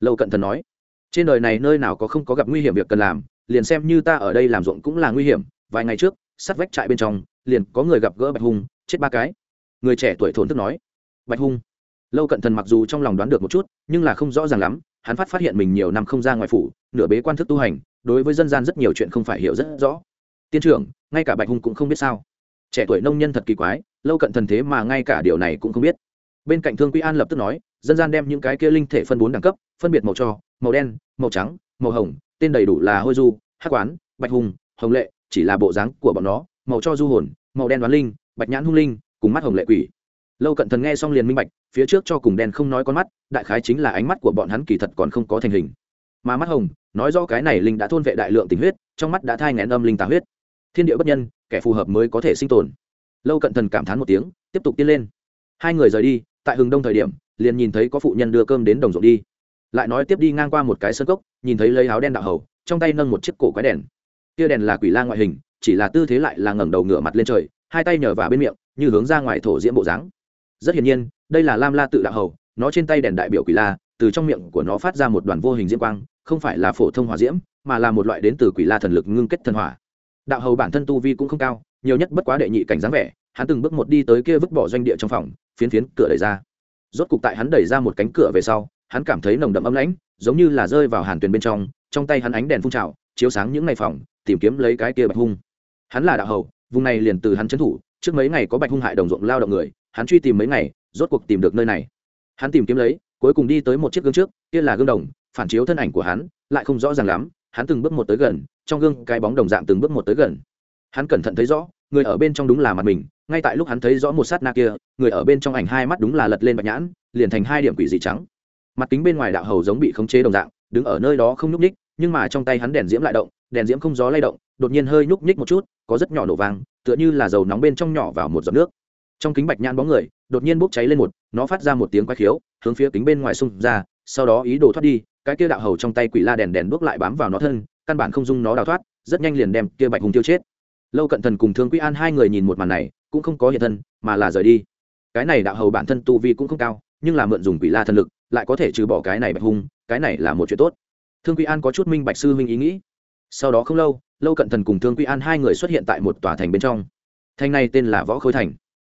Lâu cận thần nói. Trên đời này nơi nào có không có gặp nguy hiểm việc cần làm, liền xem như ta ở đây làm ruộng cũng là nguy hiểm, vài ngày trước, sắt vách trại bên trong, liền có người gặp gỡ bạch hung, chết ba cái. Người trẻ tuổi thốn thức nói. Bạch hung. Lâu cận thần mặc dù trong lòng đoán được một chút, nhưng là không rõ ràng lắm hắn phát phát hiện mình nhiều năm không ra ngoài phủ, nửa bế quan thức tu hành, đối với dân gian rất nhiều chuyện không phải hiểu rất rõ. Tiên trưởng, ngay cả bạch hung cũng không biết sao. Trẻ tuổi nông nhân thật kỳ quái, lâu cận thần thế mà ngay cả điều này cũng không biết. Bên cạnh thương quy an lập tức nói, dân gian đem những cái kia linh thể phân bốn đẳng cấp, phân biệt màu cho màu đen, màu trắng, màu hồng, tên đầy đủ là hôi du, hắc quán, bạch hùng, hồng lệ, chỉ là bộ dáng của bọn nó, màu cho du hồn, màu đen đoán linh, bạch nhãn hung linh, cùng mắt hồng lệ quỷ. Lâu cận thần nghe xong liền minh bạch phía trước cho cùng đen không nói con mắt, đại khái chính là ánh mắt của bọn hắn kỳ thật còn không có thành hình. Mà mắt hồng, nói do cái này linh đã thôn vệ đại lượng tình huyết, trong mắt đã thai ngén âm linh tà huyết. Thiên địa bất nhân, kẻ phù hợp mới có thể sinh tồn. Lâu cận thần cảm thán một tiếng, tiếp tục tiến lên. Hai người rời đi, tại hừng đông thời điểm, liền nhìn thấy có phụ nhân đưa cơm đến đồng ruộng đi. Lại nói tiếp đi ngang qua một cái sân cốc, nhìn thấy lấy áo đen đạo hầu, trong tay nâng một chiếc cổ quái đèn. Kia đèn là quỷ la ngoại hình, chỉ là tư thế lại là ngẩng đầu ngửa mặt lên trời, hai tay nhờ vào bên miệng, như hướng ra ngoài thổ diễm bộ dáng. Rất hiển nhiên đây là lam la tự đạo hầu, nó trên tay đèn đại biểu quỷ la, từ trong miệng của nó phát ra một đoàn vô hình diễm quang, không phải là phổ thông hỏa diễm, mà là một loại đến từ quỷ la thần lực ngưng kết thần hỏa. Đạo hầu bản thân tu vi cũng không cao, nhiều nhất bất quá đệ nhị cảnh dáng vẻ, hắn từng bước một đi tới kia vứt bỏ doanh địa trong phòng, phiến phiến cửa đẩy ra. Rốt cục tại hắn đẩy ra một cánh cửa về sau, hắn cảm thấy nồng đậm ấm lãnh, giống như là rơi vào hàn tuyền bên trong trong tay hắn ánh đèn phun trào, chiếu sáng những ngày phòng, tìm kiếm lấy cái kia bạch hung. Hắn là đạo hầu, vùng này liền từ hắn trấn thủ, trước mấy ngày có bạch hung hại đồng ruộng lao động người, hắn truy tìm mấy ngày rốt cuộc tìm được nơi này. Hắn tìm kiếm lấy, cuối cùng đi tới một chiếc gương trước, kia là gương đồng, phản chiếu thân ảnh của hắn, lại không rõ ràng lắm, hắn từng bước một tới gần, trong gương cái bóng đồng dạng từng bước một tới gần. Hắn cẩn thận thấy rõ, người ở bên trong đúng là mặt mình, ngay tại lúc hắn thấy rõ một sát na kia, người ở bên trong ảnh hai mắt đúng là lật lên bạch nhãn, liền thành hai điểm quỷ dị trắng. Mặt kính bên ngoài đạo hầu giống bị khống chế đồng dạng, đứng ở nơi đó không nhúc ních nhưng mà trong tay hắn đèn diễm lại động, đèn diễm không gió lay động, đột nhiên hơi nhúc nhích một chút, có rất nhỏ nổ vàng tựa như là dầu nóng bên trong nhỏ vào một giọt nước. Trong kính bạch nhãn bóng người đột nhiên bốc cháy lên một nó phát ra một tiếng quái khiếu hướng phía kính bên ngoài xung ra sau đó ý đồ thoát đi cái kia đạo hầu trong tay quỷ la đèn đèn đuốc lại bám vào nó thân căn bản không dung nó đào thoát rất nhanh liền đem kia bạch hùng tiêu chết. Lâu cận thần cùng thương quý an hai người nhìn một màn này cũng không có hiện thân mà là rời đi. Cái này đạo hầu bản thân tu vi cũng không cao nhưng là mượn dùng quỷ la thần lực lại có thể trừ bỏ cái này bạch hùng, cái này là một chuyện tốt. Thương quý an có chút minh bạch sư minh ý nghĩ. Sau đó không lâu lâu cận thần cùng thương quý an hai người xuất hiện tại một tòa thành bên trong. Thành này tên là võ khôi thành.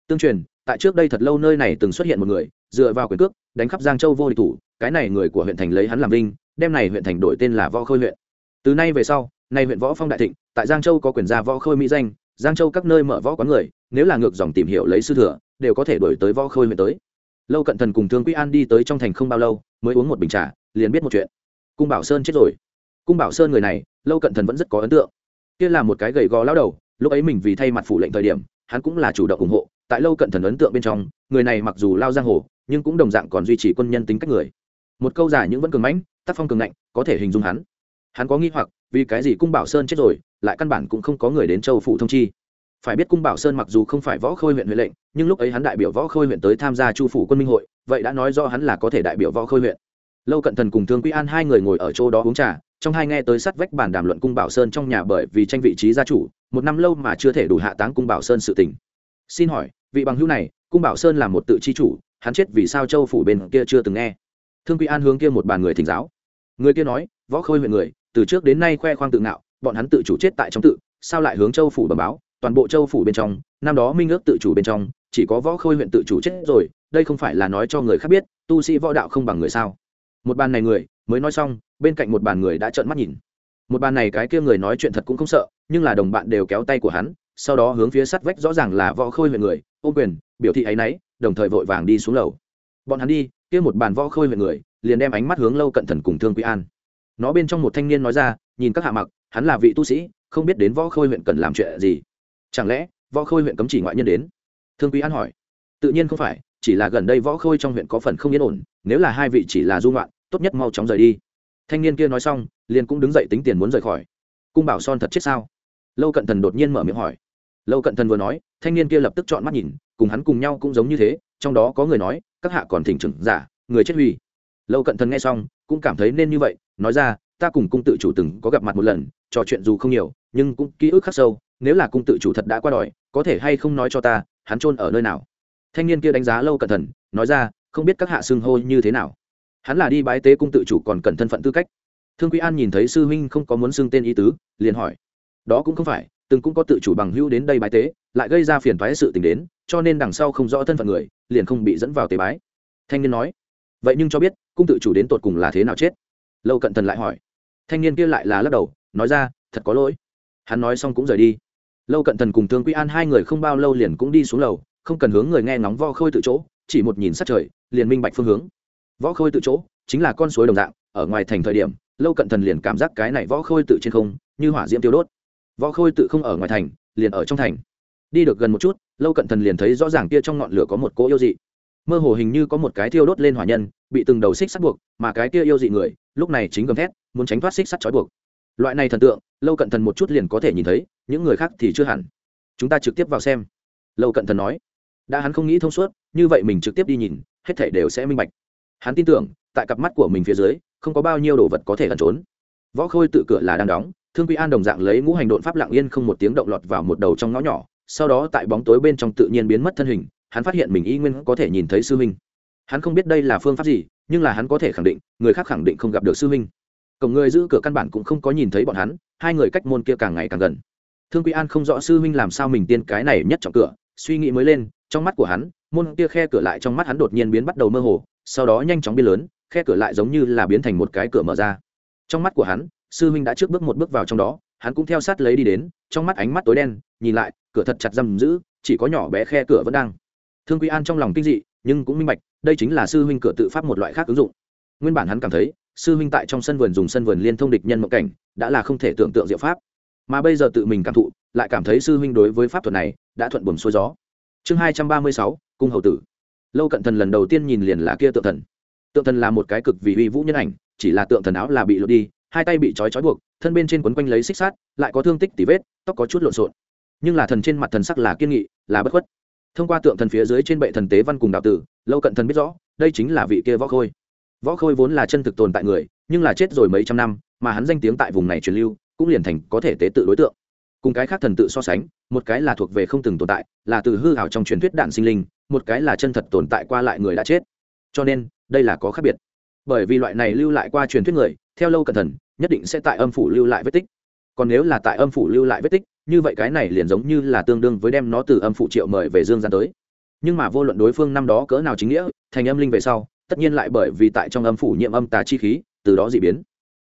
Tương truyền tại trước đây thật lâu nơi này từng xuất hiện một người, dựa vào quyền cước, đánh khắp giang châu vô địch thủ, cái này người của huyện thành lấy hắn làm vinh đem này huyện thành đổi tên là võ khôi huyện. Từ nay về sau, nay huyện võ phong đại thịnh, tại giang châu có quyền gia võ khôi mỹ danh, giang châu các nơi mở võ quán người, nếu là ngược dòng tìm hiểu lấy sư thừa, đều có thể đổi tới võ khôi huyện tới. Lâu cận thần cùng thương quý an đi tới trong thành không bao lâu, mới uống một bình trà, liền biết một chuyện. Cung bảo sơn chết rồi. Cung bảo sơn người này, lâu cận thần vẫn rất có ấn tượng. Kia là một cái gầy gò lao đầu, lúc ấy mình vì thay mặt phủ lệnh thời điểm, hắn cũng là chủ động ủng hộ tại lâu cận thần ấn tượng bên trong, người này mặc dù lao giang hồ, nhưng cũng đồng dạng còn duy trì quân nhân tính cách người. Một câu giả những vẫn cường mãnh, tác phong cường ngạnh, có thể hình dung hắn. Hắn có nghi hoặc, vì cái gì cung bảo sơn chết rồi, lại căn bản cũng không có người đến châu phụ thông chi. Phải biết cung bảo sơn mặc dù không phải võ khôi huyện huyện lệnh, nhưng lúc ấy hắn đại biểu võ khôi huyện tới tham gia chu phủ quân minh hội, vậy đã nói do hắn là có thể đại biểu võ khôi huyện. Lâu cận thần cùng thương quy an hai người ngồi ở chỗ đó uống trà, trong hai nghe tới sắt vách bàn đàm luận cung bảo sơn trong nhà bởi vì tranh vị trí gia chủ, một năm lâu mà chưa thể đủ hạ táng cung bảo sơn sự tình. Xin hỏi vị bằng hữu này, cung bảo sơn là một tự chi chủ, hắn chết vì sao châu phủ bên kia chưa từng nghe. Thương quy an hướng kia một bàn người thỉnh giáo. Người kia nói, võ khôi huyện người, từ trước đến nay khoe khoang tự ngạo, bọn hắn tự chủ chết tại trong tự, sao lại hướng châu phủ bẩm báo? Toàn bộ châu phủ bên trong, năm đó minh ước tự chủ bên trong, chỉ có võ khôi huyện tự chủ chết rồi, đây không phải là nói cho người khác biết, tu sĩ võ đạo không bằng người sao? Một bàn này người, mới nói xong, bên cạnh một bàn người đã trợn mắt nhìn. Một bàn này cái kia người nói chuyện thật cũng không sợ, nhưng là đồng bạn đều kéo tay của hắn sau đó hướng phía sắt vách rõ ràng là võ khôi huyện người, ôm quyền, biểu thị ấ y n ấ y đồng thời vội vàng đi xuống lầu. Bọn hắn đi, kia một bàn võ khôi huyện người, liền đem ánh mắt hướng lâu cận thần cùng thương quý an. Nó bên trong một thanh niên nói ra, nhìn các hạ mặc, hắn là vị tu sĩ, không biết đến võ khôi huyện cần làm chuyện gì. Chẳng lẽ, võ khôi huyện cấm chỉ ngoại nhân đến? Thương quý an hỏi. Tự nhiên không phải, chỉ là gần đây võ khôi trong huyện có phần không yên ổn, nếu là hai vị chỉ là du ngoạn, tốt nhất mau chóng rời đi. Thanh niên kia nói xong, liền cũng đứng dậy tính tiền muốn rời khỏi. Cung bảo son thật chết sao? Lâu cận thần đột nhiên mở miệng hỏi lâu cận thần vừa nói, thanh niên kia lập tức chọn mắt nhìn, cùng hắn cùng nhau cũng giống như thế, trong đó có người nói, các hạ còn thỉnh trưởng giả, người chết huy. Lâu cận thần nghe xong, cũng cảm thấy nên như vậy, nói ra, ta cùng cung tự chủ từng có gặp mặt một lần, trò chuyện dù không nhiều, nhưng cũng ký ức khắc sâu, nếu là cung tự chủ thật đã qua đòi có thể hay không nói cho ta, hắn trôn ở nơi nào? Thanh niên kia đánh giá lâu cẩn thận nói ra, không biết các hạ xưng hô như thế nào. Hắn là đi bái tế cung tự chủ còn cần thân phận tư cách. Thương quý an nhìn thấy sư huynh không có muốn xưng tên ý tứ, liền hỏi. Đó cũng không phải từng cũng có tự chủ bằng hữu đến đây bái tế, lại gây ra phiền thoái sự tình đến, cho nên đằng sau không rõ thân phận người, liền không bị dẫn vào tế bái. Thanh niên nói, vậy nhưng cho biết, cung tự chủ đến tột cùng là thế nào chết? Lâu cận thần lại hỏi. Thanh niên kia lại là lắc đầu, nói ra, thật có lỗi. Hắn nói xong cũng rời đi. Lâu cận thần cùng thương quý an hai người không bao lâu liền cũng đi xuống lầu, không cần hướng người nghe ngóng vo khôi tự chỗ, chỉ một nhìn sát trời, liền minh bạch phương hướng. Võ khôi tự chỗ chính là con suối đồng dạng, ở ngoài thành thời điểm, lâu cận thần liền cảm giác cái này võ khôi tự trên không, như hỏa diễm tiêu đốt võ khôi tự không ở ngoài thành, liền ở trong thành. Đi được gần một chút, lâu cận thần liền thấy rõ ràng kia trong ngọn lửa có một cỗ yêu dị. Mơ hồ hình như có một cái thiêu đốt lên hỏa nhân, bị từng đầu xích sắt buộc, mà cái kia yêu dị người, lúc này chính gầm thét, muốn tránh thoát xích sắt trói buộc. Loại này thần tượng, lâu cận thần một chút liền có thể nhìn thấy, những người khác thì chưa hẳn. Chúng ta trực tiếp vào xem. Lâu cận thần nói. Đã hắn không nghĩ thông suốt, như vậy mình trực tiếp đi nhìn, hết thể đều sẽ minh bạch. Hắn tin tưởng, tại cặp mắt của mình phía dưới, không có bao nhiêu đồ vật có thể ẩn trốn. Võ khôi tự cửa là đang đóng thương quy an đồng dạng lấy ngũ hành độn pháp lặng yên không một tiếng động lọt vào một đầu trong ngõ nhỏ, sau đó tại bóng tối bên trong tự nhiên biến mất thân hình, hắn phát hiện mình y nguyên có thể nhìn thấy sư huynh. Hắn không biết đây là phương pháp gì, nhưng là hắn có thể khẳng định, người khác khẳng định không gặp được sư huynh. Cổng người giữ cửa căn bản cũng không có nhìn thấy bọn hắn, hai người cách môn kia càng ngày càng gần. Thương quy an không rõ sư huynh làm sao mình tiên cái này nhất trọng cửa, suy nghĩ mới lên, trong mắt của hắn, môn kia khe cửa lại trong mắt hắn đột nhiên biến bắt đầu mơ hồ, sau đó nhanh chóng biến lớn, khe cửa lại giống như là biến thành một cái cửa mở ra. Trong mắt của hắn sư huynh đã trước bước một bước vào trong đó, hắn cũng theo sát lấy đi đến, trong mắt ánh mắt tối đen, nhìn lại, cửa thật chặt giam giữ, chỉ có nhỏ bé khe cửa vẫn đang. Thương quý an trong lòng kinh dị, nhưng cũng minh bạch, đây chính là sư huynh cửa tự pháp một loại khác ứng dụng. Nguyên bản hắn cảm thấy, sư huynh tại trong sân vườn dùng sân vườn liên thông địch nhân mộng cảnh, đã là không thể tưởng tượng diệu pháp. Mà bây giờ tự mình cảm thụ, lại cảm thấy sư huynh đối với pháp thuật này, đã thuận buồm xuôi gió. Chương hai trăm ba mươi sáu, cung hầu tử. Lâu cận thần lần đầu tiên nhìn liền là kia tượng thần. Tượng thần là một cái cực vì uy vũ nhân ảnh, chỉ là tượng thần áo là bị lột đi hai tay bị trói trói buộc, thân bên trên quấn quanh lấy xích sát lại có thương tích tỉ vết, tóc có chút lộn xộn. Nhưng là thần trên mặt thần sắc là kiên nghị, là bất khuất. Thông qua tượng thần phía dưới trên bệ thần tế văn cùng đạo tử, lâu cận thần biết rõ, đây chính là vị kia võ khôi. Võ khôi vốn là chân thực tồn tại người, nhưng là chết rồi mấy trăm năm, mà hắn danh tiếng tại vùng này truyền lưu, cũng liền thành có thể tế tự đối tượng. Cùng cái khác thần tự so sánh, một cái là thuộc về không từng tồn tại, là từ hư hảo trong truyền thuyết đạn sinh linh, một cái là chân thật tồn tại qua lại người đã chết. Cho nên, đây là có khác biệt bởi vì loại này lưu lại qua truyền thuyết người, theo lâu cẩn thận, nhất định sẽ tại âm phủ lưu lại vết tích. Còn nếu là tại âm phủ lưu lại vết tích, như vậy cái này liền giống như là tương đương với đem nó từ âm phủ triệu mời về dương gian tới. Nhưng mà vô luận đối phương năm đó cỡ nào chính nghĩa, thành âm linh về sau, tất nhiên lại bởi vì tại trong âm phủ nhiễm âm tà chi khí, từ đó dị biến.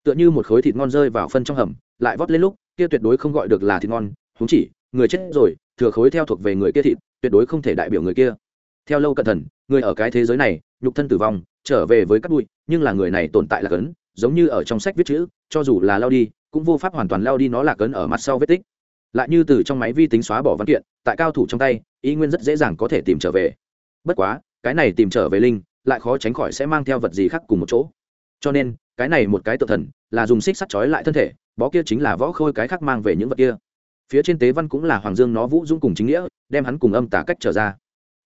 Tựa như một khối thịt ngon rơi vào phân trong hầm, lại vót lên lúc, kia tuyệt đối không gọi được là thịt ngon húng chỉ, người chết rồi, thừa khối theo thuộc về người kia thịt, tuyệt đối không thể đại biểu người kia. Theo lâu cẩn thận, người ở cái thế giới này, nhục thân tử vong trở về với cát bụi, nhưng là người này tồn tại là cấn, giống như ở trong sách viết chữ, cho dù là lao đi, cũng vô pháp hoàn toàn lao đi nó là cấn ở mặt sau vết tích. Lại như từ trong máy vi tính xóa bỏ văn kiện, tại cao thủ trong tay ý nguyên rất dễ dàng có thể tìm trở về. Bất quá, cái này tìm trở về linh, lại khó tránh khỏi sẽ mang theo vật gì khác cùng một chỗ. Cho nên, cái này một cái tự thần, là dùng xích sắt trói lại thân thể, bó kia chính là võ khôi cái khác mang về những vật kia. Phía trên tế văn cũng là hoàng dương nó vũ dung cùng chính nghĩa, đem hắn cùng âm tả cách trở ra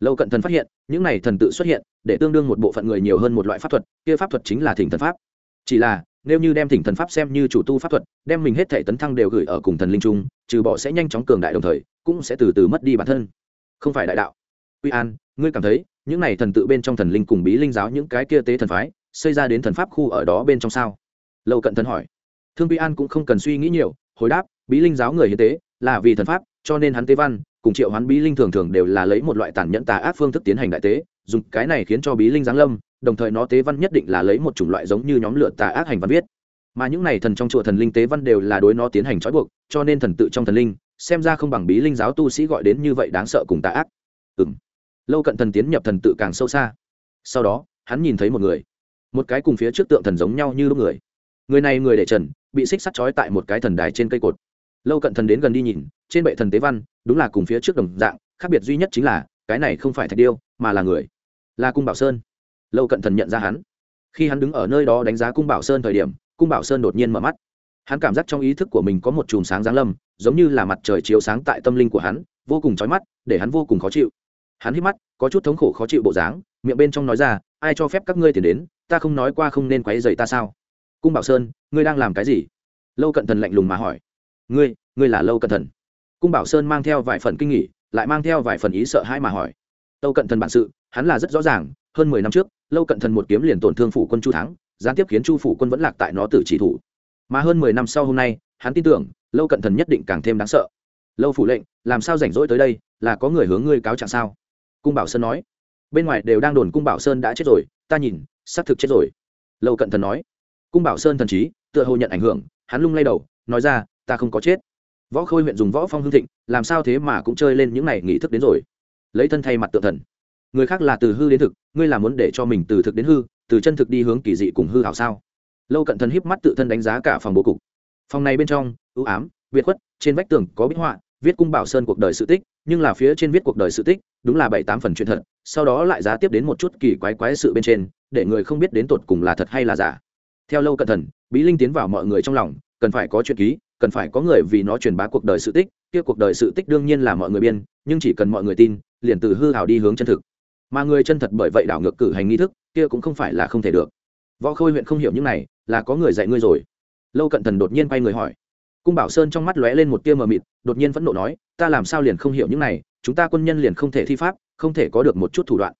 lâu cận thần phát hiện, những này thần tự xuất hiện, để tương đương một bộ phận người nhiều hơn một loại pháp thuật, kia pháp thuật chính là thỉnh thần pháp. Chỉ là, nếu như đem thỉnh thần pháp xem như chủ tu pháp thuật, đem mình hết thể tấn thăng đều gửi ở cùng thần linh trung trừ bỏ sẽ nhanh chóng cường đại đồng thời, cũng sẽ từ từ mất đi bản thân. Không phải đại đạo. Uy an, ngươi cảm thấy, những này thần tự bên trong thần linh cùng bí linh giáo những cái kia tế thần phái, xây ra đến thần pháp khu ở đó bên trong sao? Lâu cận thần hỏi. Thương uy an cũng không cần suy nghĩ nhiều, hồi đáp, bí linh giáo người hiến tế, là vì thần pháp, cho nên hắn tế văn cùng triệu hoán bí linh thường thường đều là lấy một loại tàn nhẫn tà ác phương thức tiến hành đại tế, dùng cái này khiến cho bí linh giáng lâm, đồng thời nó tế văn nhất định là lấy một chủng loại giống như nhóm lửa tà ác hành văn viết. Mà những này thần trong chùa thần linh tế văn đều là đối nó tiến hành trói buộc, cho nên thần tự trong thần linh, xem ra không bằng bí linh giáo tu sĩ gọi đến như vậy đáng sợ cùng tà ác. Ừ m lâu cận thần tiến nhập thần tự càng sâu xa. Sau đó, hắn nhìn thấy một người. Một cái cùng phía trước tượng thần giống nhau như lúc người. Người này người để trần, bị xích sắt trói tại một cái thần đài trên cây cột. Lâu cận thần đến gần đi nhìn trên bệ thần tế văn, đúng là cùng phía trước đồng dạng, khác biệt duy nhất chính là, cái này không phải thạch điêu, mà là người. Là cung bảo sơn. Lâu cận thần nhận ra hắn. Khi hắn đứng ở nơi đó đánh giá cung bảo sơn thời điểm, cung bảo sơn đột nhiên mở mắt. Hắn cảm giác trong ý thức của mình có một chùm sáng giáng lâm, giống như là mặt trời chiếu sáng tại tâm linh của hắn, vô cùng trói mắt, để hắn vô cùng khó chịu. Hắn hít mắt, có chút thống khổ khó chịu bộ dáng, miệng bên trong nói ra, ai cho phép các ngươi tiền đến, ta không nói qua không nên quấy dày ta sao? Cung bảo sơn, ngươi đang làm cái gì? Lâu cận thần lạnh lùng mà hỏi. Ngươi ngươi là lâu cận thần? Cung bảo sơn mang theo vài phần kinh nghỉ lại mang theo vài phần ý sợ hãi mà hỏi. Tâu cận thần bản sự, hắn là rất rõ ràng, hơn mười năm trước, lâu cận thần một kiếm liền tổn thương phủ quân chu thắng, gián tiếp khiến chu phủ quân vẫn lạc tại nó tử chỉ thủ. Mà hơn mười năm sau hôm nay, hắn tin tưởng, lâu cận thần nhất định càng thêm đáng sợ. Lâu phủ lệnh, làm sao rảnh rỗi tới đây, là có người hướng ngươi cáo trạng sao? Cung bảo sơn nói. Bên ngoài đều đang đồn cung bảo sơn đã chết rồi, ta nhìn, xác thực chết rồi. Lâu cận thần nói. Cung bảo sơn thần trí tựa hồ nhận ảnh hưởng, hắn lung lay đầu, nói ra, ta không có chết võ khôi huyện dùng võ phong hương thịnh, làm sao thế mà cũng chơi lên những này nghị thức đến rồi? Lấy thân thay mặt tự thần. Người khác là từ hư đến thực, ngươi là muốn để cho mình từ thực đến hư, từ chân thực đi hướng kỳ dị cùng hư hảo sao? Lâu cận thần híp mắt tự thân đánh giá cả phòng bố cục. Phòng này bên trong, ưu ám việt khuất, trên vách tường có bích họa, viết cung bảo sơn cuộc đời sự tích, nhưng là phía trên viết cuộc đời sự tích, đúng là bảy tám phần chuyện thật, sau đó lại giá tiếp đến một chút kỳ quái quái sự bên trên, để người không biết đến tột cùng là thật hay là giả. Theo lâu cận thần, bí linh tiến vào mọi người trong lòng cần phải có chuyện ký, cần phải có người vì nó truyền bá cuộc đời sự tích, kia cuộc đời sự tích đương nhiên là mọi người biên, nhưng chỉ cần mọi người tin, liền từ hư hảo đi hướng chân thực. Mà người chân thật bởi vậy đảo ngược cử hành nghi thức, kia cũng không phải là không thể được. Võ khôi huyện không hiểu những này, là có người dạy ngươi rồi. Lâu cận thần đột nhiên quay người hỏi. Cung bảo sơn trong mắt lóe lên một tia mờ mịt, đột nhiên vẫn nộ nói, ta làm sao liền không hiểu những này, chúng ta quân nhân liền không thể thi pháp, không thể có được một chút thủ đoạn.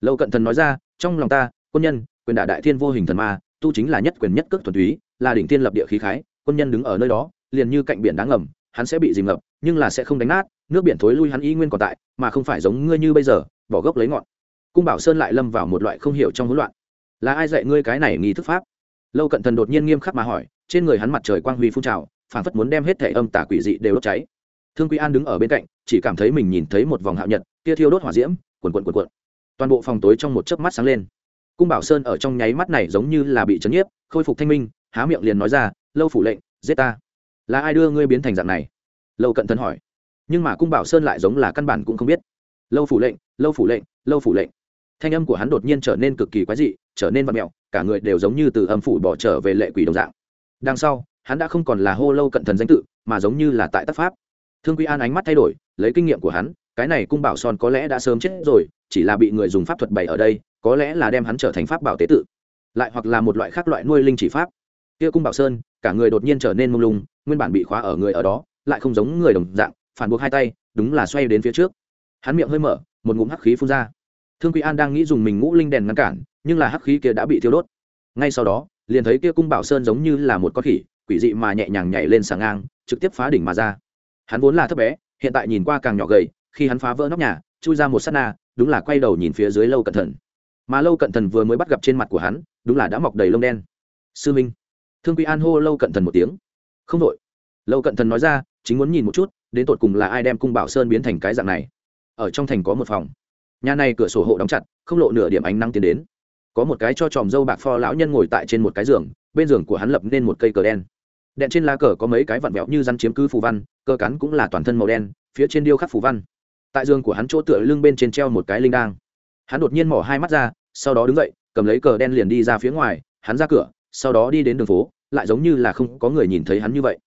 Lâu cận thần nói ra, trong lòng ta, quân nhân, quyền đả đại thiên vô hình thần ma, tu chính là nhất quyền nhất cước thuần túy, là đỉnh thiên lập địa khí khái quân nhân đứng ở nơi đó, liền như cạnh biển đáng ngầm, hắn sẽ bị dìm ngập, nhưng là sẽ không đánh nát, nước biển thối lui hắn y nguyên còn tại, mà không phải giống ngươi như bây giờ, bỏ gốc lấy ngọn. Cung bảo sơn lại lâm vào một loại không hiểu trong hỗn loạn. Là ai dạy ngươi cái này nghi thức pháp? Lâu cận thần đột nhiên nghiêm khắc mà hỏi, trên người hắn mặt trời quang huy phun trào phản phất muốn đem hết thể âm tả quỷ dị đều đốt cháy. Thương quý an đứng ở bên cạnh, chỉ cảm thấy mình nhìn thấy một vòng hạo nhật tia thiêu đốt hỏa diễm quần quần quần quần toàn bộ phòng tối trong một chớp mắt sáng lên. Cung bảo sơn ở trong nháy mắt này giống như là bị chấn nhiếp, khôi phục thanh minh, há miệng liền nói ra lâu phủ lệnh, giết ta. Là ai đưa ngươi biến thành dạng này? Lâu cận thần hỏi. Nhưng mà cung bảo sơn lại giống là căn bản cũng không biết. Lâu phủ lệnh, lâu phủ lệnh, lâu phủ lệnh. Thanh âm của hắn đột nhiên trở nên cực kỳ quái dị, trở nên vật mẹo cả người đều giống như từ âm phủ bỏ trở về lệ quỷ đồng dạng. Đằng sau, hắn đã không còn là hô lâu cận thần danh tự, mà giống như là tại tác pháp. Thương quy an ánh mắt thay đổi, lấy kinh nghiệm của hắn, cái này cung bảo son có lẽ đã sớm chết rồi, chỉ là bị người dùng pháp thuật bày ở đây, có lẽ là đem hắn trở thành pháp bảo tế tự. Lại hoặc là một loại khác loại nuôi linh chỉ pháp kia cung bảo sơn, cả người đột nhiên trở nên mông lung, nguyên bản bị khóa ở người ở đó, lại không giống người đồng dạng, phản buộc hai tay, đúng là xoay đến phía trước. Hắn miệng hơi mở, một ngụm hắc khí phun ra. Thương quý an đang nghĩ dùng mình ngũ linh đèn ngăn cản, nhưng là hắc khí kia đã bị thiêu đốt. Ngay sau đó, liền thấy kia cung bảo sơn giống như là một con khỉ, quỷ dị mà nhẹ nhàng nhảy lên sàng ngang, trực tiếp phá đỉnh mà ra. Hắn vốn là thấp bé, hiện tại nhìn qua càng nhỏ gầy, khi hắn phá vỡ nóc nhà, chui ra một s á t na, đúng là quay đầu nhìn phía dưới lâu cận thần. Mà lâu cận thần vừa mới bắt gặp trên mặt của hắn, đúng là đã mọc đầy lông đen. Sư minh thương quy an hô lâu cận thần một tiếng. Không đội lâu cận thần nói ra, chính muốn nhìn một chút, đến tột cùng là ai đem cung bảo sơn biến thành cái dạng này. Ở trong thành có một phòng. Nhà này cửa sổ hộ đóng chặt, không lộ nửa điểm ánh nắng tiến đến. Có một cái cho tròm dâu bạc pho lão nhân ngồi tại trên một cái giường, bên giường của hắn lập nên một cây cờ đen. Đèn trên lá cờ có mấy cái vặn vẹo như răn chiếm cứ phù văn, cờ cắn cũng là toàn thân màu đen, phía trên điêu khắc phù văn. Tại giường của hắn chỗ tựa lưng bên trên treo một cái linh đang hắn đột nhiên mỏ hai mắt ra, sau đó đứng dậy, cầm lấy cờ đen liền đi ra phía ngoài, hắn ra cửa sau đó đi đến đường phố, lại giống như là không có người nhìn thấy hắn như vậy.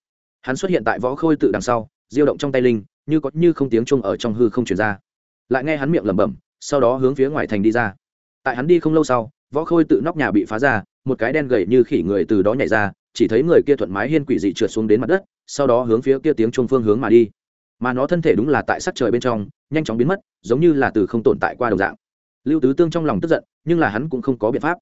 Hắn xuất hiện tại võ khôi tự đằng sau, diêu động trong tay linh, như có như không tiếng chung ở trong hư không chuyển ra. Lại nghe hắn miệng lẩm bẩm, sau đó hướng phía ngoài thành đi ra. Tại hắn đi không lâu sau, võ khôi tự nóc nhà bị phá ra, một cái đen gầy như khỉ người từ đó nhảy ra, chỉ thấy người kia thuận mái hiên quỷ dị trượt xuống đến mặt đất, sau đó hướng phía kia tiếng chung phương hướng mà đi. Mà nó thân thể đúng là tại sắc trời bên trong, nhanh chóng biến mất, giống như là từ không tồn tại qua đồng dạng. Lưu tứ tương trong lòng tức giận, nhưng là hắn cũng không có biện pháp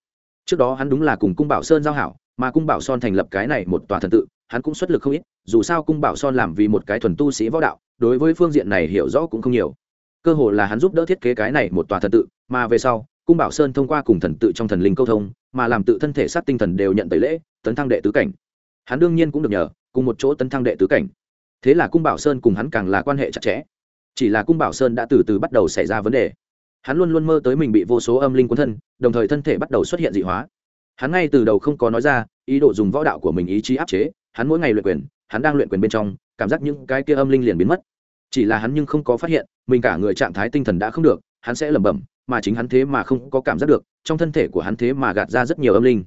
trước đó hắn đúng là cùng cung bảo sơn giao hảo, mà cung bảo son thành lập cái này một tòa thần tự, hắn cũng xuất lực không ít, dù sao cung bảo son làm vì một cái thuần tu sĩ võ đạo, đối với phương diện này hiểu rõ cũng không nhiều. Cơ hồ là hắn giúp đỡ thiết kế cái này một tòa thần tự, mà về sau, cung bảo sơn thông qua cùng thần tự trong thần linh câu thông, mà làm tự thân thể sát tinh thần đều nhận tẩy lễ, tấn thăng đệ tứ cảnh. Hắn đương nhiên cũng được nhờ, cùng một chỗ tấn thăng đệ tứ cảnh. Thế là cung bảo sơn cùng hắn càng là quan hệ chặt chẽ. Chỉ là cung bảo sơn đã từ từ bắt đầu xảy ra vấn đề hắn luôn luôn mơ tới mình bị vô số âm linh cuốn thân, đồng thời thân thể bắt đầu xuất hiện dị hóa. Hắn ngay từ đầu không có nói ra ý đồ dùng võ đạo của mình ý chí áp chế, hắn mỗi ngày luyện quyền, hắn đang luyện quyền bên trong, cảm giác những cái kia âm linh liền biến mất. Chỉ là hắn nhưng không có phát hiện, mình cả người trạng thái tinh thần đã không được, hắn sẽ lẩm bẩm, mà chính hắn thế mà không có cảm giác được, trong thân thể của hắn thế mà gạt ra rất nhiều âm linh.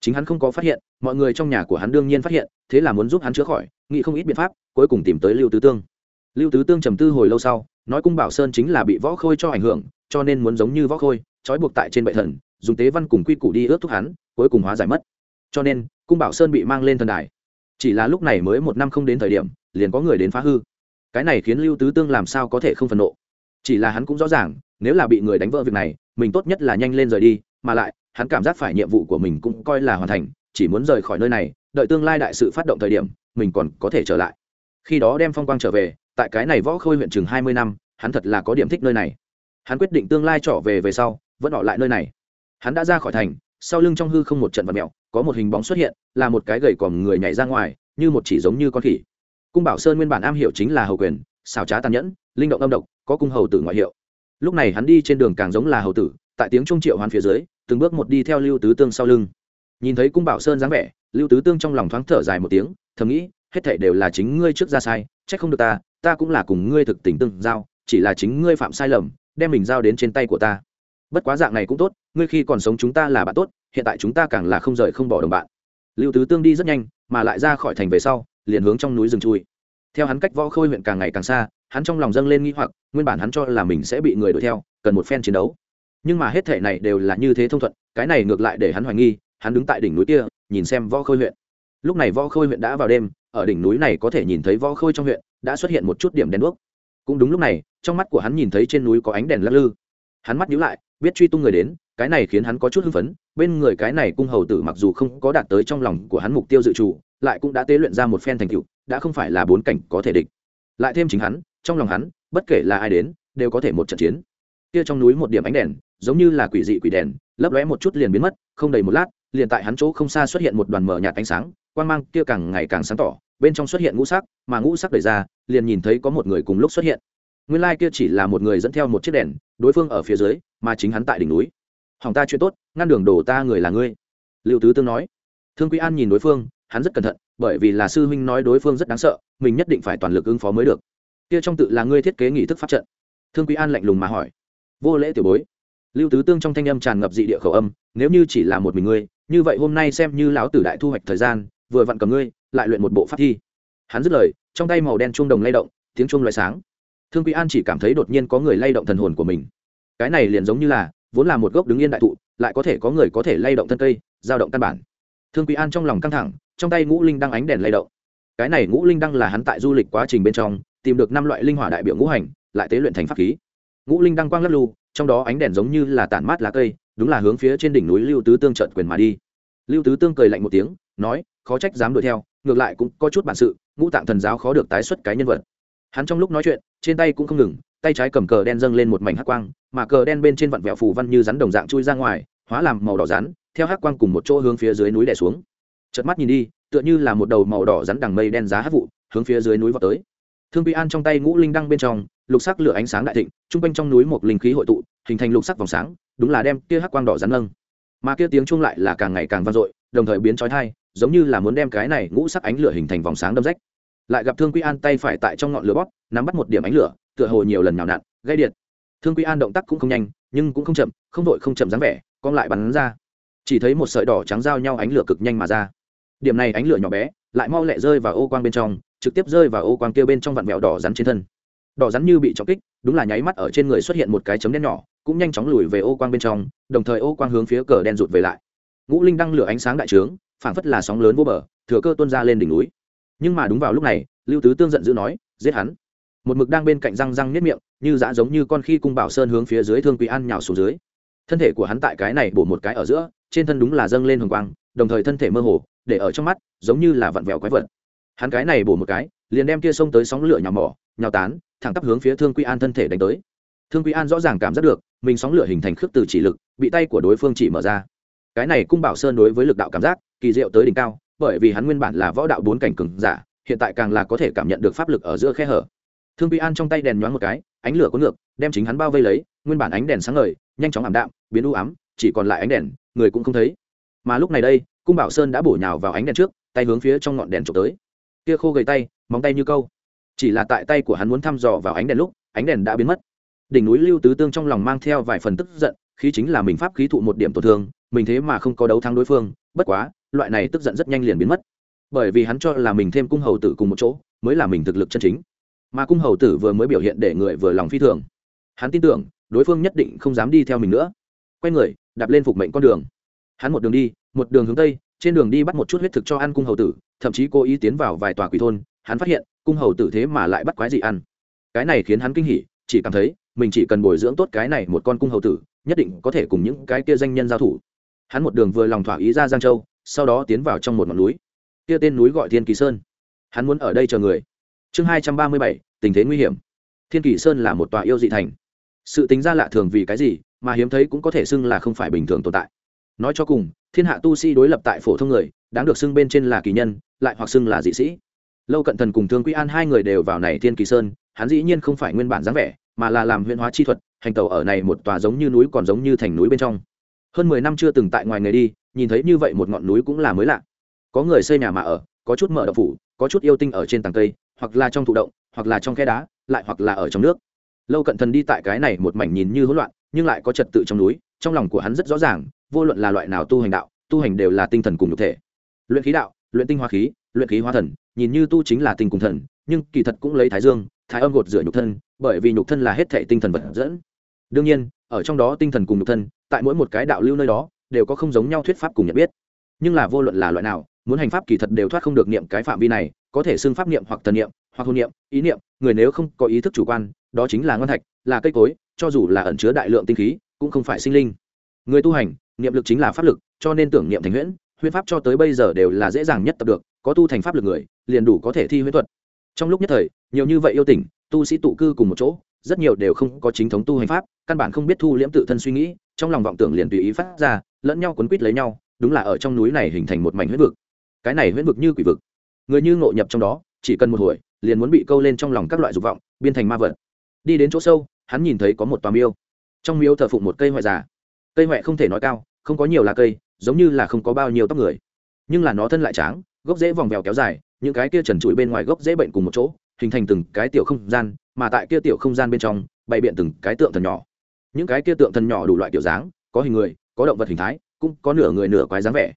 Chính hắn không có phát hiện, mọi người trong nhà của hắn đương nhiên phát hiện, thế là muốn giúp hắn chữa khỏi, nghĩ không ít biện pháp, cuối cùng tìm tới lưu tứ tương. Lưu tứ tương trầm tư hồi lâu sau nói cung bảo sơn chính là bị võ khôi cho ảnh hưởng, cho nên muốn giống như võ khôi, trói buộc tại trên bệ thần, dùng tế văn cùng quy củ đi ước thúc hắn, cuối cùng hóa giải mất. Cho nên, cung bảo sơn bị mang lên thần đài. Chỉ là lúc này mới một năm không đến thời điểm, liền có người đến phá hư. Cái này khiến lưu tứ tương làm sao có thể không phần nộ? Chỉ là hắn cũng rõ ràng, nếu là bị người đánh vỡ việc này, mình tốt nhất là nhanh lên rời đi, mà lại, hắn cảm giác phải nhiệm vụ của mình cũng coi là hoàn thành, chỉ muốn rời khỏi nơi này, đợi tương lai đại sự phát động thời điểm, mình còn có thể trở lại. Khi đó đem phong quang trở về tại cái này võ khôi huyện chừng hai mươi năm, hắn thật là có điểm thích nơi này. Hắn quyết định tương lai trở về về sau, vẫn ở lại nơi này. Hắn đã ra khỏi thành, sau lưng trong hư không một trận vật mẹo, có một hình bóng xuất hiện, là một cái gầy còm người nhảy ra ngoài, như một chỉ giống như con khỉ. Cung bảo sơn nguyên bản am hiểu chính là hầu quyền, xảo trá tàn nhẫn, linh động âm độc, có cung hầu tử ngoại hiệu. Lúc này hắn đi trên đường càng giống là hầu tử, tại tiếng trung triệu hoán phía dưới, từng bước một đi theo lưu tứ tương sau lưng. Nhìn thấy cung bảo sơn dáng vẻ, lưu tứ tương trong lòng thoáng thở dài một tiếng, thầm nghĩ hết thảy đều là chính ngươi trước ra sai, trách không được ta ta cũng là cùng ngươi thực tình tương giao, chỉ là chính ngươi phạm sai lầm, đem mình giao đến trên tay của ta. Bất quá dạng này cũng tốt, ngươi khi còn sống chúng ta là bạn tốt, hiện tại chúng ta càng là không rời không bỏ đồng bạn. Lưu tứ tương đi rất nhanh, mà lại ra khỏi thành về sau, liền hướng trong núi rừng chui. Theo hắn cách võ khôi huyện càng ngày càng xa, hắn trong lòng dâng lên nghi hoặc, nguyên bản hắn cho là mình sẽ bị người đuổi theo, cần một phen chiến đấu. Nhưng mà hết thể này đều là như thế thông thuận, cái này ngược lại để hắn hoài nghi, hắn đứng tại đỉnh núi kia, nhìn xem võ khôi huyện. Lúc này võ khôi huyện đã vào đêm ở đỉnh núi này có thể nhìn thấy võ khôi trong huyện, đã xuất hiện một chút điểm đèn đuốc. Cũng đúng lúc này, trong mắt của hắn nhìn thấy trên núi có ánh đèn lắc lư. Hắn mắt nhíu lại, biết truy tung người đến, cái này khiến hắn có chút hưng phấn, bên người cái này cung hầu tử mặc dù không có đạt tới trong lòng của hắn mục tiêu dự trù, lại cũng đã tế luyện ra một phen thành tựu, đã không phải là bốn cảnh có thể địch. Lại thêm chính hắn, trong lòng hắn, bất kể là ai đến, đều có thể một trận chiến. Kia trong núi một điểm ánh đèn, giống như là quỷ dị quỷ đèn, lấp lóe một chút liền biến mất, không đầy một lát, liền tại hắn chỗ không xa xuất hiện một đoàn mờ nhạt ánh sáng Quan mang kia càng ngày càng sáng tỏ, bên trong xuất hiện ngũ sắc, mà ngũ sắc đẩy ra, liền nhìn thấy có một người cùng lúc xuất hiện. Nguyên lai kia chỉ là một người dẫn theo một chiếc đèn, đối phương ở phía dưới, mà chính hắn tại đỉnh núi. Hỏng ta chuyện tốt, ngăn đường đổ ta người là ngươi. Liệu tứ tương nói. Thương quý an nhìn đối phương, hắn rất cẩn thận, bởi vì là sư huynh nói đối phương rất đáng sợ, mình nhất định phải toàn lực ứng phó mới được. Kia trong tự là ngươi thiết kế nghị thức pháp trận. Thương quý an lạnh lùng mà hỏi. Vô lễ tiểu bối. Lưu tứ tương trong thanh âm tràn ngập dị địa khẩu âm, nếu như chỉ là một mình ngươi, như vậy hôm nay xem như lão tử đại thu hoạch thời gian vừa vặn cầm ngươi, lại luyện một bộ pháp thi. Hắn dứt lời, trong tay màu đen chuông đồng lay động, tiếng chuông loại sáng. Thương quý an chỉ cảm thấy đột nhiên có người lay động thần hồn của mình. Cái này liền giống như là, vốn là một gốc đứng yên đại thụ, lại có thể có người có thể lay động thân cây, dao động căn bản. Thương quý an trong lòng căng thẳng, trong tay ngũ linh đăng ánh đèn lay động. Cái này ngũ linh đăng là hắn tại du lịch quá trình bên trong, tìm được năm loại linh hỏa đại biểu ngũ hành, lại tế luyện thành pháp khí. Ngũ linh đăng quang lấp lu trong đó ánh đèn giống như là tản mát lá cây, đúng là hướng phía trên đỉnh núi lưu tứ tương trận quyền mà đi. Lưu tứ tương cười lạnh một tiếng, nói khó trách dám đuổi theo, ngược lại cũng có chút bản sự, ngũ tạng thần giáo khó được tái xuất cái nhân vật. Hắn trong lúc nói chuyện, trên tay cũng không ngừng, tay trái cầm cờ đen dâng lên một mảnh hắc quang, mà cờ đen bên trên vặn vẹo phù văn như rắn đồng dạng chui ra ngoài, hóa làm màu đỏ rắn, theo hắc quang cùng một chỗ hướng phía dưới núi đè xuống. Chợt mắt nhìn đi, tựa như là một đầu màu đỏ rắn đằng mây đen giá hắc vụ, hướng phía dưới núi vào tới. Thương quy an trong tay ngũ linh đăng bên trong, lục sắc lửa ánh sáng đại thịnh, trung quanh trong núi một linh khí hội tụ, hình thành lục sắc vòng sáng, đúng là đem kia hắc quang đỏ rắn nâng. Mà kia tiếng chuông lại là càng ngày càng vang dội, đồng thời biến chói tai giống như là muốn đem cái này ngũ sắc ánh lửa hình thành vòng sáng đâm rách. Lại gặp thương quy an tay phải tại trong ngọn lửa bóp, nắm bắt một điểm ánh lửa, tựa hồ nhiều lần nhào nặn, gây điện. Thương quy an động tác cũng không nhanh, nhưng cũng không chậm, không đội không chậm dáng vẻ con lại bắn ra. Chỉ thấy một sợi đỏ trắng giao nhau ánh lửa cực nhanh mà ra. Điểm này ánh lửa nhỏ bé, lại mau lẹ rơi vào ô quang bên trong, trực tiếp rơi vào ô quang kia bên trong vặn mèo đỏ rắn trên thân. Đỏ rắn như bị trọng kích, đúng là nháy mắt ở trên người xuất hiện một cái chấm đen nhỏ, cũng nhanh chóng lùi về ô quang bên trong, đồng thời ô quang hướng phía cờ đen rụt về lại. Ngũ linh đăng lửa ánh sáng đại trướng phảng phất là sóng lớn vô bờ, thừa cơ tuôn ra lên đỉnh núi. Nhưng mà đúng vào lúc này, lưu tứ tương giận dữ nói, giết hắn. Một mực đang bên cạnh răng răng nếp miệng, như dã giống như con khi cung bảo sơn hướng phía dưới thương quý an nhào xuống dưới. Thân thể của hắn tại cái này bổ một cái ở giữa, trên thân đúng là dâng lên hồng quang, đồng thời thân thể mơ hồ, để ở trong mắt, giống như là vặn vẹo quái vật. Hắn cái này bổ một cái, liền đem kia sông tới sóng lửa nhào mỏ, nhào tán, thẳng tắp hướng phía thương quy an thân thể đánh tới. Thương quy an rõ ràng cảm giác được, mình sóng lửa hình thành khước từ chỉ lực, bị tay của đối phương chỉ mở ra. Cái này cung bảo sơn đối với lực đạo cảm giác kỳ diệu tới đỉnh cao, bởi vì hắn nguyên bản là võ đạo bốn cảnh cường giả, hiện tại càng là có thể cảm nhận được pháp lực ở giữa khe hở. Thương quy an trong tay đèn nhoáng một cái, ánh lửa có ngược, đem chính hắn bao vây lấy, nguyên bản ánh đèn sáng ngời, nhanh chóng ảm đạm, biến u ám, chỉ còn lại ánh đèn, người cũng không thấy. Mà lúc này đây, cung bảo sơn đã bổ nhào vào ánh đèn trước, tay hướng phía trong ngọn đèn trộm tới. Kia khô gầy tay, móng tay như câu. Chỉ là tại tay của hắn muốn thăm dò vào ánh đèn lúc, ánh đèn đã biến mất. Đỉnh núi lưu tứ tương trong lòng mang theo vài phần tức giận, khí chính là mình pháp khí thụ một điểm tổn thương, mình thế mà không có đấu thắng đối phương, bất quá loại này tức giận rất nhanh liền biến mất. Bởi vì hắn cho là mình thêm cung hầu tử cùng một chỗ, mới là mình thực lực chân chính. Mà cung hầu tử vừa mới biểu hiện để người vừa lòng phi thường. Hắn tin tưởng, đối phương nhất định không dám đi theo mình nữa. Quay người, đạp lên phục mệnh con đường. Hắn một đường đi, một đường hướng tây, trên đường đi bắt một chút huyết thực cho ăn cung hầu tử, thậm chí cố ý tiến vào vài tòa quỷ thôn. Hắn phát hiện, cung hầu tử thế mà lại bắt quái gì ăn. Cái này khiến hắn kinh hỉ, chỉ cảm thấy, mình chỉ cần bồi dưỡng tốt cái này một con cung hầu tử, nhất định có thể cùng những cái kia danh nhân giao thủ. Hắn một đường vừa lòng thỏa ý ra giang châu sau đó tiến vào trong một ngọn núi. Kia tên núi gọi thiên kỳ sơn. Hắn muốn ở đây chờ người. Chương hai trăm ba mươi bảy, tình thế nguy hiểm. Thiên kỳ sơn là một tòa yêu dị thành. Sự tính ra lạ thường vì cái gì, mà hiếm thấy cũng có thể xưng là không phải bình thường tồn tại. Nói cho cùng, thiên hạ tu sĩ đối lập tại phổ thông người, đáng được xưng bên trên là kỳ nhân, lại hoặc xưng là dị sĩ. Lâu cận thần cùng thương quý an hai người đều vào này thiên kỳ sơn, hắn dĩ nhiên không phải nguyên bản dáng vẻ, mà là làm huyện hóa chi thuật, hành tàu ở này một tòa giống như núi còn giống như thành núi bên trong. Hơn mười năm chưa từng tại ngoài nghề đi nhìn thấy như vậy một ngọn núi cũng là mới lạ. Có người xây nhà mà ở, có chút mở đậu phủ, có chút yêu tinh ở trên tầng cây, hoặc là trong thụ động, hoặc là trong khe đá, lại hoặc là ở trong nước. Lâu cận thần đi tại cái này một mảnh nhìn như hỗn loạn, nhưng lại có trật tự trong núi, trong lòng của hắn rất rõ ràng, vô luận là loại nào tu hành đạo, tu hành đều là tinh thần cùng nhục thể. Luyện khí đạo, luyện tinh hoa khí, luyện khí hóa thần, nhìn như tu chính là tinh cùng thần, nhưng kỳ thật cũng lấy thái dương, thái âm gột rửa nhục thân, bởi vì nhục thân là hết thệ tinh thần vật dẫn. Đương nhiên, ở trong đó tinh thần cùng nhục thân, tại mỗi một cái đạo lưu nơi đó đều có không giống nhau thuyết pháp cùng nhận biết. Nhưng là vô luận là loại nào, muốn hành pháp kỳ thật đều thoát không được niệm cái phạm vi này, có thể xưng pháp niệm hoặc thần niệm, hoặc hôn niệm, ý niệm, người nếu không có ý thức chủ quan, đó chính là ngon thạch, là cây cối, cho dù là ẩn chứa đại lượng tinh khí, cũng không phải sinh linh. Người tu hành, niệm lực chính là pháp lực, cho nên tưởng niệm thành huyễn huyễn pháp cho tới bây giờ đều là dễ dàng nhất tập được, có tu thành pháp lực người, liền đủ có thể thi huyễn thuật. Trong lúc nhất thời, nhiều như vậy yêu tỉnh tu sĩ tụ cư cùng một chỗ, rất nhiều đều không có chính thống tu hành pháp, căn bản không biết thu liễm tự thân suy nghĩ, trong lòng vọng tưởng liền tùy ý phát ra lẫn nhau quấn quýt lấy nhau, đúng là ở trong núi này hình thành một mảnh huyết vực. Cái này huyết vực như quỷ vực. Người như ngộ nhập trong đó, chỉ cần một hồi, liền muốn bị câu lên trong lòng các loại dục vọng biên thành ma vật. Đi đến chỗ sâu, hắn nhìn thấy có một tòa miêu. Trong miêu thờ phụng một cây hoại già. Cây hoại không thể nói cao, không có nhiều là cây, giống như là không có bao nhiêu tóc người. Nhưng là nó thân lại tráng, gốc rễ vòng vèo kéo dài, những cái kia trần trụi bên ngoài gốc rễ bệnh cùng một chỗ, hình thành từng cái tiểu không gian, mà tại kia tiểu không gian bên trong, bày biện từng cái tượng thần nhỏ. Những cái kia tượng thần nhỏ đủ loại kiểu dáng, có hình người có động vật hình thái, cũng có nửa người nửa quái dáng vẻ.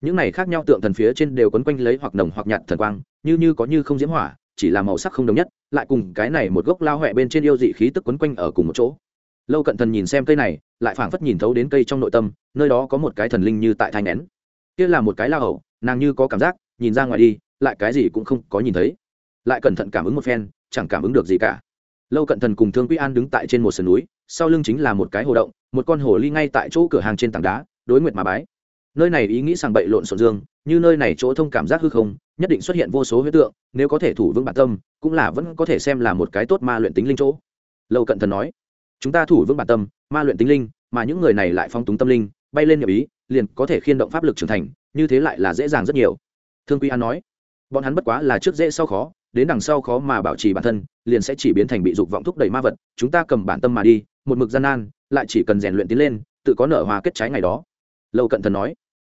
Những này khác nhau tượng thần phía trên đều quấn quanh lấy hoặc nồng hoặc nhạt thần quang, như như có như không diễm hỏa, chỉ là màu sắc không đồng nhất, lại cùng cái này một gốc lao huệ bên trên yêu dị khí tức quấn quanh ở cùng một chỗ. Lâu cận thần nhìn xem cây này, lại phảng phất nhìn thấu đến cây trong nội tâm, nơi đó có một cái thần linh như tại thai nén. Kia là một cái lao hậu nàng như có cảm giác, nhìn ra ngoài đi, lại cái gì cũng không có nhìn thấy. Lại cẩn thận cảm ứng một phen, chẳng cảm ứng được gì cả. Lâu cận thần cùng thương quy an đứng tại trên một sườn núi, sau lưng chính là một cái hồ động một con hồ ly ngay tại chỗ cửa hàng trên tảng đá, đối nguyệt mà bái. Nơi này ý nghĩ sàng bậy lộn xộn dương, như nơi này chỗ thông cảm giác hư không, nhất định xuất hiện vô số huyết tượng, nếu có thể thủ vững bản tâm, cũng là vẫn có thể xem là một cái tốt ma luyện tính linh chỗ. Lâu cận thần nói, chúng ta thủ vững bản tâm, ma luyện tính linh, mà những người này lại phong túng tâm linh, bay lên nhập ý, liền có thể khiên động pháp lực trưởng thành, như thế lại là dễ dàng rất nhiều. Thương quy an nói, bọn hắn bất quá là trước dễ sau khó, đến đằng sau khó mà bảo trì bản thân, liền sẽ chỉ biến thành bị dục vọng thúc đẩy ma vật, chúng ta cầm bản tâm mà đi, một mực gian nan lại chỉ cần rèn luyện tiến lên, tự có nở hoa kết trái ngày đó. Lâu cận thần nói.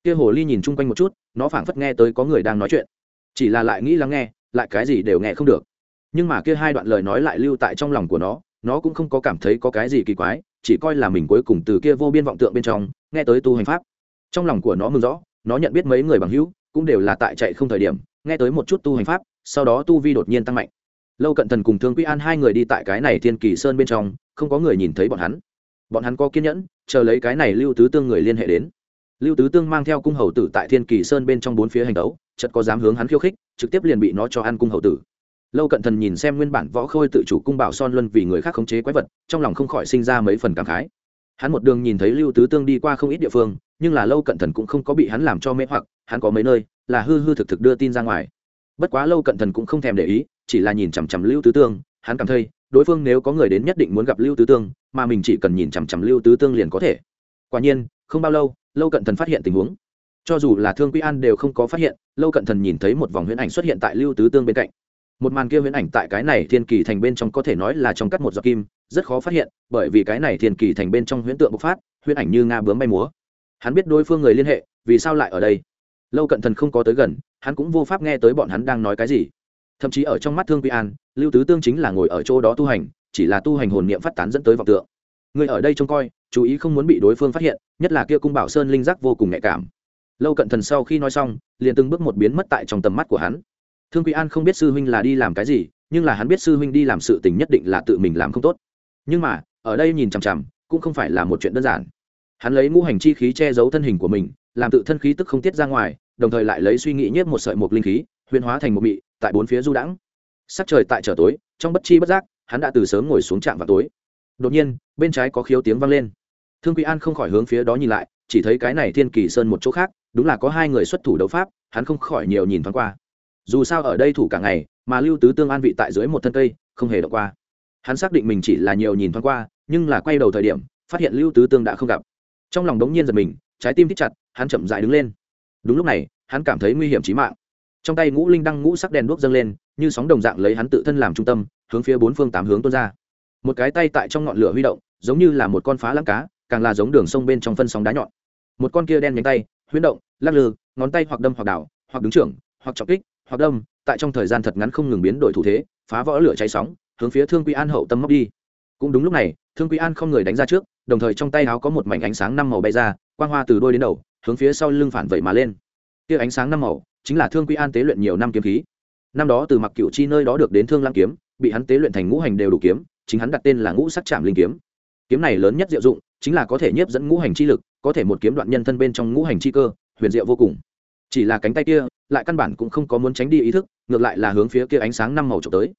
Kia hồ ly nhìn chung quanh một chút, nó phảng phất nghe tới có người đang nói chuyện. Chỉ là lại nghĩ lắng nghe, lại cái gì đều nghe không được. Nhưng mà kia hai đoạn lời nói lại lưu tại trong lòng của nó nó cũng không có cảm thấy có cái gì kỳ quái, chỉ coi là mình cuối cùng từ kia vô biên vọng tượng bên trong, nghe tới tu hành pháp. Trong lòng của nó mừng rõ, nó nhận biết mấy người bằng hữu, cũng đều là tại chạy không thời điểm, nghe tới một chút tu hành pháp, sau đó tu vi đột nhiên tăng mạnh. Lâu cận thần cùng thương quý an hai người đi tại cái này thiên kỳ sơn bên trong, không có người nhìn thấy bọn hắn bọn hắn có kiên nhẫn, chờ lấy cái này lưu tứ tương người liên hệ đến. Lưu tứ tương mang theo cung hầu tử tại thiên kỳ sơn bên trong bốn phía hành đấu chật có dám hướng hắn khiêu khích, trực tiếp liền bị nó cho ăn cung hầu tử. Lâu cận thần nhìn xem nguyên bản võ khôi tự chủ cung bảo son luân vì người khác khống chế quái vật, trong lòng không khỏi sinh ra mấy phần cảm khái. Hắn một đường nhìn thấy lưu tứ tương đi qua không ít địa phương, nhưng là lâu cận thần cũng không có bị hắn làm cho mê hoặc, hắn có mấy nơi là hư hư thực thực đưa tin ra ngoài. Bất quá lâu cận thần cũng không thèm để ý, chỉ là nhìn chằm chằm lưu tứ tương, hắn cảm thấy, đối phương nếu có người đến nhất định muốn gặp lưu tứ tương mà mình chỉ cần nhìn chằm chằm lưu tứ tương liền có thể. Quả nhiên, không bao lâu lâu cận thần phát hiện tình huống. Cho dù là thương quy an đều không có phát hiện, lâu cận thần nhìn thấy một vòng huyễn ảnh xuất hiện tại lưu tứ tương bên cạnh. Một màn kia huyễn ảnh tại cái này thiên kỳ thành bên trong có thể nói là trong cắt một giọt kim, rất khó phát hiện, bởi vì cái này thiên kỳ thành bên trong huyễn tượng bộc phát, huyễn ảnh như nga bướm bay múa. Hắn biết đối phương người liên hệ, vì sao lại ở đây? Lâu cận thần không có tới gần, hắn cũng vô pháp nghe tới bọn hắn đang nói cái gì. Thậm chí ở trong mắt thương quy an, lưu tứ tương chính là ngồi ở chỗ đó tu hành chỉ là tu hành hồn niệm phát tán dẫn tới vọng tượng. Người ở đây trông coi, chú ý không muốn bị đối phương phát hiện, nhất là kia cung bảo sơn linh giác vô cùng nhạy cảm. Lâu cận thần sau khi nói xong, liền từng bước một biến mất tại trong tầm mắt của hắn. Thương quý an không biết sư huynh là đi làm cái gì, nhưng là hắn biết sư huynh đi làm sự tình nhất định là tự mình làm không tốt. Nhưng mà, ở đây nhìn chằm chằm, cũng không phải là một chuyện đơn giản. Hắn lấy ngũ hành chi khí che giấu thân hình của mình, làm tự thân khí tức không tiết ra ngoài, đồng thời lại lấy suy nghĩ nhất một sợi một linh khí, huyền hóa thành một mị, tại bốn phía du đãng. Sắc trời tại trở tối, trong bất chi bất giác hắn đã từ sớm ngồi xuống trạm vào tối. Đột nhiên, bên trái có khiếu tiếng vang lên. Thương quý an không khỏi hướng phía đó nhìn lại, chỉ thấy cái này thiên kỳ sơn một chỗ khác, đúng là có hai người xuất thủ đấu pháp, hắn không khỏi nhiều nhìn thoáng qua. Dù sao ở đây thủ cả ngày, mà lưu tứ tương an vị tại dưới một thân cây, không hề động qua. Hắn xác định mình chỉ là nhiều nhìn thoáng qua, nhưng là quay đầu thời điểm, phát hiện lưu tứ tương đã không gặp. Trong lòng đống nhiên giật mình, trái tim thích chặt, hắn chậm dại đứng lên. Đúng lúc này, hắn cảm thấy nguy hiểm trí mạng. Trong tay ngũ linh đăng ngũ sắc đèn đuốc dâng lên như sóng đồng dạng lấy hắn tự thân làm trung tâm, hướng phía bốn phương tám hướng tuôn ra. Một cái tay tại trong ngọn lửa huy động, giống như là một con phá lãng cá, càng là giống đường sông bên trong phân sóng đá nhọn. Một con kia đen nhánh tay huyết động, lắc lư, ngón tay hoặc đâm hoặc đảo, hoặc đứng trưởng, hoặc trọng kích, hoặc đâm, tại trong thời gian thật ngắn không ngừng biến đổi thủ thế, phá vỡ lửa cháy sóng, hướng phía thương quy an hậu tâm móc đi. Cũng đúng lúc này, thương quy an không người đánh ra trước, đồng thời trong tay áo có một mảnh ánh sáng năm màu bay ra, quang hoa từ đôi đến đầu, hướng phía sau lưng phản vẩy mà lên. Kia ánh sáng năm màu, chính là thương quy an tế luyện nhiều năm kiếm khí năm đó từ mặc cựu chi nơi đó được đến thương lăng kiếm, bị hắn tế luyện thành ngũ hành đều đủ kiếm, chính hắn đặt tên là ngũ sắc trạm linh kiếm. Kiếm này lớn nhất diệu dụng, chính là có thể nhiếp dẫn ngũ hành chi lực, có thể một kiếm đoạn nhân thân bên trong ngũ hành chi cơ, huyền diệu vô cùng. Chỉ là cánh tay kia, lại căn bản cũng không có muốn tránh đi ý thức, ngược lại là hướng phía kia ánh sáng năm màu trộm tới.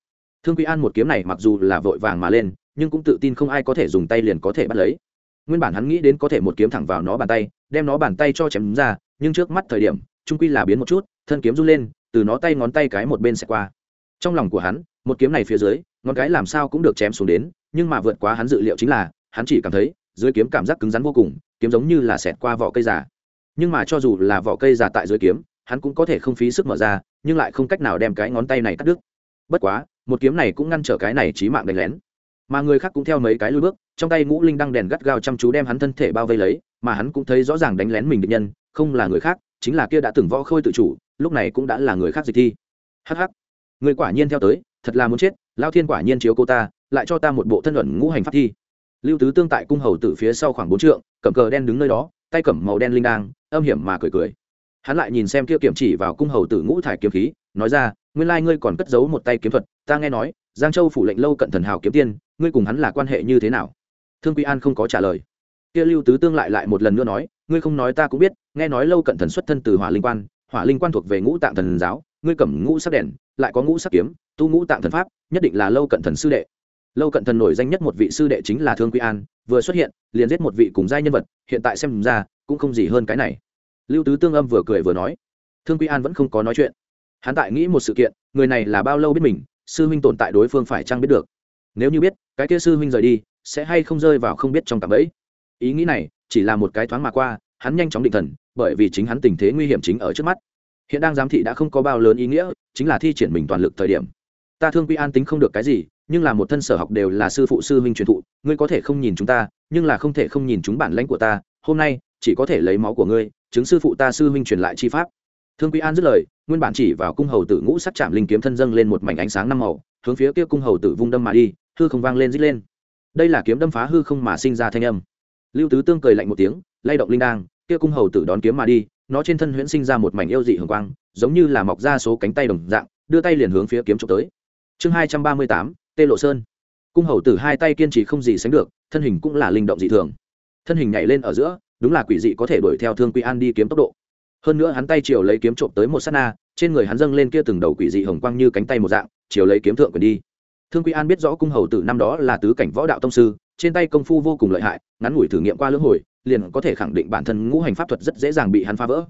Thương quý an một kiếm này mặc dù là vội vàng mà lên, nhưng cũng tự tin không ai có thể dùng tay liền có thể bắt lấy. Nguyên bản hắn nghĩ đến có thể một kiếm thẳng vào nó bàn tay, đem nó bàn tay cho chém ra, nhưng trước mắt thời điểm trung quy là biến một chút, thân kiếm run lên từ nó tay ngón tay cái một bên sẽ qua. Trong lòng của hắn, một kiếm này phía dưới, ngón cái làm sao cũng được chém xuống đến, nhưng mà vượt quá hắn dự liệu chính là, hắn chỉ cảm thấy, dưới kiếm cảm giác cứng rắn vô cùng, kiếm giống như là xẹt qua vỏ cây già. Nhưng mà cho dù là vỏ cây già tại dưới kiếm, hắn cũng có thể không phí sức mở ra, nhưng lại không cách nào đem cái ngón tay này cắt đứt. Bất quá, một kiếm này cũng ngăn trở cái này trí mạng đánh lén. Mà người khác cũng theo mấy cái lui bước, trong tay ngũ linh đăng đèn gắt gao chăm chú đem hắn thân thể bao vây lấy, mà hắn cũng thấy rõ ràng đánh lén mình địch nhân, không là người khác, chính là kia đã từng võ khôi tự chủ lúc này cũng đã là người khác dịch thi. Hh người quả nhiên theo tới, thật là muốn chết lao thiên quả nhiên chiếu cô ta, lại cho ta một bộ thân luận ngũ hành pháp thi. Lưu tứ tương tại cung hầu từ phía sau khoảng bốn trượng, cầm cờ đen đứng nơi đó, tay cầm màu đen linh đang âm hiểm mà cười cười. Hắn lại nhìn xem kia kiểm chỉ vào cung hầu tử ngũ thải kiếm khí, nói ra, nguyên lai ngươi còn cất giấu một tay kiếm thuật, ta nghe nói, giang châu phủ lệnh lâu cận thần hào kiếm tiên, ngươi cùng hắn là quan hệ như thế nào? Thương quy an không có trả lời. Kia lưu tứ tương lại lại một lần nữa nói, ngươi không nói ta cũng biết, nghe nói lâu cận thần xuất thân từ hỏa linh quan hỏa linh quan thuộc về ngũ tạng thần giáo, ngươi cầm ngũ sắc đèn, lại có ngũ sắc kiếm, tu ngũ tạng thần pháp, nhất định là lâu cận thần sư đệ. Lâu cận thần nổi danh nhất một vị sư đệ chính là thương quy an, vừa xuất hiện, liền giết một vị cùng giai nhân vật, hiện tại xem ra, cũng không gì hơn cái này. Lưu tứ tương âm vừa cười vừa nói, thương quy an vẫn không có nói chuyện. Hắn tại nghĩ một sự kiện, người này là bao lâu biết mình, sư huynh tồn tại đối phương phải chăng biết được. Nếu như biết, cái kia sư huynh rời đi, sẽ hay không rơi vào không biết trong cạm ấy ý nghĩ này, chỉ là một cái thoáng mà qua, hắn nhanh chóng định thần bởi vì chính hắn tình thế nguy hiểm chính ở trước mắt. Hiện đang giám thị đã không có bao lớn ý nghĩa, chính là thi triển mình toàn lực thời điểm. Ta thương quy an tính không được cái gì, nhưng là một thân sở học đều là sư phụ sư huynh truyền thụ, ngươi có thể không nhìn chúng ta, nhưng là không thể không nhìn chúng bản lãnh của ta, hôm nay, chỉ có thể lấy máu của ngươi, chứng sư phụ ta sư huynh truyền lại chi pháp. Thương quy an dứt lời, nguyên bản chỉ vào cung hầu tử ngũ sắc chạm linh kiếm thân dâng lên một mảnh ánh sáng năm màu, hướng phía kia cung hầu tử vung đâm mà đi, hư không vang lên rít lên. Đây là kiếm đâm phá hư không mà sinh ra thanh âm. Lưu tứ tương cười lạnh một tiếng, lay động linh đang kia cung hầu tử đón kiếm mà đi, nó trên thân huyễn sinh ra một mảnh yêu dị hường quang, giống như là mọc ra số cánh tay đồng dạng, đưa tay liền hướng phía kiếm trộm tới. Chương hai trăm ba mươi tám, tê lộ sơn. Cung hầu tử hai tay kiên trì không gì sánh được, thân hình cũng là linh động dị thường. Thân hình nhảy lên ở giữa, đúng là quỷ dị có thể đuổi theo thương quy an đi kiếm tốc độ. Hơn nữa hắn tay chiều lấy kiếm trộm tới một s á t na, trên người hắn dâng lên kia từng đầu quỷ dị hồng quang như cánh tay một dạng, chiều lấy kiếm thượng quyền đi. Thương quy an biết rõ cung hầu tử năm đó là tứ cảnh võ đạo tông sư, trên tay công phu vô cùng lợi hại ngắn ngủi thử nghiệm qua lưỡng hồi, liền có thể khẳng định bản thân ngũ hành pháp thuật rất dễ dàng bị hắn phá vỡ.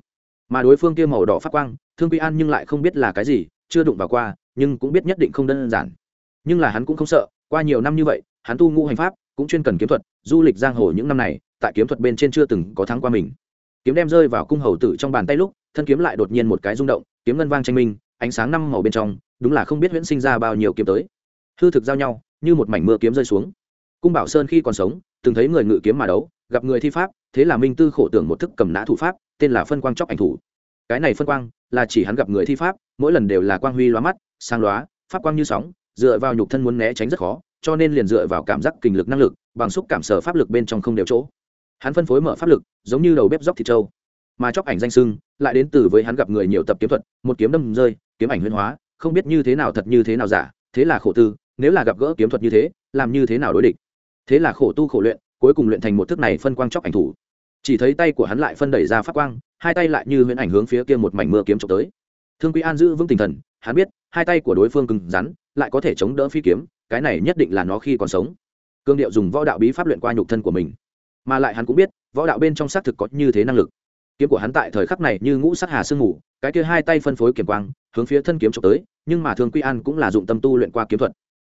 Mà đối phương kia màu đỏ phát quang, thương quy an nhưng lại không biết là cái gì, chưa đụng vào qua, nhưng cũng biết nhất định không đơn giản. Nhưng là hắn cũng không sợ, qua nhiều năm như vậy, hắn tu ngũ hành pháp, cũng chuyên cần kiếm thuật, du lịch giang hồ những năm này, tại kiếm thuật bên trên chưa từng có thắng qua mình. Kiếm đem rơi vào cung hầu tử trong bàn tay lúc, thân kiếm lại đột nhiên một cái rung động, kiếm ngân vang tranh minh, ánh sáng năm màu bên trong, đúng là không biết huyễn sinh ra bao nhiêu kiếm tới. Hư thực giao nhau, như một mảnh mưa kiếm rơi xuống. Cung bảo sơn khi còn sống từng thấy người ngự kiếm mà đấu, gặp người thi pháp, thế là minh tư khổ tưởng một thức cầm nã thủ pháp, tên là phân quang chóc ảnh thủ. Cái này phân quang là chỉ hắn gặp người thi pháp, mỗi lần đều là quang huy loa mắt sang loá pháp quang như sóng, dựa vào nhục thân muốn né tránh rất khó, cho nên liền dựa vào cảm giác kinh lực năng lực, bằng xúc cảm sở pháp lực bên trong không đều chỗ. Hắn phân phối mở pháp lực, giống như đầu bếp dốc thịt trâu. Mà chóc ảnh danh sưng, lại đến từ với hắn gặp người nhiều tập kiếm thuật, một kiếm đâm rơi, kiếm ảnh huyên hóa, không biết như thế nào thật như thế nào giả, thế là khổ tư, nếu là gặp gỡ kiếm thuật như thế, làm như thế nào đối địch? Thế là khổ tu khổ luyện, cuối cùng luyện thành một thức này phân quang chóc ảnh thủ. Chỉ thấy tay của hắn lại phân đẩy ra phát quang, hai tay lại như huyễn ảnh hướng phía kia một mảnh mưa kiếm trộm tới. Thương quý an giữ vững tinh thần, hắn biết, hai tay của đối phương cứng rắn, lại có thể chống đỡ phi kiếm, cái này nhất định là nó khi còn sống. Cương điệu dùng võ đạo bí pháp luyện qua nhục thân của mình. Mà lại hắn cũng biết, võ đạo bên trong xác thực có như thế năng lực. Kiếm của hắn tại thời khắc này như ngũ sát hà sương ngủ cái kia hai tay phân phối kiểm quang, hướng phía thân kiếm trộm tới, nhưng mà thương quy an cũng là dụng tâm tu luyện qua kiếm thuật.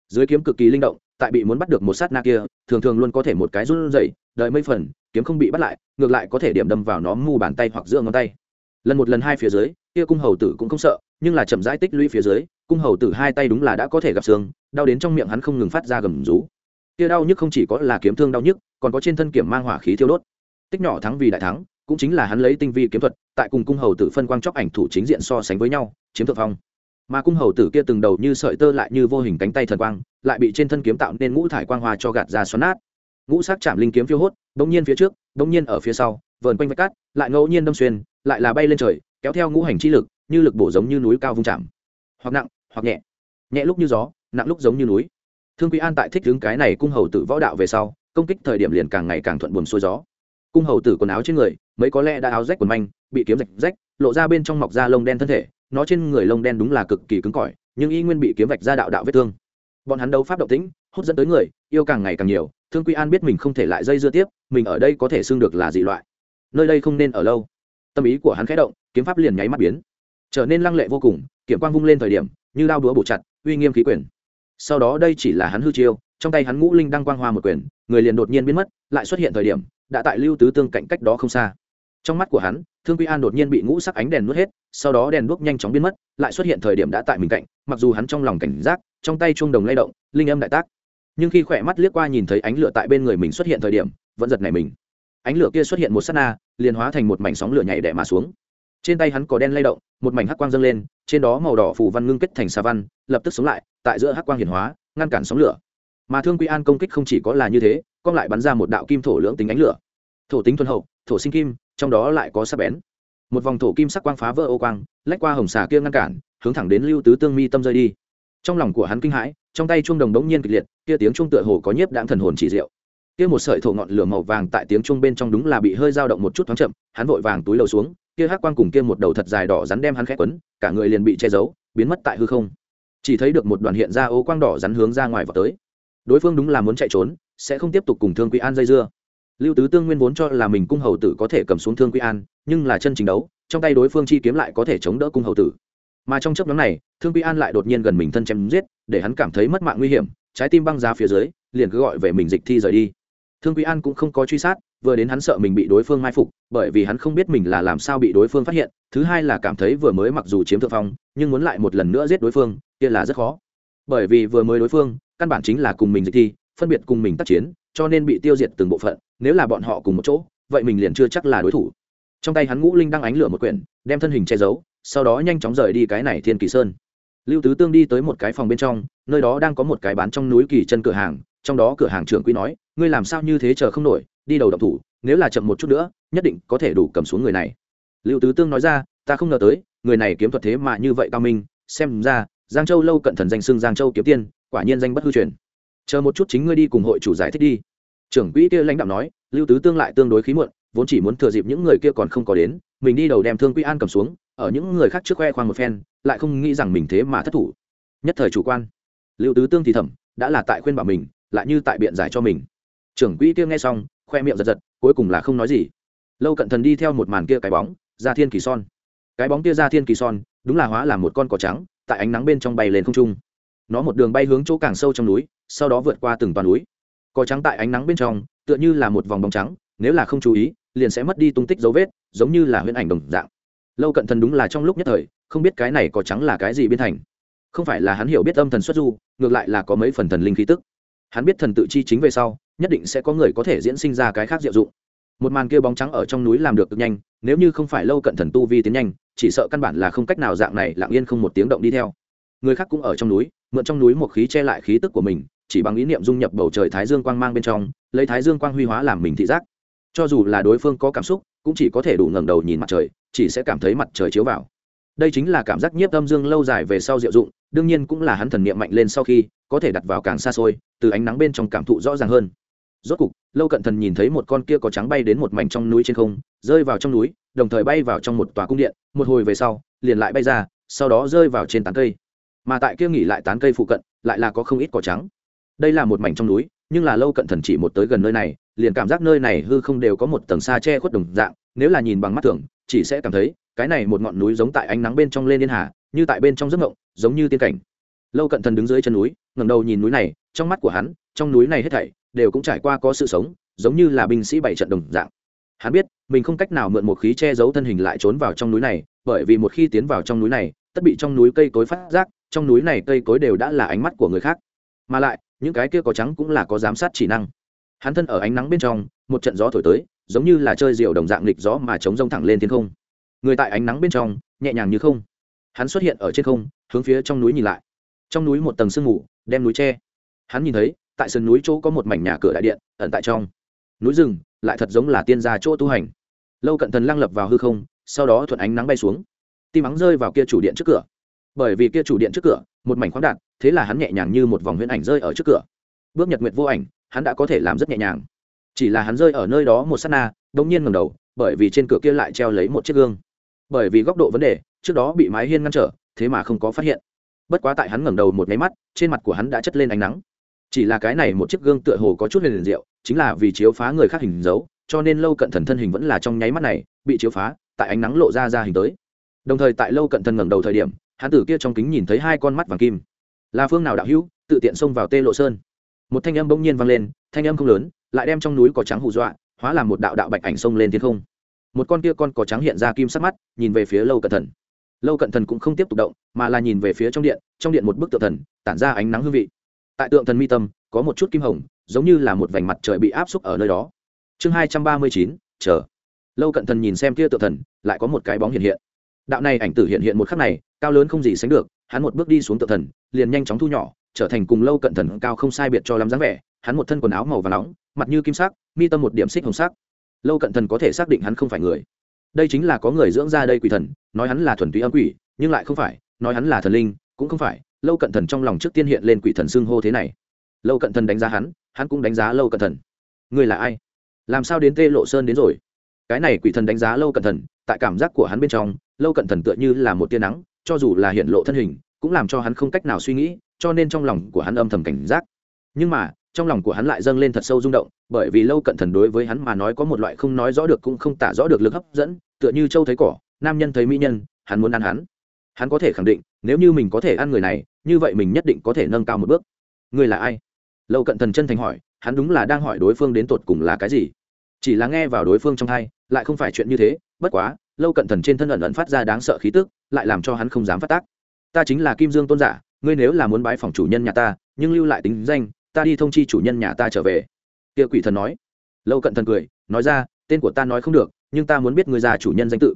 Dưới kiếm cực kỳ linh động tại bị muốn bắt được một sát na kia thường thường luôn có thể một cái run rẩy, đợi mấy phần kiếm không bị bắt lại ngược lại có thể điểm đâm vào nó mu bàn tay hoặc giữa ngón tay. Lần một lần hai phía dưới kia cung hầu tử cũng không sợ nhưng là chậm rãi tích lũy phía dưới cung hầu tử hai tay đúng là đã có thể gặp xương đau đến trong miệng hắn không ngừng phát ra gầm rú. Kia đau nhức không chỉ có là kiếm thương đau nhức còn có trên thân kiểm mang hỏa khí thiêu đốt. Tích nhỏ thắng vì đại thắng cũng chính là hắn lấy tinh vi kiếm thuật tại cùng cung hầu tử phân quang chóc ảnh thủ chính diện so sánh với nhau chiếm thượng phong mà cung hầu tử kia từng đầu như sợi tơ lại như vô hình cánh tay thần quang, lại bị trên thân kiếm tạo nên ngũ thải quang hoa cho gạt ra xoắn nát. Ngũ sắc chạm linh kiếm phiêu hốt, bỗng nhiên phía trước, bỗng nhiên ở phía sau, vờn quanh vách cát, lại ngẫu nhiên đâm xuyên, lại là bay lên trời, kéo theo ngũ hành chi lực, như lực bổ giống như núi cao vung chạm. Hoặc nặng, hoặc nhẹ. Nhẹ lúc như gió, nặng lúc giống như núi. Thương quý an tại thích đứng cái này cung hầu tử võ đạo về sau, công kích thời điểm liền càng ngày càng thuận buồm xuôi gió. Cung hầu tử quần áo trên người, mấy có lẽ đã áo rách quần manh, bị kiếm rạch rách lộ ra bên trong mọc da lông đen thân thể, nó trên người lông đen đúng là cực kỳ cứng cỏi, nhưng y nguyên bị kiếm vạch ra đạo đạo vết thương. Bọn hắn đấu pháp động tĩnh, hút dẫn tới người, yêu càng ngày càng nhiều, thương quy an biết mình không thể lại dây dưa tiếp, mình ở đây có thể xưng được là dị loại. Nơi đây không nên ở lâu. Tâm ý của hắn khẽ động, kiếm pháp liền nháy mắt biến. Trở nên lăng lệ vô cùng kiểm quang vung lên thời điểm, như lao đúa bổ chặt, uy nghiêm khí quyền. Sau đó đây chỉ là hắn hư chiêu, trong tay hắn ngũ linh đang quang hoa một quyền, người liền đột nhiên biến mất, lại xuất hiện thời điểm, đã tại lưu tứ tương cạnh cách đó không xa trong mắt của hắn, thương quy an đột nhiên bị ngũ sắc ánh đèn nuốt hết, sau đó đèn đuốc nhanh chóng biến mất, lại xuất hiện thời điểm đã tại mình cạnh, mặc dù hắn trong lòng cảnh giác, trong tay chuông đồng lay động, linh âm đại tác. Nhưng khi khỏe mắt liếc qua nhìn thấy ánh lửa tại bên người mình xuất hiện thời điểm, vẫn giật này mình. Ánh lửa kia xuất hiện một s á t na, liền hóa thành một mảnh sóng lửa nhảy đẻ mà xuống. Trên tay hắn có đen lay động, một mảnh hắc quang dâng lên, trên đó màu đỏ phủ văn ngưng kết thành xà văn, lập tức sống lại, tại giữa hắc quang hiển hóa, ngăn cản sóng lửa. Mà thương quy an công kích không chỉ có là như thế con lại bắn ra một đạo kim thổ lưỡng tính ánh lửa. Thổ tính thuần hậu, thổ sinh kim trong đó lại có sắc bén. Một vòng thổ kim sắc quang phá vỡ ô quang, lách qua hồng xà kia ngăn cản, hướng thẳng đến lưu tứ tương mi tâm rơi đi. Trong lòng của hắn kinh hãi, trong tay chuông đồng đống nhiên kịch liệt, kia tiếng chuông tựa hồ có nhiếp đãng thần hồn chỉ diệu. Kia một sợi thổ ngọn lửa màu vàng tại tiếng chuông bên trong đúng là bị hơi dao động một chút thoáng chậm, hắn vội vàng túi lầu xuống, kia hắc quang cùng kia một đầu thật dài đỏ rắn đem hắn khẽ quấn, cả người liền bị che giấu, biến mất tại hư không. Chỉ thấy được một đoàn hiện ra ô quang đỏ rắn hướng ra ngoài vào tới. Đối phương đúng là muốn chạy trốn, sẽ không tiếp tục cùng thương quý an dây dưa lưu tứ tương nguyên vốn cho là mình cung hầu tử có thể cầm xuống thương quý an, nhưng là chân chính đấu, trong tay đối phương chi kiếm lại có thể chống đỡ cung hầu tử. Mà trong chấp nhóm này, thương quý an lại đột nhiên gần mình thân chém giết, để hắn cảm thấy mất mạng nguy hiểm, trái tim băng giá phía dưới, liền cứ gọi về mình dịch thi rời đi. Thương quý an cũng không có truy sát, vừa đến hắn sợ mình bị đối phương mai phục, bởi vì hắn không biết mình là làm sao bị đối phương phát hiện, thứ hai là cảm thấy vừa mới mặc dù chiếm thượng phong, nhưng muốn lại một lần nữa giết đối phương, kia là rất khó. Bởi vì vừa mới đối phương, căn bản chính là cùng mình dịch thi, phân biệt cùng mình tác chiến cho nên bị tiêu diệt từng bộ phận, nếu là bọn họ cùng một chỗ, vậy mình liền chưa chắc là đối thủ. Trong tay hắn ngũ linh đang ánh lửa một quyển, đem thân hình che giấu, sau đó nhanh chóng rời đi cái này thiên kỳ sơn. Lưu tứ tương đi tới một cái phòng bên trong, nơi đó đang có một cái bán trong núi kỳ chân cửa hàng, trong đó cửa hàng trưởng quý nói, ngươi làm sao như thế chờ không nổi, đi đầu độc thủ, nếu là chậm một chút nữa, nhất định có thể đủ cầm xuống người này. Lưu tứ tương nói ra, ta không ngờ tới, người này kiếm thuật thế mà như vậy cao minh, xem ra, giang châu lâu cận thần danh xưng giang châu kiếm tiên, quả nhiên danh bất hư truyền chờ một chút chính ngươi đi cùng hội chủ giải thích đi. Trưởng quỹ kia lãnh đạo nói, lưu tứ tương lại tương đối khí muộn, vốn chỉ muốn thừa dịp những người kia còn không có đến, mình đi đầu đem thương quỹ an cầm xuống, ở những người khác trước khoe khoang một phen, lại không nghĩ rằng mình thế mà thất thủ. Nhất thời chủ quan, lưu tứ tương thì thầm, đã là tại khuyên bảo mình, lại như tại biện giải cho mình. Trưởng quỹ kia nghe xong, khoe miệng giật giật, cuối cùng là không nói gì. Lâu cận thần đi theo một màn kia cái bóng ra thiên kỳ son. Cái bóng kia ra thiên kỳ son, đúng là hóa làm một con cỏ trắng, tại ánh nắng bên trong bay lên không trung nó một đường bay hướng chỗ càng sâu trong núi, sau đó vượt qua từng toàn núi. Có trắng tại ánh nắng bên trong, tựa như là một vòng bóng trắng, nếu là không chú ý, liền sẽ mất đi tung tích dấu vết, giống như là huyễn ảnh đồng dạng. Lâu cận thần đúng là trong lúc nhất thời, không biết cái này có trắng là cái gì biến thành. Không phải là hắn hiểu biết âm thần xuất du, ngược lại là có mấy phần thần linh khí tức. Hắn biết thần tự chi chính về sau, nhất định sẽ có người có thể diễn sinh ra cái khác diệu dụng. Một màn kia bóng trắng ở trong núi làm được cực nhanh, nếu như không phải lâu cận thần tu vi tiến nhanh, chỉ sợ căn bản là không cách nào dạng này lặng yên không một tiếng động đi theo. Người khác cũng ở trong núi mượn trong núi một khí che lại khí tức của mình, chỉ bằng ý niệm dung nhập bầu trời thái dương quang mang bên trong, lấy thái dương quang huy hóa làm mình thị giác. Cho dù là đối phương có cảm xúc, cũng chỉ có thể đủ ngẩng đầu nhìn mặt trời, chỉ sẽ cảm thấy mặt trời chiếu vào. Đây chính là cảm giác nhiếp âm dương lâu dài về sau diệu dụng, đương nhiên cũng là hắn thần niệm mạnh lên sau khi, có thể đặt vào càng xa xôi, từ ánh nắng bên trong cảm thụ rõ ràng hơn. Rốt cục, lâu cận thần nhìn thấy một con kia có trắng bay đến một mảnh trong núi trên không, rơi vào trong núi, đồng thời bay vào trong một tòa cung điện, một hồi về sau, liền lại bay ra, sau đó rơi vào trên tán cây mà tại kia nghỉ lại tán cây phụ cận, lại là có không ít cỏ trắng. Đây là một mảnh trong núi, nhưng là lâu cận thần chỉ một tới gần nơi này, liền cảm giác nơi này hư không đều có một tầng xa che khuất đồng dạng, nếu là nhìn bằng mắt thường, chỉ sẽ cảm thấy, cái này một ngọn núi giống tại ánh nắng bên trong lên yên hà, như tại bên trong giấc ngộng giống như tiên cảnh. Lâu cận thần đứng dưới chân núi, ngẩng đầu nhìn núi này, trong mắt của hắn, trong núi này hết thảy, đều cũng trải qua có sự sống, giống như là binh sĩ bảy trận đồng dạng. Hắn biết, mình không cách nào mượn một khí che giấu thân hình lại trốn vào trong núi này, bởi vì một khi tiến vào trong núi này, tất bị trong núi cây cối phát giác trong núi này cây cối đều đã là ánh mắt của người khác. Mà lại, những cái kia có trắng cũng là có giám sát chỉ năng. Hắn thân ở ánh nắng bên trong, một trận gió thổi tới, giống như là chơi rượu đồng dạng lịch gió mà chống rông thẳng lên thiên không. Người tại ánh nắng bên trong, nhẹ nhàng như không. Hắn xuất hiện ở trên không, hướng phía trong núi nhìn lại. Trong núi một tầng sương mù, đem núi che. Hắn nhìn thấy, tại sườn núi chỗ có một mảnh nhà cửa đại điện, ẩn tại trong. Núi rừng, lại thật giống là tiên gia chỗ tu hành. Lâu cận thần lăng lập vào hư không, sau đó thuận ánh nắng bay xuống. Tim ắng rơi vào kia chủ điện trước cửa bởi vì kia chủ điện trước cửa, một mảnh khoáng đạn thế là hắn nhẹ nhàng như một vòng huyễn ảnh rơi ở trước cửa. Bước nhật nguyệt vô ảnh, hắn đã có thể làm rất nhẹ nhàng. Chỉ là hắn rơi ở nơi đó một s á t na đ ỗ n g nhiên ngầm đầu, bởi vì trên cửa kia lại treo lấy một chiếc gương. Bởi vì góc độ vấn đề, trước đó bị mái hiên ngăn trở, thế mà không có phát hiện. Bất quá tại hắn ngẩng đầu một nháy mắt, trên mặt của hắn đã chất lên ánh nắng. Chỉ là cái này một chiếc gương tựa hồ có chút huyền liền diệu, chính là vì chiếu phá người khác hình dấu, cho nên lâu cận thần thân hình vẫn là trong nháy mắt này bị chiếu phá, tại ánh nắng lộ ra ra hình tới. Đồng thời tại lâu cận thần ngẩng đầu thời điểm hắn tử kia trong kính nhìn thấy hai con mắt vàng kim. Là phương nào đạo hữu, tự tiện xông vào tê lộ sơn. Một thanh âm bỗng nhiên vang lên, thanh âm không lớn, lại đem trong núi có trắng hù dọa, hóa làm một đạo đạo bạch ảnh xông lên thiên không. Một con kia con cỏ trắng hiện ra kim sắc mắt, nhìn về phía lâu cận thần. Lâu cận thần cũng không tiếp tục động, mà là nhìn về phía trong điện trong điện một bức tượng thần, tản ra ánh nắng hương vị. Tại tượng thần mi tâm, có một chút kim hồng, giống như là một vành mặt trời bị áp xúc ở nơi đó. Chương hai trăm ba mươi chín, chờ. Lâu cận thần nhìn xem kia tượng thần, lại có một cái bóng hiện hiện. Đạo này ảnh tử hiện hiện một khắc này cao lớn không gì sánh được, hắn một bước đi xuống tự thần, liền nhanh chóng thu nhỏ, trở thành cùng lâu cận thần cao không sai biệt cho lắm dáng vẻ, hắn một thân quần áo màu và nóng, mặt như kim sắc, mi tâm một điểm xích hồng sắc. Lâu cận thần có thể xác định hắn không phải người. Đây chính là có người dưỡng ra đây quỷ thần, nói hắn là thuần túy âm quỷ, nhưng lại không phải, nói hắn là thần linh, cũng không phải. Lâu cận thần trong lòng trước tiên hiện lên quỷ thần xưng hô thế này. Lâu cận thần đánh giá hắn hắn cũng đánh giá lâu cận thần. Người là ai? Làm sao đến tê lộ sơn đến rồi? Cái này quỷ thần đánh giá lâu cận thần, tại cảm giác của hắn bên trong, lâu cận thần tựa như là một tia nắng cho dù là hiện lộ thân hình, cũng làm cho hắn không cách nào suy nghĩ, cho nên trong lòng của hắn âm thầm cảnh giác. Nhưng mà, trong lòng của hắn lại dâng lên thật sâu rung động, bởi vì lâu cận thần đối với hắn mà nói có một loại không nói rõ được cũng không tả rõ được lực hấp dẫn, tựa như châu thấy cỏ, nam nhân thấy mỹ nhân, hắn muốn ăn hắn. Hắn có thể khẳng định, nếu như mình có thể ăn người này, như vậy mình nhất định có thể nâng cao một bước. Người là ai? Lâu cận thần chân thành hỏi, hắn đúng là đang hỏi đối phương đến tột cùng là cái gì. Chỉ là nghe vào đối phương trong hai, lại không phải chuyện như thế, bất quá lâu cận thần trên thân ẩn ẩn phát ra đáng sợ khí tức, lại làm cho hắn không dám phát tác. Ta chính là kim dương tôn giả, ngươi nếu là muốn bái phòng chủ nhân nhà ta, nhưng lưu lại tính danh, ta đi thông chi chủ nhân nhà ta trở về. Kia quỷ thần nói. Lâu cận thần cười, nói ra, tên của ta nói không được, nhưng ta muốn biết người già chủ nhân danh tự.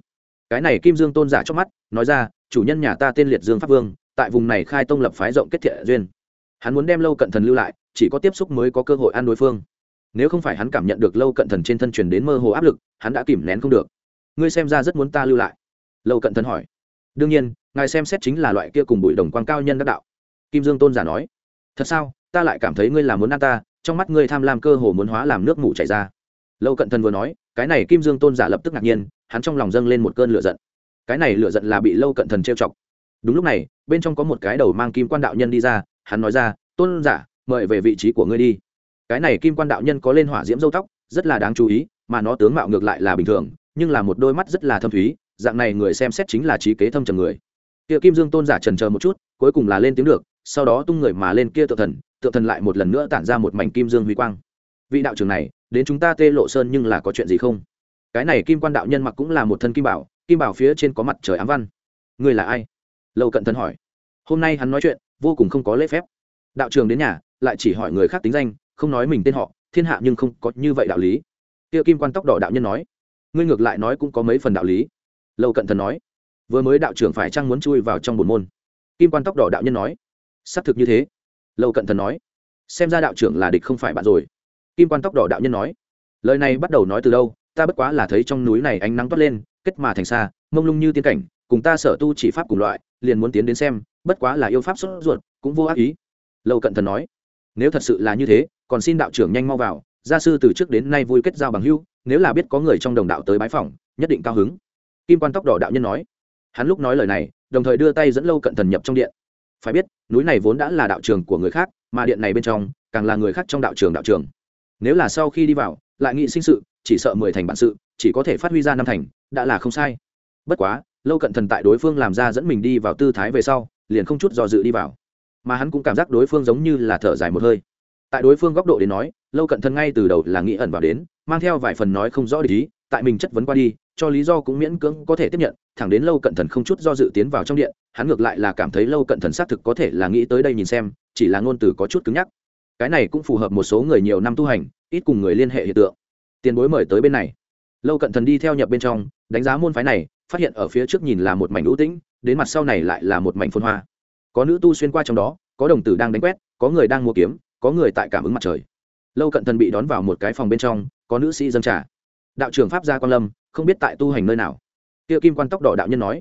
Cái này kim dương tôn giả trong mắt, nói ra, chủ nhân nhà ta tên liệt dương pháp vương, tại vùng này khai tông lập phái rộng kết thiện duyên. Hắn muốn đem lâu cận thần lưu lại, chỉ có tiếp xúc mới có cơ hội ăn đối phương. Nếu không phải hắn cảm nhận được lâu cận thần trên thân truyền đến mơ hồ áp lực, hắn đã kìm nén không được ngươi xem ra rất muốn ta lưu lại. Lâu cận thần hỏi. Đương nhiên, ngài xem xét chính là loại kia cùng bụi đồng quang cao nhân đắc đạo. Kim dương tôn giả nói. Thật sao? Ta lại cảm thấy ngươi là muốn ăn ta, trong mắt ngươi tham lam cơ hồ muốn hóa làm nước mủ chảy ra. Lâu cận thần vừa nói, cái này kim dương tôn giả lập tức ngạc nhiên, hắn trong lòng dâng lên một cơn lửa giận. Cái này lửa giận là bị lâu cận thần trêu chọc. Đúng lúc này, bên trong có một cái đầu mang kim quan đạo nhân đi ra, hắn nói ra, tôn giả, mời về vị trí của ngươi đi. Cái này kim quan đạo nhân có lên hỏa diễm dâu tóc, rất là đáng chú ý, mà nó tướng mạo ngược lại là bình thường nhưng là một đôi mắt rất là thâm thúy, dạng này người xem xét chính là trí kế thâm trầm người. Kia kim dương tôn giả trần chờ một chút, cuối cùng là lên tiếng được, sau đó tung người mà lên kia tự thần tự thần lại một lần nữa tản ra một mảnh kim dương huy quang. Vị đạo trưởng này, đến chúng ta tê lộ sơn nhưng là có chuyện gì không? Cái này kim quan đạo nhân mặc cũng là một thân kim bảo kim bảo phía trên có mặt trời ám văn. Người là ai? Lâu cận thần hỏi. Hôm nay hắn nói chuyện, vô cùng không có lễ phép. Đạo trường đến nhà, lại chỉ hỏi người khác tính danh, không nói mình tên họ, thiên hạ nhưng không có như vậy đạo lý. Kia kim quan tóc đỏ đạo nhân nói ngươi ngược lại nói cũng có mấy phần đạo lý. Lâu cận thần nói, vừa mới đạo trưởng phải chăng muốn chui vào trong bồn môn? Kim quan tóc đỏ đạo nhân nói, xác thực như thế. Lâu cận thần nói, xem ra đạo trưởng là địch không phải bạn rồi. Kim quan tóc đỏ đạo nhân nói, lời này bắt đầu nói từ đâu? Ta bất quá là thấy trong núi này ánh nắng toát lên, kết mà thành xa, mông lung như tiên cảnh, cùng ta sở tu chỉ pháp cùng loại, liền muốn tiến đến xem, bất quá là yêu pháp sốt ruột, cũng vô ác ý. Lâu cận thần nói, nếu thật sự là như thế, còn xin đạo trưởng nhanh mau vào, gia sư từ trước đến nay vui kết giao bằng hưu nếu là biết có người trong đồng đạo tới bái phòng nhất định cao hứng. Kim quan tóc đỏ đạo nhân nói. Hắn lúc nói lời này, đồng thời đưa tay dẫn lâu cận thần nhập trong điện. Phải biết, núi này vốn đã là đạo trường của người khác, mà điện này bên trong, càng là người khác trong đạo trường đạo trường. Nếu là sau khi đi vào, lại nghị sinh sự, chỉ sợ mười thành bản sự, chỉ có thể phát huy ra năm thành, đã là không sai. Bất quá, lâu cận thần tại đối phương làm ra dẫn mình đi vào tư thái về sau, liền không chút do dự đi vào. Mà hắn cũng cảm giác đối phương giống như là thở dài một hơi tại đối phương góc độ đến nói, lâu cận thần ngay từ đầu là nghĩ ẩn vào đến, mang theo vài phần nói không rõ để ý tại mình chất vấn qua đi, cho lý do cũng miễn cưỡng có thể tiếp nhận, thẳng đến lâu cận thần không chút do dự tiến vào trong điện, hắn ngược lại là cảm thấy lâu cận thần xác thực có thể là nghĩ tới đây nhìn xem, chỉ là ngôn từ có chút cứng nhắc. Cái này cũng phù hợp một số người nhiều năm tu hành, ít cùng người liên hệ hiện tượng. Tiền bối mời tới bên này. Lâu cận thần đi theo nhập bên trong, đánh giá môn phái này, phát hiện ở phía trước nhìn là một mảnh ưu tĩnh, đến mặt sau này lại là một mảnh phôn hoa. Có nữ tu xuyên qua trong đó, có đồng tử đang đánh quét, có người đang mua kiếm có người tại cảm ứng mặt trời. Lâu cận thần bị đón vào một cái phòng bên trong, có nữ sĩ dân trà. Đạo trưởng pháp gia quan lâm, không biết tại tu hành nơi nào. Kia kim quan tóc đỏ đạo nhân nói.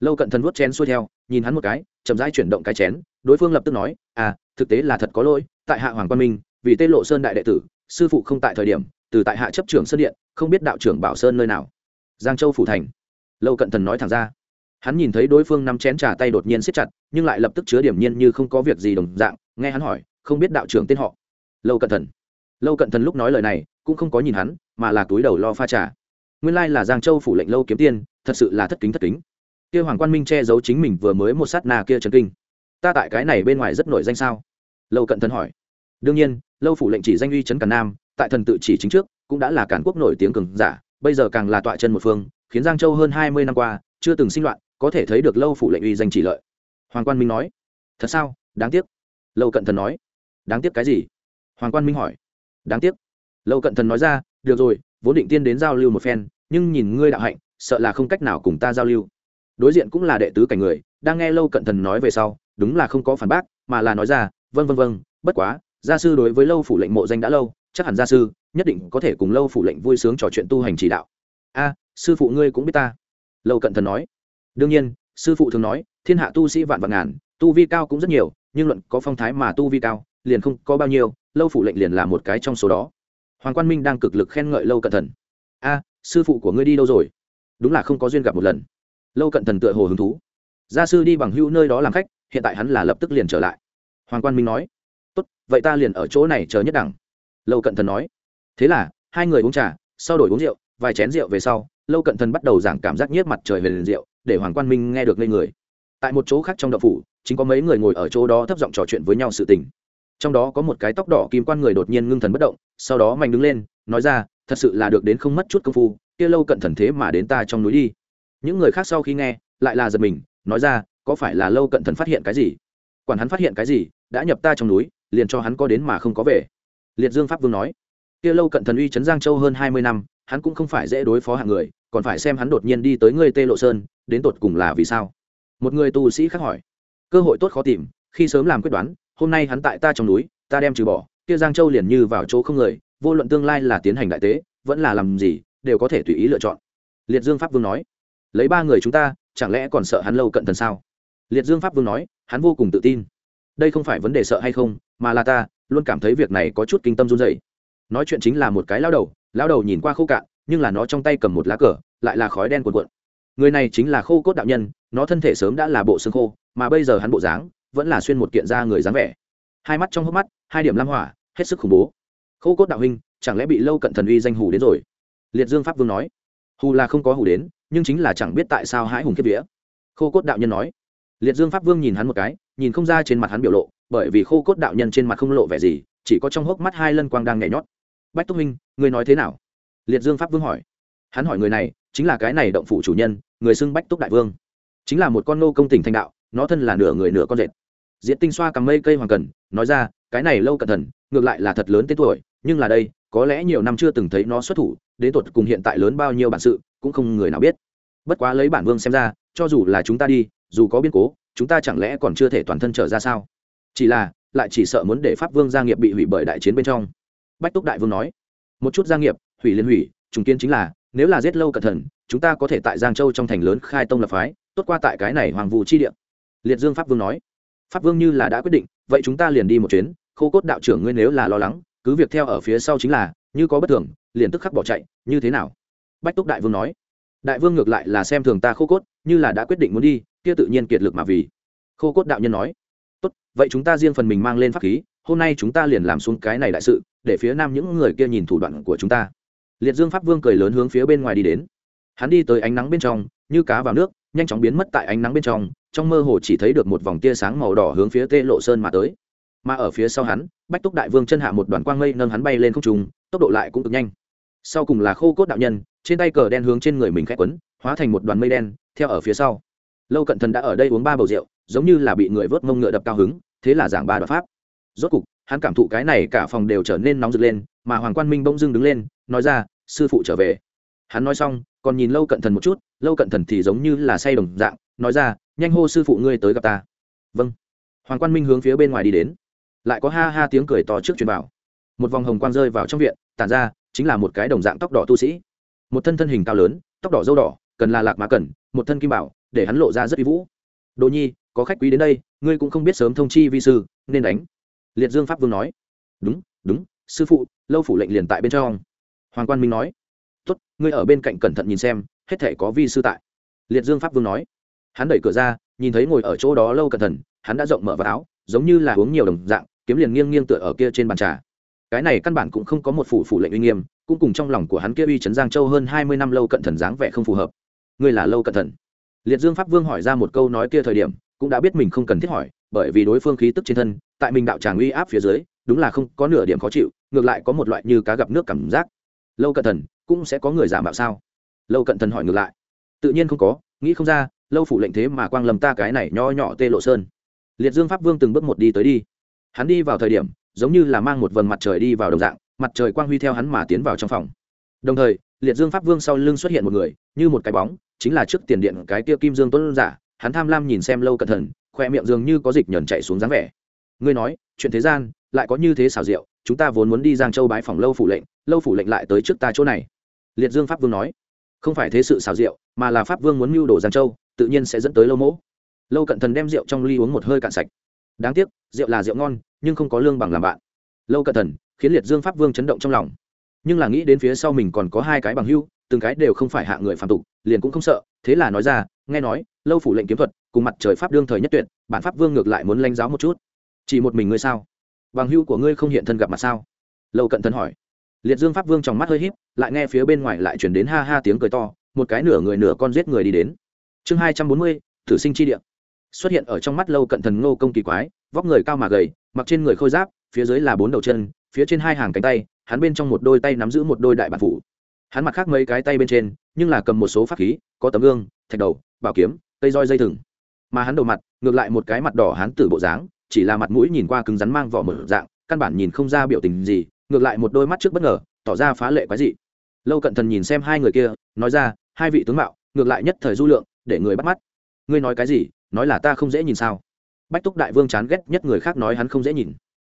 Lâu cận thần vuốt chén xuôi theo, nhìn hắn một cái, chậm rãi chuyển động cái chén, đối phương lập tức nói à thực tế là thật có lỗi, tại hạ hoàng quan minh, vì tê lộ sơn đại đệ tử, sư phụ không tại thời điểm, từ tại hạ chấp trưởng sơn điện, không biết đạo trưởng bảo sơn nơi nào. Giang châu phủ thành. Lâu cận thần nói thẳng ra. Hắn nhìn thấy đối phương nắm chén trà tay đột nhiên siết chặt, nhưng lại lập tức chứa điểm nhiên như không có việc gì đồng dạng, nghe hắn hỏi không biết đạo trưởng tên họ. Lâu cận thần. Lâu cận thần lúc nói lời này, cũng không có nhìn hắn, mà là túi đầu lo pha trà. Nguyên lai là giang châu phủ lệnh lâu kiếm tiên, thật sự là thất kính thất kính. Kia hoàng quan minh che giấu chính mình vừa mới một sát nà kia trần kinh. Ta tại cái này bên ngoài rất nổi danh sao? Lâu cận thần hỏi. Đương nhiên, lâu phủ lệnh chỉ danh uy trấn càn nam, tại thần tự chỉ chính trước, cũng đã là cản quốc nổi tiếng cường giả, bây giờ càng là tọa chân một phương, khiến giang châu hơn hai mươi năm qua, chưa từng sinh loạn, có thể thấy được lâu phủ lệnh uy danh chỉ lợi. Hoàng quan minh nói. Thật sao? Đáng tiếc. Lâu cận thần nói đáng tiếc cái gì? Hoàng quan minh hỏi. Đáng tiếc. Lâu cận thần nói ra, được rồi, vốn định tiên đến giao lưu một phen, nhưng nhìn ngươi đạo hạnh, sợ là không cách nào cùng ta giao lưu. Đối diện cũng là đệ tứ cảnh người, đang nghe lâu cận thần nói về sau, đúng là không có phản bác, mà là nói ra vân vân vân bất quá, gia sư đối với lâu phủ lệnh mộ danh đã lâu, chắc hẳn gia sư nhất định có thể cùng lâu phủ lệnh vui sướng trò chuyện tu hành chỉ đạo. A, sư phụ ngươi cũng biết ta. Lâu cận thần nói. Đương nhiên, sư phụ thường nói, thiên hạ tu sĩ vạn vạn ngàn, tu vi cao cũng rất nhiều, nhưng luận có phong thái mà tu vi cao liền không có bao nhiêu, lâu phủ lệnh liền là một cái trong số đó. Hoàng quan minh đang cực lực khen ngợi lâu cận thần. A, sư phụ của ngươi đi đâu rồi? Đúng là không có duyên gặp một lần. Lâu cận thần tựa hồ hứng thú. Gia sư đi bằng hữu nơi đó làm khách, hiện tại hắn là lập tức liền trở lại. Hoàng quan minh nói, tốt, vậy ta liền ở chỗ này chờ nhất đẳng. Lâu cận thần nói, thế là, hai người uống trà, sau đổi uống rượu, vài chén rượu về sau, lâu cận thần bắt đầu giảng cảm giác nhiếp mặt trời về liền rượu, để hoàng quan minh nghe được lên người. Tại một chỗ khác trong đậu phủ, chính có mấy người ngồi ở chỗ đó thấp giọng trò chuyện với nhau sự tình trong đó có một cái tóc đỏ kim quan người đột nhiên ngưng thần bất động, sau đó mạnh đứng lên, nói ra, thật sự là được đến không mất chút công phu, kia lâu cận thần thế mà đến ta trong núi đi. Những người khác sau khi nghe, lại là giật mình, nói ra, có phải là lâu cận thần phát hiện cái gì? Quản hắn phát hiện cái gì, đã nhập ta trong núi, liền cho hắn có đến mà không có về. Liệt dương pháp vương nói, kia lâu cận thần uy trấn giang châu hơn hai mươi năm, hắn cũng không phải dễ đối phó hạng người, còn phải xem hắn đột nhiên đi tới ngươi tê lộ sơn, đến tột cùng là vì sao? Một người tu sĩ khác hỏi, cơ hội tốt khó tìm, khi sớm làm quyết đoán hôm nay hắn tại ta trong núi, ta đem trừ bỏ, kia giang châu liền như vào chỗ không người, vô luận tương lai là tiến hành đại tế, vẫn là làm gì, đều có thể tùy ý lựa chọn. Liệt dương pháp vương nói. Lấy ba người chúng ta, chẳng lẽ còn sợ hắn lâu cận thần sao? Liệt dương pháp vương nói, hắn vô cùng tự tin. Đây không phải vấn đề sợ hay không, mà là ta luôn cảm thấy việc này có chút kinh tâm run dày nói chuyện chính là một cái lao đầu lao đầu nhìn qua khô cạn, nhưng là nó trong tay cầm một lá cờ, lại là khói đen cuồn cuộn. Người này chính là khô cốt đạo nhân, nó thân thể sớm đã là bộ xương khô, mà bây giờ hắn bộ dáng vẫn là xuyên một kiện da người dáng vẻ. Hai mắt trong hốc mắt, hai điểm lam hỏa, hết sức khủng bố. Khô cốt đạo huynh, chẳng lẽ bị lâu cận thần uy danh hù đến rồi? Liệt dương pháp vương nói. Hù là không có hù đến, nhưng chính là chẳng biết tại sao hãi hùng kiếp vía. Khô cốt đạo nhân nói. Liệt dương pháp vương nhìn hắn một cái, nhìn không ra trên mặt hắn biểu lộ, bởi vì khô cốt đạo nhân trên mặt không lộ vẻ gì, chỉ có trong hốc mắt hai lân quang đang nhảy nhót. Bách túc minh người nói thế nào? Liệt dương pháp vương hỏi. Hắn hỏi người này, chính là cái này động phủ chủ nhân, người xưng bách túc đại vương. Chính là một con nô công tỉnh thanh đạo nó thân là nửa người nửa con rệt. Diện tinh xoa cầm mây cây hoàng cần, nói ra, cái này lâu cẩn thận, ngược lại là thật lớn tên tuổi, nhưng là đây, có lẽ nhiều năm chưa từng thấy nó xuất thủ, đến tột cùng hiện tại lớn bao nhiêu bản sự, cũng không người nào biết. Bất quá lấy bản vương xem ra, cho dù là chúng ta đi, dù có biến cố, chúng ta chẳng lẽ còn chưa thể toàn thân trở ra sao? Chỉ là, lại chỉ sợ muốn để pháp vương gia nghiệp bị hủy bởi đại chiến bên trong. Bách túc đại vương nói, một chút gia nghiệp, hủy liên hủy, trùng kiến chính là, nếu là giết lâu cẩn thận, chúng ta có thể tại giang châu trong thành lớn khai tông lập phái, tốt qua tại cái này hoàng vụ chi địa liệt dương pháp vương nói, pháp vương như là đã quyết định, vậy chúng ta liền đi một chuyến, khô cốt đạo trưởng ngươi nếu là lo lắng, cứ việc theo ở phía sau chính là, như có bất thường, liền tức khắc bỏ chạy, như thế nào? Bách túc đại vương nói, đại vương ngược lại là xem thường ta khô cốt, như là đã quyết định muốn đi, kia tự nhiên kiệt lực mà vì. Khô cốt đạo nhân nói, tốt, vậy chúng ta riêng phần mình mang lên pháp khí, hôm nay chúng ta liền làm xuống cái này đại sự, để phía nam những người kia nhìn thủ đoạn của chúng ta. Liệt dương pháp vương cười lớn hướng phía bên ngoài đi đến. Hắn đi tới ánh nắng bên trong, như cá vào nước, nhanh chóng biến mất tại ánh nắng bên trong trong mơ hồ chỉ thấy được một vòng tia sáng màu đỏ hướng phía tê lộ sơn mà tới. Mà ở phía sau hắn, bách túc đại vương chân hạ một đoàn quang mây nâng hắn bay lên không trùng tốc độ lại cũng cực nhanh. Sau cùng là khô cốt đạo nhân, trên tay cờ đen hướng trên người mình khẽ quấn, hóa thành một đoàn mây đen, theo ở phía sau. Lâu cận thần đã ở đây uống ba bầu rượu, giống như là bị người vớt mông ngựa đập cao hứng, thế là giảng ba đoạn pháp. Rốt cục, hắn cảm thụ cái này cả phòng đều trở nên nóng rực lên, mà hoàng quan minh bỗng dưng đứng lên, nói ra, sư phụ trở về. Hắn nói xong, còn nhìn lâu cận thần một chút, lâu cận thần thì giống như là say đồng dạng nói ra, nhanh hô sư phụ ngươi tới gặp ta. Vâng. Hoàng quan minh hướng phía bên ngoài đi đến. Lại có ha ha tiếng cười to trước truyền vào. Một vòng hồng quang rơi vào trong viện, tản ra, chính là một cái đồng dạng tóc đỏ tu sĩ. Một thân thân hình cao lớn, tóc đỏ dâu đỏ, cần là lạc má cần, một thân kim bảo, để hắn lộ ra rất uy vũ. Đồ nhi, có khách quý đến đây, ngươi cũng không biết sớm thông chi vi sư, nên đánh. Liệt dương pháp vương nói. Đúng đúng, sư phụ, lâu phủ lệnh liền tại bên trong. Hoàng quan minh nói. Tốt, ngươi ở bên cạnh cẩn thận nhìn xem, hết thể có vi sư tại. Liệt dương pháp vương nói hắn đẩy cửa ra, nhìn thấy ngồi ở chỗ đó lâu cẩn thận, hắn đã rộng mở vào áo, giống như là uống nhiều đồng dạng, kiếm liền nghiêng nghiêng tựa ở kia trên bàn trà. Cái này căn bản cũng không có một phủ phủ lệnh uy nghiêm, cũng cùng trong lòng của hắn kia uy trấn giang châu hơn hai mươi năm lâu cận thần dáng vẻ không phù hợp. Ngươi là lâu cận thần liệt dương pháp vương hỏi ra một câu nói kia thời điểm, cũng đã biết mình không cần thiết hỏi, bởi vì đối phương khí tức trên thân, tại mình đạo tràng uy áp phía dưới, đúng là không có nửa điểm khó chịu, ngược lại có một loại như cá gặp nước cảm giác. Lâu cận thần cũng sẽ có người giả mạo sao? Lâu cận thần hỏi ngược lại. Tự nhiên không có, nghĩ không ra lâu phủ lệnh thế mà quang lầm ta cái này nho nhỏ tê lộ sơn. Liệt dương pháp vương từng bước một đi tới đi. Hắn đi vào thời điểm, giống như là mang một vầng mặt trời đi vào đồng dạng, mặt trời quang huy theo hắn mà tiến vào trong phòng. Đồng thời, liệt dương pháp vương sau lưng xuất hiện một người, như một cái bóng, chính là trước tiền điện cái kia kim dương tuấn giả. Hắn tham lam nhìn xem lâu cẩn thận, khoe miệng dường như có dịch nhờn chạy xuống dáng vẻ. Ngươi nói, chuyện thế gian, lại có như thế xảo diệu, chúng ta vốn muốn đi giang châu bái phòng lâu phủ lệnh, lâu phủ lệnh lại tới trước ta chỗ này. Liệt dương pháp vương nói, không phải thế sự xảo diệu, mà là pháp vương muốn mưu đồ giang châu tự nhiên sẽ dẫn tới lâu mỗ. Lâu cận thần đem rượu trong ly uống một hơi cạn sạch. Đáng tiếc, rượu là rượu ngon, nhưng không có lương bằng làm bạn. Lâu cận thần, khiến liệt dương pháp vương chấn động trong lòng. Nhưng là nghĩ đến phía sau mình còn có hai cái bằng hưu, từng cái đều không phải hạ người phạm tục, liền cũng không sợ, thế là nói ra, nghe nói, lâu phủ lệnh kiếm thuật, cùng mặt trời pháp đương thời nhất tuyệt, bản pháp vương ngược lại muốn lanh giáo một chút. Chỉ một mình ngươi sao? Bằng hưu của ngươi không hiện thân gặp mặt sao? Lâu cận thần hỏi. Liệt dương pháp vương trong mắt hơi híp, lại nghe phía bên ngoài lại chuyển đến ha ha tiếng cười to, một cái nửa người nửa con giết người đi đến chương hai trăm bốn mươi, thử sinh chi địa. Xuất hiện ở trong mắt lâu cận thần ngô công kỳ quái, vóc người cao mà gầy, mặc trên người khôi giáp, phía dưới là bốn đầu chân, phía trên hai hàng cánh tay, hắn bên trong một đôi tay nắm giữ một đôi đại bản phủ. Hắn mặt khác mấy cái tay bên trên, nhưng là cầm một số pháp khí, có tấm gương, thạch đầu, bảo kiếm, cây roi dây thừng. Mà hắn đầu mặt, ngược lại một cái mặt đỏ hắn tử bộ dáng, chỉ là mặt mũi nhìn qua cứng rắn mang vỏ mở dạng, căn bản nhìn không ra biểu tình gì, ngược lại một đôi mắt trước bất ngờ, tỏ ra phá lệ quái dị. Lâu cận thần nhìn xem hai người kia, nói ra, hai vị tướng mạo, ngược lại nhất thời du lượng để người bắt mắt. Ngươi nói cái gì? Nói là ta không dễ nhìn sao? Bách túc đại vương chán ghét nhất người khác nói hắn không dễ nhìn.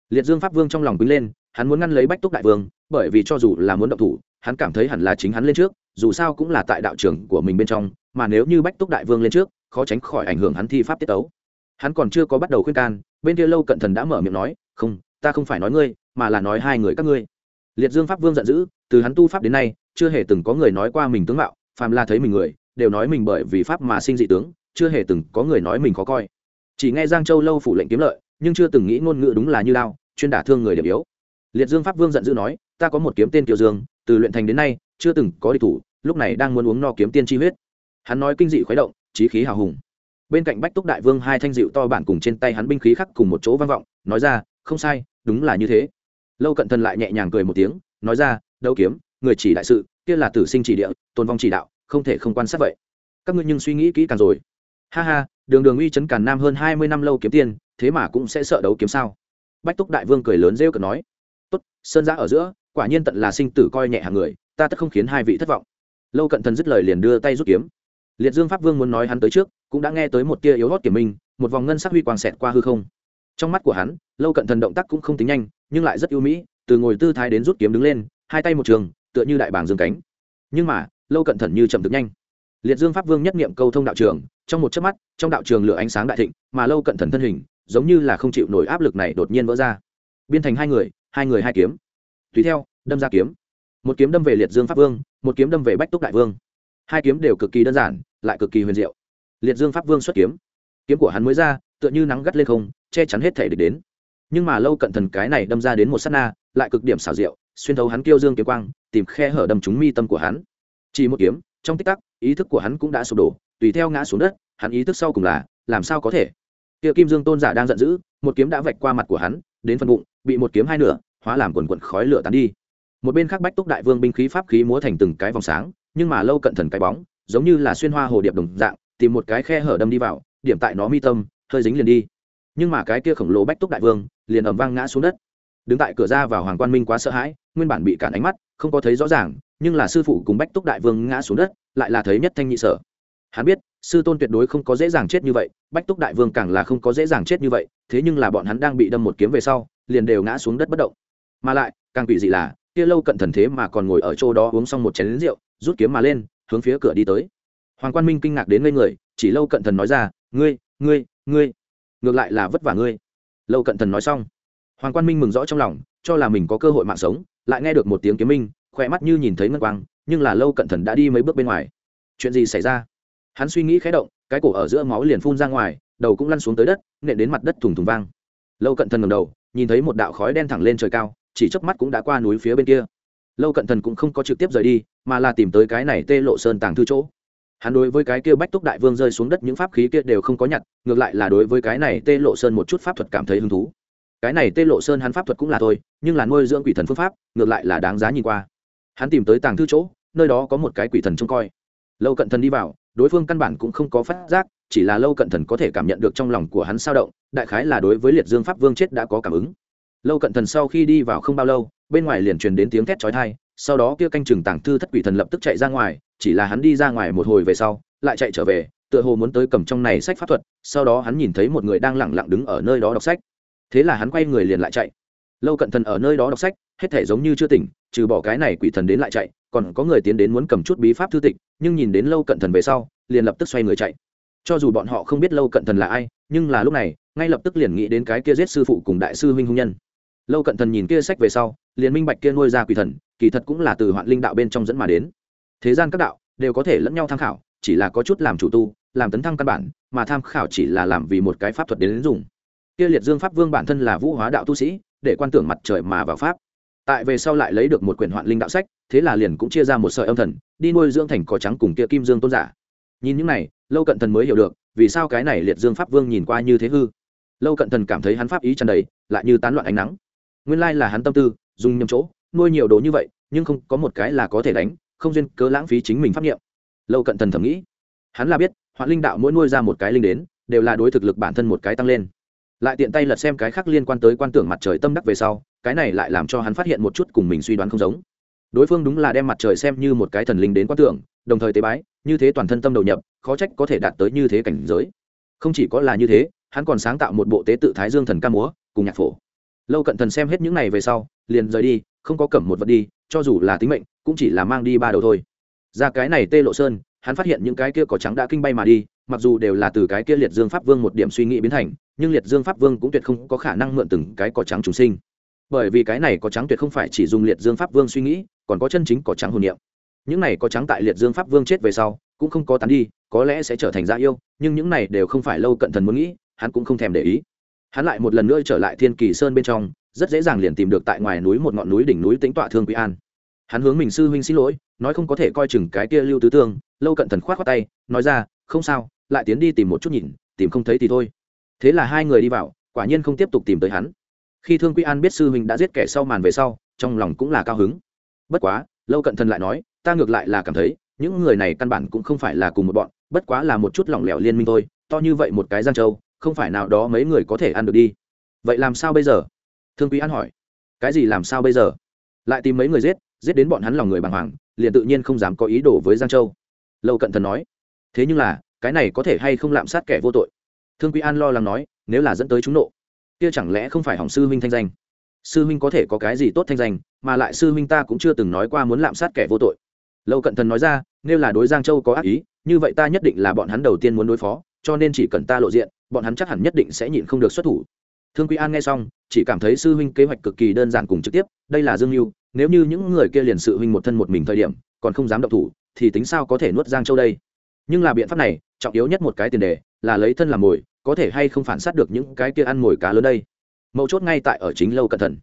Liệt dương pháp vương trong lòng quý lên, hắn muốn ngăn lấy bách túc đại vương, bởi vì cho dù là muốn động thủ, hắn cảm thấy hẳn là chính hắn lên trước, dù sao cũng là tại đạo trường của mình bên trong, mà nếu như bách túc đại vương lên trước, khó tránh khỏi ảnh hưởng hắn thi pháp tiết tấu. Hắn còn chưa có bắt đầu khuyên can, bên kia lâu cận thần đã mở miệng nói, không, ta không phải nói ngươi, mà là nói hai người các ngươi. Liệt dương pháp vương giận dữ, từ hắn tu pháp đến nay, chưa hề từng có người nói qua mình tướng mạo, phàm là thấy mình người đều nói mình bởi vì pháp mà sinh dị tướng, chưa hề từng có người nói mình khó coi. Chỉ nghe giang châu lâu phủ lệnh kiếm lợi, nhưng chưa từng nghĩ ngôn ngữ đúng là như lao, chuyên đả thương người điểm yếu. Liệt dương pháp vương giận dữ nói, ta có một kiếm tên kiều dương, từ luyện thành đến nay, chưa từng có địch thủ, lúc này đang muốn uống no kiếm tiên chi huyết. Hắn nói kinh dị khuấy động trí khí hào hùng. Bên cạnh bách túc đại vương hai thanh dịu to bản cùng trên tay hắn binh khí khắc cùng một chỗ vang vọng, nói ra, không sai, đúng là như thế. Lâu cận thần lại nhẹ nhàng cười một tiếng, nói ra đâu kiếm, người chỉ đại sự, kia là tử sinh chỉ địa, tôn vong chỉ đạo không thể không quan sát vậy. Các ngươi nhưng suy nghĩ kỹ càng rồi. Ha ha, đường đường uy chấn càn nam hơn hai mươi năm lâu kiếm tiền, thế mà cũng sẽ sợ đấu kiếm sao? Bách túc đại vương cười lớn rêu cợt nói. Tốt, sơn giã ở giữa, quả nhiên tận là sinh tử coi nhẹ hàng người, ta tất không khiến hai vị thất vọng. Lâu cận thần dứt lời liền đưa tay rút kiếm. Liệt dương pháp vương muốn nói hắn tới trước, cũng đã nghe tới một tia yếu hót kiểm minh, một vòng ngân sắc huy quang xẹt qua hư không. Trong mắt của hắn, lâu cận thần động tác cũng không tính nhanh, nhưng lại rất ưu mỹ, từ ngồi tư thái đến rút kiếm đứng lên, hai tay một trường, tựa như đại bảng dương cánh. Nhưng mà lâu cận thần như chậm thực nhanh. Liệt dương pháp vương nhất nghiệm câu thông đạo trường, trong một chớp mắt, trong đạo trường lửa ánh sáng đại thịnh, mà lâu cận thần thân hình, giống như là không chịu nổi áp lực này đột nhiên vỡ ra. Biên thành hai người hai người hai kiếm. Tùy theo, đâm ra kiếm. Một kiếm đâm về liệt dương pháp vương, một kiếm đâm về bách túc đại vương. Hai kiếm đều cực kỳ đơn giản, lại cực kỳ huyền diệu. Liệt dương pháp vương xuất kiếm. Kiếm của hắn mới ra, tựa như nắng gắt lên không, che chắn hết thể địch đến. Nhưng mà lâu cận thần cái này đâm ra đến một s á t na, lại cực điểm xảo diệu, xuyên thấu hắn kêu dương kiếm quang, tìm khe hở đâm trúng mi tâm của hắn chỉ một kiếm, trong tích tắc, ý thức của hắn cũng đã sụp đổ, tùy theo ngã xuống đất, hắn ý thức sau cùng là, làm sao có thể? Kia kim dương tôn giả đang giận dữ, một kiếm đã vạch qua mặt của hắn, đến phần bụng, bị một kiếm hai nửa, hóa làm quần quần khói lửa tán đi. Một bên khác bách túc đại vương binh khí pháp khí múa thành từng cái vòng sáng, nhưng mà lâu cận thần cái bóng, giống như là xuyên hoa hồ điệp đồng dạng, tìm một cái khe hở đâm đi vào, điểm tại nó mi tâm, hơi dính liền đi. Nhưng mà cái kia khổng lồ bách túc đại vương, liền ầm vang ngã xuống đất. Đứng tại cửa ra vào hoàng quan minh quá sợ hãi, nguyên bản bị cản ánh mắt, không có thấy rõ ràng nhưng là sư phụ cùng bách túc đại vương ngã xuống đất, lại là thấy nhất thanh nhị sở. Hắn biết, sư tôn tuyệt đối không có dễ dàng chết như vậy, bách túc đại vương càng là không có dễ dàng chết như vậy, thế nhưng là bọn hắn đang bị đâm một kiếm về sau, liền đều ngã xuống đất bất động. Mà lại, càng quỷ dị là, kia lâu cận thần thế mà còn ngồi ở chỗ đó uống xong một chén lính rượu, rút kiếm mà lên, hướng phía cửa đi tới. Hoàng quan minh kinh ngạc đến ngây người, chỉ lâu cận thần nói ra, ngươi ngươi ngươi, ngược lại là vất vả ngươi. Lâu cận thần nói xong. Hoàng quan minh mừng rõ trong lòng, cho là mình có cơ hội mạng sống, lại nghe được một tiếng kiếm minh khỏe mắt như nhìn thấy ngân quang, nhưng là lâu cận thần đã đi mấy bước bên ngoài. Chuyện gì xảy ra? Hắn suy nghĩ khé động, cái cổ ở giữa máu liền phun ra ngoài, đầu cũng lăn xuống tới đất, nện đến mặt đất thùng thùng vang. Lâu cận thần ngầm đầu, nhìn thấy một đạo khói đen thẳng lên trời cao, chỉ chớp mắt cũng đã qua núi phía bên kia. Lâu cận thần cũng không có trực tiếp rời đi, mà là tìm tới cái này tê lộ sơn tàng thư chỗ. Hắn đối với cái kia bách túc đại vương rơi xuống đất những pháp khí kia đều không có nhặt, ngược lại là đối với cái này tê lộ sơn một chút pháp thuật cảm thấy hứng thú. Cái này tê lộ sơn hắn pháp thuật cũng là thôi, nhưng là nuôi dưỡng quỷ thần phương pháp, ngược lại là đáng giá nhìn qua hắn tìm tới tàng thư chỗ, nơi đó có một cái quỷ thần trông coi. Lâu cận thần đi vào, đối phương căn bản cũng không có phát giác, chỉ là lâu cận thần có thể cảm nhận được trong lòng của hắn sao động, đại khái là đối với liệt dương pháp vương chết đã có cảm ứng. Lâu cận thần sau khi đi vào không bao lâu, bên ngoài liền truyền đến tiếng thét chói tai, sau đó kia canh chừng tàng thư thất quỷ thần lập tức chạy ra ngoài, chỉ là hắn đi ra ngoài một hồi về sau, lại chạy trở về, tựa hồ muốn tới cầm trong này sách pháp thuật, sau đó hắn nhìn thấy một người đang lẳng lặng đứng ở nơi đó đọc sách. Thế là hắn quay người liền lại chạy lâu cận thần ở nơi đó đọc sách, hết thể giống như chưa tỉnh, trừ bỏ cái này quỷ thần đến lại chạy, còn có người tiến đến muốn cầm chút bí pháp thư tịch, nhưng nhìn đến lâu cận thần về sau, liền lập tức xoay người chạy. Cho dù bọn họ không biết lâu cận thần là ai, nhưng là lúc này, ngay lập tức liền nghĩ đến cái kia giết sư phụ cùng đại sư huynh hung nhân. Lâu cận thần nhìn kia sách về sau, liền minh bạch kia nuôi ra quỷ thần, kỳ thật cũng là từ hoạn linh đạo bên trong dẫn mà đến. Thế gian các đạo đều có thể lẫn nhau tham khảo, chỉ là có chút làm chủ tu, làm tấn thăng căn bản, mà tham khảo chỉ là làm vì một cái pháp thuật đến dùng kia liệt dương pháp vương bản thân là vũ hóa đạo tu sĩ để quan tưởng mặt trời mà vào pháp. Tại về sau lại lấy được một quyển hoạn linh đạo sách, thế là liền cũng chia ra một sợi âm thần, đi nuôi dưỡng thành cỏ trắng cùng kia kim dương tôn giả. Nhìn những này, lâu cận thần mới hiểu được, vì sao cái này liệt dương pháp vương nhìn qua như thế hư. Lâu cận thần cảm thấy hắn pháp ý tràn đầy, lại như tán loạn ánh nắng. Nguyên lai là hắn tâm tư, dùng nhầm chỗ, nuôi nhiều đồ như vậy, nhưng không có một cái là có thể đánh, không duyên cớ lãng phí chính mình pháp nghiệm lâu cận thần thầm nghĩ. Hắn là biết, hoạn linh đạo mỗi nuôi ra một cái linh đến, đều là đối thực lực bản thân một cái tăng lên lại tiện tay lật xem cái khác liên quan tới quan tưởng mặt trời tâm đắc về sau, cái này lại làm cho hắn phát hiện một chút cùng mình suy đoán không giống. Đối phương đúng là đem mặt trời xem như một cái thần linh đến quan tưởng, đồng thời tế bái, như thế toàn thân tâm đầu nhập, khó trách có thể đạt tới như thế cảnh giới. Không chỉ có là như thế, hắn còn sáng tạo một bộ tế tự thái dương thần ca múa, cùng nhạc phổ. Lâu cận thần xem hết những này về sau, liền rời đi, không có cầm một vật đi, cho dù là tính mệnh, cũng chỉ là mang đi ba đầu thôi. Ra cái này tê lộ sơn, hắn phát hiện những cái kia có trắng đã kinh bay mà đi mặc dù đều là từ cái kia liệt dương pháp vương một điểm suy nghĩ biến thành, nhưng liệt dương pháp vương cũng tuyệt không có khả năng mượn từng cái cỏ trắng trùng sinh. Bởi vì cái này có trắng tuyệt không phải chỉ dùng liệt dương pháp vương suy nghĩ, còn có chân chính cỏ trắng hồn niệm. Những này có trắng tại liệt dương pháp vương chết về sau, cũng không có tán đi, có lẽ sẽ trở thành gia yêu, nhưng những này đều không phải lâu cận thần muốn nghĩ, hắn cũng không thèm để ý. Hắn lại một lần nữa trở lại thiên kỳ sơn bên trong, rất dễ dàng liền tìm được tại ngoài núi một ngọn núi đỉnh núi tính tọa thương quý an. Hắn hướng mình sư huynh xin lỗi, nói không có thể coi chừng cái kia lưu tứ tương, lâu cận thần khoát khoát tay, nói ra, không sao lại tiến đi tìm một chút nhìn, tìm không thấy thì thôi. Thế là hai người đi vào, quả nhiên không tiếp tục tìm tới hắn. Khi thương quý an biết sư huynh đã giết kẻ sau màn về sau, trong lòng cũng là cao hứng. Bất quá, lâu cận thần lại nói, ta ngược lại là cảm thấy, những người này căn bản cũng không phải là cùng một bọn, bất quá là một chút lỏng lẻo liên minh thôi, to như vậy một cái giang châu, không phải nào đó mấy người có thể ăn được đi. Vậy làm sao bây giờ? Thương quý an hỏi. Cái gì làm sao bây giờ? Lại tìm mấy người giết giết đến bọn hắn lòng người bàng hoàng, liền tự nhiên không dám có ý đồ với giang châu. Lâu cận thần nói. Thế nhưng là cái này có thể hay không lạm sát kẻ vô tội? Thương quý an lo lắng nói, nếu là dẫn tới chúng nộ, kia chẳng lẽ không phải hỏng sư huynh thanh danh? Sư huynh có thể có cái gì tốt thanh danh, mà lại sư huynh ta cũng chưa từng nói qua muốn lạm sát kẻ vô tội. Lâu cận thần nói ra, nếu là đối giang châu có ác ý, như vậy ta nhất định là bọn hắn đầu tiên muốn đối phó, cho nên chỉ cần ta lộ diện, bọn hắn chắc hẳn nhất định sẽ nhịn không được xuất thủ. Thương quý an nghe xong, chỉ cảm thấy sư huynh kế hoạch cực kỳ đơn giản cùng trực tiếp, đây là dương mưu nếu như những người kia liền sự huynh một thân một mình thời điểm, còn không dám động thủ, thì tính sao có thể nuốt giang châu đây? Nhưng là biện pháp này trọng yếu nhất một cái tiền đề là lấy thân làm mồi, có thể hay không phản sát được những cái kia ăn mồi cá lớn đây? Mấu chốt ngay tại ở chính lâu cẩn thận.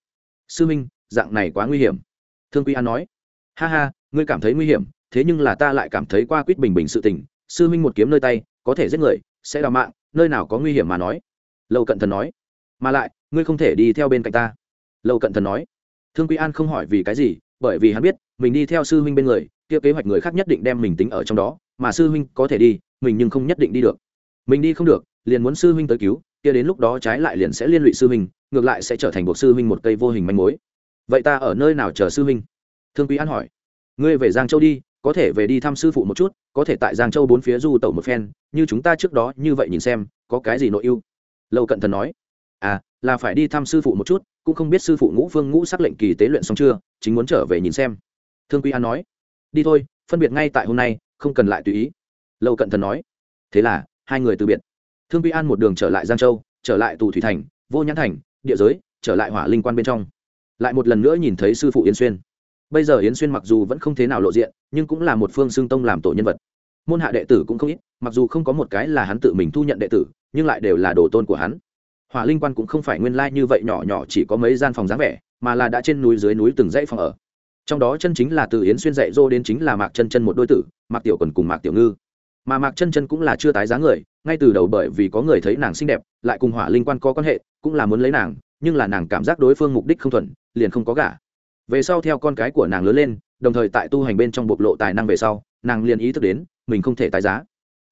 Sư minh, dạng này quá nguy hiểm. Thương quy an nói. Ha ha, ngươi cảm thấy nguy hiểm, thế nhưng là ta lại cảm thấy qua quýt bình bình sự tình. Sư minh một kiếm nơi tay, có thể giết người, sẽ đào mạng, nơi nào có nguy hiểm mà nói. Lâu cận thần nói. Mà lại, ngươi không thể đi theo bên cạnh ta. Lâu cận thần nói. Thương quy an không hỏi vì cái gì, bởi vì hắn biết, mình đi theo sư huynh bên người, kia kế hoạch người khác nhất định đem mình tính ở trong đó, mà sư huynh có thể đi mình nhưng không nhất định đi được. Mình đi không được, liền muốn sư huynh tới cứu, kia đến lúc đó trái lại liền sẽ liên lụy sư huynh, ngược lại sẽ trở thành buộc sư huynh một cây vô hình manh mối. Vậy ta ở nơi nào chờ sư huynh? Thương quý an hỏi. Ngươi về giang châu đi, có thể về đi thăm sư phụ một chút, có thể tại giang châu bốn phía du tẩu một phen, như chúng ta trước đó như vậy nhìn xem, có cái gì nội ưu? Lâu cận thần nói. À là phải đi thăm sư phụ một chút, cũng không biết sư phụ ngũ phương ngũ sắc lệnh kỳ tế luyện xong chưa, chính muốn trở về nhìn xem. Thương quý an nói. Đi thôi, phân biệt ngay tại hôm nay, không cần lại tùy ý lâu cận thần nói, thế là, hai người từ biệt. Thương vi an một đường trở lại giang châu, trở lại tù thủy thành, vô nhãn thành, địa giới, trở lại hỏa linh quan bên trong. Lại một lần nữa nhìn thấy sư phụ yến xuyên. Bây giờ yến xuyên mặc dù vẫn không thế nào lộ diện, nhưng cũng là một phương xương tông làm tổ nhân vật. Môn hạ đệ tử cũng không ít, mặc dù không có một cái là hắn tự mình thu nhận đệ tử, nhưng lại đều là đồ tôn của hắn. Hỏa linh quan cũng không phải nguyên lai như vậy nhỏ nhỏ chỉ có mấy gian phòng dáng vẻ, mà là đã trên núi dưới núi từng dãy phòng ở. Trong đó chân chính là từ yến xuyên dạy dô đến chính là mạc chân chân một đôi tử, mạc tiểu quần cùng mạc tiểu ngư mà mạc chân chân cũng là chưa tái giá người, ngay từ đầu bởi vì có người thấy nàng xinh đẹp, lại cùng hỏa linh quan có quan hệ, cũng là muốn lấy nàng, nhưng là nàng cảm giác đối phương mục đích không thuận liền không có gả. Về sau theo con cái của nàng lớn lên, đồng thời tại tu hành bên trong bộc lộ tài năng về sau, nàng liền ý thức đến, mình không thể tái giá.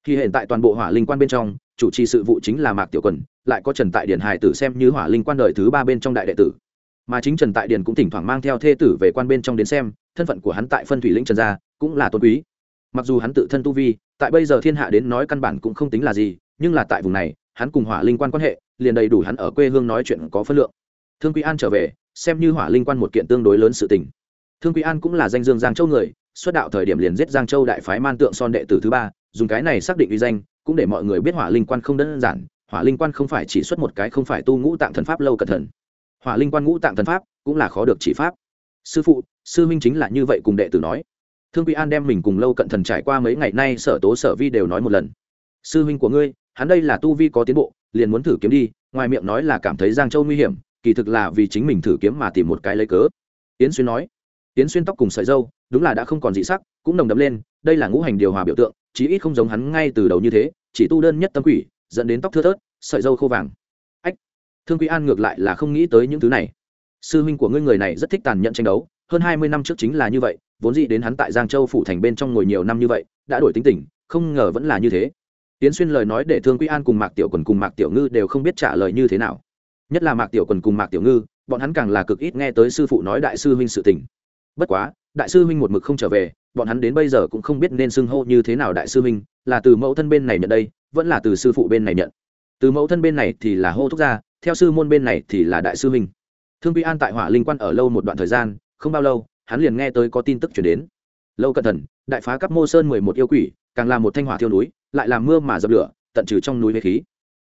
Khi hiện tại toàn bộ hỏa linh quan bên trong, chủ trì sự vụ chính là mạc tiểu quần, lại có trần tại điển hải tử xem như hỏa linh quan đời thứ ba bên trong đại đệ tử. Mà chính trần tại điển cũng thỉnh thoảng mang theo thê tử về quan bên trong đến xem, thân phận của hắn tại phân thủy lĩnh trần gia cũng là tôn quý. Mặc dù hắn tự thân tu vi tại bây giờ thiên hạ đến nói căn bản cũng không tính là gì, nhưng là tại vùng này, hắn cùng hỏa linh quan quan hệ, liền đầy đủ hắn ở quê hương nói chuyện có phân lượng. Thương quý an trở về, xem như hỏa linh quan một kiện tương đối lớn sự tình. Thương quý an cũng là danh dương giang châu người, xuất đạo thời điểm liền giết giang châu đại phái man tượng son đệ tử thứ ba, dùng cái này xác định uy danh, cũng để mọi người biết hỏa linh quan không đơn giản, hỏa linh quan không phải chỉ xuất một cái không phải tu ngũ tạng thần pháp lâu cẩn thận. Hỏa linh quan ngũ tạng thần pháp cũng là khó được chỉ pháp. Sư phụ, sư minh chính là như vậy cùng đệ tử nói thương quý an đem mình cùng lâu cận thần trải qua mấy ngày nay, sở tố, sở vi đều nói một lần. Sư huynh của ngươi, hắn đây là tu vi có tiến bộ, liền muốn thử kiếm đi, ngoài miệng nói là cảm thấy giang châu nguy hiểm, kỳ thực là vì chính mình thử kiếm mà tìm một cái lấy cớ. Yến xuyên nói, yến xuyên tóc cùng sợi dâu đúng là đã không còn dị sắc, cũng nồng đậm lên, đây là ngũ hành điều hòa biểu tượng, chí ít không giống hắn ngay từ đầu như thế, chỉ tu đơn nhất tâm quỷ, dẫn đến tóc thưa thớt, sợi dâu khô vàng. Ách, thương quý an ngược lại là không nghĩ tới những thứ này. Sư huynh của ngươi người này rất thích tàn nhẫn tranh đấu, hơn hai mươi năm trước chính là như vậy vốn dĩ đến hắn tại giang châu phủ thành bên trong ngồi nhiều năm như vậy, đã đổi tính tình, không ngờ vẫn là như thế. Tiến xuyên lời nói để thương quý an cùng mạc tiểu quần cùng mạc tiểu ngư đều không biết trả lời như thế nào. Nhất là mạc tiểu quần cùng mạc tiểu ngư, bọn hắn càng là cực ít nghe tới sư phụ nói đại sư huynh sự tình. Bất quá, đại sư huynh một mực không trở về, bọn hắn đến bây giờ cũng không biết nên xưng hô như thế nào đại sư huynh, là từ mẫu thân bên này nhận đây, vẫn là từ sư phụ bên này nhận. Từ mẫu thân bên này thì là hô thúc gia, theo sư môn bên này thì là đại sư huynh. Thương quy an tại hỏa linh quan ở lâu một đoạn thời gian, không bao lâu hắn liền nghe tới có tin tức chuyển đến. Lâu cẩn thận đại phá cấp mô sơn mười một yêu quỷ, càng làm một thanh hỏa thiêu núi, lại làm mưa mà dập lửa, tận trừ trong núi về khí.